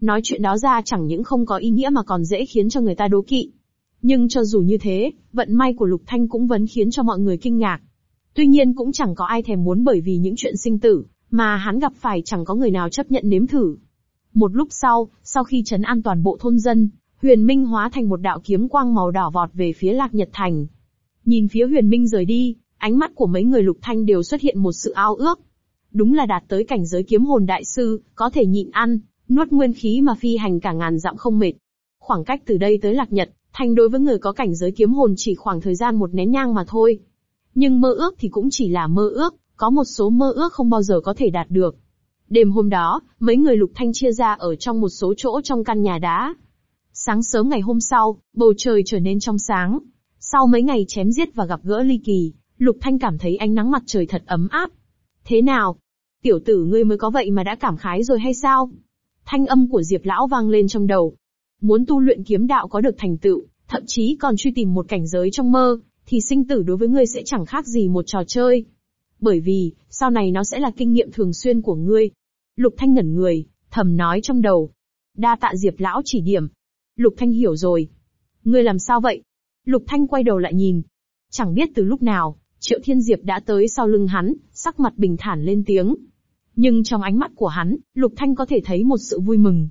Speaker 1: Nói chuyện đó ra chẳng những không có ý nghĩa mà còn dễ khiến cho người ta đố kỵ. Nhưng cho dù như thế, vận may của Lục Thanh cũng vẫn khiến cho mọi người kinh ngạc. Tuy nhiên cũng chẳng có ai thèm muốn bởi vì những chuyện sinh tử, mà hắn gặp phải chẳng có người nào chấp nhận nếm thử. Một lúc sau, sau khi chấn an toàn bộ thôn dân, Huyền Minh hóa thành một đạo kiếm quang màu đỏ vọt về phía Lạc Nhật Thành. Nhìn phía Huyền Minh rời đi, ánh mắt của mấy người lục thanh đều xuất hiện một sự ao ước. Đúng là đạt tới cảnh giới kiếm hồn đại sư, có thể nhịn ăn, nuốt nguyên khí mà phi hành cả ngàn dặm không mệt. Khoảng cách từ đây tới Lạc Nhật, thành đối với người có cảnh giới kiếm hồn chỉ khoảng thời gian một nén nhang mà thôi. Nhưng mơ ước thì cũng chỉ là mơ ước, có một số mơ ước không bao giờ có thể đạt được. Đêm hôm đó, mấy người Lục Thanh chia ra ở trong một số chỗ trong căn nhà đá. Sáng sớm ngày hôm sau, bầu trời trở nên trong sáng. Sau mấy ngày chém giết và gặp gỡ ly kỳ, Lục Thanh cảm thấy ánh nắng mặt trời thật ấm áp. Thế nào? Tiểu tử ngươi mới có vậy mà đã cảm khái rồi hay sao? Thanh âm của Diệp Lão vang lên trong đầu. Muốn tu luyện kiếm đạo có được thành tựu, thậm chí còn truy tìm một cảnh giới trong mơ, thì sinh tử đối với ngươi sẽ chẳng khác gì một trò chơi. Bởi vì, sau này nó sẽ là kinh nghiệm thường xuyên của ngươi. Lục Thanh ngẩn người, thầm nói trong đầu. Đa tạ Diệp Lão chỉ điểm. Lục Thanh hiểu rồi. Ngươi làm sao vậy? Lục Thanh quay đầu lại nhìn. Chẳng biết từ lúc nào, Triệu Thiên Diệp đã tới sau lưng hắn, sắc mặt bình thản lên tiếng. Nhưng trong ánh mắt của hắn, Lục Thanh có thể thấy một sự vui mừng.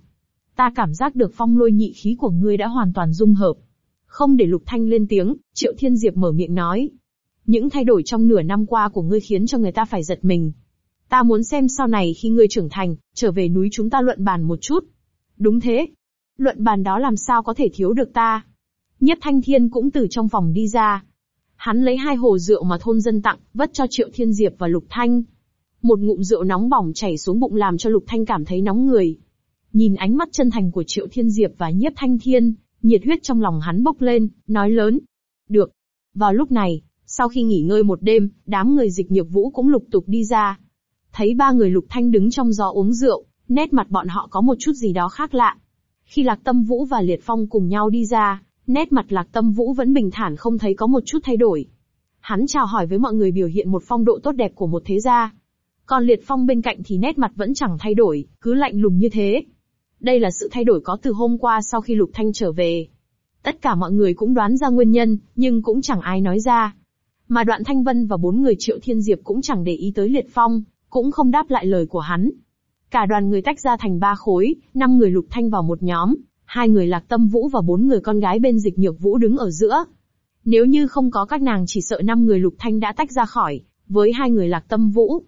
Speaker 1: Ta cảm giác được phong lôi nhị khí của ngươi đã hoàn toàn dung hợp không để Lục Thanh lên tiếng, Triệu Thiên Diệp mở miệng nói. Những thay đổi trong nửa năm qua của ngươi khiến cho người ta phải giật mình. Ta muốn xem sau này khi ngươi trưởng thành, trở về núi chúng ta luận bàn một chút. Đúng thế. Luận bàn đó làm sao có thể thiếu được ta? Nhất Thanh Thiên cũng từ trong phòng đi ra. Hắn lấy hai hồ rượu mà thôn dân tặng, vất cho Triệu Thiên Diệp và Lục Thanh. Một ngụm rượu nóng bỏng chảy xuống bụng làm cho Lục Thanh cảm thấy nóng người. Nhìn ánh mắt chân thành của Triệu Thiên Diệp và Nhất Thanh Thiên, Nhiệt huyết trong lòng hắn bốc lên, nói lớn. Được. Vào lúc này, sau khi nghỉ ngơi một đêm, đám người dịch nhược vũ cũng lục tục đi ra. Thấy ba người lục thanh đứng trong gió uống rượu, nét mặt bọn họ có một chút gì đó khác lạ. Khi Lạc Tâm Vũ và Liệt Phong cùng nhau đi ra, nét mặt Lạc Tâm Vũ vẫn bình thản không thấy có một chút thay đổi. Hắn chào hỏi với mọi người biểu hiện một phong độ tốt đẹp của một thế gia. Còn Liệt Phong bên cạnh thì nét mặt vẫn chẳng thay đổi, cứ lạnh lùng như thế. Đây là sự thay đổi có từ hôm qua sau khi Lục Thanh trở về. Tất cả mọi người cũng đoán ra nguyên nhân, nhưng cũng chẳng ai nói ra. Mà đoạn Thanh Vân và bốn người Triệu Thiên Diệp cũng chẳng để ý tới Liệt Phong, cũng không đáp lại lời của hắn. Cả đoàn người tách ra thành ba khối, năm người Lục Thanh vào một nhóm, hai người Lạc Tâm Vũ và bốn người con gái bên Dịch Nhược Vũ đứng ở giữa. Nếu như không có các nàng chỉ sợ năm người Lục Thanh đã tách ra khỏi, với hai người Lạc Tâm Vũ.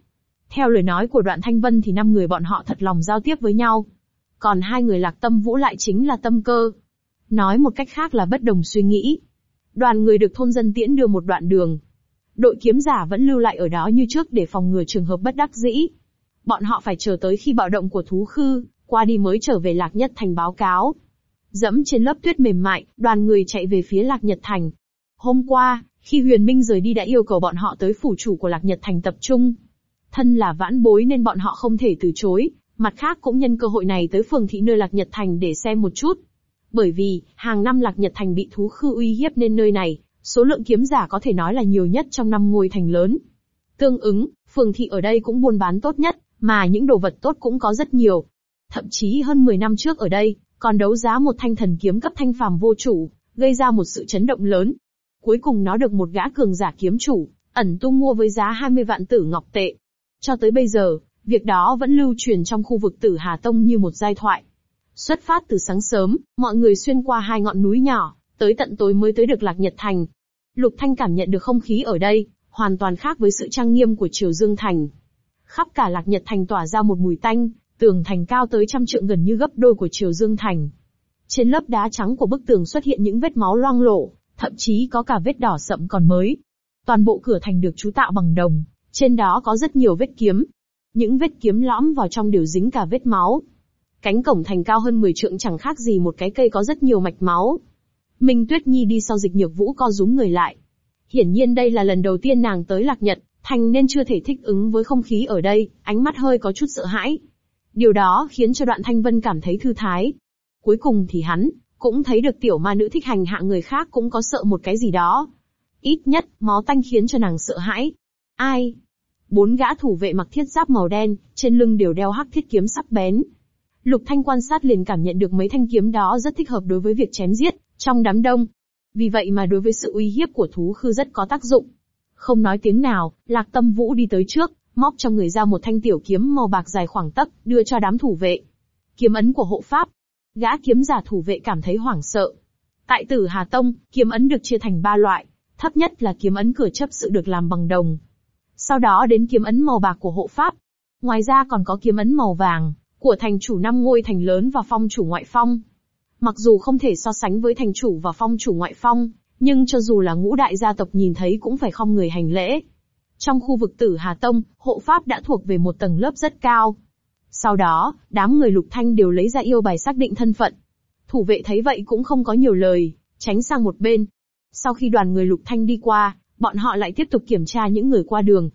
Speaker 1: Theo lời nói của đoạn Thanh Vân thì năm người bọn họ thật lòng giao tiếp với nhau, còn hai người lạc tâm vũ lại chính là tâm cơ. Nói một cách khác là bất đồng suy nghĩ. Đoàn người được thôn dân tiễn đưa một đoạn đường. Đội kiếm giả vẫn lưu lại ở đó như trước để phòng ngừa trường hợp bất đắc dĩ. Bọn họ phải chờ tới khi bạo động của thú khư, qua đi mới trở về Lạc Nhất Thành báo cáo. Dẫm trên lớp tuyết mềm mại, đoàn người chạy về phía Lạc Nhật Thành. Hôm qua, khi Huyền Minh rời đi đã yêu cầu bọn họ tới phủ chủ của Lạc Nhật Thành tập trung. Thân là vãn bối nên bọn họ không thể từ chối, Mặt khác cũng nhân cơ hội này tới phường thị nơi Lạc Nhật Thành để xem một chút. Bởi vì, hàng năm Lạc Nhật Thành bị thú khư uy hiếp nên nơi này, số lượng kiếm giả có thể nói là nhiều nhất trong năm ngôi thành lớn. Tương ứng, phường thị ở đây cũng buôn bán tốt nhất, mà những đồ vật tốt cũng có rất nhiều. Thậm chí hơn 10 năm trước ở đây, còn đấu giá một thanh thần kiếm cấp thanh phàm vô chủ, gây ra một sự chấn động lớn. Cuối cùng nó được một gã cường giả kiếm chủ, ẩn tung mua với giá 20 vạn tử ngọc tệ. Cho tới bây giờ, Việc đó vẫn lưu truyền trong khu vực Tử Hà Tông như một giai thoại. Xuất phát từ sáng sớm, mọi người xuyên qua hai ngọn núi nhỏ, tới tận tối mới tới được Lạc Nhật Thành. Lục Thanh cảm nhận được không khí ở đây, hoàn toàn khác với sự trang nghiêm của Triều Dương Thành. Khắp cả Lạc Nhật Thành tỏa ra một mùi tanh, tường thành cao tới trăm trượng gần như gấp đôi của Triều Dương Thành. Trên lớp đá trắng của bức tường xuất hiện những vết máu loang lổ, thậm chí có cả vết đỏ sậm còn mới. Toàn bộ cửa thành được chú tạo bằng đồng, trên đó có rất nhiều vết kiếm, những vết kiếm lõm vào trong đều dính cả vết máu. Cánh cổng thành cao hơn 10 trượng chẳng khác gì một cái cây có rất nhiều mạch máu. Minh Tuyết Nhi đi sau dịch nhược vũ co rúm người lại. Hiển nhiên đây là lần đầu tiên nàng tới Lạc Nhật, thành nên chưa thể thích ứng với không khí ở đây, ánh mắt hơi có chút sợ hãi. Điều đó khiến cho đoạn Thanh Vân cảm thấy thư thái. Cuối cùng thì hắn, cũng thấy được tiểu ma nữ thích hành hạ người khác cũng có sợ một cái gì đó. Ít nhất, máu tanh khiến cho nàng sợ hãi. Ai? Bốn gã thủ vệ mặc thiết giáp màu đen, trên lưng đều đeo hắc thiết kiếm sắc bén. Lục Thanh quan sát liền cảm nhận được mấy thanh kiếm đó rất thích hợp đối với việc chém giết trong đám đông. Vì vậy mà đối với sự uy hiếp của thú khư rất có tác dụng. Không nói tiếng nào, Lạc Tâm Vũ đi tới trước, móc cho người ra một thanh tiểu kiếm màu bạc dài khoảng tấc, đưa cho đám thủ vệ. Kiếm ấn của hộ pháp. Gã kiếm giả thủ vệ cảm thấy hoảng sợ. Tại Tử Hà Tông, kiếm ấn được chia thành ba loại, thấp nhất là kiếm ấn cửa chấp sự được làm bằng đồng, sau đó đến kiếm ấn màu bạc của hộ pháp. Ngoài ra còn có kiếm ấn màu vàng, của thành chủ năm ngôi thành lớn và phong chủ ngoại phong. Mặc dù không thể so sánh với thành chủ và phong chủ ngoại phong, nhưng cho dù là ngũ đại gia tộc nhìn thấy cũng phải không người hành lễ. Trong khu vực tử Hà Tông, hộ pháp đã thuộc về một tầng lớp rất cao. Sau đó, đám người lục thanh đều lấy ra yêu bài xác định thân phận. Thủ vệ thấy vậy cũng không có nhiều lời, tránh sang một bên. Sau khi đoàn người lục thanh đi qua, Bọn họ lại tiếp tục kiểm tra những người qua đường.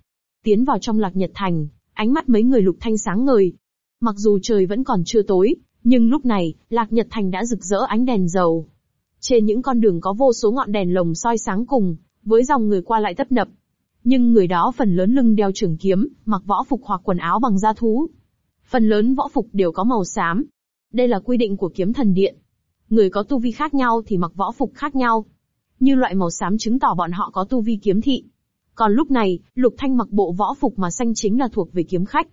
Speaker 1: Tiến vào trong lạc nhật thành, ánh mắt mấy người lục thanh sáng ngời. Mặc dù trời vẫn còn chưa tối, nhưng lúc này, lạc nhật thành đã rực rỡ ánh đèn dầu. Trên những con đường có vô số ngọn đèn lồng soi sáng cùng, với dòng người qua lại tấp nập. Nhưng người đó phần lớn lưng đeo trường kiếm, mặc võ phục hoặc quần áo bằng da thú. Phần lớn võ phục đều có màu xám. Đây là quy định của kiếm thần điện. Người có tu vi khác nhau thì mặc võ phục khác nhau như loại màu xám chứng tỏ bọn họ có tu vi kiếm thị. Còn lúc này, Lục Thanh mặc bộ võ phục mà xanh chính là thuộc về kiếm khách.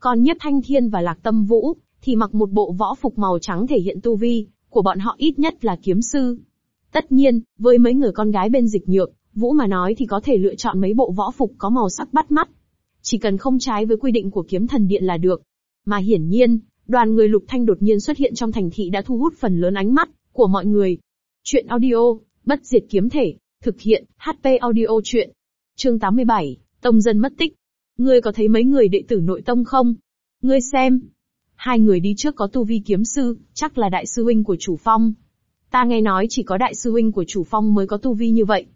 Speaker 1: Còn nhất Thanh Thiên và Lạc Tâm Vũ thì mặc một bộ võ phục màu trắng thể hiện tu vi của bọn họ ít nhất là kiếm sư. Tất nhiên, với mấy người con gái bên dịch nhược, Vũ mà nói thì có thể lựa chọn mấy bộ võ phục có màu sắc bắt mắt. Chỉ cần không trái với quy định của kiếm thần điện là được. Mà hiển nhiên, đoàn người Lục Thanh đột nhiên xuất hiện trong thành thị đã thu hút phần lớn ánh mắt của mọi người. Chuyện audio, Bất diệt kiếm thể, thực hiện, HP audio chuyện. Chương 87, Tông dân mất tích. Ngươi có thấy mấy người đệ tử nội tông không? Ngươi xem. Hai người đi trước có tu vi kiếm sư, chắc là đại sư huynh của chủ phong. Ta nghe nói chỉ có đại sư huynh của chủ phong mới có tu vi như vậy.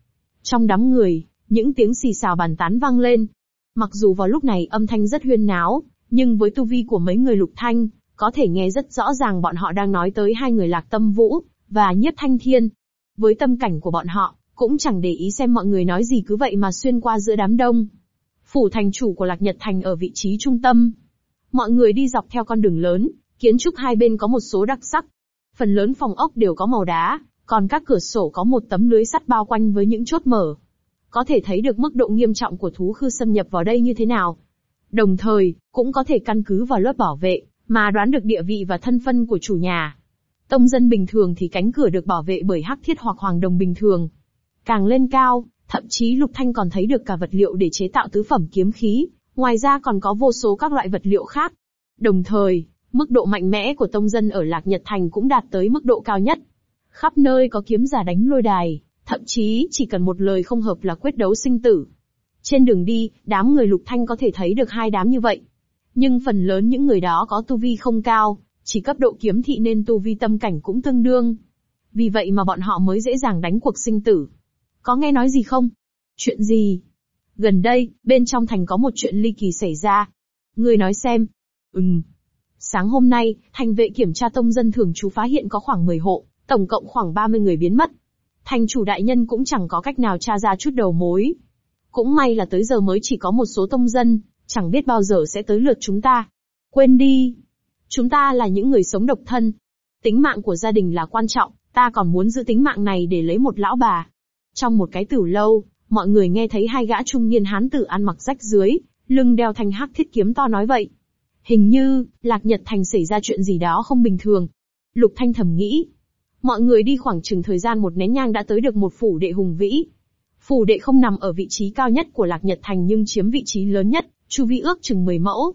Speaker 1: Trong đám người, những tiếng xì xào bàn tán vang lên. Mặc dù vào lúc này âm thanh rất huyên náo, nhưng với tu vi của mấy người lục thanh, có thể nghe rất rõ ràng bọn họ đang nói tới hai người lạc tâm vũ, và nhiếp thanh thiên, với tâm cảnh của bọn họ, cũng chẳng để ý xem mọi người nói gì cứ vậy mà xuyên qua giữa đám đông. Phủ thành chủ của Lạc Nhật Thành ở vị trí trung tâm. Mọi người đi dọc theo con đường lớn, kiến trúc hai bên có một số đặc sắc. Phần lớn phòng ốc đều có màu đá, còn các cửa sổ có một tấm lưới sắt bao quanh với những chốt mở. Có thể thấy được mức độ nghiêm trọng của thú khư xâm nhập vào đây như thế nào. Đồng thời, cũng có thể căn cứ vào lớp bảo vệ, mà đoán được địa vị và thân phân của chủ nhà. Tông dân bình thường thì cánh cửa được bảo vệ bởi hắc thiết hoặc hoàng đồng bình thường. Càng lên cao, thậm chí Lục Thanh còn thấy được cả vật liệu để chế tạo tứ phẩm kiếm khí, ngoài ra còn có vô số các loại vật liệu khác. Đồng thời, mức độ mạnh mẽ của tông dân ở Lạc Nhật Thành cũng đạt tới mức độ cao nhất. Khắp nơi có kiếm giả đánh lôi đài, thậm chí chỉ cần một lời không hợp là quyết đấu sinh tử. Trên đường đi, đám người Lục Thanh có thể thấy được hai đám như vậy. Nhưng phần lớn những người đó có tu vi không cao, chỉ cấp độ kiếm thị nên tu vi tâm cảnh cũng tương đương. Vì vậy mà bọn họ mới dễ dàng đánh cuộc sinh tử. Có nghe nói gì không? Chuyện gì? Gần đây, bên trong thành có một chuyện ly kỳ xảy ra. Người nói xem. Ừm. Sáng hôm nay, thành vệ kiểm tra tông dân thường trú phá hiện có khoảng 10 hộ, tổng cộng khoảng 30 người biến mất. Thành chủ đại nhân cũng chẳng có cách nào tra ra chút đầu mối. Cũng may là tới giờ mới chỉ có một số tông dân, chẳng biết bao giờ sẽ tới lượt chúng ta. Quên đi, Chúng ta là những người sống độc thân. Tính mạng của gia đình là quan trọng, ta còn muốn giữ tính mạng này để lấy một lão bà. Trong một cái tử lâu, mọi người nghe thấy hai gã trung niên hán tử ăn mặc rách dưới, lưng đeo thanh hắc thiết kiếm to nói vậy. Hình như, Lạc Nhật Thành xảy ra chuyện gì đó không bình thường. Lục Thanh thầm nghĩ. Mọi người đi khoảng chừng thời gian một nén nhang đã tới được một phủ đệ hùng vĩ. Phủ đệ không nằm ở vị trí cao nhất của Lạc Nhật Thành nhưng chiếm vị trí lớn nhất, chu vi ước chừng 10 mẫu,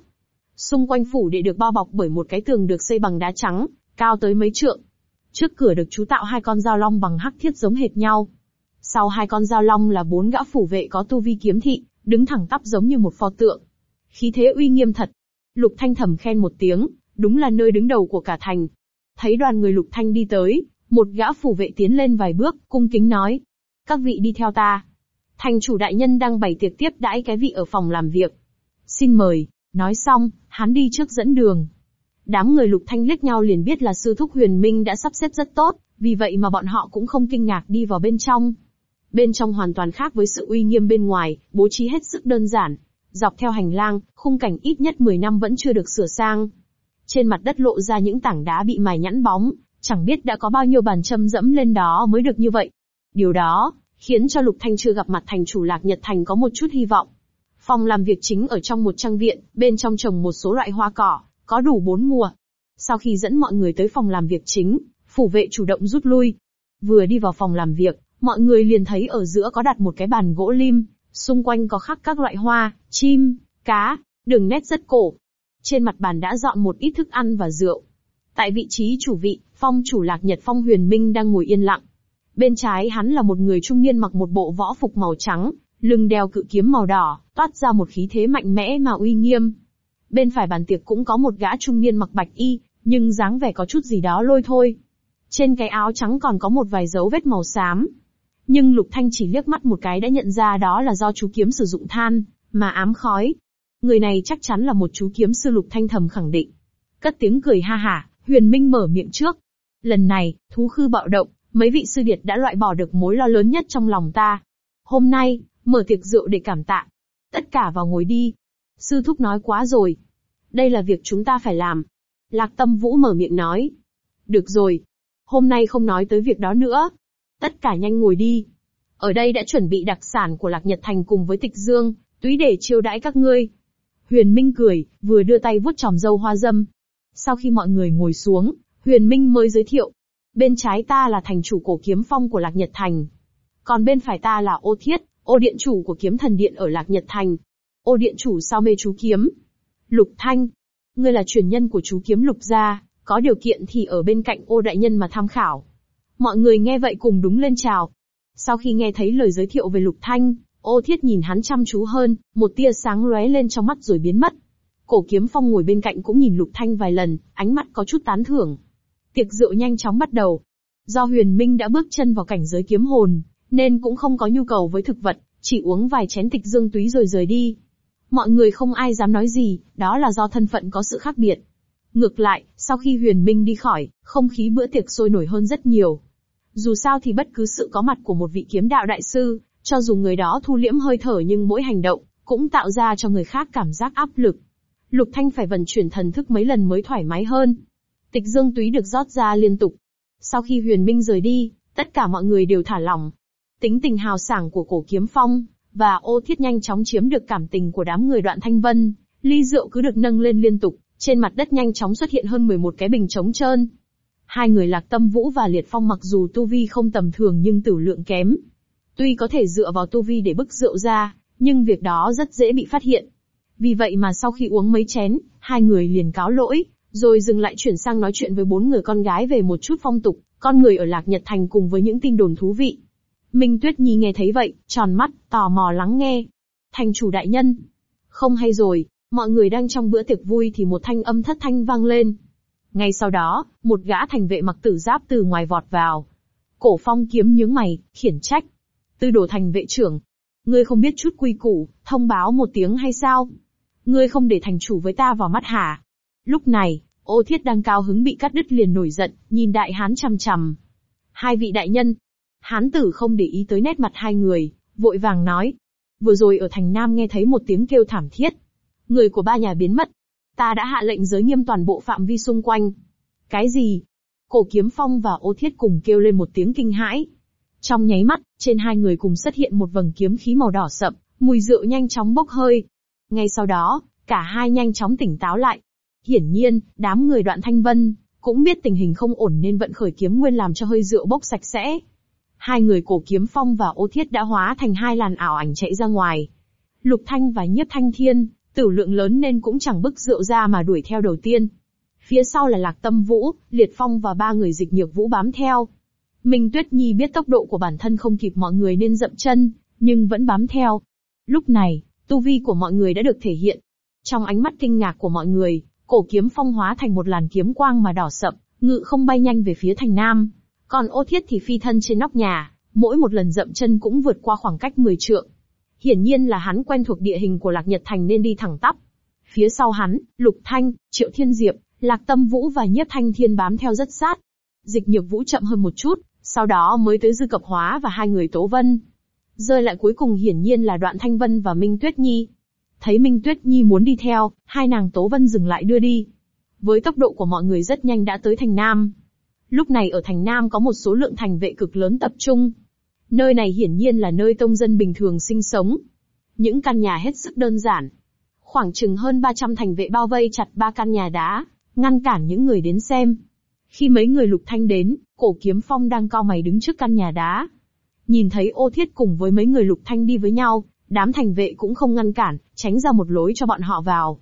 Speaker 1: Xung quanh phủ đệ được bao bọc bởi một cái tường được xây bằng đá trắng, cao tới mấy trượng. Trước cửa được chú tạo hai con dao long bằng hắc thiết giống hệt nhau. Sau hai con dao long là bốn gã phủ vệ có tu vi kiếm thị, đứng thẳng tắp giống như một pho tượng. Khí thế uy nghiêm thật. Lục Thanh thầm khen một tiếng, đúng là nơi đứng đầu của cả thành. Thấy đoàn người Lục Thanh đi tới, một gã phủ vệ tiến lên vài bước, cung kính nói. Các vị đi theo ta. Thành chủ đại nhân đang bày tiệc tiếp đãi cái vị ở phòng làm việc. Xin mời. Nói xong, hắn đi trước dẫn đường. Đám người lục thanh liếc nhau liền biết là sư thúc huyền minh đã sắp xếp rất tốt, vì vậy mà bọn họ cũng không kinh ngạc đi vào bên trong. Bên trong hoàn toàn khác với sự uy nghiêm bên ngoài, bố trí hết sức đơn giản. Dọc theo hành lang, khung cảnh ít nhất 10 năm vẫn chưa được sửa sang. Trên mặt đất lộ ra những tảng đá bị mài nhẵn bóng, chẳng biết đã có bao nhiêu bàn châm dẫm lên đó mới được như vậy. Điều đó, khiến cho Lục Thanh chưa gặp mặt thành chủ lạc Nhật Thành có một chút hy vọng. Phòng làm việc chính ở trong một trang viện, bên trong trồng một số loại hoa cỏ, có đủ bốn mùa. Sau khi dẫn mọi người tới phòng làm việc chính, phủ vệ chủ động rút lui. Vừa đi vào phòng làm việc, mọi người liền thấy ở giữa có đặt một cái bàn gỗ lim, xung quanh có khắc các loại hoa, chim, cá, đường nét rất cổ. Trên mặt bàn đã dọn một ít thức ăn và rượu. Tại vị trí chủ vị, phong chủ lạc nhật phong huyền minh đang ngồi yên lặng. Bên trái hắn là một người trung niên mặc một bộ võ phục màu trắng, Lưng đeo cự kiếm màu đỏ, toát ra một khí thế mạnh mẽ mà uy nghiêm. Bên phải bàn tiệc cũng có một gã trung niên mặc bạch y, nhưng dáng vẻ có chút gì đó lôi thôi. Trên cái áo trắng còn có một vài dấu vết màu xám. Nhưng Lục Thanh chỉ liếc mắt một cái đã nhận ra đó là do chú kiếm sử dụng than, mà ám khói. Người này chắc chắn là một chú kiếm sư Lục Thanh thầm khẳng định. Cất tiếng cười ha hả, Huyền Minh mở miệng trước. Lần này, thú khư bạo động, mấy vị sư điệt đã loại bỏ được mối lo lớn nhất trong lòng ta. Hôm nay, Mở tiệc rượu để cảm tạ. Tất cả vào ngồi đi. Sư thúc nói quá rồi. Đây là việc chúng ta phải làm. Lạc tâm vũ mở miệng nói. Được rồi. Hôm nay không nói tới việc đó nữa. Tất cả nhanh ngồi đi. Ở đây đã chuẩn bị đặc sản của Lạc Nhật Thành cùng với tịch dương, túy để chiêu đãi các ngươi. Huyền Minh cười, vừa đưa tay vuốt tròm dâu hoa dâm. Sau khi mọi người ngồi xuống, Huyền Minh mới giới thiệu. Bên trái ta là thành chủ cổ kiếm phong của Lạc Nhật Thành. Còn bên phải ta là ô thiết, ô điện chủ của kiếm thần điện ở Lạc Nhật Thành. Ô điện chủ sao mê chú kiếm? Lục Thanh, ngươi là truyền nhân của chú kiếm lục gia, có điều kiện thì ở bên cạnh ô đại nhân mà tham khảo. Mọi người nghe vậy cùng đúng lên chào. Sau khi nghe thấy lời giới thiệu về lục thanh, ô thiết nhìn hắn chăm chú hơn, một tia sáng lóe lên trong mắt rồi biến mất. Cổ kiếm phong ngồi bên cạnh cũng nhìn lục thanh vài lần, ánh mắt có chút tán thưởng. Tiệc rượu nhanh chóng bắt đầu. Do huyền minh đã bước chân vào cảnh giới kiếm hồn, nên cũng không có nhu cầu với thực vật, chỉ uống vài chén tịch dương túy rồi rời đi. Mọi người không ai dám nói gì, đó là do thân phận có sự khác biệt. Ngược lại, sau khi Huyền Minh đi khỏi, không khí bữa tiệc sôi nổi hơn rất nhiều. Dù sao thì bất cứ sự có mặt của một vị kiếm đạo đại sư, cho dù người đó thu liễm hơi thở nhưng mỗi hành động cũng tạo ra cho người khác cảm giác áp lực. Lục Thanh phải vận chuyển thần thức mấy lần mới thoải mái hơn. Tịch Dương Túy được rót ra liên tục. Sau khi Huyền Minh rời đi, tất cả mọi người đều thả lỏng, Tính tình hào sảng của cổ kiếm phong, và ô thiết nhanh chóng chiếm được cảm tình của đám người đoạn thanh vân, ly rượu cứ được nâng lên liên tục, trên mặt đất nhanh chóng xuất hiện hơn 11 cái bình trống trơn. Hai người lạc tâm vũ và liệt phong mặc dù tu vi không tầm thường nhưng tử lượng kém. Tuy có thể dựa vào tu vi để bức rượu ra, nhưng việc đó rất dễ bị phát hiện. Vì vậy mà sau khi uống mấy chén, hai người liền cáo lỗi, rồi dừng lại chuyển sang nói chuyện với bốn người con gái về một chút phong tục, con người ở Lạc Nhật Thành cùng với những tin đồn thú vị. Minh Tuyết Nhi nghe thấy vậy, tròn mắt, tò mò lắng nghe. Thành chủ đại nhân. Không hay rồi, mọi người đang trong bữa tiệc vui thì một thanh âm thất thanh vang lên. Ngay sau đó, một gã thành vệ mặc tử giáp từ ngoài vọt vào. Cổ phong kiếm nhướng mày, khiển trách. Tư đồ thành vệ trưởng. Ngươi không biết chút quy củ, thông báo một tiếng hay sao? Ngươi không để thành chủ với ta vào mắt hả? Lúc này, ô thiết đang cao hứng bị cắt đứt liền nổi giận, nhìn đại hán chằm chằm. Hai vị đại nhân, Hán tử không để ý tới nét mặt hai người, vội vàng nói. Vừa rồi ở thành Nam nghe thấy một tiếng kêu thảm thiết. Người của ba nhà biến mất. Ta đã hạ lệnh giới nghiêm toàn bộ phạm vi xung quanh. Cái gì? Cổ Kiếm Phong và Ô Thiết cùng kêu lên một tiếng kinh hãi. Trong nháy mắt, trên hai người cùng xuất hiện một vầng kiếm khí màu đỏ sậm, mùi rượu nhanh chóng bốc hơi. Ngay sau đó, cả hai nhanh chóng tỉnh táo lại. Hiển nhiên, đám người đoạn thanh vân, cũng biết tình hình không ổn nên vận khởi kiếm nguyên làm cho hơi rượu bốc sạch sẽ, Hai người cổ kiếm phong và ô thiết đã hóa thành hai làn ảo ảnh chạy ra ngoài. Lục Thanh và Nhiếp Thanh Thiên, tử lượng lớn nên cũng chẳng bức rượu ra mà đuổi theo đầu tiên. Phía sau là Lạc Tâm Vũ, Liệt Phong và ba người dịch nhược vũ bám theo. Minh Tuyết Nhi biết tốc độ của bản thân không kịp mọi người nên dậm chân, nhưng vẫn bám theo. Lúc này, tu vi của mọi người đã được thể hiện. Trong ánh mắt kinh ngạc của mọi người, cổ kiếm phong hóa thành một làn kiếm quang mà đỏ sậm, ngự không bay nhanh về phía thành nam. Còn ô thiết thì phi thân trên nóc nhà, mỗi một lần dậm chân cũng vượt qua khoảng cách 10 trượng. Hiển nhiên là hắn quen thuộc địa hình của Lạc Nhật Thành nên đi thẳng tắp. Phía sau hắn, Lục Thanh, Triệu Thiên Diệp, Lạc Tâm Vũ và Nhiếp Thanh Thiên bám theo rất sát. Dịch nhược vũ chậm hơn một chút, sau đó mới tới Dư Cập Hóa và hai người Tố Vân. Rơi lại cuối cùng hiển nhiên là đoạn Thanh Vân và Minh Tuyết Nhi. Thấy Minh Tuyết Nhi muốn đi theo, hai nàng Tố Vân dừng lại đưa đi. Với tốc độ của mọi người rất nhanh đã tới thành Nam. Lúc này ở thành Nam có một số lượng thành vệ cực lớn tập trung. Nơi này hiển nhiên là nơi tông dân bình thường sinh sống. Những căn nhà hết sức đơn giản. Khoảng chừng hơn 300 thành vệ bao vây chặt ba căn nhà đá, ngăn cản những người đến xem. Khi mấy người lục thanh đến, cổ kiếm phong đang cao mày đứng trước căn nhà đá. Nhìn thấy ô thiết cùng với mấy người lục thanh đi với nhau, đám thành vệ cũng không ngăn cản, tránh ra một lối cho bọn họ vào.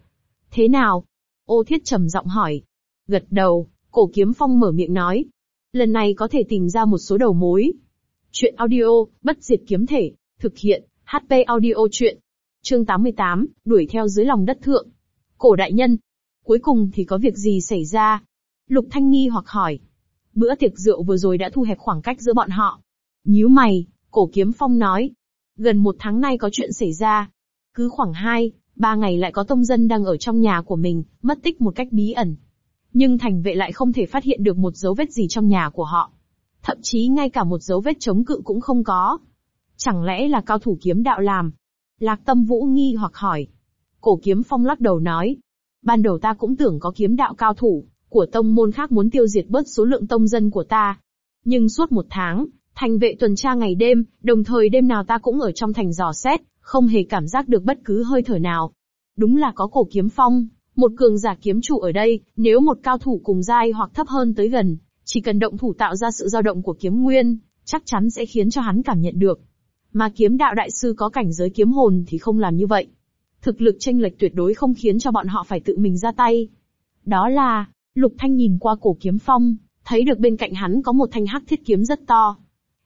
Speaker 1: Thế nào? Ô thiết trầm giọng hỏi. Gật đầu, Cổ kiếm phong mở miệng nói. Lần này có thể tìm ra một số đầu mối. Chuyện audio, bất diệt kiếm thể, thực hiện, HP audio chuyện. Chương 88, đuổi theo dưới lòng đất thượng. Cổ đại nhân. Cuối cùng thì có việc gì xảy ra? Lục Thanh nghi hoặc hỏi. Bữa tiệc rượu vừa rồi đã thu hẹp khoảng cách giữa bọn họ. Nhíu mày, cổ kiếm phong nói. Gần một tháng nay có chuyện xảy ra. Cứ khoảng hai, ba ngày lại có tông dân đang ở trong nhà của mình, mất tích một cách bí ẩn, nhưng thành vệ lại không thể phát hiện được một dấu vết gì trong nhà của họ. Thậm chí ngay cả một dấu vết chống cự cũng không có. Chẳng lẽ là cao thủ kiếm đạo làm? Lạc tâm vũ nghi hoặc hỏi. Cổ kiếm phong lắc đầu nói. Ban đầu ta cũng tưởng có kiếm đạo cao thủ, của tông môn khác muốn tiêu diệt bớt số lượng tông dân của ta. Nhưng suốt một tháng, thành vệ tuần tra ngày đêm, đồng thời đêm nào ta cũng ở trong thành dò xét, không hề cảm giác được bất cứ hơi thở nào. Đúng là có cổ kiếm phong, một cường giả kiếm chủ ở đây, nếu một cao thủ cùng giai hoặc thấp hơn tới gần, chỉ cần động thủ tạo ra sự dao động của kiếm nguyên, chắc chắn sẽ khiến cho hắn cảm nhận được. Mà kiếm đạo đại sư có cảnh giới kiếm hồn thì không làm như vậy. Thực lực tranh lệch tuyệt đối không khiến cho bọn họ phải tự mình ra tay. Đó là, Lục Thanh nhìn qua cổ kiếm phong, thấy được bên cạnh hắn có một thanh hắc thiết kiếm rất to.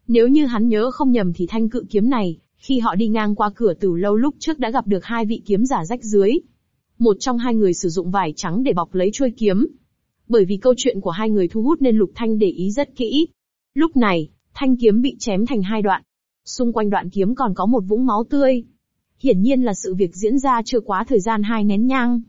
Speaker 1: Nếu như hắn nhớ không nhầm thì thanh cự kiếm này, khi họ đi ngang qua cửa từ lâu lúc trước đã gặp được hai vị kiếm giả rách dưới, một trong hai người sử dụng vải trắng để bọc lấy chuôi kiếm. Bởi vì câu chuyện của hai người thu hút nên Lục Thanh để ý rất kỹ. Lúc này, thanh kiếm bị chém thành hai đoạn. Xung quanh đoạn kiếm còn có một vũng máu tươi. Hiển nhiên là sự việc diễn ra chưa quá thời gian hai nén nhang.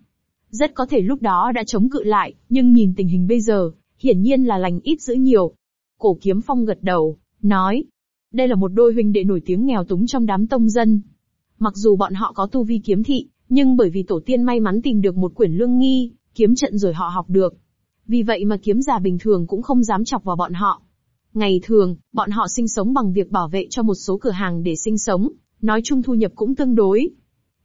Speaker 1: Rất có thể lúc đó đã chống cự lại, nhưng nhìn tình hình bây giờ, hiển nhiên là lành ít dữ nhiều. Cổ kiếm phong gật đầu, nói. Đây là một đôi huynh đệ nổi tiếng nghèo túng trong đám tông dân. Mặc dù bọn họ có tu vi kiếm thị, nhưng bởi vì tổ tiên may mắn tìm được một quyển lương nghi, kiếm trận rồi họ học được. Vì vậy mà kiếm giả bình thường cũng không dám chọc vào bọn họ. Ngày thường, bọn họ sinh sống bằng việc bảo vệ cho một số cửa hàng để sinh sống, nói chung thu nhập cũng tương đối.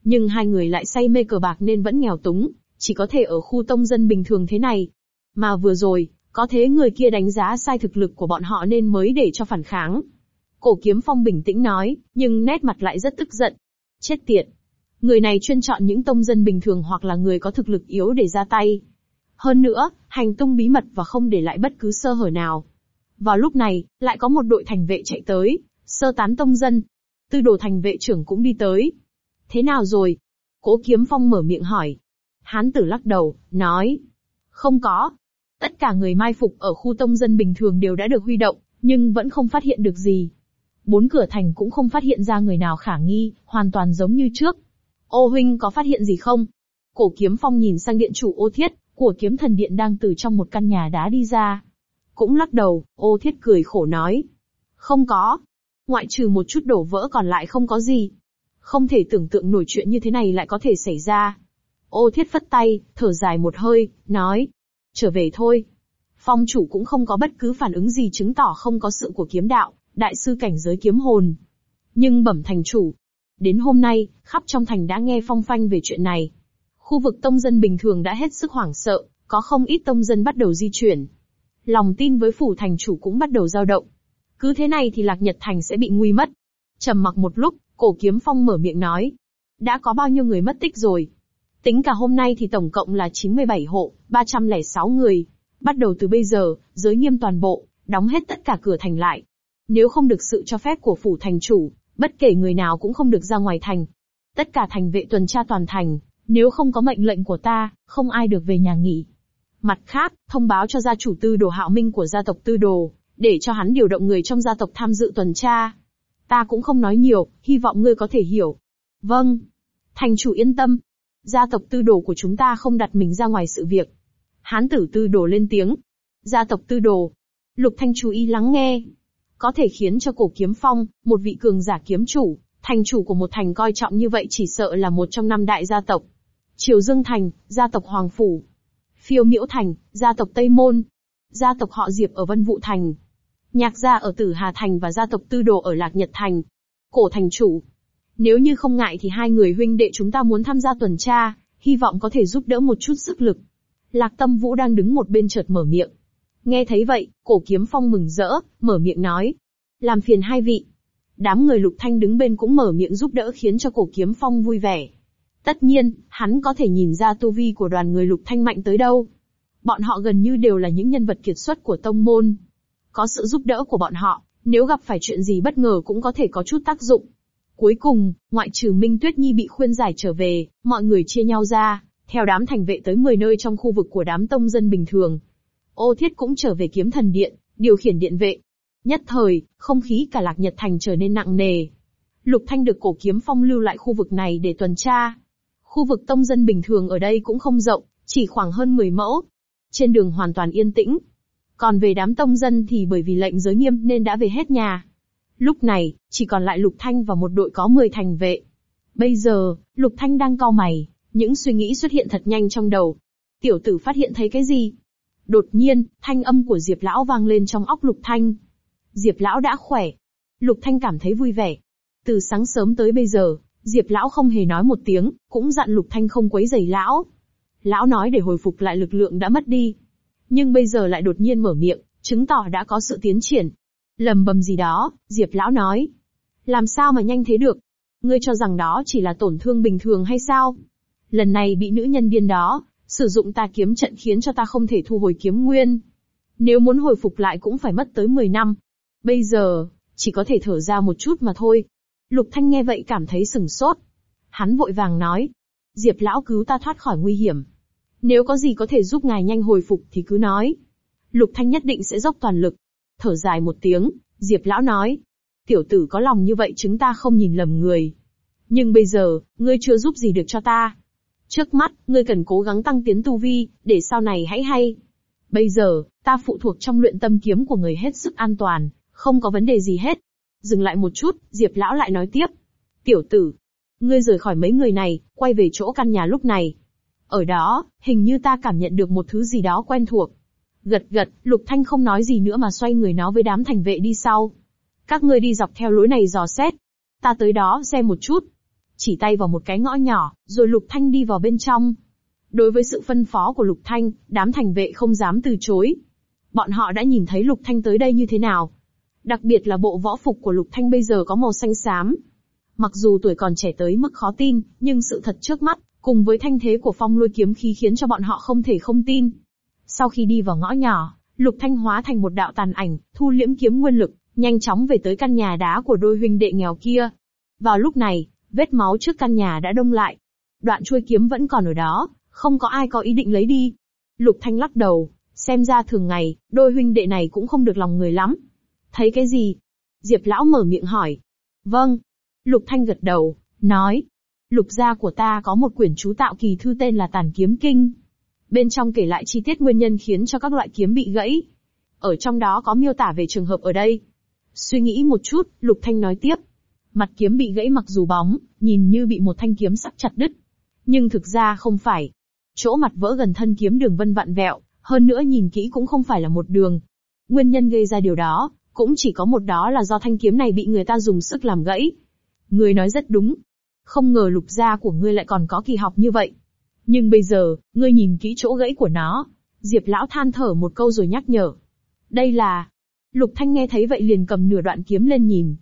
Speaker 1: Nhưng hai người lại say mê cờ bạc nên vẫn nghèo túng, chỉ có thể ở khu tông dân bình thường thế này. Mà vừa rồi, có thế người kia đánh giá sai thực lực của bọn họ nên mới để cho phản kháng. Cổ kiếm phong bình tĩnh nói, nhưng nét mặt lại rất tức giận. Chết tiệt, Người này chuyên chọn những tông dân bình thường hoặc là người có thực lực yếu để ra tay. Hơn nữa, hành tung bí mật và không để lại bất cứ sơ hở nào. Vào lúc này, lại có một đội thành vệ chạy tới, sơ tán tông dân. Tư đồ thành vệ trưởng cũng đi tới. Thế nào rồi? Cố kiếm phong mở miệng hỏi. Hán tử lắc đầu, nói. Không có. Tất cả người mai phục ở khu tông dân bình thường đều đã được huy động, nhưng vẫn không phát hiện được gì. Bốn cửa thành cũng không phát hiện ra người nào khả nghi, hoàn toàn giống như trước ô huynh có phát hiện gì không? Cổ kiếm phong nhìn sang điện chủ ô thiết, của kiếm thần điện đang từ trong một căn nhà đá đi ra. Cũng lắc đầu, ô thiết cười khổ nói. Không có. Ngoại trừ một chút đổ vỡ còn lại không có gì. Không thể tưởng tượng nổi chuyện như thế này lại có thể xảy ra. Ô thiết phất tay, thở dài một hơi, nói. Trở về thôi. Phong chủ cũng không có bất cứ phản ứng gì chứng tỏ không có sự của kiếm đạo, đại sư cảnh giới kiếm hồn. Nhưng bẩm thành chủ, Đến hôm nay, khắp trong thành đã nghe phong phanh về chuyện này. Khu vực tông dân bình thường đã hết sức hoảng sợ, có không ít tông dân bắt đầu di chuyển. Lòng tin với phủ thành chủ cũng bắt đầu dao động. Cứ thế này thì Lạc Nhật Thành sẽ bị nguy mất. Trầm mặc một lúc, cổ kiếm phong mở miệng nói. Đã có bao nhiêu người mất tích rồi? Tính cả hôm nay thì tổng cộng là 97 hộ, 306 người. Bắt đầu từ bây giờ, giới nghiêm toàn bộ, đóng hết tất cả cửa thành lại. Nếu không được sự cho phép của phủ thành chủ, Bất kể người nào cũng không được ra ngoài thành. Tất cả thành vệ tuần tra toàn thành, nếu không có mệnh lệnh của ta, không ai được về nhà nghỉ. Mặt khác, thông báo cho gia chủ tư đồ hạo minh của gia tộc tư đồ, để cho hắn điều động người trong gia tộc tham dự tuần tra. Ta cũng không nói nhiều, hy vọng ngươi có thể hiểu. Vâng. Thành chủ yên tâm. Gia tộc tư đồ của chúng ta không đặt mình ra ngoài sự việc. Hán tử tư đồ lên tiếng. Gia tộc tư đồ. Lục thanh chú ý lắng nghe có thể khiến cho cổ kiếm phong, một vị cường giả kiếm chủ, thành chủ của một thành coi trọng như vậy chỉ sợ là một trong năm đại gia tộc. Triều Dương Thành, gia tộc Hoàng Phủ. Phiêu Miễu Thành, gia tộc Tây Môn. Gia tộc họ Diệp ở Vân Vũ Thành. Nhạc gia ở Tử Hà Thành và gia tộc Tư Đồ ở Lạc Nhật Thành. Cổ thành chủ. Nếu như không ngại thì hai người huynh đệ chúng ta muốn tham gia tuần tra, hy vọng có thể giúp đỡ một chút sức lực. Lạc Tâm Vũ đang đứng một bên chợt mở miệng, Nghe thấy vậy, cổ kiếm phong mừng rỡ, mở miệng nói. Làm phiền hai vị. Đám người lục thanh đứng bên cũng mở miệng giúp đỡ khiến cho cổ kiếm phong vui vẻ. Tất nhiên, hắn có thể nhìn ra tu vi của đoàn người lục thanh mạnh tới đâu. Bọn họ gần như đều là những nhân vật kiệt xuất của tông môn. Có sự giúp đỡ của bọn họ, nếu gặp phải chuyện gì bất ngờ cũng có thể có chút tác dụng. Cuối cùng, ngoại trừ Minh Tuyết Nhi bị khuyên giải trở về, mọi người chia nhau ra, theo đám thành vệ tới 10 nơi trong khu vực của đám tông dân bình thường, Ô Thiết cũng trở về kiếm thần điện, điều khiển điện vệ. Nhất thời, không khí cả lạc nhật thành trở nên nặng nề. Lục Thanh được cổ kiếm phong lưu lại khu vực này để tuần tra. Khu vực tông dân bình thường ở đây cũng không rộng, chỉ khoảng hơn 10 mẫu. Trên đường hoàn toàn yên tĩnh. Còn về đám tông dân thì bởi vì lệnh giới nghiêm nên đã về hết nhà. Lúc này, chỉ còn lại Lục Thanh và một đội có 10 thành vệ. Bây giờ, Lục Thanh đang cau mày, những suy nghĩ xuất hiện thật nhanh trong đầu. Tiểu tử phát hiện thấy cái gì, Đột nhiên, thanh âm của Diệp Lão vang lên trong óc Lục Thanh. Diệp Lão đã khỏe. Lục Thanh cảm thấy vui vẻ. Từ sáng sớm tới bây giờ, Diệp Lão không hề nói một tiếng, cũng dặn Lục Thanh không quấy rầy Lão. Lão nói để hồi phục lại lực lượng đã mất đi. Nhưng bây giờ lại đột nhiên mở miệng, chứng tỏ đã có sự tiến triển. Lầm bầm gì đó, Diệp Lão nói. Làm sao mà nhanh thế được? Ngươi cho rằng đó chỉ là tổn thương bình thường hay sao? Lần này bị nữ nhân điên đó, Sử dụng ta kiếm trận khiến cho ta không thể thu hồi kiếm nguyên. Nếu muốn hồi phục lại cũng phải mất tới 10 năm. Bây giờ, chỉ có thể thở ra một chút mà thôi. Lục Thanh nghe vậy cảm thấy sừng sốt. Hắn vội vàng nói. Diệp lão cứu ta thoát khỏi nguy hiểm. Nếu có gì có thể giúp ngài nhanh hồi phục thì cứ nói. Lục Thanh nhất định sẽ dốc toàn lực. Thở dài một tiếng, Diệp lão nói. Tiểu tử có lòng như vậy chứng ta không nhìn lầm người. Nhưng bây giờ, ngươi chưa giúp gì được cho ta, Trước mắt, ngươi cần cố gắng tăng tiến tu vi, để sau này hãy hay. Bây giờ, ta phụ thuộc trong luyện tâm kiếm của người hết sức an toàn, không có vấn đề gì hết. Dừng lại một chút, Diệp lão lại nói tiếp. Tiểu tử, ngươi rời khỏi mấy người này, quay về chỗ căn nhà lúc này. Ở đó, hình như ta cảm nhận được một thứ gì đó quen thuộc. Gật gật, Lục Thanh không nói gì nữa mà xoay người nó với đám thành vệ đi sau. Các ngươi đi dọc theo lối này dò xét. Ta tới đó xem một chút chỉ tay vào một cái ngõ nhỏ, rồi Lục Thanh đi vào bên trong. Đối với sự phân phó của Lục Thanh, đám thành vệ không dám từ chối. Bọn họ đã nhìn thấy Lục Thanh tới đây như thế nào. Đặc biệt là bộ võ phục của Lục Thanh bây giờ có màu xanh xám. Mặc dù tuổi còn trẻ tới mức khó tin, nhưng sự thật trước mắt, cùng với thanh thế của phong lôi kiếm khí khiến cho bọn họ không thể không tin. Sau khi đi vào ngõ nhỏ, Lục Thanh hóa thành một đạo tàn ảnh, thu liễm kiếm nguyên lực, nhanh chóng về tới căn nhà đá của đôi huynh đệ nghèo kia. Vào lúc này, Vết máu trước căn nhà đã đông lại. Đoạn chuôi kiếm vẫn còn ở đó, không có ai có ý định lấy đi. Lục Thanh lắc đầu, xem ra thường ngày, đôi huynh đệ này cũng không được lòng người lắm. Thấy cái gì? Diệp lão mở miệng hỏi. Vâng. Lục Thanh gật đầu, nói. Lục gia của ta có một quyển chú tạo kỳ thư tên là Tàn Kiếm Kinh. Bên trong kể lại chi tiết nguyên nhân khiến cho các loại kiếm bị gãy. Ở trong đó có miêu tả về trường hợp ở đây. Suy nghĩ một chút, Lục Thanh nói tiếp. Mặt kiếm bị gãy mặc dù bóng, nhìn như bị một thanh kiếm sắc chặt đứt. Nhưng thực ra không phải. Chỗ mặt vỡ gần thân kiếm đường vân vặn vẹo, hơn nữa nhìn kỹ cũng không phải là một đường. Nguyên nhân gây ra điều đó, cũng chỉ có một đó là do thanh kiếm này bị người ta dùng sức làm gãy. Người nói rất đúng. Không ngờ lục gia của ngươi lại còn có kỳ học như vậy. Nhưng bây giờ, ngươi nhìn kỹ chỗ gãy của nó. Diệp lão than thở một câu rồi nhắc nhở. Đây là... Lục Thanh nghe thấy vậy liền cầm nửa đoạn kiếm lên nhìn,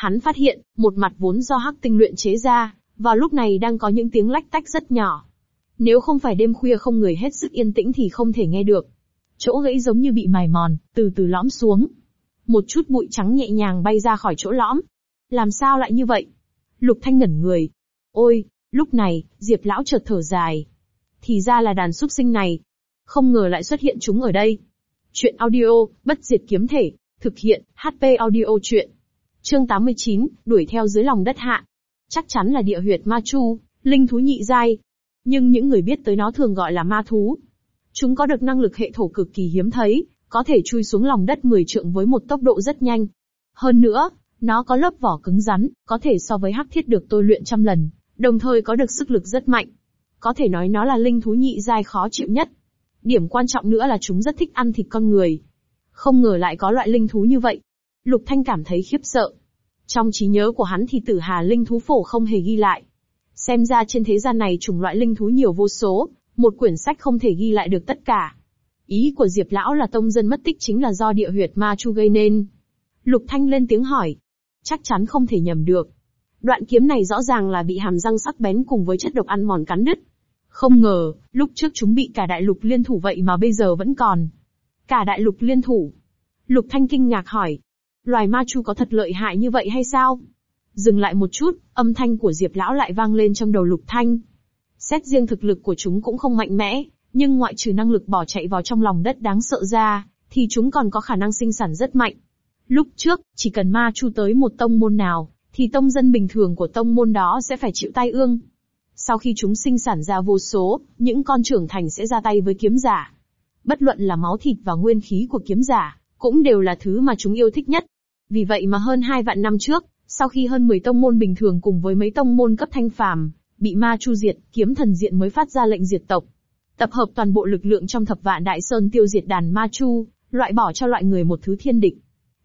Speaker 1: Hắn phát hiện, một mặt vốn do hắc tinh luyện chế ra, vào lúc này đang có những tiếng lách tách rất nhỏ. Nếu không phải đêm khuya không người hết sức yên tĩnh thì không thể nghe được. Chỗ gãy giống như bị mài mòn, từ từ lõm xuống. Một chút bụi trắng nhẹ nhàng bay ra khỏi chỗ lõm. Làm sao lại như vậy? Lục Thanh ngẩn người. Ôi, lúc này, Diệp Lão chợt thở dài. Thì ra là đàn súc sinh này. Không ngờ lại xuất hiện chúng ở đây. Chuyện audio, bất diệt kiếm thể, thực hiện, HP audio chuyện. Chương 89, đuổi theo dưới lòng đất hạ. Chắc chắn là địa huyệt ma chu, linh thú nhị giai. Nhưng những người biết tới nó thường gọi là ma thú. Chúng có được năng lực hệ thổ cực kỳ hiếm thấy, có thể chui xuống lòng đất 10 trượng với một tốc độ rất nhanh. Hơn nữa, nó có lớp vỏ cứng rắn, có thể so với hắc thiết được tôi luyện trăm lần, đồng thời có được sức lực rất mạnh. Có thể nói nó là linh thú nhị giai khó chịu nhất. Điểm quan trọng nữa là chúng rất thích ăn thịt con người. Không ngờ lại có loại linh thú như vậy, Lục Thanh cảm thấy khiếp sợ. Trong trí nhớ của hắn thì tử hà linh thú phổ không hề ghi lại. Xem ra trên thế gian này chủng loại linh thú nhiều vô số, một quyển sách không thể ghi lại được tất cả. Ý của Diệp Lão là tông dân mất tích chính là do địa huyệt ma chu gây nên. Lục Thanh lên tiếng hỏi. Chắc chắn không thể nhầm được. Đoạn kiếm này rõ ràng là bị hàm răng sắc bén cùng với chất độc ăn mòn cắn đứt. Không ngờ, lúc trước chúng bị cả đại lục liên thủ vậy mà bây giờ vẫn còn. Cả đại lục liên thủ. Lục Thanh kinh ngạc hỏi, loài ma chu có thật lợi hại như vậy hay sao? Dừng lại một chút, âm thanh của Diệp Lão lại vang lên trong đầu Lục Thanh. Xét riêng thực lực của chúng cũng không mạnh mẽ, nhưng ngoại trừ năng lực bỏ chạy vào trong lòng đất đáng sợ ra, thì chúng còn có khả năng sinh sản rất mạnh. Lúc trước, chỉ cần ma chu tới một tông môn nào, thì tông dân bình thường của tông môn đó sẽ phải chịu tai ương. Sau khi chúng sinh sản ra vô số, những con trưởng thành sẽ ra tay với kiếm giả. Bất luận là máu thịt và nguyên khí của kiếm giả, cũng đều là thứ mà chúng yêu thích nhất. Vì vậy mà hơn hai vạn năm trước, sau khi hơn 10 tông môn bình thường cùng với mấy tông môn cấp thanh phàm, bị ma chu diệt, kiếm thần diện mới phát ra lệnh diệt tộc. Tập hợp toàn bộ lực lượng trong thập vạn đại sơn tiêu diệt đàn ma chu, loại bỏ cho loại người một thứ thiên địch.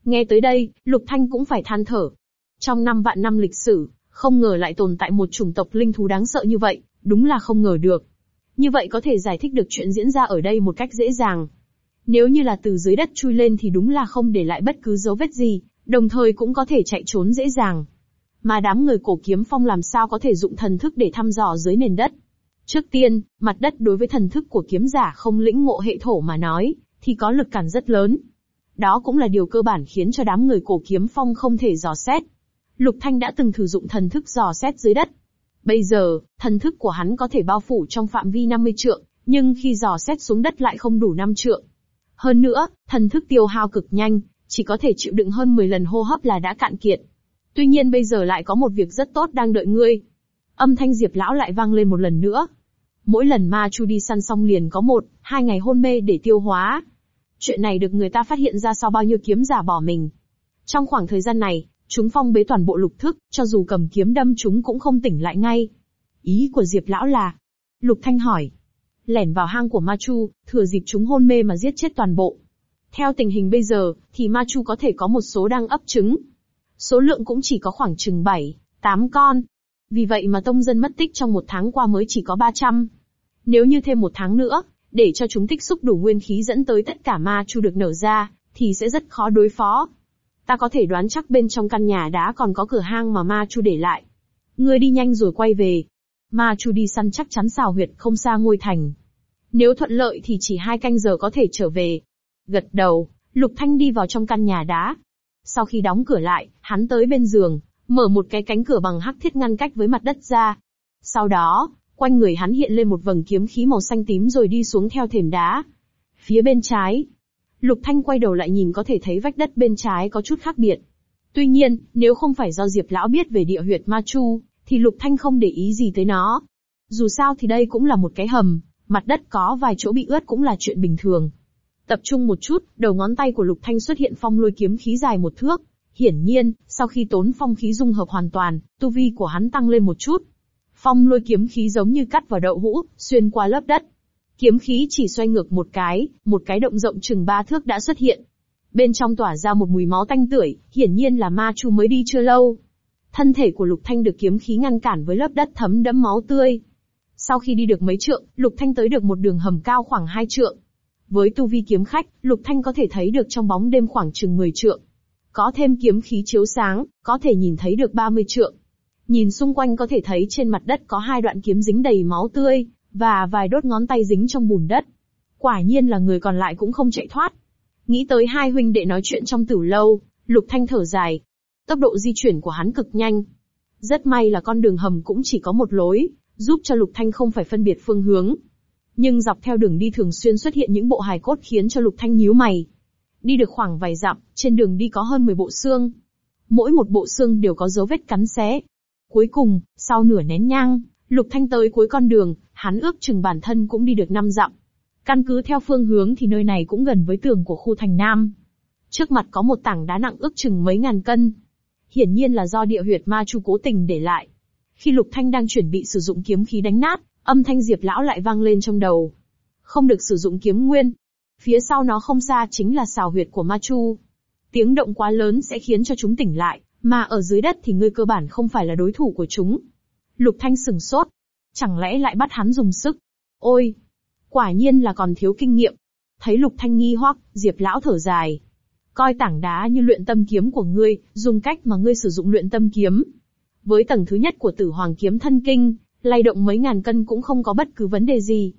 Speaker 1: Nghe tới đây, Lục Thanh cũng phải than thở. Trong năm vạn năm lịch sử, không ngờ lại tồn tại một chủng tộc linh thú đáng sợ như vậy, đúng là không ngờ được. Như vậy có thể giải thích được chuyện diễn ra ở đây một cách dễ dàng. Nếu như là từ dưới đất chui lên thì đúng là không để lại bất cứ dấu vết gì, đồng thời cũng có thể chạy trốn dễ dàng. Mà đám người cổ kiếm phong làm sao có thể dụng thần thức để thăm dò dưới nền đất. Trước tiên, mặt đất đối với thần thức của kiếm giả không lĩnh ngộ hệ thổ mà nói, thì có lực cản rất lớn. Đó cũng là điều cơ bản khiến cho đám người cổ kiếm phong không thể dò xét. Lục Thanh đã từng thử dụng thần thức dò xét dưới đất. Bây giờ, thần thức của hắn có thể bao phủ trong phạm vi 50 trượng, nhưng khi dò xét xuống đất lại không đủ 5 trượng. Hơn nữa, thần thức tiêu hao cực nhanh, chỉ có thể chịu đựng hơn 10 lần hô hấp là đã cạn kiệt. Tuy nhiên bây giờ lại có một việc rất tốt đang đợi ngươi. Âm thanh Diệp lão lại vang lên một lần nữa. Mỗi lần ma chu đi săn xong liền có một, hai ngày hôn mê để tiêu hóa. Chuyện này được người ta phát hiện ra sau bao nhiêu kiếm giả bỏ mình. Trong khoảng thời gian này, chúng phong bế toàn bộ lục thức, cho dù cầm kiếm đâm chúng cũng không tỉnh lại ngay. Ý của Diệp lão là... Lục Thanh hỏi lẻn vào hang của Ma Chu, thừa dịp chúng hôn mê mà giết chết toàn bộ. Theo tình hình bây giờ, thì Ma Chu có thể có một số đang ấp trứng. Số lượng cũng chỉ có khoảng chừng 7, 8 con. Vì vậy mà tông dân mất tích trong một tháng qua mới chỉ có 300. Nếu như thêm một tháng nữa, để cho chúng tích xúc đủ nguyên khí dẫn tới tất cả Ma Chu được nở ra, thì sẽ rất khó đối phó. Ta có thể đoán chắc bên trong căn nhà đá còn có cửa hang mà Ma Chu để lại. Ngươi đi nhanh rồi quay về, Ma Chu đi săn chắc chắn xào huyệt không xa ngôi thành. Nếu thuận lợi thì chỉ hai canh giờ có thể trở về. Gật đầu, Lục Thanh đi vào trong căn nhà đá. Sau khi đóng cửa lại, hắn tới bên giường, mở một cái cánh cửa bằng hắc thiết ngăn cách với mặt đất ra. Sau đó, quanh người hắn hiện lên một vầng kiếm khí màu xanh tím rồi đi xuống theo thềm đá. Phía bên trái, Lục Thanh quay đầu lại nhìn có thể thấy vách đất bên trái có chút khác biệt. Tuy nhiên, nếu không phải do Diệp Lão biết về địa huyệt Ma Chu, thì Lục Thanh không để ý gì tới nó. Dù sao thì đây cũng là một cái hầm, mặt đất có vài chỗ bị ướt cũng là chuyện bình thường. Tập trung một chút, đầu ngón tay của Lục Thanh xuất hiện phong lôi kiếm khí dài một thước. Hiển nhiên, sau khi tốn phong khí dung hợp hoàn toàn, tu vi của hắn tăng lên một chút. Phong lôi kiếm khí giống như cắt vào đậu hũ, xuyên qua lớp đất. Kiếm khí chỉ xoay ngược một cái, một cái động rộng chừng ba thước đã xuất hiện. Bên trong tỏa ra một mùi máu tanh tưởi, hiển nhiên là ma chu mới đi chưa lâu thân thể của Lục Thanh được kiếm khí ngăn cản với lớp đất thấm đẫm máu tươi. Sau khi đi được mấy trượng, Lục Thanh tới được một đường hầm cao khoảng hai trượng. Với tu vi kiếm khách, Lục Thanh có thể thấy được trong bóng đêm khoảng chừng 10 trượng. Có thêm kiếm khí chiếu sáng, có thể nhìn thấy được 30 trượng. Nhìn xung quanh có thể thấy trên mặt đất có hai đoạn kiếm dính đầy máu tươi, và vài đốt ngón tay dính trong bùn đất. Quả nhiên là người còn lại cũng không chạy thoát. Nghĩ tới hai huynh đệ nói chuyện trong tử lâu, Lục Thanh thở dài, Tốc độ di chuyển của hắn cực nhanh. Rất may là con đường hầm cũng chỉ có một lối, giúp cho Lục Thanh không phải phân biệt phương hướng. Nhưng dọc theo đường đi thường xuyên xuất hiện những bộ hài cốt khiến cho Lục Thanh nhíu mày. Đi được khoảng vài dặm, trên đường đi có hơn 10 bộ xương. Mỗi một bộ xương đều có dấu vết cắn xé. Cuối cùng, sau nửa nén nhang, Lục Thanh tới cuối con đường, hắn ước chừng bản thân cũng đi được 5 dặm. Căn cứ theo phương hướng thì nơi này cũng gần với tường của khu thành Nam. Trước mặt có một tảng đá nặng ước chừng mấy ngàn cân, hiển nhiên là do địa huyệt ma chu cố tình để lại. Khi Lục Thanh đang chuẩn bị sử dụng kiếm khí đánh nát, âm thanh Diệp lão lại vang lên trong đầu. Không được sử dụng kiếm nguyên. Phía sau nó không xa chính là xào huyệt của ma chu. Tiếng động quá lớn sẽ khiến cho chúng tỉnh lại, mà ở dưới đất thì ngươi cơ bản không phải là đối thủ của chúng. Lục Thanh sừng sốt. Chẳng lẽ lại bắt hắn dùng sức? Ôi! Quả nhiên là còn thiếu kinh nghiệm. Thấy Lục Thanh nghi hoặc, Diệp lão thở dài coi tảng đá như luyện tâm kiếm của ngươi, dùng cách mà ngươi sử dụng luyện tâm kiếm. Với tầng thứ nhất của tử hoàng kiếm thân kinh, lay động mấy ngàn cân cũng không có bất cứ vấn đề gì.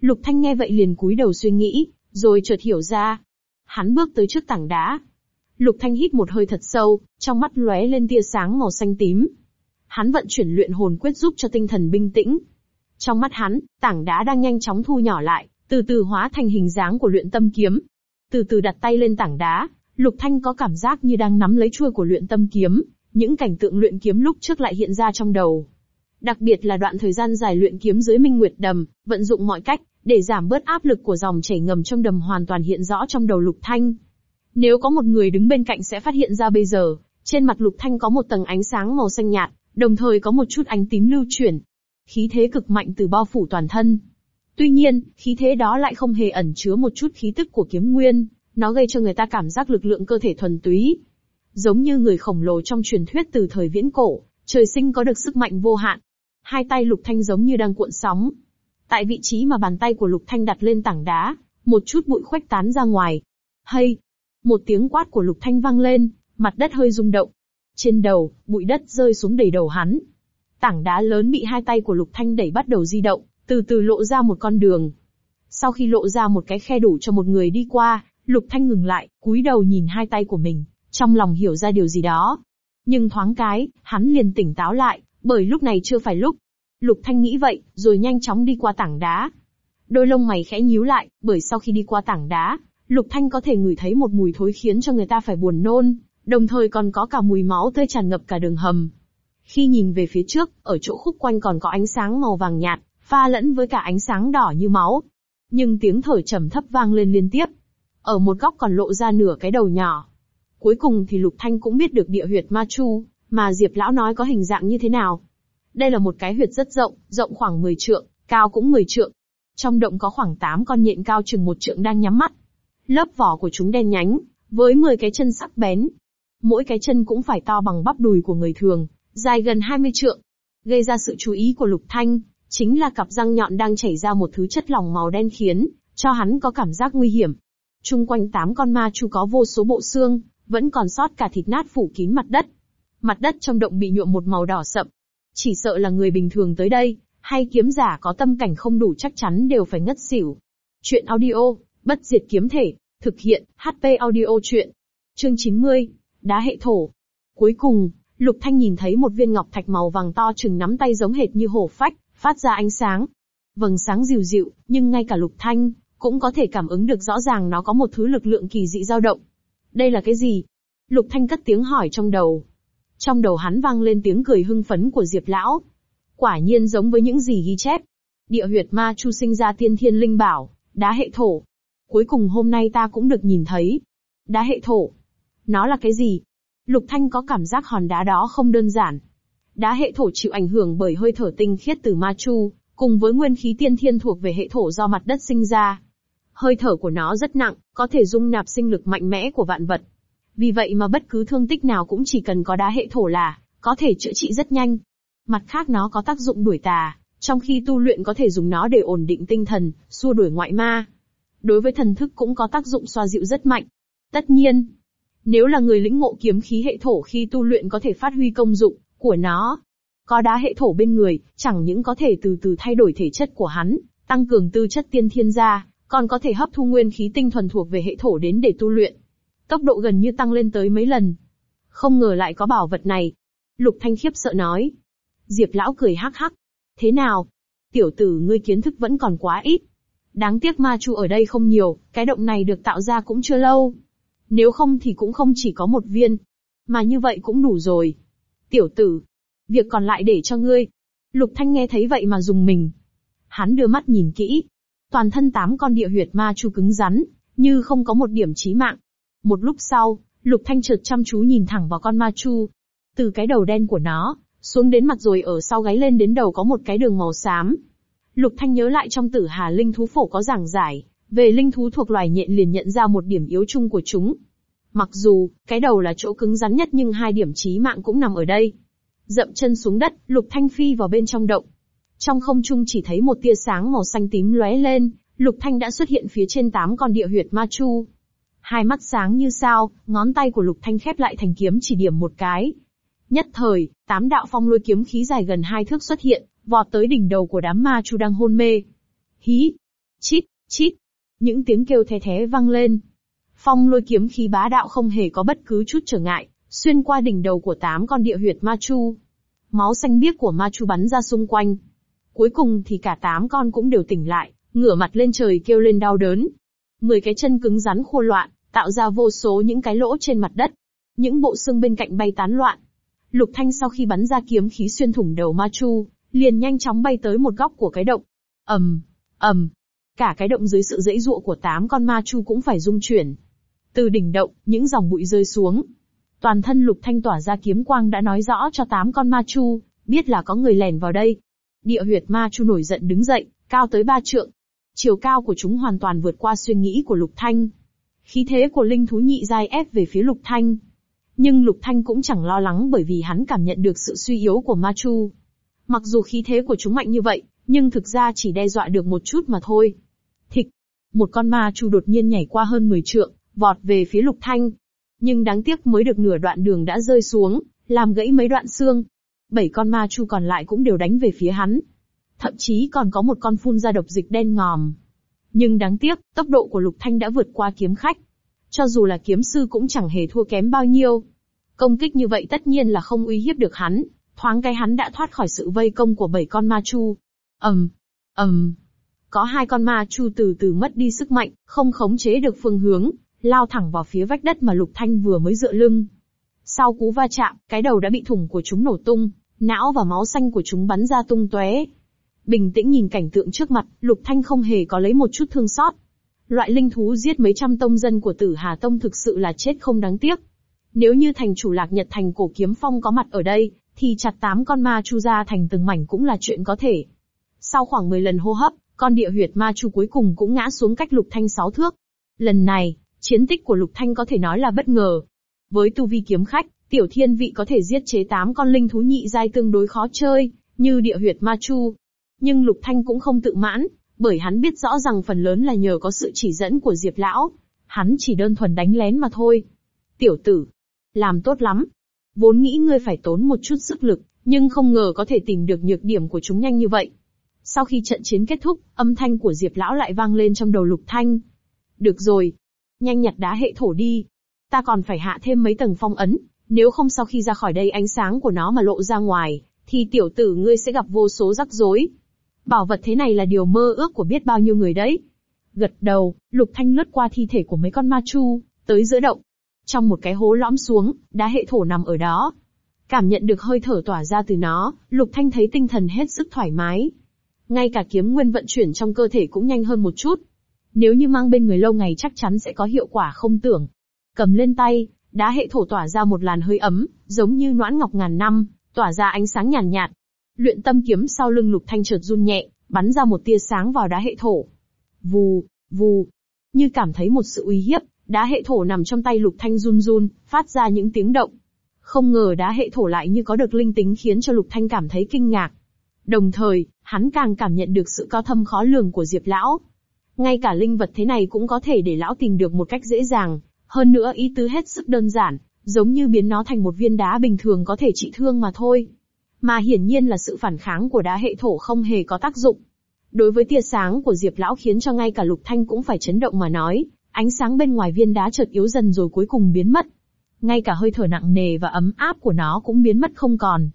Speaker 1: Lục Thanh nghe vậy liền cúi đầu suy nghĩ, rồi chợt hiểu ra. Hắn bước tới trước tảng đá. Lục Thanh hít một hơi thật sâu, trong mắt lóe lên tia sáng màu xanh tím. Hắn vận chuyển luyện hồn quyết giúp cho tinh thần bình tĩnh. Trong mắt hắn, tảng đá đang nhanh chóng thu nhỏ lại, từ từ hóa thành hình dáng của luyện tâm kiếm. Từ từ đặt tay lên tảng đá, Lục Thanh có cảm giác như đang nắm lấy chuôi của luyện tâm kiếm, những cảnh tượng luyện kiếm lúc trước lại hiện ra trong đầu. Đặc biệt là đoạn thời gian dài luyện kiếm dưới Minh Nguyệt Đầm, vận dụng mọi cách để giảm bớt áp lực của dòng chảy ngầm trong đầm hoàn toàn hiện rõ trong đầu Lục Thanh. Nếu có một người đứng bên cạnh sẽ phát hiện ra bây giờ, trên mặt Lục Thanh có một tầng ánh sáng màu xanh nhạt, đồng thời có một chút ánh tím lưu chuyển. Khí thế cực mạnh từ bao phủ toàn thân. Tuy nhiên, khí thế đó lại không hề ẩn chứa một chút khí tức của kiếm nguyên, nó gây cho người ta cảm giác lực lượng cơ thể thuần túy. Giống như người khổng lồ trong truyền thuyết từ thời viễn cổ, trời sinh có được sức mạnh vô hạn. Hai tay Lục Thanh giống như đang cuộn sóng. Tại vị trí mà bàn tay của Lục Thanh đặt lên tảng đá, một chút bụi khuếch tán ra ngoài. Hay! Một tiếng quát của Lục Thanh vang lên, mặt đất hơi rung động. Trên đầu, bụi đất rơi xuống đầy đầu hắn. Tảng đá lớn bị hai tay của Lục Thanh đẩy bắt đầu di động, từ từ lộ ra một con đường. Sau khi lộ ra một cái khe đủ cho một người đi qua, Lục Thanh ngừng lại, cúi đầu nhìn hai tay của mình, trong lòng hiểu ra điều gì đó. Nhưng thoáng cái, hắn liền tỉnh táo lại, bởi lúc này chưa phải lúc. Lục Thanh nghĩ vậy, rồi nhanh chóng đi qua tảng đá. Đôi lông mày khẽ nhíu lại, bởi sau khi đi qua tảng đá, Lục Thanh có thể ngửi thấy một mùi thối khiến cho người ta phải buồn nôn, đồng thời còn có cả mùi máu tươi tràn ngập cả đường hầm. Khi nhìn về phía trước, ở chỗ khúc quanh còn có ánh sáng màu vàng nhạt, pha lẫn với cả ánh sáng đỏ như máu. Nhưng tiếng thở trầm thấp vang lên liên tiếp, ở một góc còn lộ ra nửa cái đầu nhỏ. Cuối cùng thì Lục Thanh cũng biết được địa huyệt Ma Chu, mà Diệp Lão nói có hình dạng như thế nào. Đây là một cái huyệt rất rộng, rộng khoảng 10 trượng, cao cũng 10 trượng. Trong động có khoảng 8 con nhện cao chừng một trượng đang nhắm mắt. Lớp vỏ của chúng đen nhánh, với 10 cái chân sắc bén. Mỗi cái chân cũng phải to bằng bắp đùi của người thường, dài gần 20 trượng. Gây ra sự chú ý của Lục Thanh, chính là cặp răng nhọn đang chảy ra một thứ chất lỏng màu đen khiến cho hắn có cảm giác nguy hiểm chung quanh tám con ma chu có vô số bộ xương, vẫn còn sót cả thịt nát phủ kín mặt đất. Mặt đất trong động bị nhuộm một màu đỏ sậm. Chỉ sợ là người bình thường tới đây, hay kiếm giả có tâm cảnh không đủ chắc chắn đều phải ngất xỉu. Chuyện audio, bất diệt kiếm thể, thực hiện, HP audio chuyện. Chương 90, đá hệ thổ. Cuối cùng, Lục Thanh nhìn thấy một viên ngọc thạch màu vàng to chừng nắm tay giống hệt như hổ phách, phát ra ánh sáng. Vầng sáng dịu dịu, nhưng ngay cả Lục Thanh cũng có thể cảm ứng được rõ ràng nó có một thứ lực lượng kỳ dị dao động. Đây là cái gì? Lục Thanh cất tiếng hỏi trong đầu. Trong đầu hắn vang lên tiếng cười hưng phấn của Diệp Lão. Quả nhiên giống với những gì ghi chép. Địa huyệt ma chu sinh ra tiên thiên linh bảo, đá hệ thổ. Cuối cùng hôm nay ta cũng được nhìn thấy. Đá hệ thổ. Nó là cái gì? Lục Thanh có cảm giác hòn đá đó không đơn giản. Đá hệ thổ chịu ảnh hưởng bởi hơi thở tinh khiết từ ma chu, cùng với nguyên khí tiên thiên thuộc về hệ thổ do mặt đất sinh ra, hơi thở của nó rất nặng, có thể dung nạp sinh lực mạnh mẽ của vạn vật. Vì vậy mà bất cứ thương tích nào cũng chỉ cần có đá hệ thổ là, có thể chữa trị rất nhanh. Mặt khác nó có tác dụng đuổi tà, trong khi tu luyện có thể dùng nó để ổn định tinh thần, xua đuổi ngoại ma. Đối với thần thức cũng có tác dụng xoa dịu rất mạnh. Tất nhiên, nếu là người lĩnh ngộ kiếm khí hệ thổ khi tu luyện có thể phát huy công dụng của nó. Có đá hệ thổ bên người, chẳng những có thể từ từ thay đổi thể chất của hắn, tăng cường tư chất tiên thiên gia, còn có thể hấp thu nguyên khí tinh thuần thuộc về hệ thổ đến để tu luyện. Tốc độ gần như tăng lên tới mấy lần. Không ngờ lại có bảo vật này. Lục Thanh khiếp sợ nói. Diệp lão cười hắc hắc. Thế nào? Tiểu tử ngươi kiến thức vẫn còn quá ít. Đáng tiếc ma chu ở đây không nhiều, cái động này được tạo ra cũng chưa lâu. Nếu không thì cũng không chỉ có một viên. Mà như vậy cũng đủ rồi. Tiểu tử, việc còn lại để cho ngươi. Lục Thanh nghe thấy vậy mà dùng mình. Hắn đưa mắt nhìn kỹ, toàn thân tám con địa huyệt ma chu cứng rắn, như không có một điểm chí mạng. Một lúc sau, Lục Thanh chợt chăm chú nhìn thẳng vào con ma chu. Từ cái đầu đen của nó, xuống đến mặt rồi ở sau gáy lên đến đầu có một cái đường màu xám. Lục Thanh nhớ lại trong tử hà linh thú phổ có giảng giải, về linh thú thuộc loài nhện liền nhận ra một điểm yếu chung của chúng. Mặc dù, cái đầu là chỗ cứng rắn nhất nhưng hai điểm chí mạng cũng nằm ở đây. Dậm chân xuống đất, Lục Thanh phi vào bên trong động, trong không trung chỉ thấy một tia sáng màu xanh tím lóe lên, Lục Thanh đã xuất hiện phía trên tám con địa huyệt ma chu. Hai mắt sáng như sao, ngón tay của Lục Thanh khép lại thành kiếm chỉ điểm một cái. Nhất thời, tám đạo phong lôi kiếm khí dài gần hai thước xuất hiện, vọt tới đỉnh đầu của đám ma chu đang hôn mê. Hí! Chít! Chít! Những tiếng kêu thé thé vang lên. Phong lôi kiếm khí bá đạo không hề có bất cứ chút trở ngại, xuyên qua đỉnh đầu của tám con địa huyệt ma chu. Máu xanh biếc của ma chu bắn ra xung quanh, Cuối cùng thì cả tám con cũng đều tỉnh lại, ngửa mặt lên trời kêu lên đau đớn. Mười cái chân cứng rắn khô loạn, tạo ra vô số những cái lỗ trên mặt đất. Những bộ xương bên cạnh bay tán loạn. Lục Thanh sau khi bắn ra kiếm khí xuyên thủng đầu Ma Chu, liền nhanh chóng bay tới một góc của cái động. ầm, ầm, cả cái động dưới sự dãy dụa của tám con Ma Chu cũng phải rung chuyển. Từ đỉnh động, những dòng bụi rơi xuống. Toàn thân Lục Thanh tỏa ra kiếm quang đã nói rõ cho tám con Ma Chu, biết là có người lẻn vào đây địa huyệt ma chu nổi giận đứng dậy, cao tới ba trượng. Chiều cao của chúng hoàn toàn vượt qua suy nghĩ của Lục Thanh. Khí thế của linh thú nhị giai ép về phía Lục Thanh. Nhưng Lục Thanh cũng chẳng lo lắng bởi vì hắn cảm nhận được sự suy yếu của ma chu. Mặc dù khí thế của chúng mạnh như vậy, nhưng thực ra chỉ đe dọa được một chút mà thôi. Thịch! Một con ma chu đột nhiên nhảy qua hơn 10 trượng, vọt về phía Lục Thanh. Nhưng đáng tiếc mới được nửa đoạn đường đã rơi xuống, làm gãy mấy đoạn xương, bảy con ma chu còn lại cũng đều đánh về phía hắn. Thậm chí còn có một con phun ra độc dịch đen ngòm. Nhưng đáng tiếc, tốc độ của Lục Thanh đã vượt qua kiếm khách. Cho dù là kiếm sư cũng chẳng hề thua kém bao nhiêu. Công kích như vậy tất nhiên là không uy hiếp được hắn, thoáng cái hắn đã thoát khỏi sự vây công của bảy con ma chu. ầm, um, ầm, um. có hai con ma chu từ từ mất đi sức mạnh, không khống chế được phương hướng, lao thẳng vào phía vách đất mà Lục Thanh vừa mới dựa lưng. Sau cú va chạm, cái đầu đã bị thủng của chúng nổ tung, não và máu xanh của chúng bắn ra tung tóe. Bình tĩnh nhìn cảnh tượng trước mặt, Lục Thanh không hề có lấy một chút thương xót. Loại linh thú giết mấy trăm tông dân của Tử Hà Tông thực sự là chết không đáng tiếc. Nếu như thành chủ Lạc Nhật Thành Cổ Kiếm Phong có mặt ở đây, thì chặt tám con ma chu ra thành từng mảnh cũng là chuyện có thể. Sau khoảng 10 lần hô hấp, con địa huyệt ma chu cuối cùng cũng ngã xuống cách Lục Thanh sáu thước. Lần này, chiến tích của Lục Thanh có thể nói là bất ngờ, với tu vi kiếm khách, tiểu thiên vị có thể giết chế tám con linh thú nhị giai tương đối khó chơi, như địa huyệt ma chu. Nhưng Lục Thanh cũng không tự mãn, bởi hắn biết rõ rằng phần lớn là nhờ có sự chỉ dẫn của Diệp Lão. Hắn chỉ đơn thuần đánh lén mà thôi. Tiểu tử, làm tốt lắm. Vốn nghĩ ngươi phải tốn một chút sức lực, nhưng không ngờ có thể tìm được nhược điểm của chúng nhanh như vậy. Sau khi trận chiến kết thúc, âm thanh của Diệp Lão lại vang lên trong đầu Lục Thanh. Được rồi. Nhanh nhặt đá hệ thổ đi, Ta còn phải hạ thêm mấy tầng phong ấn, nếu không sau khi ra khỏi đây ánh sáng của nó mà lộ ra ngoài, thì tiểu tử ngươi sẽ gặp vô số rắc rối. Bảo vật thế này là điều mơ ước của biết bao nhiêu người đấy. Gật đầu, Lục Thanh lướt qua thi thể của mấy con ma chu, tới giữa động. Trong một cái hố lõm xuống, đá hệ thổ nằm ở đó. Cảm nhận được hơi thở tỏa ra từ nó, Lục Thanh thấy tinh thần hết sức thoải mái. Ngay cả kiếm nguyên vận chuyển trong cơ thể cũng nhanh hơn một chút. Nếu như mang bên người lâu ngày chắc chắn sẽ có hiệu quả không tưởng, cầm lên tay, đá hệ thổ tỏa ra một làn hơi ấm, giống như noãn ngọc ngàn năm, tỏa ra ánh sáng nhàn nhạt, nhạt. Luyện tâm kiếm sau lưng lục thanh chợt run nhẹ, bắn ra một tia sáng vào đá hệ thổ. Vù, vù. Như cảm thấy một sự uy hiếp, đá hệ thổ nằm trong tay lục thanh run run, phát ra những tiếng động. Không ngờ đá hệ thổ lại như có được linh tính khiến cho lục thanh cảm thấy kinh ngạc. Đồng thời, hắn càng cảm nhận được sự cao thâm khó lường của Diệp Lão. Ngay cả linh vật thế này cũng có thể để Lão tìm được một cách dễ dàng, hơn nữa ý tứ hết sức đơn giản, giống như biến nó thành một viên đá bình thường có thể trị thương mà thôi. Mà hiển nhiên là sự phản kháng của đá hệ thổ không hề có tác dụng. Đối với tia sáng của Diệp Lão khiến cho ngay cả Lục Thanh cũng phải chấn động mà nói, ánh sáng bên ngoài viên đá chợt yếu dần rồi cuối cùng biến mất. Ngay cả hơi thở nặng nề và ấm áp của nó cũng biến mất không còn.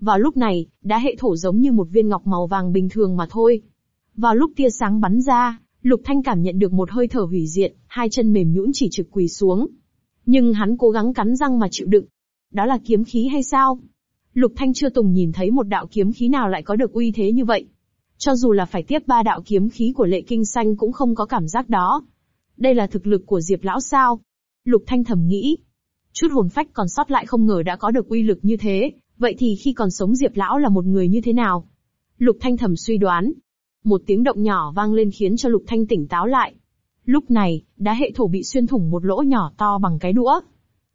Speaker 1: Vào lúc này, đá hệ thổ giống như một viên ngọc màu vàng bình thường mà thôi. Vào lúc tia sáng bắn ra, Lục Thanh cảm nhận được một hơi thở hủy diện, hai chân mềm nhũn chỉ trực quỳ xuống. Nhưng hắn cố gắng cắn răng mà chịu đựng. Đó là kiếm khí hay sao? Lục Thanh chưa từng nhìn thấy một đạo kiếm khí nào lại có được uy thế như vậy. Cho dù là phải tiếp ba đạo kiếm khí của lệ kinh xanh cũng không có cảm giác đó. Đây là thực lực của Diệp Lão sao? Lục Thanh thầm nghĩ. Chút hồn phách còn sót lại không ngờ đã có được uy lực như thế, vậy thì khi còn sống Diệp Lão là một người như thế nào? Lục Thanh thầm suy đoán, một tiếng động nhỏ vang lên khiến cho Lục Thanh tỉnh táo lại. Lúc này, đá hệ thổ bị xuyên thủng một lỗ nhỏ to bằng cái đũa.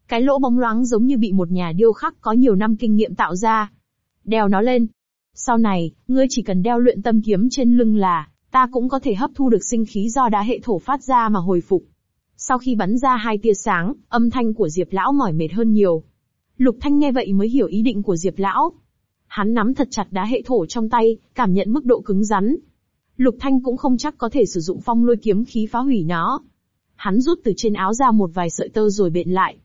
Speaker 1: Cái lỗ bóng loáng giống như bị một nhà điêu khắc có nhiều năm kinh nghiệm tạo ra. Đeo nó lên. Sau này, ngươi chỉ cần đeo luyện tâm kiếm trên lưng là, ta cũng có thể hấp thu được sinh khí do đá hệ thổ phát ra mà hồi phục. Sau khi bắn ra hai tia sáng, âm thanh của Diệp Lão mỏi mệt hơn nhiều. Lục Thanh nghe vậy mới hiểu ý định của Diệp Lão. Hắn nắm thật chặt đá hệ thổ trong tay, cảm nhận mức độ cứng rắn, Lục Thanh cũng không chắc có thể sử dụng phong lôi kiếm khí phá hủy nó. Hắn rút từ trên áo ra một vài sợi tơ rồi bện lại.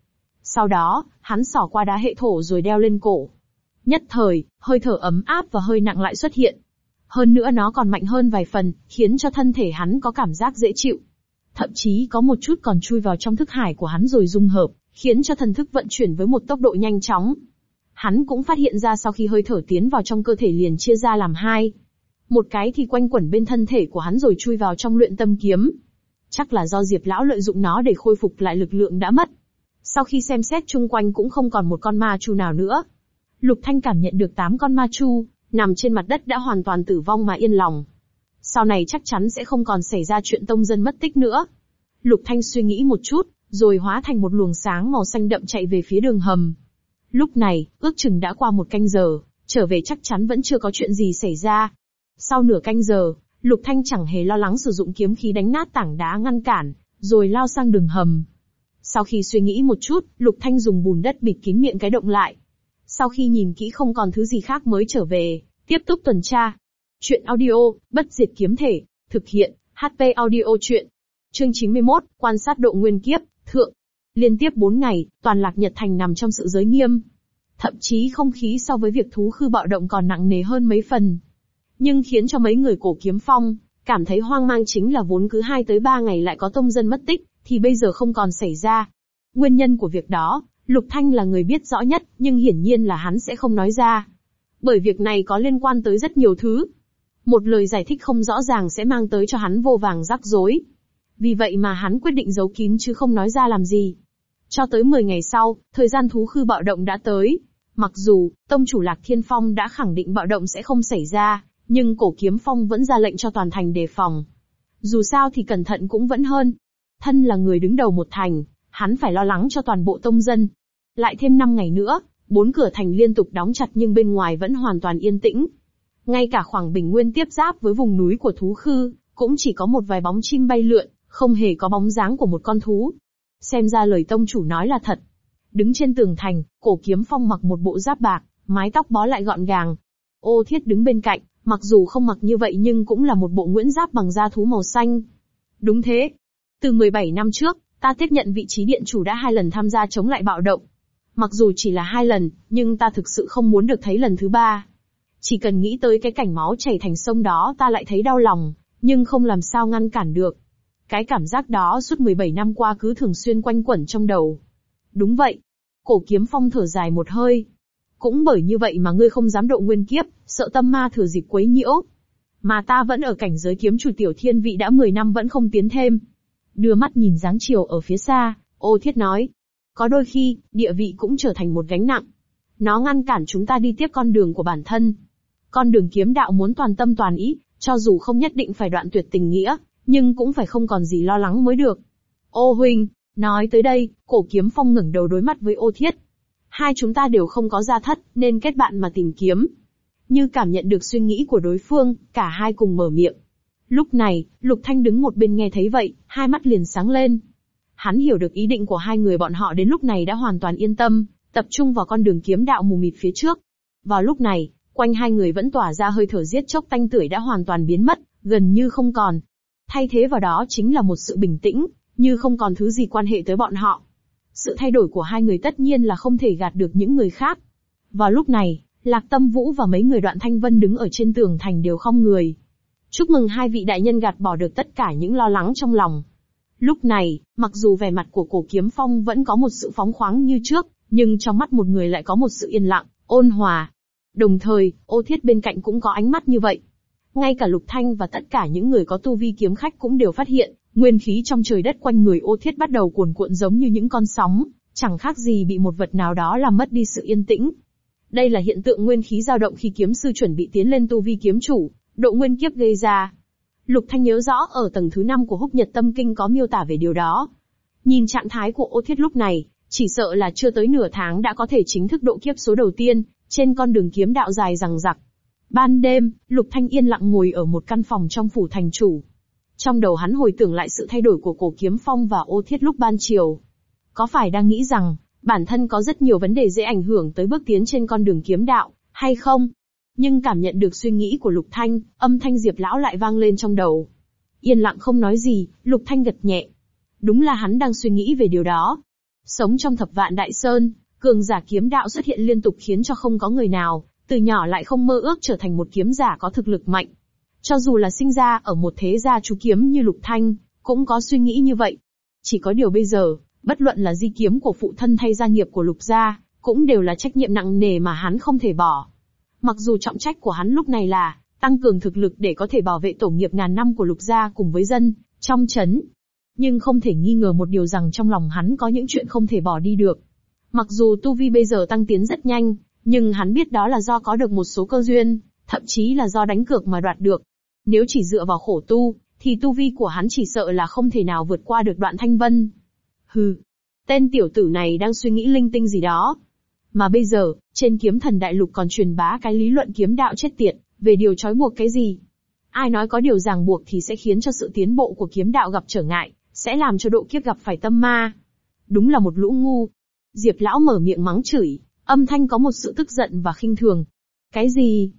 Speaker 1: Sau đó, hắn xỏ qua đá hệ thổ rồi đeo lên cổ. Nhất thời, hơi thở ấm áp và hơi nặng lại xuất hiện. Hơn nữa nó còn mạnh hơn vài phần, khiến cho thân thể hắn có cảm giác dễ chịu. Thậm chí có một chút còn chui vào trong thức hải của hắn rồi dung hợp, khiến cho thần thức vận chuyển với một tốc độ nhanh chóng. Hắn cũng phát hiện ra sau khi hơi thở tiến vào trong cơ thể liền chia ra làm hai một cái thì quanh quẩn bên thân thể của hắn rồi chui vào trong luyện tâm kiếm. Chắc là do Diệp lão lợi dụng nó để khôi phục lại lực lượng đã mất. Sau khi xem xét chung quanh cũng không còn một con ma chu nào nữa. Lục Thanh cảm nhận được tám con ma chu, nằm trên mặt đất đã hoàn toàn tử vong mà yên lòng. Sau này chắc chắn sẽ không còn xảy ra chuyện tông dân mất tích nữa. Lục Thanh suy nghĩ một chút, rồi hóa thành một luồng sáng màu xanh đậm chạy về phía đường hầm. Lúc này, ước chừng đã qua một canh giờ, trở về chắc chắn vẫn chưa có chuyện gì xảy ra, sau nửa canh giờ, Lục Thanh chẳng hề lo lắng sử dụng kiếm khí đánh nát tảng đá ngăn cản, rồi lao sang đường hầm. Sau khi suy nghĩ một chút, Lục Thanh dùng bùn đất bịt kín miệng cái động lại. Sau khi nhìn kỹ không còn thứ gì khác mới trở về, tiếp tục tuần tra. Chuyện audio, bất diệt kiếm thể, thực hiện, HP audio chuyện. Chương 91, quan sát độ nguyên kiếp, thượng. Liên tiếp 4 ngày, toàn lạc Nhật Thành nằm trong sự giới nghiêm. Thậm chí không khí so với việc thú khư bạo động còn nặng nề hơn mấy phần, nhưng khiến cho mấy người cổ kiếm phong, cảm thấy hoang mang chính là vốn cứ hai tới ba ngày lại có tông dân mất tích, thì bây giờ không còn xảy ra. Nguyên nhân của việc đó, Lục Thanh là người biết rõ nhất, nhưng hiển nhiên là hắn sẽ không nói ra. Bởi việc này có liên quan tới rất nhiều thứ. Một lời giải thích không rõ ràng sẽ mang tới cho hắn vô vàng rắc rối. Vì vậy mà hắn quyết định giấu kín chứ không nói ra làm gì. Cho tới 10 ngày sau, thời gian thú khư bạo động đã tới. Mặc dù, tông chủ Lạc Thiên Phong đã khẳng định bạo động sẽ không xảy ra, nhưng cổ kiếm phong vẫn ra lệnh cho toàn thành đề phòng. Dù sao thì cẩn thận cũng vẫn hơn. Thân là người đứng đầu một thành, hắn phải lo lắng cho toàn bộ tông dân. Lại thêm 5 ngày nữa, bốn cửa thành liên tục đóng chặt nhưng bên ngoài vẫn hoàn toàn yên tĩnh. Ngay cả khoảng bình nguyên tiếp giáp với vùng núi của thú khư, cũng chỉ có một vài bóng chim bay lượn, không hề có bóng dáng của một con thú. Xem ra lời tông chủ nói là thật. Đứng trên tường thành, cổ kiếm phong mặc một bộ giáp bạc, mái tóc bó lại gọn gàng. Ô thiết đứng bên cạnh, Mặc dù không mặc như vậy nhưng cũng là một bộ nguyễn giáp bằng da thú màu xanh. Đúng thế. Từ 17 năm trước, ta tiếp nhận vị trí điện chủ đã hai lần tham gia chống lại bạo động. Mặc dù chỉ là hai lần, nhưng ta thực sự không muốn được thấy lần thứ ba. Chỉ cần nghĩ tới cái cảnh máu chảy thành sông đó ta lại thấy đau lòng, nhưng không làm sao ngăn cản được. Cái cảm giác đó suốt 17 năm qua cứ thường xuyên quanh quẩn trong đầu. Đúng vậy. Cổ kiếm phong thở dài một hơi, cũng bởi như vậy mà ngươi không dám độ nguyên kiếp, sợ tâm ma thừa dịp quấy nhiễu. Mà ta vẫn ở cảnh giới kiếm chủ tiểu thiên vị đã 10 năm vẫn không tiến thêm. Đưa mắt nhìn dáng chiều ở phía xa, ô thiết nói. Có đôi khi, địa vị cũng trở thành một gánh nặng. Nó ngăn cản chúng ta đi tiếp con đường của bản thân. Con đường kiếm đạo muốn toàn tâm toàn ý, cho dù không nhất định phải đoạn tuyệt tình nghĩa, nhưng cũng phải không còn gì lo lắng mới được. Ô huynh, nói tới đây, cổ kiếm phong ngẩng đầu đối mắt với ô thiết, hai chúng ta đều không có gia thất, nên kết bạn mà tìm kiếm. Như cảm nhận được suy nghĩ của đối phương, cả hai cùng mở miệng. Lúc này, Lục Thanh đứng một bên nghe thấy vậy, hai mắt liền sáng lên. Hắn hiểu được ý định của hai người bọn họ đến lúc này đã hoàn toàn yên tâm, tập trung vào con đường kiếm đạo mù mịt phía trước. Vào lúc này, quanh hai người vẫn tỏa ra hơi thở giết chóc tanh tưởi đã hoàn toàn biến mất, gần như không còn. Thay thế vào đó chính là một sự bình tĩnh, như không còn thứ gì quan hệ tới bọn họ sự thay đổi của hai người tất nhiên là không thể gạt được những người khác. Vào lúc này, Lạc Tâm Vũ và mấy người đoạn Thanh Vân đứng ở trên tường thành đều không người. Chúc mừng hai vị đại nhân gạt bỏ được tất cả những lo lắng trong lòng. Lúc này, mặc dù vẻ mặt của cổ kiếm phong vẫn có một sự phóng khoáng như trước, nhưng trong mắt một người lại có một sự yên lặng, ôn hòa. Đồng thời, ô thiết bên cạnh cũng có ánh mắt như vậy. Ngay cả Lục Thanh và tất cả những người có tu vi kiếm khách cũng đều phát hiện, Nguyên khí trong trời đất quanh người ô thiết bắt đầu cuồn cuộn giống như những con sóng, chẳng khác gì bị một vật nào đó làm mất đi sự yên tĩnh. Đây là hiện tượng nguyên khí dao động khi kiếm sư chuẩn bị tiến lên tu vi kiếm chủ, độ nguyên kiếp gây ra. Lục Thanh nhớ rõ ở tầng thứ 5 của húc nhật tâm kinh có miêu tả về điều đó. Nhìn trạng thái của ô thiết lúc này, chỉ sợ là chưa tới nửa tháng đã có thể chính thức độ kiếp số đầu tiên, trên con đường kiếm đạo dài rằng rặc. Ban đêm, Lục Thanh yên lặng ngồi ở một căn phòng trong phủ thành chủ, trong đầu hắn hồi tưởng lại sự thay đổi của cổ kiếm phong và ô thiết lúc ban chiều. Có phải đang nghĩ rằng, bản thân có rất nhiều vấn đề dễ ảnh hưởng tới bước tiến trên con đường kiếm đạo, hay không? Nhưng cảm nhận được suy nghĩ của Lục Thanh, âm thanh Diệp Lão lại vang lên trong đầu. Yên lặng không nói gì, Lục Thanh gật nhẹ. Đúng là hắn đang suy nghĩ về điều đó. Sống trong thập vạn đại sơn, cường giả kiếm đạo xuất hiện liên tục khiến cho không có người nào, từ nhỏ lại không mơ ước trở thành một kiếm giả có thực lực mạnh, cho dù là sinh ra ở một thế gia chú kiếm như Lục Thanh, cũng có suy nghĩ như vậy. Chỉ có điều bây giờ, bất luận là di kiếm của phụ thân thay gia nghiệp của Lục gia, cũng đều là trách nhiệm nặng nề mà hắn không thể bỏ. Mặc dù trọng trách của hắn lúc này là tăng cường thực lực để có thể bảo vệ tổ nghiệp ngàn năm của Lục gia cùng với dân trong chấn, nhưng không thể nghi ngờ một điều rằng trong lòng hắn có những chuyện không thể bỏ đi được. Mặc dù tu vi bây giờ tăng tiến rất nhanh, nhưng hắn biết đó là do có được một số cơ duyên, thậm chí là do đánh cược mà đoạt được. Nếu chỉ dựa vào khổ tu, thì tu vi của hắn chỉ sợ là không thể nào vượt qua được đoạn thanh vân. Hừ, tên tiểu tử này đang suy nghĩ linh tinh gì đó. Mà bây giờ, trên kiếm thần đại lục còn truyền bá cái lý luận kiếm đạo chết tiệt, về điều trói buộc cái gì. Ai nói có điều ràng buộc thì sẽ khiến cho sự tiến bộ của kiếm đạo gặp trở ngại, sẽ làm cho độ kiếp gặp phải tâm ma. Đúng là một lũ ngu. Diệp lão mở miệng mắng chửi, âm thanh có một sự tức giận và khinh thường. Cái gì?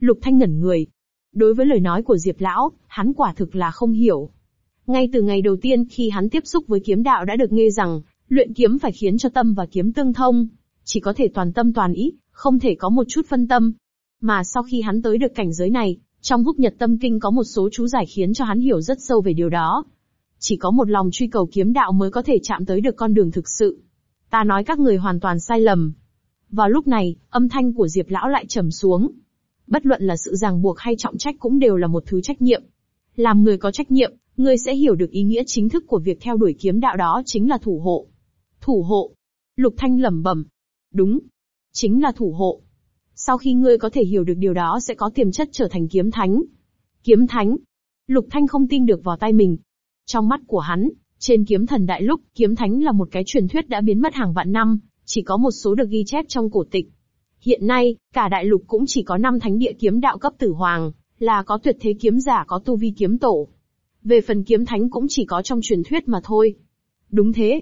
Speaker 1: Lục thanh ngẩn người, Đối với lời nói của Diệp Lão, hắn quả thực là không hiểu. Ngay từ ngày đầu tiên khi hắn tiếp xúc với kiếm đạo đã được nghe rằng, luyện kiếm phải khiến cho tâm và kiếm tương thông, chỉ có thể toàn tâm toàn ý, không thể có một chút phân tâm. Mà sau khi hắn tới được cảnh giới này, trong húc nhật tâm kinh có một số chú giải khiến cho hắn hiểu rất sâu về điều đó. Chỉ có một lòng truy cầu kiếm đạo mới có thể chạm tới được con đường thực sự. Ta nói các người hoàn toàn sai lầm. Vào lúc này, âm thanh của Diệp Lão lại trầm xuống, bất luận là sự ràng buộc hay trọng trách cũng đều là một thứ trách nhiệm. Làm người có trách nhiệm, người sẽ hiểu được ý nghĩa chính thức của việc theo đuổi kiếm đạo đó chính là thủ hộ. Thủ hộ. Lục Thanh lẩm bẩm. Đúng. Chính là thủ hộ. Sau khi ngươi có thể hiểu được điều đó sẽ có tiềm chất trở thành kiếm thánh. Kiếm thánh. Lục Thanh không tin được vào tay mình. Trong mắt của hắn, trên kiếm thần đại lúc, kiếm thánh là một cái truyền thuyết đã biến mất hàng vạn năm, chỉ có một số được ghi chép trong cổ tịch. Hiện nay, cả đại lục cũng chỉ có 5 thánh địa kiếm đạo cấp tử hoàng, là có tuyệt thế kiếm giả có tu vi kiếm tổ. Về phần kiếm thánh cũng chỉ có trong truyền thuyết mà thôi. Đúng thế.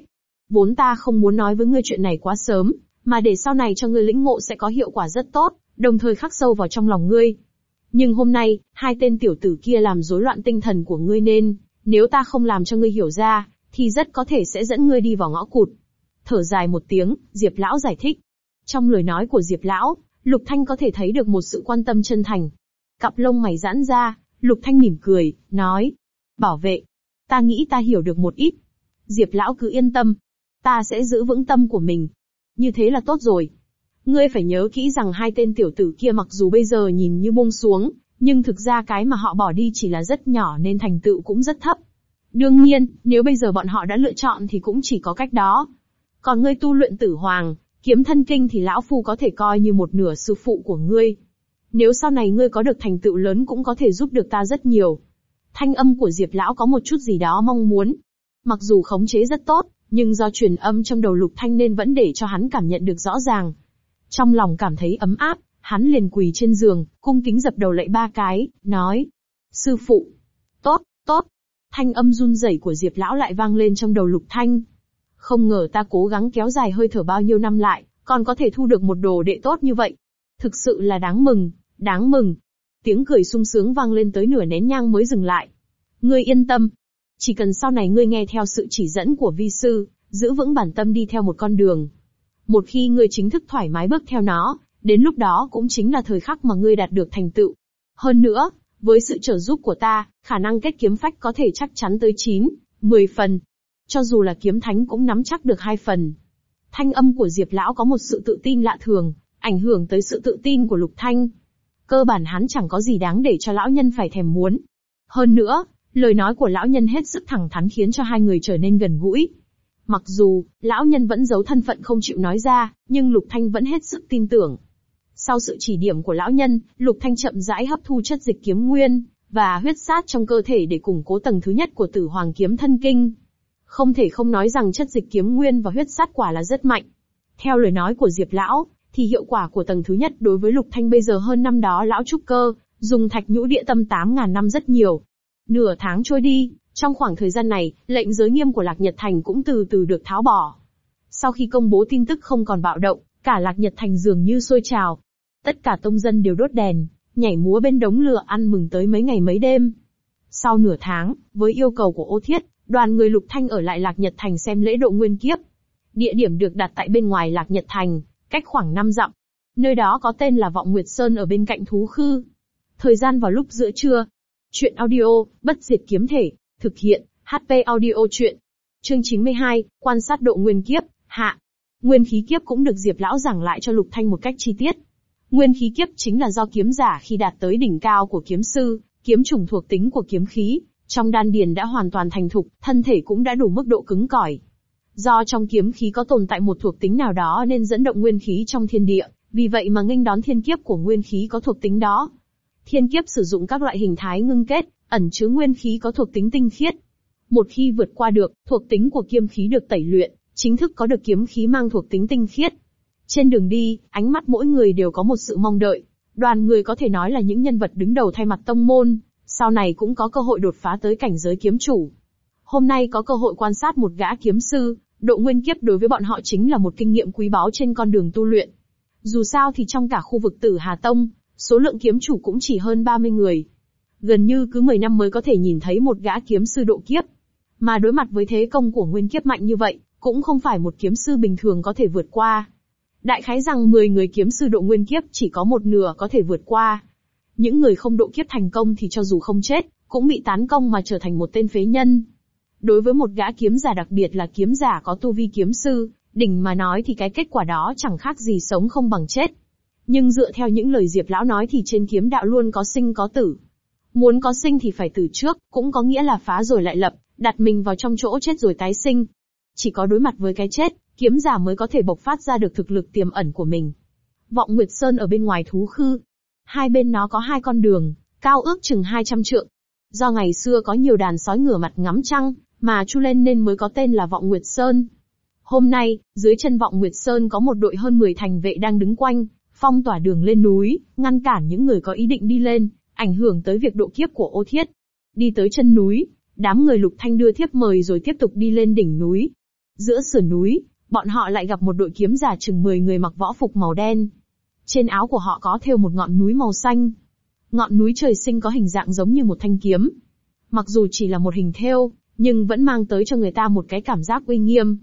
Speaker 1: Vốn ta không muốn nói với ngươi chuyện này quá sớm, mà để sau này cho ngươi lĩnh ngộ sẽ có hiệu quả rất tốt, đồng thời khắc sâu vào trong lòng ngươi. Nhưng hôm nay, hai tên tiểu tử kia làm rối loạn tinh thần của ngươi nên, nếu ta không làm cho ngươi hiểu ra, thì rất có thể sẽ dẫn ngươi đi vào ngõ cụt. Thở dài một tiếng, Diệp Lão giải thích. Trong lời nói của Diệp Lão, Lục Thanh có thể thấy được một sự quan tâm chân thành. Cặp lông mày giãn ra, Lục Thanh mỉm cười, nói. Bảo vệ. Ta nghĩ ta hiểu được một ít. Diệp Lão cứ yên tâm. Ta sẽ giữ vững tâm của mình. Như thế là tốt rồi. Ngươi phải nhớ kỹ rằng hai tên tiểu tử kia mặc dù bây giờ nhìn như buông xuống, nhưng thực ra cái mà họ bỏ đi chỉ là rất nhỏ nên thành tựu cũng rất thấp. Đương nhiên, nếu bây giờ bọn họ đã lựa chọn thì cũng chỉ có cách đó. Còn ngươi tu luyện tử hoàng, Kiếm thân kinh thì lão phu có thể coi như một nửa sư phụ của ngươi. Nếu sau này ngươi có được thành tựu lớn cũng có thể giúp được ta rất nhiều. Thanh âm của Diệp lão có một chút gì đó mong muốn. Mặc dù khống chế rất tốt, nhưng do truyền âm trong đầu lục thanh nên vẫn để cho hắn cảm nhận được rõ ràng. Trong lòng cảm thấy ấm áp, hắn liền quỳ trên giường, cung kính dập đầu lạy ba cái, nói. Sư phụ. Tốt, tốt. Thanh âm run rẩy của Diệp lão lại vang lên trong đầu lục thanh. Không ngờ ta cố gắng kéo dài hơi thở bao nhiêu năm lại, còn có thể thu được một đồ đệ tốt như vậy. Thực sự là đáng mừng, đáng mừng. Tiếng cười sung sướng vang lên tới nửa nén nhang mới dừng lại. Ngươi yên tâm. Chỉ cần sau này ngươi nghe theo sự chỉ dẫn của vi sư, giữ vững bản tâm đi theo một con đường. Một khi ngươi chính thức thoải mái bước theo nó, đến lúc đó cũng chính là thời khắc mà ngươi đạt được thành tựu. Hơn nữa, với sự trợ giúp của ta, khả năng kết kiếm phách có thể chắc chắn tới 9, 10 phần. Cho dù là kiếm thánh cũng nắm chắc được hai phần. Thanh âm của Diệp Lão có một sự tự tin lạ thường, ảnh hưởng tới sự tự tin của Lục Thanh. Cơ bản hắn chẳng có gì đáng để cho lão nhân phải thèm muốn. Hơn nữa, lời nói của lão nhân hết sức thẳng thắn khiến cho hai người trở nên gần gũi. Mặc dù, lão nhân vẫn giấu thân phận không chịu nói ra, nhưng Lục Thanh vẫn hết sức tin tưởng. Sau sự chỉ điểm của lão nhân, Lục Thanh chậm rãi hấp thu chất dịch kiếm nguyên, và huyết sát trong cơ thể để củng cố tầng thứ nhất của tử hoàng kiếm thân kinh. Không thể không nói rằng chất dịch kiếm nguyên và huyết sát quả là rất mạnh. Theo lời nói của Diệp Lão, thì hiệu quả của tầng thứ nhất đối với Lục Thanh bây giờ hơn năm đó Lão Trúc Cơ, dùng thạch nhũ địa tâm 8.000 năm rất nhiều. Nửa tháng trôi đi, trong khoảng thời gian này, lệnh giới nghiêm của Lạc Nhật Thành cũng từ từ được tháo bỏ. Sau khi công bố tin tức không còn bạo động, cả Lạc Nhật Thành dường như sôi trào. Tất cả tông dân đều đốt đèn, nhảy múa bên đống lửa ăn mừng tới mấy ngày mấy đêm. Sau nửa tháng, với yêu cầu của ô thiết, Đoàn người Lục Thanh ở lại Lạc Nhật Thành xem lễ độ nguyên kiếp. Địa điểm được đặt tại bên ngoài Lạc Nhật Thành, cách khoảng 5 dặm. Nơi đó có tên là Vọng Nguyệt Sơn ở bên cạnh thú khư. Thời gian vào lúc giữa trưa. Chuyện audio, bất diệt kiếm thể, thực hiện, HP audio chuyện. Chương 92, quan sát độ nguyên kiếp, hạ. Nguyên khí kiếp cũng được Diệp Lão giảng lại cho Lục Thanh một cách chi tiết. Nguyên khí kiếp chính là do kiếm giả khi đạt tới đỉnh cao của kiếm sư, kiếm trùng thuộc tính của kiếm khí, trong đan điền đã hoàn toàn thành thục, thân thể cũng đã đủ mức độ cứng cỏi. Do trong kiếm khí có tồn tại một thuộc tính nào đó nên dẫn động nguyên khí trong thiên địa, vì vậy mà nghênh đón thiên kiếp của nguyên khí có thuộc tính đó. Thiên kiếp sử dụng các loại hình thái ngưng kết, ẩn chứa nguyên khí có thuộc tính tinh khiết. Một khi vượt qua được, thuộc tính của kiếm khí được tẩy luyện, chính thức có được kiếm khí mang thuộc tính tinh khiết. Trên đường đi, ánh mắt mỗi người đều có một sự mong đợi. Đoàn người có thể nói là những nhân vật đứng đầu thay mặt tông môn, sau này cũng có cơ hội đột phá tới cảnh giới kiếm chủ. Hôm nay có cơ hội quan sát một gã kiếm sư, độ nguyên kiếp đối với bọn họ chính là một kinh nghiệm quý báu trên con đường tu luyện. Dù sao thì trong cả khu vực Tử Hà Tông, số lượng kiếm chủ cũng chỉ hơn 30 người. Gần như cứ 10 năm mới có thể nhìn thấy một gã kiếm sư độ kiếp. Mà đối mặt với thế công của nguyên kiếp mạnh như vậy, cũng không phải một kiếm sư bình thường có thể vượt qua. Đại khái rằng 10 người kiếm sư độ nguyên kiếp chỉ có một nửa có thể vượt qua. Những người không độ kiếp thành công thì cho dù không chết, cũng bị tán công mà trở thành một tên phế nhân. Đối với một gã kiếm giả đặc biệt là kiếm giả có tu vi kiếm sư, đỉnh mà nói thì cái kết quả đó chẳng khác gì sống không bằng chết. Nhưng dựa theo những lời Diệp Lão nói thì trên kiếm đạo luôn có sinh có tử. Muốn có sinh thì phải tử trước, cũng có nghĩa là phá rồi lại lập, đặt mình vào trong chỗ chết rồi tái sinh. Chỉ có đối mặt với cái chết, kiếm giả mới có thể bộc phát ra được thực lực tiềm ẩn của mình. Vọng Nguyệt Sơn ở bên ngoài thú khư, Hai bên nó có hai con đường, cao ước chừng 200 trượng. Do ngày xưa có nhiều đàn sói ngửa mặt ngắm trăng, mà chu lên nên mới có tên là Vọng Nguyệt Sơn. Hôm nay, dưới chân Vọng Nguyệt Sơn có một đội hơn 10 thành vệ đang đứng quanh, phong tỏa đường lên núi, ngăn cản những người có ý định đi lên, ảnh hưởng tới việc độ kiếp của ô thiết. Đi tới chân núi, đám người lục thanh đưa thiếp mời rồi tiếp tục đi lên đỉnh núi. Giữa sườn núi, bọn họ lại gặp một đội kiếm giả chừng 10 người mặc võ phục màu đen, trên áo của họ có thêu một ngọn núi màu xanh. Ngọn núi trời sinh có hình dạng giống như một thanh kiếm. Mặc dù chỉ là một hình thêu, nhưng vẫn mang tới cho người ta một cái cảm giác uy nghiêm.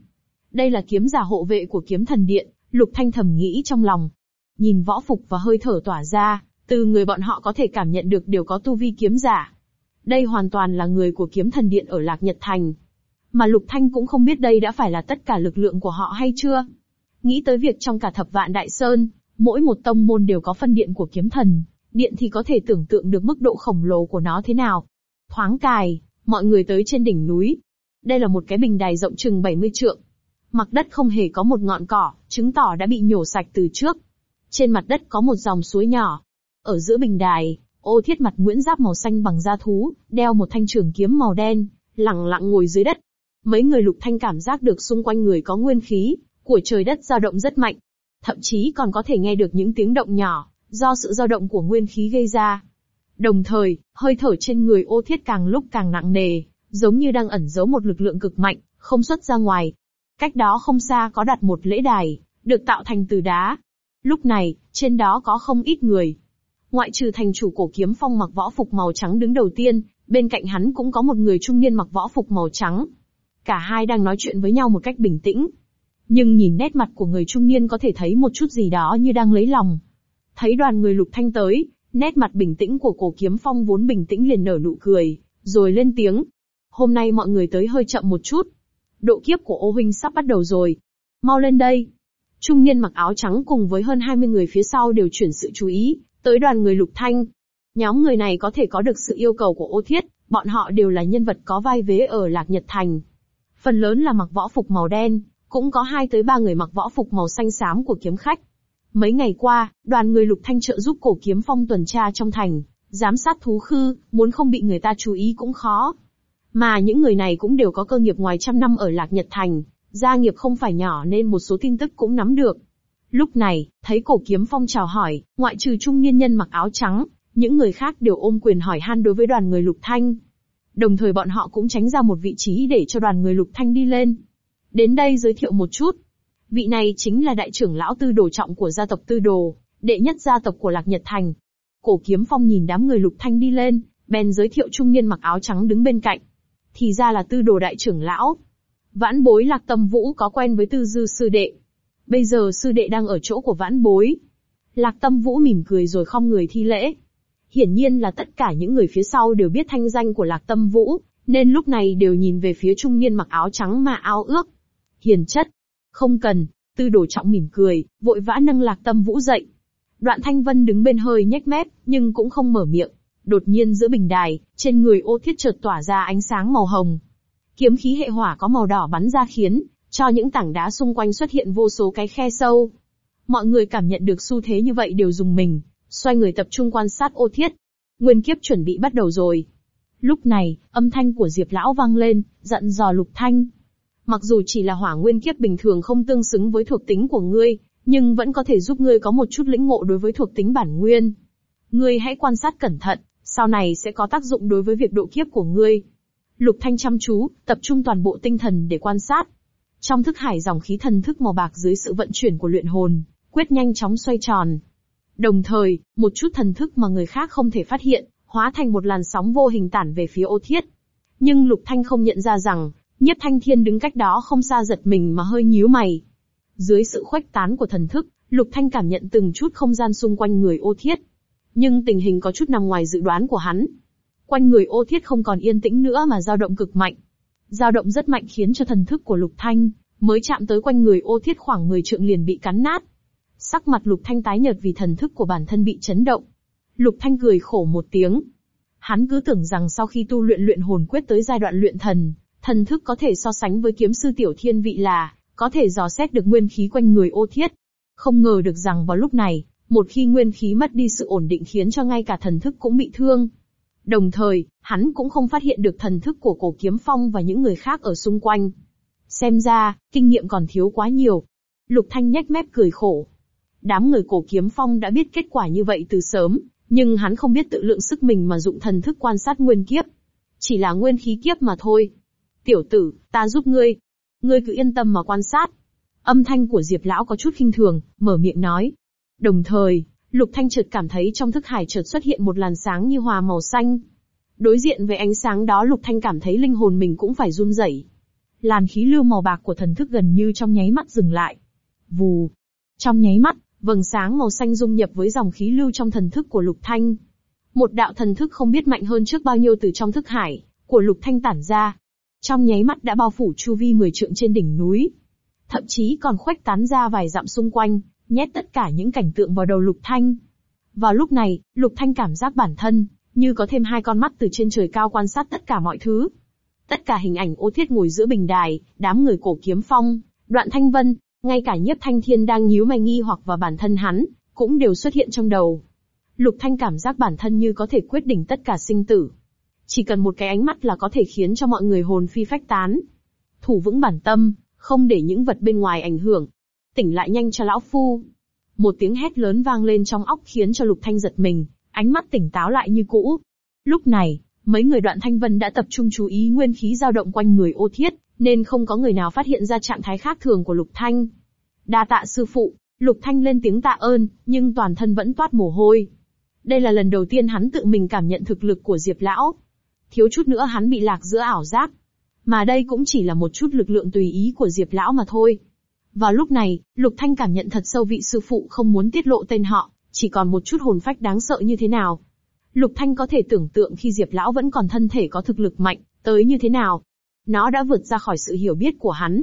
Speaker 1: Đây là kiếm giả hộ vệ của kiếm thần điện, Lục Thanh thầm nghĩ trong lòng. Nhìn võ phục và hơi thở tỏa ra, từ người bọn họ có thể cảm nhận được đều có tu vi kiếm giả. Đây hoàn toàn là người của kiếm thần điện ở Lạc Nhật Thành. Mà Lục Thanh cũng không biết đây đã phải là tất cả lực lượng của họ hay chưa. Nghĩ tới việc trong cả thập vạn đại sơn, Mỗi một tông môn đều có phân điện của kiếm thần, điện thì có thể tưởng tượng được mức độ khổng lồ của nó thế nào. Thoáng cài, mọi người tới trên đỉnh núi. Đây là một cái bình đài rộng chừng 70 trượng. Mặt đất không hề có một ngọn cỏ, chứng tỏ đã bị nhổ sạch từ trước. Trên mặt đất có một dòng suối nhỏ. Ở giữa bình đài, ô thiết mặt Nguyễn Giáp màu xanh bằng da thú, đeo một thanh trường kiếm màu đen, lặng lặng ngồi dưới đất. Mấy người lục thanh cảm giác được xung quanh người có nguyên khí, của trời đất dao động rất mạnh thậm chí còn có thể nghe được những tiếng động nhỏ, do sự dao động của nguyên khí gây ra. Đồng thời, hơi thở trên người ô thiết càng lúc càng nặng nề, giống như đang ẩn giấu một lực lượng cực mạnh, không xuất ra ngoài. Cách đó không xa có đặt một lễ đài, được tạo thành từ đá. Lúc này, trên đó có không ít người. Ngoại trừ thành chủ cổ kiếm phong mặc võ phục màu trắng đứng đầu tiên, bên cạnh hắn cũng có một người trung niên mặc võ phục màu trắng. Cả hai đang nói chuyện với nhau một cách bình tĩnh, nhưng nhìn nét mặt của người trung niên có thể thấy một chút gì đó như đang lấy lòng. Thấy đoàn người lục thanh tới, nét mặt bình tĩnh của cổ kiếm phong vốn bình tĩnh liền nở nụ cười, rồi lên tiếng. Hôm nay mọi người tới hơi chậm một chút. Độ kiếp của ô huynh sắp bắt đầu rồi. Mau lên đây. Trung niên mặc áo trắng cùng với hơn 20 người phía sau đều chuyển sự chú ý, tới đoàn người lục thanh. Nhóm người này có thể có được sự yêu cầu của ô thiết, bọn họ đều là nhân vật có vai vế ở Lạc Nhật Thành. Phần lớn là mặc võ phục màu đen, cũng có hai tới ba người mặc võ phục màu xanh xám của kiếm khách. Mấy ngày qua, đoàn người Lục Thanh trợ giúp cổ kiếm phong tuần tra trong thành, giám sát thú khư, muốn không bị người ta chú ý cũng khó. Mà những người này cũng đều có cơ nghiệp ngoài trăm năm ở Lạc Nhật Thành, gia nghiệp không phải nhỏ nên một số tin tức cũng nắm được. Lúc này, thấy cổ kiếm phong chào hỏi, ngoại trừ trung niên nhân mặc áo trắng, những người khác đều ôm quyền hỏi han đối với đoàn người Lục Thanh. Đồng thời bọn họ cũng tránh ra một vị trí để cho đoàn người Lục Thanh đi lên. Đến đây giới thiệu một chút. Vị này chính là đại trưởng lão tư đồ trọng của gia tộc tư đồ, đệ nhất gia tộc của Lạc Nhật Thành. Cổ kiếm phong nhìn đám người lục thanh đi lên, bèn giới thiệu trung niên mặc áo trắng đứng bên cạnh. Thì ra là tư đồ đại trưởng lão. Vãn bối Lạc Tâm Vũ có quen với tư dư sư đệ. Bây giờ sư đệ đang ở chỗ của vãn bối. Lạc Tâm Vũ mỉm cười rồi không người thi lễ. Hiển nhiên là tất cả những người phía sau đều biết thanh danh của Lạc Tâm Vũ, nên lúc này đều nhìn về phía trung niên mặc áo trắng mà ao ước hiền chất. Không cần, tư đồ trọng mỉm cười, vội vã nâng lạc tâm vũ dậy. Đoạn thanh vân đứng bên hơi nhếch mép, nhưng cũng không mở miệng. Đột nhiên giữa bình đài, trên người ô thiết chợt tỏa ra ánh sáng màu hồng. Kiếm khí hệ hỏa có màu đỏ bắn ra khiến, cho những tảng đá xung quanh xuất hiện vô số cái khe sâu. Mọi người cảm nhận được xu thế như vậy đều dùng mình, xoay người tập trung quan sát ô thiết. Nguyên kiếp chuẩn bị bắt đầu rồi. Lúc này, âm thanh của Diệp Lão vang lên, giận dò Lục Thanh. Mặc dù chỉ là hỏa nguyên kiếp bình thường không tương xứng với thuộc tính của ngươi, nhưng vẫn có thể giúp ngươi có một chút lĩnh ngộ đối với thuộc tính bản nguyên. Ngươi hãy quan sát cẩn thận, sau này sẽ có tác dụng đối với việc độ kiếp của ngươi. Lục Thanh chăm chú, tập trung toàn bộ tinh thần để quan sát. Trong thức hải dòng khí thần thức màu bạc dưới sự vận chuyển của luyện hồn, quyết nhanh chóng xoay tròn. Đồng thời, một chút thần thức mà người khác không thể phát hiện, hóa thành một làn sóng vô hình tản về phía ô thiết. Nhưng Lục Thanh không nhận ra rằng, Nhất Thanh Thiên đứng cách đó không xa giật mình mà hơi nhíu mày. Dưới sự khuếch tán của thần thức, Lục Thanh cảm nhận từng chút không gian xung quanh người ô thiết. Nhưng tình hình có chút nằm ngoài dự đoán của hắn. Quanh người ô thiết không còn yên tĩnh nữa mà dao động cực mạnh. Dao động rất mạnh khiến cho thần thức của Lục Thanh, mới chạm tới quanh người ô thiết khoảng 10 trượng liền bị cắn nát. Sắc mặt Lục Thanh tái nhợt vì thần thức của bản thân bị chấn động. Lục Thanh cười khổ một tiếng. Hắn cứ tưởng rằng sau khi tu luyện luyện hồn quyết tới giai đoạn luyện thần, Thần thức có thể so sánh với kiếm sư tiểu thiên vị là, có thể dò xét được nguyên khí quanh người ô thiết. Không ngờ được rằng vào lúc này, một khi nguyên khí mất đi sự ổn định khiến cho ngay cả thần thức cũng bị thương. Đồng thời, hắn cũng không phát hiện được thần thức của cổ kiếm phong và những người khác ở xung quanh. Xem ra, kinh nghiệm còn thiếu quá nhiều. Lục Thanh nhếch mép cười khổ. Đám người cổ kiếm phong đã biết kết quả như vậy từ sớm, nhưng hắn không biết tự lượng sức mình mà dụng thần thức quan sát nguyên kiếp. Chỉ là nguyên khí kiếp mà thôi, tiểu tử, ta giúp ngươi. Ngươi cứ yên tâm mà quan sát. Âm thanh của Diệp Lão có chút khinh thường, mở miệng nói. Đồng thời, Lục Thanh chợt cảm thấy trong thức hải chợt xuất hiện một làn sáng như hòa màu xanh. Đối diện với ánh sáng đó Lục Thanh cảm thấy linh hồn mình cũng phải run rẩy. Làn khí lưu màu bạc của thần thức gần như trong nháy mắt dừng lại. Vù. Trong nháy mắt, vầng sáng màu xanh dung nhập với dòng khí lưu trong thần thức của Lục Thanh. Một đạo thần thức không biết mạnh hơn trước bao nhiêu từ trong thức hải của Lục Thanh tản ra, trong nháy mắt đã bao phủ chu vi 10 trượng trên đỉnh núi. Thậm chí còn khuếch tán ra vài dặm xung quanh, nhét tất cả những cảnh tượng vào đầu Lục Thanh. Vào lúc này, Lục Thanh cảm giác bản thân, như có thêm hai con mắt từ trên trời cao quan sát tất cả mọi thứ. Tất cả hình ảnh ô thiết ngồi giữa bình đài, đám người cổ kiếm phong, đoạn thanh vân, ngay cả nhiếp thanh thiên đang nhíu mày nghi hoặc và bản thân hắn, cũng đều xuất hiện trong đầu. Lục Thanh cảm giác bản thân như có thể quyết định tất cả sinh tử. Chỉ cần một cái ánh mắt là có thể khiến cho mọi người hồn phi phách tán. Thủ vững bản tâm, không để những vật bên ngoài ảnh hưởng. Tỉnh lại nhanh cho lão phu. Một tiếng hét lớn vang lên trong óc khiến cho Lục Thanh giật mình, ánh mắt tỉnh táo lại như cũ. Lúc này, mấy người đoạn thanh vân đã tập trung chú ý nguyên khí dao động quanh người ô thiết, nên không có người nào phát hiện ra trạng thái khác thường của Lục Thanh. Đa tạ sư phụ, Lục Thanh lên tiếng tạ ơn, nhưng toàn thân vẫn toát mồ hôi. Đây là lần đầu tiên hắn tự mình cảm nhận thực lực của Diệp Lão, Thiếu chút nữa hắn bị lạc giữa ảo giác. Mà đây cũng chỉ là một chút lực lượng tùy ý của Diệp Lão mà thôi. Vào lúc này, Lục Thanh cảm nhận thật sâu vị sư phụ không muốn tiết lộ tên họ, chỉ còn một chút hồn phách đáng sợ như thế nào. Lục Thanh có thể tưởng tượng khi Diệp Lão vẫn còn thân thể có thực lực mạnh, tới như thế nào. Nó đã vượt ra khỏi sự hiểu biết của hắn.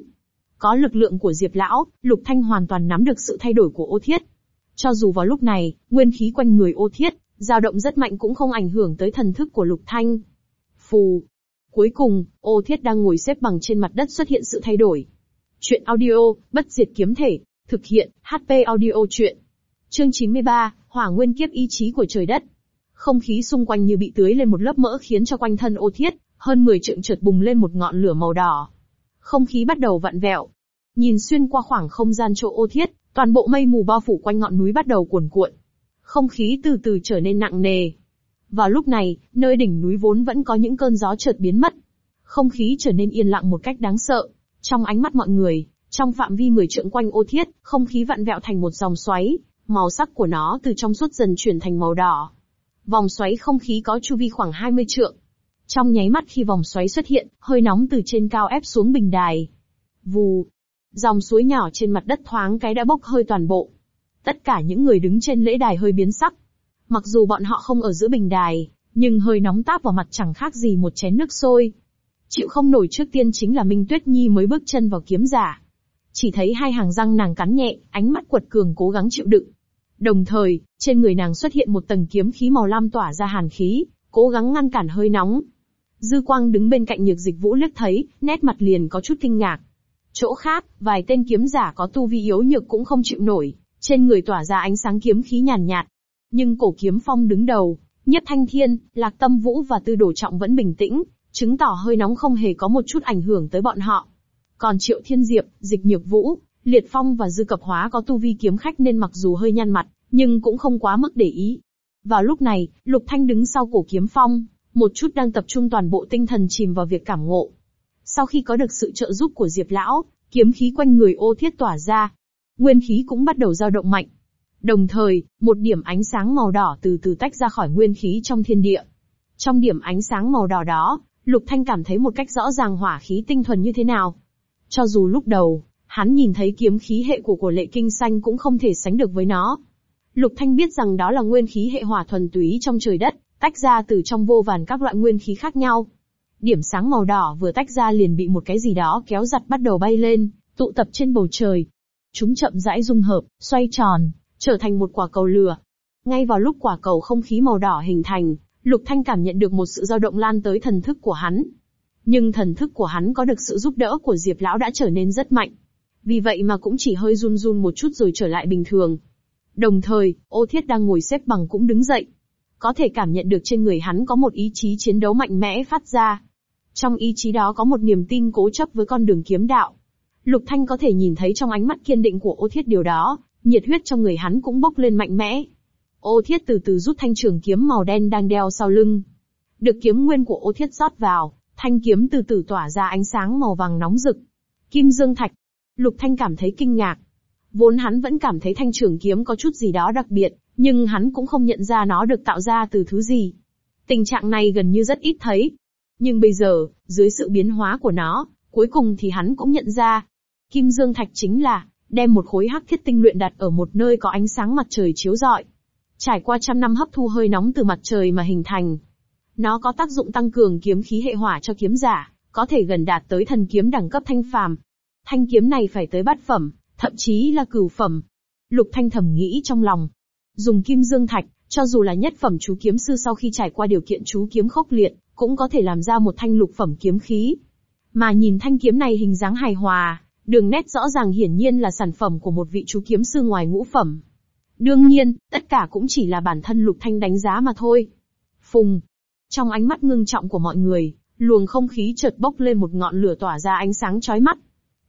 Speaker 1: Có lực lượng của Diệp Lão, Lục Thanh hoàn toàn nắm được sự thay đổi của ô thiết. Cho dù vào lúc này, nguyên khí quanh người ô thiết, dao động rất mạnh cũng không ảnh hưởng tới thần thức của Lục Thanh phù. Cuối cùng, ô thiết đang ngồi xếp bằng trên mặt đất xuất hiện sự thay đổi. Chuyện audio, bất diệt kiếm thể, thực hiện, HP audio chuyện. Chương 93, Hỏa Nguyên Kiếp ý chí của trời đất. Không khí xung quanh như bị tưới lên một lớp mỡ khiến cho quanh thân ô thiết, hơn 10 trượng chợt bùng lên một ngọn lửa màu đỏ. Không khí bắt đầu vặn vẹo. Nhìn xuyên qua khoảng không gian chỗ ô thiết, toàn bộ mây mù bao phủ quanh ngọn núi bắt đầu cuồn cuộn. Không khí từ từ trở nên nặng nề, vào lúc này, nơi đỉnh núi vốn vẫn có những cơn gió chợt biến mất. Không khí trở nên yên lặng một cách đáng sợ. Trong ánh mắt mọi người, trong phạm vi mười trượng quanh ô thiết, không khí vặn vẹo thành một dòng xoáy, màu sắc của nó từ trong suốt dần chuyển thành màu đỏ. Vòng xoáy không khí có chu vi khoảng 20 trượng. Trong nháy mắt khi vòng xoáy xuất hiện, hơi nóng từ trên cao ép xuống bình đài. Vù, dòng suối nhỏ trên mặt đất thoáng cái đã bốc hơi toàn bộ. Tất cả những người đứng trên lễ đài hơi biến sắc, Mặc dù bọn họ không ở giữa bình đài, nhưng hơi nóng táp vào mặt chẳng khác gì một chén nước sôi. Chịu không nổi trước tiên chính là Minh Tuyết Nhi mới bước chân vào kiếm giả. Chỉ thấy hai hàng răng nàng cắn nhẹ, ánh mắt quật cường cố gắng chịu đựng. Đồng thời, trên người nàng xuất hiện một tầng kiếm khí màu lam tỏa ra hàn khí, cố gắng ngăn cản hơi nóng. Dư Quang đứng bên cạnh Nhược Dịch Vũ liếc thấy, nét mặt liền có chút kinh ngạc. Chỗ khác, vài tên kiếm giả có tu vi yếu nhược cũng không chịu nổi, trên người tỏa ra ánh sáng kiếm khí nhàn nhạt, nhạt, nhưng cổ kiếm phong đứng đầu, nhất thanh thiên, lạc tâm vũ và tư đổ trọng vẫn bình tĩnh, chứng tỏ hơi nóng không hề có một chút ảnh hưởng tới bọn họ. Còn triệu thiên diệp, dịch nhược vũ, liệt phong và dư cập hóa có tu vi kiếm khách nên mặc dù hơi nhăn mặt, nhưng cũng không quá mức để ý. Vào lúc này, lục thanh đứng sau cổ kiếm phong, một chút đang tập trung toàn bộ tinh thần chìm vào việc cảm ngộ. Sau khi có được sự trợ giúp của diệp lão, kiếm khí quanh người ô thiết tỏa ra, nguyên khí cũng bắt đầu dao động mạnh. Đồng thời, một điểm ánh sáng màu đỏ từ từ tách ra khỏi nguyên khí trong thiên địa. Trong điểm ánh sáng màu đỏ đó, Lục Thanh cảm thấy một cách rõ ràng hỏa khí tinh thuần như thế nào. Cho dù lúc đầu, hắn nhìn thấy kiếm khí hệ của cổ lệ kinh xanh cũng không thể sánh được với nó. Lục Thanh biết rằng đó là nguyên khí hệ hỏa thuần túy trong trời đất, tách ra từ trong vô vàn các loại nguyên khí khác nhau. Điểm sáng màu đỏ vừa tách ra liền bị một cái gì đó kéo giặt bắt đầu bay lên, tụ tập trên bầu trời. Chúng chậm rãi dung hợp, xoay tròn, trở thành một quả cầu lửa. Ngay vào lúc quả cầu không khí màu đỏ hình thành, Lục Thanh cảm nhận được một sự dao động lan tới thần thức của hắn. Nhưng thần thức của hắn có được sự giúp đỡ của Diệp Lão đã trở nên rất mạnh. Vì vậy mà cũng chỉ hơi run run một chút rồi trở lại bình thường. Đồng thời, ô thiết đang ngồi xếp bằng cũng đứng dậy. Có thể cảm nhận được trên người hắn có một ý chí chiến đấu mạnh mẽ phát ra. Trong ý chí đó có một niềm tin cố chấp với con đường kiếm đạo. Lục Thanh có thể nhìn thấy trong ánh mắt kiên định của ô thiết điều đó, nhiệt huyết trong người hắn cũng bốc lên mạnh mẽ. Ô Thiết từ từ rút thanh trường kiếm màu đen đang đeo sau lưng. Được kiếm nguyên của Ô Thiết rót vào, thanh kiếm từ từ tỏa ra ánh sáng màu vàng nóng rực. Kim Dương Thạch. Lục Thanh cảm thấy kinh ngạc. Vốn hắn vẫn cảm thấy thanh trường kiếm có chút gì đó đặc biệt, nhưng hắn cũng không nhận ra nó được tạo ra từ thứ gì. Tình trạng này gần như rất ít thấy. Nhưng bây giờ, dưới sự biến hóa của nó, cuối cùng thì hắn cũng nhận ra. Kim Dương Thạch chính là đem một khối hắc thiết tinh luyện đặt ở một nơi có ánh sáng mặt trời chiếu rọi. Trải qua trăm năm hấp thu hơi nóng từ mặt trời mà hình thành. Nó có tác dụng tăng cường kiếm khí hệ hỏa cho kiếm giả, có thể gần đạt tới thần kiếm đẳng cấp thanh phàm. Thanh kiếm này phải tới bát phẩm, thậm chí là cửu phẩm. Lục Thanh thầm nghĩ trong lòng. Dùng kim dương thạch, cho dù là nhất phẩm chú kiếm sư sau khi trải qua điều kiện chú kiếm khốc liệt, cũng có thể làm ra một thanh lục phẩm kiếm khí. Mà nhìn thanh kiếm này hình dáng hài hòa, đường nét rõ ràng hiển nhiên là sản phẩm của một vị chú kiếm sư ngoài ngũ phẩm. Đương nhiên, tất cả cũng chỉ là bản thân Lục Thanh đánh giá mà thôi. Phùng. Trong ánh mắt ngưng trọng của mọi người, luồng không khí chợt bốc lên một ngọn lửa tỏa ra ánh sáng chói mắt.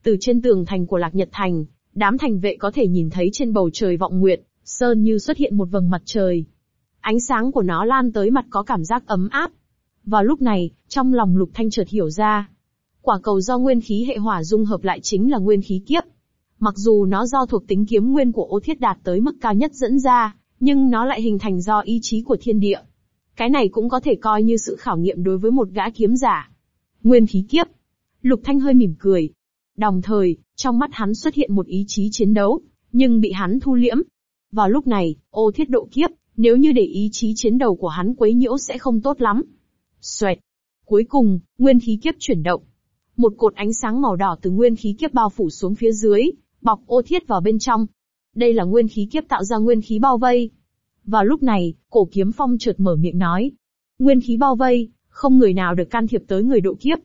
Speaker 1: Từ trên tường thành của Lạc Nhật Thành, đám thành vệ có thể nhìn thấy trên bầu trời vọng nguyệt, sơn như xuất hiện một vầng mặt trời. Ánh sáng của nó lan tới mặt có cảm giác ấm áp. Vào lúc này, trong lòng Lục Thanh chợt hiểu ra, Quả cầu do nguyên khí hệ hỏa dung hợp lại chính là nguyên khí kiếp. Mặc dù nó do thuộc tính kiếm nguyên của ô thiết đạt tới mức cao nhất dẫn ra, nhưng nó lại hình thành do ý chí của thiên địa. Cái này cũng có thể coi như sự khảo nghiệm đối với một gã kiếm giả. Nguyên khí kiếp. Lục Thanh hơi mỉm cười. Đồng thời, trong mắt hắn xuất hiện một ý chí chiến đấu, nhưng bị hắn thu liễm. Vào lúc này, ô thiết độ kiếp, nếu như để ý chí chiến đấu của hắn quấy nhiễu sẽ không tốt lắm. Xoẹt. Cuối cùng, nguyên khí kiếp chuyển động, một cột ánh sáng màu đỏ từ nguyên khí kiếp bao phủ xuống phía dưới, bọc ô thiết vào bên trong. Đây là nguyên khí kiếp tạo ra nguyên khí bao vây. Vào lúc này, cổ kiếm phong trượt mở miệng nói. Nguyên khí bao vây, không người nào được can thiệp tới người độ kiếp.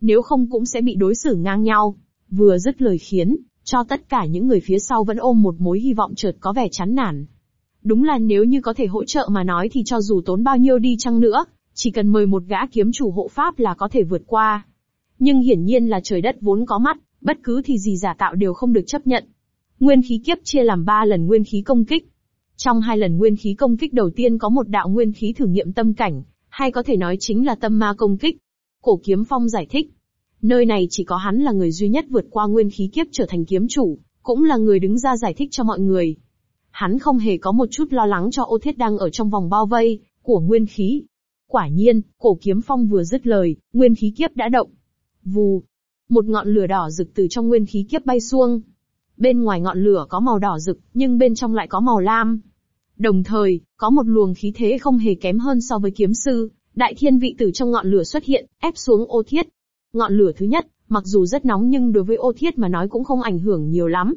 Speaker 1: Nếu không cũng sẽ bị đối xử ngang nhau. Vừa dứt lời khiến, cho tất cả những người phía sau vẫn ôm một mối hy vọng chợt có vẻ chán nản. Đúng là nếu như có thể hỗ trợ mà nói thì cho dù tốn bao nhiêu đi chăng nữa, chỉ cần mời một gã kiếm chủ hộ pháp là có thể vượt qua. Nhưng hiển nhiên là trời đất vốn có mắt, bất cứ thì gì giả tạo đều không được chấp nhận. Nguyên khí kiếp chia làm ba lần nguyên khí công kích. Trong hai lần nguyên khí công kích đầu tiên có một đạo nguyên khí thử nghiệm tâm cảnh, hay có thể nói chính là tâm ma công kích. Cổ kiếm phong giải thích, nơi này chỉ có hắn là người duy nhất vượt qua nguyên khí kiếp trở thành kiếm chủ, cũng là người đứng ra giải thích cho mọi người. Hắn không hề có một chút lo lắng cho ô thiết đang ở trong vòng bao vây, của nguyên khí. Quả nhiên, cổ kiếm phong vừa dứt lời, nguyên khí kiếp đã động. Vù, một ngọn lửa đỏ rực từ trong nguyên khí kiếp bay xuông. Bên ngoài ngọn lửa có màu đỏ rực, nhưng bên trong lại có màu lam. Đồng thời, có một luồng khí thế không hề kém hơn so với kiếm sư, đại thiên vị tử trong ngọn lửa xuất hiện, ép xuống ô thiết. Ngọn lửa thứ nhất, mặc dù rất nóng nhưng đối với ô thiết mà nói cũng không ảnh hưởng nhiều lắm.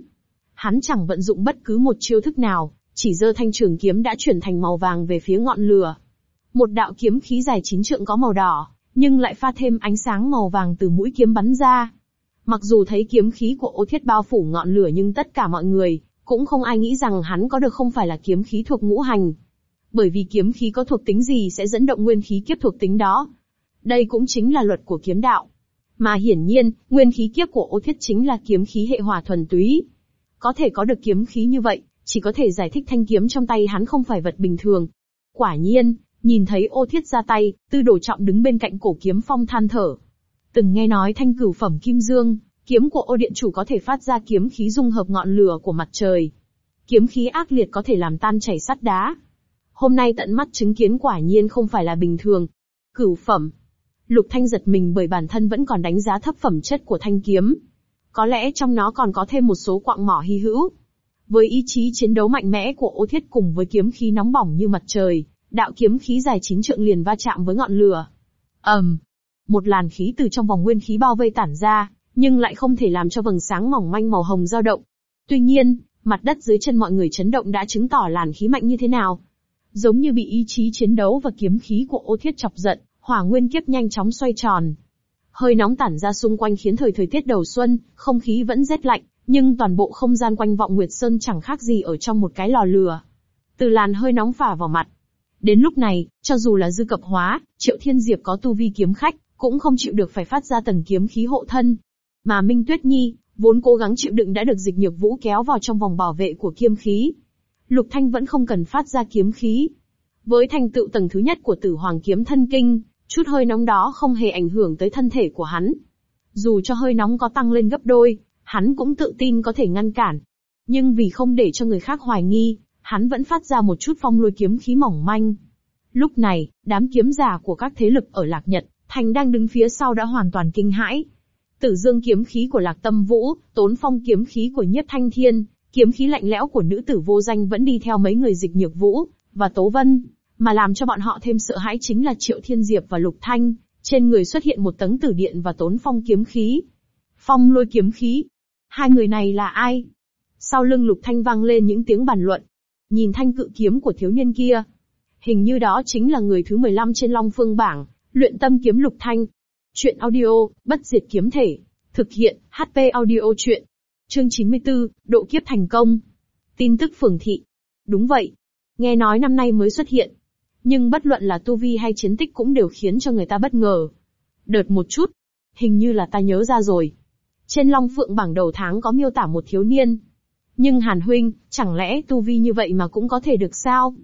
Speaker 1: Hắn chẳng vận dụng bất cứ một chiêu thức nào, chỉ giơ thanh trường kiếm đã chuyển thành màu vàng về phía ngọn lửa. Một đạo kiếm khí dài chín trượng có màu đỏ, nhưng lại pha thêm ánh sáng màu vàng từ mũi kiếm bắn ra. Mặc dù thấy kiếm khí của ô thiết bao phủ ngọn lửa nhưng tất cả mọi người, cũng không ai nghĩ rằng hắn có được không phải là kiếm khí thuộc ngũ hành. Bởi vì kiếm khí có thuộc tính gì sẽ dẫn động nguyên khí kiếp thuộc tính đó. Đây cũng chính là luật của kiếm đạo. Mà hiển nhiên, nguyên khí kiếp của ô thiết chính là kiếm khí hệ hỏa thuần túy. Có thể có được kiếm khí như vậy, chỉ có thể giải thích thanh kiếm trong tay hắn không phải vật bình thường. Quả nhiên, Nhìn thấy ô thiết ra tay, tư đồ trọng đứng bên cạnh cổ kiếm phong than thở. Từng nghe nói thanh cửu phẩm kim dương, kiếm của ô điện chủ có thể phát ra kiếm khí dung hợp ngọn lửa của mặt trời. Kiếm khí ác liệt có thể làm tan chảy sắt đá. Hôm nay tận mắt chứng kiến quả nhiên không phải là bình thường. Cửu phẩm. Lục Thanh giật mình bởi bản thân vẫn còn đánh giá thấp phẩm chất của thanh kiếm. Có lẽ trong nó còn có thêm một số quạng mỏ hy hữu. Với ý chí chiến đấu mạnh mẽ của ô thiết cùng với kiếm khí nóng bỏng như mặt trời, Đạo kiếm khí dài chín trượng liền va chạm với ngọn lửa. ầm, một làn khí từ trong vòng nguyên khí bao vây tản ra, nhưng lại không thể làm cho vầng sáng mỏng manh màu hồng dao động. Tuy nhiên, mặt đất dưới chân mọi người chấn động đã chứng tỏ làn khí mạnh như thế nào. Giống như bị ý chí chiến đấu và kiếm khí của ô thiết chọc giận, hỏa nguyên kiếp nhanh chóng xoay tròn. Hơi nóng tản ra xung quanh khiến thời thời tiết đầu xuân, không khí vẫn rét lạnh, nhưng toàn bộ không gian quanh vọng Nguyệt Sơn chẳng khác gì ở trong một cái lò lửa. Từ làn hơi nóng phả vào mặt, Đến lúc này, cho dù là dư cập hóa, Triệu Thiên Diệp có tu vi kiếm khách, cũng không chịu được phải phát ra tầng kiếm khí hộ thân. Mà Minh Tuyết Nhi, vốn cố gắng chịu đựng đã được dịch nhược vũ kéo vào trong vòng bảo vệ của kiếm khí. Lục Thanh vẫn không cần phát ra kiếm khí. Với thành tựu tầng thứ nhất của tử hoàng kiếm thân kinh, chút hơi nóng đó không hề ảnh hưởng tới thân thể của hắn. Dù cho hơi nóng có tăng lên gấp đôi, hắn cũng tự tin có thể ngăn cản. Nhưng vì không để cho người khác hoài nghi, hắn vẫn phát ra một chút phong lôi kiếm khí mỏng manh. Lúc này, đám kiếm giả của các thế lực ở Lạc Nhật, Thành đang đứng phía sau đã hoàn toàn kinh hãi. Tử dương kiếm khí của Lạc Tâm Vũ, tốn phong kiếm khí của Nhất Thanh Thiên, kiếm khí lạnh lẽo của nữ tử vô danh vẫn đi theo mấy người dịch nhược vũ, và Tố Vân. Mà làm cho bọn họ thêm sợ hãi chính là Triệu Thiên Diệp và Lục Thanh, trên người xuất hiện một tấn tử điện và tốn phong kiếm khí. Phong lôi kiếm khí. Hai người này là ai? Sau lưng Lục Thanh vang lên những tiếng bàn luận, nhìn thanh cự kiếm của thiếu niên kia. Hình như đó chính là người thứ 15 trên Long Phương Bảng, luyện tâm kiếm lục thanh. Chuyện audio, bất diệt kiếm thể. Thực hiện, HP audio chuyện. Chương 94, độ kiếp thành công. Tin tức phường thị. Đúng vậy. Nghe nói năm nay mới xuất hiện. Nhưng bất luận là tu vi hay chiến tích cũng đều khiến cho người ta bất ngờ. Đợt một chút. Hình như là ta nhớ ra rồi. Trên Long Phượng bảng đầu tháng có miêu tả một thiếu niên, nhưng Hàn huynh, chẳng lẽ tu vi như vậy mà cũng có thể được sao?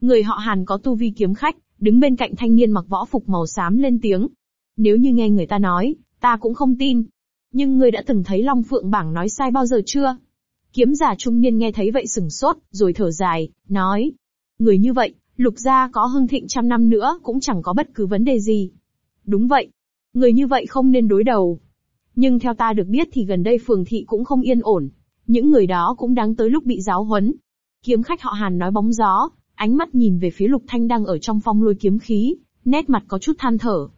Speaker 1: Người họ Hàn có tu vi kiếm khách, đứng bên cạnh thanh niên mặc võ phục màu xám lên tiếng. Nếu như nghe người ta nói, ta cũng không tin. Nhưng người đã từng thấy Long Phượng Bảng nói sai bao giờ chưa? Kiếm giả trung niên nghe thấy vậy sừng sốt, rồi thở dài, nói. Người như vậy, lục gia có hưng thịnh trăm năm nữa cũng chẳng có bất cứ vấn đề gì. Đúng vậy. Người như vậy không nên đối đầu. Nhưng theo ta được biết thì gần đây phường thị cũng không yên ổn, những người đó cũng đáng tới lúc bị giáo huấn. Kiếm khách họ Hàn nói bóng gió, ánh mắt nhìn về phía Lục Thanh đang ở trong phong lôi kiếm khí, nét mặt có chút than thở.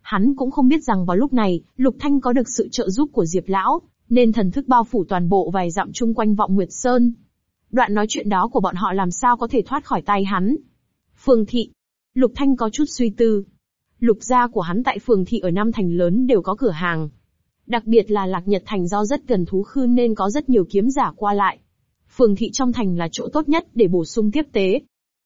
Speaker 1: Hắn cũng không biết rằng vào lúc này, Lục Thanh có được sự trợ giúp của Diệp Lão, nên thần thức bao phủ toàn bộ vài dặm chung quanh Vọng Nguyệt Sơn. Đoạn nói chuyện đó của bọn họ làm sao có thể thoát khỏi tay hắn. Phương Thị. Lục Thanh có chút suy tư. Lục gia của hắn tại Phương Thị ở Nam Thành lớn đều có cửa hàng, Đặc biệt là Lạc Nhật Thành do rất gần thú khư nên có rất nhiều kiếm giả qua lại. Phường thị trong thành là chỗ tốt nhất để bổ sung tiếp tế.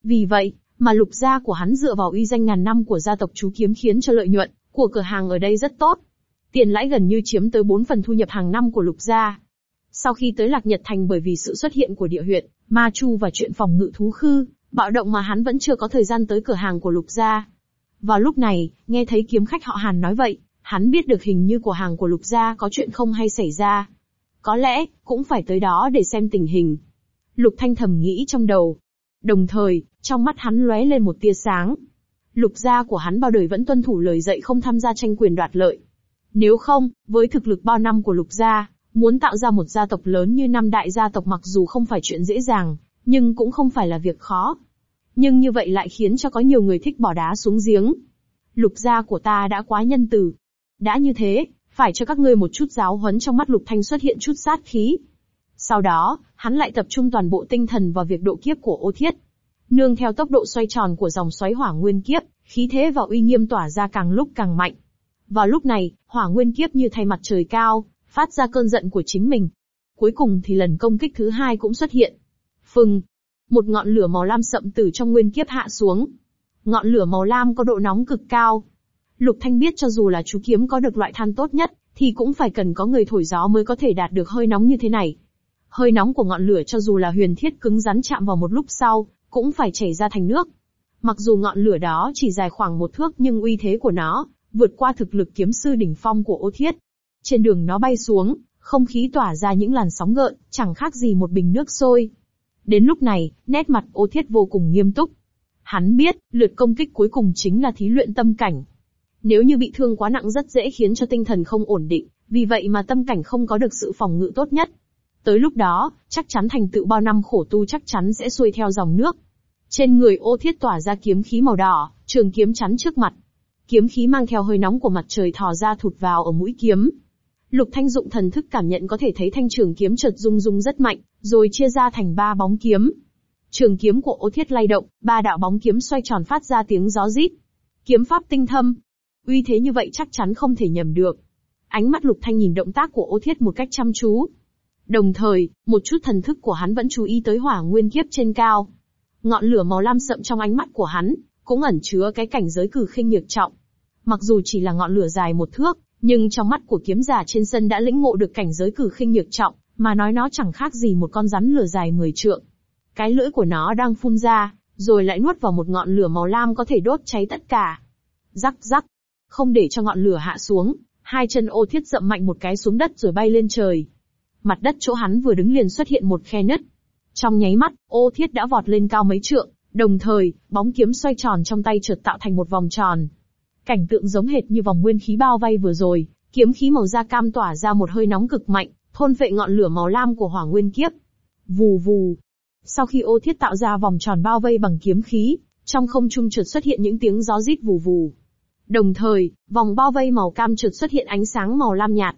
Speaker 1: Vì vậy, mà lục gia của hắn dựa vào uy danh ngàn năm của gia tộc chú kiếm khiến cho lợi nhuận của cửa hàng ở đây rất tốt. Tiền lãi gần như chiếm tới 4 phần thu nhập hàng năm của lục gia. Sau khi tới Lạc Nhật Thành bởi vì sự xuất hiện của địa huyện, ma chu và chuyện phòng ngự thú khư, bạo động mà hắn vẫn chưa có thời gian tới cửa hàng của lục gia. Vào lúc này, nghe thấy kiếm khách họ Hàn nói vậy, Hắn biết được hình như của hàng của lục gia có chuyện không hay xảy ra. Có lẽ, cũng phải tới đó để xem tình hình. Lục Thanh thầm nghĩ trong đầu. Đồng thời, trong mắt hắn lóe lên một tia sáng. Lục gia của hắn bao đời vẫn tuân thủ lời dạy không tham gia tranh quyền đoạt lợi. Nếu không, với thực lực bao năm của lục gia, muốn tạo ra một gia tộc lớn như năm đại gia tộc mặc dù không phải chuyện dễ dàng, nhưng cũng không phải là việc khó. Nhưng như vậy lại khiến cho có nhiều người thích bỏ đá xuống giếng. Lục gia của ta đã quá nhân từ, đã như thế, phải cho các ngươi một chút giáo huấn trong mắt Lục Thanh xuất hiện chút sát khí. Sau đó, hắn lại tập trung toàn bộ tinh thần vào việc độ kiếp của Ô Thiết. Nương theo tốc độ xoay tròn của dòng xoáy hỏa nguyên kiếp, khí thế và uy nghiêm tỏa ra càng lúc càng mạnh. Vào lúc này, hỏa nguyên kiếp như thay mặt trời cao, phát ra cơn giận của chính mình. Cuối cùng thì lần công kích thứ hai cũng xuất hiện. Phừng! Một ngọn lửa màu lam sậm từ trong nguyên kiếp hạ xuống. Ngọn lửa màu lam có độ nóng cực cao, Lục Thanh biết cho dù là chú kiếm có được loại than tốt nhất, thì cũng phải cần có người thổi gió mới có thể đạt được hơi nóng như thế này. Hơi nóng của ngọn lửa cho dù là huyền thiết cứng rắn chạm vào một lúc sau, cũng phải chảy ra thành nước. Mặc dù ngọn lửa đó chỉ dài khoảng một thước nhưng uy thế của nó, vượt qua thực lực kiếm sư đỉnh phong của ô thiết. Trên đường nó bay xuống, không khí tỏa ra những làn sóng gợn, chẳng khác gì một bình nước sôi. Đến lúc này, nét mặt ô thiết vô cùng nghiêm túc. Hắn biết, lượt công kích cuối cùng chính là thí luyện tâm cảnh, nếu như bị thương quá nặng rất dễ khiến cho tinh thần không ổn định, vì vậy mà tâm cảnh không có được sự phòng ngự tốt nhất. Tới lúc đó, chắc chắn thành tựu bao năm khổ tu chắc chắn sẽ xuôi theo dòng nước. Trên người ô thiết tỏa ra kiếm khí màu đỏ, trường kiếm chắn trước mặt. Kiếm khí mang theo hơi nóng của mặt trời thò ra thụt vào ở mũi kiếm. Lục Thanh dụng thần thức cảm nhận có thể thấy thanh trường kiếm chợt rung rung rất mạnh, rồi chia ra thành ba bóng kiếm. Trường kiếm của ô thiết lay động, ba đạo bóng kiếm xoay tròn phát ra tiếng gió rít. Kiếm pháp tinh thâm, uy thế như vậy chắc chắn không thể nhầm được. Ánh mắt Lục Thanh nhìn động tác của Ô Thiết một cách chăm chú. Đồng thời, một chút thần thức của hắn vẫn chú ý tới hỏa nguyên kiếp trên cao. Ngọn lửa màu lam sậm trong ánh mắt của hắn, cũng ẩn chứa cái cảnh giới cử khinh nhược trọng. Mặc dù chỉ là ngọn lửa dài một thước, nhưng trong mắt của kiếm giả trên sân đã lĩnh ngộ được cảnh giới cử khinh nhược trọng, mà nói nó chẳng khác gì một con rắn lửa dài người trượng. Cái lưỡi của nó đang phun ra, rồi lại nuốt vào một ngọn lửa màu lam có thể đốt cháy tất cả. Rắc rắc, không để cho ngọn lửa hạ xuống, hai chân ô thiết dậm mạnh một cái xuống đất rồi bay lên trời. Mặt đất chỗ hắn vừa đứng liền xuất hiện một khe nứt. Trong nháy mắt, ô thiết đã vọt lên cao mấy trượng, đồng thời, bóng kiếm xoay tròn trong tay chợt tạo thành một vòng tròn. Cảnh tượng giống hệt như vòng nguyên khí bao vây vừa rồi, kiếm khí màu da cam tỏa ra một hơi nóng cực mạnh, thôn vệ ngọn lửa màu lam của hỏa nguyên kiếp. Vù vù. Sau khi ô thiết tạo ra vòng tròn bao vây bằng kiếm khí, trong không trung chợt xuất hiện những tiếng gió rít vù vù. Đồng thời, vòng bao vây màu cam trượt xuất hiện ánh sáng màu lam nhạt.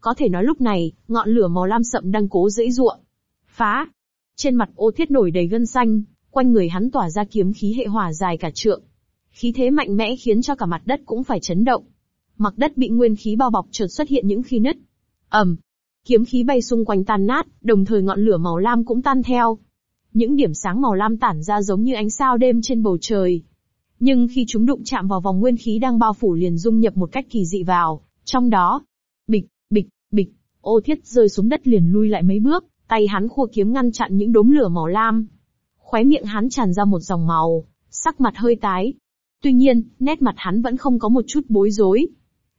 Speaker 1: Có thể nói lúc này, ngọn lửa màu lam sậm đang cố dễ ruộng. Phá! Trên mặt ô thiết nổi đầy gân xanh, quanh người hắn tỏa ra kiếm khí hệ hỏa dài cả trượng. Khí thế mạnh mẽ khiến cho cả mặt đất cũng phải chấn động. Mặt đất bị nguyên khí bao bọc trượt xuất hiện những khi nứt. ầm, kiếm khí bay xung quanh tan nát, đồng thời ngọn lửa màu lam cũng tan theo. Những điểm sáng màu lam tản ra giống như ánh sao đêm trên bầu trời, nhưng khi chúng đụng chạm vào vòng nguyên khí đang bao phủ liền dung nhập một cách kỳ dị vào, trong đó, bịch, bịch, bịch, ô thiết rơi xuống đất liền lui lại mấy bước, tay hắn khua kiếm ngăn chặn những đốm lửa màu lam. Khóe miệng hắn tràn ra một dòng màu, sắc mặt hơi tái. Tuy nhiên, nét mặt hắn vẫn không có một chút bối rối.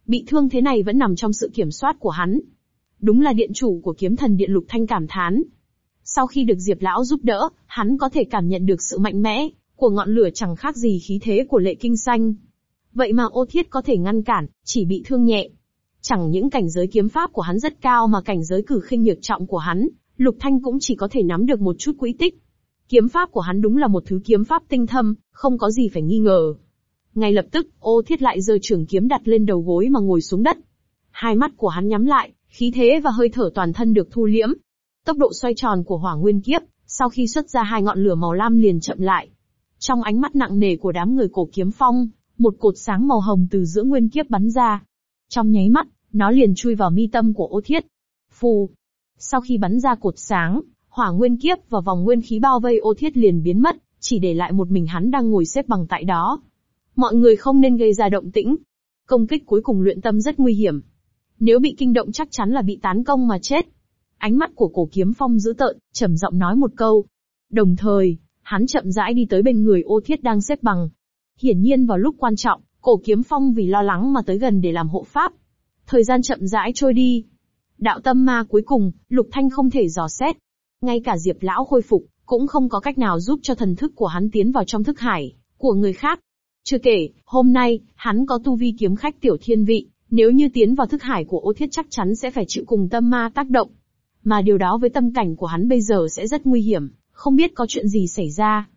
Speaker 1: Bị thương thế này vẫn nằm trong sự kiểm soát của hắn. Đúng là điện chủ của kiếm thần điện lục thanh cảm thán. Sau khi được Diệp Lão giúp đỡ, hắn có thể cảm nhận được sự mạnh mẽ, của ngọn lửa chẳng khác gì khí thế của lệ kinh xanh. Vậy mà ô thiết có thể ngăn cản, chỉ bị thương nhẹ. Chẳng những cảnh giới kiếm pháp của hắn rất cao mà cảnh giới cử khinh nhược trọng của hắn, Lục Thanh cũng chỉ có thể nắm được một chút quỹ tích. Kiếm pháp của hắn đúng là một thứ kiếm pháp tinh thâm, không có gì phải nghi ngờ. Ngay lập tức, ô thiết lại giơ trường kiếm đặt lên đầu gối mà ngồi xuống đất. Hai mắt của hắn nhắm lại, khí thế và hơi thở toàn thân được thu liễm. Tốc độ xoay tròn của hỏa nguyên kiếp, sau khi xuất ra hai ngọn lửa màu lam liền chậm lại, trong ánh mắt nặng nề của đám người cổ kiếm phong, một cột sáng màu hồng từ giữa nguyên kiếp bắn ra. Trong nháy mắt, nó liền chui vào mi tâm của ô thiết. Phù. Sau khi bắn ra cột sáng, hỏa nguyên kiếp và vòng nguyên khí bao vây ô thiết liền biến mất, chỉ để lại một mình hắn đang ngồi xếp bằng tại đó. Mọi người không nên gây ra động tĩnh. Công kích cuối cùng luyện tâm rất nguy hiểm. Nếu bị kinh động chắc chắn là bị tán công mà chết. Ánh mắt của cổ kiếm phong dữ tợn, trầm giọng nói một câu. Đồng thời, Hắn chậm rãi đi tới bên người ô thiết đang xếp bằng. Hiển nhiên vào lúc quan trọng, cổ kiếm phong vì lo lắng mà tới gần để làm hộ pháp. Thời gian chậm rãi trôi đi. Đạo tâm ma cuối cùng, lục thanh không thể dò xét. Ngay cả diệp lão khôi phục, cũng không có cách nào giúp cho thần thức của hắn tiến vào trong thức hải, của người khác. Chưa kể, hôm nay, hắn có tu vi kiếm khách tiểu thiên vị, nếu như tiến vào thức hải của ô thiết chắc chắn sẽ phải chịu cùng tâm ma tác động. Mà điều đó với tâm cảnh của hắn bây giờ sẽ rất nguy hiểm, không biết có chuyện gì xảy ra.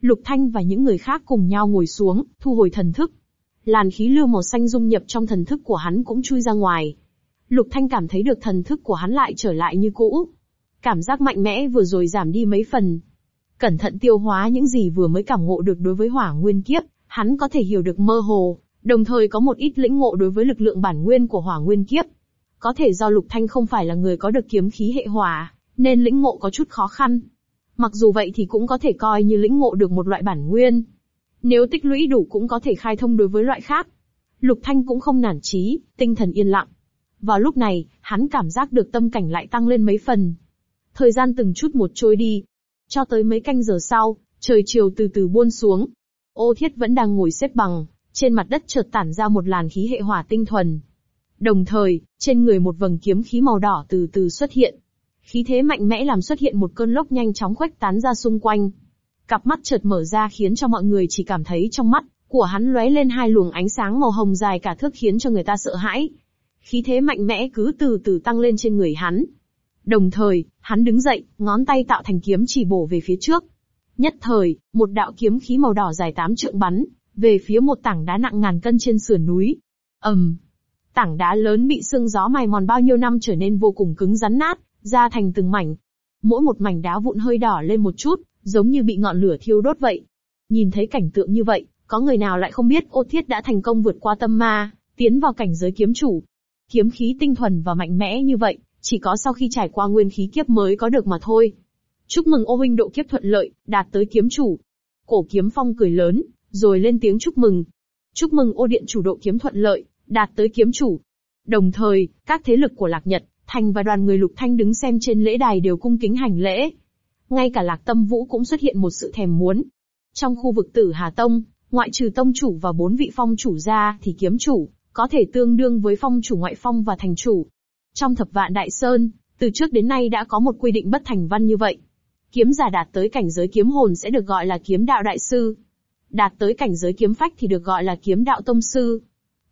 Speaker 1: Lục Thanh và những người khác cùng nhau ngồi xuống, thu hồi thần thức. Làn khí lưu màu xanh dung nhập trong thần thức của hắn cũng chui ra ngoài. Lục Thanh cảm thấy được thần thức của hắn lại trở lại như cũ. Cảm giác mạnh mẽ vừa rồi giảm đi mấy phần. Cẩn thận tiêu hóa những gì vừa mới cảm ngộ được đối với hỏa nguyên kiếp, hắn có thể hiểu được mơ hồ, đồng thời có một ít lĩnh ngộ đối với lực lượng bản nguyên của hỏa nguyên kiếp. Có thể do Lục Thanh không phải là người có được kiếm khí hệ hỏa, nên lĩnh ngộ có chút khó khăn. Mặc dù vậy thì cũng có thể coi như lĩnh ngộ được một loại bản nguyên. Nếu tích lũy đủ cũng có thể khai thông đối với loại khác. Lục Thanh cũng không nản chí, tinh thần yên lặng. Vào lúc này, hắn cảm giác được tâm cảnh lại tăng lên mấy phần. Thời gian từng chút một trôi đi. Cho tới mấy canh giờ sau, trời chiều từ từ buôn xuống. Ô Thiết vẫn đang ngồi xếp bằng, trên mặt đất chợt tản ra một làn khí hệ hỏa tinh thuần. Đồng thời, trên người một vầng kiếm khí màu đỏ từ từ xuất hiện. Khí thế mạnh mẽ làm xuất hiện một cơn lốc nhanh chóng khuếch tán ra xung quanh. Cặp mắt chợt mở ra khiến cho mọi người chỉ cảm thấy trong mắt của hắn lóe lên hai luồng ánh sáng màu hồng dài cả thước khiến cho người ta sợ hãi. Khí thế mạnh mẽ cứ từ từ tăng lên trên người hắn. Đồng thời, hắn đứng dậy, ngón tay tạo thành kiếm chỉ bổ về phía trước. Nhất thời, một đạo kiếm khí màu đỏ dài tám trượng bắn, về phía một tảng đá nặng ngàn cân trên sườn núi. ầm, um, tảng đá lớn bị sương gió mài mòn bao nhiêu năm trở nên vô cùng cứng rắn nát, ra thành từng mảnh. Mỗi một mảnh đá vụn hơi đỏ lên một chút, giống như bị ngọn lửa thiêu đốt vậy. Nhìn thấy cảnh tượng như vậy, có người nào lại không biết ô thiết đã thành công vượt qua tâm ma, tiến vào cảnh giới kiếm chủ. Kiếm khí tinh thuần và mạnh mẽ như vậy, chỉ có sau khi trải qua nguyên khí kiếp mới có được mà thôi. Chúc mừng ô huynh độ kiếp thuận lợi, đạt tới kiếm chủ. Cổ kiếm phong cười lớn, rồi lên tiếng chúc mừng. Chúc mừng ô điện chủ độ kiếm thuận lợi, đạt tới kiếm chủ. Đồng thời, các thế lực của Lạc Nhật Thành và đoàn người Lục Thanh đứng xem trên lễ đài đều cung kính hành lễ. Ngay cả Lạc Tâm Vũ cũng xuất hiện một sự thèm muốn. Trong khu vực Tử Hà Tông, ngoại trừ tông chủ và bốn vị phong chủ ra thì kiếm chủ, có thể tương đương với phong chủ ngoại phong và thành chủ. Trong thập vạn Đại Sơn, từ trước đến nay đã có một quy định bất thành văn như vậy. Kiếm giả đạt tới cảnh giới kiếm hồn sẽ được gọi là kiếm đạo đại sư. Đạt tới cảnh giới kiếm phách thì được gọi là kiếm đạo tông sư.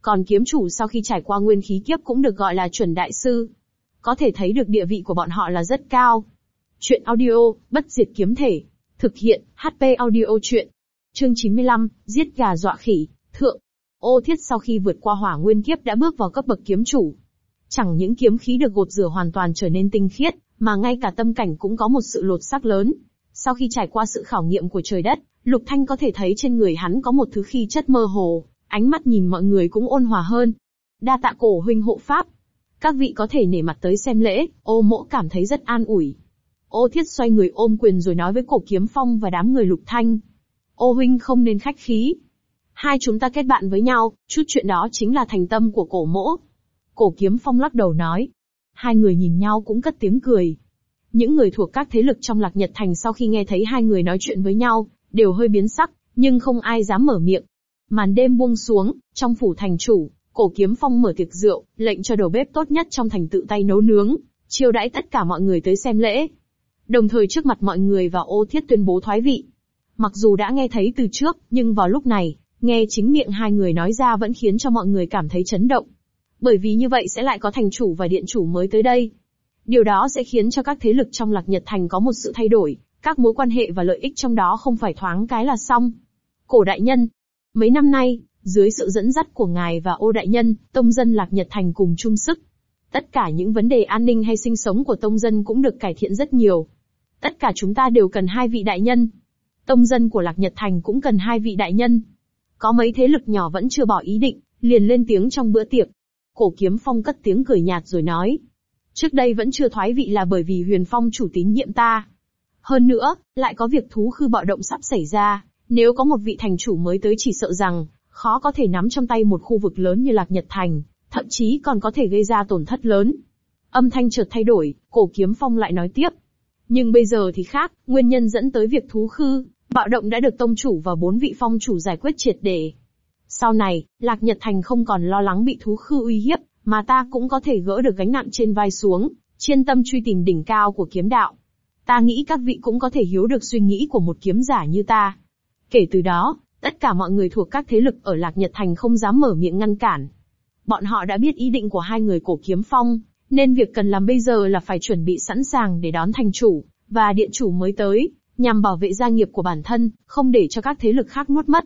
Speaker 1: Còn kiếm chủ sau khi trải qua nguyên khí kiếp cũng được gọi là chuẩn đại sư có thể thấy được địa vị của bọn họ là rất cao. Chuyện audio, bất diệt kiếm thể. Thực hiện, HP audio chuyện. Chương 95, giết gà dọa khỉ, thượng. Ô thiết sau khi vượt qua hỏa nguyên kiếp đã bước vào cấp bậc kiếm chủ. Chẳng những kiếm khí được gột rửa hoàn toàn trở nên tinh khiết, mà ngay cả tâm cảnh cũng có một sự lột xác lớn. Sau khi trải qua sự khảo nghiệm của trời đất, Lục Thanh có thể thấy trên người hắn có một thứ khí chất mơ hồ, ánh mắt nhìn mọi người cũng ôn hòa hơn. Đa tạ cổ huynh hộ pháp, các vị có thể nể mặt tới xem lễ, ô mỗ cảm thấy rất an ủi. Ô thiết xoay người ôm quyền rồi nói với cổ kiếm phong và đám người lục thanh. Ô huynh không nên khách khí. Hai chúng ta kết bạn với nhau, chút chuyện đó chính là thành tâm của cổ mỗ. Cổ kiếm phong lắc đầu nói. Hai người nhìn nhau cũng cất tiếng cười. Những người thuộc các thế lực trong lạc nhật thành sau khi nghe thấy hai người nói chuyện với nhau, đều hơi biến sắc, nhưng không ai dám mở miệng. Màn đêm buông xuống, trong phủ thành chủ, Cổ kiếm phong mở tiệc rượu, lệnh cho đầu bếp tốt nhất trong thành tự tay nấu nướng, chiêu đãi tất cả mọi người tới xem lễ. Đồng thời trước mặt mọi người và ô thiết tuyên bố thoái vị. Mặc dù đã nghe thấy từ trước, nhưng vào lúc này, nghe chính miệng hai người nói ra vẫn khiến cho mọi người cảm thấy chấn động. Bởi vì như vậy sẽ lại có thành chủ và điện chủ mới tới đây. Điều đó sẽ khiến cho các thế lực trong lạc nhật thành có một sự thay đổi, các mối quan hệ và lợi ích trong đó không phải thoáng cái là xong. Cổ đại nhân, mấy năm nay, dưới sự dẫn dắt của ngài và ô đại nhân, tông dân lạc Nhật Thành cùng chung sức. Tất cả những vấn đề an ninh hay sinh sống của tông dân cũng được cải thiện rất nhiều. Tất cả chúng ta đều cần hai vị đại nhân. Tông dân của lạc Nhật Thành cũng cần hai vị đại nhân. Có mấy thế lực nhỏ vẫn chưa bỏ ý định, liền lên tiếng trong bữa tiệc. Cổ kiếm phong cất tiếng cười nhạt rồi nói. Trước đây vẫn chưa thoái vị là bởi vì huyền phong chủ tín nhiệm ta. Hơn nữa, lại có việc thú khư bạo động sắp xảy ra, nếu có một vị thành chủ mới tới chỉ sợ rằng, khó có thể nắm trong tay một khu vực lớn như Lạc Nhật Thành, thậm chí còn có thể gây ra tổn thất lớn. Âm thanh chợt thay đổi, cổ kiếm phong lại nói tiếp. Nhưng bây giờ thì khác, nguyên nhân dẫn tới việc thú khư, bạo động đã được tông chủ và bốn vị phong chủ giải quyết triệt để. Sau này, Lạc Nhật Thành không còn lo lắng bị thú khư uy hiếp, mà ta cũng có thể gỡ được gánh nặng trên vai xuống, chuyên tâm truy tìm đỉnh cao của kiếm đạo. Ta nghĩ các vị cũng có thể hiểu được suy nghĩ của một kiếm giả như ta. Kể từ đó, Tất cả mọi người thuộc các thế lực ở Lạc Nhật Thành không dám mở miệng ngăn cản. Bọn họ đã biết ý định của hai người cổ kiếm phong, nên việc cần làm bây giờ là phải chuẩn bị sẵn sàng để đón thành chủ, và điện chủ mới tới, nhằm bảo vệ gia nghiệp của bản thân, không để cho các thế lực khác nuốt mất.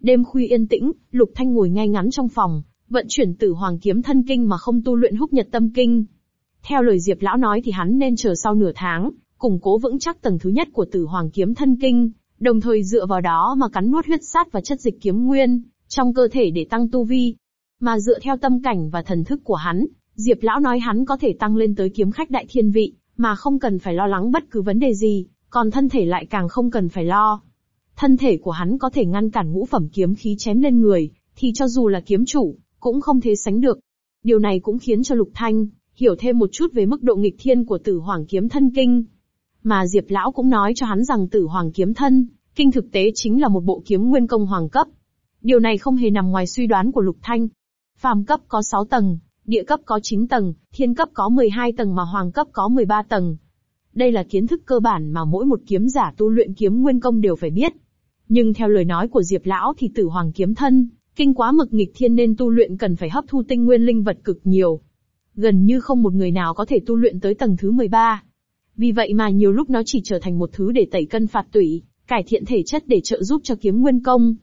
Speaker 1: Đêm khuya yên tĩnh, Lục Thanh ngồi ngay ngắn trong phòng, vận chuyển tử hoàng kiếm thân kinh mà không tu luyện húc nhật tâm kinh. Theo lời Diệp Lão nói thì hắn nên chờ sau nửa tháng, củng cố vững chắc tầng thứ nhất của tử hoàng kiếm thân kinh, đồng thời dựa vào đó mà cắn nuốt huyết sát và chất dịch kiếm nguyên trong cơ thể để tăng tu vi. Mà dựa theo tâm cảnh và thần thức của hắn, Diệp Lão nói hắn có thể tăng lên tới kiếm khách đại thiên vị, mà không cần phải lo lắng bất cứ vấn đề gì, còn thân thể lại càng không cần phải lo. Thân thể của hắn có thể ngăn cản ngũ phẩm kiếm khí chém lên người, thì cho dù là kiếm chủ, cũng không thể sánh được. Điều này cũng khiến cho Lục Thanh hiểu thêm một chút về mức độ nghịch thiên của Tử Hoàng kiếm thân kinh. Mà Diệp Lão cũng nói cho hắn rằng tử hoàng kiếm thân, kinh thực tế chính là một bộ kiếm nguyên công hoàng cấp. Điều này không hề nằm ngoài suy đoán của Lục Thanh. Phàm cấp có 6 tầng, địa cấp có 9 tầng, thiên cấp có 12 tầng mà hoàng cấp có 13 tầng. Đây là kiến thức cơ bản mà mỗi một kiếm giả tu luyện kiếm nguyên công đều phải biết. Nhưng theo lời nói của Diệp Lão thì tử hoàng kiếm thân, kinh quá mực nghịch thiên nên tu luyện cần phải hấp thu tinh nguyên linh vật cực nhiều. Gần như không một người nào có thể tu luyện tới tầng thứ 13, vì vậy mà nhiều lúc nó chỉ trở thành một thứ để tẩy cân phạt tủy, cải thiện thể chất để trợ giúp cho kiếm nguyên công.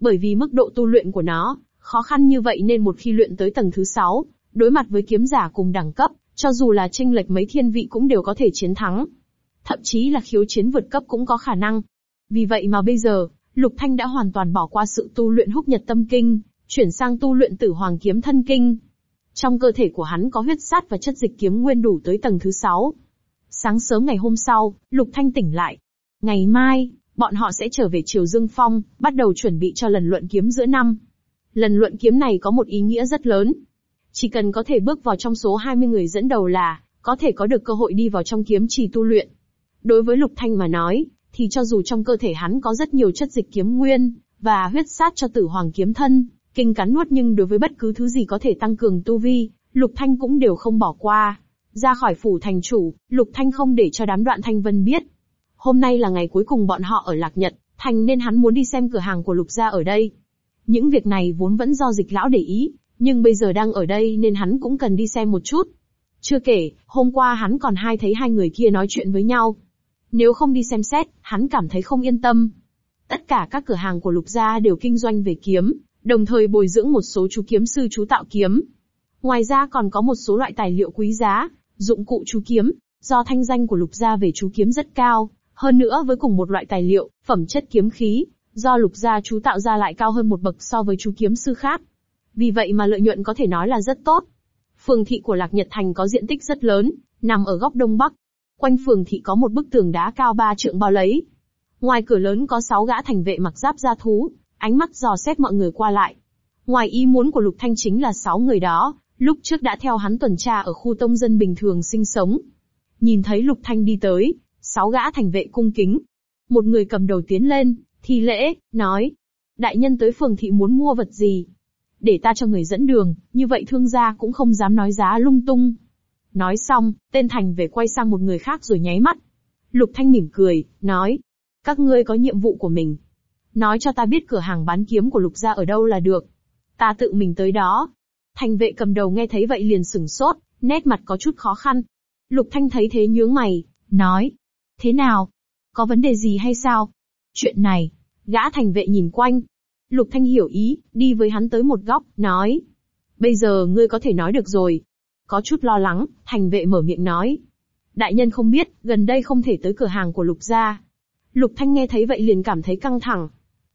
Speaker 1: Bởi vì mức độ tu luyện của nó, khó khăn như vậy nên một khi luyện tới tầng thứ 6, đối mặt với kiếm giả cùng đẳng cấp, cho dù là tranh lệch mấy thiên vị cũng đều có thể chiến thắng. Thậm chí là khiếu chiến vượt cấp cũng có khả năng. Vì vậy mà bây giờ, Lục Thanh đã hoàn toàn bỏ qua sự tu luyện húc nhật tâm kinh, chuyển sang tu luyện tử hoàng kiếm thân kinh. Trong cơ thể của hắn có huyết sát và chất dịch kiếm nguyên đủ tới tầng thứ 6. Sáng sớm ngày hôm sau, Lục Thanh tỉnh lại. Ngày mai, bọn họ sẽ trở về Triều Dương Phong, bắt đầu chuẩn bị cho lần luận kiếm giữa năm. Lần luận kiếm này có một ý nghĩa rất lớn. Chỉ cần có thể bước vào trong số 20 người dẫn đầu là, có thể có được cơ hội đi vào trong kiếm trì tu luyện. Đối với Lục Thanh mà nói, thì cho dù trong cơ thể hắn có rất nhiều chất dịch kiếm nguyên, và huyết sát cho tử hoàng kiếm thân, kinh cắn nuốt nhưng đối với bất cứ thứ gì có thể tăng cường tu vi, Lục Thanh cũng đều không bỏ qua. Ra khỏi phủ thành chủ, Lục Thanh không để cho đám đoạn Thanh Vân biết. Hôm nay là ngày cuối cùng bọn họ ở Lạc Nhật, thành nên hắn muốn đi xem cửa hàng của Lục gia ở đây. Những việc này vốn vẫn do dịch lão để ý, nhưng bây giờ đang ở đây nên hắn cũng cần đi xem một chút. Chưa kể, hôm qua hắn còn hai thấy hai người kia nói chuyện với nhau. Nếu không đi xem xét, hắn cảm thấy không yên tâm. Tất cả các cửa hàng của Lục gia đều kinh doanh về kiếm, đồng thời bồi dưỡng một số chú kiếm sư chú tạo kiếm. Ngoài ra còn có một số loại tài liệu quý giá, dụng cụ chú kiếm, do thanh danh của lục gia về chú kiếm rất cao, hơn nữa với cùng một loại tài liệu, phẩm chất kiếm khí, do lục gia chú tạo ra lại cao hơn một bậc so với chú kiếm sư khác. Vì vậy mà lợi nhuận có thể nói là rất tốt. Phường thị của Lạc Nhật Thành có diện tích rất lớn, nằm ở góc đông bắc. Quanh phường thị có một bức tường đá cao ba trượng bao lấy. Ngoài cửa lớn có sáu gã thành vệ mặc giáp da thú, ánh mắt dò xét mọi người qua lại. Ngoài ý muốn của Lục Thanh chính là sáu người đó, Lúc trước đã theo hắn tuần tra ở khu tông dân bình thường sinh sống. Nhìn thấy Lục Thanh đi tới, sáu gã thành vệ cung kính. Một người cầm đầu tiến lên, thi lễ, nói. Đại nhân tới phường thị muốn mua vật gì? Để ta cho người dẫn đường, như vậy thương gia cũng không dám nói giá lung tung. Nói xong, tên thành về quay sang một người khác rồi nháy mắt. Lục Thanh mỉm cười, nói. Các ngươi có nhiệm vụ của mình. Nói cho ta biết cửa hàng bán kiếm của Lục gia ở đâu là được. Ta tự mình tới đó, Thành vệ cầm đầu nghe thấy vậy liền sửng sốt, nét mặt có chút khó khăn. Lục Thanh thấy thế nhướng mày, nói. Thế nào? Có vấn đề gì hay sao? Chuyện này, gã thành vệ nhìn quanh. Lục Thanh hiểu ý, đi với hắn tới một góc, nói. Bây giờ ngươi có thể nói được rồi. Có chút lo lắng, thành vệ mở miệng nói. Đại nhân không biết, gần đây không thể tới cửa hàng của Lục gia. Lục Thanh nghe thấy vậy liền cảm thấy căng thẳng.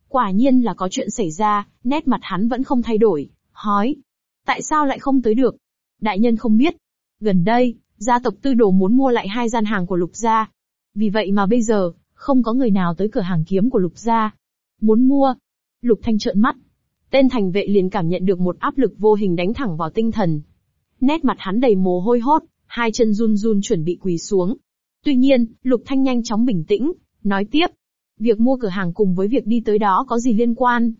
Speaker 1: Quả nhiên là có chuyện xảy ra, nét mặt hắn vẫn không thay đổi, hỏi. Tại sao lại không tới được? Đại nhân không biết. Gần đây, gia tộc tư đồ muốn mua lại hai gian hàng của lục gia. Vì vậy mà bây giờ, không có người nào tới cửa hàng kiếm của lục gia. Muốn mua. Lục thanh trợn mắt. Tên thành vệ liền cảm nhận được một áp lực vô hình đánh thẳng vào tinh thần. Nét mặt hắn đầy mồ hôi hốt, hai chân run run chuẩn bị quỳ xuống. Tuy nhiên, lục thanh nhanh chóng bình tĩnh, nói tiếp. Việc mua cửa hàng cùng với việc đi tới đó có gì liên quan?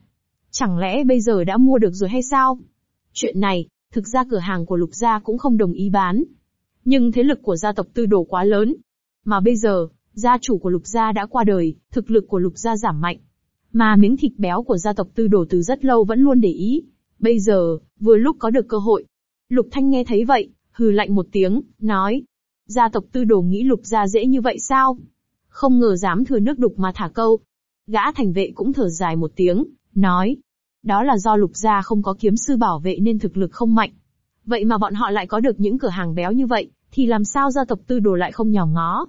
Speaker 1: Chẳng lẽ bây giờ đã mua được rồi hay sao? Chuyện này, thực ra cửa hàng của Lục Gia cũng không đồng ý bán. Nhưng thế lực của gia tộc tư đồ quá lớn. Mà bây giờ, gia chủ của Lục Gia đã qua đời, thực lực của Lục Gia giảm mạnh. Mà miếng thịt béo của gia tộc tư đồ từ rất lâu vẫn luôn để ý. Bây giờ, vừa lúc có được cơ hội. Lục Thanh nghe thấy vậy, hừ lạnh một tiếng, nói. Gia tộc tư đồ nghĩ Lục Gia dễ như vậy sao? Không ngờ dám thừa nước đục mà thả câu. Gã thành vệ cũng thở dài một tiếng, nói, đó là do lục gia không có kiếm sư bảo vệ nên thực lực không mạnh. Vậy mà bọn họ lại có được những cửa hàng béo như vậy, thì làm sao gia tộc tư đồ lại không nhòm ngó.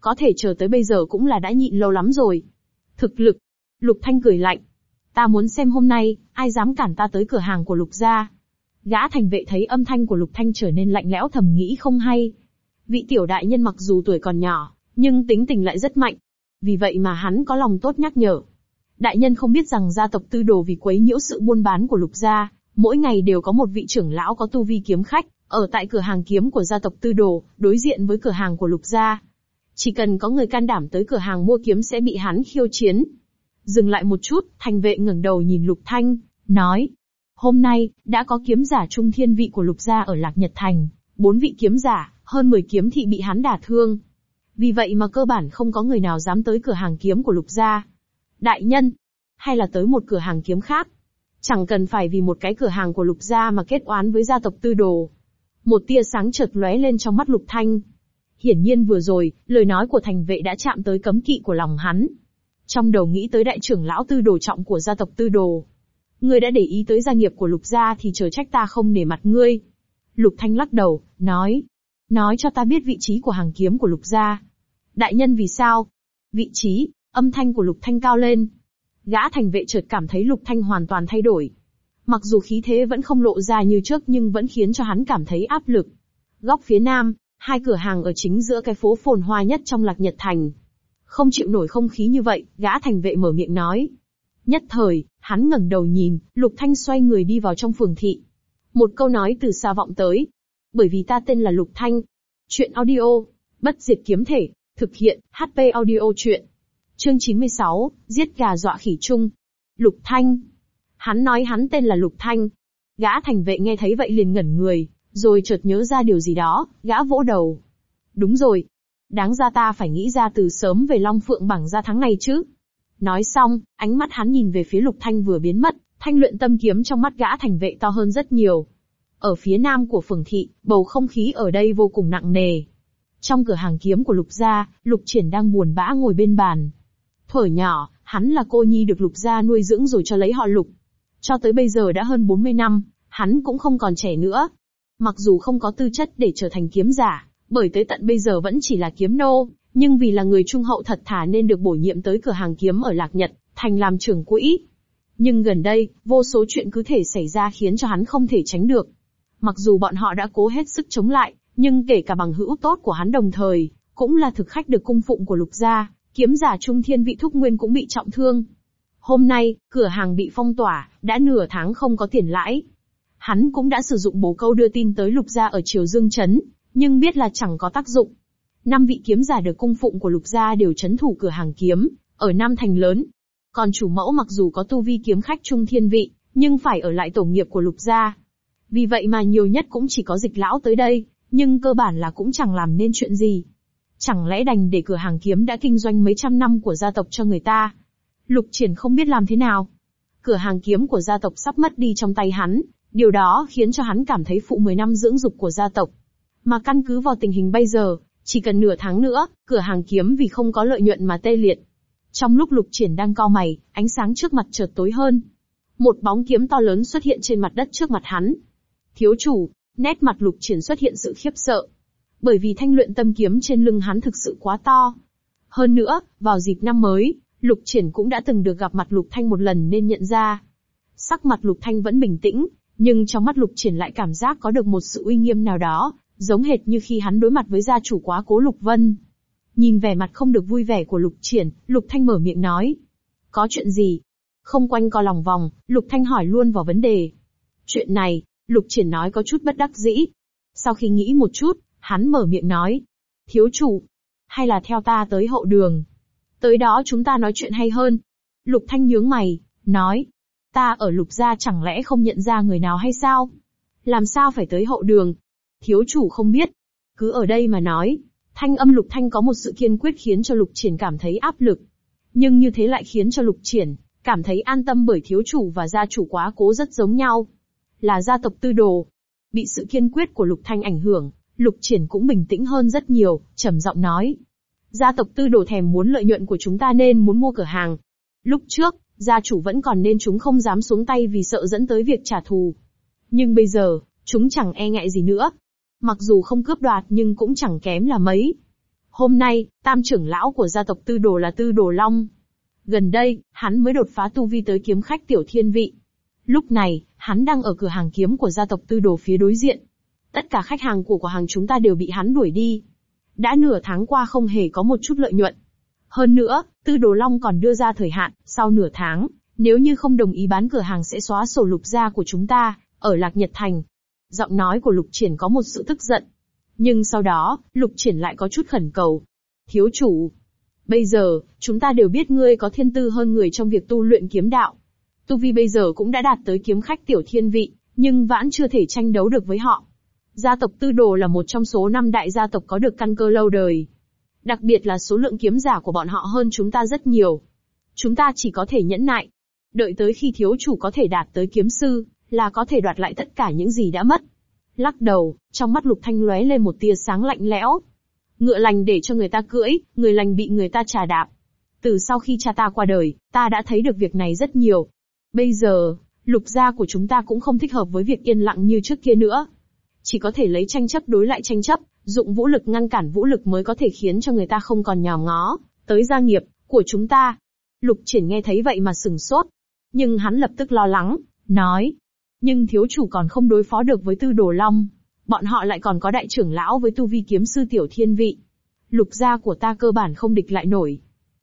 Speaker 1: Có thể chờ tới bây giờ cũng là đã nhịn lâu lắm rồi. Thực lực. Lục Thanh cười lạnh. Ta muốn xem hôm nay, ai dám cản ta tới cửa hàng của lục gia. Gã thành vệ thấy âm thanh của lục thanh trở nên lạnh lẽo thầm nghĩ không hay. Vị tiểu đại nhân mặc dù tuổi còn nhỏ, nhưng tính tình lại rất mạnh. Vì vậy mà hắn có lòng tốt nhắc nhở. Đại nhân không biết rằng gia tộc tư đồ vì quấy nhiễu sự buôn bán của lục gia, mỗi ngày đều có một vị trưởng lão có tu vi kiếm khách, ở tại cửa hàng kiếm của gia tộc tư đồ, đối diện với cửa hàng của lục gia. Chỉ cần có người can đảm tới cửa hàng mua kiếm sẽ bị hắn khiêu chiến. Dừng lại một chút, thành vệ ngẩng đầu nhìn lục thanh, nói. Hôm nay, đã có kiếm giả trung thiên vị của lục gia ở Lạc Nhật Thành, bốn vị kiếm giả, hơn 10 kiếm thị bị hắn đả thương. Vì vậy mà cơ bản không có người nào dám tới cửa hàng kiếm của lục gia đại nhân, hay là tới một cửa hàng kiếm khác. Chẳng cần phải vì một cái cửa hàng của Lục Gia mà kết oán với gia tộc tư đồ. Một tia sáng chợt lóe lên trong mắt Lục Thanh. Hiển nhiên vừa rồi, lời nói của thành vệ đã chạm tới cấm kỵ của lòng hắn. Trong đầu nghĩ tới đại trưởng lão tư đồ trọng của gia tộc tư đồ. Ngươi đã để ý tới gia nghiệp của Lục Gia thì chờ trách ta không nể mặt ngươi. Lục Thanh lắc đầu, nói. Nói cho ta biết vị trí của hàng kiếm của Lục Gia. Đại nhân vì sao? Vị trí, Âm thanh của Lục Thanh cao lên. Gã thành vệ chợt cảm thấy Lục Thanh hoàn toàn thay đổi. Mặc dù khí thế vẫn không lộ ra như trước nhưng vẫn khiến cho hắn cảm thấy áp lực. Góc phía nam, hai cửa hàng ở chính giữa cái phố phồn hoa nhất trong Lạc Nhật Thành. Không chịu nổi không khí như vậy, gã thành vệ mở miệng nói. Nhất thời, hắn ngẩng đầu nhìn, Lục Thanh xoay người đi vào trong phường thị. Một câu nói từ xa vọng tới. Bởi vì ta tên là Lục Thanh. Chuyện audio, bất diệt kiếm thể, thực hiện, HP audio chuyện. Chương 96, giết gà dọa khỉ chung. Lục Thanh. Hắn nói hắn tên là Lục Thanh. Gã thành vệ nghe thấy vậy liền ngẩn người, rồi chợt nhớ ra điều gì đó, gã vỗ đầu. Đúng rồi. Đáng ra ta phải nghĩ ra từ sớm về Long Phượng bằng ra tháng này chứ. Nói xong, ánh mắt hắn nhìn về phía Lục Thanh vừa biến mất, thanh luyện tâm kiếm trong mắt gã thành vệ to hơn rất nhiều. Ở phía nam của phường thị, bầu không khí ở đây vô cùng nặng nề. Trong cửa hàng kiếm của Lục gia, Lục Triển đang buồn bã ngồi bên bàn, Thuở nhỏ, hắn là cô nhi được lục gia nuôi dưỡng rồi cho lấy họ lục. Cho tới bây giờ đã hơn 40 năm, hắn cũng không còn trẻ nữa. Mặc dù không có tư chất để trở thành kiếm giả, bởi tới tận bây giờ vẫn chỉ là kiếm nô, nhưng vì là người trung hậu thật thà nên được bổ nhiệm tới cửa hàng kiếm ở Lạc Nhật, thành làm trưởng quỹ. Nhưng gần đây, vô số chuyện cứ thể xảy ra khiến cho hắn không thể tránh được. Mặc dù bọn họ đã cố hết sức chống lại, nhưng kể cả bằng hữu tốt của hắn đồng thời, cũng là thực khách được cung phụng của lục gia, Kiếm giả trung thiên vị thúc nguyên cũng bị trọng thương. Hôm nay, cửa hàng bị phong tỏa, đã nửa tháng không có tiền lãi. Hắn cũng đã sử dụng bố câu đưa tin tới lục gia ở triều dương Trấn, nhưng biết là chẳng có tác dụng. Năm vị kiếm giả được cung phụng của lục gia đều chấn thủ cửa hàng kiếm, ở Nam Thành lớn. Còn chủ mẫu mặc dù có tu vi kiếm khách trung thiên vị, nhưng phải ở lại tổ nghiệp của lục gia. Vì vậy mà nhiều nhất cũng chỉ có dịch lão tới đây, nhưng cơ bản là cũng chẳng làm nên chuyện gì. Chẳng lẽ đành để cửa hàng kiếm đã kinh doanh mấy trăm năm của gia tộc cho người ta? Lục triển không biết làm thế nào. Cửa hàng kiếm của gia tộc sắp mất đi trong tay hắn, điều đó khiến cho hắn cảm thấy phụ 10 năm dưỡng dục của gia tộc. Mà căn cứ vào tình hình bây giờ, chỉ cần nửa tháng nữa, cửa hàng kiếm vì không có lợi nhuận mà tê liệt. Trong lúc lục triển đang co mày, ánh sáng trước mặt chợt tối hơn. Một bóng kiếm to lớn xuất hiện trên mặt đất trước mặt hắn. Thiếu chủ, nét mặt lục triển xuất hiện sự khiếp sợ bởi vì thanh luyện tâm kiếm trên lưng hắn thực sự quá to. Hơn nữa, vào dịp năm mới, Lục Triển cũng đã từng được gặp mặt Lục Thanh một lần nên nhận ra. Sắc mặt Lục Thanh vẫn bình tĩnh, nhưng trong mắt Lục Triển lại cảm giác có được một sự uy nghiêm nào đó, giống hệt như khi hắn đối mặt với gia chủ quá cố Lục Vân. Nhìn vẻ mặt không được vui vẻ của Lục Triển, Lục Thanh mở miệng nói. Có chuyện gì? Không quanh co lòng vòng, Lục Thanh hỏi luôn vào vấn đề. Chuyện này, Lục Triển nói có chút bất đắc dĩ. Sau khi nghĩ một chút, Hắn mở miệng nói. Thiếu chủ, hay là theo ta tới hậu đường. Tới đó chúng ta nói chuyện hay hơn. Lục Thanh nhướng mày, nói. Ta ở lục gia chẳng lẽ không nhận ra người nào hay sao? Làm sao phải tới hậu đường? Thiếu chủ không biết. Cứ ở đây mà nói. Thanh âm lục thanh có một sự kiên quyết khiến cho lục triển cảm thấy áp lực. Nhưng như thế lại khiến cho lục triển, cảm thấy an tâm bởi thiếu chủ và gia chủ quá cố rất giống nhau. Là gia tộc tư đồ. Bị sự kiên quyết của lục thanh ảnh hưởng, Lục triển cũng bình tĩnh hơn rất nhiều, trầm giọng nói. Gia tộc tư đồ thèm muốn lợi nhuận của chúng ta nên muốn mua cửa hàng. Lúc trước, gia chủ vẫn còn nên chúng không dám xuống tay vì sợ dẫn tới việc trả thù. Nhưng bây giờ, chúng chẳng e ngại gì nữa. Mặc dù không cướp đoạt nhưng cũng chẳng kém là mấy. Hôm nay, tam trưởng lão của gia tộc tư đồ là tư đồ Long. Gần đây, hắn mới đột phá tu vi tới kiếm khách tiểu thiên vị. Lúc này, hắn đang ở cửa hàng kiếm của gia tộc tư đồ phía đối diện, Tất cả khách hàng của cửa hàng chúng ta đều bị hắn đuổi đi. Đã nửa tháng qua không hề có một chút lợi nhuận. Hơn nữa, Tư Đồ Long còn đưa ra thời hạn, sau nửa tháng, nếu như không đồng ý bán cửa hàng sẽ xóa sổ lục gia của chúng ta, ở Lạc Nhật Thành. Giọng nói của Lục Triển có một sự tức giận. Nhưng sau đó, Lục Triển lại có chút khẩn cầu. Thiếu chủ, bây giờ, chúng ta đều biết ngươi có thiên tư hơn người trong việc tu luyện kiếm đạo. Tu vi bây giờ cũng đã đạt tới kiếm khách tiểu thiên vị, nhưng vãn chưa thể tranh đấu được với họ. Gia tộc Tư Đồ là một trong số năm đại gia tộc có được căn cơ lâu đời. Đặc biệt là số lượng kiếm giả của bọn họ hơn chúng ta rất nhiều. Chúng ta chỉ có thể nhẫn nại. Đợi tới khi thiếu chủ có thể đạt tới kiếm sư, là có thể đoạt lại tất cả những gì đã mất. Lắc đầu, trong mắt Lục Thanh lóe lên một tia sáng lạnh lẽo. Ngựa lành để cho người ta cưỡi, người lành bị người ta trà đạp. Từ sau khi cha ta qua đời, ta đã thấy được việc này rất nhiều. Bây giờ, lục gia của chúng ta cũng không thích hợp với việc yên lặng như trước kia nữa chỉ có thể lấy tranh chấp đối lại tranh chấp, dụng vũ lực ngăn cản vũ lực mới có thể khiến cho người ta không còn nhòm ngó, tới gia nghiệp của chúng ta. Lục triển nghe thấy vậy mà sừng sốt. Nhưng hắn lập tức lo lắng, nói. Nhưng thiếu chủ còn không đối phó được với tư đồ long. Bọn họ lại còn có đại trưởng lão với tu vi kiếm sư tiểu thiên vị. Lục gia của ta cơ bản không địch lại nổi.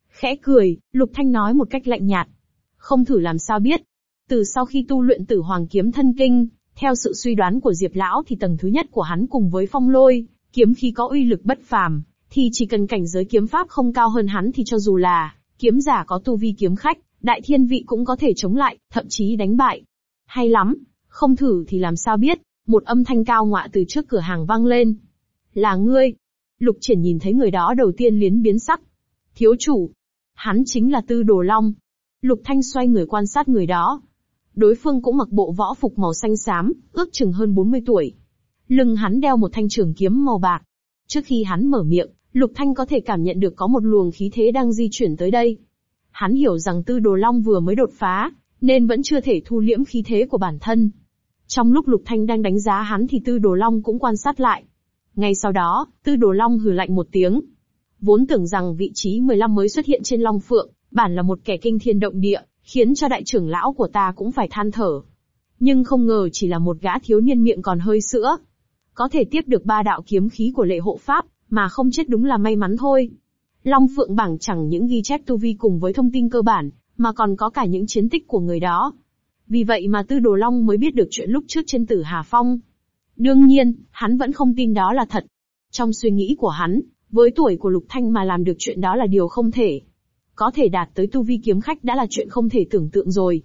Speaker 1: Khẽ cười, lục thanh nói một cách lạnh nhạt. Không thử làm sao biết. Từ sau khi tu luyện tử hoàng kiếm thân kinh, theo sự suy đoán của Diệp Lão thì tầng thứ nhất của hắn cùng với phong lôi, kiếm khí có uy lực bất phàm, thì chỉ cần cảnh giới kiếm pháp không cao hơn hắn thì cho dù là kiếm giả có tu vi kiếm khách, đại thiên vị cũng có thể chống lại, thậm chí đánh bại. Hay lắm, không thử thì làm sao biết, một âm thanh cao ngọa từ trước cửa hàng vang lên. Là ngươi. Lục triển nhìn thấy người đó đầu tiên liến biến sắc. Thiếu chủ. Hắn chính là Tư Đồ Long. Lục Thanh xoay người quan sát người đó, Đối phương cũng mặc bộ võ phục màu xanh xám, ước chừng hơn 40 tuổi. Lưng hắn đeo một thanh trường kiếm màu bạc. Trước khi hắn mở miệng, Lục Thanh có thể cảm nhận được có một luồng khí thế đang di chuyển tới đây. Hắn hiểu rằng Tư Đồ Long vừa mới đột phá, nên vẫn chưa thể thu liễm khí thế của bản thân. Trong lúc Lục Thanh đang đánh giá hắn thì Tư Đồ Long cũng quan sát lại. Ngay sau đó, Tư Đồ Long hừ lạnh một tiếng. Vốn tưởng rằng vị trí 15 mới xuất hiện trên Long Phượng, bản là một kẻ kinh thiên động địa, khiến cho đại trưởng lão của ta cũng phải than thở. Nhưng không ngờ chỉ là một gã thiếu niên miệng còn hơi sữa. Có thể tiếp được ba đạo kiếm khí của lệ hộ pháp, mà không chết đúng là may mắn thôi. Long Phượng bảng chẳng những ghi chép tu vi cùng với thông tin cơ bản, mà còn có cả những chiến tích của người đó. Vì vậy mà Tư Đồ Long mới biết được chuyện lúc trước trên tử Hà Phong. Đương nhiên, hắn vẫn không tin đó là thật. Trong suy nghĩ của hắn, với tuổi của Lục Thanh mà làm được chuyện đó là điều không thể có thể đạt tới tu vi kiếm khách đã là chuyện không thể tưởng tượng rồi.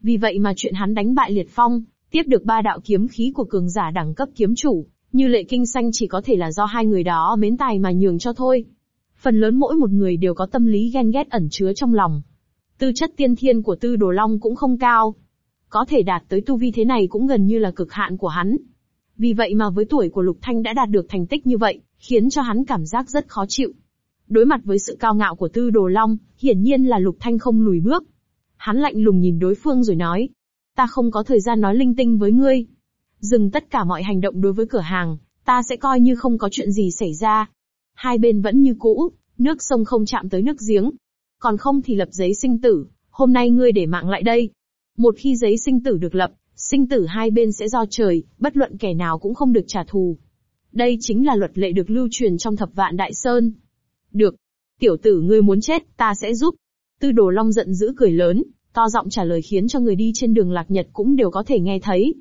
Speaker 1: Vì vậy mà chuyện hắn đánh bại Liệt Phong, tiếp được ba đạo kiếm khí của cường giả đẳng cấp kiếm chủ, như lệ kinh xanh chỉ có thể là do hai người đó mến tài mà nhường cho thôi. Phần lớn mỗi một người đều có tâm lý ghen ghét ẩn chứa trong lòng. Tư chất tiên thiên của Tư Đồ Long cũng không cao. Có thể đạt tới tu vi thế này cũng gần như là cực hạn của hắn. Vì vậy mà với tuổi của Lục Thanh đã đạt được thành tích như vậy, khiến cho hắn cảm giác rất khó chịu. Đối mặt với sự cao ngạo của Tư Đồ Long, hiển nhiên là Lục Thanh không lùi bước. Hắn lạnh lùng nhìn đối phương rồi nói, ta không có thời gian nói linh tinh với ngươi. Dừng tất cả mọi hành động đối với cửa hàng, ta sẽ coi như không có chuyện gì xảy ra. Hai bên vẫn như cũ, nước sông không chạm tới nước giếng. Còn không thì lập giấy sinh tử, hôm nay ngươi để mạng lại đây. Một khi giấy sinh tử được lập, sinh tử hai bên sẽ do trời, bất luận kẻ nào cũng không được trả thù. Đây chính là luật lệ được lưu truyền trong thập vạn đại sơn, được. Tiểu tử ngươi muốn chết, ta sẽ giúp. Tư đồ long giận dữ cười lớn, to giọng trả lời khiến cho người đi trên đường lạc nhật cũng đều có thể nghe thấy.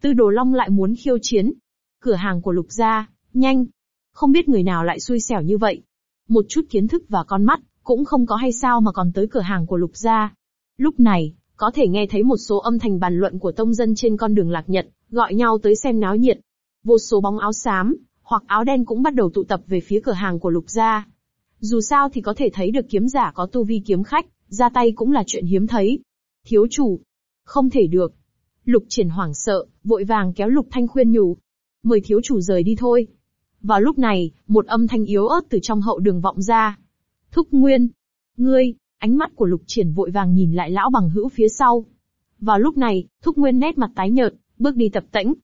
Speaker 1: Tư đồ long lại muốn khiêu chiến. Cửa hàng của lục gia, nhanh. Không biết người nào lại xui xẻo như vậy. Một chút kiến thức và con mắt, cũng không có hay sao mà còn tới cửa hàng của lục gia. Lúc này, có thể nghe thấy một số âm thanh bàn luận của tông dân trên con đường lạc nhật, gọi nhau tới xem náo nhiệt. Vô số bóng áo xám, hoặc áo đen cũng bắt đầu tụ tập về phía cửa hàng của lục gia. Dù sao thì có thể thấy được kiếm giả có tu vi kiếm khách, ra tay cũng là chuyện hiếm thấy. Thiếu chủ, không thể được. Lục triển hoảng sợ, vội vàng kéo lục thanh khuyên nhủ. Mời thiếu chủ rời đi thôi. Vào lúc này, một âm thanh yếu ớt từ trong hậu đường vọng ra. Thúc Nguyên. Ngươi, ánh mắt của lục triển vội vàng nhìn lại lão bằng hữu phía sau. Vào lúc này, Thúc Nguyên nét mặt tái nhợt, bước đi tập tĩnh.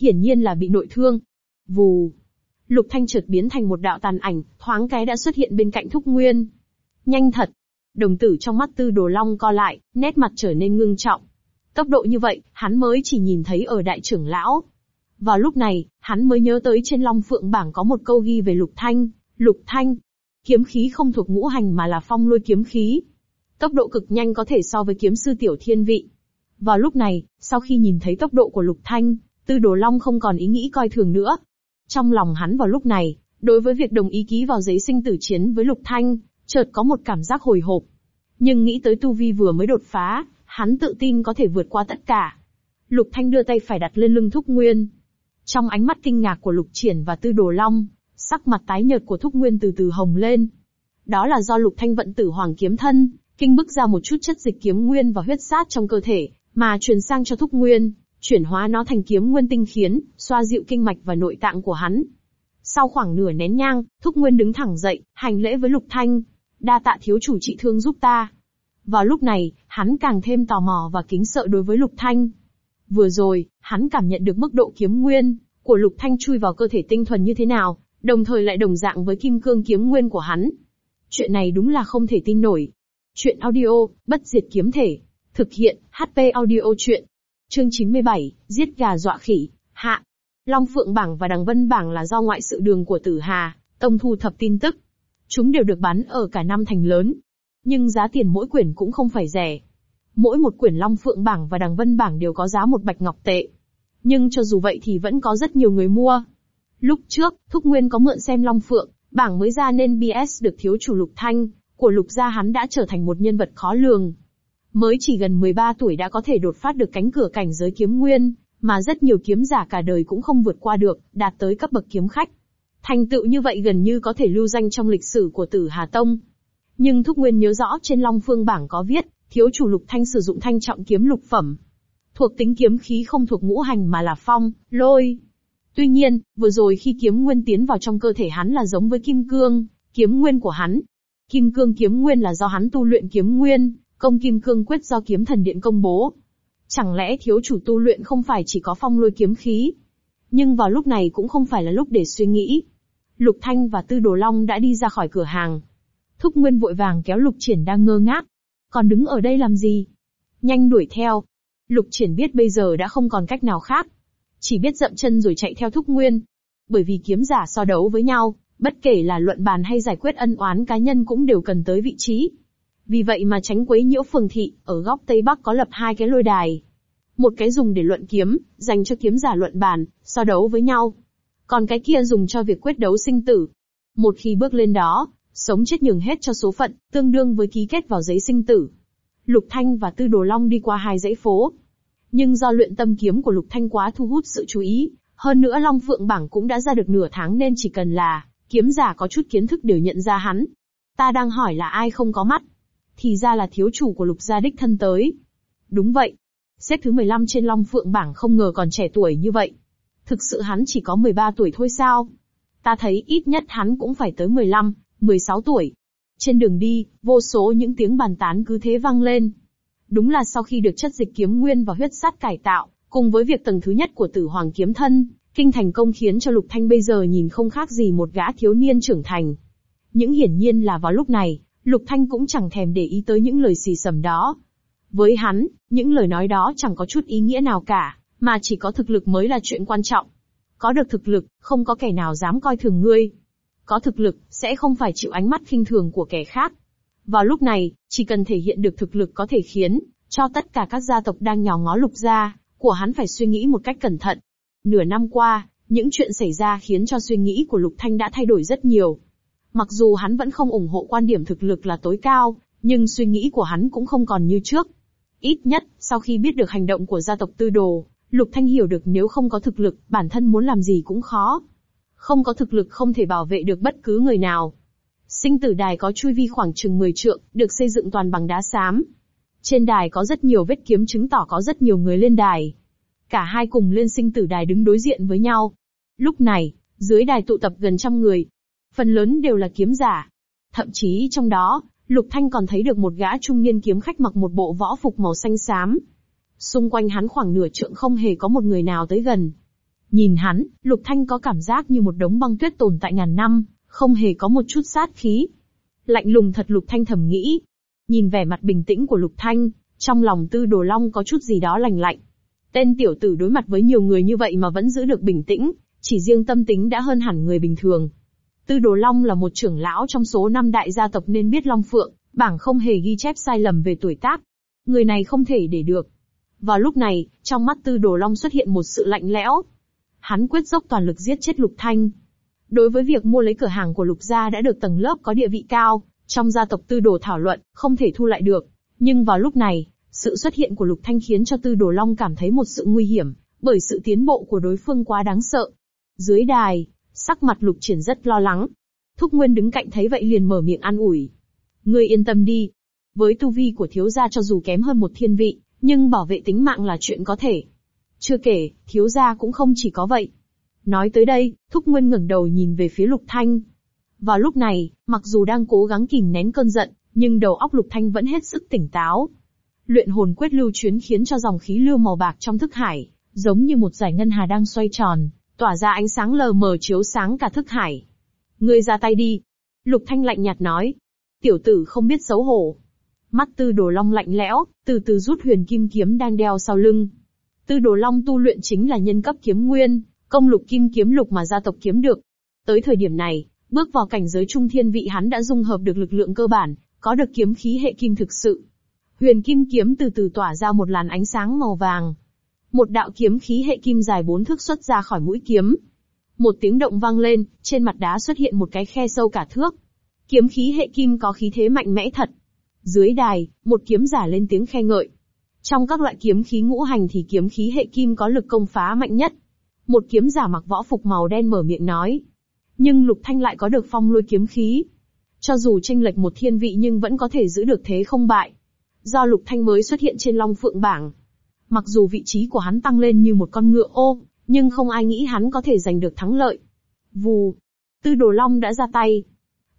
Speaker 1: Hiển nhiên là bị nội thương. Vù, Lục Thanh chợt biến thành một đạo tàn ảnh, thoáng cái đã xuất hiện bên cạnh Thúc Nguyên. Nhanh thật. Đồng tử trong mắt Tư Đồ Long co lại, nét mặt trở nên ngưng trọng. Tốc độ như vậy, hắn mới chỉ nhìn thấy ở đại trưởng lão. Vào lúc này, hắn mới nhớ tới trên Long Phượng bảng có một câu ghi về Lục Thanh, Lục Thanh. Kiếm khí không thuộc ngũ hành mà là phong lôi kiếm khí. Tốc độ cực nhanh có thể so với kiếm sư tiểu thiên vị. Vào lúc này, sau khi nhìn thấy tốc độ của Lục Thanh, Tư Đồ Long không còn ý nghĩ coi thường nữa, trong lòng hắn vào lúc này, đối với việc đồng ý ký vào giấy sinh tử chiến với Lục Thanh, chợt có một cảm giác hồi hộp. Nhưng nghĩ tới tu vi vừa mới đột phá, hắn tự tin có thể vượt qua tất cả. Lục Thanh đưa tay phải đặt lên lưng Thúc Nguyên. Trong ánh mắt kinh ngạc của Lục Triển và Tư Đồ Long, sắc mặt tái nhợt của Thúc Nguyên từ từ hồng lên. Đó là do Lục Thanh vận tử hoàng kiếm thân, kinh bức ra một chút chất dịch kiếm nguyên và huyết sát trong cơ thể, mà truyền sang cho Thúc Nguyên, chuyển hóa nó thành kiếm nguyên tinh khiến, xoa dịu kinh mạch và nội tạng của hắn. Sau khoảng nửa nén nhang, Thúc Nguyên đứng thẳng dậy, hành lễ với Lục Thanh, đa tạ thiếu chủ trị thương giúp ta. Vào lúc này, hắn càng thêm tò mò và kính sợ đối với Lục Thanh. Vừa rồi, hắn cảm nhận được mức độ kiếm nguyên của Lục Thanh chui vào cơ thể tinh thuần như thế nào, đồng thời lại đồng dạng với kim cương kiếm nguyên của hắn. Chuyện này đúng là không thể tin nổi. Chuyện audio, bất diệt kiếm thể. Thực hiện, HP audio chuyện, Chương 97, giết gà dọa khỉ, hạ. Long Phượng Bảng và Đằng Vân Bảng là do ngoại sự đường của Tử Hà, Tông thu thập tin tức. Chúng đều được bán ở cả năm thành lớn. Nhưng giá tiền mỗi quyển cũng không phải rẻ. Mỗi một quyển Long Phượng Bảng và Đằng Vân Bảng đều có giá một bạch ngọc tệ. Nhưng cho dù vậy thì vẫn có rất nhiều người mua. Lúc trước, Thúc Nguyên có mượn xem Long Phượng, Bảng mới ra nên BS được thiếu chủ Lục Thanh, của Lục gia hắn đã trở thành một nhân vật khó lường Mới chỉ gần 13 tuổi đã có thể đột phát được cánh cửa cảnh giới kiếm nguyên, mà rất nhiều kiếm giả cả đời cũng không vượt qua được, đạt tới cấp bậc kiếm khách. Thành tựu như vậy gần như có thể lưu danh trong lịch sử của Tử Hà Tông. Nhưng Thúc Nguyên nhớ rõ trên Long Phương bảng có viết, thiếu chủ Lục Thanh sử dụng thanh trọng kiếm lục phẩm. Thuộc tính kiếm khí không thuộc ngũ hành mà là phong, lôi. Tuy nhiên, vừa rồi khi kiếm nguyên tiến vào trong cơ thể hắn là giống với kim cương, kiếm nguyên của hắn. Kim cương kiếm nguyên là do hắn tu luyện kiếm nguyên, Công kim cương quyết do kiếm thần điện công bố. Chẳng lẽ thiếu chủ tu luyện không phải chỉ có phong lôi kiếm khí? Nhưng vào lúc này cũng không phải là lúc để suy nghĩ. Lục Thanh và Tư Đồ Long đã đi ra khỏi cửa hàng. Thúc Nguyên vội vàng kéo Lục Triển đang ngơ ngác. Còn đứng ở đây làm gì? Nhanh đuổi theo. Lục Triển biết bây giờ đã không còn cách nào khác. Chỉ biết dậm chân rồi chạy theo Thúc Nguyên. Bởi vì kiếm giả so đấu với nhau, bất kể là luận bàn hay giải quyết ân oán cá nhân cũng đều cần tới vị trí. Vì vậy mà tránh quấy nhiễu phường thị, ở góc Tây Bắc có lập hai cái lôi đài. Một cái dùng để luận kiếm, dành cho kiếm giả luận bàn, so đấu với nhau. Còn cái kia dùng cho việc quyết đấu sinh tử. Một khi bước lên đó, sống chết nhường hết cho số phận, tương đương với ký kết vào giấy sinh tử. Lục Thanh và Tư Đồ Long đi qua hai dãy phố. Nhưng do luyện tâm kiếm của Lục Thanh quá thu hút sự chú ý, hơn nữa Long Phượng Bảng cũng đã ra được nửa tháng nên chỉ cần là kiếm giả có chút kiến thức đều nhận ra hắn. Ta đang hỏi là ai không có mắt, thì ra là thiếu chủ của lục gia đích thân tới. Đúng vậy. Xếp thứ 15 trên Long Phượng bảng không ngờ còn trẻ tuổi như vậy. Thực sự hắn chỉ có 13 tuổi thôi sao? Ta thấy ít nhất hắn cũng phải tới 15, 16 tuổi. Trên đường đi, vô số những tiếng bàn tán cứ thế vang lên. Đúng là sau khi được chất dịch kiếm nguyên và huyết sát cải tạo, cùng với việc tầng thứ nhất của tử hoàng kiếm thân, kinh thành công khiến cho Lục Thanh bây giờ nhìn không khác gì một gã thiếu niên trưởng thành. Những hiển nhiên là vào lúc này, Lục Thanh cũng chẳng thèm để ý tới những lời xì xầm đó. Với hắn, những lời nói đó chẳng có chút ý nghĩa nào cả, mà chỉ có thực lực mới là chuyện quan trọng. Có được thực lực, không có kẻ nào dám coi thường ngươi. Có thực lực, sẽ không phải chịu ánh mắt khinh thường của kẻ khác. Vào lúc này, chỉ cần thể hiện được thực lực có thể khiến cho tất cả các gia tộc đang nhỏ ngó lục gia của hắn phải suy nghĩ một cách cẩn thận. Nửa năm qua, những chuyện xảy ra khiến cho suy nghĩ của Lục Thanh đã thay đổi rất nhiều. Mặc dù hắn vẫn không ủng hộ quan điểm thực lực là tối cao, nhưng suy nghĩ của hắn cũng không còn như trước. Ít nhất, sau khi biết được hành động của gia tộc tư đồ, Lục Thanh hiểu được nếu không có thực lực, bản thân muốn làm gì cũng khó. Không có thực lực không thể bảo vệ được bất cứ người nào. Sinh tử đài có chui vi khoảng chừng 10 trượng, được xây dựng toàn bằng đá xám. Trên đài có rất nhiều vết kiếm chứng tỏ có rất nhiều người lên đài. Cả hai cùng lên sinh tử đài đứng đối diện với nhau. Lúc này, dưới đài tụ tập gần trăm người, Phần lớn đều là kiếm giả. Thậm chí trong đó, Lục Thanh còn thấy được một gã trung niên kiếm khách mặc một bộ võ phục màu xanh xám. Xung quanh hắn khoảng nửa trượng không hề có một người nào tới gần. Nhìn hắn, Lục Thanh có cảm giác như một đống băng tuyết tồn tại ngàn năm, không hề có một chút sát khí. Lạnh lùng thật Lục Thanh thầm nghĩ. Nhìn vẻ mặt bình tĩnh của Lục Thanh, trong lòng tư đồ long có chút gì đó lành lạnh. Tên tiểu tử đối mặt với nhiều người như vậy mà vẫn giữ được bình tĩnh, chỉ riêng tâm tính đã hơn hẳn người bình thường. Tư Đồ Long là một trưởng lão trong số năm đại gia tộc nên biết Long Phượng, bảng không hề ghi chép sai lầm về tuổi tác. Người này không thể để được. Vào lúc này, trong mắt Tư Đồ Long xuất hiện một sự lạnh lẽo. Hắn quyết dốc toàn lực giết chết Lục Thanh. Đối với việc mua lấy cửa hàng của Lục gia đã được tầng lớp có địa vị cao, trong gia tộc Tư Đồ thảo luận, không thể thu lại được. Nhưng vào lúc này, sự xuất hiện của Lục Thanh khiến cho Tư Đồ Long cảm thấy một sự nguy hiểm, bởi sự tiến bộ của đối phương quá đáng sợ. Dưới đài, Sắc mặt lục triển rất lo lắng. Thúc Nguyên đứng cạnh thấy vậy liền mở miệng an ủi. Ngươi yên tâm đi. Với tu vi của thiếu gia cho dù kém hơn một thiên vị, nhưng bảo vệ tính mạng là chuyện có thể. Chưa kể, thiếu gia cũng không chỉ có vậy. Nói tới đây, Thúc Nguyên ngẩng đầu nhìn về phía Lục Thanh. Vào lúc này, mặc dù đang cố gắng kìm nén cơn giận, nhưng đầu óc Lục Thanh vẫn hết sức tỉnh táo. Luyện hồn quyết lưu chuyến khiến cho dòng khí lưu màu bạc trong thức hải, giống như một giải ngân hà đang xoay tròn, tỏa ra ánh sáng lờ mờ chiếu sáng cả thức hải. Ngươi ra tay đi. Lục Thanh lạnh nhạt nói. Tiểu tử không biết xấu hổ. Mắt tư đồ long lạnh lẽo, từ từ rút huyền kim kiếm đang đeo sau lưng. Tư đồ long tu luyện chính là nhân cấp kiếm nguyên, công lục kim kiếm lục mà gia tộc kiếm được. Tới thời điểm này, bước vào cảnh giới trung thiên vị hắn đã dung hợp được lực lượng cơ bản, có được kiếm khí hệ kim thực sự. Huyền kim kiếm từ từ tỏa ra một làn ánh sáng màu vàng, một đạo kiếm khí hệ kim dài bốn thước xuất ra khỏi mũi kiếm. Một tiếng động vang lên, trên mặt đá xuất hiện một cái khe sâu cả thước. Kiếm khí hệ kim có khí thế mạnh mẽ thật. Dưới đài, một kiếm giả lên tiếng khen ngợi. Trong các loại kiếm khí ngũ hành thì kiếm khí hệ kim có lực công phá mạnh nhất. Một kiếm giả mặc võ phục màu đen mở miệng nói. Nhưng Lục Thanh lại có được phong lôi kiếm khí. Cho dù tranh lệch một thiên vị nhưng vẫn có thể giữ được thế không bại. Do Lục Thanh mới xuất hiện trên Long Phượng bảng, Mặc dù vị trí của hắn tăng lên như một con ngựa ô, nhưng không ai nghĩ hắn có thể giành được thắng lợi. Vù, Tư Đồ Long đã ra tay.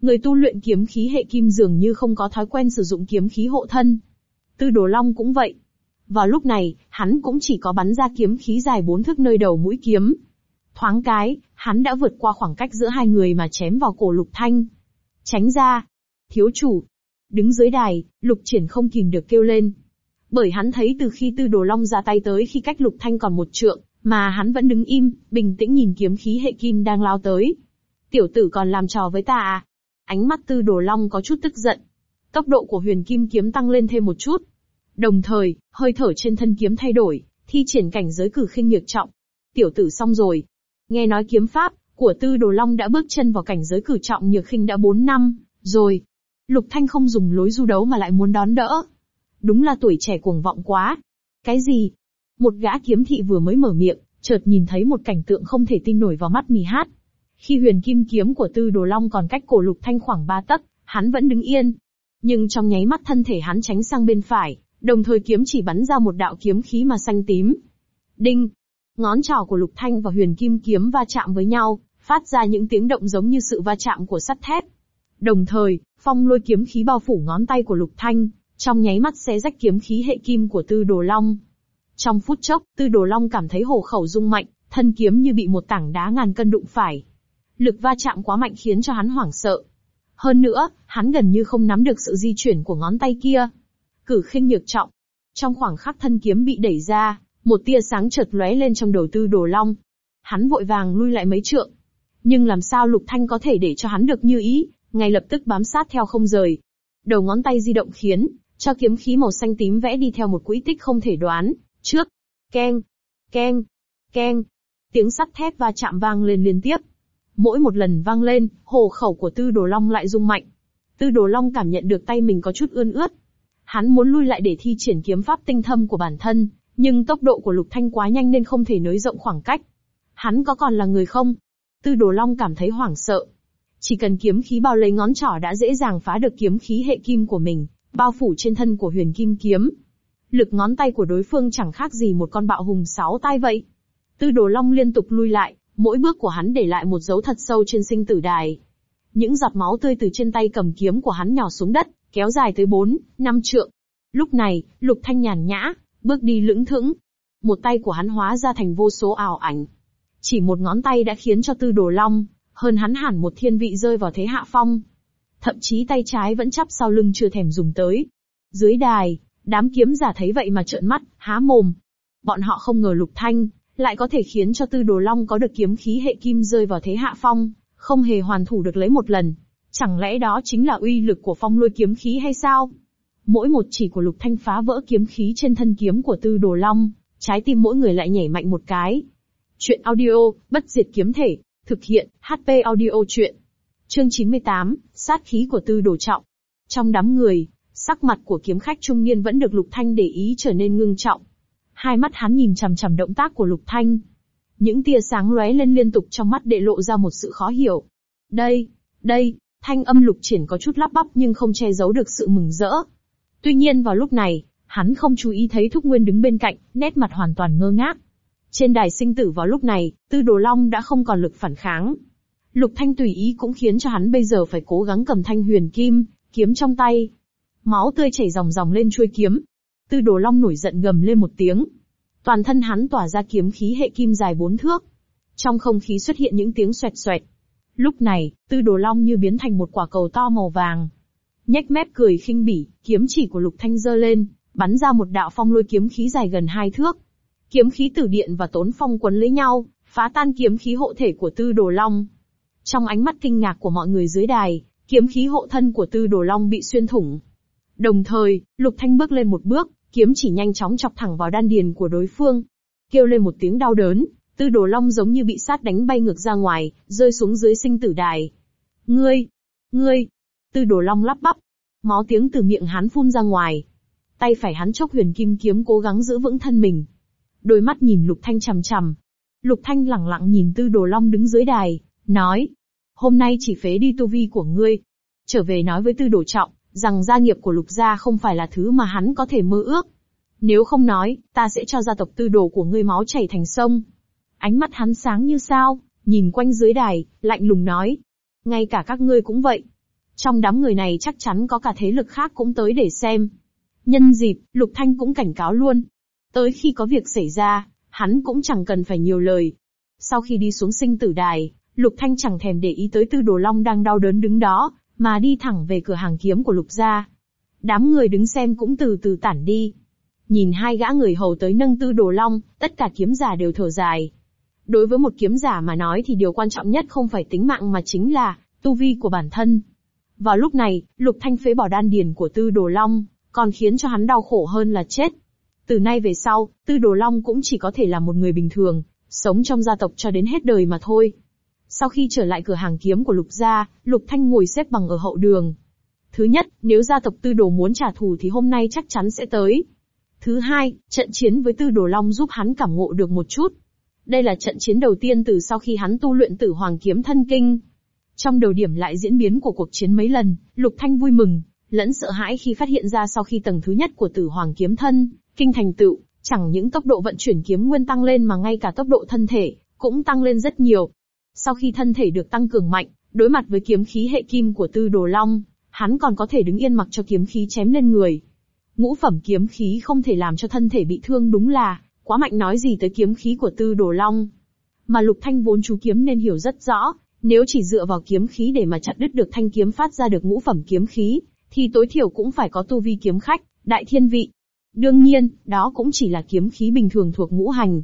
Speaker 1: Người tu luyện kiếm khí hệ kim dường như không có thói quen sử dụng kiếm khí hộ thân. Tư Đồ Long cũng vậy. Vào lúc này, hắn cũng chỉ có bắn ra kiếm khí dài bốn thước nơi đầu mũi kiếm. Thoáng cái, hắn đã vượt qua khoảng cách giữa hai người mà chém vào cổ Lục Thanh. Tránh ra! Thiếu chủ! Đứng dưới đài, Lục Triển không kìm được kêu lên bởi hắn thấy từ khi Tư Đồ Long ra tay tới khi cách Lục Thanh còn một trượng, mà hắn vẫn đứng im, bình tĩnh nhìn kiếm khí hệ kim đang lao tới. Tiểu tử còn làm trò với ta à? Ánh mắt Tư Đồ Long có chút tức giận. Tốc độ của huyền kim kiếm tăng lên thêm một chút. Đồng thời, hơi thở trên thân kiếm thay đổi, thi triển cảnh giới cử khinh nhược trọng. Tiểu tử xong rồi. Nghe nói kiếm pháp của Tư Đồ Long đã bước chân vào cảnh giới cử trọng nhược khinh đã 4 năm, rồi. Lục Thanh không dùng lối du đấu mà lại muốn đón đỡ, đúng là tuổi trẻ cuồng vọng quá. Cái gì? Một gã kiếm thị vừa mới mở miệng, chợt nhìn thấy một cảnh tượng không thể tin nổi vào mắt mì hát. Khi huyền kim kiếm của Tư Đồ Long còn cách cổ lục thanh khoảng ba tấc, hắn vẫn đứng yên. Nhưng trong nháy mắt thân thể hắn tránh sang bên phải, đồng thời kiếm chỉ bắn ra một đạo kiếm khí mà xanh tím. Đinh! Ngón trỏ của lục thanh và huyền kim kiếm va chạm với nhau, phát ra những tiếng động giống như sự va chạm của sắt thép. Đồng thời, phong lôi kiếm khí bao phủ ngón tay của lục thanh, trong nháy mắt xé rách kiếm khí hệ kim của Tư Đồ Long. Trong phút chốc, Tư Đồ Long cảm thấy hổ khẩu rung mạnh, thân kiếm như bị một tảng đá ngàn cân đụng phải. Lực va chạm quá mạnh khiến cho hắn hoảng sợ. Hơn nữa, hắn gần như không nắm được sự di chuyển của ngón tay kia. Cử khinh nhược trọng. Trong khoảng khắc thân kiếm bị đẩy ra, một tia sáng chợt lóe lên trong đầu Tư Đồ Long. Hắn vội vàng lui lại mấy trượng. Nhưng làm sao Lục Thanh có thể để cho hắn được như ý, ngay lập tức bám sát theo không rời. Đầu ngón tay di động khiến cho kiếm khí màu xanh tím vẽ đi theo một quỹ tích không thể đoán, trước, keng, keng, keng, tiếng sắt thép va chạm vang lên liên tiếp. Mỗi một lần vang lên, hồ khẩu của Tư Đồ Long lại rung mạnh. Tư Đồ Long cảm nhận được tay mình có chút ươn ướt. Hắn muốn lui lại để thi triển kiếm pháp tinh thâm của bản thân, nhưng tốc độ của Lục Thanh quá nhanh nên không thể nới rộng khoảng cách. Hắn có còn là người không? Tư Đồ Long cảm thấy hoảng sợ. Chỉ cần kiếm khí bao lấy ngón trỏ đã dễ dàng phá được kiếm khí hệ kim của mình, bao phủ trên thân của huyền kim kiếm. Lực ngón tay của đối phương chẳng khác gì một con bạo hùng sáu tai vậy. Tư đồ long liên tục lui lại, mỗi bước của hắn để lại một dấu thật sâu trên sinh tử đài. Những giọt máu tươi từ trên tay cầm kiếm của hắn nhỏ xuống đất, kéo dài tới bốn, năm trượng. Lúc này, lục thanh nhàn nhã, bước đi lững thững. Một tay của hắn hóa ra thành vô số ảo ảnh. Chỉ một ngón tay đã khiến cho tư đồ long, hơn hắn hẳn một thiên vị rơi vào thế hạ phong thậm chí tay trái vẫn chắp sau lưng chưa thèm dùng tới. Dưới đài, đám kiếm giả thấy vậy mà trợn mắt, há mồm. Bọn họ không ngờ Lục Thanh, lại có thể khiến cho Tư Đồ Long có được kiếm khí hệ kim rơi vào thế hạ phong, không hề hoàn thủ được lấy một lần. Chẳng lẽ đó chính là uy lực của phong lôi kiếm khí hay sao? Mỗi một chỉ của Lục Thanh phá vỡ kiếm khí trên thân kiếm của Tư Đồ Long, trái tim mỗi người lại nhảy mạnh một cái. Chuyện audio, bất diệt kiếm thể, thực hiện, HP audio chuyện. Chương 98, sát khí của tư đồ trọng. Trong đám người, sắc mặt của kiếm khách trung niên vẫn được Lục Thanh để ý trở nên ngưng trọng. Hai mắt hắn nhìn chằm chằm động tác của Lục Thanh. Những tia sáng lóe lên liên tục trong mắt để lộ ra một sự khó hiểu. Đây, đây, thanh âm Lục Triển có chút lắp bắp nhưng không che giấu được sự mừng rỡ. Tuy nhiên vào lúc này, hắn không chú ý thấy Thúc Nguyên đứng bên cạnh, nét mặt hoàn toàn ngơ ngác. Trên đài sinh tử vào lúc này, Tư Đồ Long đã không còn lực phản kháng, Lục Thanh tùy ý cũng khiến cho hắn bây giờ phải cố gắng cầm thanh huyền kim, kiếm trong tay. Máu tươi chảy dòng dòng lên chuôi kiếm. Tư đồ long nổi giận gầm lên một tiếng. Toàn thân hắn tỏa ra kiếm khí hệ kim dài bốn thước. Trong không khí xuất hiện những tiếng xoẹt xoẹt. Lúc này, tư đồ long như biến thành một quả cầu to màu vàng. Nhách mép cười khinh bỉ, kiếm chỉ của lục thanh giơ lên, bắn ra một đạo phong lôi kiếm khí dài gần hai thước. Kiếm khí tử điện và tốn phong quấn lấy nhau, phá tan kiếm khí hộ thể của tư đồ long. Trong ánh mắt kinh ngạc của mọi người dưới đài, kiếm khí hộ thân của Tư Đồ Long bị xuyên thủng. Đồng thời, Lục Thanh bước lên một bước, kiếm chỉ nhanh chóng chọc thẳng vào đan điền của đối phương. Kêu lên một tiếng đau đớn, Tư Đồ Long giống như bị sát đánh bay ngược ra ngoài, rơi xuống dưới sinh tử đài. Ngươi! Ngươi! Tư Đồ Long lắp bắp. Máu tiếng từ miệng hắn phun ra ngoài. Tay phải hắn chốc huyền kim kiếm cố gắng giữ vững thân mình. Đôi mắt nhìn Lục Thanh chằm chằm. Lục Thanh lặng lặng nhìn Tư Đồ Long đứng dưới đài, nói, hôm nay chỉ phế đi tu vi của ngươi. Trở về nói với tư đồ trọng, rằng gia nghiệp của lục gia không phải là thứ mà hắn có thể mơ ước. Nếu không nói, ta sẽ cho gia tộc tư đồ của ngươi máu chảy thành sông. Ánh mắt hắn sáng như sao, nhìn quanh dưới đài, lạnh lùng nói. Ngay cả các ngươi cũng vậy. Trong đám người này chắc chắn có cả thế lực khác cũng tới để xem. Nhân dịp, Lục Thanh cũng cảnh cáo luôn. Tới khi có việc xảy ra, hắn cũng chẳng cần phải nhiều lời. Sau khi đi xuống sinh tử đài, Lục Thanh chẳng thèm để ý tới Tư Đồ Long đang đau đớn đứng đó, mà đi thẳng về cửa hàng kiếm của Lục gia. Đám người đứng xem cũng từ từ tản đi. Nhìn hai gã người hầu tới nâng Tư Đồ Long, tất cả kiếm giả đều thở dài. Đối với một kiếm giả mà nói thì điều quan trọng nhất không phải tính mạng mà chính là tu vi của bản thân. Vào lúc này, Lục Thanh phế bỏ đan điền của Tư Đồ Long, còn khiến cho hắn đau khổ hơn là chết. Từ nay về sau, Tư Đồ Long cũng chỉ có thể là một người bình thường, sống trong gia tộc cho đến hết đời mà thôi. Sau khi trở lại cửa hàng kiếm của Lục gia, Lục Thanh ngồi xếp bằng ở hậu đường. Thứ nhất, nếu gia tộc Tư Đồ muốn trả thù thì hôm nay chắc chắn sẽ tới. Thứ hai, trận chiến với Tư Đồ Long giúp hắn cảm ngộ được một chút. Đây là trận chiến đầu tiên từ sau khi hắn tu luyện Tử Hoàng kiếm thân kinh. Trong đầu điểm lại diễn biến của cuộc chiến mấy lần, Lục Thanh vui mừng, lẫn sợ hãi khi phát hiện ra sau khi tầng thứ nhất của Tử Hoàng kiếm thân, kinh thành tựu, chẳng những tốc độ vận chuyển kiếm nguyên tăng lên mà ngay cả tốc độ thân thể cũng tăng lên rất nhiều, sau khi thân thể được tăng cường mạnh, đối mặt với kiếm khí hệ kim của Tư Đồ Long, hắn còn có thể đứng yên mặc cho kiếm khí chém lên người. Ngũ phẩm kiếm khí không thể làm cho thân thể bị thương đúng là quá mạnh nói gì tới kiếm khí của Tư Đồ Long. Mà Lục Thanh vốn chú kiếm nên hiểu rất rõ, nếu chỉ dựa vào kiếm khí để mà chặt đứt được thanh kiếm phát ra được ngũ phẩm kiếm khí, thì tối thiểu cũng phải có tu vi kiếm khách, đại thiên vị. Đương nhiên, đó cũng chỉ là kiếm khí bình thường thuộc ngũ hành.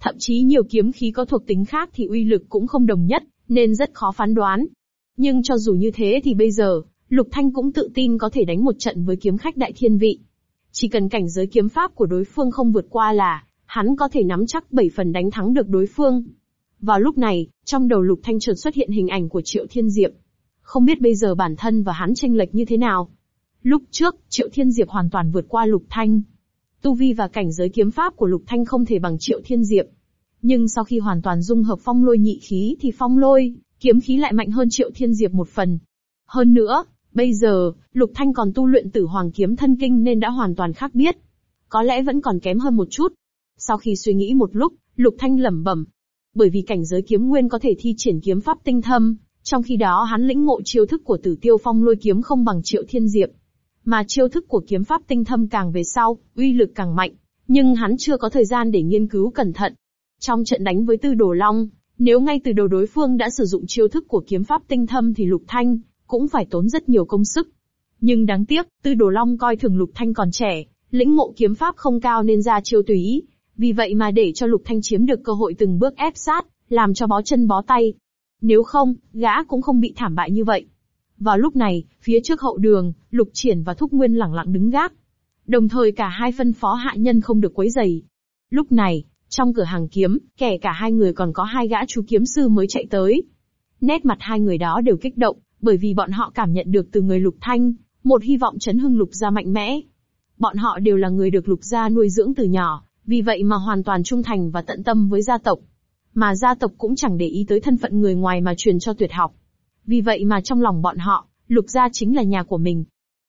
Speaker 1: Thậm chí nhiều kiếm khí có thuộc tính khác thì uy lực cũng không đồng nhất, nên rất khó phán đoán. Nhưng cho dù như thế thì bây giờ, Lục Thanh cũng tự tin có thể đánh một trận với kiếm khách đại thiên vị. Chỉ cần cảnh giới kiếm pháp của đối phương không vượt qua là, hắn có thể nắm chắc 7 phần đánh thắng được đối phương. Vào lúc này, trong đầu Lục Thanh chợt xuất hiện hình ảnh của Triệu Thiên Diệp. Không biết bây giờ bản thân và hắn tranh lệch như thế nào. Lúc trước, Triệu Thiên Diệp hoàn toàn vượt qua Lục Thanh, Tu vi và cảnh giới kiếm pháp của Lục Thanh không thể bằng Triệu Thiên Diệp. Nhưng sau khi hoàn toàn dung hợp phong lôi nhị khí thì phong lôi, kiếm khí lại mạnh hơn Triệu Thiên Diệp một phần. Hơn nữa, bây giờ, Lục Thanh còn tu luyện tử hoàng kiếm thân kinh nên đã hoàn toàn khác biết. Có lẽ vẫn còn kém hơn một chút. Sau khi suy nghĩ một lúc, Lục Thanh lẩm bẩm. Bởi vì cảnh giới kiếm nguyên có thể thi triển kiếm pháp tinh thâm, trong khi đó hắn lĩnh ngộ chiêu thức của tử tiêu phong lôi kiếm không bằng triệu thiên diệp mà chiêu thức của kiếm pháp tinh thâm càng về sau, uy lực càng mạnh, nhưng hắn chưa có thời gian để nghiên cứu cẩn thận. Trong trận đánh với Tư Đồ Long, nếu ngay từ đầu đối phương đã sử dụng chiêu thức của kiếm pháp tinh thâm thì Lục Thanh cũng phải tốn rất nhiều công sức. Nhưng đáng tiếc, Tư Đồ Long coi thường Lục Thanh còn trẻ, lĩnh ngộ kiếm pháp không cao nên ra chiêu tùy ý, vì vậy mà để cho Lục Thanh chiếm được cơ hội từng bước ép sát, làm cho bó chân bó tay. Nếu không, gã cũng không bị thảm bại như vậy. Vào lúc này, phía trước hậu đường, Lục Triển và Thúc Nguyên lẳng lặng đứng gác. Đồng thời cả hai phân phó hạ nhân không được quấy rầy. Lúc này, trong cửa hàng kiếm, kẻ cả hai người còn có hai gã chú kiếm sư mới chạy tới. Nét mặt hai người đó đều kích động, bởi vì bọn họ cảm nhận được từ người Lục Thanh, một hy vọng chấn hưng Lục gia mạnh mẽ. Bọn họ đều là người được Lục gia nuôi dưỡng từ nhỏ, vì vậy mà hoàn toàn trung thành và tận tâm với gia tộc. Mà gia tộc cũng chẳng để ý tới thân phận người ngoài mà truyền cho tuyệt học. Vì vậy mà trong lòng bọn họ, Lục Gia chính là nhà của mình.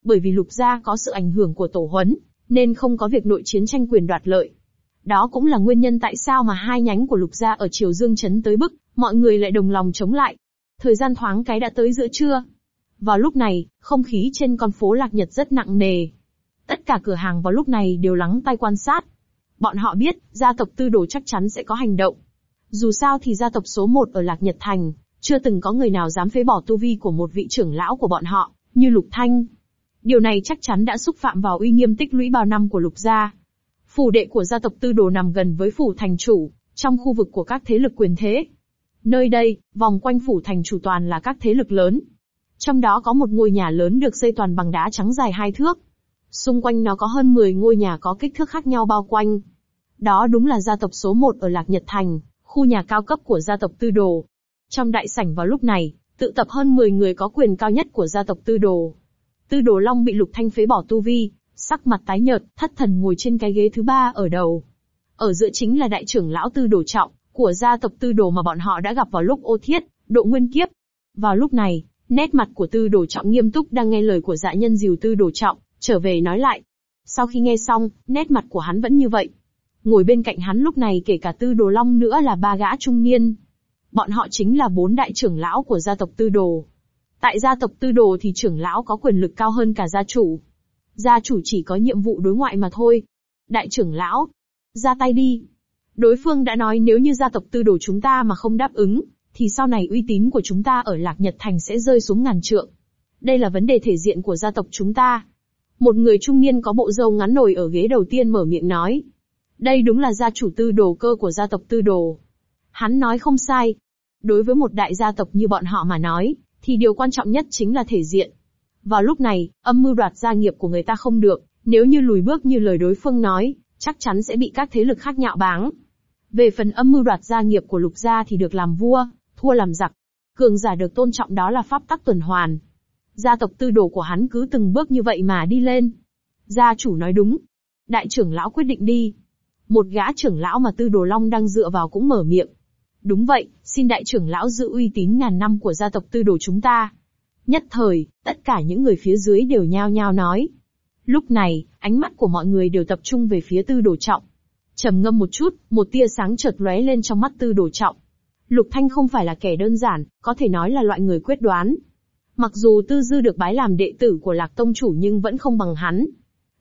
Speaker 1: Bởi vì Lục Gia có sự ảnh hưởng của Tổ huấn, nên không có việc nội chiến tranh quyền đoạt lợi. Đó cũng là nguyên nhân tại sao mà hai nhánh của Lục Gia ở Triều Dương Trấn tới bức, mọi người lại đồng lòng chống lại. Thời gian thoáng cái đã tới giữa trưa. Vào lúc này, không khí trên con phố Lạc Nhật rất nặng nề. Tất cả cửa hàng vào lúc này đều lắng tay quan sát. Bọn họ biết, gia tộc tư đồ chắc chắn sẽ có hành động. Dù sao thì gia tộc số một ở Lạc Nhật Thành, chưa từng có người nào dám phế bỏ tu vi của một vị trưởng lão của bọn họ, như Lục Thanh. Điều này chắc chắn đã xúc phạm vào uy nghiêm tích lũy bao năm của Lục gia. Phủ đệ của gia tộc Tư Đồ nằm gần với phủ thành chủ, trong khu vực của các thế lực quyền thế. Nơi đây, vòng quanh phủ thành chủ toàn là các thế lực lớn. Trong đó có một ngôi nhà lớn được xây toàn bằng đá trắng dài hai thước. Xung quanh nó có hơn 10 ngôi nhà có kích thước khác nhau bao quanh. Đó đúng là gia tộc số 1 ở Lạc Nhật Thành, khu nhà cao cấp của gia tộc Tư Đồ, trong đại sảnh vào lúc này, tự tập hơn 10 người có quyền cao nhất của gia tộc Tư Đồ. Tư Đồ Long bị Lục Thanh phế bỏ tu vi, sắc mặt tái nhợt, thất thần ngồi trên cái ghế thứ ba ở đầu. Ở giữa chính là đại trưởng lão Tư Đồ Trọng, của gia tộc Tư Đồ mà bọn họ đã gặp vào lúc ô thiết, độ nguyên kiếp. Vào lúc này, nét mặt của Tư Đồ Trọng nghiêm túc đang nghe lời của dạ nhân diều Tư Đồ Trọng, trở về nói lại. Sau khi nghe xong, nét mặt của hắn vẫn như vậy. Ngồi bên cạnh hắn lúc này kể cả Tư Đồ Long nữa là ba gã trung niên, Bọn họ chính là bốn đại trưởng lão của gia tộc Tư Đồ. Tại gia tộc Tư Đồ thì trưởng lão có quyền lực cao hơn cả gia chủ. Gia chủ chỉ có nhiệm vụ đối ngoại mà thôi. Đại trưởng lão, ra tay đi. Đối phương đã nói nếu như gia tộc Tư Đồ chúng ta mà không đáp ứng, thì sau này uy tín của chúng ta ở Lạc Nhật Thành sẽ rơi xuống ngàn trượng. Đây là vấn đề thể diện của gia tộc chúng ta. Một người trung niên có bộ râu ngắn nổi ở ghế đầu tiên mở miệng nói. Đây đúng là gia chủ tư đồ cơ của gia tộc tư đồ. Hắn nói không sai. Đối với một đại gia tộc như bọn họ mà nói, thì điều quan trọng nhất chính là thể diện. Vào lúc này, âm mưu đoạt gia nghiệp của người ta không được, nếu như lùi bước như lời đối phương nói, chắc chắn sẽ bị các thế lực khác nhạo báng. Về phần âm mưu đoạt gia nghiệp của lục gia thì được làm vua, thua làm giặc. Cường giả được tôn trọng đó là pháp tắc tuần hoàn. Gia tộc tư đồ của hắn cứ từng bước như vậy mà đi lên. Gia chủ nói đúng. Đại trưởng lão quyết định đi. Một gã trưởng lão mà tư đồ long đang dựa vào cũng mở miệng, Đúng vậy, xin đại trưởng lão giữ uy tín ngàn năm của gia tộc tư đồ chúng ta. Nhất thời, tất cả những người phía dưới đều nhao nhao nói. Lúc này, ánh mắt của mọi người đều tập trung về phía tư đồ trọng. trầm ngâm một chút, một tia sáng chợt lóe lên trong mắt tư đồ trọng. Lục Thanh không phải là kẻ đơn giản, có thể nói là loại người quyết đoán. Mặc dù tư dư được bái làm đệ tử của lạc tông chủ nhưng vẫn không bằng hắn.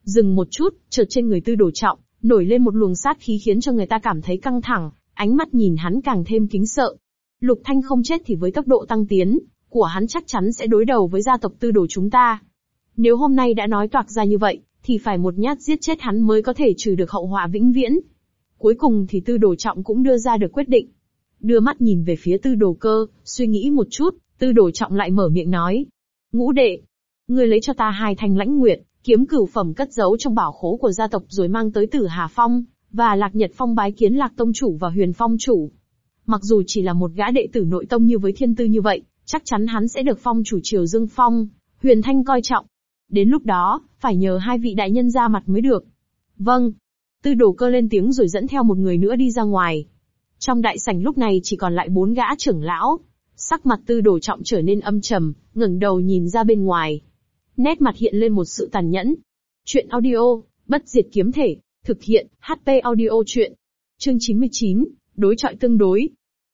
Speaker 1: Dừng một chút, chợt trên người tư đồ trọng, nổi lên một luồng sát khí khiến cho người ta cảm thấy căng thẳng, ánh mắt nhìn hắn càng thêm kính sợ. Lục Thanh không chết thì với tốc độ tăng tiến của hắn chắc chắn sẽ đối đầu với gia tộc tư đồ chúng ta. Nếu hôm nay đã nói toạc ra như vậy, thì phải một nhát giết chết hắn mới có thể trừ được hậu họa vĩnh viễn. Cuối cùng thì tư đồ trọng cũng đưa ra được quyết định. Đưa mắt nhìn về phía tư đồ cơ, suy nghĩ một chút, tư đồ trọng lại mở miệng nói. Ngũ đệ, ngươi lấy cho ta hai thanh lãnh nguyệt, kiếm cửu phẩm cất giấu trong bảo khố của gia tộc rồi mang tới tử Hà Phong, và Lạc Nhật Phong bái kiến Lạc Tông Chủ và Huyền Phong Chủ. Mặc dù chỉ là một gã đệ tử nội tông như với thiên tư như vậy, chắc chắn hắn sẽ được phong chủ triều Dương Phong, Huyền Thanh coi trọng. Đến lúc đó, phải nhờ hai vị đại nhân ra mặt mới được. Vâng. Tư đổ cơ lên tiếng rồi dẫn theo một người nữa đi ra ngoài. Trong đại sảnh lúc này chỉ còn lại bốn gã trưởng lão. Sắc mặt tư đổ trọng trở nên âm trầm, ngẩng đầu nhìn ra bên ngoài. Nét mặt hiện lên một sự tàn nhẫn. Chuyện audio, bất diệt kiếm thể, Thực hiện, HP audio chuyện. Chương 99, đối trọi tương đối.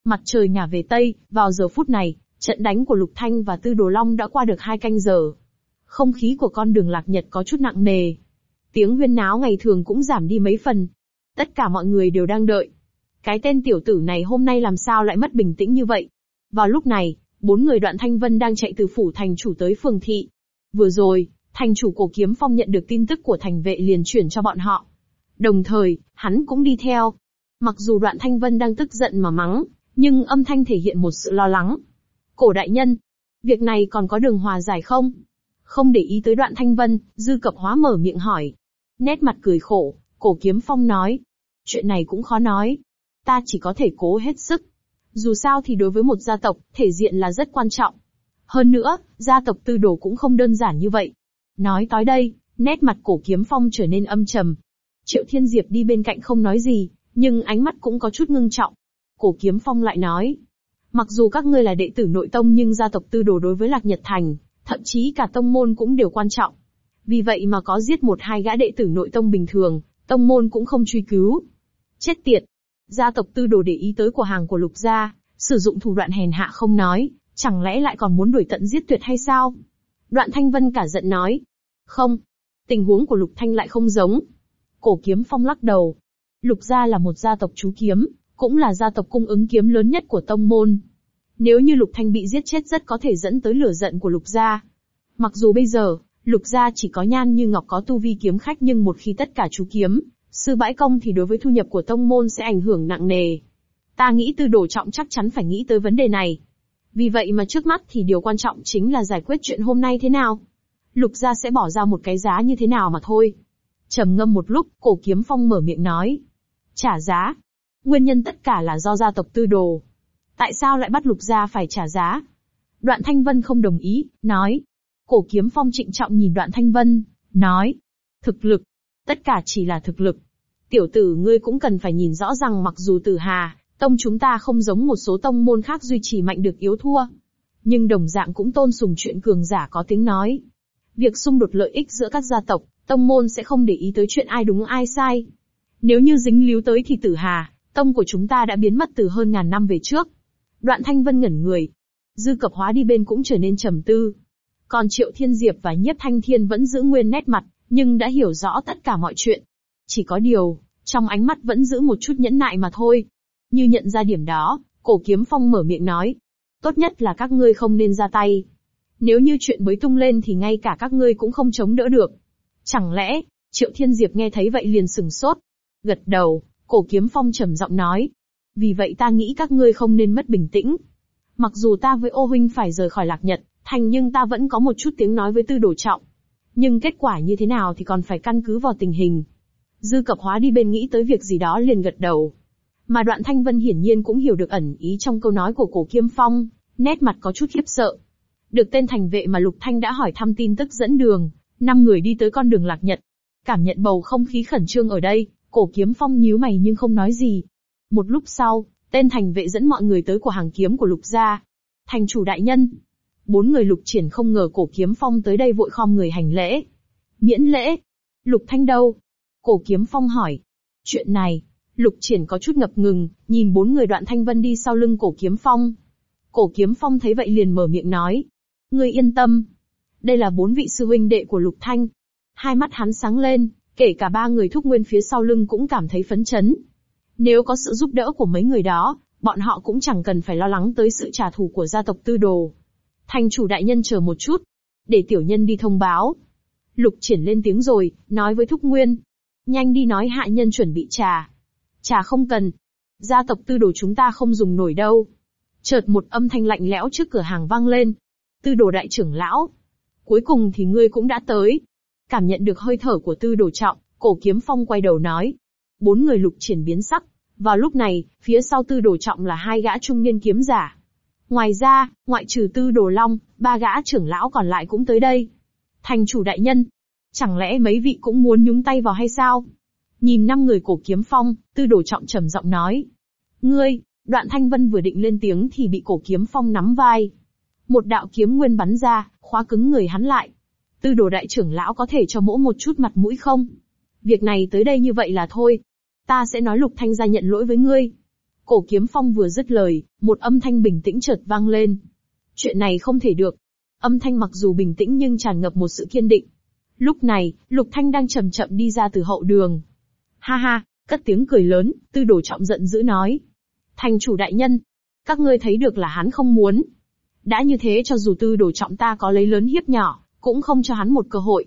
Speaker 1: Mặt trời ngả về Tây, vào giờ phút này, trận đánh của Lục Thanh và Tư Đồ Long đã qua được hai canh giờ. Không khí của con đường lạc nhật có chút nặng nề. Tiếng huyên náo ngày thường cũng giảm đi mấy phần. Tất cả mọi người đều đang đợi. Cái tên tiểu tử này hôm nay làm sao lại mất bình tĩnh như vậy? Vào lúc này, bốn người đoạn Thanh Vân đang chạy từ phủ thành chủ tới phường thị. Vừa rồi, thành chủ cổ kiếm phong nhận được tin tức của thành vệ liền chuyển cho bọn họ. Đồng thời, hắn cũng đi theo. Mặc dù đoạn thanh vân đang tức giận mà mắng, nhưng âm thanh thể hiện một sự lo lắng. Cổ đại nhân, việc này còn có đường hòa giải không? Không để ý tới đoạn thanh vân, dư cập hóa mở miệng hỏi. Nét mặt cười khổ, cổ kiếm phong nói. Chuyện này cũng khó nói. Ta chỉ có thể cố hết sức. Dù sao thì đối với một gia tộc, thể diện là rất quan trọng. Hơn nữa, gia tộc tư đồ cũng không đơn giản như vậy. Nói tới đây, nét mặt cổ kiếm phong trở nên âm trầm, Triệu Thiên Diệp đi bên cạnh không nói gì, nhưng ánh mắt cũng có chút ngưng trọng. Cổ Kiếm Phong lại nói, mặc dù các ngươi là đệ tử nội tông nhưng gia tộc tư đồ đối với Lạc Nhật Thành, thậm chí cả tông môn cũng đều quan trọng. Vì vậy mà có giết một hai gã đệ tử nội tông bình thường, tông môn cũng không truy cứu. Chết tiệt! Gia tộc tư đồ để ý tới của hàng của lục gia, sử dụng thủ đoạn hèn hạ không nói, chẳng lẽ lại còn muốn đuổi tận giết tuyệt hay sao? Đoạn Thanh Vân cả giận nói. Không, tình huống của Lục Thanh lại không giống, Cổ kiếm phong lắc đầu. Lục gia là một gia tộc chú kiếm, cũng là gia tộc cung ứng kiếm lớn nhất của tông môn. Nếu như Lục Thanh bị giết chết rất có thể dẫn tới lửa giận của Lục gia. Mặc dù bây giờ, Lục gia chỉ có nhan như ngọc có tu vi kiếm khách nhưng một khi tất cả chú kiếm, sư bãi công thì đối với thu nhập của tông môn sẽ ảnh hưởng nặng nề. Ta nghĩ tư đổ trọng chắc chắn phải nghĩ tới vấn đề này. Vì vậy mà trước mắt thì điều quan trọng chính là giải quyết chuyện hôm nay thế nào. Lục gia sẽ bỏ ra một cái giá như thế nào mà thôi trầm ngâm một lúc, cổ kiếm phong mở miệng nói. Trả giá. Nguyên nhân tất cả là do gia tộc tư đồ. Tại sao lại bắt lục gia phải trả giá? Đoạn Thanh Vân không đồng ý, nói. Cổ kiếm phong trịnh trọng nhìn đoạn Thanh Vân, nói. Thực lực. Tất cả chỉ là thực lực. Tiểu tử ngươi cũng cần phải nhìn rõ rằng mặc dù tử hà, tông chúng ta không giống một số tông môn khác duy trì mạnh được yếu thua. Nhưng đồng dạng cũng tôn sùng chuyện cường giả có tiếng nói. Việc xung đột lợi ích giữa các gia tộc, tông môn sẽ không để ý tới chuyện ai đúng ai sai. Nếu như dính líu tới thì tử hà, tông của chúng ta đã biến mất từ hơn ngàn năm về trước. Đoạn Thanh Vân ngẩn người. Dư cập hóa đi bên cũng trở nên trầm tư. Còn Triệu Thiên Diệp và Nhiếp Thanh Thiên vẫn giữ nguyên nét mặt, nhưng đã hiểu rõ tất cả mọi chuyện. Chỉ có điều, trong ánh mắt vẫn giữ một chút nhẫn nại mà thôi. Như nhận ra điểm đó, cổ kiếm phong mở miệng nói. Tốt nhất là các ngươi không nên ra tay. Nếu như chuyện bới tung lên thì ngay cả các ngươi cũng không chống đỡ được. Chẳng lẽ, Triệu Thiên Diệp nghe thấy vậy liền sừng sốt. Gật đầu, cổ kiếm phong trầm giọng nói. Vì vậy ta nghĩ các ngươi không nên mất bình tĩnh. Mặc dù ta với ô huynh phải rời khỏi lạc nhật, thành nhưng ta vẫn có một chút tiếng nói với tư đồ trọng. Nhưng kết quả như thế nào thì còn phải căn cứ vào tình hình. Dư cập hóa đi bên nghĩ tới việc gì đó liền gật đầu. Mà đoạn thanh vân hiển nhiên cũng hiểu được ẩn ý trong câu nói của cổ kiếm phong, nét mặt có chút khiếp sợ. Được tên thành vệ mà Lục Thanh đã hỏi thăm tin tức dẫn đường, Năm người đi tới con đường lạc nhật. Cảm nhận bầu không khí khẩn trương ở đây, cổ kiếm phong nhíu mày nhưng không nói gì. Một lúc sau, tên thành vệ dẫn mọi người tới của hàng kiếm của lục gia. Thành chủ đại nhân. Bốn người lục triển không ngờ cổ kiếm phong tới đây vội khom người hành lễ. Miễn lễ. Lục thanh đâu? Cổ kiếm phong hỏi. Chuyện này, lục triển có chút ngập ngừng, nhìn bốn người đoạn thanh vân đi sau lưng cổ kiếm phong. Cổ kiếm phong thấy vậy liền mở miệng nói. Ngươi yên tâm, đây là bốn vị sư huynh đệ của Lục Thanh. Hai mắt hắn sáng lên, kể cả ba người thúc nguyên phía sau lưng cũng cảm thấy phấn chấn. Nếu có sự giúp đỡ của mấy người đó, bọn họ cũng chẳng cần phải lo lắng tới sự trả thù của gia tộc tư đồ. Thành chủ đại nhân chờ một chút, để tiểu nhân đi thông báo. Lục triển lên tiếng rồi, nói với Thúc Nguyên. Nhanh đi nói hạ nhân chuẩn bị trà. Trà không cần. Gia tộc tư đồ chúng ta không dùng nổi đâu. Chợt một âm thanh lạnh lẽo trước cửa hàng vang lên. Tư đồ đại trưởng lão, cuối cùng thì ngươi cũng đã tới. Cảm nhận được hơi thở của tư đồ trọng, cổ kiếm phong quay đầu nói. Bốn người lục triển biến sắc. Vào lúc này, phía sau tư đồ trọng là hai gã trung niên kiếm giả. Ngoài ra, ngoại trừ tư đồ long, ba gã trưởng lão còn lại cũng tới đây. Thành chủ đại nhân. Chẳng lẽ mấy vị cũng muốn nhúng tay vào hay sao? Nhìn năm người cổ kiếm phong, tư đồ trọng trầm giọng nói. Ngươi, đoạn thanh vân vừa định lên tiếng thì bị cổ kiếm phong nắm vai, một đạo kiếm nguyên bắn ra, khóa cứng người hắn lại. Tư đồ đại trưởng lão có thể cho mỗ một chút mặt mũi không? Việc này tới đây như vậy là thôi. Ta sẽ nói lục thanh gia nhận lỗi với ngươi. Cổ kiếm phong vừa dứt lời, một âm thanh bình tĩnh chợt vang lên. Chuyện này không thể được. Âm thanh mặc dù bình tĩnh nhưng tràn ngập một sự kiên định. Lúc này, lục thanh đang chậm chậm đi ra từ hậu đường. Ha ha, cất tiếng cười lớn, tư đồ trọng giận dữ nói. Thành chủ đại nhân, các ngươi thấy được là hắn không muốn, đã như thế cho dù tư đồ trọng ta có lấy lớn hiếp nhỏ, cũng không cho hắn một cơ hội.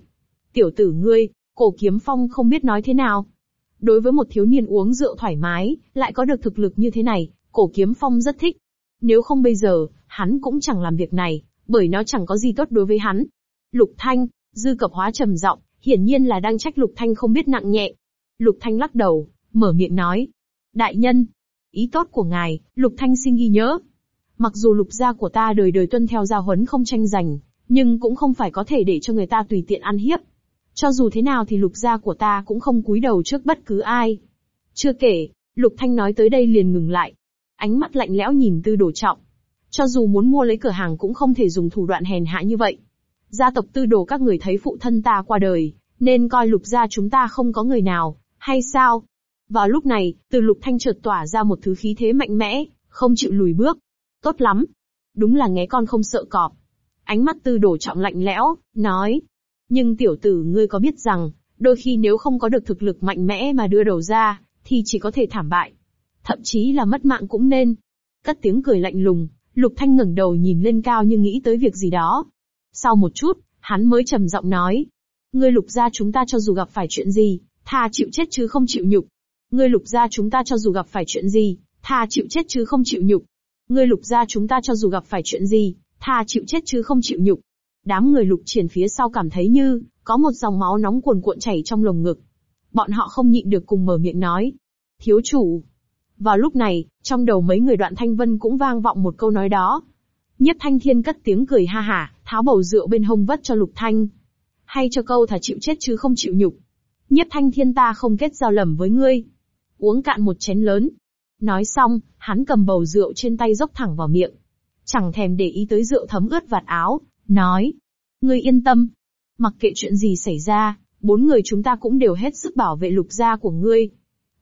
Speaker 1: Tiểu tử ngươi, cổ kiếm phong không biết nói thế nào. Đối với một thiếu niên uống rượu thoải mái, lại có được thực lực như thế này, cổ kiếm phong rất thích. Nếu không bây giờ, hắn cũng chẳng làm việc này, bởi nó chẳng có gì tốt đối với hắn. Lục Thanh, dư cập hóa trầm giọng, hiển nhiên là đang trách Lục Thanh không biết nặng nhẹ. Lục Thanh lắc đầu, mở miệng nói. Đại nhân, ý tốt của ngài, Lục Thanh xin ghi nhớ. Mặc dù lục gia của ta đời đời tuân theo gia huấn không tranh giành, nhưng cũng không phải có thể để cho người ta tùy tiện ăn hiếp. Cho dù thế nào thì lục gia của ta cũng không cúi đầu trước bất cứ ai. Chưa kể, lục thanh nói tới đây liền ngừng lại. Ánh mắt lạnh lẽo nhìn tư đồ trọng. Cho dù muốn mua lấy cửa hàng cũng không thể dùng thủ đoạn hèn hạ như vậy. Gia tộc tư đồ các người thấy phụ thân ta qua đời, nên coi lục gia chúng ta không có người nào, hay sao? Vào lúc này, từ lục thanh chợt tỏa ra một thứ khí thế mạnh mẽ, không chịu lùi bước, tốt lắm. Đúng là nghe con không sợ cọp. Ánh mắt tư đổ trọng lạnh lẽo, nói. Nhưng tiểu tử ngươi có biết rằng, đôi khi nếu không có được thực lực mạnh mẽ mà đưa đầu ra, thì chỉ có thể thảm bại. Thậm chí là mất mạng cũng nên. Cất tiếng cười lạnh lùng, Lục Thanh ngẩng đầu nhìn lên cao như nghĩ tới việc gì đó. Sau một chút, hắn mới trầm giọng nói. Ngươi lục gia chúng ta cho dù gặp phải chuyện gì, tha chịu chết chứ không chịu nhục. Ngươi lục gia chúng ta cho dù gặp phải chuyện gì, tha chịu chết chứ không chịu nhục. Ngươi lục gia chúng ta cho dù gặp phải chuyện gì, thà chịu chết chứ không chịu nhục. Đám người lục triển phía sau cảm thấy như, có một dòng máu nóng cuồn cuộn chảy trong lồng ngực. Bọn họ không nhịn được cùng mở miệng nói. Thiếu chủ. Vào lúc này, trong đầu mấy người đoạn thanh vân cũng vang vọng một câu nói đó. Nhất thanh thiên cất tiếng cười ha hả, tháo bầu rượu bên hông vất cho lục thanh. Hay cho câu thà chịu chết chứ không chịu nhục. Nhất thanh thiên ta không kết giao lầm với ngươi. Uống cạn một chén lớn, Nói xong, hắn cầm bầu rượu trên tay dốc thẳng vào miệng. Chẳng thèm để ý tới rượu thấm ướt vạt áo, nói. Ngươi yên tâm. Mặc kệ chuyện gì xảy ra, bốn người chúng ta cũng đều hết sức bảo vệ lục gia của ngươi.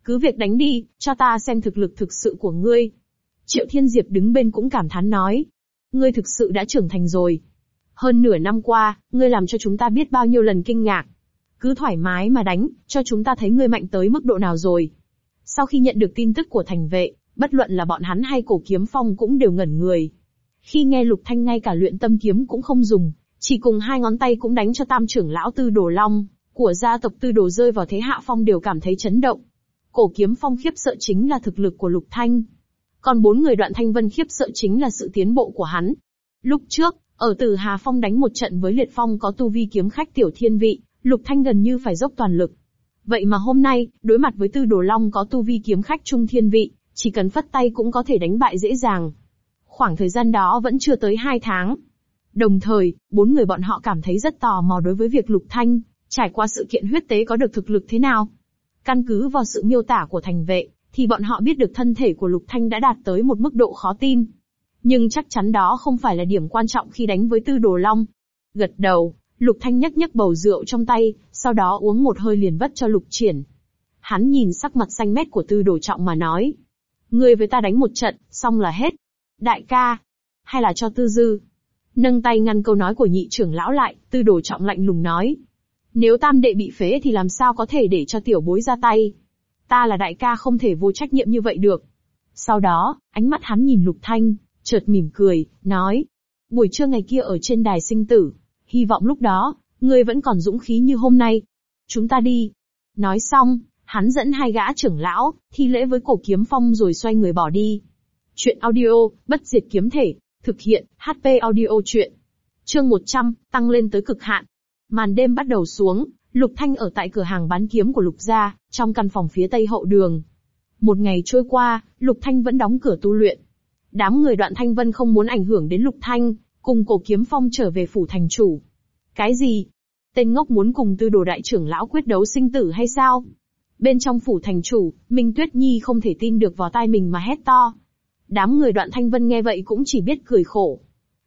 Speaker 1: Cứ việc đánh đi, cho ta xem thực lực thực sự của ngươi. Triệu Thiên Diệp đứng bên cũng cảm thán nói. Ngươi thực sự đã trưởng thành rồi. Hơn nửa năm qua, ngươi làm cho chúng ta biết bao nhiêu lần kinh ngạc. Cứ thoải mái mà đánh, cho chúng ta thấy ngươi mạnh tới mức độ nào rồi. Sau khi nhận được tin tức của thành vệ, bất luận là bọn hắn hay cổ kiếm phong cũng đều ngẩn người. Khi nghe lục thanh ngay cả luyện tâm kiếm cũng không dùng, chỉ cùng hai ngón tay cũng đánh cho tam trưởng lão tư đồ long, của gia tộc tư đồ rơi vào thế hạ phong đều cảm thấy chấn động. Cổ kiếm phong khiếp sợ chính là thực lực của lục thanh. Còn bốn người đoạn thanh vân khiếp sợ chính là sự tiến bộ của hắn. Lúc trước, ở Tử Hà Phong đánh một trận với Liệt Phong có tu vi kiếm khách tiểu thiên vị, Lục Thanh gần như phải dốc toàn lực, Vậy mà hôm nay, đối mặt với tư đồ long có tu vi kiếm khách trung thiên vị, chỉ cần phất tay cũng có thể đánh bại dễ dàng. Khoảng thời gian đó vẫn chưa tới 2 tháng. Đồng thời, bốn người bọn họ cảm thấy rất tò mò đối với việc Lục Thanh, trải qua sự kiện huyết tế có được thực lực thế nào. Căn cứ vào sự miêu tả của thành vệ, thì bọn họ biết được thân thể của Lục Thanh đã đạt tới một mức độ khó tin. Nhưng chắc chắn đó không phải là điểm quan trọng khi đánh với Tư Đồ Long. Gật đầu, Lục Thanh nhấc nhấc bầu rượu trong tay, sau đó uống một hơi liền vất cho Lục Triển. Hắn nhìn sắc mặt xanh mét của Tư Đồ Trọng mà nói. người với ta đánh một trận, xong là hết. Đại ca. Hay là cho Tư Dư. Nâng tay ngăn câu nói của nhị trưởng lão lại, Tư Đồ Trọng lạnh lùng nói. Nếu tam đệ bị phế thì làm sao có thể để cho tiểu bối ra tay. Ta là đại ca không thể vô trách nhiệm như vậy được. Sau đó, ánh mắt hắn nhìn Lục Thanh, chợt mỉm cười, nói. Buổi trưa ngày kia ở trên đài sinh tử, hy vọng lúc đó, ngươi vẫn còn dũng khí như hôm nay. Chúng ta đi. Nói xong, hắn dẫn hai gã trưởng lão, thi lễ với cổ kiếm phong rồi xoay người bỏ đi. Chuyện audio, bất diệt kiếm thể, thực hiện, HP audio chuyện. Chương 100, tăng lên tới cực hạn. Màn đêm bắt đầu xuống, Lục Thanh ở tại cửa hàng bán kiếm của Lục Gia, trong căn phòng phía tây hậu đường. Một ngày trôi qua, Lục Thanh vẫn đóng cửa tu luyện. Đám người đoạn Thanh Vân không muốn ảnh hưởng đến Lục Thanh, cùng cổ kiếm phong trở về phủ thành chủ. Cái gì? Tên ngốc muốn cùng tư đồ đại trưởng lão quyết đấu sinh tử hay sao? Bên trong phủ thành chủ, Minh Tuyết Nhi không thể tin được vào tai mình mà hét to. Đám người đoạn thanh vân nghe vậy cũng chỉ biết cười khổ.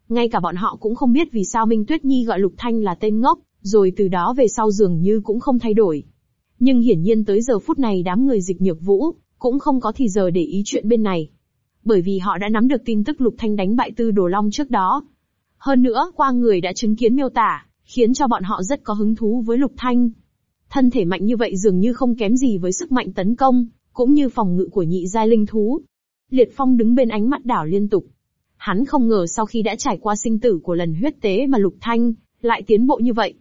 Speaker 1: Ngay cả bọn họ cũng không biết vì sao Minh Tuyết Nhi gọi Lục Thanh là tên ngốc, rồi từ đó về sau dường như cũng không thay đổi. Nhưng hiển nhiên tới giờ phút này đám người dịch nhược vũ, cũng không có thì giờ để ý chuyện bên này. Bởi vì họ đã nắm được tin tức Lục Thanh đánh bại tư đồ long trước đó, hơn nữa, qua người đã chứng kiến miêu tả, khiến cho bọn họ rất có hứng thú với Lục Thanh. Thân thể mạnh như vậy dường như không kém gì với sức mạnh tấn công, cũng như phòng ngự của nhị giai linh thú. Liệt Phong đứng bên ánh mắt đảo liên tục. Hắn không ngờ sau khi đã trải qua sinh tử của lần huyết tế mà Lục Thanh lại tiến bộ như vậy.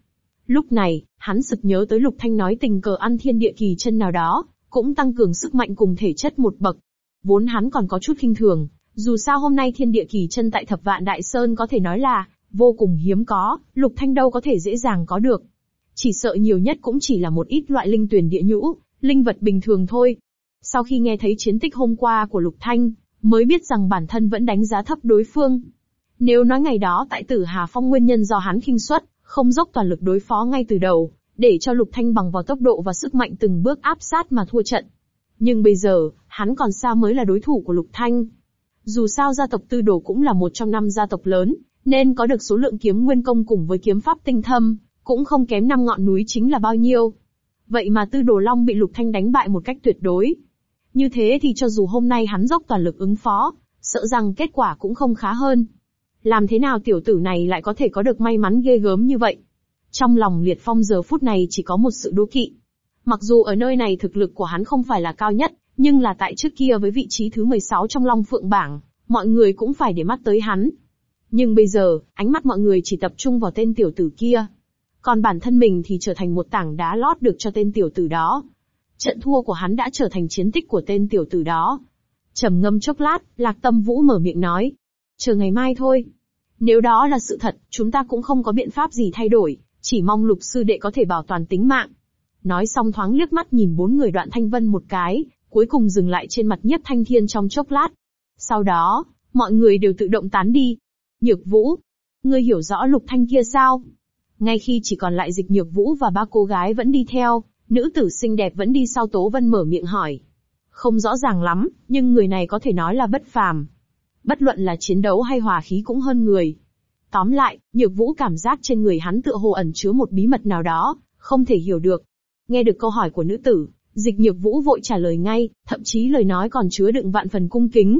Speaker 1: Lúc này, hắn sực nhớ tới Lục Thanh nói tình cờ ăn thiên địa kỳ chân nào đó, cũng tăng cường sức mạnh cùng thể chất một bậc. Vốn hắn còn có chút kinh thường, dù sao hôm nay thiên địa kỳ chân tại thập vạn đại sơn có thể nói là vô cùng hiếm có, lục thanh đâu có thể dễ dàng có được. Chỉ sợ nhiều nhất cũng chỉ là một ít loại linh tuyển địa nhũ, linh vật bình thường thôi. Sau khi nghe thấy chiến tích hôm qua của lục thanh, mới biết rằng bản thân vẫn đánh giá thấp đối phương. Nếu nói ngày đó tại tử Hà Phong nguyên nhân do hắn khinh suất, không dốc toàn lực đối phó ngay từ đầu, để cho Lục Thanh bằng vào tốc độ và sức mạnh từng bước áp sát mà thua trận. Nhưng bây giờ, hắn còn xa mới là đối thủ của Lục Thanh, dù sao gia tộc Tư Đồ cũng là một trong năm gia tộc lớn, nên có được số lượng kiếm nguyên công cùng với kiếm pháp tinh thâm, cũng không kém năm ngọn núi chính là bao nhiêu. Vậy mà Tư Đồ Long bị Lục Thanh đánh bại một cách tuyệt đối. Như thế thì cho dù hôm nay hắn dốc toàn lực ứng phó, sợ rằng kết quả cũng không khá hơn. Làm thế nào tiểu tử này lại có thể có được may mắn ghê gớm như vậy? Trong lòng Liệt Phong giờ phút này chỉ có một sự đố kỵ. Mặc dù ở nơi này thực lực của hắn không phải là cao nhất, nhưng là tại trước kia với vị trí thứ 16 trong Long Phượng bảng, mọi người cũng phải để mắt tới hắn. Nhưng bây giờ, ánh mắt mọi người chỉ tập trung vào tên tiểu tử kia. Còn bản thân mình thì trở thành một tảng đá lót được cho tên tiểu tử đó. Trận thua của hắn đã trở thành chiến tích của tên tiểu tử đó. trầm ngâm chốc lát, Lạc Tâm Vũ mở miệng nói. Chờ ngày mai thôi. Nếu đó là sự thật, chúng ta cũng không có biện pháp gì thay đổi, chỉ mong lục sư đệ có thể bảo toàn tính mạng. Nói xong thoáng liếc mắt nhìn bốn người đoạn thanh vân một cái, cuối cùng dừng lại trên mặt nhất thanh thiên trong chốc lát. Sau đó, mọi người đều tự động tán đi. Nhược vũ, ngươi hiểu rõ lục thanh kia sao? Ngay khi chỉ còn lại dịch nhược vũ và ba cô gái vẫn đi theo, nữ tử xinh đẹp vẫn đi sau tố vân mở miệng hỏi. Không rõ ràng lắm, nhưng người này có thể nói là bất phàm. Bất luận là chiến đấu hay hòa khí cũng hơn người. Tóm lại, nhược vũ cảm giác trên người hắn tựa hồ ẩn chứa một bí mật nào đó, không thể hiểu được. Nghe được câu hỏi của nữ tử, Dịch nhược vũ vội trả lời ngay, thậm chí lời nói còn chứa đựng vạn phần cung kính.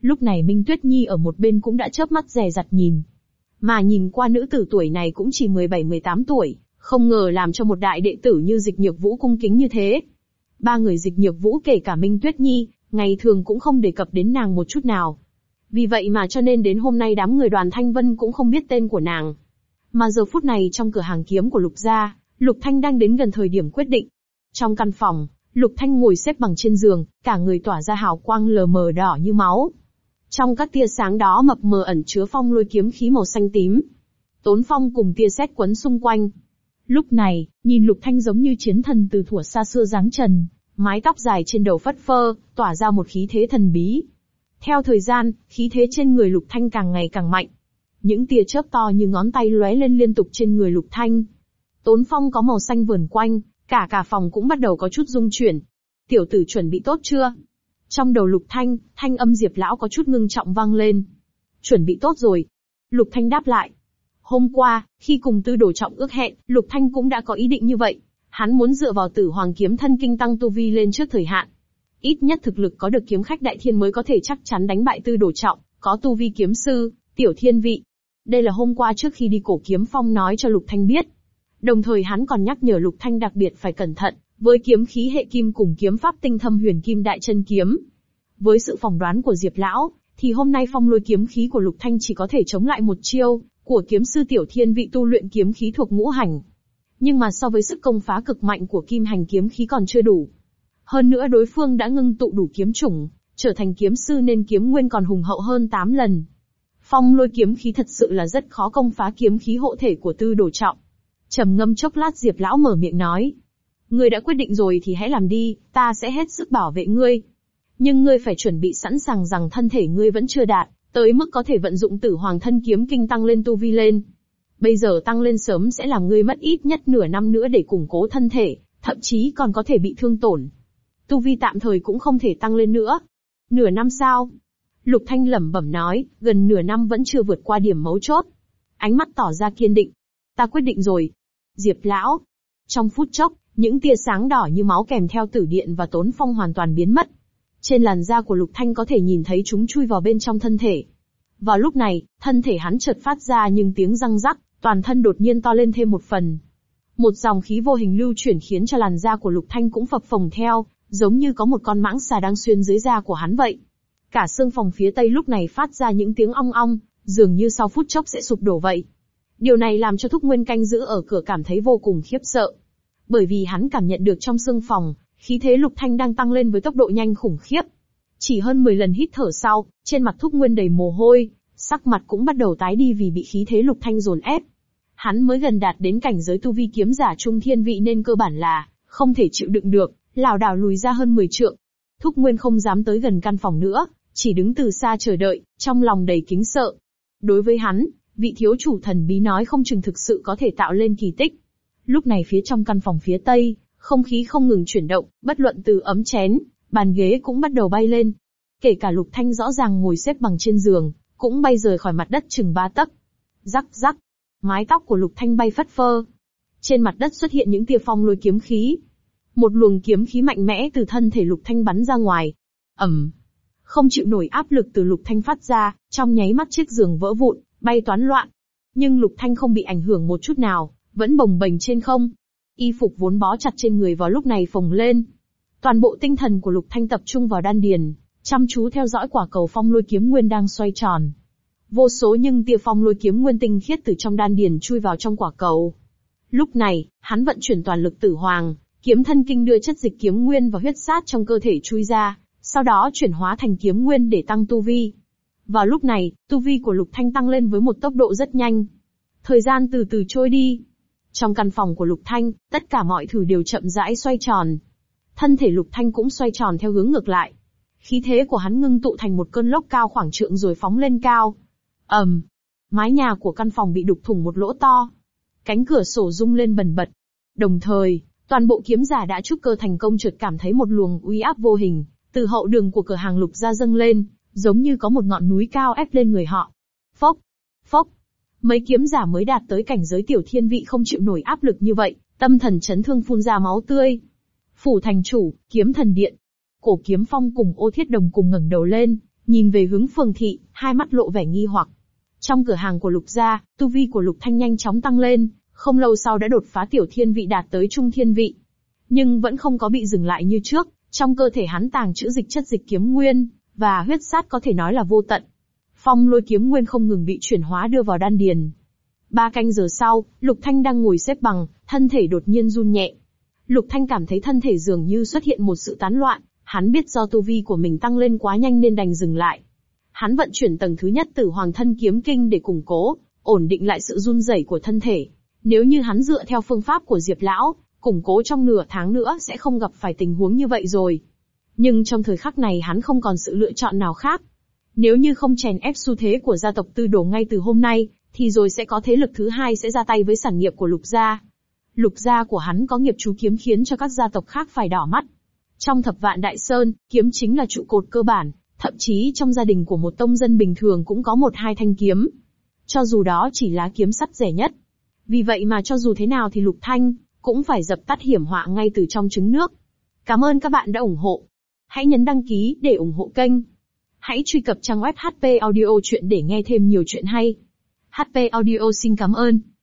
Speaker 1: Lúc này Minh Tuyết Nhi ở một bên cũng đã chớp mắt rè rặt nhìn. Mà nhìn qua nữ tử tuổi này cũng chỉ 17-18 tuổi, không ngờ làm cho một đại đệ tử như dịch nhược vũ cung kính như thế. Ba người dịch nhược vũ kể cả Minh Tuyết Nhi, ngày thường cũng không đề cập đến nàng một chút nào. Vì vậy mà cho nên đến hôm nay đám người đoàn Thanh Vân cũng không biết tên của nàng. Mà giờ phút này trong cửa hàng kiếm của Lục Gia, Lục Thanh đang đến gần thời điểm quyết định, trong căn phòng, Lục Thanh ngồi xếp bằng trên giường, cả người tỏa ra hào quang lờ mờ đỏ như máu. Trong các tia sáng đó mập mờ ẩn chứa phong lôi kiếm khí màu xanh tím. Tốn phong cùng tia sét quấn xung quanh. Lúc này, nhìn Lục Thanh giống như chiến thần từ thuở xa xưa dáng trần, mái tóc dài trên đầu phất phơ, tỏa ra một khí thế thần bí. Theo thời gian, khí thế trên người Lục Thanh càng ngày càng mạnh. Những tia chớp to như ngón tay lóe lên liên tục trên người Lục Thanh. Tốn phong có màu xanh vườn quanh, Cả cả phòng cũng bắt đầu có chút rung chuyển. Tiểu tử chuẩn bị tốt chưa? Trong đầu Lục Thanh, thanh âm Diệp Lão có chút ngưng trọng vang lên. Chuẩn bị tốt rồi. Lục Thanh đáp lại. Hôm qua, khi cùng tư đồ trọng ước hẹn, Lục Thanh cũng đã có ý định như vậy. Hắn muốn dựa vào tử hoàng kiếm thân kinh tăng tu vi lên trước thời hạn. Ít nhất thực lực có được kiếm khách đại thiên mới có thể chắc chắn đánh bại tư đồ trọng, có tu vi kiếm sư, tiểu thiên vị. Đây là hôm qua trước khi đi cổ kiếm phong nói cho Lục Thanh biết. Đồng thời hắn còn nhắc nhở Lục Thanh đặc biệt phải cẩn thận, với kiếm khí hệ kim cùng kiếm pháp tinh thâm huyền kim đại chân kiếm. Với sự phỏng đoán của Diệp Lão, thì hôm nay phong lôi kiếm khí của Lục Thanh chỉ có thể chống lại một chiêu, của kiếm sư Tiểu Thiên vị tu luyện kiếm khí thuộc ngũ hành. Nhưng mà so với sức công phá cực mạnh của kim hành kiếm khí còn chưa đủ. Hơn nữa đối phương đã ngưng tụ đủ kiếm chủng, trở thành kiếm sư nên kiếm nguyên còn hùng hậu hơn 8 lần. Phong lôi kiếm khí thật sự là rất khó công phá kiếm khí hộ thể của tư đồ trọng trầm ngâm chốc lát Diệp lão mở miệng nói. Ngươi đã quyết định rồi thì hãy làm đi, ta sẽ hết sức bảo vệ ngươi. Nhưng ngươi phải chuẩn bị sẵn sàng rằng thân thể ngươi vẫn chưa đạt, tới mức có thể vận dụng tử hoàng thân kiếm kinh tăng lên tu vi lên. Bây giờ tăng lên sớm sẽ làm ngươi mất ít nhất nửa năm nữa để củng cố thân thể, thậm chí còn có thể bị thương tổn. Tu vi tạm thời cũng không thể tăng lên nữa. Nửa năm sao? Lục Thanh lẩm bẩm nói, gần nửa năm vẫn chưa vượt qua điểm mấu chốt. Ánh mắt tỏ ra kiên định. Ta quyết định rồi, Diệp lão. Trong phút chốc, những tia sáng đỏ như máu kèm theo tử điện và tốn phong hoàn toàn biến mất. Trên làn da của Lục Thanh có thể nhìn thấy chúng chui vào bên trong thân thể. Vào lúc này, thân thể hắn chợt phát ra những tiếng răng rắc, toàn thân đột nhiên to lên thêm một phần. Một dòng khí vô hình lưu chuyển khiến cho làn da của Lục Thanh cũng phập phồng theo, giống như có một con mãng xà đang xuyên dưới da của hắn vậy. Cả xương phòng phía tây lúc này phát ra những tiếng ong ong, dường như sau phút chốc sẽ sụp đổ vậy. Điều này làm cho Thúc Nguyên canh giữ ở cửa cảm thấy vô cùng khiếp sợ. Bởi vì hắn cảm nhận được trong xương phòng, khí thế lục thanh đang tăng lên với tốc độ nhanh khủng khiếp. Chỉ hơn 10 lần hít thở sau, trên mặt Thúc Nguyên đầy mồ hôi, sắc mặt cũng bắt đầu tái đi vì bị khí thế lục thanh dồn ép. Hắn mới gần đạt đến cảnh giới tu vi kiếm giả trung thiên vị nên cơ bản là không thể chịu đựng được, lảo đảo lùi ra hơn 10 trượng. Thúc Nguyên không dám tới gần căn phòng nữa, chỉ đứng từ xa chờ đợi, trong lòng đầy kính sợ. Đối với hắn, vị thiếu chủ thần bí nói không chừng thực sự có thể tạo lên kỳ tích. Lúc này phía trong căn phòng phía tây, không khí không ngừng chuyển động, bất luận từ ấm chén, bàn ghế cũng bắt đầu bay lên. Kể cả lục thanh rõ ràng ngồi xếp bằng trên giường, cũng bay rời khỏi mặt đất chừng ba tấc. Rắc rắc, mái tóc của lục thanh bay phất phơ. Trên mặt đất xuất hiện những tia phong lôi kiếm khí. Một luồng kiếm khí mạnh mẽ từ thân thể lục thanh bắn ra ngoài. Ẩm, Không chịu nổi áp lực từ lục thanh phát ra, trong nháy mắt chiếc giường vỡ vụn, bay toán loạn. Nhưng Lục Thanh không bị ảnh hưởng một chút nào, vẫn bồng bềnh trên không. Y phục vốn bó chặt trên người vào lúc này phồng lên. Toàn bộ tinh thần của Lục Thanh tập trung vào đan điền, chăm chú theo dõi quả cầu phong lôi kiếm nguyên đang xoay tròn. Vô số những tia phong lôi kiếm nguyên tinh khiết từ trong đan điền chui vào trong quả cầu. Lúc này, hắn vận chuyển toàn lực tử hoàng, kiếm thân kinh đưa chất dịch kiếm nguyên và huyết sát trong cơ thể chui ra, sau đó chuyển hóa thành kiếm nguyên để tăng tu vi. Vào lúc này, tu vi của Lục Thanh tăng lên với một tốc độ rất nhanh. Thời gian từ từ trôi đi. Trong căn phòng của Lục Thanh, tất cả mọi thứ đều chậm rãi xoay tròn. Thân thể Lục Thanh cũng xoay tròn theo hướng ngược lại. Khí thế của hắn ngưng tụ thành một cơn lốc cao khoảng trượng rồi phóng lên cao. ầm, um, mái nhà của căn phòng bị đục thủng một lỗ to. Cánh cửa sổ rung lên bần bật. Đồng thời, toàn bộ kiếm giả đã trúc cơ thành công trượt cảm thấy một luồng uy áp vô hình, từ hậu đường của cửa hàng lục ra dâng lên, giống như có một ngọn núi cao ép lên người họ. Phốc, phốc, mấy kiếm giả mới đạt tới cảnh giới tiểu thiên vị không chịu nổi áp lực như vậy, tâm thần chấn thương phun ra máu tươi. Phủ thành chủ, kiếm thần điện. Cổ kiếm phong cùng ô thiết đồng cùng ngẩng đầu lên, nhìn về hướng phường thị, hai mắt lộ vẻ nghi hoặc. Trong cửa hàng của lục gia, tu vi của lục thanh nhanh chóng tăng lên, không lâu sau đã đột phá tiểu thiên vị đạt tới trung thiên vị. Nhưng vẫn không có bị dừng lại như trước, trong cơ thể hắn tàng trữ dịch chất dịch kiếm nguyên, và huyết sát có thể nói là vô tận. Phong lôi kiếm nguyên không ngừng bị chuyển hóa đưa vào đan điền. Ba canh giờ sau, Lục Thanh đang ngồi xếp bằng, thân thể đột nhiên run nhẹ. Lục Thanh cảm thấy thân thể dường như xuất hiện một sự tán loạn, hắn biết do tu vi của mình tăng lên quá nhanh nên đành dừng lại. Hắn vận chuyển tầng thứ nhất tử hoàng thân kiếm kinh để củng cố, ổn định lại sự run rẩy của thân thể. Nếu như hắn dựa theo phương pháp của Diệp Lão, củng cố trong nửa tháng nữa sẽ không gặp phải tình huống như vậy rồi nhưng trong thời khắc này hắn không còn sự lựa chọn nào khác. Nếu như không chèn ép xu thế của gia tộc tư đồ ngay từ hôm nay, thì rồi sẽ có thế lực thứ hai sẽ ra tay với sản nghiệp của lục gia. Lục gia của hắn có nghiệp chú kiếm khiến cho các gia tộc khác phải đỏ mắt. Trong thập vạn đại sơn, kiếm chính là trụ cột cơ bản, thậm chí trong gia đình của một tông dân bình thường cũng có một hai thanh kiếm. Cho dù đó chỉ là kiếm sắt rẻ nhất. Vì vậy mà cho dù thế nào thì lục thanh, cũng phải dập tắt hiểm họa ngay từ trong trứng nước. Cảm ơn các bạn đã ủng hộ, Hãy nhấn đăng ký để ủng hộ kênh. Hãy truy cập trang web HP Audio Chuyện để nghe thêm nhiều chuyện hay. HP Audio xin cảm ơn.